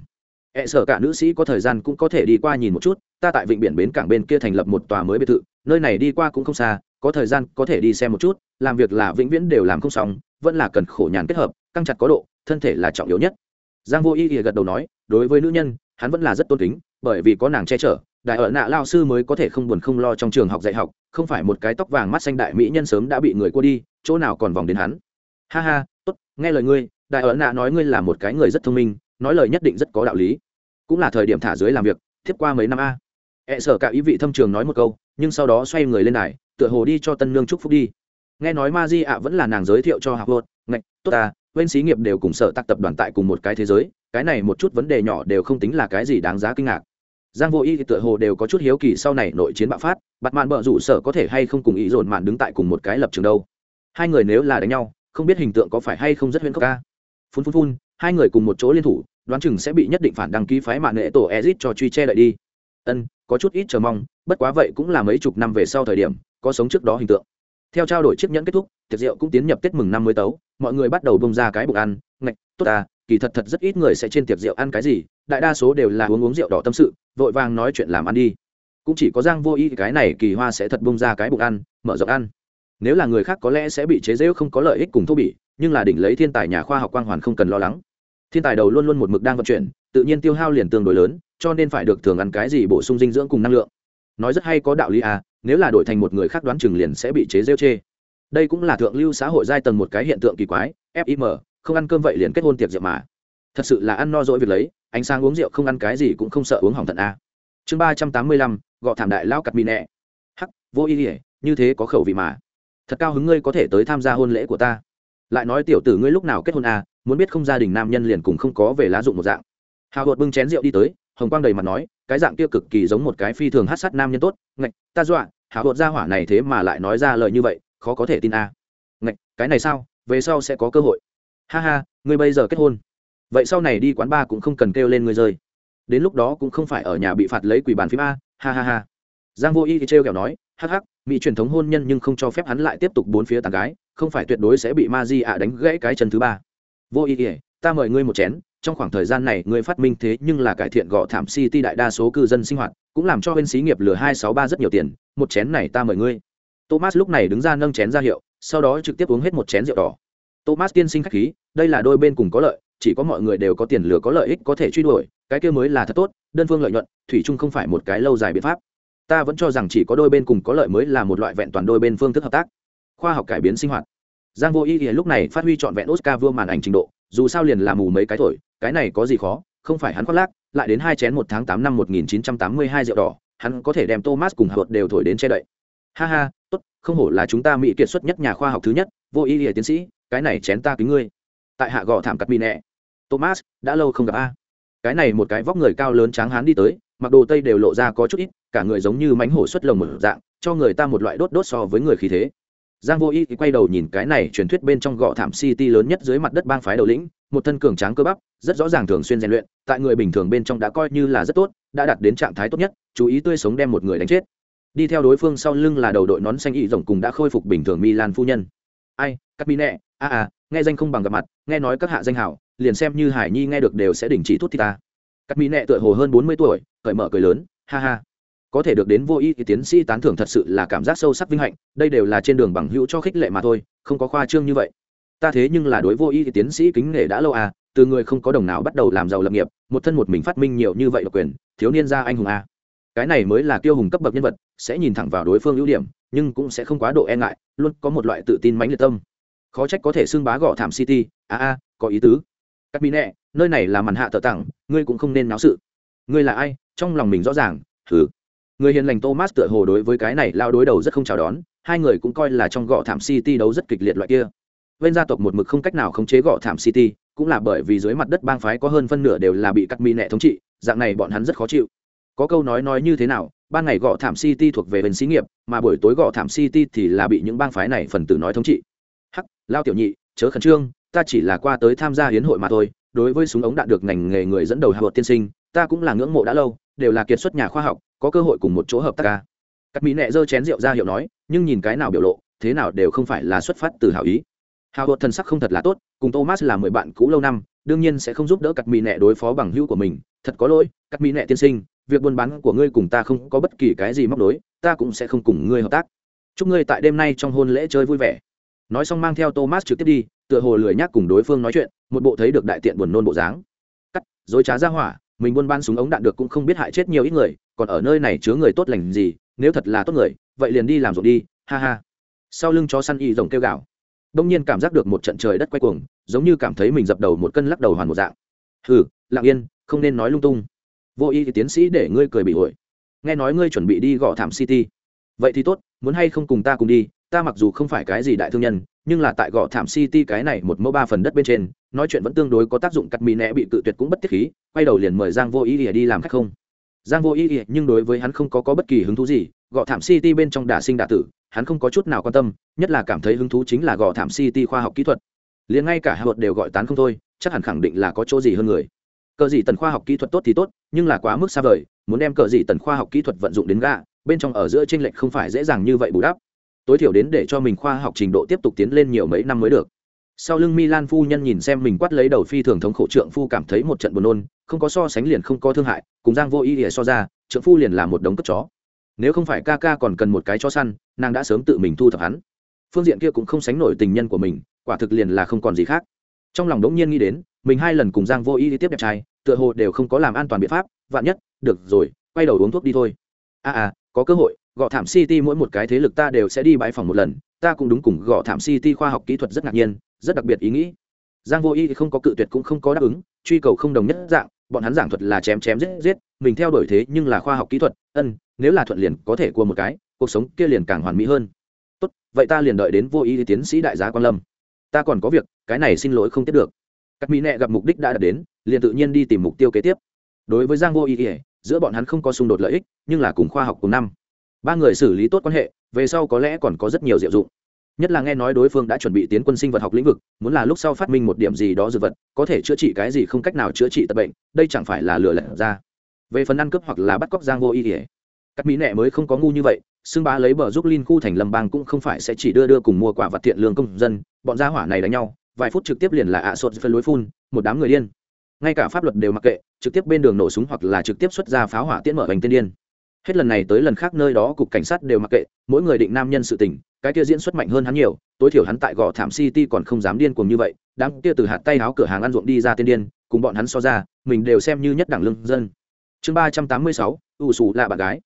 Hệ sở cả nữ sĩ có thời gian cũng có thể đi qua nhìn một chút, ta tại vịnh biển bến cảng bên kia thành lập một tòa mới biệt thự, nơi này đi qua cũng không xa, có thời gian có thể đi xem một chút, làm việc là vĩnh viễn đều làm không xong, vẫn là cần khổ nhàn kết hợp, căng chặt có độ, thân thể là trọng yếu nhất. Giang vô y thì gật đầu nói, đối với nữ nhân, hắn vẫn là rất tôn kính bởi vì có nàng che chở, đại ở nạ lao sư mới có thể không buồn không lo trong trường học dạy học, không phải một cái tóc vàng mắt xanh đại mỹ nhân sớm đã bị người cua đi, chỗ nào còn vòng đến hắn. Ha ha, tốt, nghe lời ngươi, đại ở nạ nói ngươi là một cái người rất thông minh, nói lời nhất định rất có đạo lý. Cũng là thời điểm thả dưới làm việc tiếp qua mấy năm a. Ẹ e sở cả ý vị thâm trường nói một câu, nhưng sau đó xoay người lên đài, tựa hồ đi cho tân nương chúc phúc đi. Nghe nói ma di ạ vẫn là nàng giới thiệu cho học hốt ngạch, tốt ta, bên xí nghiệp đều cùng sở tác tập đoàn tại cùng một cái thế giới, cái này một chút vấn đề nhỏ đều không tính là cái gì đáng giá kinh ngạc giang vô y thì tựa hồ đều có chút hiếu kỳ sau này nội chiến bạo phát bặt mạn bợ rủ sở có thể hay không cùng ý dồn mạn đứng tại cùng một cái lập trường đâu. Hai người nếu là đánh nhau, không biết hình tượng có phải hay không rất huyễn khốc ca. Phun phun phun, hai người cùng một chỗ liên thủ, đoán chừng sẽ bị nhất định phản đăng ký phái mạng nghệ tổ ezit cho truy che đậy đi. Ân, có chút ít chờ mong, bất quá vậy cũng là mấy chục năm về sau thời điểm, có sống trước đó hình tượng. Theo trao đổi chiếc nhẫn kết thúc, tiệc rượu cũng tiến nhập tết mừng năm mươi tấu, mọi người bắt đầu bông ra cái bụng ăn, ngạch, tốt à kỳ thật thật rất ít người sẽ trên tiệc rượu ăn cái gì, đại đa số đều là uống uống rượu đỏ tâm sự, vội vàng nói chuyện làm ăn đi. Cũng chỉ có giang vô ý, cái này kỳ hoa sẽ thật bung ra cái bụng ăn, mở rộng ăn. Nếu là người khác có lẽ sẽ bị chế giễu không có lợi ích cùng thô bỉ, nhưng là đỉnh lấy thiên tài nhà khoa học quang hoàn không cần lo lắng. Thiên tài đầu luôn luôn một mực đang vận chuyển, tự nhiên tiêu hao liền tương đối lớn, cho nên phải được thường ăn cái gì bổ sung dinh dưỡng cùng năng lượng. Nói rất hay có đạo lý à nếu là đổi thành một người khác đoán chừng liền sẽ bị chế rêu chê. Đây cũng là thượng lưu xã hội giai tầng một cái hiện tượng kỳ quái fim không ăn cơm vậy liền kết hôn tiệc rượu mà. Thật sự là ăn no dỗi việc lấy, ánh sáng uống rượu không ăn cái gì cũng không sợ uống hỏng thận a. À. chương ba trăm tám mươi lăm, gọ thảm đại lao cặt mì nẹ. Hắc, vô ý ỉa như thế có khẩu vị mà. Thật cao hứng ngươi có thể tới tham gia hôn lễ của ta. Lại nói tiểu tử ngươi lúc nào kết hôn à muốn biết không gia đình nam nhân liền cùng không có về lá dụng một dạng. Hào hột bưng chén rượu đi tới, hồng quang đầy mặt nói, cái dạng kia cực kỳ giống một cái phi thường hát sát nam nhân tốt. Ngạch, ta dọa hào hột ra hỏa này thế mà lại nói ra lời như vậy, khó có thể tin à. ngạch, cái này sao? Về sau sẽ có cơ hội ha ha, ngươi bây giờ kết hôn. Vậy sau này đi quán bar cũng không cần kêu lên ngươi rơi. Đến lúc đó cũng không phải ở nhà bị phạt lấy quỷ bàn phím a, ha ha ha. Giang vô y thì trêu kẹo nói, hắc hắc, mỹ truyền thống hôn nhân nhưng không cho phép hắn lại tiếp tục bốn phía tàn gái, không phải tuyệt đối sẽ bị ma di ạ đánh gãy cái chân thứ ba. Vô ý ỉa ta mời ngươi một chén, trong khoảng thời gian này ngươi phát minh thế nhưng là cải thiện gò thảm city đại đa số cư dân sinh hoạt, cũng làm cho bên xí nghiệp lừa hai sáu ba rất nhiều tiền, một chén này ta mời ngươi. Thomas lúc này đứng ra nâng chén ra hiệu, sau đó trực tiếp uống hết một chén rượu đỏ thomas tiên sinh khách khí, đây là đôi bên cùng có lợi, chỉ có mọi người đều có tiền lừa có lợi ích có thể truy đuổi, cái kia mới là thật tốt, đơn phương lợi nhuận, thủy chung không phải một cái lâu dài biện pháp. Ta vẫn cho rằng chỉ có đôi bên cùng có lợi mới là một loại vẹn toàn đôi bên phương thức hợp tác. Khoa học cải biến sinh hoạt. Giang vô ý thì lúc này phát huy trọn vẹn oscar vua màn ảnh trình độ, dù sao liền làm mù mấy cái thổi, cái này có gì khó, không phải hắn khoác lác, lại đến hai chén một tháng tám năm một nghìn chín trăm tám mươi hai rượu đỏ, hắn có thể đem thomas cùng hợp đều thổi đến che đậy. Ha ha, tốt, không hổ là chúng ta mỹ kiệt xuất nhất nhà khoa học thứ nhất, vô y thì tiến sĩ cái này chén ta kính ngươi. Tại hạ gò thảm cắt mì nẹ. Thomas, đã lâu không gặp a. Cái này một cái vóc người cao lớn tráng hán đi tới, mặc đồ tây đều lộ ra có chút ít, cả người giống như mánh hổ xuất lồng một dạng, cho người ta một loại đốt đốt so với người khí thế. Giang vô y quay đầu nhìn cái này truyền thuyết bên trong gò thảm city lớn nhất dưới mặt đất bang phái đầu lĩnh, một thân cường tráng cơ bắp, rất rõ ràng thường xuyên rèn luyện, tại người bình thường bên trong đã coi như là rất tốt, đã đạt đến trạng thái tốt nhất, chú ý tươi sống đem một người đánh chết. Đi theo đối phương sau lưng là đầu đội nón xanh y rồng cùng đã khôi phục bình thường milan phu nhân. Ai, cắt mi nẹ a a, nghe danh không bằng gặp mặt, nghe nói các hạ danh hảo, liền xem như hải nhi nghe được đều sẽ đình chỉ thuốc thì ta. Cắt mi nệ tựa hồ hơn bốn mươi tuổi, cởi mở cười lớn, ha ha. Có thể được đến vô y thì tiến sĩ tán thưởng thật sự là cảm giác sâu sắc vinh hạnh, đây đều là trên đường bằng hữu cho khích lệ mà thôi, không có khoa trương như vậy. Ta thế nhưng là đối vô y thì tiến sĩ kính nể đã lâu à từ người không có đồng nào bắt đầu làm giàu lập nghiệp, một thân một mình phát minh nhiều như vậy độc quyền, thiếu niên gia anh hùng à. cái này mới là tiêu hùng cấp bậc nhân vật, sẽ nhìn thẳng vào đối phương ưu điểm, nhưng cũng sẽ không quá độ e ngại, luôn có một loại tự tin mãnh liệt tâm khó trách có thể xưng bá gõ thảm city. A a, có ý tứ. Cắt mỹ nẹ nơi này là màn hạ tờ tặng, ngươi cũng không nên náo sự. Ngươi là ai? Trong lòng mình rõ ràng. Thử người hiền lành thomas tựa hồ đối với cái này lao đối đầu rất không chào đón, hai người cũng coi là trong gõ thảm city đấu rất kịch liệt loại kia. Bên gia tộc một mực không cách nào khống chế gõ thảm city, cũng là bởi vì dưới mặt đất bang phái có hơn phân nửa đều là bị cắt mi nẹ thống trị, dạng này bọn hắn rất khó chịu. Có câu nói nói như thế nào, ban ngày gõ thảm city thuộc về bên xí nghiệp, mà buổi tối gõ thảm city thì là bị những bang phái này phần tử nói thống trị hắc, lao tiểu nhị, chớ khẩn trương, ta chỉ là qua tới tham gia hiến hội mà thôi, đối với súng ống đạn được ngành nghề người dẫn đầu hạ tiên sinh, ta cũng là ngưỡng mộ đã lâu, đều là kiệt xuất nhà khoa học, có cơ hội cùng một chỗ hợp tác ca. Cắt mỹ nẹ giơ chén rượu ra hiệu nói, nhưng nhìn cái nào biểu lộ, thế nào đều không phải là xuất phát từ hảo ý. Hào hột thần sắc không thật là tốt, cùng thomas là mười bạn cũ lâu năm, đương nhiên sẽ không giúp đỡ cắt mỹ nẹ đối phó bằng hữu của mình, thật có lỗi, cắt mỹ nẹ tiên sinh, việc buôn bán của ngươi cùng ta không có bất kỳ cái gì móc đối ta cũng sẽ không cùng ngươi hợp tác. Chúc ngươi tại đêm nay trong hôn lễ chơi vui vẻ nói xong mang theo thomas trực tiếp đi, tựa hồ lười nhác cùng đối phương nói chuyện, một bộ thấy được đại tiện buồn nôn bộ dáng. Cắt, dối trá ra hỏa, mình buôn bán súng ống đạn được cũng không biết hại chết nhiều ít người, còn ở nơi này chứa người tốt lành gì, nếu thật là tốt người, vậy liền đi làm ruộng đi, ha ha. Sau lưng chó săn y rồng kêu gào. Đông nhiên cảm giác được một trận trời đất quay cuồng, giống như cảm thấy mình dập đầu một cân lắc đầu hoàn một dạng. Hừ, lặng yên, không nên nói lung tung. Vô y thì tiến sĩ để ngươi cười bị ổi nghe nói ngươi chuẩn bị đi gõ thảm city. Vậy thì tốt, muốn hay không cùng ta cùng đi ta mặc dù không phải cái gì đại thương nhân nhưng là tại gõ thảm city cái này một mẫu ba phần đất bên trên nói chuyện vẫn tương đối có tác dụng cắt mì nẹ bị cự tuyệt cũng bất tiết khí quay đầu liền mời giang vô ý ỉa đi làm khách không? Giang vô ý ỉa nhưng đối với hắn không có, có bất kỳ hứng thú gì gõ thảm city bên trong đả sinh đả tử hắn không có chút nào quan tâm nhất là cảm thấy hứng thú chính là gò thảm city khoa học kỹ thuật. Liền ngay cả hạ vật đều gọi tán không thôi chắc hẳn khẳng định là có chỗ gì hơn người. Cờ gì tần khoa học kỹ thuật tốt thì tốt nhưng là quá mức xa vời muốn đem cờ gì tần khoa học kỹ thuật vận dụng đến gạ bên trong ở giữa t r ê n lệch không phải dễ dàng như vậy bù đắp tối thiểu đến để cho mình khoa học trình độ tiếp tục tiến lên nhiều mấy năm mới được. Sau lưng milan phu nhân nhìn xem mình quát lấy đầu phi thường thống khổ trượng phu cảm thấy một trận buồn nôn, không có so sánh liền không có thương hại, cùng giang vô ý ỉa so ra, trượng phu liền là một đống cất chó. Nếu không phải ca ca còn cần một cái chó săn, nàng đã sớm tự mình thu thập hắn. Phương diện kia cũng không sánh nổi tình nhân của mình, quả thực liền là không còn gì khác. Trong lòng đống nhiên nghĩ đến, mình hai lần cùng giang vô ý đi tiếp đẹp trai, tựa hồ đều không có làm an toàn biện pháp, vạn nhất, được rồi, quay đầu uống thuốc đi thôi. À à có cơ hội gõ thảm city mỗi một cái thế lực ta đều sẽ đi bãi phòng một lần, ta cũng đúng cùng gõ thảm city khoa học kỹ thuật rất ngạc nhiên, rất đặc biệt ý nghĩ. Giang vô y không có cự tuyệt cũng không có đáp ứng, truy cầu không đồng nhất dạng, bọn hắn giảng thuật là chém chém giết giết, mình theo đuổi thế nhưng là khoa học kỹ thuật, ân, nếu là thuận liền có thể cua một cái, cuộc sống kia liền càng hoàn mỹ hơn. Tốt, vậy ta liền đợi đến vô y tiến sĩ đại giá quan lâm. Ta còn có việc, cái này xin lỗi không tiếp được. Các mỹ nệ gặp mục đích đã đạt đến, liền tự nhiên đi tìm mục tiêu kế tiếp. Đối với giang vô ý giữa bọn hắn không có xung đột lợi ích, nhưng là cùng khoa học cùng năm ba người xử lý tốt quan hệ, về sau có lẽ còn có rất nhiều diệu dụng. Nhất là nghe nói đối phương đã chuẩn bị tiến quân sinh vật học lĩnh vực, muốn là lúc sau phát minh một điểm gì đó dược vật, có thể chữa trị cái gì không cách nào chữa trị tật bệnh, đây chẳng phải là lừa lẻ ra. Về phần ăn cướp hoặc là bắt cóc giang vô ý ỉa các mỹ nệ mới không có ngu như vậy, xưng bá lấy bờ giúp linh khu thành lâm bang cũng không phải sẽ chỉ đưa đưa cùng mua quả vật thiện lương công dân, bọn gia hỏa này đánh nhau, vài phút trực tiếp liền là ạ à phân lối phun, một đám người điên. Ngay cả pháp luật đều mặc kệ, trực tiếp bên đường nổ súng hoặc là trực tiếp xuất ra pháo hỏa tiễn mở bành tiên điên hết lần này tới lần khác nơi đó cục cảnh sát đều mặc kệ, mỗi người định nam nhân sự tình, cái kia diễn xuất mạnh hơn hắn nhiều, tối thiểu hắn tại gò thảm city còn không dám điên cuồng như vậy, đám kia từ hạt tay áo cửa hàng ăn ruộng đi ra tiên điên, cùng bọn hắn so ra, mình đều xem như nhất đẳng lương dân. Chương ba trăm tám mươi sáu ủ sù là bạn gái.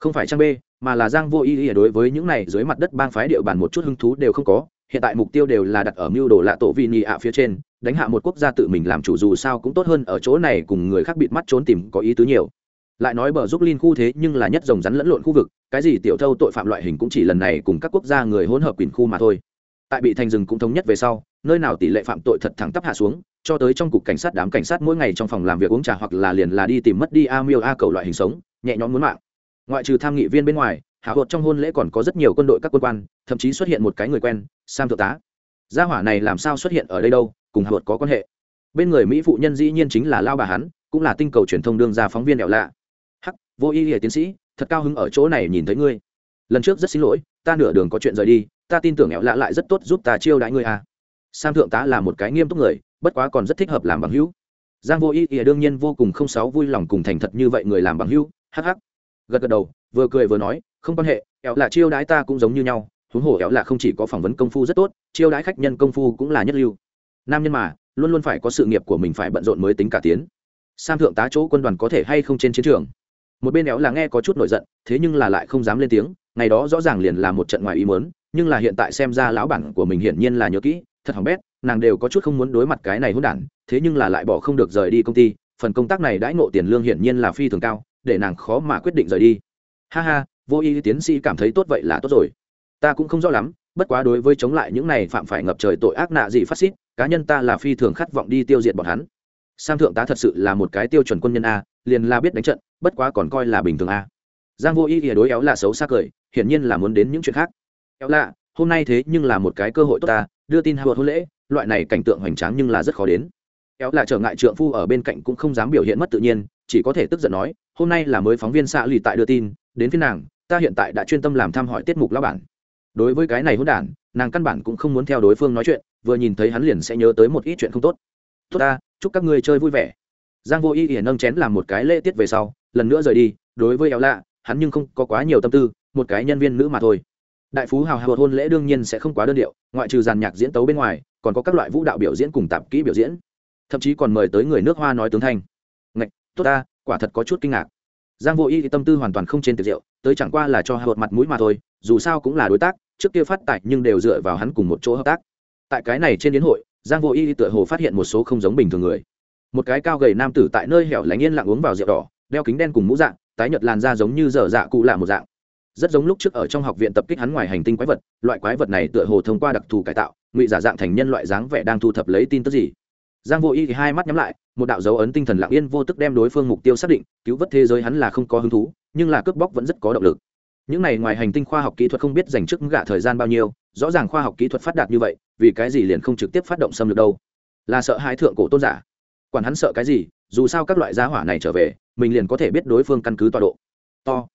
Không phải trang b, mà là giang vô ý ý đối với những này dưới mặt đất bang phái địa bàn một chút hứng thú đều không có, hiện tại mục tiêu đều là đặt ở mưu đồ lạ tổ vi nhị ạ phía trên, đánh hạ một quốc gia tự mình làm chủ dù sao cũng tốt hơn ở chỗ này cùng người khác bịt mắt trốn tìm có ý tứ nhiều lại nói bờ giúp linh khu thế nhưng là nhất rồng rắn lẫn lộn khu vực, cái gì tiểu thâu tội phạm loại hình cũng chỉ lần này cùng các quốc gia người hỗn hợp quyền khu mà thôi. Tại bị thành rừng cũng thống nhất về sau, nơi nào tỷ lệ phạm tội thật thẳng tắp hạ xuống, cho tới trong cục cảnh sát đám cảnh sát mỗi ngày trong phòng làm việc uống trà hoặc là liền là đi tìm mất đi a miêu a cầu loại hình sống, nhẹ nhõm muốn mạng. Ngoại trừ tham nghị viên bên ngoài, hạ hột trong hôn lễ còn có rất nhiều quân đội các quân quan, thậm chí xuất hiện một cái người quen, sam thượng tá. Gia hỏa này làm sao xuất hiện ở đây đâu, cùng hạ hột có quan hệ. Bên người mỹ phụ nhân dĩ nhiên chính là lao bà hắn, cũng là tinh cầu truyền thông đương ra phóng viên đẹo lạ vô y hệ tiến sĩ, thật cao hứng ở chỗ này nhìn thấy ngươi. Lần trước rất xin lỗi, ta nửa đường có chuyện rời đi, ta tin tưởng nghẹo lạ lại rất tốt giúp ta chiêu đãi ngươi à. sam thượng tá là một cái nghiêm túc người, bất quá còn rất thích hợp làm bằng hữu. Giang vô y ỉa đương nhiên vô cùng không sáu vui lòng cùng thành thật như vậy người làm bằng hữu hh gật gật đầu, vừa cười vừa nói, không quan hệ ẹo là chiêu đãi ta cũng giống như nhau, huống hồ éo là không chỉ có phỏng vấn công phu rất tốt, chiêu đãi khách nhân công phu cũng là nhất lưu. Nam nhân mà, luôn luôn phải có sự nghiệp của mình phải bận rộn mới tính cả tiến. Sam thượng tá chỗ quân đoàn có thể hay không trên chiến trường? Một bên éo là nghe có chút nổi giận, thế nhưng là lại không dám lên tiếng, ngày đó rõ ràng liền là một trận ngoài ý mớn nhưng là hiện tại xem ra lão bản của mình hiển nhiên là nhớ kỹ, thật hỏng bét, nàng đều có chút không muốn đối mặt cái này hỗn đản, thế nhưng là lại bỏ không được rời đi công ty, phần công tác này đãi ngộ tiền lương hiển nhiên là phi thường cao, để nàng khó mà quyết định rời đi. Ha ha, vô y tiến sĩ cảm thấy tốt vậy là tốt rồi. Ta cũng không rõ lắm, bất quá đối với chống lại những này phạm phải ngập trời tội ác nạ gì phát xít, cá nhân ta là phi thường khát vọng đi tiêu diệt bọn hắn. Sam thượng tá thật sự là một cái tiêu chuẩn quân nhân a liền là biết đánh trận, bất quá còn coi là bình thường a. Giang vô ý ỉa đối éo là xấu xa cười, hiển nhiên là muốn đến những chuyện khác. Éo lạ, hôm nay thế nhưng là một cái cơ hội tốt ta, đưa tin hạ hôn lễ, loại này cảnh tượng hoành tráng nhưng là rất khó đến. Éo là trở ngại trượng phu ở bên cạnh cũng không dám biểu hiện mất tự nhiên, chỉ có thể tức giận nói, hôm nay là mới phóng viên xạ lì tại đưa tin, đến phía nàng, ta hiện tại đã chuyên tâm làm thăm hỏi tiết mục lão bản. Đối với cái này hôn đản, nàng căn bản cũng không muốn theo đối phương nói chuyện, vừa nhìn thấy hắn liền sẽ nhớ tới một ít chuyện không tốt. Tốt ta, chúc các ngươi chơi vui vẻ giang vô y ỉa nâng chén làm một cái lễ tiết về sau, lần nữa rời đi, đối với éo lạ, hắn nhưng không có quá nhiều tâm tư, một cái nhân viên nữ mà thôi. Đại phú hào hào hôn lễ đương nhiên sẽ không quá đơn điệu, ngoại trừ giàn nhạc diễn tấu bên ngoài, còn có các loại vũ đạo biểu diễn cùng tạp kỹ biểu diễn. Thậm chí còn mời tới người nước hoa nói tướng thanh. Ngạch, tốt ta, quả thật có chút kinh ngạc. Giang vô y thì tâm tư hoàn toàn không trên tiệc rượu, tới chẳng qua là cho hào mặt mũi mà thôi, dù sao cũng là đối tác, trước kia phát tài nhưng đều dựa vào hắn cùng một chỗ hợp tác. Tại cái này trên đến hội, giang vô y tựa hồ phát hiện một số không giống bình thường người một cái cao gầy nam tử tại nơi hẻo lánh yên lặng uống vào rượu đỏ, đeo kính đen cùng mũ dạng, tái nhợt làn da giống như dở dạ cụ lạ một dạng. Rất giống lúc trước ở trong học viện tập kích hắn ngoài hành tinh quái vật, loại quái vật này tựa hồ thông qua đặc thù cải tạo, ngụy giả dạng thành nhân loại dáng vẻ đang thu thập lấy tin tức gì. Giang vô y thì hai mắt nhắm lại, một đạo dấu ấn tinh thần lặng yên vô tức đem đối phương mục tiêu xác định, cứu vớt thế giới hắn là không có hứng thú, nhưng là cướp bóc vẫn rất có động lực. Những này ngoài hành tinh khoa học kỹ thuật không biết dành trước gạ thời gian bao nhiêu, rõ ràng khoa học kỹ thuật phát đạt như vậy, vì cái gì liền không trực tiếp phát động xâm lược đâu? Là sợ hãi thượng cổ tôn giả quản hắn sợ cái gì, dù sao các loại giá hỏa này trở về, mình liền có thể biết đối phương căn cứ tọa độ. To.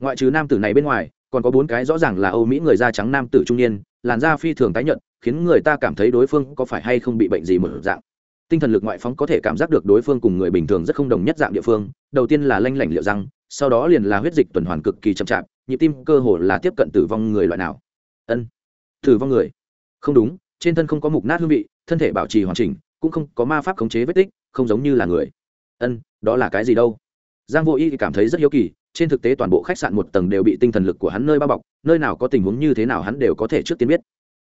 Ngoại trừ nam tử này bên ngoài, còn có bốn cái rõ ràng là âu mỹ người da trắng nam tử trung niên, làn da phi thường tái nhợt, khiến người ta cảm thấy đối phương có phải hay không bị bệnh gì một dạng. Tinh thần lực ngoại phóng có thể cảm giác được đối phương cùng người bình thường rất không đồng nhất dạng địa phương, đầu tiên là lanh lảnh liệu răng, sau đó liền là huyết dịch tuần hoàn cực kỳ chậm chạp, nhịp tim cơ hồ là tiếp cận tử vong người loại nào. Ân, tử vong người. Không đúng, trên thân không có mục nát hương vị, thân thể bảo trì hoàn chỉnh cũng không có ma pháp khống chế vết tích, không giống như là người. Ân, đó là cái gì đâu? Giang vô y cảm thấy rất hiếu kỳ, trên thực tế toàn bộ khách sạn một tầng đều bị tinh thần lực của hắn nơi bao bọc, nơi nào có tình huống như thế nào hắn đều có thể trước tiên biết.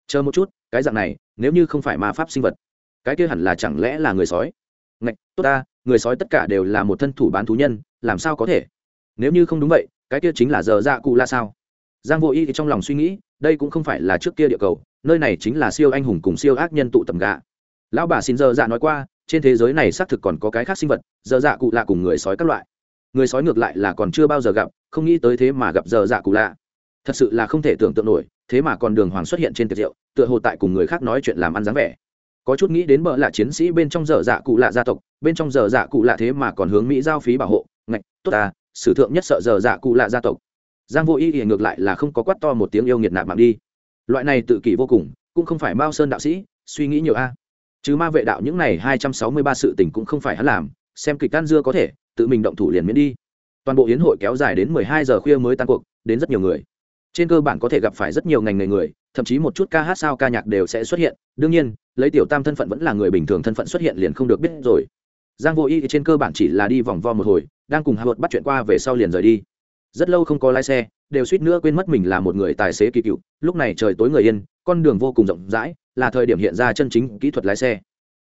Chờ một chút, cái dạng này, nếu như không phải ma pháp sinh vật, cái kia hẳn là chẳng lẽ là người sói? Ngạch, tốt ta, người sói tất cả đều là một thân thủ bán thú nhân, làm sao có thể? Nếu như không đúng vậy, cái kia chính là giờ dạ cụ là sao? Giang vô y thì trong lòng suy nghĩ, đây cũng không phải là trước kia địa cầu, nơi này chính là siêu anh hùng cùng siêu ác nhân tụ tầm gạ lão bà xin dơ dạ nói qua, trên thế giới này xác thực còn có cái khác sinh vật dơ dạ cụ lạ cùng người sói các loại. Người sói ngược lại là còn chưa bao giờ gặp, không nghĩ tới thế mà gặp dơ dạ cụ lạ. Thật sự là không thể tưởng tượng nổi, thế mà còn đường hoàng xuất hiện trên tiệc rượu, tựa hồ tại cùng người khác nói chuyện làm ăn dáng vẻ. Có chút nghĩ đến bợ lạ chiến sĩ bên trong dở dạ cụ lạ gia tộc, bên trong dở dạ cụ lạ thế mà còn hướng mỹ giao phí bảo hộ, ngạch, tốt ta, sử thượng nhất sợ dở dạ cụ lạ gia tộc. Giang vô y thì ngược lại là không có quát to một tiếng yêu nghiệt nạp mạng đi. Loại này tự kỷ vô cùng, cũng không phải mao sơn đạo sĩ, suy nghĩ nhiều a chứ ma vệ đạo những này hai trăm sáu mươi ba sự tình cũng không phải hắn làm, xem kịch tan dưa có thể, tự mình động thủ liền miễn đi. Toàn bộ hiến hội kéo dài đến mười hai giờ khuya mới tan cuộc, đến rất nhiều người. Trên cơ bản có thể gặp phải rất nhiều ngành nghề người, thậm chí một chút ca hát sao ca nhạc đều sẽ xuất hiện. Đương nhiên, lấy tiểu tam thân phận vẫn là người bình thường thân phận xuất hiện liền không được biết rồi. Giang vô y trên cơ bản chỉ là đi vòng vo một hồi, đang cùng hạ vợt bắt chuyện qua về sau liền rời đi. Rất lâu không có lái xe, đều suýt nữa quên mất mình là một người tài xế kỳ cựu. Lúc này trời tối người yên con đường vô cùng rộng rãi, là thời điểm hiện ra chân chính kỹ thuật lái xe.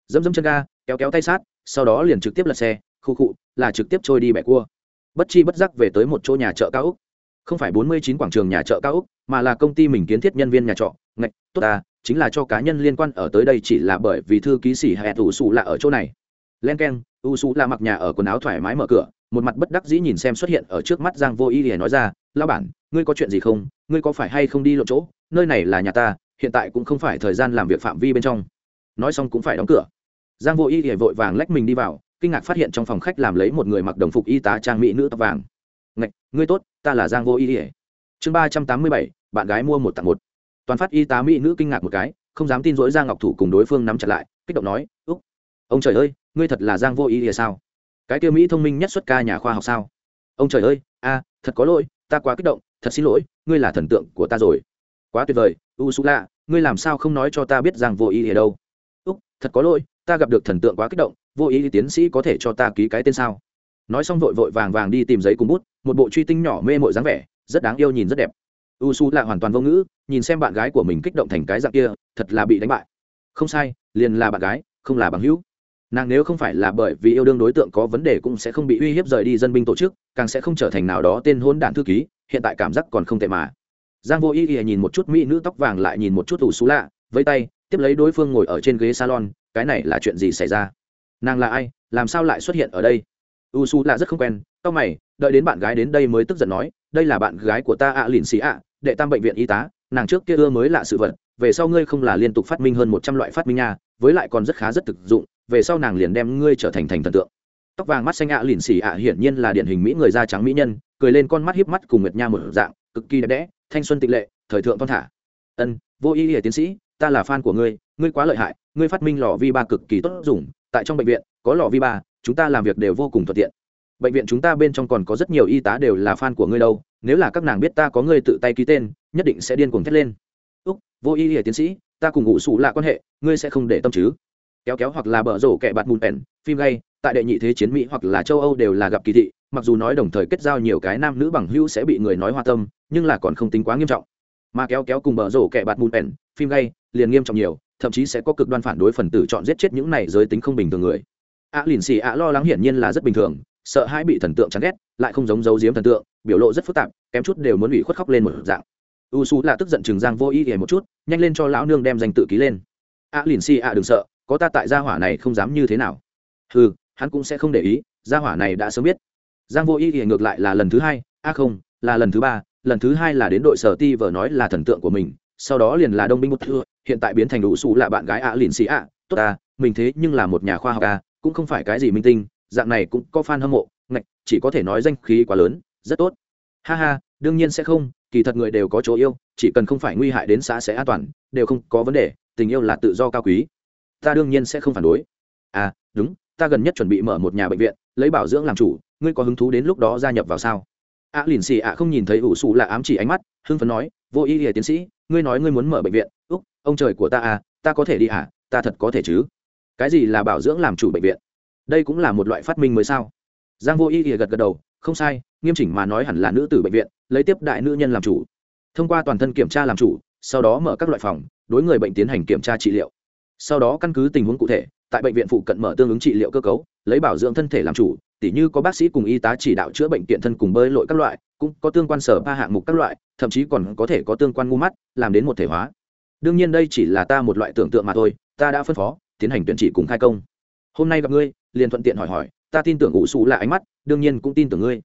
Dẫm dẫm chân ga, kéo kéo tay sát, sau đó liền trực tiếp lật xe, khu khụ là trực tiếp trôi đi bẻ cua. Bất chi bất giác về tới một chỗ nhà chợ cao úc. Không phải bốn mươi chín quảng trường nhà chợ cao úc, mà là công ty mình kiến thiết nhân viên nhà trọ. Ngạch, tốt ta chính là cho cá nhân liên quan ở tới đây chỉ là bởi vì thư ký sĩ hẹt ủ sụ là ở chỗ này. Len k e n u sụ là mặc nhà ở quần áo thoải mái mở cửa, một mặt bất đắc dĩ nhìn xem xuất hiện ở trước mắt giang vô y để nói ra lao bản, ngươi có chuyện gì không? Ngươi có phải hay không đi lộ chỗ? Nơi này là nhà ta hiện tại cũng không phải thời gian làm việc phạm vi bên trong. Nói xong cũng phải đóng cửa. Giang vô y để vội vàng lách mình đi vào, kinh ngạc phát hiện trong phòng khách làm lấy một người mặc đồng phục y tá trang mỹ nữ tóc vàng. Ngạch, ngươi tốt, ta là giang vô y ỉa chương ba trăm tám mươi bảy, bạn gái mua một tặng một. Toàn phát y tá mỹ nữ kinh ngạc một cái, không dám tin dỗi giang ngọc thủ cùng đối phương nắm chặt lại, kích động nói, úc, ông trời ơi, ngươi thật là giang vô y ỉa sao? Cái kia mỹ thông minh nhất xuất ca nhà khoa học sao? Ông trời ơi, a, thật có lỗi, ta quá kích động, thật xin lỗi, ngươi là thần tượng của ta rồi. Quá tuyệt vời u su lạ, ngươi làm sao không nói cho ta biết rằng vô ý ở đâu? Úc, thật có lỗi, ta gặp được thần tượng quá kích động, vô ý tiến sĩ có thể cho ta ký cái tên sao? Nói xong vội vội vàng vàng đi tìm giấy cùng bút, một bộ truy tinh nhỏ mê mội dáng vẻ, rất đáng yêu nhìn rất đẹp. U su là hoàn toàn vô ngữ, nhìn xem bạn gái của mình kích động thành cái dạng kia, thật là bị đánh bại. Không sai, liền là bạn gái, không là bằng hữu. Nàng nếu không phải là bởi vì yêu đương đối tượng có vấn đề cũng sẽ không bị uy hiếp rời đi dân binh tổ chức, càng sẽ không trở thành nào đó tên hôn đản thư ký, hiện tại cảm giác còn không tệ mà giang vô ý ý nhìn một chút mỹ nữ tóc vàng lại nhìn một chút ủ xú lạ với tay, tiếp lấy đối phương ngồi ở trên ghế salon, cái này là chuyện gì xảy ra? Nàng là ai? Làm sao lại xuất hiện ở đây? U su là rất không quen tao mày, đợi đến bạn gái đến đây mới tức giận nói, đây là bạn gái của ta ạ lìn xì ạ, đệ tam bệnh viện y tá, nàng trước kia ưa mới lạ sự vật, về sau ngươi không là liên tục phát minh hơn một trăm loại phát minh nha, với lại còn rất khá rất thực dụng, về sau nàng liền đem ngươi trở thành thành thần tượng. Tóc vàng mắt xanh ạ lìn xì ạ hiển nhiên là điển hình mỹ người da trắng mỹ nhân, cười lên con mắt hiếp mắt cùng nguyệt nha một dạng, cực kỳ đẹp đẽ thanh xuân tịch lệ, thời thượng thon thả. Ân, vô ý ỉa tiến sĩ, ta là fan của ngươi ngươi quá lợi hại, ngươi phát minh lò vi ba cực kỳ tốt dùng, tại trong bệnh viện, có lò vi ba, chúng ta làm việc đều vô cùng thuận tiện. Bệnh viện chúng ta bên trong còn có rất nhiều y tá đều là fan của ngươi đâu, nếu là các nàng biết ta có ngươi tự tay ký tên, nhất định sẽ điên cuồng thét lên. Úc, vô ý ỉa tiến sĩ, ta cùng ngụ sủ lạ quan hệ, ngươi sẽ không để tâm chứ. Kéo kéo hoặc là bở rổ kẻ bạt mùn pèn phim gay, tại đệ nhị thế chiến mỹ hoặc là châu âu đều là gặp kỳ thị mặc dù nói đồng thời kết giao nhiều cái nam nữ bằng hữu sẽ bị người nói hoa tâm nhưng là còn không tính quá nghiêm trọng. Mà kéo kéo cùng bờ rổ kẻ bạt mùn pèn phim gay liền nghiêm trọng nhiều thậm chí sẽ có cực đoan phản đối phần tử chọn giết chết những này giới tính không bình thường người. Ạ à, lìn xì ạ lo lắng hiển nhiên là rất bình thường sợ hai bị thần tượng chán ghét lại không giống giấu giếm thần tượng biểu lộ rất phức tạp kém chút đều muốn ủy khuất khóc lên một dạng. U su là tức giận chừng giang vô ý ghề một chút nhanh lên cho lão nương đem danh tự ký lên. Ạ à, lìn xì ạ đừng sợ có ta tại gia hỏa này không dám như thế nào. Ừ hắn cũng sẽ không để ý gia hỏa này đã sớm biết giang vô ý thì ngược lại là lần thứ hai a không, là lần thứ ba, lần thứ hai là đến đội sở ti vờ nói là thần tượng của mình, sau đó liền là đông binh một thưa hiện tại biến thành đủ xù là bạn gái ạ lìn xì ạ, tốt ta mình thế nhưng là một nhà khoa học a cũng không phải cái gì minh tinh, dạng này cũng có fan hâm mộ, ngạch, chỉ có thể nói danh khí quá lớn, rất tốt. Ha ha, đương nhiên sẽ không, kỳ thật người đều có chỗ yêu, chỉ cần không phải nguy hại đến xã sẽ an toàn, đều không có vấn đề, tình yêu là tự do cao quý. Ta đương nhiên sẽ không phản đối. À đúng, ta gần nhất chuẩn bị mở một nhà bệnh viện, lấy bảo dưỡng làm chủ ngươi có hứng thú đến lúc đó gia nhập vào sao? A à, lìn xì ạ không nhìn thấy ủ xù là ám chỉ ánh mắt hưng phấn nói vô ý ỉa tiến sĩ ngươi nói ngươi muốn mở bệnh viện. Úc ông trời của ta à ta có thể đi à ta thật có thể chứ? Cái gì là bảo dưỡng làm chủ bệnh viện? Đây cũng là một loại phát minh mới sao? Giang vô ý ỉa gật gật đầu không sai nghiêm chỉnh mà nói hẳn là nữ tử bệnh viện lấy tiếp đại nữ nhân làm chủ. Thông qua toàn thân kiểm tra làm chủ sau đó mở các loại phòng đối người bệnh tiến hành kiểm tra trị liệu. Sau đó căn cứ tình huống cụ thể tại bệnh viện phụ cận mở tương ứng trị liệu cơ cấu lấy bảo dưỡng thân thể làm chủ tỉ như có bác sĩ cùng y tá chỉ đạo chữa bệnh kiện thân cùng bơi lội các loại, cũng có tương quan sở ba hạng mục các loại, thậm chí còn có thể có tương quan ngu mắt, làm đến một thể hóa. Đương nhiên đây chỉ là ta một loại tưởng tượng mà thôi, ta đã phân phó, tiến hành tuyển chỉ cùng khai công. Hôm nay gặp ngươi, liền thuận tiện hỏi hỏi, ta tin tưởng ủ xù là ánh mắt, đương nhiên cũng tin tưởng ngươi.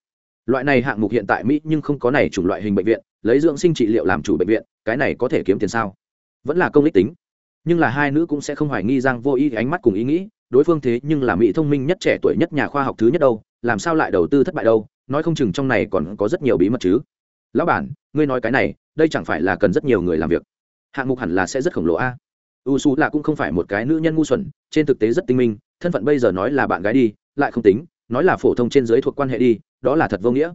Loại này hạng mục hiện tại mỹ nhưng không có này chủng loại hình bệnh viện, lấy dưỡng sinh trị liệu làm chủ bệnh viện, cái này có thể kiếm tiền sao? Vẫn là công ích tính. Nhưng là hai nữ cũng sẽ không hoài nghi rằng vô ý ánh mắt cùng ý nghĩ đối phương thế nhưng là mỹ thông minh nhất trẻ tuổi nhất nhà khoa học thứ nhất đâu, làm sao lại đầu tư thất bại đâu, nói không chừng trong này còn có rất nhiều bí mật chứ. Lão bản, ngươi nói cái này, đây chẳng phải là cần rất nhiều người làm việc. Hạng mục hẳn là sẽ rất khổng lồ a. U su là cũng không phải một cái nữ nhân ngu xuẩn, trên thực tế rất tinh minh, thân phận bây giờ nói là bạn gái đi, lại không tính, nói là phổ thông trên giới thuộc quan hệ đi, đó là thật vô nghĩa.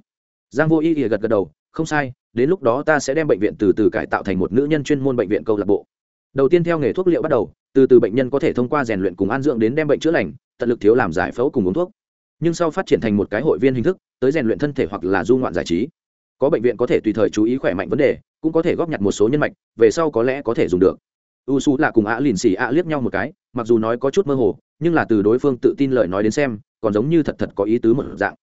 Giang vô y thì gật gật đầu, không sai, đến lúc đó ta sẽ đem bệnh viện từ từ cải tạo thành một nữ nhân chuyên môn bệnh viện câu lạc bộ. Đầu tiên theo nghề thuốc liệu bắt đầu từ từ bệnh nhân có thể thông qua rèn luyện cùng an dưỡng đến đem bệnh chữa lành, tận lực thiếu làm giải phẫu cùng uống thuốc. Nhưng sau phát triển thành một cái hội viên hình thức, tới rèn luyện thân thể hoặc là du ngoạn giải trí. Có bệnh viện có thể tùy thời chú ý khỏe mạnh vấn đề, cũng có thể góp nhặt một số nhân mạch, về sau có lẽ có thể dùng được. U su là cùng ạ lìn xì ạ liếc nhau một cái, mặc dù nói có chút mơ hồ, nhưng là từ đối phương tự tin lời nói đến xem, còn giống như thật thật có ý tứ một dạng.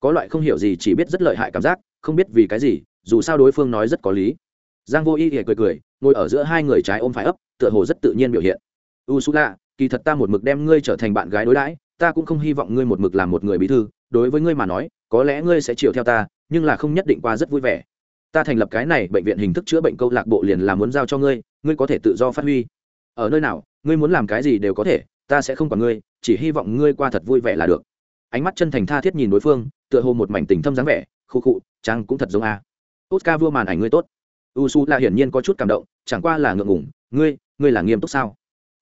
Có loại không hiểu gì chỉ biết rất lợi hại cảm giác, không biết vì cái gì, dù sao đối phương nói rất có lý. Giang vô y thì cười cười, ngồi ở giữa hai người trái ôm phải ấp, tựa hồ rất tự nhiên biểu hiện u kỳ thật ta một mực đem ngươi trở thành bạn gái đối đãi, ta cũng không hy vọng ngươi một mực làm một người bí thư, đối với ngươi mà nói, có lẽ ngươi sẽ chịu theo ta, nhưng là không nhất định qua rất vui vẻ. Ta thành lập cái này bệnh viện hình thức chữa bệnh câu lạc bộ liền là muốn giao cho ngươi ngươi có thể tự do phát huy. Ở nơi nào, ngươi muốn làm cái gì đều có thể, ta sẽ không quản ngươi, chỉ hy vọng ngươi qua thật vui vẻ là được. Ánh mắt chân thành tha thiết nhìn đối phương, tựa hồ một mảnh tình thâm dáng vẻ, khu khụ trang cũng thật giống a. Oscar vua màn ảnh ngươi tốt. Usula hiển nhiên có chút cảm động, chẳng qua là ngượng ngùng. ngươi ngươi là nghiêm túc sao?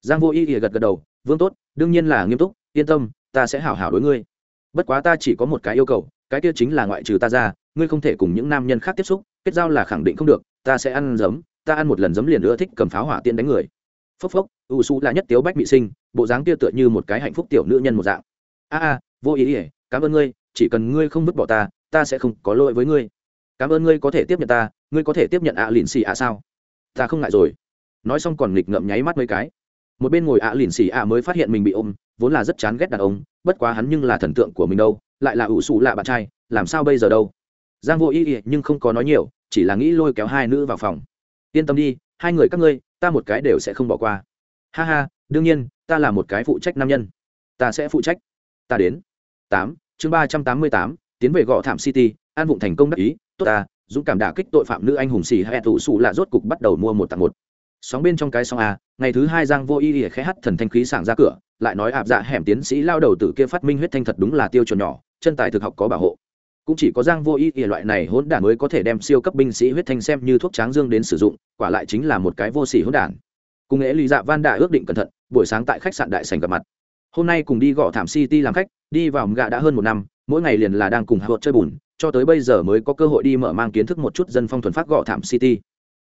Giang vô y ỉa gật gật đầu, vương tốt, đương nhiên là nghiêm túc, yên tâm, ta sẽ hảo hảo đối ngươi. Bất quá ta chỉ có một cái yêu cầu, cái kia chính là ngoại trừ ta ra, ngươi không thể cùng những nam nhân khác tiếp xúc, kết giao là khẳng định không được, ta sẽ ăn giấm, ta ăn một lần giấm liền nữa thích cầm pháo hỏa tiên đánh người. Phốc phốc, u su là nhất tiếu bách bị sinh, bộ dáng kia tựa như một cái hạnh phúc tiểu nữ nhân một dạng. A a, vô ý ỉa, cảm ơn ngươi, chỉ cần ngươi không vứt bỏ ta ta sẽ không có lỗi với ngươi. Cảm ơn ngươi có thể tiếp nhận ta, ngươi có thể tiếp nhận ạ lìn xì ạ sao? Ta không ngại rồi. Nói xong còn nghịch ngậm nháy mắt mấy cái một bên ngồi ạ lìn xì ạ mới phát hiện mình bị ôm, vốn là rất chán ghét đàn ông, bất quá hắn nhưng là thần tượng của mình đâu, lại là ủ xù lạ bạn trai, làm sao bây giờ đâu? Giang vô ý ý nhưng không có nói nhiều, chỉ là nghĩ lôi kéo hai nữ vào phòng. Yên tâm đi, hai người các ngươi, ta một cái đều sẽ không bỏ qua. Ha ha, đương nhiên, ta là một cái phụ trách nam nhân. Ta sẽ phụ trách. Ta đến. Tám, chương ba trăm tám mươi tám, tiến về gõ thảm city, an vụng thành công đắc ý. Tốt ta, dũng cảm đả kích tội phạm nữ anh hùng xì hay thủ xù là rốt cục bắt đầu mua một tặng một sóng bên trong cái sóng a, ngày thứ hai giang vô y ỉa khẽ hắt thần thanh khí sảng ra cửa, lại nói ạp dạ hẻm tiến sĩ lao đầu tử kia phát minh huyết thanh thật đúng là tiêu chuẩn nhỏ, chân tài thực học có bảo hộ. Cũng chỉ có giang vô y ỉa loại này hỗn đản mới có thể đem siêu cấp binh sĩ huyết thanh xem như thuốc tráng dương đến sử dụng, quả lại chính là một cái vô sỉ hỗn đản. Cùng nghệ lý dạ van đã ước định cẩn thận, buổi sáng tại khách sạn đại sành gặp mặt. Hôm nay cùng đi gõ thảm city làm khách, đi vào gạ đã hơn một năm, mỗi ngày liền là đang cùng hạ chơi bùn, cho tới bây giờ mới có cơ hội đi mở mang kiến thức một chút dân phong thuần phát gõ thảm city.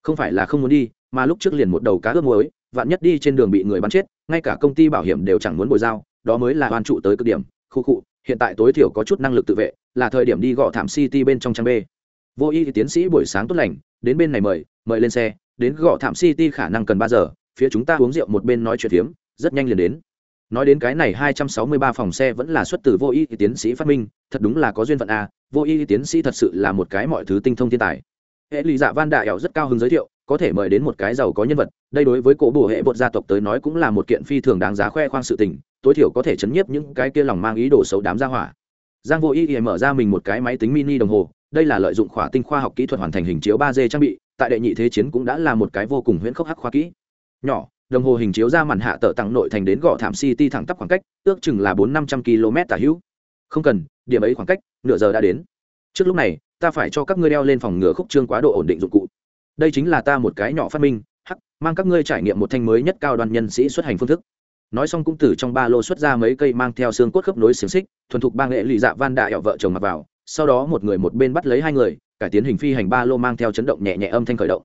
Không phải là không muốn đi mà lúc trước liền một đầu cá ướp muối, vạn nhất đi trên đường bị người bắn chết, ngay cả công ty bảo hiểm đều chẳng muốn bồi giao, đó mới là oan trụ tới cực điểm. Khu cụ hiện tại tối thiểu có chút năng lực tự vệ, là thời điểm đi gõ thảm city bên trong trang b. Vô y thì tiến sĩ buổi sáng tốt lành, đến bên này mời mời lên xe, đến gõ thảm city khả năng cần ba giờ, phía chúng ta uống rượu một bên nói chuyện phiếm, rất nhanh liền đến. Nói đến cái này hai trăm sáu mươi ba phòng xe vẫn là xuất từ vô y thì tiến sĩ phát minh, thật đúng là có duyên phận a, vô y thì tiến sĩ thật sự là một cái mọi thứ tinh thông thiên tài hệ lụy dạ van đại ẻo rất cao hứng giới thiệu, có thể mời đến một cái giàu có nhân vật, đây đối với cổ bổ hệ bột gia tộc tới nói cũng là một kiện phi thường đáng giá khoe khoang sự tình, tối thiểu có thể chấn nhiếp những cái kia lòng mang ý đồ xấu đám gia hỏa. Giang vô ý ý mở ra mình một cái máy tính mini đồng hồ, đây là lợi dụng khỏa tinh khoa học kỹ thuật hoàn thành hình chiếu ba d trang bị, tại đệ nhị thế chiến cũng đã là một cái vô cùng huyễn khốc hắc khoa kỹ. Nhỏ, đồng hồ hình chiếu ra màn hạ tợ tặng nội thành đến gò thảm city thẳng tắp khoảng cách, ước chừng là bốn năm trăm km tả hữu. Không cần, điểm ấy khoảng cách, nửa giờ đã đến. Trước lúc này ta phải cho các ngươi đeo lên phòng ngừa khúc trương quá độ ổn định dụng cụ. Đây chính là ta một cái nhỏ phát minh, hắc, mang các ngươi trải nghiệm một thanh mới nhất cao đoàn nhân sĩ xuất hành phương thức. Nói xong cũng từ trong ba lô xuất ra mấy cây mang theo xương cốt khớp nối xiềng xích, thuần thục ba nghệ lụy dạ van đại hẹo vợ chồng mặc vào, sau đó một người một bên bắt lấy hai người, cải tiến hình phi hành ba lô mang theo chấn động nhẹ nhẹ âm thanh khởi động.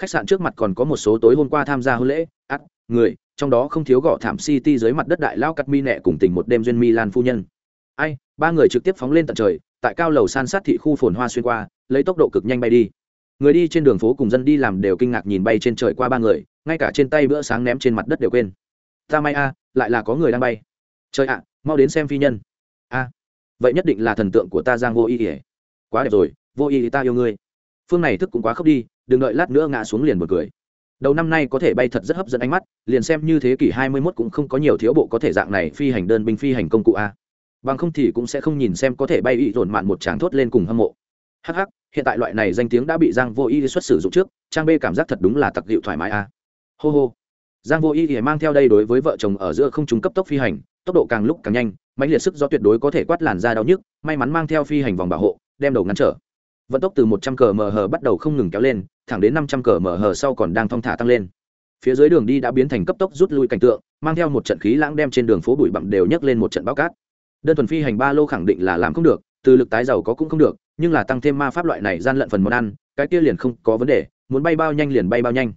Khách sạn trước mặt còn có một số tối hôm qua tham gia hôn lễ ắt người, trong đó không thiếu gõ thảm city dưới mặt đất đại lao cắt mi nẹ cùng tình một đêm duyên milan phu nhân ai, ba người trực tiếp phóng lên tận trời, tại cao lầu san sát thị khu phồn hoa xuyên qua, lấy tốc độ cực nhanh bay đi. Người đi trên đường phố cùng dân đi làm đều kinh ngạc nhìn bay trên trời qua ba người, ngay cả trên tay bữa sáng ném trên mặt đất đều quên. Ta may a, lại là có người đang bay. Trời ạ, mau đến xem phi nhân. A, vậy nhất định là thần tượng của ta giang vô y ỉa quá đẹp rồi, vô y ta yêu ngươi. Phương này thức cũng quá khóc đi, đừng đợi lát nữa ngã xuống liền một cười. Đầu năm nay có thể bay thật rất hấp dẫn ánh mắt, liền xem như thế kỷ hai mươi 21 cũng không có nhiều thiếu bộ có thể dạng này phi hành đơn binh phi hành công cụ a bằng không thì cũng sẽ không nhìn xem có thể bay ý dồn mạn một tràng thốt lên cùng hâm mộ. Hh hiện tại loại này danh tiếng đã bị giang vô y xuất sử dụng trước, trang b cảm giác thật đúng là tặc dịu thoải mái a. Hô hô. Giang vô y thì mang theo đây đối với vợ chồng ở giữa không trung cấp tốc phi hành, tốc độ càng lúc càng nhanh, mãnh liệt sức do tuyệt đối có thể quát làn da đau nhức, may mắn mang theo phi hành vòng bảo hộ, đem đầu ngăn trở. Vận tốc từ một trăm cờ mh bắt đầu không ngừng kéo lên, thẳng đến năm trăm cờ mh sau còn đang thong thả tăng lên. Phía dưới đường đi đã biến thành cấp tốc rút lui cảnh tượng, mang theo một trận khí lãng đem trên đường phố bụi bặm đều nhấc lên một trận bao cát đơn thuần phi hành ba lô khẳng định là làm không được, từ lực tái giàu có cũng không được, nhưng là tăng thêm ma pháp loại này gian lận phần món ăn, cái kia liền không có vấn đề, muốn bay bao nhanh liền bay bao nhanh.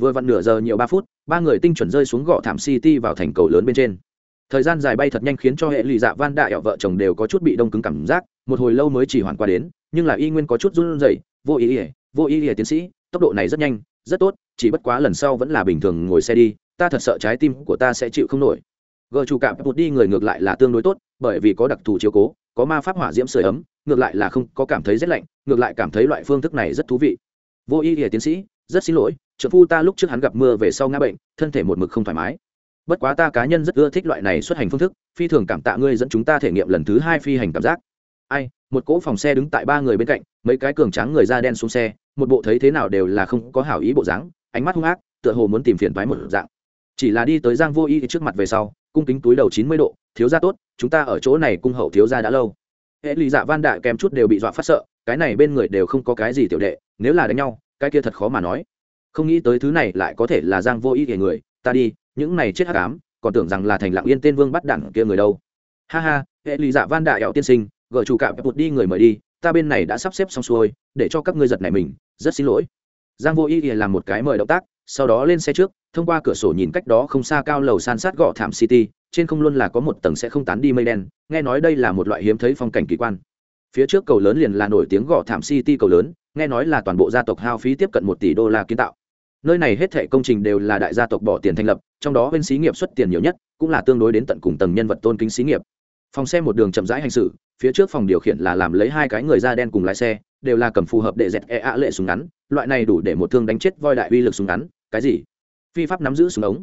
Vừa vặn nửa giờ nhiều ba phút, ba người tinh chuẩn rơi xuống gõ thảm city vào thành cầu lớn bên trên. Thời gian dài bay thật nhanh khiến cho hệ lụy dạ van đại vợ chồng đều có chút bị đông cứng cảm giác, một hồi lâu mới chỉ hoàn qua đến, nhưng là y nguyên có chút run rẩy, vô ý ỉa vô ý ỉa tiến sĩ, tốc độ này rất nhanh, rất tốt, chỉ bất quá lần sau vẫn là bình thường ngồi xe đi, ta thật sợ trái tim của ta sẽ chịu không nổi gờ chủ cạm một đi người ngược lại là tương đối tốt, bởi vì có đặc thù chiếu cố, có ma pháp hỏa diễm sưởi ấm, ngược lại là không có cảm thấy rét lạnh, ngược lại cảm thấy loại phương thức này rất thú vị. Vô Y ỉa tiến sĩ, rất xin lỗi trợ phu ta lúc trước hắn gặp mưa về sau ngã bệnh, thân thể một mực không thoải mái. Bất quá ta cá nhân rất ưa thích loại này xuất hành phương thức, phi thường cảm tạ ngươi dẫn chúng ta thể nghiệm lần thứ hai phi hành cảm giác. Ai, một cỗ phòng xe đứng tại ba người bên cạnh, mấy cái cường tráng người da đen xuống xe, một bộ thấy thế nào đều là không có hảo ý bộ dáng, ánh mắt hung ác, tựa hồ muốn tìm phiền thoái một dạng. Chỉ là đi tới giang vô y trước mặt về sau cung kính túi đầu chín mươi độ, thiếu gia tốt, chúng ta ở chỗ này cung hậu thiếu gia đã lâu. Hệ lụy dạ van đại kèm chút đều bị dọa phát sợ, cái này bên người đều không có cái gì tiểu đệ, nếu là đánh nhau, cái kia thật khó mà nói. Không nghĩ tới thứ này lại có thể là giang vô ý kể người, ta đi, những này chết hắc ám, còn tưởng rằng là thành lặng yên tên vương bắt đẳng kia người đâu. Ha ha, hệ lụy dạ van đại ẻo tiên sinh gỡ chủ cạm bụt đi người mời đi, ta bên này đã sắp xếp xong xuôi, để cho các ngươi giật này mình, rất xin lỗi. Giang vô ý ý làm một cái mời động tác sau đó lên xe trước, thông qua cửa sổ nhìn cách đó không xa cao lầu san sát gọ thảm city, trên không luôn là có một tầng sẽ không tán đi mây đen, nghe nói đây là một loại hiếm thấy phong cảnh kỳ quan. Phía trước cầu lớn liền là nổi tiếng gọ thảm city cầu lớn, nghe nói là toàn bộ gia tộc hao phí tiếp cận một tỷ đô la kiến tạo. Nơi này hết thảy công trình đều là đại gia tộc bỏ tiền thành lập, trong đó bên xí nghiệp xuất tiền nhiều nhất, cũng là tương đối đến tận cùng tầng nhân vật tôn kính xí nghiệp. Phòng xe một đường chậm rãi hành xử, phía trước phòng điều khiển là làm lấy hai cái người da đen cùng lái xe, đều là cầm phù hợp để dẹt e ạ lệ súng ngắn, loại này đủ để một thương đánh chết voi đại uy lực súng ngắn cái gì? Phi pháp nắm giữ súng ống.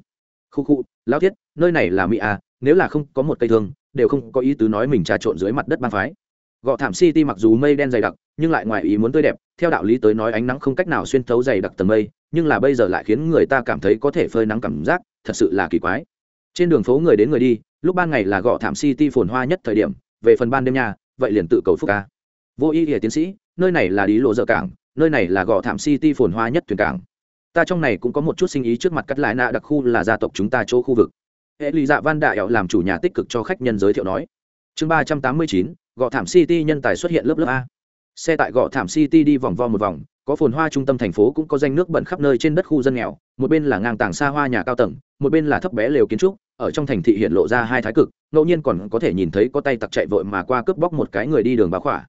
Khu khu lao thiết, nơi này là mỹ a nếu là không có một cây thương, đều không có ý tứ nói mình trà trộn dưới mặt đất bang phái. Gọ thảm city mặc dù mây đen dày đặc, nhưng lại ngoài ý muốn tươi đẹp, theo đạo lý tới nói ánh nắng không cách nào xuyên thấu dày đặc tầng mây, nhưng là bây giờ lại khiến người ta cảm thấy có thể phơi nắng cảm giác, thật sự là kỳ quái. Trên đường phố người đến người đi, lúc ban ngày là gọ thảm city phồn hoa nhất thời điểm, về phần ban đêm nhà vậy liền tự cầu phúc ca. Vô ý nghĩa tiến sĩ, nơi này là đi lộ dở cảng, nơi này là gọ thảm city phồn hoa nhất thuyền cảng ta trong này cũng có một chút sinh ý trước mặt cắt lại nạ đặc khu là gia tộc chúng ta chỗ khu vực. Hệ lụy dạ van đại làm chủ nhà tích cực cho khách nhân giới thiệu nói. Chương ba trăm tám mươi chín, gọ thảm city nhân tài xuất hiện lớp lớp a. Xe tại gọ thảm city đi vòng vo một vòng, có phồn hoa trung tâm thành phố cũng có danh nước bẩn khắp nơi trên đất khu dân nghèo, một bên là ngang tàng xa hoa nhà cao tầng, một bên là thấp bé lều kiến trúc, ở trong thành thị hiện lộ ra hai thái cực, ngẫu nhiên còn có thể nhìn thấy có tay tặc chạy vội mà qua cướp bóc một cái người đi đường bá khỏa.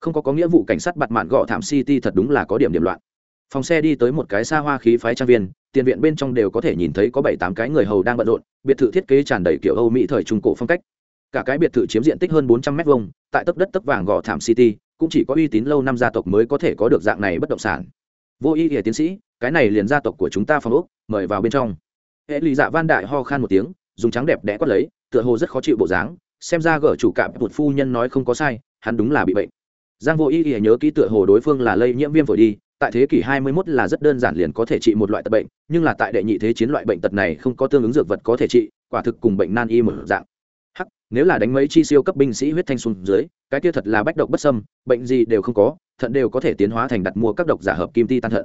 Không có có nghĩa vụ cảnh sát bặt mạn gọ thảm city thật đúng là có điểm điểm loạn phòng xe đi tới một cái xa hoa khí phái trang viên, tiền viện bên trong đều có thể nhìn thấy có bảy tám cái người hầu đang bận rộn, biệt thự thiết kế tràn đầy kiểu âu mỹ thời trung cổ phong cách. Cả cái biệt thự chiếm diện tích hơn bốn trăm linh m hai tại tấp đất tấp vàng gò thảm city, cũng chỉ có uy tín lâu năm gia tộc mới có thể có được dạng này bất động sản. Vô ý nghĩa tiến sĩ, cái này liền gia tộc của chúng ta phong úc mời vào bên trong. Hệ lụy dạ van đại ho khan một tiếng, dùng trắng đẹp đẽ quất lấy, tựa hồ rất khó chịu bộ dáng, xem ra gở chủ cạm một phu nhân nói không có sai, hắn đúng là bị bệnh. Giang vô ý nghĩa nhớ kỹ tựa hồ đối phương là lây nhiễm viêm phổi đi tại thế kỷ 21 là rất đơn giản liền có thể trị một loại tật bệnh, nhưng là tại đệ nhị thế chiến loại bệnh tật này không có tương ứng dược vật có thể trị, quả thực cùng bệnh nan y một dạng. Hắc, nếu là đánh mấy chi siêu cấp binh sĩ huyết thanh xuống dưới, cái kia thật là bách độc bất sâm bệnh gì đều không có, thận đều có thể tiến hóa thành đặt mua các độc giả hợp kim ti tan thận.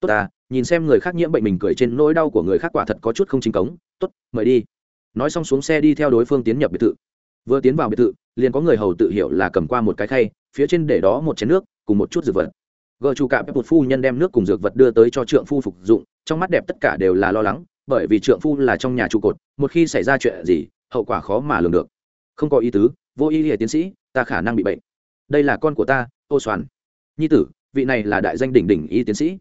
Tốt ta, nhìn xem người khác nhiễm bệnh mình cười trên nỗi đau của người khác quả thật có chút không chính cống. Tốt, mời đi. Nói xong xuống xe đi theo đối phương tiến nhập biệt thự. Vừa tiến vào biệt thự, liền có người hầu tự hiểu là cầm qua một cái khay, phía trên để đó một chén nước, cùng một chút dược vật. Gơ chủ cạm một phu nhân đem nước cùng dược vật đưa tới cho trượng phu phục dụng, trong mắt đẹp tất cả đều là lo lắng, bởi vì trượng phu là trong nhà trụ cột, một khi xảy ra chuyện gì, hậu quả khó mà lường được. Không có ý tứ, vô ý hệ tiến sĩ, ta khả năng bị bệnh. Đây là con của ta ô soàn nhi tử, vị này là đại danh đỉnh đỉnh y tiến sĩ.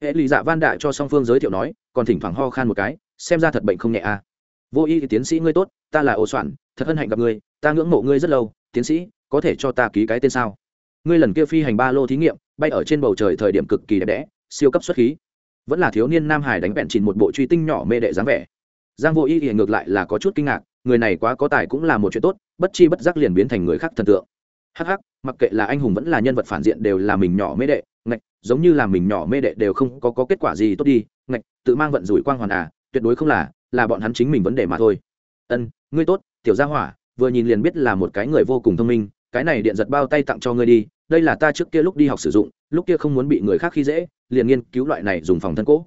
Hệ lụy dạ van đại cho song phương giới thiệu nói, còn thỉnh thoảng ho khan một cái, xem ra thật bệnh không nhẹ à. vô y tiến sĩ ngươi tốt, ta là ô soạn thật hân hạnh gặp ngươi, ta ngưỡng mộ ngươi rất lâu, tiến sĩ, có thể cho ta ký cái tên sao? Ngươi lần kia phi hành ba lô thí nghiệm bay ở trên bầu trời thời điểm cực kỳ đẹp đẽ siêu cấp xuất khí. Vẫn là thiếu niên nam hải đánh bẹn chìn một bộ truy tinh nhỏ mê đệ dáng vẻ. Giang vô y thì ngược lại là có chút kinh ngạc người này quá có tài cũng là một chuyện tốt bất chi bất giác liền biến thành người khác thần tượng. Hắc hắc mặc kệ là anh hùng vẫn là nhân vật phản diện đều là mình nhỏ mê đệ ngạch giống như là mình nhỏ mê đệ đều không có, có kết quả gì tốt đi ngạch tự mang vận rủi quang hoàn à tuyệt đối không là là bọn hắn chính mình vấn đề mà thôi. Ân ngươi tốt tiểu gia hỏa vừa nhìn liền biết là một cái người vô cùng thông minh cái này điện giật bao tay tặng cho ngươi đi đây là ta trước kia lúc đi học sử dụng, lúc kia không muốn bị người khác khi dễ, liền nghiên cứu loại này dùng phòng thân cỗ.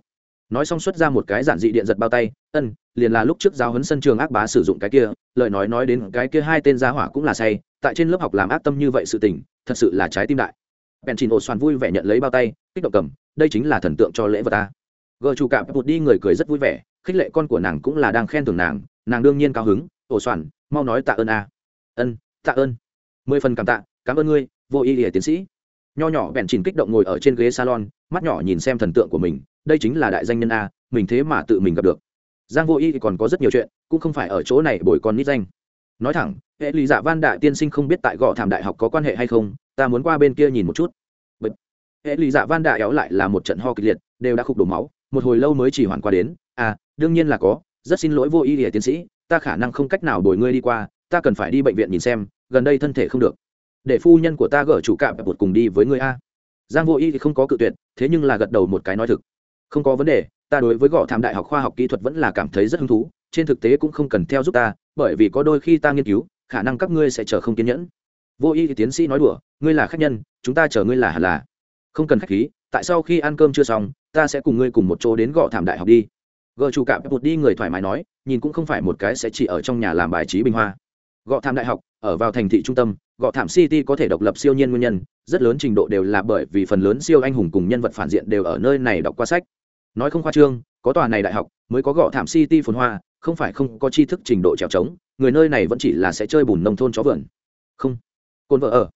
Nói xong xuất ra một cái giản dị điện giật bao tay, ân, liền là lúc trước giáo huấn sân trường ác bá sử dụng cái kia, lời nói nói đến cái kia hai tên gia hỏa cũng là say, tại trên lớp học làm ác tâm như vậy sự tình, thật sự là trái tim đại. Bèn chìn ổ xoàn vui vẻ nhận lấy bao tay, kích động cầm, đây chính là thần tượng cho lễ vật ta. Gờ chủ cạm một đi người cười rất vui vẻ, khích lệ con của nàng cũng là đang khen thưởng nàng nàng đương nhiên cao hứng ổ xoàn, mau nói tạ ơn a. Ân, tạ ơn. Mười phần cảm tạ, cảm ơn ngươi vô y hệ tiến sĩ. Nho nhỏ bèn chìm kích động ngồi ở trên ghế salon, mắt nhỏ nhìn xem thần tượng của mình, đây chính là đại danh nhân a, mình thế mà tự mình gặp được. Giang vô y thì còn có rất nhiều chuyện, cũng không phải ở chỗ này bồi con nít danh. Nói thẳng, hệ lý dạ van đại tiên sinh không biết tại gõ thảm đại học có quan hệ hay không, ta muốn qua bên kia nhìn một chút. Bật. hệ lý dạ van đại éo lại là một trận ho kịch liệt, đều đã khục đổ máu, một hồi lâu mới chỉ hoàn qua đến. À đương nhiên là có, rất xin lỗi vô y hệ tiến sĩ, ta khả năng không cách nào đổi ngươi đi qua, ta cần phải đi bệnh viện nhìn xem, gần đây thân thể không được để phu nhân của ta gỡ chủ cạm bột cùng đi với ngươi a. Giang vô y thì không có cự tuyệt, thế nhưng là gật đầu một cái nói thực. Không có vấn đề, ta đối với gõ thảm đại học khoa học kỹ thuật vẫn là cảm thấy rất hứng thú, trên thực tế cũng không cần theo giúp ta, bởi vì có đôi khi ta nghiên cứu, khả năng các ngươi sẽ chờ không kiên nhẫn. Vô y thì tiến sĩ nói đùa, ngươi là khách nhân, chúng ta chờ ngươi là hẳn là. Không cần khách khí, tại sau khi ăn cơm chưa xong, ta sẽ cùng ngươi cùng một chỗ đến gõ thảm đại học đi. Gõ chủ cạm bột đi, người thoải mái nói, nhìn cũng không phải một cái sẽ chỉ ở trong nhà làm bài trí bình hoa. Gõ thảm đại học ở vào thành thị trung tâm gõ thảm city có thể độc lập siêu nhiên nguyên nhân, rất lớn trình độ đều là bởi vì phần lớn siêu anh hùng cùng nhân vật phản diện đều ở nơi này đọc qua sách. Nói không khoa trương, có tòa này đại học, mới có gõ thảm city phồn hoa, không phải không có tri thức trình độ trèo trống, người nơi này vẫn chỉ là sẽ chơi bùn nông thôn chó vườn. Không. Côn vợ ở.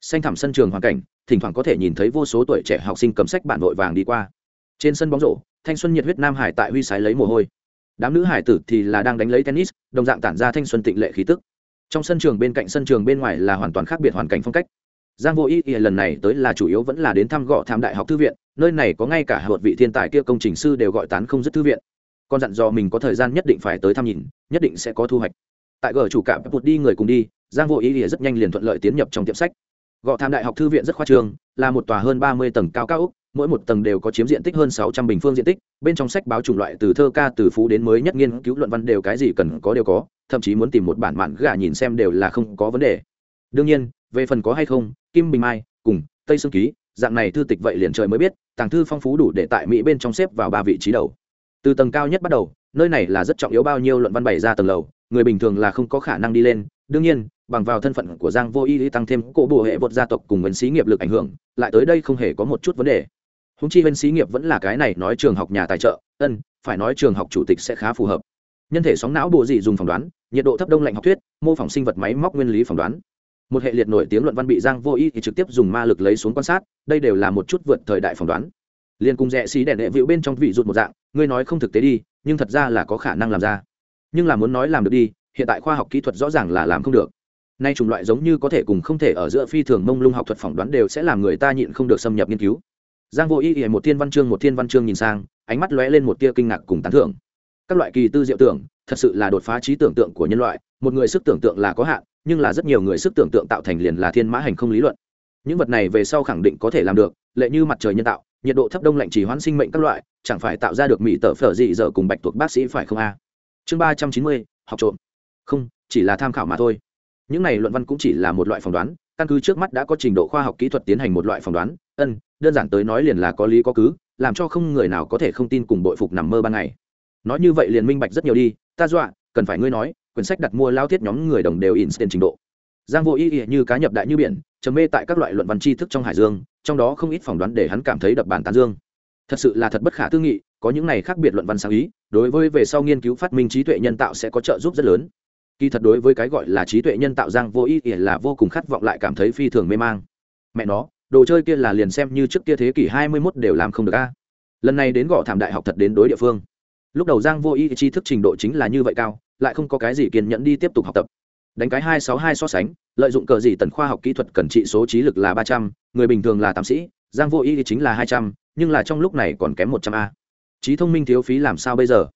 Xanh thảm sân trường hoàn cảnh, thỉnh thoảng có thể nhìn thấy vô số tuổi trẻ học sinh cầm sách bản vội vàng đi qua. Trên sân bóng rổ, thanh xuân nhiệt huyết nam hải tại huy sái lấy mồ hôi. Đám nữ hải tử thì là đang đánh lấy tennis, đồng dạng tản ra thanh xuân tịnh lệ khí tức trong sân trường bên cạnh sân trường bên ngoài là hoàn toàn khác biệt hoàn cảnh phong cách. Giang vô ý, ý lần này tới là chủ yếu vẫn là đến thăm gõ tham đại học thư viện nơi này có ngay cả một vị thiên tài kia công trình sư đều gọi tán không dứt thư viện. Con dặn dò mình có thời gian nhất định phải tới thăm nhìn nhất định sẽ có thu hoạch. Tại gờ chủ cạm bụt đi người cùng đi giang vô ý ý rất nhanh liền thuận lợi tiến nhập trong tiệm sách. Gõ tham đại học thư viện rất khoa trương là một tòa hơn ba mươi tầng cao cao úc mỗi một tầng đều có chiếm diện tích hơn sáu trăm bình phương diện tích bên trong sách báo chủng loại từ thơ ca từ phú đến mới nhất nghiên cứu luận văn đều cái gì cần có đều có thậm chí muốn tìm một bản mạn gà nhìn xem đều là không có vấn đề. Đương nhiên, về phần có hay không, kim bình mai, cùng tây sương ký, dạng này thư tịch vậy liền trời mới biết, tàng thư phong phú đủ để tại mỹ bên trong xếp vào ba vị trí đầu. Từ tầng cao nhất bắt đầu, nơi này là rất trọng yếu bao nhiêu luận văn bày ra tầng lầu, người bình thường là không có khả năng đi lên. Đương nhiên, bằng vào thân phận của giang vô y tăng thêm cỗ bộ hệ bột gia tộc cùng vấn xí nghiệp lực ảnh hưởng, lại tới đây không hề có một chút vấn đề. Húng chi vấn xí nghiệp vẫn là cái này nói trường học nhà tài trợ, ân, phải nói trường học chủ tịch sẽ khá phù hợp. Nhân thể sóng não bộ dị dùng phỏng đoán nhiệt độ thấp đông lạnh học thuyết, mô phỏng sinh vật máy móc nguyên lý phỏng đoán. Một hệ liệt nổi tiếng luận văn bị giang vô ý thì trực tiếp dùng ma lực lấy xuống quan sát, đây đều là một chút vượt thời đại phỏng đoán. Liền cùng rẽ xí đèn đệ vịu bên trong vị rụt một dạng, ngươi nói không thực tế đi, nhưng thật ra là có khả năng làm ra. Nhưng là muốn nói làm được đi, hiện tại khoa học kỹ thuật rõ ràng là làm không được. Nay chủng loại giống như có thể cùng không thể ở giữa phi thường mông lung học thuật phỏng đoán đều sẽ làm người ta nhịn không được xâm nhập nghiên cứu. Giang vô ý ý một thiên văn chương, một thiên văn chương nhìn sang, ánh mắt lóe lên một tia kinh ngạc cùng tán thưởng các loại kỳ tư diệu tưởng, thật sự là đột phá trí tưởng tượng của nhân loại, một người sức tưởng tượng là có hạn, nhưng là rất nhiều người sức tưởng tượng tạo thành liền là thiên mã hành không lý luận. Những vật này về sau khẳng định có thể làm được, lệ như mặt trời nhân tạo, nhiệt độ thấp đông lạnh chỉ hoãn sinh mệnh các loại, chẳng phải tạo ra được mỹ tở phở dị dở cùng bạch tuộc bác sĩ phải không a? Chương ba trăm chín mươi, học trộm. Không, chỉ là tham khảo mà thôi. Những này luận văn cũng chỉ là một loại phỏng đoán, căn cứ trước mắt đã có trình độ khoa học kỹ thuật tiến hành một loại phỏng đoán, ân, đơn giản tới nói liền là có lý có cứ, làm cho không người nào có thể không tin cùng bội phục nằm mơ ban ngày nói như vậy liền minh bạch rất nhiều đi, ta dọa, cần phải ngươi nói, quyển sách đặt mua lao thiết nhóm người đồng đều instant trình độ. Giang vô ý ý như cá nhập đại như biển, trầm mê tại các loại luận văn tri thức trong hải dương, trong đó không ít phỏng đoán để hắn cảm thấy đập bàn tán dương. Thật sự là thật bất khả tư nghị, có những này khác biệt luận văn sáng ý, đối với về sau nghiên cứu phát minh trí tuệ nhân tạo sẽ có trợ giúp rất lớn. Kỳ thật đối với cái gọi là trí tuệ nhân tạo giang vô ý ý là vô cùng khát vọng lại cảm thấy phi thường mê mang. Mẹ nó, đồ chơi kia là liền xem như trước kia thế kỷ hai mươi 21 đều làm không được a. Lần này đến gõ thảm đại học thật đến đối địa phương lúc đầu giang vô ý tri thức trình độ chính là như vậy cao, lại không có cái gì kiên nhẫn đi tiếp tục học tập. Đánh cái hai sáu hai so sánh, lợi dụng cờ gì tần khoa học kỹ thuật cần trị số trí lực là ba trăm, người bình thường là tám sĩ, giang vô ý chính là hai trăm, nhưng là trong lúc này còn kém một trăm a. Trí thông minh thiếu phí làm sao bây giờ?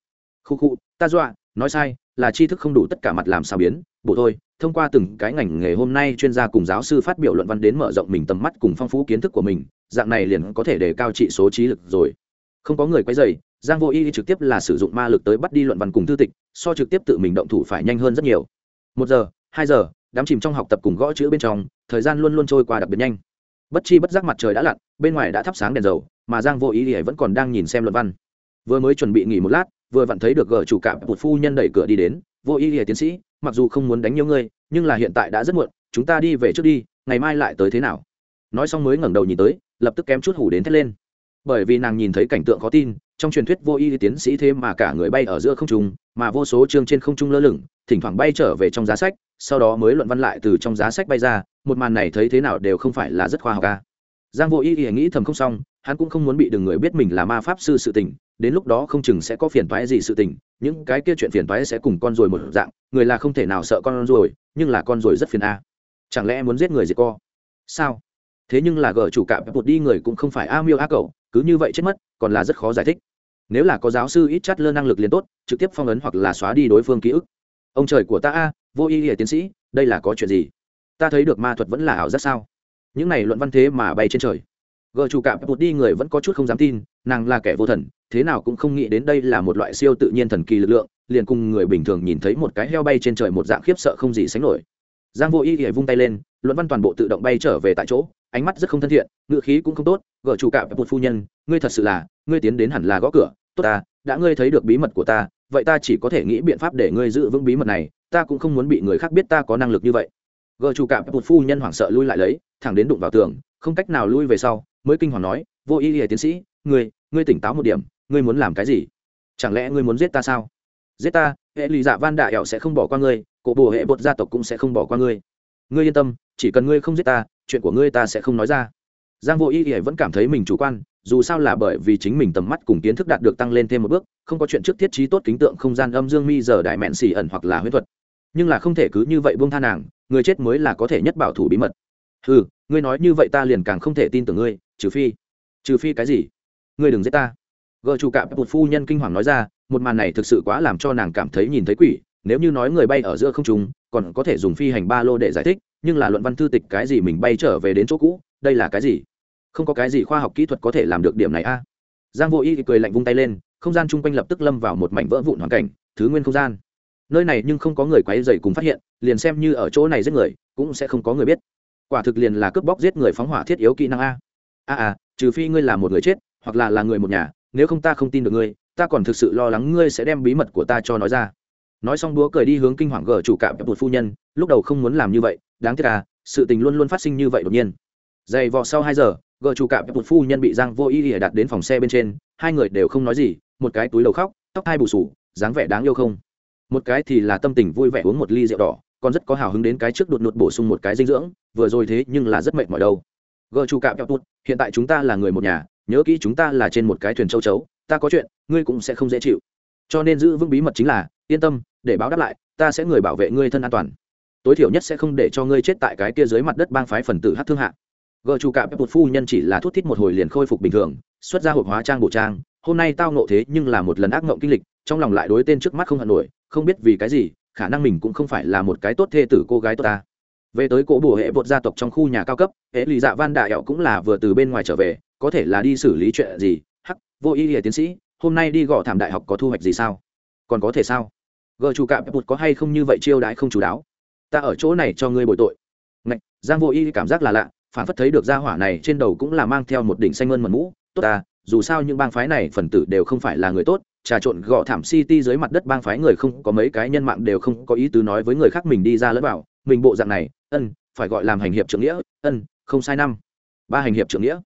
Khu khu, ta dọa, nói sai, là tri thức không đủ tất cả mặt làm sao biến. Bộ thôi, thông qua từng cái ngành nghề hôm nay chuyên gia cùng giáo sư phát biểu luận văn đến mở rộng mình tầm mắt cùng phong phú kiến thức của mình, dạng này liền có thể đề cao trị số trí lực rồi. Không có người quấy dày giang vô y trực tiếp là sử dụng ma lực tới bắt đi luận văn cùng thư tịch, so trực tiếp tự mình động thủ phải nhanh hơn rất nhiều. Một giờ, hai giờ, đám chìm trong học tập cùng gõ chữ bên trong, thời gian luôn luôn trôi qua đặc biệt nhanh. Bất chi bất giác mặt trời đã lặn, bên ngoài đã thắp sáng đèn dầu, mà giang vô ý thì vẫn còn đang nhìn xem luận văn. Vừa mới chuẩn bị nghỉ một lát, vừa vặn thấy được gờ chủ cạm một phu nhân đẩy cửa đi đến, vô ý thì tiến sĩ, mặc dù không muốn đánh nhiều ngươi nhưng là hiện tại đã rất muộn, chúng ta đi về trước đi, ngày mai lại tới thế nào? Nói xong mới ngẩng đầu nhìn tới, lập tức kém chút hủ đến thét lên. Bởi vì nàng nhìn thấy cảnh tượng khó tin trong truyền thuyết vô y tiến sĩ thế mà cả người bay ở giữa không trung mà vô số chương trên không trung lơ lửng thỉnh thoảng bay trở về trong giá sách sau đó mới luận văn lại từ trong giá sách bay ra một màn này thấy thế nào đều không phải là rất khoa học ca giang vô y thì nghĩ thầm không xong hắn cũng không muốn bị đừng người biết mình là ma pháp sư sự tình đến lúc đó không chừng sẽ có phiền toái gì sự tình những cái kia chuyện phiền toái sẽ cùng con ruồi một dạng người là không thể nào sợ con ruồi, nhưng là con ruồi rất phiền a. Chẳng lẽ muốn giết người diệt co? Sao? Thế nhưng là gờ chủ cạm một đi người cũng không phải a miêu a cậu cứ như vậy chết mất còn là rất khó giải thích nếu là có giáo sư ít chát lơ năng lực liền tốt, trực tiếp phong ấn hoặc là xóa đi đối phương ký ức. Ông trời của ta a, vô y nghĩa tiến sĩ, đây là có chuyện gì? Ta thấy được ma thuật vẫn là ảo giác sao? Những này luận văn thế mà bay trên trời. Gờ chủ cạm bụt đi người vẫn có chút không dám tin, nàng là kẻ vô thần, thế nào cũng không nghĩ đến đây là một loại siêu tự nhiên thần kỳ lực lượng, liền cùng người bình thường nhìn thấy một cái heo bay trên trời một dạng khiếp sợ không gì sánh nổi. Giang vô y thì vung tay lên, luận văn toàn bộ tự động bay trở về tại chỗ, ánh mắt rất không thân thiện ngựa khí cũng không tốt. Gờ chủ cạm một phu nhân, ngươi thật sự là, ngươi tiến đến hẳn là gõ cửa tốt ta, đã ngươi thấy được bí mật của ta, vậy ta chỉ có thể nghĩ biện pháp để ngươi giữ vững bí mật này, ta cũng không muốn bị người khác biết ta có năng lực như vậy. Gờ chủ cạm một phu nhân hoảng sợ lui lại lấy, thẳng đến đụng vào tường, không cách nào lui về sau, mới kinh hoàng nói, vô ý ỉa tiến sĩ, ngươi ngươi tỉnh táo một điểm, ngươi muốn làm cái gì? Chẳng lẽ ngươi muốn giết ta sao? Giết ta, hệ lụy dạ van đại ẹo sẽ không bỏ qua ngươi, cổ bồ hệ bột gia tộc cũng sẽ không bỏ qua ngươi. Ngươi yên tâm, chỉ cần ngươi không giết ta, chuyện của ngươi ta sẽ không nói ra. Giang vô ý ỉa vẫn cảm thấy mình chủ quan dù sao là bởi vì chính mình tầm mắt cùng kiến thức đạt được tăng lên thêm một bước, không có chuyện trước thiết trí tốt kính tượng không gian âm dương mi giờ đại mẹn xì ẩn hoặc là huyết thuật. Nhưng là không thể cứ như vậy buông tha nàng, người chết mới là có thể nhất bảo thủ bí mật. Ừ ngươi nói như vậy ta liền càng không thể tin tưởng ngươi, trừ phi trừ phi cái gì? Ngươi đừng giết ta. Gợ chủ cạm một phu nhân kinh hoàng nói ra, một màn này thực sự quá làm cho nàng cảm thấy nhìn thấy quỷ, nếu như nói người bay ở giữa không trung, còn có thể dùng phi hành ba lô để giải thích, nhưng là luận văn thư tịch cái gì mình bay trở về đến chỗ cũ, đây là cái gì? Không có cái gì khoa học kỹ thuật có thể làm được điểm này a. Giang vô y cười lạnh vung tay lên, không gian chung quanh lập tức lâm vào một mảnh vỡ vụn hoàn cảnh, thứ nguyên không gian. Nơi này nhưng không có người quấy dày cùng phát hiện, liền xem như ở chỗ này giết người, cũng sẽ không có người biết. Quả thực liền là cướp bóc giết người phóng hỏa thiết yếu kỹ năng a. A a, trừ phi ngươi là một người chết, hoặc là là người một nhà, nếu không ta không tin được ngươi, ta còn thực sự lo lắng ngươi sẽ đem bí mật của ta cho nói ra. Nói xong búa cười đi hướng kinh hoàng gờ chủ cạm một phu nhân, lúc đầu không muốn làm như vậy, đáng tiếc à sự tình luôn luôn phát sinh như vậy đột nhiên. Dày vò sau hai giờ gờ chủ cạm một phu nhân bị giang vô ý ỉa đặt đến phòng xe bên trên, hai người đều không nói gì, một cái túi đầu khóc, tóc hai bù sù, dáng vẻ đáng yêu không? Một cái thì là tâm tình vui vẻ uống một ly rượu đỏ, còn rất có hào hứng đến cái trước đột ngột bổ sung một cái dinh dưỡng, vừa rồi thế nhưng là rất mệt mỏi đâu. Gờ chủ cạm một hiện tại chúng ta là người một nhà, nhớ kỹ chúng ta là trên một cái thuyền châu chấu, ta có chuyện, ngươi cũng sẽ không dễ chịu. Cho nên giữ vững bí mật chính là, yên tâm, để báo đáp lại, ta sẽ người bảo vệ ngươi thân an toàn. Tối thiểu nhất sẽ không để cho ngươi chết tại cái kia dưới mặt đất bang phái phần tử hát thương hạ gờ chủ cạm một phu nhân chỉ là thuốc thít một hồi liền khôi phục bình thường xuất ra hộp hóa trang bộ trang. Hôm nay tao nộ thế nhưng là một lần ác mộng kinh lịch trong lòng lại đối tên trước mắt không hận nổi không biết vì cái gì khả năng mình cũng không phải là một cái tốt thê tử cô gái tốt ta. Về tới cỗ bùa hệ bột gia tộc trong khu nhà cao cấp hệ lì dạ van đại ẹo cũng là vừa từ bên ngoài trở về có thể là đi xử lý chuyện gì? Hắc vô ý nghĩa tiến sĩ hôm nay đi gõ thảm đại học có thu hoạch gì sao? Còn có thể sao? Gờ chủ cạm bột có hay không như vậy chiêu đãi không chú đáo? Ta ở chỗ này cho ngươi bồi tội. Ngạch, giang vô y cảm giác là lạ phản phất thấy được gia hỏa này trên đầu cũng là mang theo một đỉnh xanh ngân mật mũ. Tốt ta, dù sao những bang phái này phần tử đều không phải là người tốt, trà trộn gõ thảm city dưới mặt đất bang phái người không có mấy cái nhân mạng đều không có ý tứ nói với người khác mình đi ra lẫn vào. Mình bộ dạng này, ân, phải gọi làm hành hiệp trưởng nghĩa, ân, không sai năm. Ba hành hiệp trưởng nghĩa.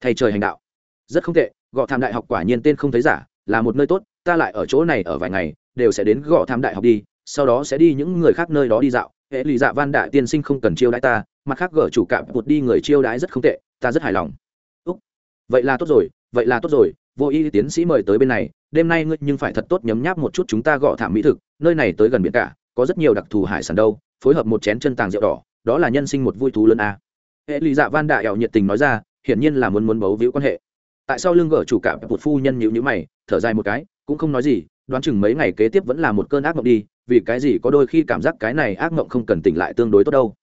Thầy trời hành đạo. Rất không tệ gõ thảm đại học quả nhiên tên không thấy giả, là một nơi tốt, ta lại ở chỗ này ở vài ngày, đều sẽ đến gõ thảm đại học đi, sau đó sẽ đi những người khác nơi đó đi dạo hệ lì dạ van đại tiên sinh không cần chiêu đãi ta, mặt khác gỡ chủ cạm một đi người chiêu đãi rất không tệ, ta rất hài lòng úc, vậy là tốt rồi, vậy là tốt rồi, vô y tiến sĩ mời tới bên này, đêm nay ngươi nhưng phải thật tốt nhấm nháp một chút chúng ta gõ thảm mỹ thực, nơi này tới gần biển cả, có rất nhiều đặc thù hải sản đâu, phối hợp một chén chân tàng rượu đỏ, đó là nhân sinh một vui thú lớn a à. hệ lì dạ van đại ẻo nhiệt tình nói ra, hiển nhiên là muốn muốn bấu víu quan hệ tại sao lương gỡ chủ cạm một phu nhân nhịu nhữ mày, thở dài một cái, cũng không nói gì, đoán chừng mấy ngày kế tiếp vẫn là một cơn ác mộng đi vì cái gì có đôi khi cảm giác cái này ác mộng không cần tỉnh lại tương đối tốt đâu.